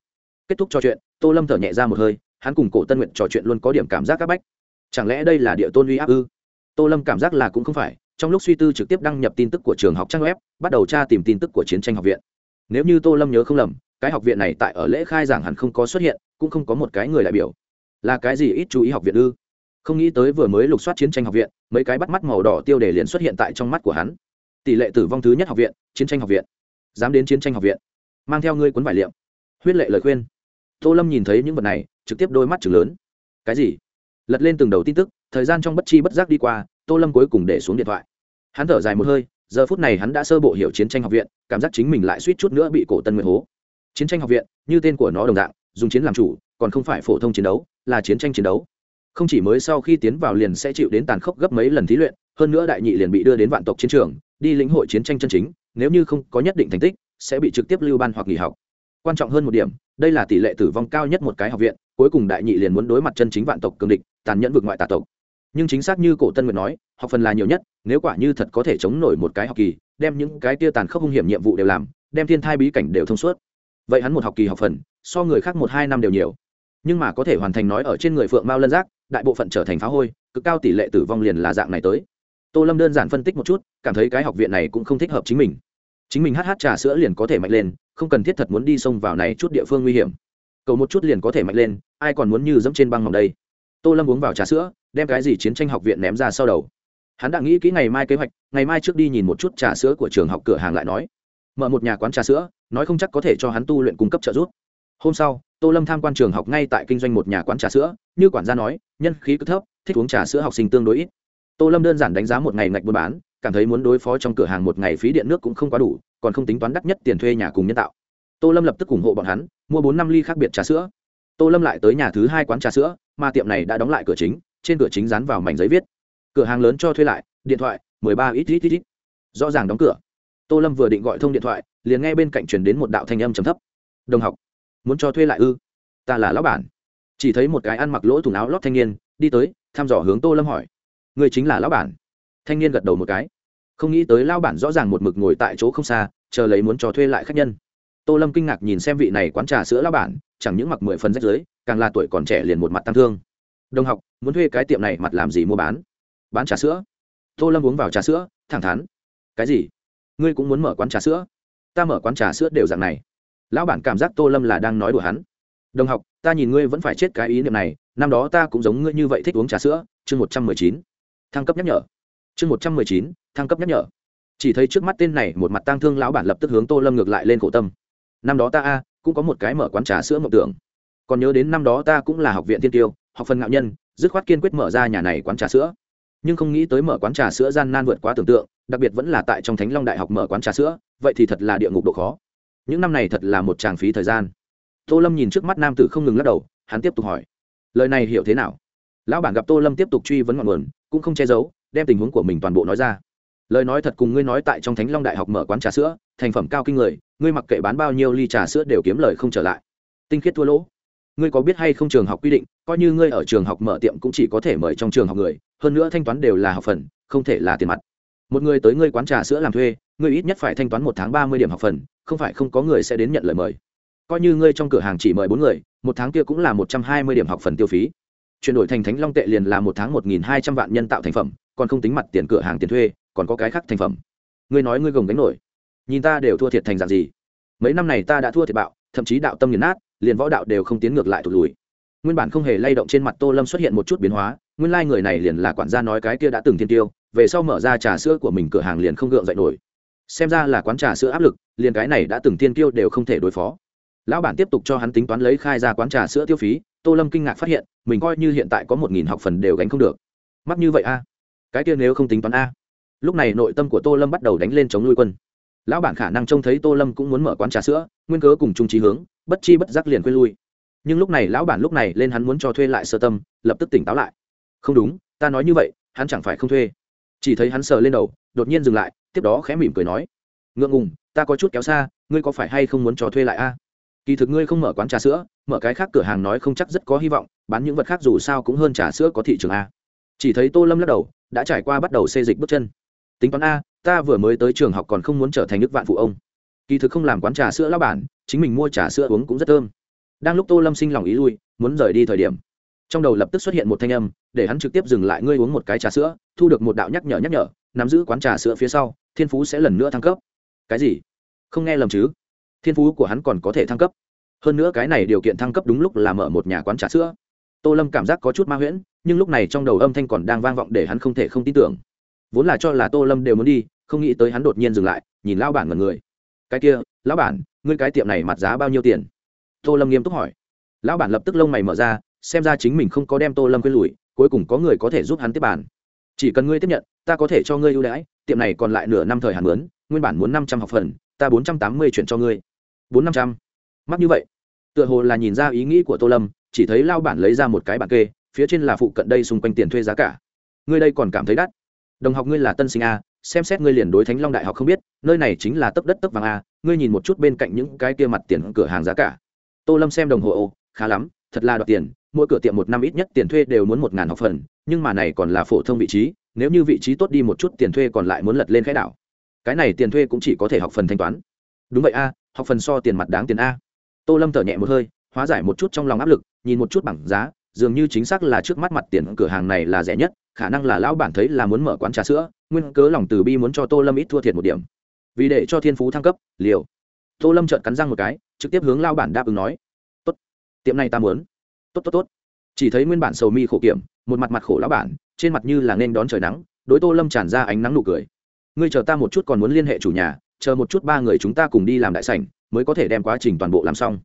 S1: Kết thúc trò chuyện, tô lâm thở nhẹ ra một hơi, hắn cùng cổ tân nguyện trò chuyện luôn có điểm cảm giác c áp bách. Chẳng lẽ đây là địa tôn uy áp ư? Tô lâm cảm giác là cũng không phải trong lúc suy tư trực tiếp đăng nhập tin tức của trường học trang web, bắt đầu tra tìm tin tức của chiến tranh học viện. Nếu như tô lâm nhớ không lầm, cái học viện này tại ở lễ khai giảng hẳn không có xuất hiện, cũng không có một cái người đại biểu. Là cái gì ít chú ý học viện ư? Không nghĩ tới vừa mới lục soát chiến tranh học viện, mấy cái bắt mắt màu đỏ tiêu đề liền xuất hiện tại trong mắt của hắn. Tỷ lệ tử vong thứ nhất học viện, chiến tranh học viện. Dám đến chiến tranh học viện. Mang theo ngươi cuốn vải liệm. Huyết lệ lời khuyên. Tô lâm nhìn thấy những vật này, trực tiếp đôi mắt chừng lớn. Cái gì? Lật lên từng đầu tin tức, thời gian trong bất chi bất giác đi qua tô lâm cuối cùng để xuống điện thoại. Hắn thở dài một hơi, giờ phút này hắn đã sơ bộ hiểu chiến tranh học viện, cảm giác chính mình lại suýt chút nữa bị cổ tân nguyện hố. Chiến tranh học viện, như tên của nó đồng dạng, dùng chiến làm chủ, còn không phải phổ thông chiến đấu, là chiến tranh chiến đấu. Không chỉ mới sau khi tiến vào liền sẽ chịu đến tàn khốc gấp mấy lần thí luyện, hơn nữa đại nhị liền bị đưa đến vạn tộc chiến trường, đi lĩnh hội chiến tranh chân chính, nếu như không có nhất định thành tích, sẽ bị trực tiếp lưu ban hoặc nghỉ học. Quan trọng hơn một điểm, đây là tỷ lệ tử vong cao nhất một cái học viện, cuối cùng đại nhị liền muốn đối mặt chân chính vạn tộc cường địch, tàn nhẫn vực ngoại tà tộc nhưng chính xác như cổ tân nguyệt nói, học phần là nhiều nhất, nếu quả như thật có thể chống nổi một cái học kỳ, đem những cái tia tàn khốc hung hiểm nhiệm vụ đều làm, đem thiên thai bí cảnh đều thông suốt. Vậy hắn một học kỳ học phần, so người khác một hai năm đều nhiều. Nhưng mà có thể hoàn thành nói ở trên người phượng mao lân giác, đại bộ phận trở thành phá hôi, cực cao tỷ lệ tử vong liền là dạng này tới. Tô lâm đơn giản phân tích một chút, cảm thấy cái học viện này cũng không thích hợp chính mình. Chính mình hh trà sữa liền có thể mạnh lên, không cần thiết thật muốn đi sông vào này chút địa phương nguy hiểm. Cầu một chút liền có thể mạnh lên, ai còn muốn như dẫm trên băng ngọc đây? Tô lâm uống vào trà sữa đem cái gì chiến tranh học viện ném ra sau đầu. Hắn đã nghĩ kỹ ngày mai kế hoạch, ngày mai trước đi nhìn một chút trà sữa của trường học cửa hàng lại nói. Mở một nhà quán trà sữa, nói không chắc có thể cho hắn tu luyện cung cấp trợ giúp. Hôm sau, tô lâm tham quan trường học ngay tại kinh doanh một nhà quán trà sữa, như quản gia nói, nhân khí cứ thấp, thích uống trà sữa học sinh tương đối ít. Tô lâm đơn giản đánh giá một ngày ngạch buôn bán, cảm thấy muốn đối phó trong cửa hàng một ngày phí điện nước cũng không quá đủ, còn không tính toán đắt nhất tiền thuê nhà cùng nhân tạo. Tô lâm lập tức ủng hộ bọn hắn, mua bốn năm ly khác biệt trà sữa. Tô lâm lại tới nhà thứ hai quán trà sữa, mà tiệm này đã đóng lại cửa chính trên cửa chính dán vào mảnh giấy viết. Cửa hàng lớn cho thuê lại, điện thoại, mười ba ít ít ít ít. Rõ ràng đóng cửa. Tô lâm vừa định gọi thông điện thoại, liền nghe bên cạnh chuyển đến một đạo thanh âm trầm thấp. Đồng học, muốn cho thuê lại ư? Ta là lão bản. Chỉ thấy một cái ăn mặc lỗ thủng áo lót thanh niên, đi tới, thăm dò hướng tô lâm hỏi. Người chính là lão bản? Thanh niên gật đầu một cái. Không nghĩ tới lão bản rõ ràng một mực ngồi tại chỗ không xa, chờ lấy muốn cho thuê lại khách nhân. Tô lâm kinh ngạc nhìn xem vị này quán trà sữa lão bản, chẳng những mặc mười phần rách dưới, càng là tuổi còn trẻ liền một mặt tăng thương đồng học, muốn thuê cái tiệm này mặt làm gì mua bán? Bán trà sữa. Tô lâm uống vào trà sữa, thẳng thắn. Cái gì? Ngươi cũng muốn mở quán trà sữa? Ta mở quán trà sữa đều dạng này. Lão bản cảm giác tô lâm là đang nói đùa hắn. Đồng học, ta nhìn ngươi vẫn phải chết cái ý niệm này, năm đó ta cũng giống ngươi như vậy thích uống trà sữa. Chương một trăm mười chín. Thăng cấp nhắc nhở. Chương một trăm mười chín, thăng cấp nhắc nhở. Chỉ thấy trước mắt tên này một mặt tang thương lão bản lập tức hướng tô lâm ngược lại lên khổ tâm. Năm đó ta a, cũng có một cái mở quán trà sữa mộng tưởng. Còn nhớ đến năm đó ta cũng là học viện tiên tiêu học phần ngạo nhân, dứt khoát kiên quyết mở ra nhà này quán trà sữa. Nhưng không nghĩ tới mở quán trà sữa gian nan vượt quá tưởng tượng, đặc biệt vẫn là tại trong thánh long đại học mở quán trà sữa, vậy thì thật là địa ngục độ khó. Những năm này thật là một tràng phí thời gian. Tô lâm nhìn trước mắt nam tử không ngừng lắc đầu, hắn tiếp tục hỏi, lời này hiểu thế nào? Lão bản gặp tô lâm tiếp tục truy vấn ngọn nguồn, cũng không che giấu, đem tình huống của mình toàn bộ nói ra. Lời nói thật cùng ngươi nói tại trong thánh long đại học mở quán trà sữa, thành phẩm cao kinh người, ngươi mặc kệ bán bao nhiêu ly trà sữa đều kiếm lời không trở lại. Tinh khiết thua lỗ ngươi có biết hay không trường học quy định, coi như ngươi ở trường học mở tiệm cũng chỉ có thể mời trong trường học người, hơn nữa thanh toán đều là học phần, không thể là tiền mặt. Một người tới ngươi quán trà sữa làm thuê, ngươi ít nhất phải thanh toán một tháng ba mươi điểm học phần, không phải không có người sẽ đến nhận lời mời. Coi như ngươi trong cửa hàng chỉ mời bốn người, một tháng kia cũng là một trăm hai mươi điểm học phần tiêu phí. Chuyển đổi thành thánh long tệ liền là một tháng một nghìn hai trăm vạn nhân tạo thành phẩm, còn không tính mặt tiền cửa hàng tiền thuê, còn có cái khác thành phẩm. Ngươi nói ngươi gồng gánh nổi. Nhìn ta đều thua thiệt thành dạng gì. Mấy năm này ta đã thua thiệt bạo, thậm chí đạo tâm nghiền nát liền võ đạo đều không tiến ngược lại thụt lùi. Nguyên bản không hề lay động trên mặt tô lâm xuất hiện một chút biến hóa, nguyên lai、like、người này liền là quản gia nói cái kia đã từng thiên tiêu, về sau mở ra trà sữa của mình cửa hàng liền không gượng dậy nổi. Xem ra là quán trà sữa áp lực, liền cái này đã từng thiên tiêu đều không thể đối phó. Lão bản tiếp tục cho hắn tính toán lấy khai ra quán trà sữa tiêu phí, tô lâm kinh ngạc phát hiện, mình coi như hiện tại có một nghìn học phần đều gánh không được. Mắc như vậy a? Cái kia nếu không tính toán a? Lúc này nội tâm của tô lâm bắt đầu đánh lên chống nuôi quân. Lão bản khả năng trông thấy tô lâm cũng muốn mở quán trà sữa, nguyên cớ cùng chung trí hướng bất chi bất giác liền quên lui. Nhưng lúc này lão bản lúc này lên hắn muốn cho thuê lại sơ tâm, lập tức tỉnh táo lại. Không đúng, ta nói như vậy, hắn chẳng phải không thuê. Chỉ thấy hắn sờ lên đầu, đột nhiên dừng lại, tiếp đó khẽ mỉm cười nói. Ngượng ngùng, ta có chút kéo xa, ngươi có phải hay không muốn cho thuê lại a? Kỳ thực ngươi không mở quán trà sữa, mở cái khác cửa hàng nói không chắc rất có hy vọng, bán những vật khác dù sao cũng hơn trà sữa có thị trường a. Chỉ thấy tô lâm lắc đầu, đã trải qua bắt đầu xê dịch bước chân. Tính toán a, ta vừa mới tới trường học còn không muốn trở thành nước vạn phụ ông kỳ thực không làm quán trà sữa lao bản, chính mình mua trà sữa uống cũng rất thơm. Đang lúc tô lâm sinh lòng ý lui, muốn rời đi thời điểm, trong đầu lập tức xuất hiện một thanh âm, để hắn trực tiếp dừng lại ngươi uống một cái trà sữa, thu được một đạo nhắc nhở nhắc nhở, nắm giữ quán trà sữa phía sau, thiên phú sẽ lần nữa thăng cấp. Cái gì? Không nghe lầm chứ? Thiên phú của hắn còn có thể thăng cấp. Hơn nữa cái này điều kiện thăng cấp đúng lúc là mở một nhà quán trà sữa. Tô lâm cảm giác có chút ma huyễn, nhưng lúc này trong đầu âm thanh còn đang vang vọng để hắn không thể không tin tưởng. Vốn là cho là tô lâm đều muốn đi, không nghĩ tới hắn đột nhiên dừng lại, nhìn lao bản mật người cái kia, lão bản, ngươi cái tiệm này mặt giá bao nhiêu tiền? Tô lâm nghiêm túc hỏi. Lão bản lập tức lông mày mở ra, xem ra chính mình không có đem tô lâm quên lùi cuối cùng có người có thể giúp hắn tiếp bàn. Chỉ cần ngươi tiếp nhận, ta có thể cho ngươi ưu đãi, tiệm này còn lại nửa năm thời hạn mướn, nguyên bản muốn năm trăm học phần, ta bốn trăm tám mươi chuyển cho ngươi. Bốn năm trăm? Mắc như vậy. Tựa hồ là nhìn ra ý nghĩ của tô lâm, chỉ thấy lao bản lấy ra một cái bản kê, phía trên là phụ cận đây xung quanh tiền thuê giá cả. Ngươi đây còn cảm thấy đắt. Đồng học ngươi là tân sinh a, xem xét ngươi liền đối thánh long đại học không biết nơi này chính là tấp đất tấp vàng a, ngươi nhìn một chút bên cạnh những cái kia mặt tiền cửa hàng giá cả. Tô lâm xem đồng hồ, ô, khá lắm, thật là đoạt tiền, mỗi cửa tiệm một năm ít nhất tiền thuê đều muốn một ngàn học phần, nhưng mà này còn là phổ thông vị trí, nếu như vị trí tốt đi một chút tiền thuê còn lại muốn lật lên khái đảo. Cái này tiền thuê cũng chỉ có thể học phần thanh toán. Đúng vậy a, học phần so tiền mặt đáng tiền a. Tô lâm thở nhẹ một hơi, hóa giải một chút trong lòng áp lực, nhìn một chút bảng giá, dường như chính xác là trước mắt mặt tiền cửa hàng này là rẻ nhất, khả năng là lão bản thấy là muốn mở quán trà sữa, nguyên cớ lòng từ bi muốn cho tô lâm ít thua thiệt một điểm vì để cho thiên phú thăng cấp, liều. Tô lâm trợn cắn răng một cái, trực tiếp hướng lao bản đáp ứng nói. Tốt. Tiệm này ta muốn. Tốt tốt tốt. Chỉ thấy nguyên bản sầu mi khổ kiểm, một mặt mặt khổ lão bản, trên mặt như là nên đón trời nắng, đối tô lâm tràn ra ánh nắng nụ cười. Ngươi chờ ta một chút còn muốn liên hệ chủ nhà, chờ một chút ba người chúng ta cùng đi làm đại sảnh, mới có thể đem quá trình toàn bộ làm xong.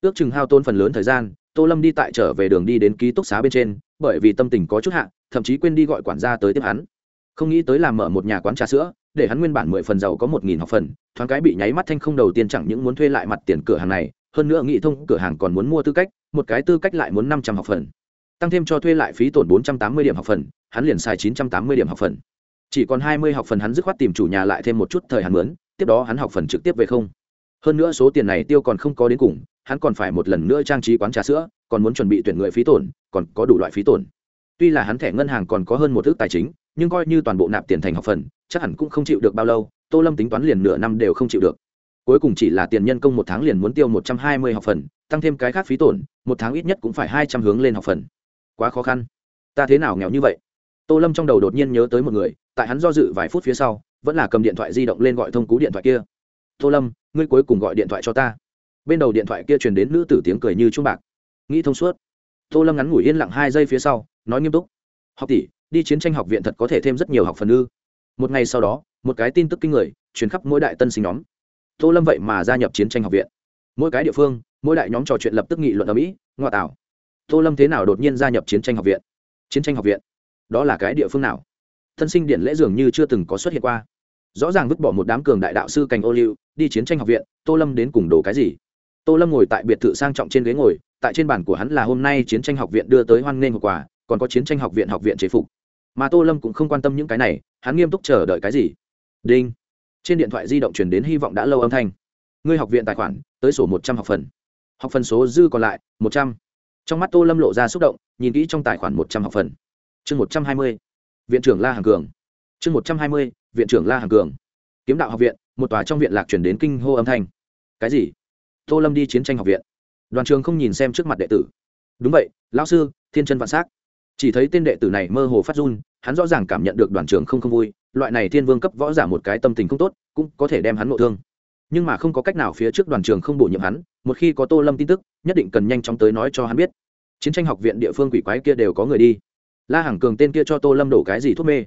S1: Ước chừng hao tôn phần lớn thời gian, tô lâm đi tại trở về đường đi đến ký túc xá bên trên, bởi vì tâm tình có chút hạ, thậm chí quên đi gọi quản gia tới tiếp hắn không nghĩ tới làm mở một nhà quán trà sữa, để hắn nguyên bản mười phần giàu có một nghìn học phần, thoáng cái bị nháy mắt thanh không đầu tiên chẳng những muốn thuê lại mặt tiền cửa hàng này, hơn nữa nghĩ thông cửa hàng còn muốn mua tư cách, một cái tư cách lại muốn năm trăm học phần. Tăng thêm cho thuê lại phí tổn bốn trăm tám mươi điểm học phần, hắn liền xài chín trăm tám mươi điểm học phần. Chỉ còn hai mươi học phần hắn dứt khoát tìm chủ nhà lại thêm một chút thời hạn mướn, tiếp đó hắn học phần trực tiếp về không. Hơn nữa số tiền này tiêu còn không có đến cùng, hắn còn phải một lần nữa trang trí quán trà sữa, còn muốn chuẩn bị tuyển người phí tổn, còn có đủ loại phí tổn. Tuy là hắn thẻ ngân hàng còn có hơn một ước tài chính nhưng coi như toàn bộ nạp tiền thành học phần, chắc hẳn cũng không chịu được bao lâu, tô lâm tính toán liền nửa năm đều không chịu được. Cuối cùng chỉ là tiền nhân công một tháng liền muốn tiêu một trăm hai mươi học phần, tăng thêm cái khác phí tổn, một tháng ít nhất cũng phải hai trăm hướng lên học phần. Quá khó khăn. Ta thế nào nghèo như vậy? Tô lâm trong đầu đột nhiên nhớ tới một người, tại hắn do dự vài phút phía sau, vẫn là cầm điện thoại di động lên gọi thông cú điện thoại kia. Tô lâm, ngươi cuối cùng gọi điện thoại cho ta. Bên đầu điện thoại kia truyền đến nữ tử tiếng cười như trung bạc. Nghĩ thông suốt. Tô lâm ngắn ngủi yên lặng hai giây phía sau, nói nghiêm túc. Học tỷ đi chiến tranh học viện thật có thể thêm rất nhiều học phần ư. Một ngày sau đó, một cái tin tức kinh người truyền khắp mỗi đại tân sinh nhóm. Tô lâm vậy mà gia nhập chiến tranh học viện. Mỗi cái địa phương, mỗi đại nhóm trò chuyện lập tức nghị luận ở mỹ, ngoại tảo. Tô lâm thế nào đột nhiên gia nhập chiến tranh học viện? Chiến tranh học viện? Đó là cái địa phương nào? Thân sinh điện lễ dường như chưa từng có xuất hiện qua. Rõ ràng vứt bỏ một đám cường đại đạo sư cành ô liu, đi chiến tranh học viện, tô lâm đến cùng đồ cái gì? Tô lâm ngồi tại biệt thự sang trọng trên ghế ngồi, tại trên bàn của hắn là hôm nay chiến tranh học viện đưa tới hoan nghênh hậu quả còn có chiến tranh học viện học viện chế phục mà tô lâm cũng không quan tâm những cái này, hắn nghiêm túc chờ đợi cái gì? Đinh. Trên điện thoại di động chuyển đến hy vọng đã lâu âm thanh. Ngươi học viện tài khoản, tới sổ một trăm học phần. Học phần số dư còn lại, một trăm. Trong mắt tô lâm lộ ra xúc động, nhìn kỹ trong tài khoản một trăm học phần. Chương một trăm hai mươi. Viện trưởng la hàng cường. Chương một trăm hai mươi, viện trưởng la hàng cường. Kiếm đạo học viện, một tòa trong viện lạc chuyển đến kinh hô âm thanh. Cái gì? Tô lâm đi chiến tranh học viện. Đoàn trường không nhìn xem trước mặt đệ tử. Đúng vậy, lão sư, thiên chân vạn s á c chỉ thấy tên đệ tử này mơ hồ phát run, hắn rõ ràng cảm nhận được đoàn trường không không vui, loại này thiên vương cấp võ giả một cái tâm tình không tốt, cũng có thể đem hắn ngộ thương. Nhưng mà không có cách nào phía trước đoàn trường không bổ nhiệm hắn, một khi có tô lâm tin tức, nhất định cần nhanh chóng tới nói cho hắn biết. Chiến tranh học viện địa phương quỷ quái kia đều có người đi. La hàng cường tên kia cho tô lâm đổ cái gì thuốc mê?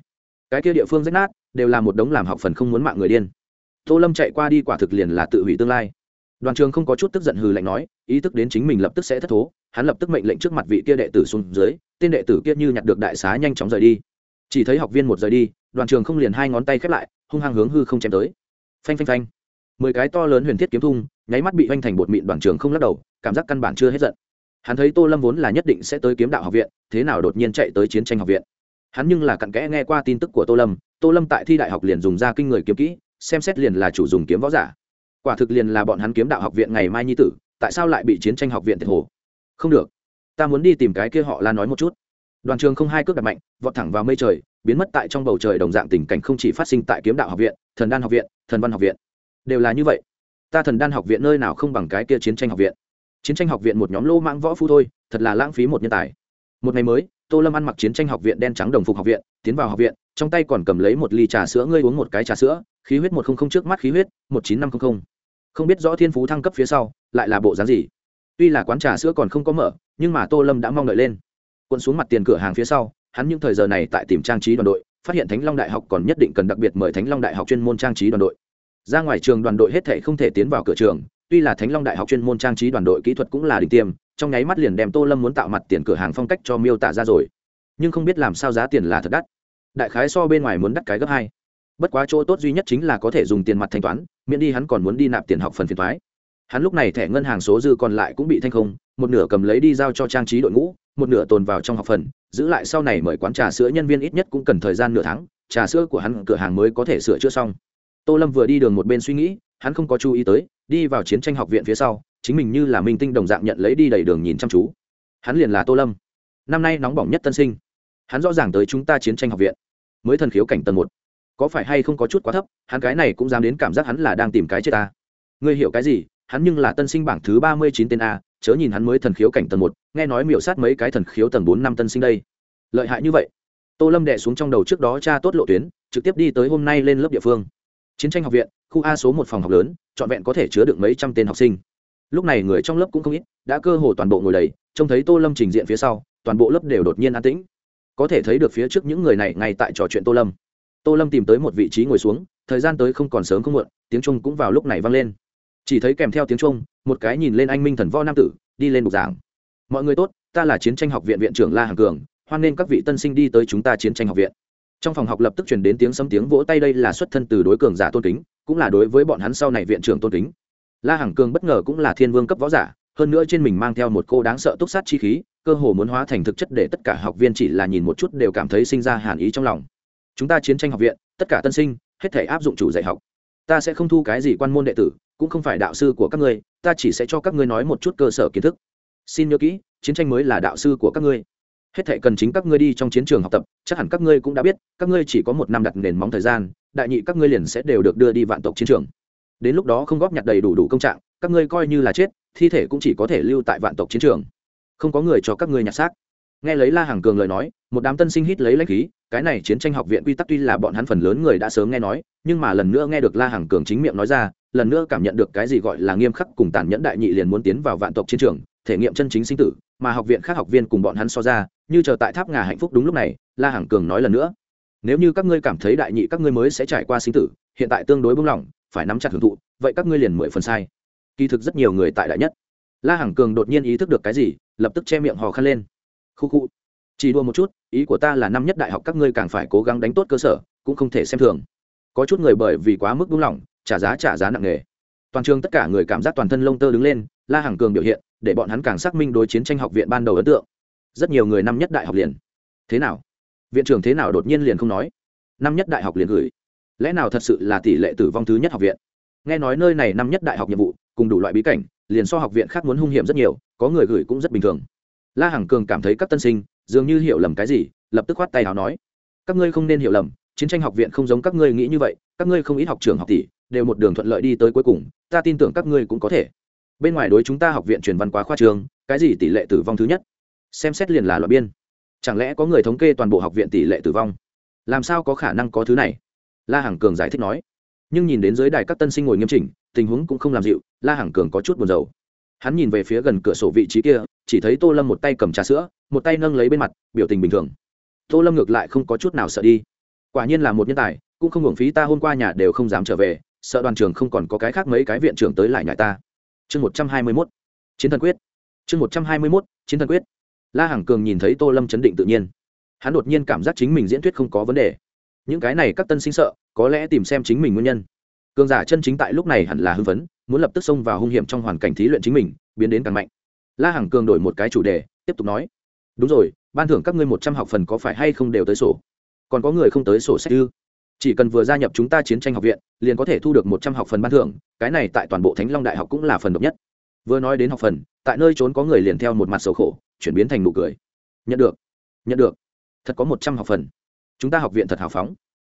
S1: Cái kia địa phương rách nát, đều là một đống làm học phần không muốn mạng người điên. Tô lâm chạy qua đi quả thực liền là tự hủy tương lai đoàn trường không có chút tức giận hừ lạnh nói, ý thức đến chính mình lập tức sẽ thất thố, hắn lập tức mệnh lệnh trước mặt vị kia đệ tử xuống dưới, tên đệ tử kia như nhặt được đại xá nhanh chóng rời đi. Chỉ thấy học viên một rời đi, đoàn trường không liền hai ngón tay khép lại, hung hăng hướng hư không chém tới. Phanh phanh phanh. Mười cái to lớn huyền thiết kiếm thung, nháy mắt bị oanh thành bột mịn đoàn trường không lắc đầu, cảm giác căn bản chưa hết giận. Hắn thấy tô lâm vốn là nhất định sẽ tới kiếm đạo học viện, thế nào đột nhiên chạy tới chiến tranh học viện. Hắn nhưng là cặn kẽ nghe qua tin tức của tô lâm tô lâm tại thi đại học liền dùng ra kinh người kiếm kỹ, xem xét liền là chủ dùng kiếm võ giả quả thực liền là bọn hắn kiếm đạo học viện ngày mai nhi tử, tại sao lại bị chiến tranh học viện thiệt hồ? Không được, ta muốn đi tìm cái kia họ la nói một chút. Đoàn trường không hai cước đặt mạnh, vọt thẳng vào mây trời, biến mất tại trong bầu trời đồng dạng tình cảnh không chỉ phát sinh tại kiếm đạo học viện, thần đan học viện, thần văn học viện. Đều là như vậy. Ta thần đan học viện nơi nào không bằng cái kia chiến tranh học viện? Chiến tranh học viện một nhóm lô mãng võ phu thôi, thật là lãng phí một nhân tài. Một ngày mới, tô lâm ăn mặc chiến tranh học viện đen trắng đồng phục học viện, tiến vào học viện, trong tay còn cầm lấy một ly trà sữa, ngươi uống một cái trà sữa khí huyết một trăm linh trước mắt khí huyết, một chín năm trăm linh không biết rõ thiên phú thăng cấp phía sau, lại là bộ dáng gì. Tuy là quán trà sữa còn không có mở, nhưng mà tô lâm đã mong đợi lên. Quân xuống mặt tiền cửa hàng phía sau, hắn những thời giờ này tại tìm trang trí đoàn đội, phát hiện thánh long đại học còn nhất định cần đặc biệt mời thánh long đại học chuyên môn trang trí đoàn đội. Ra ngoài trường đoàn đội hết thể không thể tiến vào cửa trường, tuy là thánh long đại học chuyên môn trang trí đoàn đội kỹ thuật cũng là đỉnh tiêm, trong nháy mắt liền đem tô lâm muốn tạo mặt tiền cửa hàng phong cách cho miêu tả ra rồi. Nhưng không biết làm sao giá tiền là thật đắt. Đại khái so bên ngoài muốn đắt cái gấp hai bất quá chỗ tốt duy nhất chính là có thể dùng tiền mặt thanh toán, miễn đi hắn còn muốn đi nạp tiền học phần phiền thoái hắn lúc này thẻ ngân hàng số dư còn lại cũng bị thanh không, một nửa cầm lấy đi giao cho trang trí đội ngũ, một nửa tồn vào trong học phần, giữ lại sau này mời quán trà sữa nhân viên ít nhất cũng cần thời gian nửa tháng, trà sữa của hắn cửa hàng mới có thể sửa chữa xong. Tô lâm vừa đi đường một bên suy nghĩ, hắn không có chú ý tới, đi vào chiến tranh học viện phía sau, chính mình như là minh tinh đồng dạng nhận lấy đi đầy đường nhìn chăm chú. Hắn liền là tô lâm. Năm nay nóng bỏng nhất tân sinh. Hắn rõ ràng tới chúng ta chiến tranh học viện. Mới thần khiếu cảnh tầng một có phải hay không có chút quá thấp, hắn cái này cũng dám đến cảm giác hắn là đang tìm cái chết ta. Ngươi hiểu cái gì? Hắn nhưng là tân sinh bảng thứ ba mươi chín tên a, chớ nhìn hắn mới thần khiếu cảnh tầng một, nghe nói miểu sát mấy cái thần khiếu tầng bốn năm tân sinh đây. Lợi hại như vậy. Tô lâm đệ xuống trong đầu trước đó cha tốt lộ tuyến, trực tiếp đi tới hôm nay lên lớp địa phương. Chiến tranh học viện, khu a số một phòng học lớn, trọn vẹn có thể chứa được mấy trăm tên học sinh. Lúc này người trong lớp cũng không ít, đã cơ hồ toàn bộ ngồi đầy, trông thấy tô lâm trình diện phía sau, toàn bộ lớp đều đột nhiên an tĩnh. Có thể thấy được phía trước những người này ngay tại trò chuyện tô lâm tô lâm tìm tới một vị trí ngồi xuống, thời gian tới không còn sớm không muộn, tiếng trung cũng vào lúc này vang lên. Chỉ thấy kèm theo tiếng trung một cái nhìn lên anh minh thần võ nam tử, đi lên bục giảng. Mọi người tốt, ta là chiến tranh học viện viện trưởng la hằng cường, hoan nghênh các vị tân sinh đi tới chúng ta chiến tranh học viện. Trong phòng học lập tức chuyển đến tiếng sấm tiếng vỗ tay, đây là xuất thân từ đối cường giả tôn kính, cũng là đối với bọn hắn sau này viện trưởng tôn kính. La hằng cường bất ngờ cũng là thiên vương cấp võ giả, hơn nữa trên mình mang theo một cô đáng sợ túc sát chi khí, cơ hồ muốn hóa thành thực chất để tất cả học viên chỉ là nhìn một chút đều cảm thấy sinh ra hàn ý trong lòng chúng ta chiến tranh học viện, tất cả tân sinh, hết thể áp dụng chủ dạy học. Ta sẽ không thu cái gì quan môn đệ tử, cũng không phải đạo sư của các ngươi, ta chỉ sẽ cho các ngươi nói một chút cơ sở kiến thức. Xin nhớ kỹ, chiến tranh mới là đạo sư của các ngươi. Hết thể cần chính các ngươi đi trong chiến trường học tập, chắc hẳn các ngươi cũng đã biết, các ngươi chỉ có một năm đặt nền móng thời gian, đại nhị các ngươi liền sẽ đều được đưa đi vạn tộc chiến trường. Đến lúc đó không góp nhặt đầy đủ đủ công trạng, các ngươi coi như là chết, thi thể cũng chỉ có thể lưu tại vạn tộc chiến trường. Không có người cho các ngươi nhặt xác nghe lấy la hàng cường lời nói, một đám tân sinh hít lấy lãnh khí, cái này chiến tranh học viện quy tắc tuy là bọn hắn phần lớn người đã sớm nghe nói, nhưng mà lần nữa nghe được la hàng cường chính miệng nói ra, lần nữa cảm nhận được cái gì gọi là nghiêm khắc cùng tàn nhẫn đại nhị liền muốn tiến vào vạn tộc chiến trường, thể nghiệm chân chính sinh tử, mà học viện khác học viên cùng bọn hắn so ra, như chờ tại tháp ngà hạnh phúc đúng lúc này, la hàng cường nói lần nữa, nếu như các ngươi cảm thấy đại nhị các ngươi mới sẽ trải qua sinh tử, hiện tại tương đối bung lỏng, phải nắm chặt hưởng thụ, vậy các ngươi liền mười phần sai. Kỳ thực rất nhiều người tại đại nhất. La hằng cường đột nhiên ý thức được cái gì, lập tức che miệng hò khăn lên khu khu. Chỉ đua một chút, ý của ta là năm nhất đại học các ngươi càng phải cố gắng đánh tốt cơ sở, cũng không thể xem thường. Có chút người bởi vì quá mức đúng lỏng, trả giá trả giá nặng nề. Toàn trường tất cả người cảm giác toàn thân lông tơ đứng lên, la hằng cường biểu hiện, để bọn hắn càng xác minh đối chiến tranh học viện ban đầu ấn tượng. Rất nhiều người năm nhất đại học liền. Thế nào? Viện trưởng thế nào đột nhiên liền không nói. Năm nhất đại học liền gửi. Lẽ nào thật sự là tỷ lệ tử vong thứ nhất học viện? Nghe nói nơi này năm nhất đại học nhiệm vụ, cùng đủ loại bí cảnh, liền so học viện khác muốn hung hiểm rất nhiều, có người gửi cũng rất bình thường la hằng cường cảm thấy các tân sinh dường như hiểu lầm cái gì, lập tức khoát tay nào nói, các ngươi không nên hiểu lầm, chiến tranh học viện không giống các ngươi nghĩ như vậy, các ngươi không ít học trường học tỷ đều một đường thuận lợi đi tới cuối cùng, ta tin tưởng các ngươi cũng có thể. Bên ngoài đối chúng ta học viện truyền văn quá khoa trường cái gì tỷ lệ tử vong thứ nhất? Xem xét liền là loại biên. Chẳng lẽ có người thống kê toàn bộ học viện tỷ lệ tử vong? Làm sao có khả năng có thứ này? La hằng cường giải thích nói. Nhưng nhìn đến dưới đài các tân sinh ngồi nghiêm chỉnh, tình huống cũng không làm dịu, la hằng cường có chút buồn rầu. Hắn nhìn về phía gần cửa sổ vị trí kia chỉ thấy tô lâm một tay cầm trà sữa, một tay nâng lấy bên mặt, biểu tình bình thường. Tô lâm ngược lại không có chút nào sợ đi. Quả nhiên là một nhân tài, cũng không hưởng phí ta hôm qua nhà đều không dám trở về, sợ đoàn trường không còn có cái khác mấy cái viện trưởng tới lại nhại ta. Chương một trăm hai mươi mốt. Chiến thần quyết. Chương một trăm hai mươi mốt, chiến thần quyết. La hằng cường nhìn thấy tô lâm chấn định tự nhiên. Hắn đột nhiên cảm giác chính mình diễn thuyết không có vấn đề. Những cái này các tân sinh sợ, có lẽ tìm xem chính mình nguyên nhân. Cường giả chân chính tại lúc này hẳn là hưng phấn, muốn lập tức xông vào hung hiểm trong hoàn cảnh thí luyện chính mình, biến đến càng mạnh la hằng cường đổi một cái chủ đề, tiếp tục nói. Đúng rồi, ban thưởng các ngươi một trăm học phần có phải hay không đều tới sổ? Còn có người không tới sổ sách ư? Chỉ cần vừa gia nhập chúng ta chiến tranh học viện, liền có thể thu được một trăm học phần ban thưởng, cái này tại toàn bộ thánh long đại học cũng là phần độc nhất. Vừa nói đến học phần, tại nơi trốn có người liền theo một mặt sầu khổ, chuyển biến thành nụ cười. Nhận được. Nhận được. Thật có một trăm học phần. Chúng ta học viện thật hào phóng.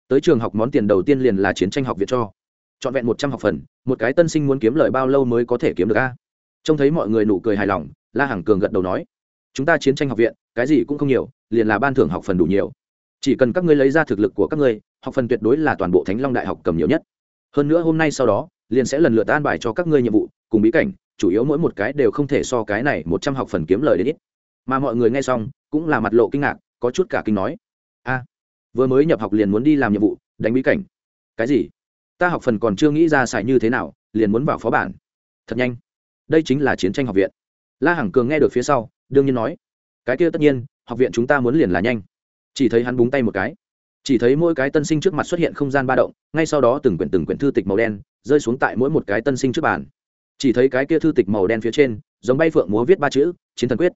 S1: Tới trường học món tiền đầu tiên liền là chiến tranh học viện cho. Chọn vẹn một trăm học phần, một cái tân sinh muốn kiếm lời bao lâu mới có thể kiếm được a? Trông thấy mọi người nụ cười hài lòng, la hằng cường gật đầu nói, chúng ta chiến tranh học viện, cái gì cũng không nhiều, liền là ban thưởng học phần đủ nhiều. Chỉ cần các ngươi lấy ra thực lực của các ngươi, học phần tuyệt đối là toàn bộ thánh long đại học cầm nhiều nhất. Hơn nữa hôm nay sau đó, liền sẽ lần lượt an bài cho các ngươi nhiệm vụ, cùng bí cảnh, chủ yếu mỗi một cái đều không thể so cái này một trăm học phần kiếm lời đến ít. Mà mọi người nghe xong, cũng là mặt lộ kinh ngạc, có chút cả kinh nói, a, vừa mới nhập học liền muốn đi làm nhiệm vụ, đánh bí cảnh. Cái gì? Ta học phần còn chưa nghĩ ra xài như thế nào, liền muốn vào phó bản. Thật nhanh đây chính là chiến tranh học viện. La hằng cường nghe được phía sau, đương nhiên nói, cái kia tất nhiên, học viện chúng ta muốn liền là nhanh. Chỉ thấy hắn búng tay một cái. Chỉ thấy mỗi cái tân sinh trước mặt xuất hiện không gian ba động, ngay sau đó từng quyển từng quyển thư tịch màu đen rơi xuống tại mỗi một cái tân sinh trước bàn. Chỉ thấy cái kia thư tịch màu đen phía trên, giống bay phượng múa viết ba chữ, chiến thần quyết.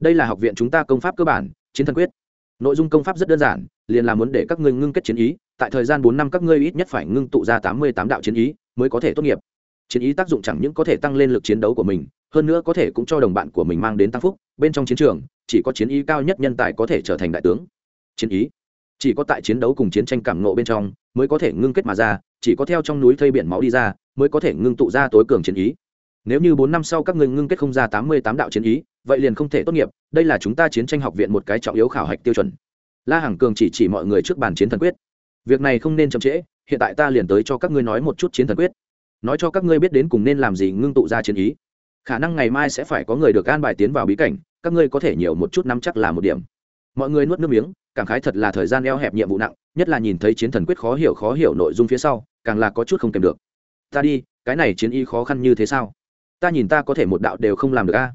S1: Đây là học viện chúng ta công pháp cơ bản, chiến thần quyết. Nội dung công pháp rất đơn giản, liền là muốn để các ngươi ngưng kết chiến ý, tại thời gian bốn năm các ngươi ít nhất phải ngưng tụ ra tám mươi tám đạo chiến ý mới có thể tốt nghiệp chiến ý tác dụng chẳng những có thể tăng lên lực chiến đấu của mình, hơn nữa có thể cũng cho đồng bạn của mình mang đến tăng phúc. Bên trong chiến trường, chỉ có chiến ý cao nhất nhân tài có thể trở thành đại tướng. Chiến ý, chỉ có tại chiến đấu cùng chiến tranh cảm nộ bên trong mới có thể ngưng kết mà ra, chỉ có theo trong núi thây biển máu đi ra mới có thể ngưng tụ ra tối cường chiến ý. Nếu như bốn năm sau các ngươi ngưng kết không ra tám mươi tám đạo chiến ý, vậy liền không thể tốt nghiệp. Đây là chúng ta chiến tranh học viện một cái trọng yếu khảo hạch tiêu chuẩn. La hằng cường chỉ chỉ mọi người trước bàn chiến thần quyết. Việc này không nên chậm trễ, hiện tại ta liền tới cho các ngươi nói một chút chiến thần quyết nói cho các ngươi biết đến cùng nên làm gì ngưng tụ ra chiến ý. Khả năng ngày mai sẽ phải có người được an bài tiến vào bí cảnh, các ngươi có thể nhiều một chút nắm chắc là một điểm. Mọi người nuốt nước miếng, cảm khái thật là thời gian eo hẹp nhiệm vụ nặng, nhất là nhìn thấy chiến thần quyết khó hiểu khó hiểu nội dung phía sau, càng là có chút không kèm được. Ta đi, cái này chiến y khó khăn như thế sao? Ta nhìn ta có thể một đạo đều không làm được a.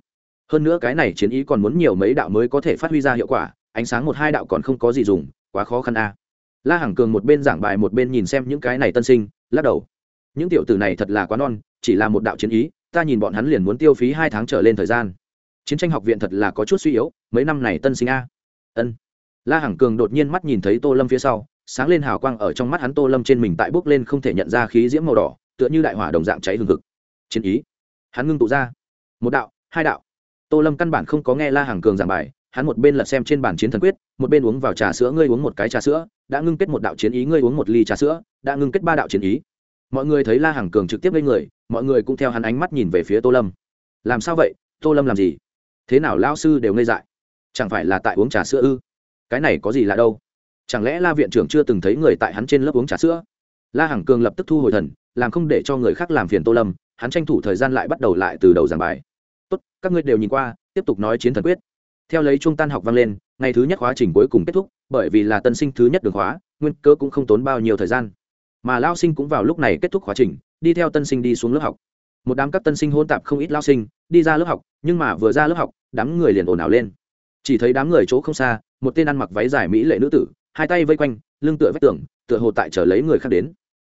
S1: Hơn nữa cái này chiến ý còn muốn nhiều mấy đạo mới có thể phát huy ra hiệu quả, ánh sáng một hai đạo còn không có gì dùng, quá khó khăn a. La hằng cường một bên giảng bài một bên nhìn xem những cái này tân sinh, lắc đầu những tiểu tử này thật là quá non, chỉ là một đạo chiến ý, ta nhìn bọn hắn liền muốn tiêu phí hai tháng trở lên thời gian. Chiến tranh học viện thật là có chút suy yếu, mấy năm này tân sinh a. Ân. La hằng cường đột nhiên mắt nhìn thấy tô lâm phía sau, sáng lên hào quang ở trong mắt hắn tô lâm trên mình tại bước lên không thể nhận ra khí diễm màu đỏ, tựa như đại hỏa đồng dạng cháy hừng hực. Chiến ý. Hắn ngưng tụ ra. Một đạo, hai đạo. Tô lâm căn bản không có nghe la Hằng cường giảng bài, hắn một bên lật xem trên bàn chiến thần quyết, một bên uống vào trà sữa, ngươi uống một cái trà sữa, đã ngưng kết một đạo chiến ý, ngươi uống một ly trà sữa, đã ngưng kết ba đạo chiến ý mọi người thấy la Hằng cường trực tiếp lên người, mọi người cũng theo hắn ánh mắt nhìn về phía tô lâm. Làm sao vậy? Tô lâm làm gì? Thế nào lao sư đều ngây dại? Chẳng phải là tại uống trà sữa ư? Cái này có gì lạ đâu? Chẳng lẽ la viện trưởng chưa từng thấy người tại hắn trên lớp uống trà sữa? La hằng cường lập tức thu hồi thần, làm không để cho người khác làm phiền tô lâm, hắn tranh thủ thời gian lại bắt đầu lại từ đầu giảng bài. Tốt, các ngươi đều nhìn qua, tiếp tục nói chiến thần quyết. Theo lấy trung tan học vang lên, ngày thứ nhất khóa trình cuối cùng kết thúc, bởi vì là tân sinh thứ nhất đường khóa, nguyên cơ cũng không tốn bao nhiêu thời gian mà lao sinh cũng vào lúc này kết thúc khóa trình, đi theo tân sinh đi xuống lớp học. Một đám các tân sinh hôn tạp không ít lao sinh, đi ra lớp học, nhưng mà vừa ra lớp học, đám người liền ồn ào lên. Chỉ thấy đám người chỗ không xa, một tên ăn mặc váy dài mỹ lệ nữ tử, hai tay vây quanh, lưng tựa vách tường, tựa hồ tại chờ lấy người khác đến.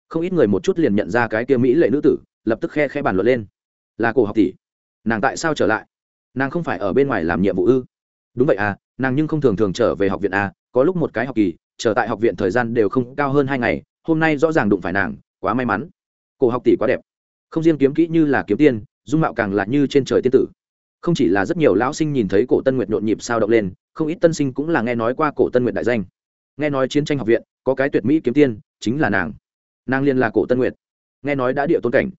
S1: Không ít người một chút liền nhận ra cái kia mỹ lệ nữ tử, lập tức khe khe bàn luận lên. Là cổ học tỷ, nàng tại sao trở lại? Nàng không phải ở bên ngoài làm nhiệm vụ ư? Đúng vậy à nàng nhưng không thường thường trở về học viện à có lúc một cái học kỳ trở tại học viện thời gian đều không cao hơn hai ngày hôm nay rõ ràng đụng phải nàng, quá may mắn. Cổ học tỷ quá đẹp. Không riêng kiếm kỹ như là kiếm tiên, dung mạo càng là như trên trời tiên tử. Không chỉ là rất nhiều lão sinh nhìn thấy cổ tân nguyệt nhộn nhịp sao động lên, không ít tân sinh cũng là nghe nói qua cổ tân nguyệt đại danh. Nghe nói chiến tranh học viện, có cái tuyệt mỹ kiếm tiên, chính là nàng. Nàng liên là cổ tân nguyệt. Nghe nói đã địa tôn cảnh.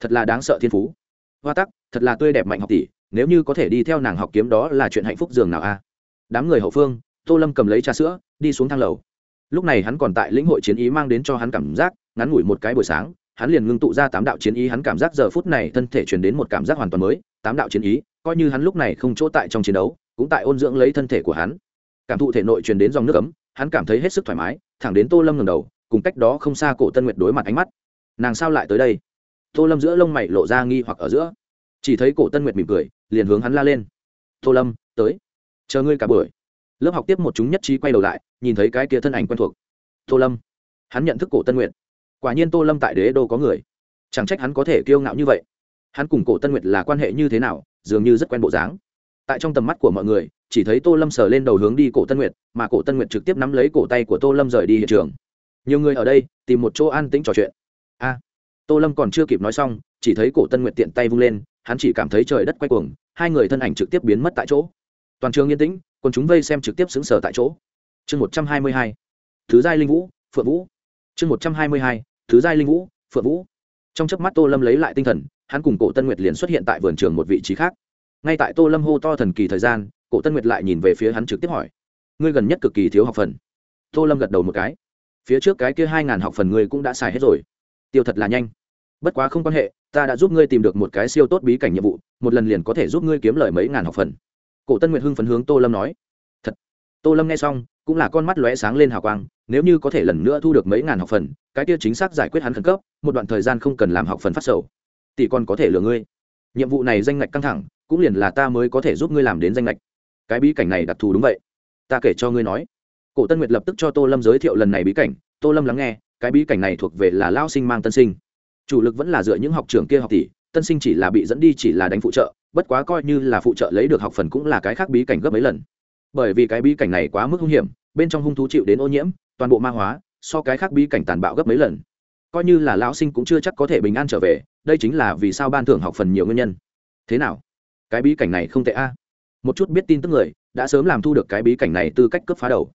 S1: Thật là đáng sợ thiên phú. Hoa tắc, thật là tươi đẹp mạnh học tỷ, nếu như có thể đi theo nàng học kiếm đó là chuyện hạnh phúc dường nào a. Đám người hậu phương, tô lâm cầm lấy trà sữa, đi xuống thang lầu lúc này hắn còn tại lĩnh hội chiến ý mang đến cho hắn cảm giác, ngắn ngủi một cái buổi sáng, hắn liền ngưng tụ ra tám đạo chiến ý, hắn cảm giác giờ phút này thân thể truyền đến một cảm giác hoàn toàn mới, tám đạo chiến ý, coi như hắn lúc này không chỗ tại trong chiến đấu, cũng tại ôn dưỡng lấy thân thể của hắn. Cảm thụ thể nội truyền đến dòng nước ấm, hắn cảm thấy hết sức thoải mái, thẳng đến tô lâm ngầm đầu, cùng cách đó không xa cổ tân nguyệt đối mặt ánh mắt. Nàng sao lại tới đây? Tô lâm giữa lông mày lộ ra nghi hoặc ở giữa. Chỉ thấy cổ tân nguyệt mỉm cười, liền hướng hắn la lên. Tô lâm, tới. Chờ ngươi cả buổi lớp học tiếp một chúng nhất trí quay đầu lại, nhìn thấy cái kia thân ảnh quen thuộc. Tô lâm. Hắn nhận thức cổ tân nguyệt. Quả nhiên tô lâm tại đế đô có người. Chẳng trách hắn có thể kiêu ngạo như vậy. Hắn cùng cổ tân nguyệt là quan hệ như thế nào, dường như rất quen bộ dáng. Tại trong tầm mắt của mọi người, chỉ thấy tô lâm sờ lên đầu hướng đi cổ tân nguyệt, mà cổ tân nguyệt trực tiếp nắm lấy cổ tay của tô lâm rời đi hiện trường. Nhiều người ở đây, tìm một chỗ an tĩnh trò chuyện. A. Tô lâm còn chưa kịp nói xong, chỉ thấy cổ tân nguyệt tiện tay vung lên, hắn chỉ cảm thấy trời đất quay cuồng, hai người thân ảnh trực tiếp biến mất tại chỗ toàn trường yên tĩnh còn chúng vây xem trực tiếp xứng sở tại chỗ. Chương một trăm hai mươi hai, thứ giai linh vũ, phượng vũ. Chương một trăm hai mươi hai, thứ giai linh vũ, phượng vũ. Trong chớp mắt tô lâm lấy lại tinh thần, hắn cùng cổ tân nguyệt liền xuất hiện tại vườn trường một vị trí khác. Ngay tại tô lâm hô to thần kỳ thời gian, cổ tân nguyệt lại nhìn về phía hắn trực tiếp hỏi, ngươi gần nhất cực kỳ thiếu học phần. Tô lâm gật đầu một cái, phía trước cái kia hai ngàn học phần ngươi cũng đã xài hết rồi. Tiêu thật là nhanh. Bất quá không quan hệ, ta đã giúp ngươi tìm được một cái siêu tốt bí cảnh nhiệm vụ, một lần liền có thể giúp ngươi kiếm lời mấy ngàn học phần cổ tân nguyệt hưng phấn hướng tô lâm nói, thật. Tô lâm nghe xong, cũng là con mắt lóe sáng lên hào quang, nếu như có thể lần nữa thu được mấy ngàn học phần, cái kia chính xác giải quyết hắn khẩn cấp, một đoạn thời gian không cần làm học phần phát sầu. Tỷ còn có thể lừa ngươi. Nhiệm vụ này danh ngạch căng thẳng, cũng liền là ta mới có thể giúp ngươi làm đến danh ngạch. Cái bí cảnh này đặc thù đúng vậy. Ta kể cho ngươi nói. Cổ tân nguyệt lập tức cho tô lâm giới thiệu lần này bí cảnh. Tô lâm lắng nghe, cái bí cảnh này thuộc về là lao sinh mang tân sinh. Chủ lực vẫn là dựa những học trường kia học tỷ tân sinh chỉ là bị dẫn đi chỉ là đánh phụ trợ, bất quá coi như là phụ trợ lấy được học phần cũng là cái khác bí cảnh gấp mấy lần. Bởi vì cái bí cảnh này quá mức hung hiểm, bên trong hung thú chịu đến ô nhiễm, toàn bộ ma hóa, so cái khác bí cảnh tàn bạo gấp mấy lần. Coi như là lão sinh cũng chưa chắc có thể bình an trở về, đây chính là vì sao ban thưởng học phần nhiều nguyên nhân. Thế nào? Cái bí cảnh này không tệ a. Một chút biết tin tức người, đã sớm làm thu được cái bí cảnh này tư cách cướp phá đầu.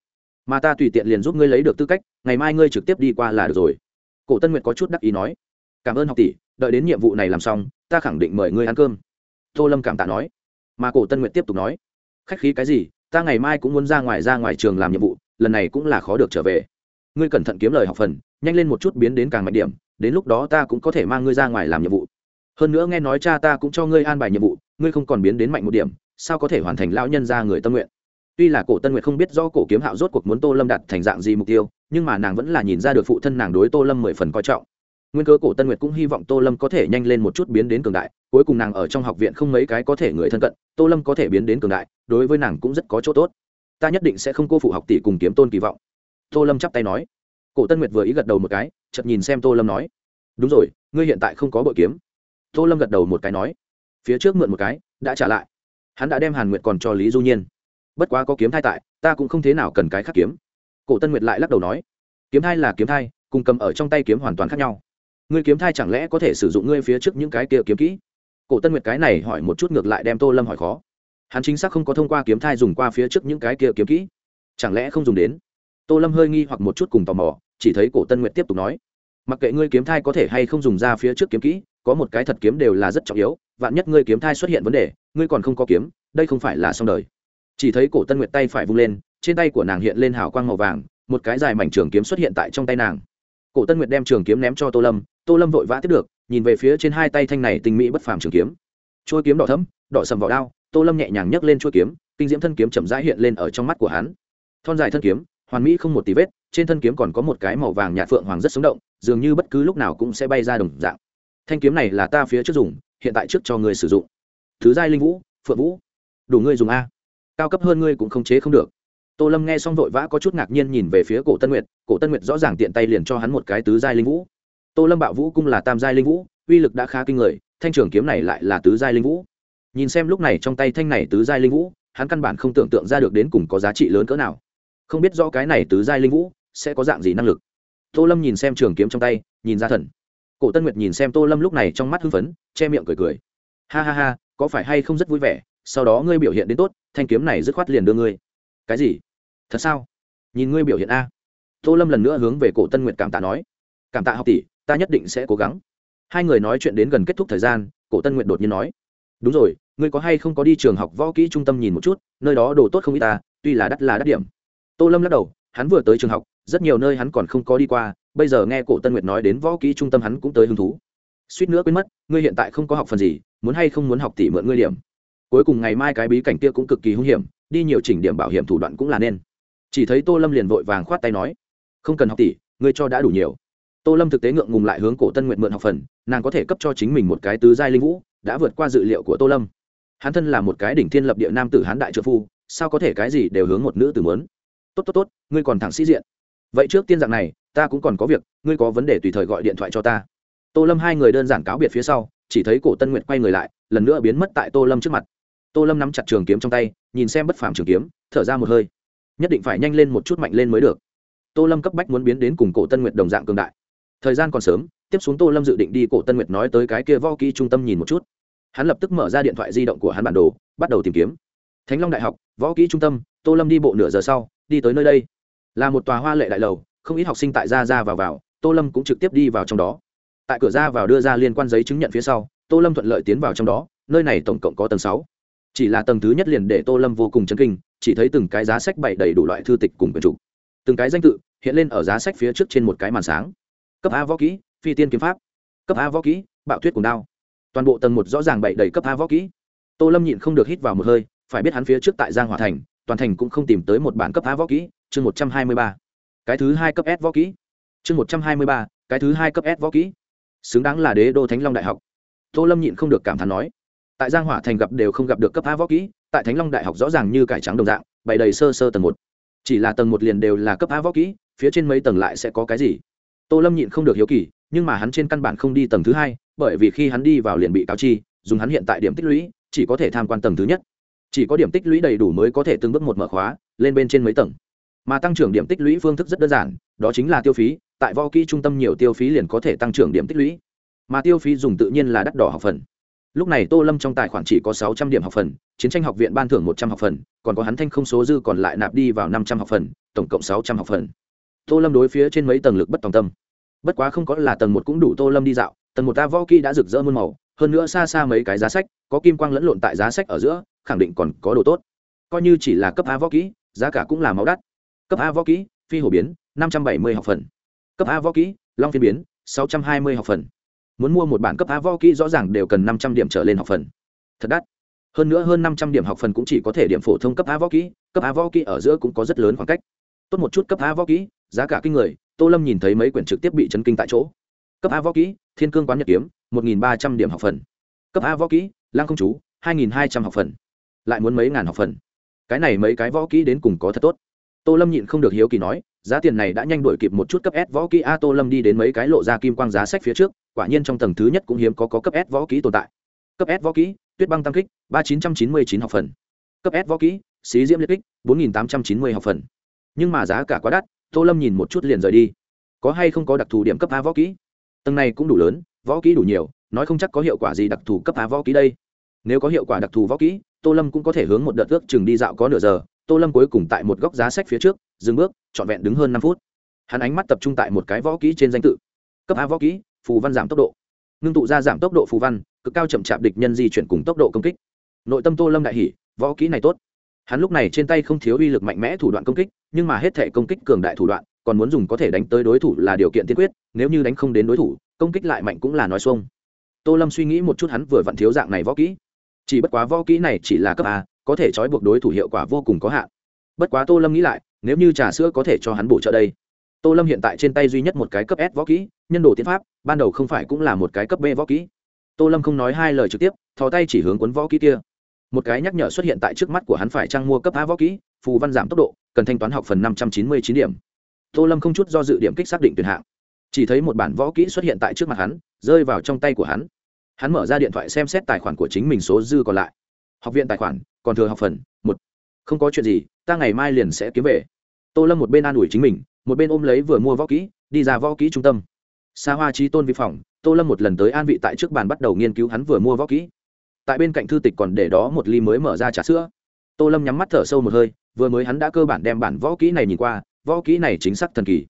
S1: Mà ta tùy tiện liền giúp ngươi lấy được tư cách, ngày mai ngươi trực tiếp đi qua là được rồi. Cổ tân nguyệt có chút đắc ý nói cảm ơn học tỷ, đợi đến nhiệm vụ này làm xong, ta khẳng định mời ngươi ăn cơm. Tô lâm cảm tạ nói. Mà cổ tân nguyệt tiếp tục nói. Khách khí cái gì, ta ngày mai cũng muốn ra ngoài ra ngoài trường làm nhiệm vụ, lần này cũng là khó được trở về. Ngươi cẩn thận kiếm lời học phần, nhanh lên một chút biến đến càng mạnh điểm, đến lúc đó ta cũng có thể mang ngươi ra ngoài làm nhiệm vụ. Hơn nữa nghe nói cha ta cũng cho ngươi an bài nhiệm vụ, ngươi không còn biến đến mạnh một điểm, sao có thể hoàn thành lão nhân ra người tâm nguyện? Tuy là cổ tân nguyệt không biết do cổ kiếm hạo rốt cuộc muốn tô lâm đặt thành dạng gì mục tiêu, nhưng mà nàng vẫn là nhìn ra được phụ thân nàng đối tô lâm mười phần coi trọng nguyên cơ cổ tân nguyệt cũng hy vọng tô lâm có thể nhanh lên một chút biến đến cường đại, cuối cùng nàng ở trong học viện không mấy cái có thể người thân cận, tô lâm có thể biến đến cường đại, đối với nàng cũng rất có chỗ tốt. Ta nhất định sẽ không cô phụ học tỷ cùng kiếm tôn kỳ vọng. Tô lâm chắp tay nói. Cổ tân nguyệt vừa ý gật đầu một cái, chợt nhìn xem tô lâm nói. Đúng rồi, ngươi hiện tại không có bội kiếm. Tô lâm gật đầu một cái nói. Phía trước mượn một cái, đã trả lại. Hắn đã đem hàn nguyệt còn cho lý du nhiên. Bất quá có kiếm thai tại, ta cũng không thế nào cần cái khắc kiếm. Cổ tân nguyệt lại lắc đầu nói. Kiếm thai là kiếm thai, cùng cầm ở trong tay kiếm hoàn toàn khác nhau ngươi kiếm thai chẳng lẽ có thể sử dụng ngươi phía trước những cái kia kiếm kỹ? Cổ tân nguyệt cái này hỏi một chút ngược lại đem tô lâm hỏi khó. Hắn chính xác không có thông qua kiếm thai dùng qua phía trước những cái kia kiếm kỹ. Chẳng lẽ không dùng đến? Tô lâm hơi nghi hoặc một chút cùng tò mò, chỉ thấy cổ tân nguyệt tiếp tục nói, mặc kệ ngươi kiếm thai có thể hay không dùng ra phía trước kiếm kỹ, có một cái thật kiếm đều là rất trọng yếu, vạn nhất ngươi kiếm thai xuất hiện vấn đề, ngươi còn không có kiếm, đây không phải là xong đời. Chỉ thấy cổ tân nguyệt tay phải vung lên, trên tay của nàng hiện lên hào quang màu vàng, một cái dài mảnh trường kiếm xuất hiện tại trong tay nàng. Cổ tân nguyệt đem trường kiếm ném cho tô lâm tô lâm vội vã tiếp được, nhìn về phía trên hai tay thanh này tinh mỹ bất phàm trường kiếm. Trôi kiếm đỏ thấm đỏ sầm vào đao, tô lâm nhẹ nhàng nhấc lên trôi kiếm, kinh diễm thân kiếm chậm rãi hiện lên ở trong mắt của hắn. Thon dài thân kiếm, hoàn mỹ không một tí vết, trên thân kiếm còn có một cái màu vàng nhạt phượng hoàng rất sống động, dường như bất cứ lúc nào cũng sẽ bay ra đồng dạng. Thanh kiếm này là ta phía trước dùng, hiện tại trước cho người sử dụng. Thứ giai linh vũ, phượng vũ. Đủ ngươi dùng a. Cao cấp hơn ngươi cũng không chế không được. Tô lâm nghe xong vội vã có chút ngạc nhiên nhìn về phía cổ tân nguyệt, cổ tân nguyệt rõ ràng tiện tay liền cho hắn một cái tứ giai linh vũ tô lâm bạo vũ cung là tam giai linh vũ, uy lực đã khá kinh người, thanh trường kiếm này lại là tứ giai linh vũ. Nhìn xem lúc này trong tay thanh này tứ giai linh vũ, hắn căn bản không tưởng tượng ra được đến cùng có giá trị lớn cỡ nào. Không biết rõ cái này tứ giai linh vũ sẽ có dạng gì năng lực. Tô lâm nhìn xem trường kiếm trong tay, nhìn ra thần. Cổ tân nguyệt nhìn xem tô lâm lúc này trong mắt hưng phấn, che miệng cười cười. Ha ha ha, có phải hay không rất vui vẻ, sau đó ngươi biểu hiện đến tốt, thanh kiếm này dứt khoát liền đưa ngươi. Cái gì? Thật sao? Nhìn ngươi biểu hiện a. Tô lâm lần nữa hướng về cổ tân nguyệt cảm tạ nói. Cảm tạ học tỷ ta nhất định sẽ cố gắng. Hai người nói chuyện đến gần kết thúc thời gian, cổ tân nguyệt đột nhiên nói, đúng rồi, ngươi có hay không có đi trường học võ kỹ trung tâm nhìn một chút, nơi đó đồ tốt không ít ta, tuy là đắt là đắt điểm. Tô lâm lắc đầu, hắn vừa tới trường học, rất nhiều nơi hắn còn không có đi qua, bây giờ nghe cổ tân nguyệt nói đến võ kỹ trung tâm hắn cũng tới hứng thú. Suýt nữa quên mất, ngươi hiện tại không có học phần gì, muốn hay không muốn học tỷ mượn ngươi điểm. Cuối cùng ngày mai cái bí cảnh kia cũng cực kỳ hung hiểm, đi nhiều chỉnh điểm bảo hiểm thủ đoạn cũng là nên. Chỉ thấy tô lâm liền vội vàng khoát tay nói, không cần học tỷ ngươi cho đã đủ nhiều tô lâm thực tế ngượng ngùng lại hướng cổ tân nguyện mượn học phần, nàng có thể cấp cho chính mình một cái tứ giai linh vũ, đã vượt qua dự liệu của tô lâm. Hắn thân là một cái đỉnh thiên lập địa nam tử hán đại trợ phu, sao có thể cái gì đều hướng một nữ tử mớn tốt tốt tốt, ngươi còn thẳng sĩ diện. Vậy trước tiên dạng này, ta cũng còn có việc, ngươi có vấn đề tùy thời gọi điện thoại cho ta. Tô lâm hai người đơn giản cáo biệt phía sau, chỉ thấy cổ tân nguyện quay người lại, lần nữa biến mất tại tô lâm trước mặt. Tô lâm nắm chặt trường kiếm trong tay, nhìn xem bất phàm trường kiếm, thở ra một hơi. Nhất định phải nhanh lên một chút mạnh lên mới được. Tô lâm cấp bách muốn biến đến cùng cổ tân nguyệt đồng dạng cường đại thời gian còn sớm, tiếp xuống tô lâm dự định đi cổ tân nguyệt nói tới cái kia vo kỹ trung tâm nhìn một chút. Hắn lập tức mở ra điện thoại di động của hắn bản đồ, bắt đầu tìm kiếm. Thánh long đại học, võ kỹ trung tâm, tô lâm đi bộ nửa giờ sau, đi tới nơi đây. Là một tòa hoa lệ đại lầu, không ít học sinh tại ra ra vào vào, tô lâm cũng trực tiếp đi vào trong đó. Tại cửa ra vào đưa ra liên quan giấy chứng nhận phía sau, tô lâm thuận lợi tiến vào trong đó, nơi này tổng cộng có tầng sáu. Chỉ là tầng thứ nhất liền để tô lâm vô cùng chấn kinh, chỉ thấy từng cái giá sách bày đầy đủ loại thư tịch cùng quyển chủ từng cái danh tự hiện lên ở giá sách phía trước trên một cái màn sáng cấp a võ kỹ, phi tiên kiếm pháp. Cấp a võ kỹ, bạo tuyết cùng đao. Toàn bộ tầng một rõ ràng bảy đầy cấp a võ kỹ. Tô lâm nhịn không được hít vào một hơi, phải biết hắn phía trước tại giang hòa thành, toàn thành cũng không tìm tới một bản cấp a võ kỹ, chương một trăm hai mươi ba. Cái thứ hai cấp s võ kỹ. Chương một trăm hai mươi ba, cái thứ hai cấp s võ kỹ. Xứng đáng là đế đô thánh long đại học. Tô lâm nhịn không được cảm thán nói. Tại giang hỏa thành gặp đều không gặp được cấp a võ kỹ, tại thánh long đại học rõ ràng như cải trắng đồng dạng, bày đầy sơ sơ tầng một. Chỉ là tầng một liền đều là cấp a võ kỹ, phía trên mấy tầng lại sẽ có cái gì? Tô lâm nhịn không được hiếu kỳ, nhưng mà hắn trên căn bản không đi tầng thứ hai, bởi vì khi hắn đi vào liền bị cáo chi, dùng hắn hiện tại điểm tích lũy, chỉ có thể tham quan tầng thứ nhất. Chỉ có điểm tích lũy đầy đủ mới có thể từng bước một mở khóa, lên bên trên mấy tầng. Mà tăng trưởng điểm tích lũy phương thức rất đơn giản, đó chính là tiêu phí, tại vo kỹ trung tâm nhiều tiêu phí liền có thể tăng trưởng điểm tích lũy. Mà tiêu phí dùng tự nhiên là đắt đỏ học phần. Lúc này tô lâm trong tài khoản chỉ có sáu trăm điểm học phần, chiến tranh học viện ban thưởng một trăm học phần, còn có hắn thanh không số dư còn lại nạp đi vào năm trăm học phần, tổng cộng sáu trăm học phần tô lâm đối phía trên mấy tầng lực bất tòng tâm. Bất quá không có là tầng một cũng đủ tô lâm đi dạo, tầng một ta võ kỹ đã rực rỡ muôn màu, hơn nữa xa xa mấy cái giá sách, có kim quang lẫn lộn tại giá sách ở giữa, khẳng định còn có đồ tốt. Coi như chỉ là cấp a võ kỹ, giá cả cũng là máu đắt. Cấp a võ kỹ, phi hổ biến, năm trăm bảy mươi học phần. Cấp a võ kỹ, long phiên biến, sáu trăm hai mươi học phần. Muốn mua một bản cấp a võ kỹ rõ ràng đều cần năm trăm điểm trở lên học phần. Thật đắt. Hơn nữa hơn năm trăm điểm học phần cũng chỉ có thể điểm phổ thông cấp a võ kỹ, cấp a võ kỹ ở giữa cũng có rất lớn khoảng cách. Tốt một chút cấp a võ kỹ giá cả kinh người tô lâm nhìn thấy mấy quyển trực tiếp bị chấn kinh tại chỗ. Cấp a võ kỹ thiên cương quán nhật kiếm một nghìn ba trăm điểm học phần. Cấp a võ kỹ lang công chú hai nghìn hai trăm học phần. Lại muốn mấy ngàn học phần. Cái này mấy cái võ kỹ đến cùng có thật tốt. Tô lâm nhịn không được hiếu kỳ nói giá tiền này đã nhanh đổi kịp một chút cấp s võ kỹ a tô lâm đi đến mấy cái lộ ra kim quang giá sách phía trước quả nhiên trong tầng thứ nhất cũng hiếm có, có cấp s võ kỹ tồn tại. Cấp s võ kỹ tuyết băng tam kích ba chín trăm chín mươi chín học phần. Cấp s võ kỹ xí diễm liệt kích bốn nghìn tám trăm chín mươi học phần. Nhưng mà giá cả quá đắt tô lâm nhìn một chút liền rời đi. Có hay không có đặc thù điểm cấp a võ kỹ? Tầng này cũng đủ lớn võ kỹ đủ nhiều nói không chắc có hiệu quả gì đặc thù cấp a võ kỹ đây. Nếu có hiệu quả đặc thù võ kỹ tô lâm cũng có thể hướng một đợt ước chừng đi dạo có nửa giờ tô lâm cuối cùng tại một góc giá sách phía trước dừng bước trọn vẹn đứng hơn năm phút. Hắn ánh mắt tập trung tại một cái võ kỹ trên danh tự. Cấp a võ kỹ phù văn giảm tốc độ. Ngưng tụ ra giảm tốc độ phù văn cực cao chậm chạp địch nhân di chuyển cùng tốc độ công kích. Nội tâm tô lâm đại hỉ, võ kỹ này tốt hắn lúc này trên tay không thiếu uy lực mạnh mẽ thủ đoạn công kích, nhưng mà hết thể công kích cường đại thủ đoạn, còn muốn dùng có thể đánh tới đối thủ là điều kiện tiên quyết, nếu như đánh không đến đối thủ, công kích lại mạnh cũng là nói xuông. Tô lâm suy nghĩ một chút hắn vừa vặn thiếu dạng này võ kỹ. Chỉ bất quá võ kỹ này chỉ là cấp a, có thể trói buộc đối thủ hiệu quả vô cùng có hạn. Bất quá tô lâm nghĩ lại, nếu như trà sữa có thể cho hắn bổ trợ đây. Tô lâm hiện tại trên tay duy nhất một cái cấp s võ kỹ, nhân đồ tiến pháp, ban đầu không phải cũng là một cái cấp b võ kỹ. Tô lâm không nói hai lời trực tiếp, thò tay chỉ hướng cuốn võ kỹ kia một cái nhắc nhở xuất hiện tại trước mắt của hắn phải trang mua cấp a võ kỹ, phù văn giảm tốc độ, cần thanh toán học phần năm trăm chín mươi chín điểm. Tô lâm không chút do dự điểm kích xác định tuyển hạng. Chỉ thấy một bản võ kỹ xuất hiện tại trước mặt hắn, rơi vào trong tay của hắn. Hắn mở ra điện thoại xem xét tài khoản của chính mình số dư còn lại. Học viện tài khoản, còn thừa học phần, một. Không có chuyện gì, ta ngày mai liền sẽ kiếm về. Tô lâm một bên an ủi chính mình, một bên ôm lấy vừa mua võ kỹ, đi ra võ kỹ trung tâm. Xa hoa trí tôn vi phòng, tô lâm một lần tới an vị tại trước bàn bắt đầu nghiên cứu hắn vừa mua võ kỹ tại bên cạnh thư tịch còn để đó một ly mới mở ra trà sữa. Tô lâm nhắm mắt thở sâu một hơi, vừa mới hắn đã cơ bản đem bản võ kỹ này nhìn qua, võ kỹ này chính xác thần kỳ.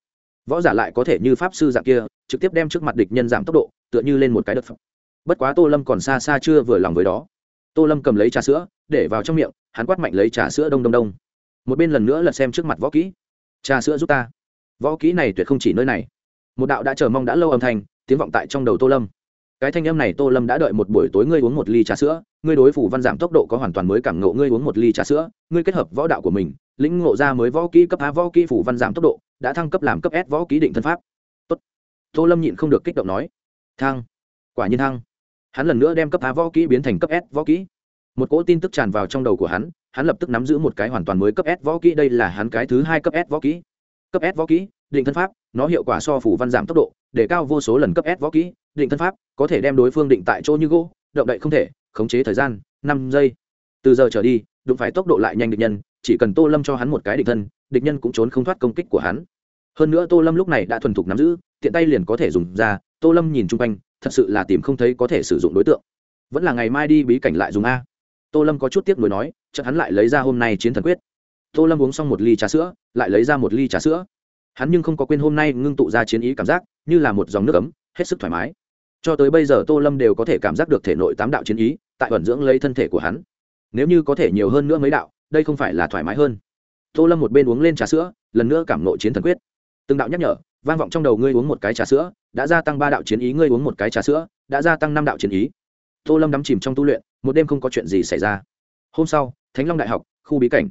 S1: Võ giả lại có thể như pháp sư dạng kia, trực tiếp đem trước mặt địch nhân giảm tốc độ, tựa như lên một cái đất bất quá tô lâm còn xa xa chưa vừa lòng với đó. Tô lâm cầm lấy trà sữa, để vào trong miệng, hắn quát mạnh lấy trà sữa đông đông đông. Một bên lần nữa là xem trước mặt võ kỹ. Trà sữa giúp ta. Võ kỹ này tuyệt không chỉ nơi này. Một đạo đã chờ mong đã lâu âm thanh, tiếng vọng tại trong đầu tô lâm cái thanh âm này tô lâm đã đợi một buổi tối ngươi uống một ly trà sữa, ngươi đối phủ văn giảm tốc độ có hoàn toàn mới cảm ngộ ngươi uống một ly trà sữa, ngươi kết hợp võ đạo của mình, lĩnh ngộ ra mới võ kỹ cấp a võ kỹ phủ văn giảm tốc độ, đã thăng cấp làm cấp s võ kỹ định thân pháp. Tốt. tô lâm nhịn không được kích động nói. Thăng. Quả nhiên thăng. Hắn lần nữa đem cấp a võ kỹ biến thành cấp s võ kỹ. Một cỗ tin tức tràn vào trong đầu của hắn hắn lập tức nắm giữ một cái hoàn toàn mới cấp s võ kỹ, đây là hắn cái thứ hai cấp s võ kỹ. Cấp s võ kỹ, định thân pháp, nó hiệu quả so phủ văn giảm tốc độ để cao vô số lần cấp s võ kỹ, định thân pháp, có thể đem đối phương định tại chỗ như gỗ, động đậy không thể, khống chế thời gian, năm giây. Từ giờ trở đi, đụng phải tốc độ lại nhanh địch nhân, chỉ cần tô lâm cho hắn một cái định thân, địch nhân cũng trốn không thoát công kích của hắn. Hơn nữa tô lâm lúc này đã thuần thục nắm giữ, tiện tay liền có thể dùng ra, tô lâm nhìn chung quanh, thật sự là tìm không thấy có thể sử dụng đối tượng. Vẫn là ngày mai đi bí cảnh lại dùng a. Tô lâm có chút tiếc nuối nói, chợt hắn lại lấy ra hôm nay chiến thần quyết. Tô lâm uống xong một ly trà sữa, lại lấy ra một ly trà sữa. Hắn nhưng không có quên hôm nay ngưng tụ ra chiến ý cảm giác như là một dòng nước ấm, hết sức thoải mái. Cho tới bây giờ tô lâm đều có thể cảm giác được thể nội tám đạo chiến ý, tại ẩn dưỡng lấy thân thể của hắn. Nếu như có thể nhiều hơn nữa mấy đạo, đây không phải là thoải mái hơn. Tô lâm một bên uống lên trà sữa, lần nữa cảm nộ chiến thần quyết. Từng đạo nhắc nhở, vang vọng trong đầu ngươi uống một cái trà sữa, đã gia tăng ba đạo chiến ý, ngươi uống một cái trà sữa, đã gia tăng năm đạo chiến ý. Tô lâm đắm chìm trong tu luyện, một đêm không có chuyện gì xảy ra. Hôm sau, thánh long đại học, khu bí cảnh.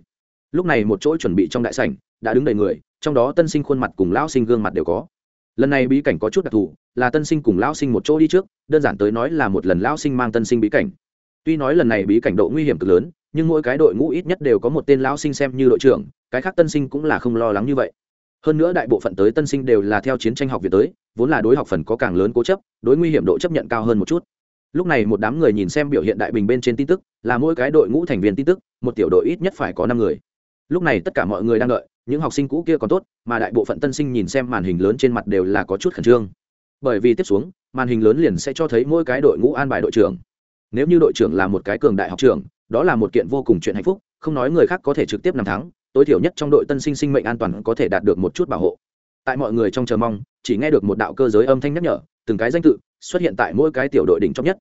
S1: Lúc này một chỗ chuẩn bị trong đại sảnh, đã đứng đầy người, trong đó tân sinh khuôn mặt cùng lão sinh gương mặt đều có lần này bí cảnh có chút đặc thù, là tân sinh cùng lão sinh một chỗ đi trước, đơn giản tới nói là một lần lão sinh mang tân sinh bí cảnh. Tuy nói lần này bí cảnh độ nguy hiểm cực lớn, nhưng mỗi cái đội ngũ ít nhất đều có một tên lão sinh xem như đội trưởng, cái khác tân sinh cũng là không lo lắng như vậy. Hơn nữa đại bộ phận tới tân sinh đều là theo chiến tranh học viện tới, vốn là đối học phần có càng lớn cố chấp, đối nguy hiểm độ chấp nhận cao hơn một chút. Lúc này một đám người nhìn xem biểu hiện đại bình bên trên tin tức, là mỗi cái đội ngũ thành viên tin tức, một tiểu đội ít nhất phải có năm người lúc này tất cả mọi người đang đợi, những học sinh cũ kia còn tốt, mà đại bộ phận tân sinh nhìn xem màn hình lớn trên mặt đều là có chút khẩn trương. Bởi vì tiếp xuống, màn hình lớn liền sẽ cho thấy mỗi cái đội ngũ an bài đội trưởng. Nếu như đội trưởng là một cái cường đại học trưởng, đó là một kiện vô cùng chuyện hạnh phúc, không nói người khác có thể trực tiếp năm tháng tối thiểu nhất trong đội tân sinh sinh mệnh an toàn có thể đạt được một chút bảo hộ. Tại mọi người trong chờ mong, chỉ nghe được một đạo cơ giới âm thanh nhắc nhở, từng cái danh tự xuất hiện tại mỗi cái tiểu đội đỉnh chóp nhất.